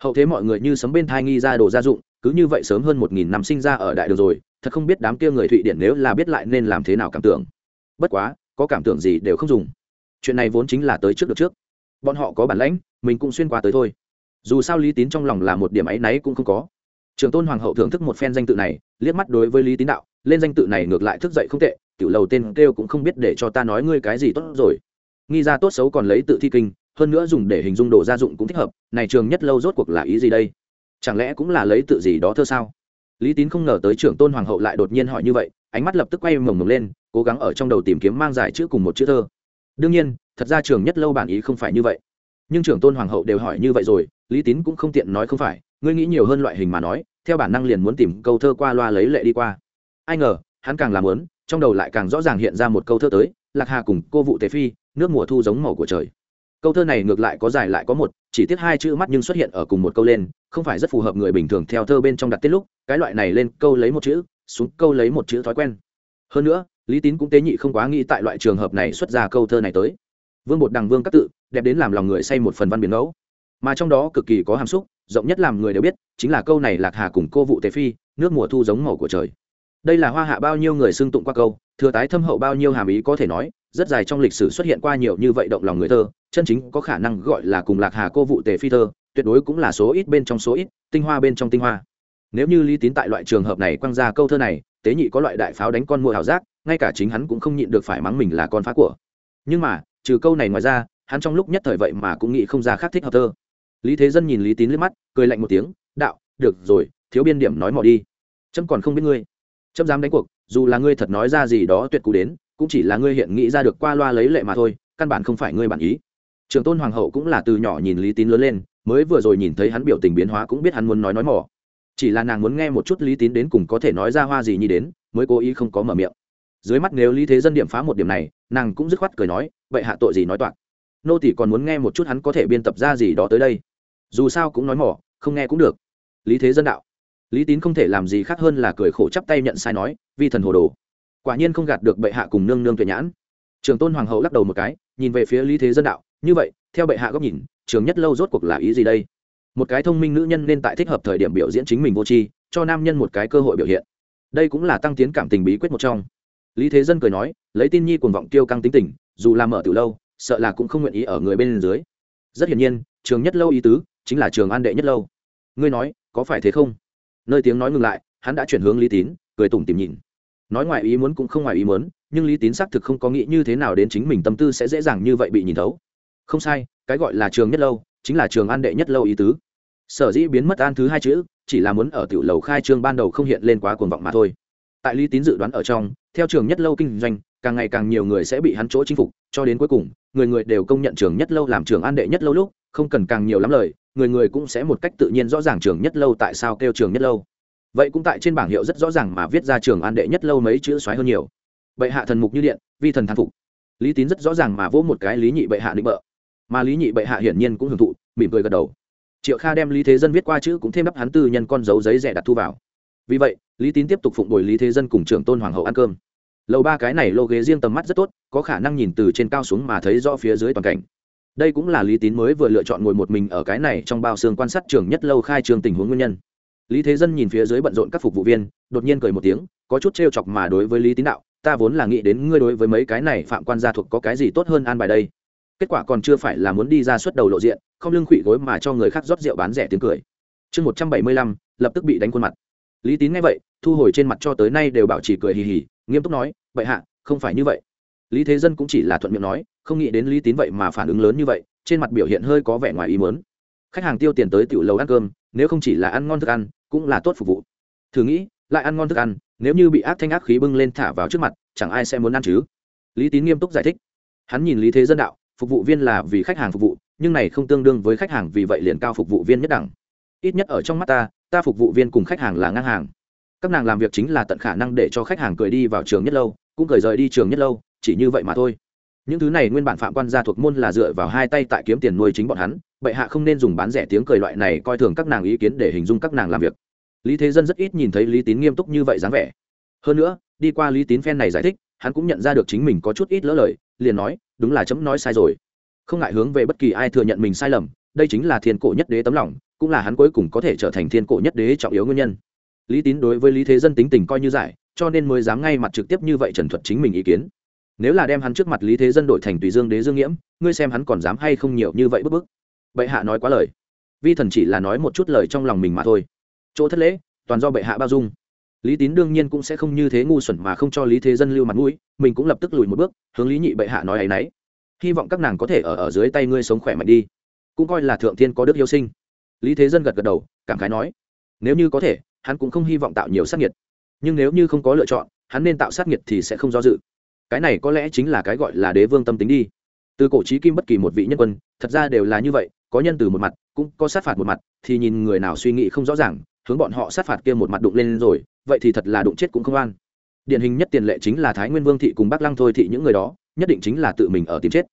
Hậu thế mọi người như sấm bên thai nghi ra đồ gia dụng, cứ như vậy sớm hơn một nghìn năm sinh ra ở đại đường rồi, thật không biết đám kia người thụy điển nếu là biết lại nên làm thế nào cảm tưởng. Bất quá, có cảm tưởng gì đều không dùng. Chuyện này vốn chính là tới trước được trước. Bọn họ có bản lãnh, mình cũng xuyên qua tới thôi dù sao lý tín trong lòng là một điểm ấy náy cũng không có. Trường tôn hoàng hậu thưởng thức một phen danh tự này, liếc mắt đối với lý tín đạo, lên danh tự này ngược lại thức dậy không tệ, tiểu lầu tên kêu cũng không biết để cho ta nói ngươi cái gì tốt rồi. Nghi ra tốt xấu còn lấy tự thi kinh, hơn nữa dùng để hình dung đồ gia dụng cũng thích hợp, này trường nhất lâu rốt cuộc là ý gì đây? Chẳng lẽ cũng là lấy tự gì đó thơ sao? Lý tín không ngờ tới trưởng tôn hoàng hậu lại đột nhiên hỏi như vậy, ánh mắt lập tức quay mồng mồng lên, cố gắng ở trong đầu tìm kiếm mang giải chữ cùng một chữ thơ. Đương nhiên, thật ra trường nhất lâu bản ý không phải như vậy nhưng trưởng tôn hoàng hậu đều hỏi như vậy rồi, lý tín cũng không tiện nói không phải, ngươi nghĩ nhiều hơn loại hình mà nói, theo bản năng liền muốn tìm câu thơ qua loa lấy lệ đi qua. Ai ngờ, hắn càng làm lớn trong đầu lại càng rõ ràng hiện ra một câu thơ tới, lạc hà cùng cô vụ tế phi, nước mùa thu giống màu của trời. Câu thơ này ngược lại có dài lại có một, chỉ tiết hai chữ mắt nhưng xuất hiện ở cùng một câu lên, không phải rất phù hợp người bình thường theo thơ bên trong đặt tiết lúc, cái loại này lên câu lấy một chữ, xuống câu lấy một chữ thói quen. Hơn nữa, lý tín cũng tế nhị không quá nghĩ tại loại trường hợp này xuất ra câu thơ này tới vương bột đằng vương các tự, đẹp đến làm lòng người say một phần văn biển ngẫu. Mà trong đó cực kỳ có hàm xúc, rộng nhất làm người đều biết, chính là câu này lạc hà cùng cô vụ tế phi, nước mùa thu giống màu của trời. Đây là hoa hạ bao nhiêu người xưng tụng qua câu, thừa tái thâm hậu bao nhiêu hàm ý có thể nói, rất dài trong lịch sử xuất hiện qua nhiều như vậy động lòng người thơ, chân chính có khả năng gọi là cùng lạc hà cô vụ tề phi thơ, tuyệt đối cũng là số ít bên trong số ít, tinh hoa bên trong tinh hoa. Nếu như lý tín tại loại trường hợp này quăng ra câu thơ này, tế nhị có loại đại pháo đánh con mua hào giác, ngay cả chính hắn cũng không nhịn được phải mắng mình là con phá của. Nhưng mà trừ câu này ngoài ra, hắn trong lúc nhất thời vậy mà cũng nghĩ không ra khác thích hợp thơ. Lý thế dân nhìn lý tín liếc mắt, cười lạnh một tiếng, đạo, được rồi, thiếu biên điểm nói mò đi. Trâm còn không biết ngươi. Trâm dám đánh cuộc, dù là ngươi thật nói ra gì đó tuyệt cú đến, cũng chỉ là ngươi hiện nghĩ ra được qua loa lấy lệ mà thôi, căn bản không phải ngươi bản ý. Trường tôn hoàng hậu cũng là từ nhỏ nhìn lý tín lớn lên, mới vừa rồi nhìn thấy hắn biểu tình biến hóa cũng biết hắn muốn nói nói mỏ. Chỉ là nàng muốn nghe một chút lý tín đến cùng có thể nói ra hoa gì như đến, mới cố ý không có mở miệng. Dưới mắt nếu lý thế dân điểm phá một điểm này nàng cũng dứt khoát cười nói, vậy hạ tội gì nói toạc? Nô tỷ còn muốn nghe một chút hắn có thể biên tập ra gì đó tới đây. Dù sao cũng nói mỏ, không nghe cũng được. Lý thế dân đạo. Lý tín không thể làm gì khác hơn là cười khổ chắp tay nhận sai nói, vi thần hồ đồ. Quả nhiên không gạt được bệ hạ cùng nương nương tuyệt nhãn. Trường tôn hoàng hậu lắc đầu một cái, nhìn về phía lý thế dân đạo, như vậy, theo bệ hạ góc nhìn, trường nhất lâu rốt cuộc là ý gì đây? Một cái thông minh nữ nhân nên tại thích hợp thời điểm biểu diễn chính mình vô tri, cho nam nhân một cái cơ hội biểu hiện. Đây cũng là tăng tiến cảm tình bí quyết một trong lý thế dân cười nói, lấy tin nhi cuồng vọng tiêu căng tính tình, dù làm ở từ lâu, sợ là cũng không nguyện ý ở người bên dưới. Rất hiển nhiên, trường nhất lâu ý tứ, chính là trường an đệ nhất lâu. Ngươi nói, có phải thế không? Nơi tiếng nói ngừng lại, hắn đã chuyển hướng lý tín, cười tủm tìm nhìn. Nói ngoài ý muốn cũng không ngoài ý muốn, nhưng lý tín xác thực không có nghĩ như thế nào đến chính mình tâm tư sẽ dễ dàng như vậy bị nhìn thấu. Không sai, cái gọi là trường nhất lâu, chính là trường an đệ nhất lâu ý tứ. Sở dĩ biến mất an thứ hai chữ, chỉ là muốn ở tiểu lầu khai trương ban đầu không hiện lên quá cuồng vọng mà thôi. Tại lý tín dự đoán ở trong theo trường nhất lâu kinh doanh, càng ngày càng nhiều người sẽ bị hắn chỗ chinh phục, cho đến cuối cùng, người người đều công nhận trường nhất lâu làm trường an đệ nhất lâu lúc, không cần càng nhiều lắm lời, người người cũng sẽ một cách tự nhiên rõ ràng trường nhất lâu tại sao kêu trường nhất lâu. Vậy cũng tại trên bảng hiệu rất rõ ràng mà viết ra trường an đệ nhất lâu mấy chữ xoáy hơn nhiều. Bệ hạ thần mục như điện, vi thần thán phục. Lý tín rất rõ ràng mà vỗ một cái lý nhị bệ hạ định bợ. Mà lý nhị bệ hạ hiển nhiên cũng hưởng thụ, mỉm cười gật đầu. Triệu kha đem lý thế dân viết qua chữ cũng thêm đắp hắn tư nhân con dấu giấy rẻ đặt thu vào vì vậy, lý tín tiếp tục phụng đổi lý thế dân cùng trưởng tôn hoàng hậu ăn cơm. Lầu ba cái này lô ghế riêng tầm mắt rất tốt, có khả năng nhìn từ trên cao xuống mà thấy rõ phía dưới toàn cảnh. Đây cũng là lý tín mới vừa lựa chọn ngồi một mình ở cái này trong bao xương quan sát trường nhất lâu khai trường tình huống nguyên nhân. Lý thế dân nhìn phía dưới bận rộn các phục vụ viên, đột nhiên cười một tiếng, có chút trêu chọc mà đối với lý tín đạo, ta vốn là nghĩ đến ngươi đối với mấy cái này phạm quan gia thuộc có cái gì tốt hơn an bài đây. Kết quả còn chưa phải là muốn đi ra suất đầu lộ diện, không lưng khụy gối mà cho người khác rót rượu bán rẻ tiếng cười. Chương một trăm bảy mươi lăm, lập tức bị đánh khuôn mặt lý tín nghe vậy, thu hồi trên mặt cho tới nay đều bảo trì cười hì hì, nghiêm túc nói vậy hạ, không phải như vậy. Lý thế dân cũng chỉ là thuận miệng nói, không nghĩ đến lý tín vậy mà phản ứng lớn như vậy, trên mặt biểu hiện hơi có vẻ ngoài ý mớn khách hàng tiêu tiền tới tiểu lầu ăn cơm, nếu không chỉ là ăn ngon thức ăn, cũng là tốt phục vụ. Thử nghĩ, lại ăn ngon thức ăn, nếu như bị ác thanh ác khí bưng lên thả vào trước mặt, chẳng ai sẽ muốn ăn chứ? Lý tín nghiêm túc giải thích. Hắn nhìn lý thế dân đạo, phục vụ viên là vì khách hàng phục vụ, nhưng này không tương đương với khách hàng vì vậy liền cao phục vụ viên nhất đẳng. Ít nhất ở trong mắt ta ta phục vụ viên cùng khách hàng là ngang hàng. Các nàng làm việc chính là tận khả năng để cho khách hàng cười đi vào trường nhất lâu, cũng cười rời đi trường nhất lâu, chỉ như vậy mà thôi. Những thứ này nguyên bản phạm quan gia thuộc môn là dựa vào hai tay tại kiếm tiền nuôi chính bọn hắn, bệ hạ không nên dùng bán rẻ tiếng cười loại này coi thường các nàng ý kiến để hình dung các nàng làm việc. Lý thế dân rất ít nhìn thấy lý tín nghiêm túc như vậy dáng vẻ. Hơn nữa, đi qua lý tín phen này giải thích, hắn cũng nhận ra được chính mình có chút ít lỡ lời, liền nói, đúng là chấm nói sai rồi. Không ngại hướng về bất kỳ ai thừa nhận mình sai lầm, đây chính là thiên cổ nhất đế tấm lòng cũng là hắn cuối cùng có thể trở thành thiên cổ nhất đế trọng yếu nguyên nhân. Lý tín đối với lý thế dân tính tình coi như giải, cho nên mới dám ngay mặt trực tiếp như vậy trần thuật chính mình ý kiến. Nếu là đem hắn trước mặt lý thế dân đổi thành tùy dương đế dương nghiễm, ngươi xem hắn còn dám hay không nhiều như vậy bức bức. Bệ hạ nói quá lời. Vi thần chỉ là nói một chút lời trong lòng mình mà thôi. Chỗ thất lễ, toàn do bệ hạ bao dung. Lý tín đương nhiên cũng sẽ không như thế ngu xuẩn mà không cho lý thế dân lưu mặt mũi, mình cũng lập tức lùi một bước, hướng lý nhị bệ hạ nói ấ y n ấ y hy vọng các nàng có thể ở ở dưới tay ngươi sống khỏe mạnh đi. Cũng coi là thượng thiên có đức yêu sinh lý thế dân gật gật đầu, cảm khái nói, nếu như có thể, hắn cũng không hy vọng tạo nhiều sát nhiệt nhưng nếu như không có lựa chọn, hắn nên tạo sát nhiệt thì sẽ không do dự. Cái này có lẽ chính là cái gọi là đế vương tâm tính đi. Từ cổ trí kim bất kỳ một vị nhân quân, thật ra đều là như vậy, có nhân từ một mặt, cũng có sát phạt một mặt, thì nhìn người nào suy nghĩ không rõ ràng, hướng bọn họ sát phạt kia một mặt đụng lên rồi, vậy thì thật là đụng chết cũng không an. Điển hình nhất tiền lệ chính là thái nguyên vương thị cùng bắc lăng thôi thị những người đó, nhất định chính là tự mình ở tìm chết.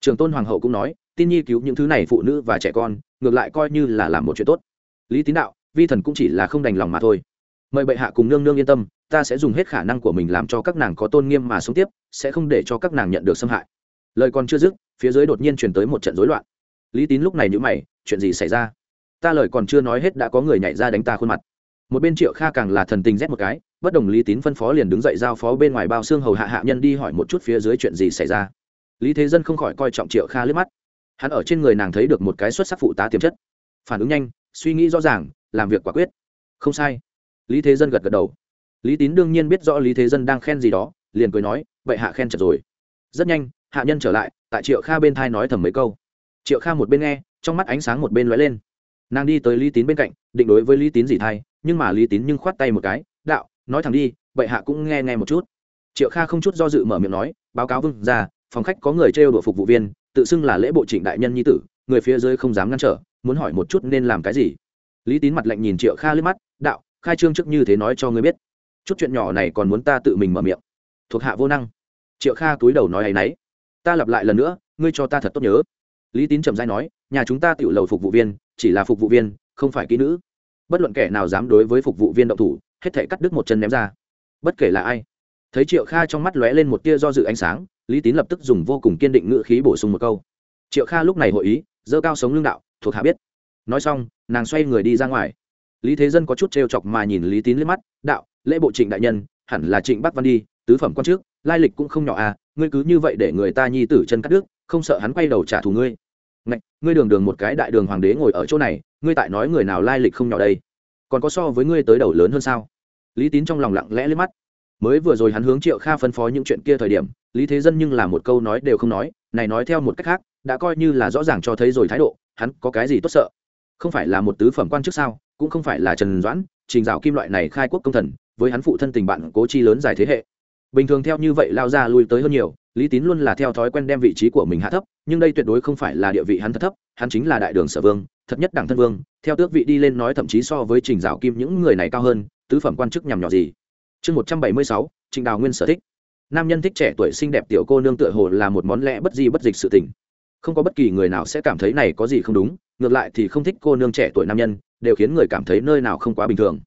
Trường tôn hoàng hậu cũng nói, tin nhi cứu những thứ này phụ nữ và trẻ con ngược lại coi như là làm một chuyện tốt. Lý tín đạo, vi thần cũng chỉ là không đành lòng mà thôi. Mời bệ hạ cùng nương nương yên tâm, ta sẽ dùng hết khả năng của mình làm cho các nàng có tôn nghiêm mà sống tiếp, sẽ không để cho các nàng nhận được xâm hại. Lời còn chưa dứt, phía dưới đột nhiên chuyển tới một trận rối loạn. Lý tín lúc này nhữ mày, chuyện gì xảy ra? Ta lời còn chưa nói hết đã có người nhảy ra đánh ta khuôn mặt. Một bên triệu kha càng là thần tình rét một cái, bất đồng lý tín phân phó liền đứng dậy giao phó bên ngoài bao xương hầu hạ hạ nhân đi hỏi một chút phía dưới chuyện gì xảy ra. Lý thế dân không khỏi coi trọng triệu kha lướt mắt hắn ở trên người nàng thấy được một cái xuất sắc phụ tá tiềm chất. Phản ứng nhanh, suy nghĩ rõ ràng, làm việc quả quyết. Không sai. Lý thế dân gật gật đầu. Lý tín đương nhiên biết rõ lý thế dân đang khen gì đó, liền cười nói vậy hạ khen chật rồi. Rất nhanh, hạ nhân trở lại, tại triệu kha bên thai nói thầm mấy câu. Triệu kha một bên nghe, trong mắt ánh sáng một bên lóe lên. Nàng đi tới lý tín bên cạnh, định đối với lý tín gì thay, nhưng mà lý tín nhưng khoát tay một cái, đạo, nói thẳng đi vậy hạ cũng nghe nghe một chút. Triệu kha không chút do dự mở miệng nói, báo cáo vương ra phòng khách có người trêu đùa phục vụ viên tự xưng là lễ bộ trịnh đại nhân nhi tử, người phía dưới không dám ngăn trở, muốn hỏi một chút nên làm cái gì. Lý tín mặt lạnh nhìn triệu kha lướt mắt, đạo, khai trương trước như thế nói cho ngươi biết. Chút chuyện nhỏ này còn muốn ta tự mình mở miệng. Thuộc hạ vô năng. Triệu kha cúi đầu nói ấ y n ấ y ta lặp lại lần nữa, ngươi cho ta thật tốt nhớ. Lý tín trầm dai nói, nhà chúng ta tự lầu phục vụ viên, chỉ là phục vụ viên, không phải kỹ nữ. Bất luận kẻ nào dám đối với phục vụ viên động thủ, hết thể cắt đứt một chân ném ra. Bất kể là ai. Thấy triệu kha trong mắt lóe lên một tia do dự ánh sáng lý tín lập tức dùng vô cùng kiên định ngữ khí bổ sung một câu. Triệu kha lúc này hội ý dơ cao sống lương đạo thuộc hạ biết. Nói xong nàng xoay người đi ra ngoài. Lý thế dân có chút trêu chọc mà nhìn lý tín liếc mắt đạo lễ bộ trịnh đại nhân hẳn là trịnh bắc văn đi tứ phẩm quan trước lai lịch cũng không nhỏ à ngươi cứ như vậy để người ta nhi tử chân cắt đứt không sợ hắn quay đầu trả thù ngươi. Ngạch, ngươi đường đường một cái đại đường hoàng đế ngồi ở chỗ này ngươi tại nói người nào lai lịch không nhỏ đây? Còn có so với ngươi tới đầu lớn hơn sao? Lý tín trong lòng lặng lẽ liếc mắt mới vừa rồi hắn hướng triệu kha phân phó những chuyện kia thời điểm, lý thế dân nhưng là một câu nói đều không nói, này nói theo một cách khác, đã coi như là rõ ràng cho thấy rồi thái độ, hắn có cái gì tốt sợ? Không phải là một tứ phẩm quan chức sao, cũng không phải là trần doãn, trình dạo kim loại này khai quốc công thần, với hắn phụ thân tình bạn cố chi lớn dài thế hệ. Bình thường theo như vậy lao ra lui tới hơn nhiều, lý tín luôn là theo thói quen đem vị trí của mình hạ thấp, nhưng đây tuyệt đối không phải là địa vị hắn thật thấp, hắn chính là đại đường sở vương, thật nhất đảng thân vương, theo tước vị đi lên nói thậm chí so với trình dạo kim những người này cao hơn, tứ phẩm quan chức nhằm nhỏ gì? Chương một trăm bảy mươi sáu, trịnh đào nguyên sở thích. Nam nhân thích trẻ tuổi xinh đẹp tiểu cô nương tựa hồ là một món lẽ bất di bất dịch sự tình. Không có bất kỳ người nào sẽ cảm thấy này có gì không đúng, ngược lại thì không thích cô nương trẻ tuổi nam nhân, đều khiến người cảm thấy nơi nào không quá bình thường.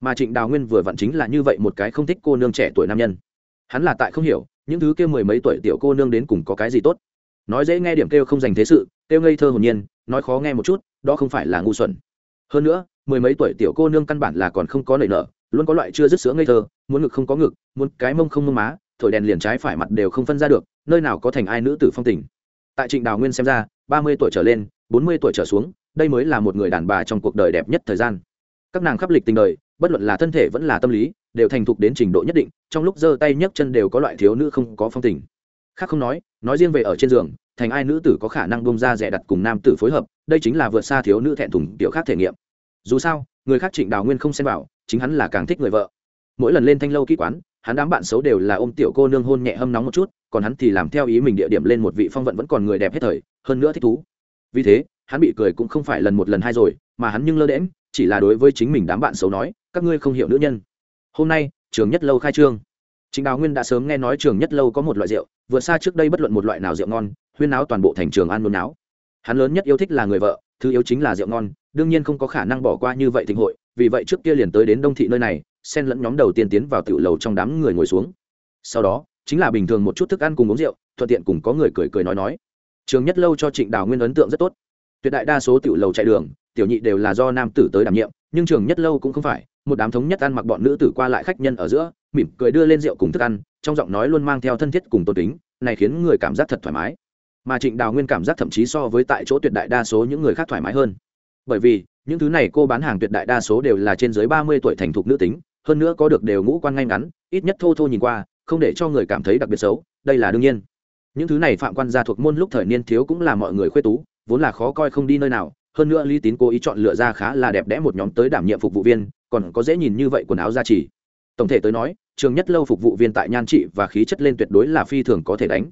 Mà trịnh đào nguyên vừa vặn chính là như vậy một cái không thích cô nương trẻ tuổi nam nhân. Hắn là tại không hiểu, những thứ kia mười mấy tuổi tiểu cô nương đến cùng có cái gì tốt. Nói dễ nghe điểm kêu không dành thế sự, kêu ngây thơ hồn nhiên, nói khó nghe một chút, đó không phải là ngu xuẩn. Hơn nữa, mười mấy tuổi tiểu cô nương căn bản là còn không có nảy nở luôn có loại chưa dứt sữa ngây thơ, muốn ngực không có ngực, muốn cái mông không mông má, thổi đèn liền trái phải mặt đều không phân ra được, nơi nào có thành ai nữ tử phong tình. Tại trịnh đào nguyên xem ra, ba mươi tuổi trở lên, bốn mươi tuổi trở xuống, đây mới là một người đàn bà trong cuộc đời đẹp nhất thời gian. Các nàng khắp lịch tình đời, bất luận là thân thể vẫn là tâm lý, đều thành thục đến trình độ nhất định, trong lúc giơ tay nhấc chân đều có loại thiếu nữ không có phong tình. Khác không nói nói riêng về ở trên giường, thành ai nữ tử có khả năng bông ra rẻ đặt cùng nam tử phối hợp, đây chính là vượt xa thiếu nữ thẹn thùng tiểu khác thể nghiệm. Dù sao, người khác trịnh đào nguyên không xem vào chính hắn là càng thích người vợ. Mỗi lần lên thanh lâu kỹ quán hắn đám bạn xấu đều là ôm tiểu cô nương hôn nhẹ hâm nóng một chút còn hắn thì làm theo ý mình địa điểm lên một vị phong vận vẫn còn người đẹp hết thời hơn nữa thích thú. Vì thế hắn bị cười cũng không phải lần một lần hai rồi mà hắn nhưng lơ đễm chỉ là đối với chính mình đám bạn xấu nói các ngươi không hiểu nữ nhân. Hôm nay trường nhất lâu khai trương. Chính Đào Nguyên đã sớm nghe nói trường nhất lâu có một loại rượu, vượt xa trước đây bất luận một loại nào rượu ngon, huyên náo toàn bộ thành trường an nôn náo. Hắn lớn nhất yêu thích là người vợ, thứ yếu chính là rượu ngon, đương nhiên không có khả năng bỏ qua như vậy thịnh hội, vì vậy trước kia liền tới đến Đông thị nơi này, xen lẫn nhóm đầu tiên tiến vào tiểu lầu trong đám người ngồi xuống. Sau đó, chính là bình thường một chút thức ăn cùng uống rượu, thuận tiện cùng có người cười cười nói nói. Trường nhất lâu cho Trịnh Đào Nguyên ấn tượng rất tốt. Tuyệt đại đa số tiểu lầu chạy đường, tiểu nhị đều là do nam tử tới đảm nhiệm, nhưng trường nhất lâu cũng không phải, một đám thống nhất ăn mặc bọn nữ tử qua lại khách nhân ở giữa mỉm cười đưa lên rượu cùng thức ăn trong giọng nói luôn mang theo thân thiết cùng tôn kính này khiến người cảm giác thật thoải mái mà trịnh đào nguyên cảm giác thậm chí so với tại chỗ tuyệt đại đa số những người khác thoải mái hơn bởi vì những thứ này cô bán hàng tuyệt đại đa số đều là trên dưới ba mươi tuổi thành thục nữ tính, hơn nữa có được đều ngũ quan ngay ngắn, ít nhất thô thô nhìn qua, không để cho người cảm thấy đặc biệt xấu, đây là đương nhiên. Những thứ này phạm quan gia thuộc môn lúc thời niên thiếu cũng là mọi người khuê tú, vốn là khó coi không đi nơi nào, hơn nữa lý tín cố ý chọn lựa ra khá là đẹp đẽ một nhóm tới đảm nhiệm phục vụ viên, còn có dễ nhìn như vậy quần áo gia trì. Tổng thể tới nói, trường nhất lâu phục vụ viên tại nhan trị và khí chất lên tuyệt đối là phi thường có thể đánh.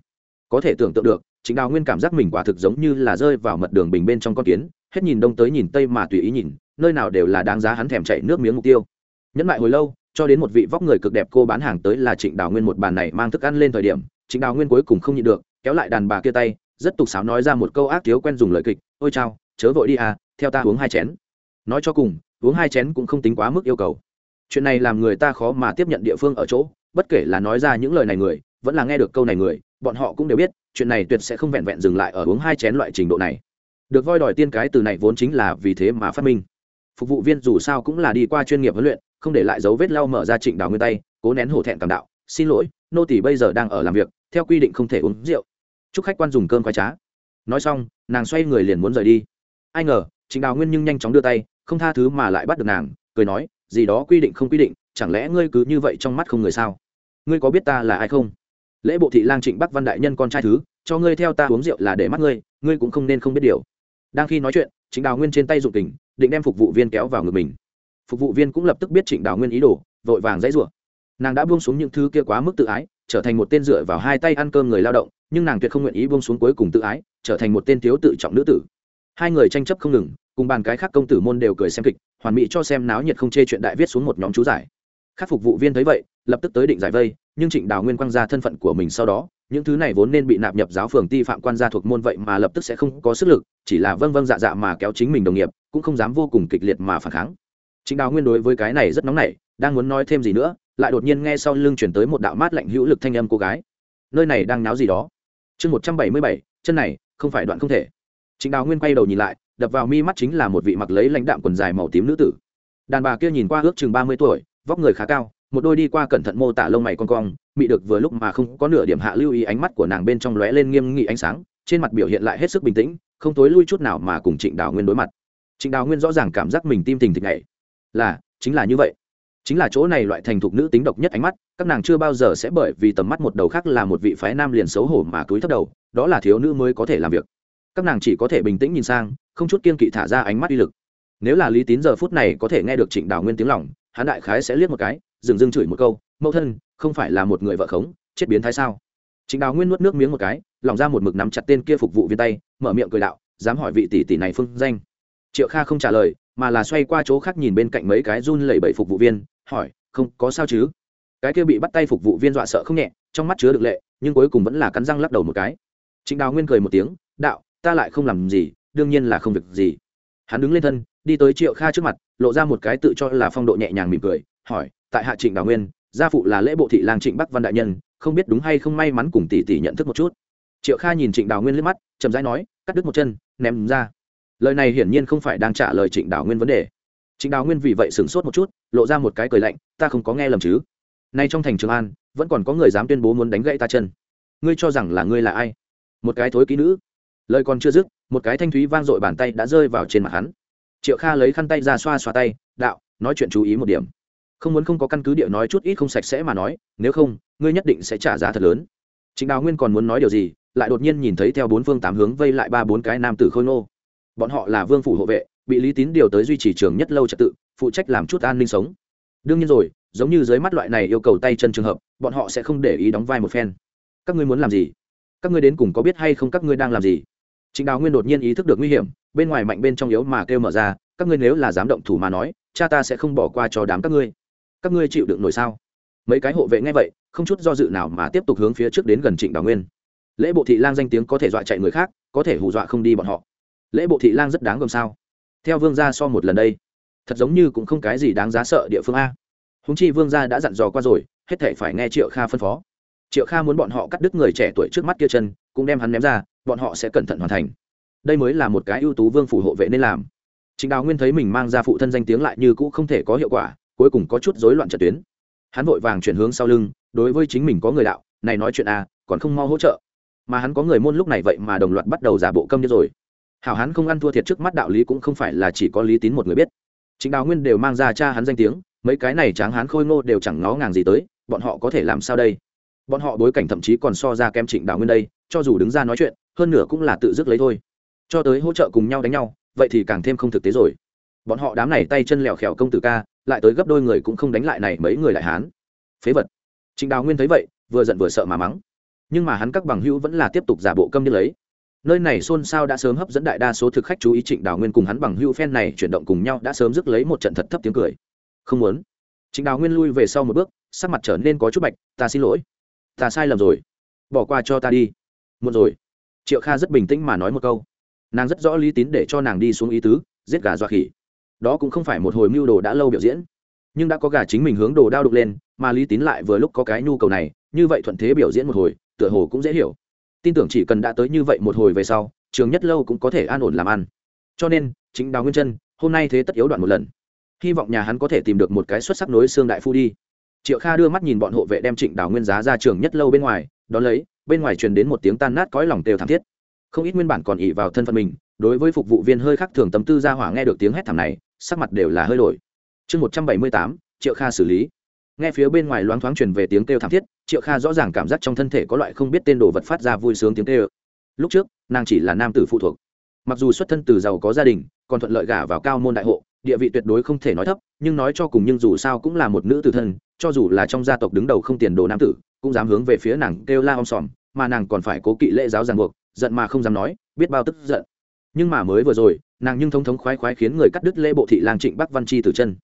Có thể tưởng tượng được chính đào nguyên cảm giác mình quả thực giống như là rơi vào mật đường bình bên trong con kiến hết nhìn đông tới nhìn tây mà tùy ý nhìn, nơi nào đều là đáng giá hắn thèm chạy nước miếng mục tiêu. Nhẫn lại hồi lâu, cho đến một vị vóc người cực đẹp cô bán hàng tới là trịnh đào nguyên một bàn này mang thức ăn lên thời điểm, trịnh đào nguyên cuối cùng không nhịn được, kéo lại đàn bà kia tay, rất tục sáo nói ra một câu ác thiếu quen dùng lời kịch, ôi chao, chớ vội đi à theo ta uống hai chén. Nói cho cùng, uống hai chén cũng không tính quá mức yêu cầu. Chuyện này làm người ta khó mà tiếp nhận địa phương ở chỗ, bất kể là nói ra những lời này người, vẫn là nghe được câu này người, bọn họ cũng đều biết, chuyện này tuyệt sẽ không vẹn vẹn dừng lại ở uống hai chén loại trình độ này được voi đòi tiên cái từ này vốn chính là vì thế mà phát minh. Phục vụ viên dù sao cũng là đi qua chuyên nghiệp huấn luyện, không để lại dấu vết lau mở ra trịnh đào nguyên tay, cố nén hổ thẹn cảm đạo, xin lỗi, nô tỷ bây giờ đang ở làm việc, theo quy định không thể uống rượu. Chúc khách quan dùng cơm khoai trá. Nói xong, nàng xoay người liền muốn rời đi. Ai ngờ, trịnh đào nguyên nhưng nhanh chóng đưa tay, không tha thứ mà lại bắt được nàng, cười nói, gì đó quy định không quy định, chẳng lẽ ngươi cứ như vậy trong mắt không người sao? Ngươi có biết ta là ai không? Lễ bộ thị lang trịnh bắc văn đại nhân con trai thứ, cho ngươi theo ta uống rượu là để mắt ngươi ngươi cũng không nên không biết điều đang khi nói chuyện, trịnh đào nguyên trên tay dụng tình định đem phục vụ viên kéo vào ngực mình. Phục vụ viên cũng lập tức biết trịnh đào nguyên ý đồ, vội vàng dãy rủa. Nàng đã buông xuống những thứ kia quá mức tự ái, trở thành một tên dựa vào hai tay ăn cơm người lao động, nhưng nàng tuyệt không nguyện ý buông xuống cuối cùng tự ái, trở thành một tên thiếu tự trọng nữ tử. Hai người tranh chấp không ngừng, cùng bàn cái khác công tử môn đều cười xem kịch, hoàn mỹ cho xem náo nhiệt không chê chuyện đại viết xuống một nhóm chú giải. Khắc phục vụ viên thấy vậy, lập tức tới định giải vây, nhưng trịnh đào nguyên quăng ra thân phận của mình sau đó những thứ này vốn nên bị nạp nhập giáo phường ti phạm quan gia thuộc môn vậy mà lập tức sẽ không có sức lực, chỉ là vâng vâng dạ dạ mà kéo chính mình đồng nghiệp, cũng không dám vô cùng kịch liệt mà phản kháng. Trịnh đào nguyên đối với cái này rất nóng nảy, đang muốn nói thêm gì nữa, lại đột nhiên nghe sau lưng chuyển tới một đạo mát lạnh hữu lực thanh âm cô gái. Nơi này đang náo gì đó? Chương một trăm bảy mươi bảy, chân này, không phải đoạn không thể. Trịnh đào nguyên quay đầu nhìn lại, đập vào mi mắt chính là một vị mặc lấy lãnh đạm quần dài màu tím nữ tử. Đàn bà kia nhìn qua ước chừng ba mươi tuổi, vóc người khá cao một đôi đi qua cẩn thận mô tả lông mày con cong, mị được vừa lúc mà không có nửa điểm hạ lưu ý ánh mắt của nàng bên trong lóe lên nghiêm nghị ánh sáng, trên mặt biểu hiện lại hết sức bình tĩnh, không tối lui chút nào mà cùng trịnh đào nguyên đối mặt. Trịnh đào nguyên rõ ràng cảm giác mình tim tình thịch này là, chính là như vậy. Chính là chỗ này loại thành thục nữ tính độc nhất ánh mắt, các nàng chưa bao giờ sẽ bởi vì tầm mắt một đầu khác là một vị phái nam liền xấu hổ mà cúi thấp đầu, đó là thiếu nữ mới có thể làm việc. Các nàng chỉ có thể bình tĩnh nhìn sang, không chút kiên kỵ thả ra ánh mắt uy lực. Nếu là lý tín giờ phút này có thể nghe được trịnh đào nguyên tiếng lòng, hắn đại khái sẽ liếc một cái dừng dưng chửi một câu, mẫu thân, không phải là một người vợ khống, chết biến thái sao? Trịnh đào nguyên nuốt nước miếng một cái, lòng ra một mực nắm chặt tên kia phục vụ viên tay, mở miệng cười đạo, dám hỏi vị tỷ tỷ này phương danh? Triệu kha không trả lời, mà là xoay qua chỗ khác nhìn bên cạnh mấy cái run lẩy bẩy phục vụ viên, hỏi, không, có sao chứ? Cái kia bị bắt tay phục vụ viên dọa sợ không nhẹ, trong mắt chứa được lệ, nhưng cuối cùng vẫn là cắn răng lắc đầu một cái. Trịnh đào nguyên cười một tiếng, đạo, ta lại không làm gì, đương nhiên là không việc gì. Hắn đứng lên thân, đi tới triệu kha trước mặt, lộ ra một cái tự cho là phong độ nhẹ nhàng mỉm cười hỏi, tại hạ trịnh đào nguyên, gia phụ là lễ bộ thị lang trịnh bắc văn đại nhân, không biết đúng hay không may mắn cùng tỷ tỷ nhận thức một chút. Triệu kha nhìn trịnh đào nguyên liếc mắt, chậm rãi nói, cắt đứt một chân, ném ra. Lời này hiển nhiên không phải đang trả lời trịnh đào nguyên vấn đề. Trịnh đào nguyên vì vậy sửng sốt một chút, lộ ra một cái cười lạnh, ta không có nghe lầm chứ. Nay trong thành trường an, vẫn còn có người dám tuyên bố muốn đánh gãy ta chân. Ngươi cho rằng là ngươi là ai? Một cái thối ký nữ. Lời còn chưa dứt, một cái thanh thúy vang dội bàn tay đã rơi vào trên mặt hắn. Triệu kha lấy khăn tay ra xoa xoa tay, đạo, nói chuyện chú ý một điểm không muốn không có căn cứ địa nói chút ít không sạch sẽ mà nói nếu không ngươi nhất định sẽ trả giá thật lớn. Trịnh đào nguyên còn muốn nói điều gì lại đột nhiên nhìn thấy theo bốn phương tám hướng vây lại ba bốn cái nam tử khôi nô bọn họ là vương phủ hộ vệ bị lý tín điều tới duy trì trường nhất lâu trật tự phụ trách làm chút an ninh sống. Đương nhiên rồi giống như dưới mắt loại này yêu cầu tay chân trường hợp bọn họ sẽ không để ý đóng vai một phen. Các ngươi muốn làm gì? Các ngươi đến cùng có biết hay không các ngươi đang làm gì? Trịnh Đào Nguyên đột nhiên ý thức được nguy hiểm, bên ngoài mạnh bên trong yếu mà kêu mở ra, các ngươi nếu là dám động thủ mà nói, cha ta sẽ không bỏ qua cho đám các ngươi. Các ngươi chịu đựng nổi sao? Mấy cái hộ vệ nghe vậy, không chút do dự nào mà tiếp tục hướng phía trước đến gần Trịnh Đào Nguyên. Lễ bộ thị lang danh tiếng có thể dọa chạy người khác, có thể hù dọa không đi bọn họ. Lễ bộ thị lang rất đáng gờm sao? Theo vương gia so một lần đây, thật giống như cũng không cái gì đáng giá sợ địa phương a. húng chi vương gia đã dặn dò qua rồi, hết thể phải nghe Triệu Kha phân phó. Triệu Kha muốn bọn họ cắt đứt người trẻ tuổi trước mắt kia chân, cũng đem hắn ném ra, bọn họ sẽ cẩn thận hoàn thành đây mới là một cái ưu tú vương phủ hộ vệ nên làm Trịnh Đào Nguyên thấy mình mang ra phụ thân danh tiếng lại như cũ không thể có hiệu quả, cuối cùng có chút rối loạn trận tuyến. Hắn vội vàng chuyển hướng sau lưng, đối với chính mình có người đạo, này nói chuyện à, còn không mau hỗ trợ. Mà hắn có người môn lúc này vậy mà đồng loạt bắt đầu giả bộ câm như rồi. Hảo hắn không ăn thua thiệt trước mắt đạo lý cũng không phải là chỉ có Lý Tín một người biết. Trịnh Đào Nguyên đều mang ra cha hắn danh tiếng, mấy cái này tráng hắn khôi ngô đều chẳng ngó ngàng gì tới, bọn họ có thể làm sao đây? Bọn họ bối cảnh thậm chí còn so ra kém Trịnh Đào Nguyên đây, cho dù đứng ra nói chuyện, hơn nửa cũng là tự dứt lấy thôi cho tới hỗ trợ cùng nhau đánh nhau vậy thì càng thêm không thực tế rồi bọn họ đám này tay chân lèo khèo công tử ca lại tới gấp đôi người cũng không đánh lại này mấy người lại hán. Phế vật. Trịnh đào nguyên thấy vậy, vừa giận vừa sợ mà mắng. Nhưng mà hắn các bằng hữu vẫn là tiếp tục giả bộ câm như lấy. Nơi này xôn xao đã sớm hấp dẫn đại đa số thực khách chú ý trịnh đào nguyên cùng hắn bằng hữu phen này chuyển động cùng nhau đã sớm rước lấy một trận thật thấp tiếng cười. Không muốn. Trịnh đào nguyên lui về sau một bước, sắc mặt trở nên có chút bạch, ta xin lỗi. Ta sai lầm rồi. Bỏ qua cho ta đi. Một rồi. Triệu kha rất bình tĩnh mà nói một câu. Nàng rất rõ lý tín để cho nàng đi xuống ý tứ, giết gà dọa khỉ đó cũng không phải một hồi mưu đồ đã lâu biểu diễn. Nhưng đã có gà chính mình hướng đồ đao đục lên, mà lý tín lại vừa lúc có cái nhu cầu này, như vậy thuận thế biểu diễn một hồi, tựa hồ cũng dễ hiểu. Tin tưởng chỉ cần đã tới như vậy một hồi về sau, trường nhất lâu cũng có thể an ổn làm ăn. Cho nên, chính đào nguyên chân hôm nay thế tất yếu đoạn một lần. Hy vọng nhà hắn có thể tìm được một cái xuất sắc nối xương đại phu đi. Triệu kha đưa mắt nhìn bọn hộ vệ đem trịnh đào nguyên giá ra trường nhất lâu bên ngoài đón lấy, bên ngoài truyền đến một tiếng tan nát cõi lòng tều thảm thiết. Không ít nguyên bản còn ỉ vào thân phận mình, đối với phục vụ viên hơi khác thường tâm tư ra hỏa nghe được tiếng hét thảm này sắc mặt đều là hơi đổi. Chương một trăm bảy mươi tám, triệu kha xử lý. Nghe phía bên ngoài loáng thoáng truyền về tiếng kêu thảm thiết, triệu kha rõ ràng cảm giác trong thân thể có loại không biết tên đồ vật phát ra vui sướng tiếng kêu. Lúc trước, nàng chỉ là nam tử phụ thuộc. Mặc dù xuất thân từ giàu có gia đình, còn thuận lợi gả vào cao môn đại hộ, địa vị tuyệt đối không thể nói thấp, nhưng nói cho cùng nhưng dù sao cũng là một nữ tử thân, cho dù là trong gia tộc đứng đầu không tiền đồ nam tử, cũng dám hướng về phía nàng kêu la om sòm, mà nàng còn phải cố kỵ lễ giáo ràng buộc, giận mà không dám nói, biết bao tức giận. Nhưng mà mới vừa rồi nàng nhưng thống thống khoái khoái khiến người cắt đứt lễ bộ thị lang trịnh bắc văn chi từ chân.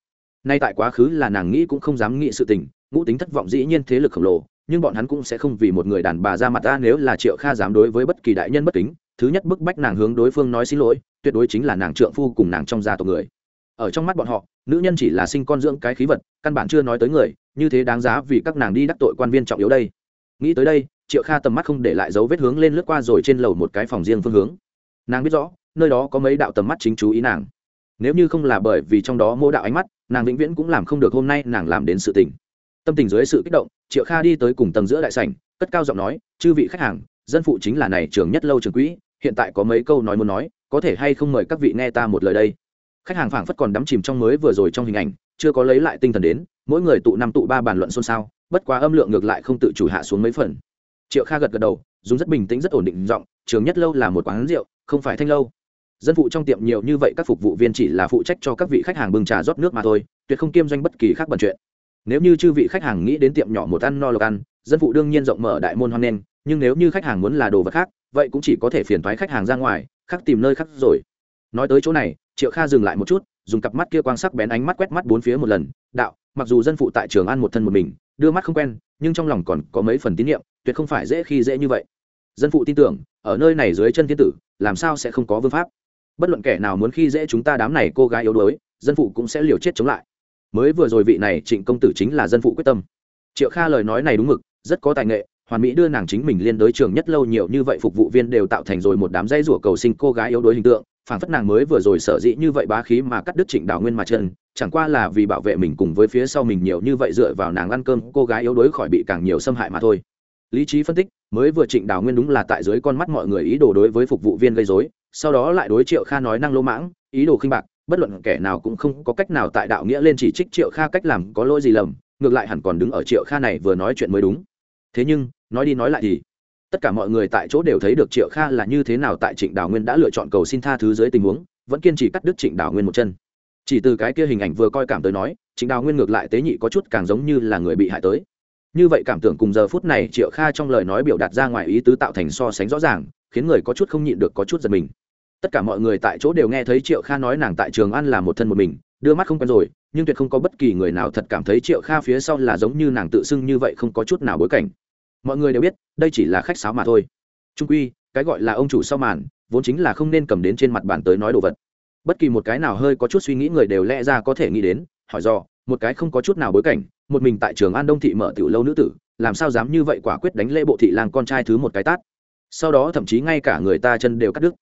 Nay tại quá khứ là nàng nghĩ cũng không dám nghĩ sự tình, ngũ tính thất vọng dĩ nhiên thế lực khổng lồ, nhưng bọn hắn cũng sẽ không vì một người đàn bà ra mặt ta nếu là triệu kha dám đối với bất kỳ đại nhân bất kính, thứ nhất bức bách nàng hướng đối phương nói xin lỗi, tuyệt đối chính là nàng trượng phu cùng nàng trong gia tộc người. Ở trong mắt bọn họ, nữ nhân chỉ là sinh con dưỡng cái khí vật, căn bản chưa nói tới người, như thế đáng giá vì các nàng đi đắc tội quan viên trọng yếu đây. Nghĩ tới đây, triệu kha tầm mắt không để lại dấu vết hướng lên lướt qua rồi trên lầu một cái phòng riêng phương hướng. Nàng biết rõ nơi đó có mấy đạo tầm mắt chính chú ý nàng. Nếu như không là bởi vì trong đó mô đạo ánh mắt, nàng vĩnh viễn cũng làm không được hôm nay nàng làm đến sự tình. Tâm tình dưới sự kích động, triệu kha đi tới cùng tầng giữa đại sảnh, cất cao giọng nói, chư vị khách hàng, dân phụ chính là này trường nhất lâu trường quỹ, hiện tại có mấy câu nói muốn nói, có thể hay không mời các vị nghe ta một lời đây? Khách hàng phảng phất còn đắm chìm trong mới vừa rồi trong hình ảnh, chưa có lấy lại tinh thần đến, mỗi người tụ năm tụ ba bàn luận xôn xao, bất quá âm lượng ngược lại không tự chủ hạ xuống mấy phần. Triệu kha gật gật đầu, dùng rất bình tĩnh rất ổn định giọng trường nhất lâu là một quán rượu, không phải thanh lâu dân phụ trong tiệm nhiều như vậy các phục vụ viên chỉ là phụ trách cho các vị khách hàng bưng trà rót nước mà thôi, tuyệt không kiêm doanh bất kỳ khác bẩn chuyện. Nếu như chư vị khách hàng nghĩ đến tiệm nhỏ một ăn no lộc ăn, dân phụ đương nhiên rộng mở đại môn hoan nghênh, nhưng nếu như khách hàng muốn là đồ vật khác, vậy cũng chỉ có thể phiền thoái khách hàng ra ngoài, khác tìm nơi khác rồi. Nói tới chỗ này, triệu kha dừng lại một chút, dùng cặp mắt kia quan sắc bén ánh mắt quét mắt bốn phía một lần, đạo, mặc dù dân phụ tại trường ăn một thân một mình, đưa mắt không quen, nhưng trong lòng còn có mấy phần tín nhiệm, tuyệt không phải dễ khi dễ như vậy. Dân phụ tin tưởng, ở nơi này dưới chân thiên tử, làm sao sẽ không có vương pháp? Bất luận kẻ nào muốn khi dễ chúng ta đám này cô gái yếu đuối, dân phụ cũng sẽ liều chết chống lại. Mới vừa rồi vị này trịnh công tử chính là dân phụ quyết tâm. Triệu kha lời nói này đúng mực, rất có tài nghệ, hoàn mỹ đưa nàng chính mình liên đối trường nhất lâu nhiều như vậy phục vụ viên đều tạo thành rồi một đám dây rủa cầu sinh cô gái yếu đuối hình tượng, phản phất nàng mới vừa rồi sở dĩ như vậy bá khí mà cắt đứt trịnh đào nguyên mà chân chẳng qua là vì bảo vệ mình cùng với phía sau mình nhiều như vậy dựa vào nàng ăn cơm, cô gái yếu đuối khỏi bị càng nhiều xâm hại mà thôi. Lý trí phân tích, mới vừa trịnh đào nguyên đúng là tại dưới con mắt mọi người ý đồ đối với phục vụ viên gây dối sau đó lại đối triệu kha nói năng lỗ mãng, ý đồ khinh bạc, bất luận kẻ nào cũng không có cách nào tại đạo nghĩa lên chỉ trích triệu kha cách làm có lỗi gì lầm, ngược lại hẳn còn đứng ở triệu kha này vừa nói chuyện mới đúng. Thế nhưng, nói đi nói lại thì, tất cả mọi người tại chỗ đều thấy được triệu kha là như thế nào tại trịnh đào nguyên đã lựa chọn cầu xin tha thứ dưới tình huống, vẫn kiên trì cắt đứt trịnh đào nguyên một chân. Chỉ từ cái kia hình ảnh vừa coi cảm tới nói, trịnh đào nguyên ngược lại tế nhị có chút càng giống như là người bị hại tới. Như vậy cảm tưởng cùng giờ phút này triệu kha trong lời nói biểu đạt ra ngoài ý tứ tạo thành so sánh rõ ràng, khiến người có chút không nhịn được có chút giật mình tất cả mọi người tại chỗ đều nghe thấy triệu kha nói nàng tại trường ăn là một thân một mình, đưa mắt không quen rồi, nhưng tuyệt không có bất kỳ người nào thật cảm thấy triệu kha phía sau là giống như nàng tự xưng như vậy không có chút nào bối cảnh. Mọi người đều biết, đây chỉ là khách sáo mà thôi. Trung quy, cái gọi là ông chủ sau màn, vốn chính là không nên cầm đến trên mặt bàn tới nói đồ vật. Bất kỳ một cái nào hơi có chút suy nghĩ người đều lẽ ra có thể nghĩ đến, hỏi do một cái không có chút nào bối cảnh, một mình tại trường an đông thị mở tiểu lâu nữ tử, làm sao dám như vậy quả quyết đánh lễ bộ thị làng con trai thứ một cái tát. Sau đó thậm chí ngay cả người ta chân đều cắt đứt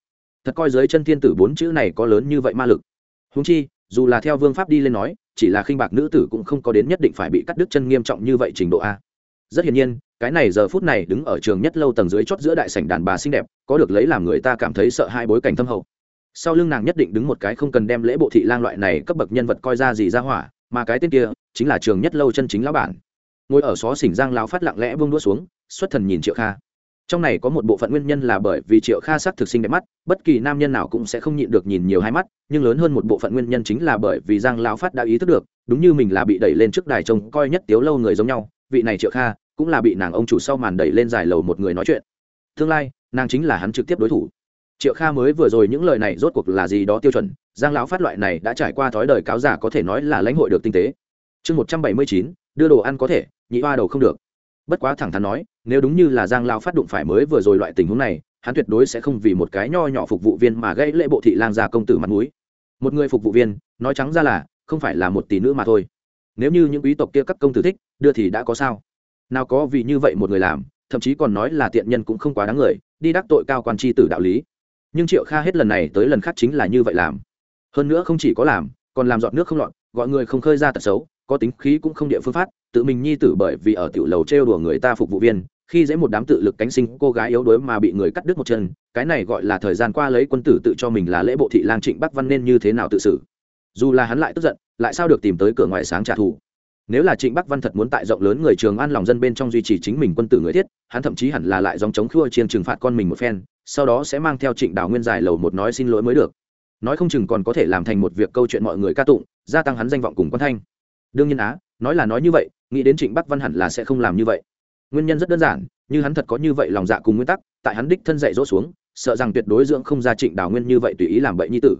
thật coi dưới chân thiên tử bốn chữ này có lớn như vậy ma lực. Húng chi, dù là theo vương pháp đi lên nói, chỉ là khinh bạc nữ tử cũng không có đến nhất định phải bị cắt đứt chân nghiêm trọng như vậy trình độ a. Rất hiển nhiên, cái này giờ phút này đứng ở trường nhất lâu tầng dưới chót giữa đại sảnh đàn bà xinh đẹp, có được lấy làm người ta cảm thấy sợ hai bối cảnh thâm hậu. Sau lưng nàng nhất định đứng một cái không cần đem lễ bộ thị lang loại này cấp bậc nhân vật coi ra gì ra hỏa, mà cái tên kia, chính là trường nhất lâu chân chính lão bản. Ngồi ở xó xỉnh giang lão phát lặng lẽ buông đua xuống, xuất thần nhìn triệu kha trong này có một bộ phận nguyên nhân là bởi vì triệu kha sắc thực sinh đẹp mắt, bất kỳ nam nhân nào cũng sẽ không nhịn được nhìn nhiều hai mắt, nhưng lớn hơn một bộ phận nguyên nhân chính là bởi vì giang lão phát đã ý thức được, đúng như mình là bị đẩy lên trước đài trông coi nhất tiếu lâu người giống nhau, vị này triệu kha cũng là bị nàng ông chủ sau màn đẩy lên dài lầu một người nói chuyện. Tương lai, nàng chính là hắn trực tiếp đối thủ. Triệu kha mới vừa rồi những lời này rốt cuộc là gì đó tiêu chuẩn, giang lão phát loại này đã trải qua thói đời cáo giả có thể nói là lãnh hội được tinh tế. Chương một trăm bảy mươi chín, đưa đồ ăn có thể, nhị hoa đầu không được. Bất quá thẳng thắn nói nếu đúng như là giang lao phát đụng phải mới vừa rồi loại tình huống này, hắn tuyệt đối sẽ không vì một cái nho nhỏ phục vụ viên mà gây lễ bộ thị lang gia công tử mặt mũi. Một người phục vụ viên, nói trắng ra là, không phải là một tỷ nữ mà thôi. Nếu như những quý tộc kia các công tử thích, đưa thì đã có sao? Nào có vì như vậy một người làm, thậm chí còn nói là tiện nhân cũng không quá đáng người, đi đắc tội cao quan tri tử đạo lý. Nhưng triệu kha hết lần này tới lần khác chính là như vậy làm. Hơn nữa không chỉ có làm, còn làm dọn nước không lọt, gọi người không khơi ra tật xấu, có tính khí cũng không địa phương phát, tự mình nhi tử bởi vì ở tiểu lầu trêu đùa người ta phục vụ viên khi dễ một đám tự lực cánh sinh, cô gái yếu đuối mà bị người cắt đứt một chân, cái này gọi là thời gian qua lấy quân tử tự cho mình là lễ bộ thị lang trịnh bắc văn nên như thế nào tự xử? Dù là hắn lại tức giận, lại sao được tìm tới cửa ngoại sáng trả thù? Nếu là trịnh bắc văn thật muốn tại rộng lớn người trường an lòng dân bên trong duy trì chính mình quân tử người thiết, hắn thậm chí hẳn là lại dòng chống khua chiên trừng phạt con mình một phen, sau đó sẽ mang theo trịnh đào nguyên giải lầu một nói xin lỗi mới được. Nói không chừng còn có thể làm thành một việc câu chuyện mọi người ca tụng, gia tăng hắn danh vọng cùng quan thanh. Đương nhiên á, nói là nói như vậy, nghĩ đến trịnh bắc văn hẳn là sẽ không làm như vậy nguyên nhân rất đơn giản, như hắn thật có như vậy lòng dạ cùng nguyên tắc, tại hắn đích thân dạy dỗ xuống, sợ rằng tuyệt đối dưỡng không ra trịnh đào nguyên như vậy tùy ý làm bậy nhi tử.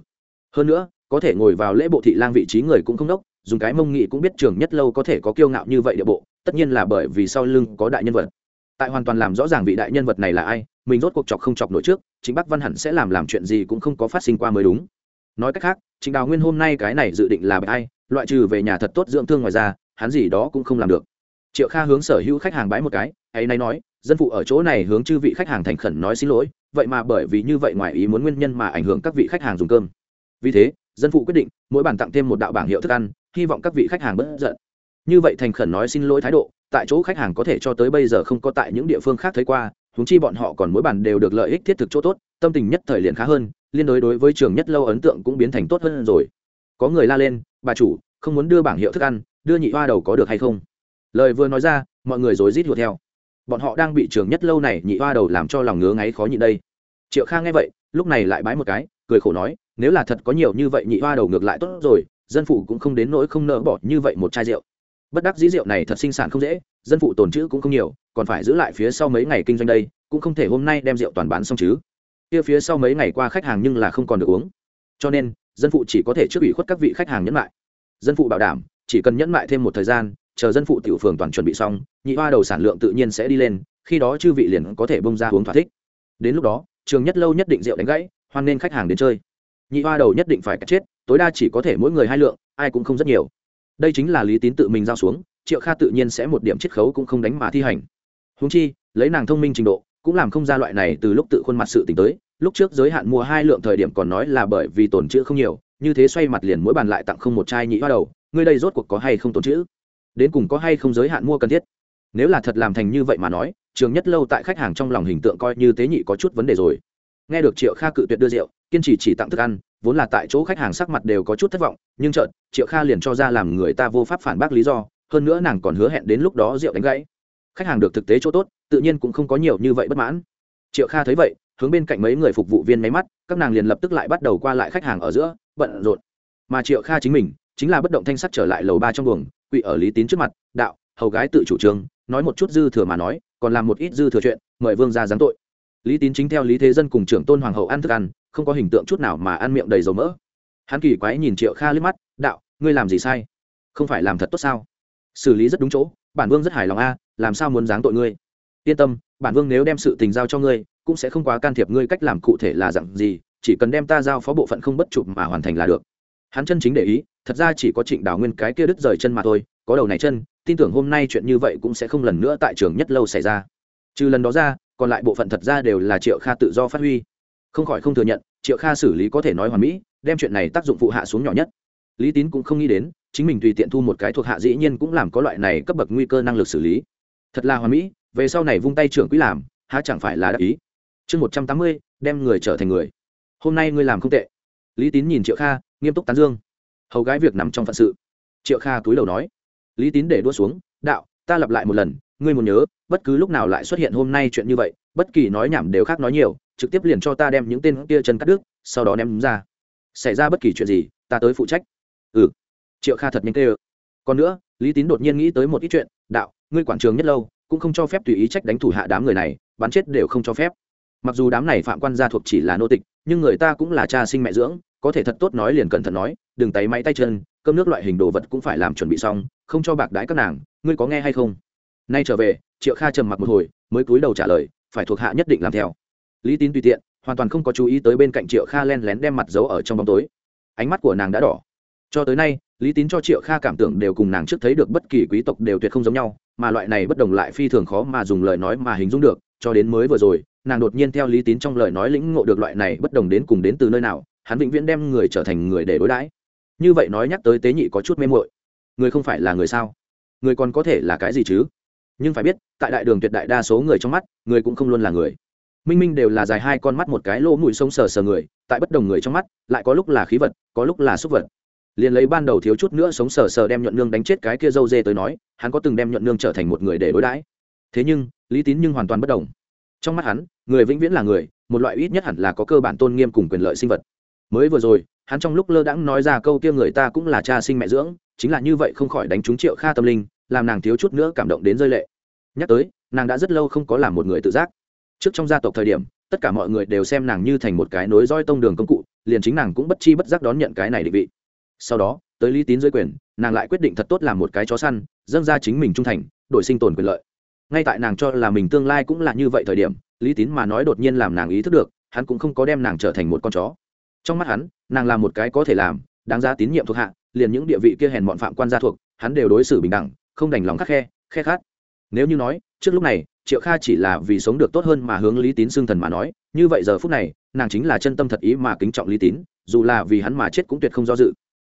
Hơn nữa, có thể ngồi vào lễ bộ thị lang vị trí người cũng không đốc, dùng cái mông nghị cũng biết trường nhất lâu có thể có kiêu ngạo như vậy địa bộ, tất nhiên là bởi vì sau lưng có đại nhân vật. Tại hoàn toàn làm rõ ràng vị đại nhân vật này là ai, mình rốt cuộc chọc không chọc nổi trước chính bắc văn hẳn sẽ làm làm chuyện gì cũng không có phát sinh qua mới đúng. Nói cách khác, trịnh đào nguyên hôm nay cái này dự định là bởi ai, loại trừ về nhà thật tốt dưỡng thương ngoài ra, hắn gì đó cũng không làm được triệu kha hướng sở hữu khách hàng bãi một cái, ấy nay nói, dân phụ ở chỗ này hướng chư vị khách hàng thành khẩn nói xin lỗi, vậy mà bởi vì như vậy ngoài ý muốn nguyên nhân mà ảnh hưởng các vị khách hàng dùng cơm. Vì thế, dân phụ quyết định, mỗi bàn tặng thêm một đạo bảng hiệu thức ăn, hy vọng các vị khách hàng bất giận. Như vậy thành khẩn nói xin lỗi thái độ, tại chỗ khách hàng có thể cho tới bây giờ không có tại những địa phương khác thấy qua húng chi bọn họ còn mỗi bàn đều được lợi ích thiết thực chỗ tốt, tâm tình nhất thời liền khá hơn, liên đối đối với trường nhất lâu ấn tượng cũng biến thành tốt hơn rồi. Có người la lên, bà chủ, không muốn đưa bảng hiệu thức ăn, đưa nhị hoa đầu có được hay không? Lời vừa nói ra, mọi người rối rít hùa theo. Bọn họ đang bị trường nhất lâu này nhị hoa đầu làm cho lòng ngứa ngáy khó nhịn đây. Triệu kha nghe vậy, lúc này lại bái một cái, cười khổ nói, nếu là thật có nhiều như vậy nhị hoa đầu ngược lại tốt rồi, dân phụ cũng không đến nỗi không nỡ bỏ như vậy một chai rượu. Bất đắc dĩ rượu này thật sinh sản không dễ, dân phụ tồn chữ cũng không nhiều, còn phải giữ lại phía sau mấy ngày kinh doanh đây, cũng không thể hôm nay đem rượu toàn bán xong chứ. Kia phía sau mấy ngày qua khách hàng nhưng là không còn được uống. Cho nên, dân phụ chỉ có thể trước ủy khuất các vị khách hàng nhẫn lại dân phụ bảo đảm, chỉ cần nhẫn lại thêm một thời gian chờ dân phụ tiểu phường toàn chuẩn bị xong, nhị hoa đầu sản lượng tự nhiên sẽ đi lên, khi đó chư vị liền có thể bông ra uống thỏa thích. Đến lúc đó, trường nhất lâu nhất định rượu đánh gãy, hoan nên khách hàng đến chơi. Nhị hoa đầu nhất định phải cắt chết, tối đa chỉ có thể mỗi người hai lượng, ai cũng không rất nhiều. Đây chính là lý tín tự mình giao xuống, triệu kha tự nhiên sẽ một điểm chiết khấu cũng không đánh mà thi hành. Húng chi, lấy nàng thông minh trình độ, cũng làm không ra loại này từ lúc tự khuôn mặt sự t tới, lúc trước giới hạn mua hai lượng thời điểm còn nói là bởi vì tồn chữ không nhiều, như thế xoay mặt liền mỗi bàn lại tặng không một chai nhị hoa đầu, ngươi đây rốt cuộc có hay không tồn chữ? Đến cùng có hay không giới hạn mua cần thiết. Nếu là thật làm thành như vậy mà nói, trường nhất lâu tại khách hàng trong lòng hình tượng coi như tế nhị có chút vấn đề rồi. Nghe được triệu kha cự tuyệt đưa rượu, kiên trì chỉ tặng thức ăn, vốn là tại chỗ khách hàng sắc mặt đều có chút thất vọng, nhưng chợt, triệu kha liền cho ra làm người ta vô pháp phản bác lý do, hơn nữa nàng còn hứa hẹn đến lúc đó rượu đánh gãy. Khách hàng được thực tế chỗ tốt, tự nhiên cũng không có nhiều như vậy bất mãn. Triệu kha thấy vậy, hướng bên cạnh mấy người phục vụ viên máy mắt, các nàng liền lập tức lại bắt đầu qua lại khách hàng ở giữa, bận rộn. Mà triệu kha chính mình, chính là bất động thanh sắc trở lại lầu ba trong buồng quỵ ở lý tín trước mặt, đạo, hầu gái tự chủ trương nói một chút dư thừa mà nói, còn làm một ít dư thừa chuyện, mời vương ra giáng tội. Lý tín chính theo lý thế dân cùng trưởng tôn hoàng hậu ăn thức ăn, không có hình tượng chút nào mà ăn miệng đầy dầu mỡ. Hắn kỳ quái nhìn triệu kha liếc mắt, đạo, ngươi làm gì sai? Không phải làm thật tốt sao? Xử lý rất đúng chỗ, bản vương rất hài lòng a, làm sao muốn giáng tội ngươi? Yên tâm, bản vương nếu đem sự tình giao cho ngươi, cũng sẽ không quá can thiệp ngươi cách làm cụ thể là dặn gì, chỉ cần đem ta giao phó bộ phận không bất chụp mà hoàn thành là được. Hắn chân chính để ý thật ra chỉ có trịnh đào nguyên cái kia đứt rời chân mà thôi, có đầu này chân, tin tưởng hôm nay chuyện như vậy cũng sẽ không lần nữa tại trường nhất lâu xảy ra. Trừ lần đó ra, còn lại bộ phận thật ra đều là triệu kha tự do phát huy. Không khỏi không thừa nhận, triệu kha xử lý có thể nói hoàn mỹ, đem chuyện này tác dụng phụ hạ xuống nhỏ nhất. Lý tín cũng không nghĩ đến, chính mình tùy tiện thu một cái thuộc hạ dĩ nhiên cũng làm có loại này cấp bậc nguy cơ năng lực xử lý. Thật là hoàn mỹ, về sau này vung tay trưởng quỹ làm, há chẳng phải là đắc ý. Chương một trăm tám mươi, đem người trở thành người. Hôm nay ngươi làm không tệ. Lý tín nhìn triệu kha, nghiêm túc tán dương hầu gái việc nằm trong phận sự. Triệu kha túi đầu nói, lý tín để đua xuống, đạo, ta lặp lại một lần, ngươi muốn nhớ, bất cứ lúc nào lại xuất hiện hôm nay chuyện như vậy, bất kỳ nói nhảm đều khác nói nhiều, trực tiếp liền cho ta đem những tên kia chân cắt đứt, sau đó ném ra. Xảy ra bất kỳ chuyện gì, ta tới phụ trách. Ừ. Triệu kha thật nhanh tê ơ còn nữa, lý tín đột nhiên nghĩ tới một ít chuyện, đạo, ngươi quản trường nhất lâu, cũng không cho phép tùy ý trách đánh thủ hạ đám người này, bắn chết đều không cho phép. Mặc dù đám này phạm quan gia thuộc chỉ là nô tịch, nhưng người ta cũng là cha sinh mẹ dưỡng có thể thật tốt nói liền cẩn thận nói, đừng tay máy tay chân, cơm nước loại hình đồ vật cũng phải làm chuẩn bị xong, không cho bạc đái các nàng, ngươi có nghe hay không? Nay trở về, triệu kha trầm mặc một hồi, mới cúi đầu trả lời, phải thuộc hạ nhất định làm theo. Lý tín tùy tiện, hoàn toàn không có chú ý tới bên cạnh triệu kha len lén đem mặt giấu ở trong bóng tối. Ánh mắt của nàng đã đỏ. Cho tới nay, lý tín cho triệu kha cảm tưởng đều cùng nàng trước thấy được bất kỳ quý tộc đều tuyệt không giống nhau, mà loại này bất đồng lại phi thường khó mà dùng lời nói mà hình dung được, cho đến mới vừa rồi, nàng đột nhiên theo lý tín trong lời nói lĩnh ngộ được loại này bất đồng đến cùng đến từ nơi nào hắn vĩnh viễn đem người trở thành người để đối đãi. Như vậy nói nhắc tới tế nhị có chút mê mội người không phải là người sao? Người còn có thể là cái gì chứ? Nhưng phải biết, tại đại đường tuyệt đại đa số người trong mắt, người cũng không luôn là người. Minh minh đều là dài hai con mắt một cái lỗ mũi sông sờ sờ người, tại bất đồng người trong mắt, lại có lúc là khí vật, có lúc là xúc vật. Liền lấy ban đầu thiếu chút nữa sống sờ sờ đem nhuận nương đánh chết cái kia dâu dê tới nói, hắn có từng đem nhuận nương trở thành một người để đối đãi. Thế nhưng, lý tín nhưng hoàn toàn bất đồng. Trong mắt hắn, người vĩnh viễn là người, một loại ít nhất hẳn là có cơ bản tôn nghiêm cùng quyền lợi sinh vật mới vừa rồi, hắn trong lúc lơ đãng nói ra câu kia người ta cũng là cha sinh mẹ dưỡng, chính là như vậy không khỏi đánh trúng triệu kha tâm linh, làm nàng thiếu chút nữa cảm động đến rơi lệ. Nhắc tới, nàng đã rất lâu không có làm một người tự giác. Trước trong gia tộc thời điểm, tất cả mọi người đều xem nàng như thành một cái nối roi tông đường công cụ, liền chính nàng cũng bất chi bất giác đón nhận cái này định vị. Sau đó, tới lý tín dưới quyền, nàng lại quyết định thật tốt làm một cái chó săn, dâng ra chính mình trung thành, đổi sinh tồn quyền lợi. Ngay tại nàng cho là mình tương lai cũng là như vậy thời điểm, lý tín mà nói đột nhiên làm nàng ý thức được, hắn cũng không có đem nàng trở thành một con chó trong mắt hắn, nàng là một cái có thể làm, đáng ra tín nhiệm thuộc hạ, liền những địa vị kia hèn bọn phạm quan gia thuộc, hắn đều đối xử bình đẳng, không đành lòng khắc khe khe khát. Nếu như nói, trước lúc này, triệu kha chỉ là vì sống được tốt hơn mà hướng lý tín xương thần mà nói, như vậy giờ phút này, nàng chính là chân tâm thật ý mà kính trọng lý tín, dù là vì hắn mà chết cũng tuyệt không do dự.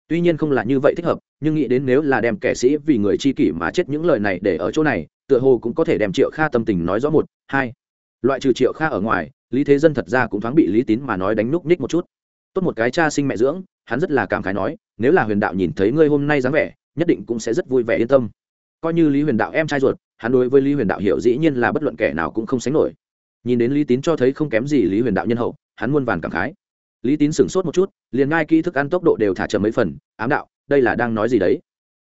Tuy nhiên không là như vậy thích hợp, nhưng nghĩ đến nếu là đem kẻ sĩ vì người chi kỷ mà chết những lời này để ở chỗ này, tựa hồ cũng có thể đem triệu kha tâm tình nói rõ một, hai. Loại trừ triệu kha ở ngoài, lý thế dân thật ra cũng thoáng bị lý tín mà nói đánh núc ních một chút tốt một cái cha sinh mẹ dưỡng, hắn rất là cảm khái nói, nếu là huyền đạo nhìn thấy ngươi hôm nay dáng vẻ, nhất định cũng sẽ rất vui vẻ yên tâm. Coi như lý huyền đạo em trai ruột, hắn đối với lý huyền đạo hiểu dĩ nhiên là bất luận kẻ nào cũng không sánh nổi. Nhìn đến lý tín cho thấy không kém gì lý huyền đạo nhân hậu, hắn muôn vàn cảm khái. Lý tín sửng sốt một chút, liền ngay kỹ thức ăn tốc độ đều thả chậm mấy phần, ám đạo, đây là đang nói gì đấy?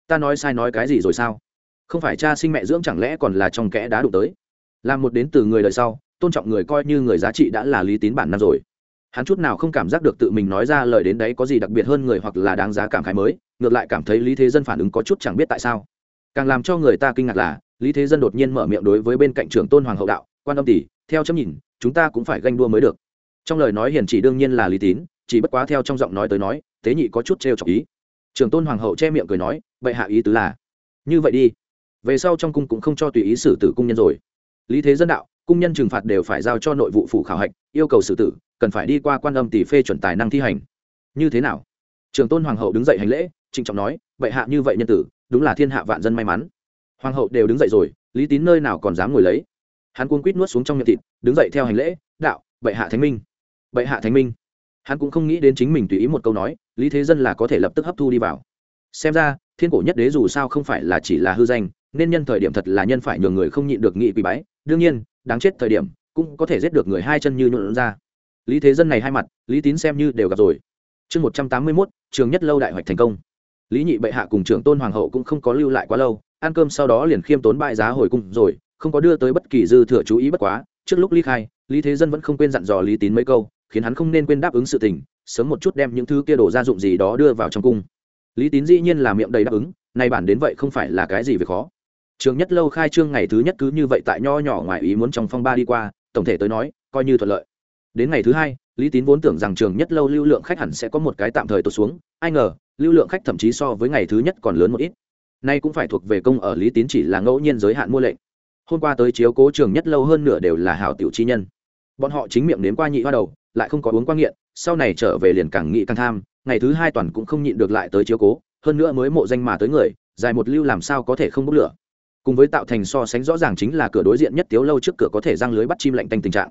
Ta nói sai nói cái gì rồi sao? Không phải cha sinh mẹ dưỡng chẳng lẽ còn là trong kẽ đá đụng tới? Làm một đến từ người đời sau, tôn trọng người coi như người giá trị đã là lý tín bản năng rồi hắn chút nào không cảm giác được tự mình nói ra lời đến đấy có gì đặc biệt hơn người hoặc là đáng giá cảm khái mới, ngược lại cảm thấy lý thế dân phản ứng có chút chẳng biết tại sao. Càng làm cho người ta kinh ngạc là, lý thế dân đột nhiên mở miệng đối với bên cạnh trưởng tôn hoàng hậu đạo, quan âm tỷ, theo chấm nhìn, chúng ta cũng phải ganh đua mới được. Trong lời nói hiền chỉ đương nhiên là lý tín, chỉ bất quá theo trong giọng nói tới nói tế nhị có chút trêu chọc ý. Trưởng tôn hoàng hậu che miệng cười nói vậy hạ ý tứ là, như vậy đi. Về sau trong cung cũng không cho tùy ý xử tử cung nhân rồi. Lý thế dân đạo, cung nhân trừng phạt đều phải giao cho nội vụ phủ khảo hạch, yêu cầu xử tử cần phải đi qua quan âm tỷ phê chuẩn tài năng thi hành. Như thế nào? Trường tôn hoàng hậu đứng dậy hành lễ, trịnh trọng nói vậy hạ như vậy nhân tử, đúng là thiên hạ vạn dân may mắn. Hoàng hậu đều đứng dậy rồi, lý tín nơi nào còn dám ngồi lấy. Hắn cuống quýt nuốt xuống trong miệng thịt, đứng dậy theo hành lễ, đạo, bệ hạ thánh minh. Bệ hạ thánh minh. Hắn cũng không nghĩ đến chính mình tùy ý một câu nói, lý thế dân là có thể lập tức hấp thu đi vào. Xem ra, thiên cổ nhất đế dù sao không phải là chỉ là hư danh, nên nhân thời điểm thật là nhân phải nhường người không nhịn được nghị quỳ bái. Đương nhiên, đáng chết thời điểm, cũng có thể giết được người hai chân như nhuộn ra lý thế dân này hai mặt, lý tín xem như đều gặp rồi. Chương một trăm tám mươi mốt, trường nhất lâu đại hoạch thành công. Lý nhị bệ hạ cùng trưởng tôn hoàng hậu cũng không có lưu lại quá lâu, ăn cơm sau đó liền khiêm tốn bại giá hồi cung rồi, không có đưa tới bất kỳ dư thừa chú ý bất quá. Trước lúc ly khai, lý thế dân vẫn không quên dặn dò lý tín mấy câu, khiến hắn không nên quên đáp ứng sự tình, sớm một chút đem những thứ kia đồ gia dụng gì đó đưa vào trong cung. Lý tín dĩ nhiên là miệng đầy đáp ứng, nay bản đến vậy không phải là cái gì việc khó. Trường nhất lâu khai trương ngày thứ nhất cứ như vậy tại nho nhỏ ngoài ý muốn trong phong ba đi qua, tổng thể tới nói, coi như thuận lợi đến ngày thứ hai, lý tín vốn tưởng rằng trường nhất lâu lưu lượng khách hẳn sẽ có một cái tạm thời tụt xuống, ai ngờ, lưu lượng khách thậm chí so với ngày thứ nhất còn lớn một ít. Nay cũng phải thuộc về công ở lý tín chỉ là ngẫu nhiên giới hạn mua lệnh. Hôm qua tới chiếu cố trường nhất lâu hơn nửa đều là hảo tiểu chi nhân. Bọn họ chính miệng đến qua nhị hoa đầu, lại không có uống qua nghiện, sau này trở về liền càng nghĩ càng tham, ngày thứ hai toàn cũng không nhịn được lại tới chiếu cố, hơn nữa mới mộ danh mà tới người, dài một lưu làm sao có thể không bốc lửa. Cùng với tạo thành so sánh rõ ràng chính là cửa đối diện nhất tiếu lâu trước cửa có thể răng lưới bắt chim lạnh tanh tình trạng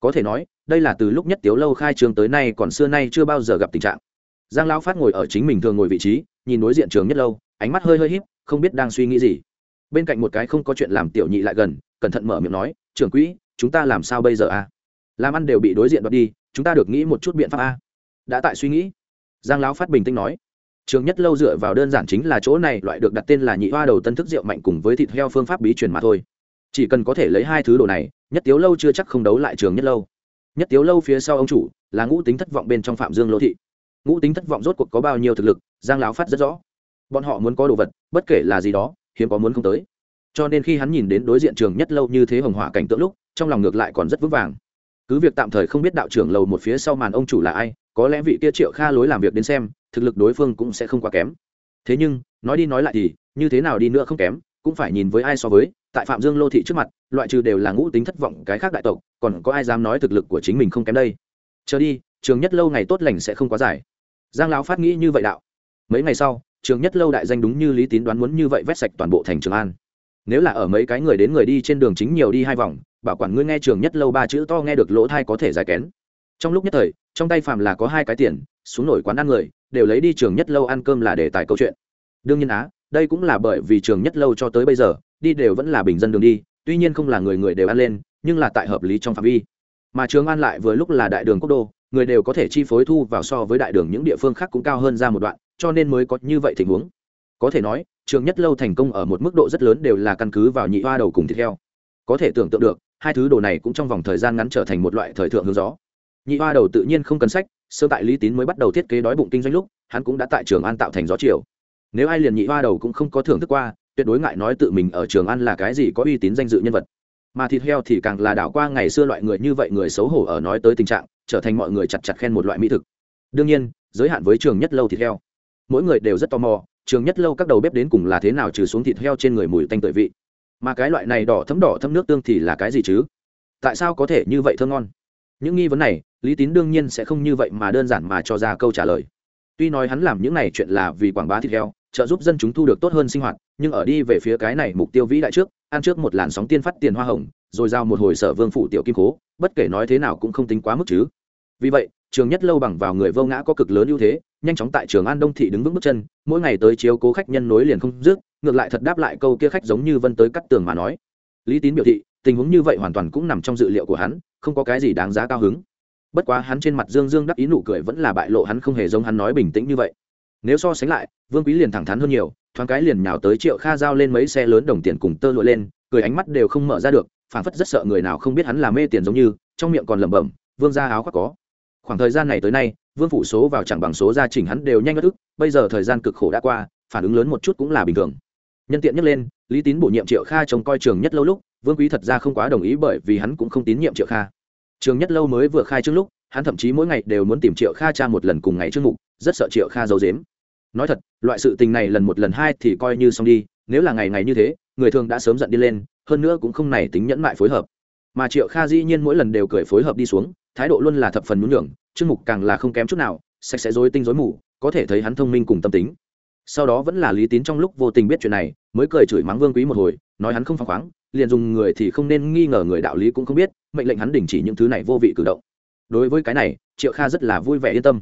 có thể nói, đây là từ lúc nhất tiếu lâu khai trường tới nay còn xưa nay chưa bao giờ gặp tình trạng. Giang lão phát ngồi ở chính mình thường ngồi vị trí, nhìn đối diện trường nhất lâu, ánh mắt hơi hơi híp, không biết đang suy nghĩ gì. Bên cạnh một cái không có chuyện làm tiểu nhị lại gần, cẩn thận mở miệng nói, trưởng quỹ, chúng ta làm sao bây giờ a làm ăn đều bị đối diện đoạt đi, chúng ta được nghĩ một chút biện pháp a đã tại suy nghĩ. Giang lão phát bình tĩnh nói, trường nhất lâu dựa vào đơn giản chính là chỗ này, loại được đặt tên là nhị hoa đầu tân thức rượu mạnh cùng với thịt heo phương pháp bí truyền mà thôi chỉ cần có thể lấy hai thứ đồ này, nhất tiếu lâu chưa chắc không đấu lại trường nhất lâu. Nhất tiếu lâu phía sau ông chủ là ngũ tính thất vọng bên trong phạm dương lỗ thị. Ngũ tính thất vọng rốt cuộc có bao nhiêu thực lực, giang lão phát rất rõ. Bọn họ muốn có đồ vật, bất kể là gì đó, hiếm có muốn không tới. Cho nên khi hắn nhìn đến đối diện trường nhất lâu như thế hồng hỏa cảnh tượng lúc, trong lòng ngược lại còn rất vững vàng. Cứ việc tạm thời không biết đạo trưởng lầu một phía sau màn ông chủ là ai, có lẽ vị kia triệu kha lối làm việc đến xem, thực lực đối phương cũng sẽ không quá kém. Thế nhưng, nói đi nói lại thì, như thế nào đi nữa không kém, cũng phải nhìn với ai so với tại phạm dương lô thị trước mặt, loại trừ đều là ngũ tính thất vọng cái khác đại tộc, còn có ai dám nói thực lực của chính mình không kém đây? Chờ đi, trường nhất lâu ngày tốt lành sẽ không quá dài. Giang lão phát nghĩ như vậy đạo. Mấy ngày sau, trường nhất lâu đại danh đúng như lý tín đoán muốn như vậy vét sạch toàn bộ thành trường an. Nếu là ở mấy cái người đến người đi trên đường chính nhiều đi hai vòng, bảo quản ngươi nghe trường nhất lâu ba chữ to nghe được lỗ thai có thể dài kén. Trong lúc nhất thời, trong tay phàm là có hai cái tiền, xuống nổi quán ăn người, đều lấy đi trường nhất lâu ăn cơm là đề tài câu chuyện. Đương nhiên á, đây cũng là bởi vì trường nhất lâu cho tới bây giờ đi đều vẫn là bình dân đường đi, tuy nhiên không là người người đều ăn lên, nhưng là tại hợp lý trong phạm vi. Mà trường an lại vừa lúc là đại đường quốc đô, người đều có thể chi phối thu vào so với đại đường những địa phương khác cũng cao hơn ra một đoạn, cho nên mới có như vậy tình huống. Có thể nói, trường nhất lâu thành công ở một mức độ rất lớn đều là căn cứ vào nhị hoa đầu cùng thịt heo. Có thể tưởng tượng được, hai thứ đồ này cũng trong vòng thời gian ngắn trở thành một loại thời thượng hướng gió. Nhị hoa đầu tự nhiên không cần sách, sơ tại lý tín mới bắt đầu thiết kế đói bụng kinh doanh lúc, hắn cũng đã tại trường an tạo thành gió chiều. Nếu ai liền nhị hoa đầu cũng không có thưởng thức qua tuyệt đối ngại nói tự mình ở trường ăn là cái gì có uy tín danh dự nhân vật. Mà thịt heo thì càng là đảo qua ngày xưa loại người như vậy người xấu hổ ở nói tới tình trạng, trở thành mọi người chặt chặt khen một loại mỹ thực. Đương nhiên, giới hạn với trường nhất lâu thịt heo. Mỗi người đều rất tò mò, trường nhất lâu các đầu bếp đến cùng là thế nào trừ xuống thịt heo trên người mùi tanh tội vị. Mà cái loại này đỏ thấm đỏ thấm nước tương thì là cái gì chứ? Tại sao có thể như vậy thơ ngon? Những nghi vấn này, lý tín đương nhiên sẽ không như vậy mà đơn giản mà cho ra câu trả lời. Tuy nói hắn làm những này chuyện là vì quảng bá thịt heo, trợ giúp dân chúng thu được tốt hơn sinh hoạt nhưng ở đi về phía cái này mục tiêu vĩ đại trước, ăn trước một làn sóng tiên phát tiền hoa hồng, rồi giao một hồi sở vương phủ tiểu kim cố bất kể nói thế nào cũng không tính quá mức chứ. Vì vậy, trường nhất lâu bằng vào người vô ngã có cực lớn ưu thế, nhanh chóng tại trường an đông thị đứng vững bước chân, mỗi ngày tới chiếu cố khách nhân nối liền không dứt, ngược lại thật đáp lại câu kia khách giống như vân tới cắt tường mà nói. Lý tín biểu thị, tình huống như vậy hoàn toàn cũng nằm trong dự liệu của hắn, không có cái gì đáng giá cao hứng. Bất quá hắn trên mặt dương dương đắc ý nụ cười vẫn là bại lộ hắn không hề giống hắn nói bình tĩnh như vậy. Nếu so sánh lại, vương quý liền thẳng thắn hơn nhiều thoáng cái liền nhào tới triệu kha giao lên mấy xe lớn đồng tiền cùng tơ lụa lên, cười ánh mắt đều không mở ra được, phảng phất rất sợ người nào không biết hắn là mê tiền giống như, trong miệng còn lẩm bẩm, vương ra áo khoác có. Khoảng thời gian này tới nay, vương phủ số vào chẳng bằng số gia trình hắn đều nhanh ngất ức, bây giờ thời gian cực khổ đã qua, phản ứng lớn một chút cũng là bình thường. Nhân tiện nhắc lên, lý tín bổ nhiệm triệu kha trông coi trường nhất lâu lúc, vương quý thật ra không quá đồng ý bởi vì hắn cũng không tín nhiệm triệu kha. Trường nhất lâu mới vừa khai trước lúc, hắn thậm chí mỗi ngày đều muốn tìm triệu kha cha một lần cùng ngày trước mục, rất sợ triệu kha giấu dếm nói thật, loại sự tình này lần một lần hai thì coi như xong đi, nếu là ngày ngày như thế, người thường đã sớm giận đi lên, hơn nữa cũng không này tính nhẫn mại phối hợp. Mà triệu kha dĩ nhiên mỗi lần đều cười phối hợp đi xuống, thái độ luôn là thập phần nhún nhường, chương mục càng là không kém chút nào, sạch sẽ dối tinh dối mù, có thể thấy hắn thông minh cùng tâm tính. Sau đó vẫn là lý tín trong lúc vô tình biết chuyện này, mới cười chửi mắng vương quý một hồi, nói hắn không phăng khoáng, liền dùng người thì không nên nghi ngờ người đạo lý cũng không biết, mệnh lệnh hắn đình chỉ những thứ này vô vị cử động. Đối với cái này, triệu kha rất là vui vẻ yên tâm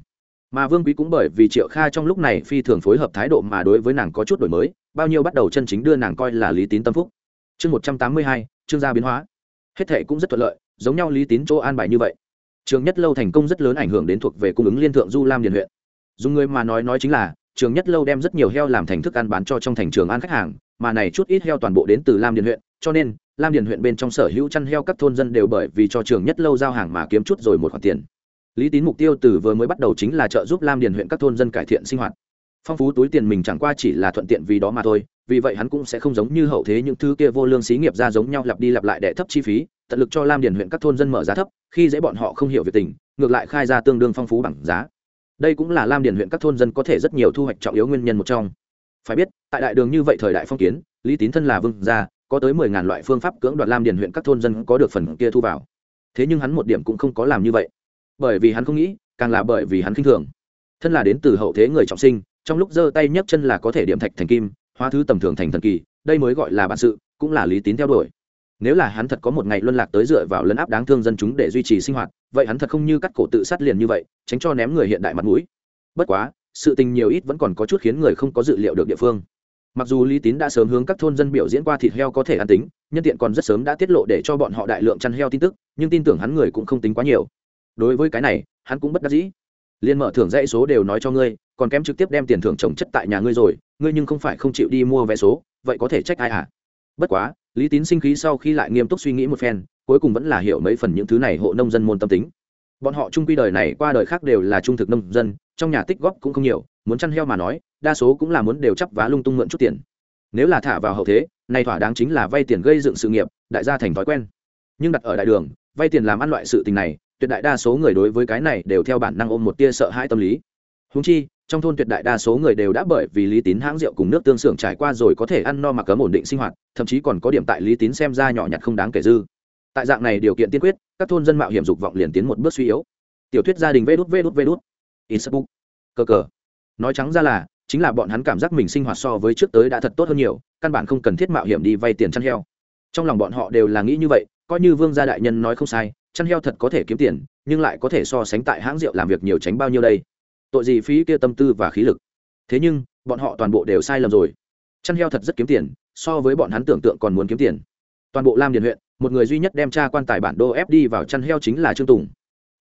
mà vương quý cũng bởi vì triệu kha trong lúc này phi thường phối hợp thái độ mà đối với nàng có chút đổi mới, bao nhiêu bắt đầu chân chính đưa nàng coi là lý tín tâm phúc. Chương một trăm tám mươi hai chương gia biến hóa. Hết thệ cũng rất thuận lợi, giống nhau lý tín chỗ an bài như vậy. Trường nhất lâu thành công rất lớn ảnh hưởng đến thuộc về cung ứng liên thượng du lam điền huyện. Dùng người mà nói nói chính là, trường nhất lâu đem rất nhiều heo làm thành thức ăn bán cho trong thành trường an khách hàng, mà này chút ít heo toàn bộ đến từ lam điền huyện, cho nên, lam điền huyện bên trong sở hữu chăn heo các thôn dân đều bởi vì cho trường nhất lâu giao hàng mà kiếm chút rồi một khoản tiền lý tín mục tiêu từ vừa mới bắt đầu chính là trợ giúp lam điền huyện các thôn dân cải thiện sinh hoạt. Phong phú túi tiền mình chẳng qua chỉ là thuận tiện vì đó mà thôi, vì vậy hắn cũng sẽ không giống như hậu thế những thứ kia vô lương xí nghiệp ra giống nhau lặp đi lặp lại để thấp chi phí, tận lực cho lam điền huyện các thôn dân mở giá thấp, khi dễ bọn họ không hiểu việc tình, ngược lại khai ra tương đương phong phú bằng giá. Đây cũng là lam điền huyện các thôn dân có thể rất nhiều thu hoạch trọng yếu nguyên nhân một trong. Phải biết, tại đại đường như vậy thời đại phong kiến, lý tín thân là vương gia, có tới mười ngàn loại phương pháp cưỡng đoạt lam điền huyện các thôn dân có được phần kia thu vào. Thế nhưng hắn một điểm cũng không có làm như vậy bởi vì hắn không nghĩ, càng là bởi vì hắn khinh thường. Thân là đến từ hậu thế người trọng sinh, trong lúc giơ tay nhấc chân là có thể điểm thạch thành kim, hóa thứ tầm thường thành thần kỳ, đây mới gọi là bản sự, cũng là lý tín theo đuổi. Nếu là hắn thật có một ngày luân lạc tới dựa vào lấn áp đáng thương dân chúng để duy trì sinh hoạt, vậy hắn thật không như cắt cổ tự sát liền như vậy, tránh cho ném người hiện đại mặt mũi. Bất quá, sự tình nhiều ít vẫn còn có chút khiến người không có dự liệu được địa phương. Mặc dù lý tín đã sớm hướng các thôn dân biểu diễn qua thịt heo có thể ăn tính, nhân tiện còn rất sớm đã tiết lộ để cho bọn họ đại lượng chăn heo tin tức, nhưng tin tưởng hắn người cũng không tính quá nhiều đối với cái này, hắn cũng bất đắc dĩ. Liên mở thưởng dãy số đều nói cho ngươi, còn kém trực tiếp đem tiền thưởng trồng chất tại nhà ngươi rồi, ngươi nhưng không phải không chịu đi mua vé số, vậy có thể trách ai à bất quá, lý tín sinh khí sau khi lại nghiêm túc suy nghĩ một phen, cuối cùng vẫn là hiểu mấy phần những thứ này hộ nông dân môn tâm tính. Bọn họ trung quy đời này qua đời khác đều là trung thực nông dân, trong nhà tích góp cũng không nhiều, muốn chăn heo mà nói, đa số cũng là muốn đều chấp vá lung tung mượn chút tiền. Nếu là thả vào hậu thế, này thỏa đáng chính là vay tiền gây dựng sự nghiệp, đại gia thành thói quen. Nhưng đặt ở đại đường, vay tiền làm ăn loại sự tình này tuyệt đại đa số người đối với cái này đều theo bản năng ôm một tia sợ hãi tâm lý. Húng chi, trong thôn tuyệt đại đa số người đều đã bởi vì lý tín hãng rượu cùng nước tương xưởng trải qua rồi có thể ăn no mặc cấm ổn định sinh hoạt, thậm chí còn có điểm tại lý tín xem ra nhỏ nhặt không đáng kể dư. Tại dạng này điều kiện tiên quyết, các thôn dân mạo hiểm dục vọng liền tiến một bước suy yếu. Tiểu thuyết gia đình vê đút vê đút vê đút. Facebook cờ cờ. Nói trắng ra là, chính là bọn hắn cảm giác mình sinh hoạt so với trước tới đã thật tốt hơn nhiều, căn bản không cần thiết mạo hiểm đi vay tiền chăn heo. Trong lòng bọn họ đều là nghĩ như vậy, coi như vương gia đại nhân nói không sai chăn heo thật có thể kiếm tiền, nhưng lại có thể so sánh tại hãng rượu làm việc nhiều tránh bao nhiêu đây? Tội gì phí kia tâm tư và khí lực? Thế nhưng, bọn họ toàn bộ đều sai lầm rồi. Chăn heo thật rất kiếm tiền, so với bọn hắn tưởng tượng còn muốn kiếm tiền. Toàn bộ lam điền huyện, một người duy nhất đem tra quan tài bản đô ép đi vào chăn heo chính là trương tùng.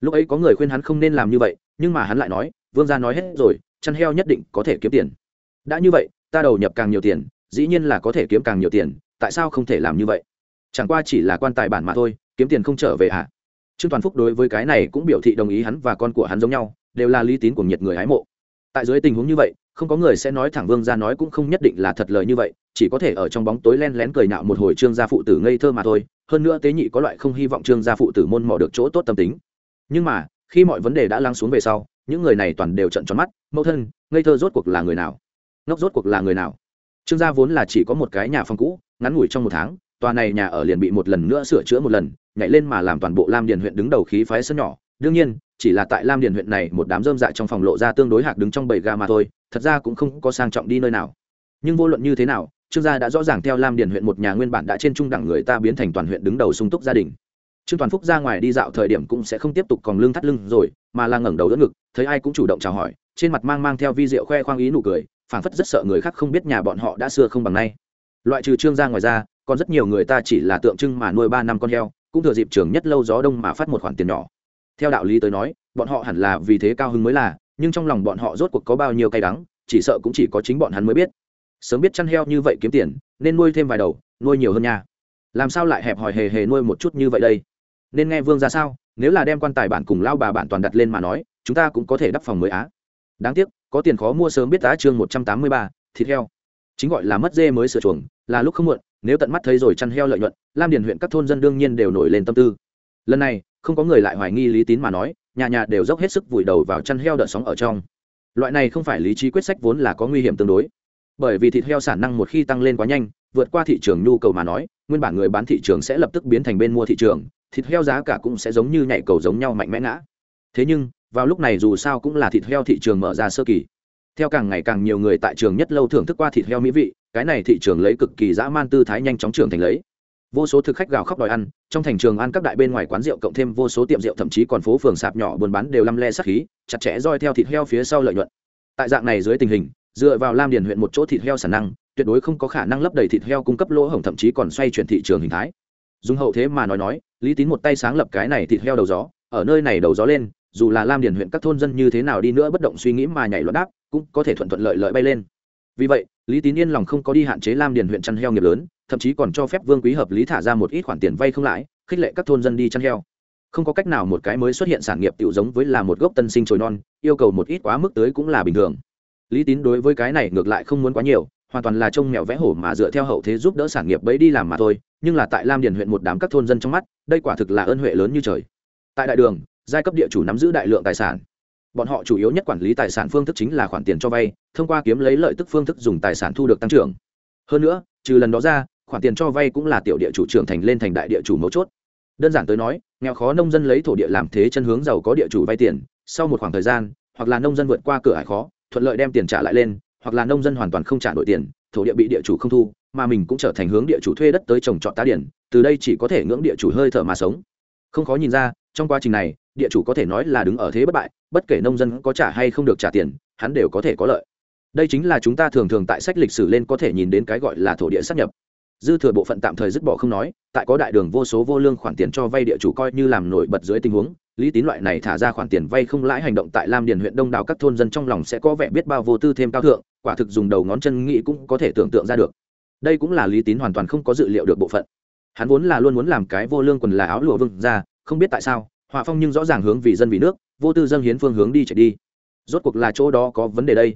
Lúc ấy có người khuyên hắn không nên làm như vậy, nhưng mà hắn lại nói, vương gia nói hết rồi, chăn heo nhất định có thể kiếm tiền. Đã như vậy, ta đầu nhập càng nhiều tiền, dĩ nhiên là có thể kiếm càng nhiều tiền, tại sao không thể làm như vậy? Chẳng qua chỉ là quan tài bản mà thôi, kiếm tiền không trở về ạ à? Trương toàn phúc đối với cái này cũng biểu thị đồng ý hắn và con của hắn giống nhau, đều là lý tín của nhiệt người hái mộ. Tại dưới tình huống như vậy, không có người sẽ nói thẳng vương ra nói cũng không nhất định là thật lời như vậy, chỉ có thể ở trong bóng tối len lén cười nạo một hồi trương gia phụ tử ngây thơ mà thôi, hơn nữa tế nhị có loại không hy vọng trương gia phụ tử môn mò được chỗ tốt tâm tính. Nhưng mà, khi mọi vấn đề đã lắng xuống về sau, những người này toàn đều trận tròn mắt, mẫu thân, ngây thơ rốt cuộc là người nào? Ngốc rốt cuộc là người nào? Trương gia vốn là chỉ có một cái nhà phòng cũ, ngắn ngủi trong một tháng, tòa này nhà ở liền bị một lần nữa sửa chữa một lần nhảy lên mà làm toàn bộ lam điền huyện đứng đầu khí phái sân nhỏ. Đương nhiên, chỉ là tại lam điền huyện này một đám dơm dạ trong phòng lộ ra tương đối hạc đứng trong bầy ga mà thôi, thật ra cũng không có sang trọng đi nơi nào. Nhưng vô luận như thế nào, trương gia đã rõ ràng theo lam điền huyện một nhà nguyên bản đã trên trung đẳng người ta biến thành toàn huyện đứng đầu sung túc gia đình. Trương toàn phúc ra ngoài đi dạo thời điểm cũng sẽ không tiếp tục còn lưng thắt lưng rồi, mà là ngẩng đầu đỡ ngực, thấy ai cũng chủ động chào hỏi, trên mặt mang mang theo vi rượu khoe khoang ý nụ cười, phảng phất rất sợ người khác không biết nhà bọn họ đã xưa không bằng nay. Loại trừ trương gia ngoài ra, còn rất nhiều người ta chỉ là tượng trưng mà nuôi ba năm con heo cũng thừa dịp trường nhất lâu gió đông mà phát một khoản tiền nhỏ. Theo đạo lý tới nói, bọn họ hẳn là vì thế cao hứng mới là, nhưng trong lòng bọn họ rốt cuộc có bao nhiêu cay đắng, chỉ sợ cũng chỉ có chính bọn hắn mới biết. Sớm biết chăn heo như vậy kiếm tiền, nên nuôi thêm vài đầu, nuôi nhiều hơn nha. Làm sao lại hẹp hòi hề hề nuôi một chút như vậy đây? Nên nghe vương ra sao? Nếu là đem quan tài bản cùng lao bà bản toàn đặt lên mà nói, chúng ta cũng có thể đắp phòng mới á. Đáng tiếc, có tiền khó mua sớm biết giá chương một trăm tám mươi ba, thịt heo. Chính gọi là mất dê mới sửa chuồng, là lúc không muộn nếu tận mắt thấy rồi chăn heo lợi nhuận, lam điền huyện các thôn dân đương nhiên đều nổi lên tâm tư. Lần này, không có người lại hoài nghi lý tín mà nói, nhà nhà đều dốc hết sức vùi đầu vào chăn heo đợt sóng ở trong. Loại này không phải lý trí quyết sách vốn là có nguy hiểm tương đối. Bởi vì thịt heo sản năng một khi tăng lên quá nhanh, vượt qua thị trường nhu cầu mà nói, nguyên bản người bán thị trường sẽ lập tức biến thành bên mua thị trường, thịt heo giá cả cũng sẽ giống như nhảy cầu giống nhau mạnh mẽ ngã. Thế nhưng, vào lúc này dù sao cũng là thịt heo thị trường mở ra sơ kỳ. Theo càng ngày càng nhiều người tại trường nhất lâu thưởng thức qua thịt heo mỹ vị cái này thị trường lấy cực kỳ dã man tư thái nhanh chóng trưởng thành lấy. Vô số thực khách gào khóc đòi ăn, trong thành trường ăn các đại bên ngoài quán rượu cộng thêm vô số tiệm rượu, thậm chí còn phố phường sạp nhỏ buôn bán đều lăm le sắc khí, chặt chẽ roi theo thịt heo phía sau lợi nhuận. Tại dạng này dưới tình hình, dựa vào lam điền huyện một chỗ thịt heo sản năng, tuyệt đối không có khả năng lấp đầy thịt heo cung cấp lỗ hổng, thậm chí còn xoay chuyển thị trường hình thái. Dùng hậu thế mà nói nói, lý tín một tay sáng lập cái này thịt heo đầu gió, ở nơi này đầu gió lên, dù là lam điền huyện các thôn dân như thế nào đi nữa bất động suy nghĩ mà nhảy loạn đáp, cũng có thể thuận thuận lợi lợi bay lên vì vậy, lý tín yên lòng không có đi hạn chế lam điền huyện chăn heo nghiệp lớn, thậm chí còn cho phép vương quý hợp lý thả ra một ít khoản tiền vay không lãi, khích lệ các thôn dân đi chăn heo. Không có cách nào một cái mới xuất hiện sản nghiệp tự giống với là một gốc tân sinh trồi non, yêu cầu một ít quá mức tới cũng là bình thường. Lý tín đối với cái này ngược lại không muốn quá nhiều, hoàn toàn là trông mèo vẽ hổ mà dựa theo hậu thế giúp đỡ sản nghiệp bấy đi làm mà thôi, nhưng là tại lam điền huyện một đám các thôn dân trong mắt, đây quả thực là ơn huệ lớn như trời. Tại đại đường, giai cấp địa chủ nắm giữ đại lượng tài sản bọn họ chủ yếu nhất quản lý tài sản phương thức chính là khoản tiền cho vay, thông qua kiếm lấy lợi tức phương thức dùng tài sản thu được tăng trưởng. Hơn nữa, trừ lần đó ra, khoản tiền cho vay cũng là tiểu địa chủ trưởng thành lên thành đại địa chủ mấu chốt. Đơn giản tới nói, nghèo khó nông dân lấy thổ địa làm thế chân hướng giàu có địa chủ vay tiền, sau một khoảng thời gian, hoặc là nông dân vượt qua cửa hải khó, thuận lợi đem tiền trả lại lên, hoặc là nông dân hoàn toàn không trả nổi tiền, thổ địa bị địa chủ không thu, mà mình cũng trở thành hướng địa chủ thuê đất tới trồng trọt tá điển, từ đây chỉ có thể ngưỡng địa chủ hơi thở mà sống. Không khó nhìn ra, trong quá trình này địa chủ có thể nói là đứng ở thế bất bại, bất kể nông dân có trả hay không được trả tiền, hắn đều có thể có lợi. Đây chính là chúng ta thường thường tại sách lịch sử lên có thể nhìn đến cái gọi là thổ địa sắp nhập. Dư thừa bộ phận tạm thời dứt bỏ không nói, tại có đại đường vô số vô lương khoản tiền cho vay địa chủ coi như làm nổi bật dưới tình huống, lý tín loại này thả ra khoản tiền vay không lãi hành động tại lam điền huyện đông đảo các thôn dân trong lòng sẽ có vẻ biết bao vô tư thêm cao thượng, quả thực dùng đầu ngón chân nghĩ cũng có thể tưởng tượng ra được. Đây cũng là lý tín hoàn toàn không có dự liệu được bộ phận. Hắn vốn là luôn muốn làm cái vô lương quần là áo lụa vương ra, không biết tại sao họa phong nhưng rõ ràng hướng vì dân vì nước, vô tư dân hiến phương hướng đi chạy đi. Rốt cuộc là chỗ đó có vấn đề đây.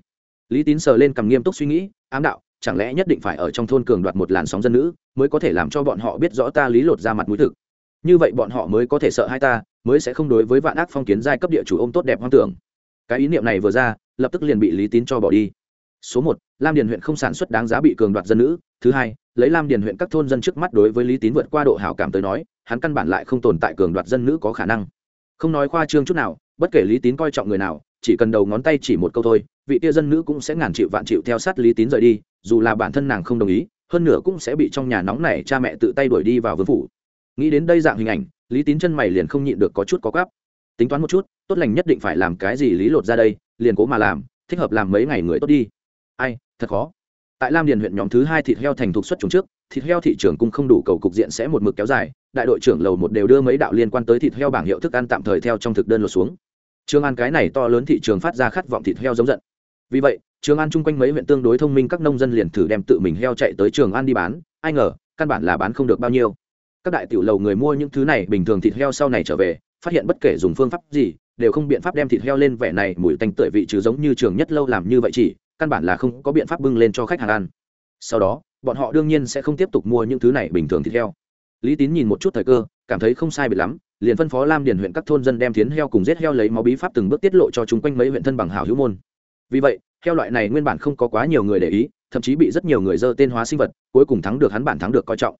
Lý tín sờ lên cầm nghiêm túc suy nghĩ, ám đạo, chẳng lẽ nhất định phải ở trong thôn cường đoạt một làn sóng dân nữ, mới có thể làm cho bọn họ biết rõ ta lý lột ra mặt mũi thực. Như vậy bọn họ mới có thể sợ hai ta, mới sẽ không đối với vạn ác phong kiến giai cấp địa chủ ôm tốt đẹp hoang tưởng. Cái ý niệm này vừa ra, lập tức liền bị lý tín cho bỏ đi. Số một, lam điền huyện không sản xuất đáng giá bị cường đoạt dân nữ. Thứ hai lấy lam điền huyện các thôn dân trước mắt đối với lý tín vượt qua độ hảo cảm tới nói, hắn căn bản lại không tồn tại cường đoạt dân nữ có khả năng. Không nói khoa trương chút nào, bất kể lý tín coi trọng người nào, chỉ cần đầu ngón tay chỉ một câu thôi, vị tia dân nữ cũng sẽ ngàn chịu vạn chịu theo sát lý tín rời đi, dù là bản thân nàng không đồng ý, hơn nữa cũng sẽ bị trong nhà nóng này cha mẹ tự tay đuổi đi vào vương phủ. Nghĩ đến đây dạng hình ảnh, lý tín chân mày liền không nhịn được có chút có gắp tính toán một chút, tốt lành nhất định phải làm cái gì lý lột ra đây, liền cố mà làm, thích hợp làm mấy ngày người tốt đi. Ai, thật khó tại lam điền huyện nhóm thứ hai thịt heo thành thục xuất chúng trước, thịt heo thị trường cung không đủ cầu cục diện sẽ một mực kéo dài, đại đội trưởng lầu một đều đưa mấy đạo liên quan tới thịt heo bảng hiệu thức ăn tạm thời theo trong thực đơn lột xuống. Trường an cái này to lớn thị trường phát ra khát vọng thịt heo giống giận. Vì vậy, trường an chung quanh mấy huyện tương đối thông minh các nông dân liền thử đem tự mình heo chạy tới trường an đi bán, ai ngờ, căn bản là bán không được bao nhiêu. Các đại tiểu lầu người mua những thứ này bình thường thịt heo sau này trở về, phát hiện bất kể dùng phương pháp gì, đều không biện pháp đem thịt heo lên vẻ này mùi tanh tưởi vị trừ giống như trường nhất lâu làm như vậy chỉ căn bản là không có biện pháp bưng lên cho khách hàng ăn. Sau đó, bọn họ đương nhiên sẽ không tiếp tục mua những thứ này bình thường thịt heo. Lý tín nhìn một chút thời cơ, cảm thấy không sai biệt lắm, liền phân phó lam điền huyện các thôn dân đem thiến heo cùng giết heo lấy máu bí pháp từng bước tiết lộ cho chúng quanh mấy huyện thân bằng hảo hữu môn. Vì vậy, heo loại này nguyên bản không có quá nhiều người để ý, thậm chí bị rất nhiều người dơ tên hóa sinh vật, cuối cùng thắng được hắn bản thắng được coi trọng.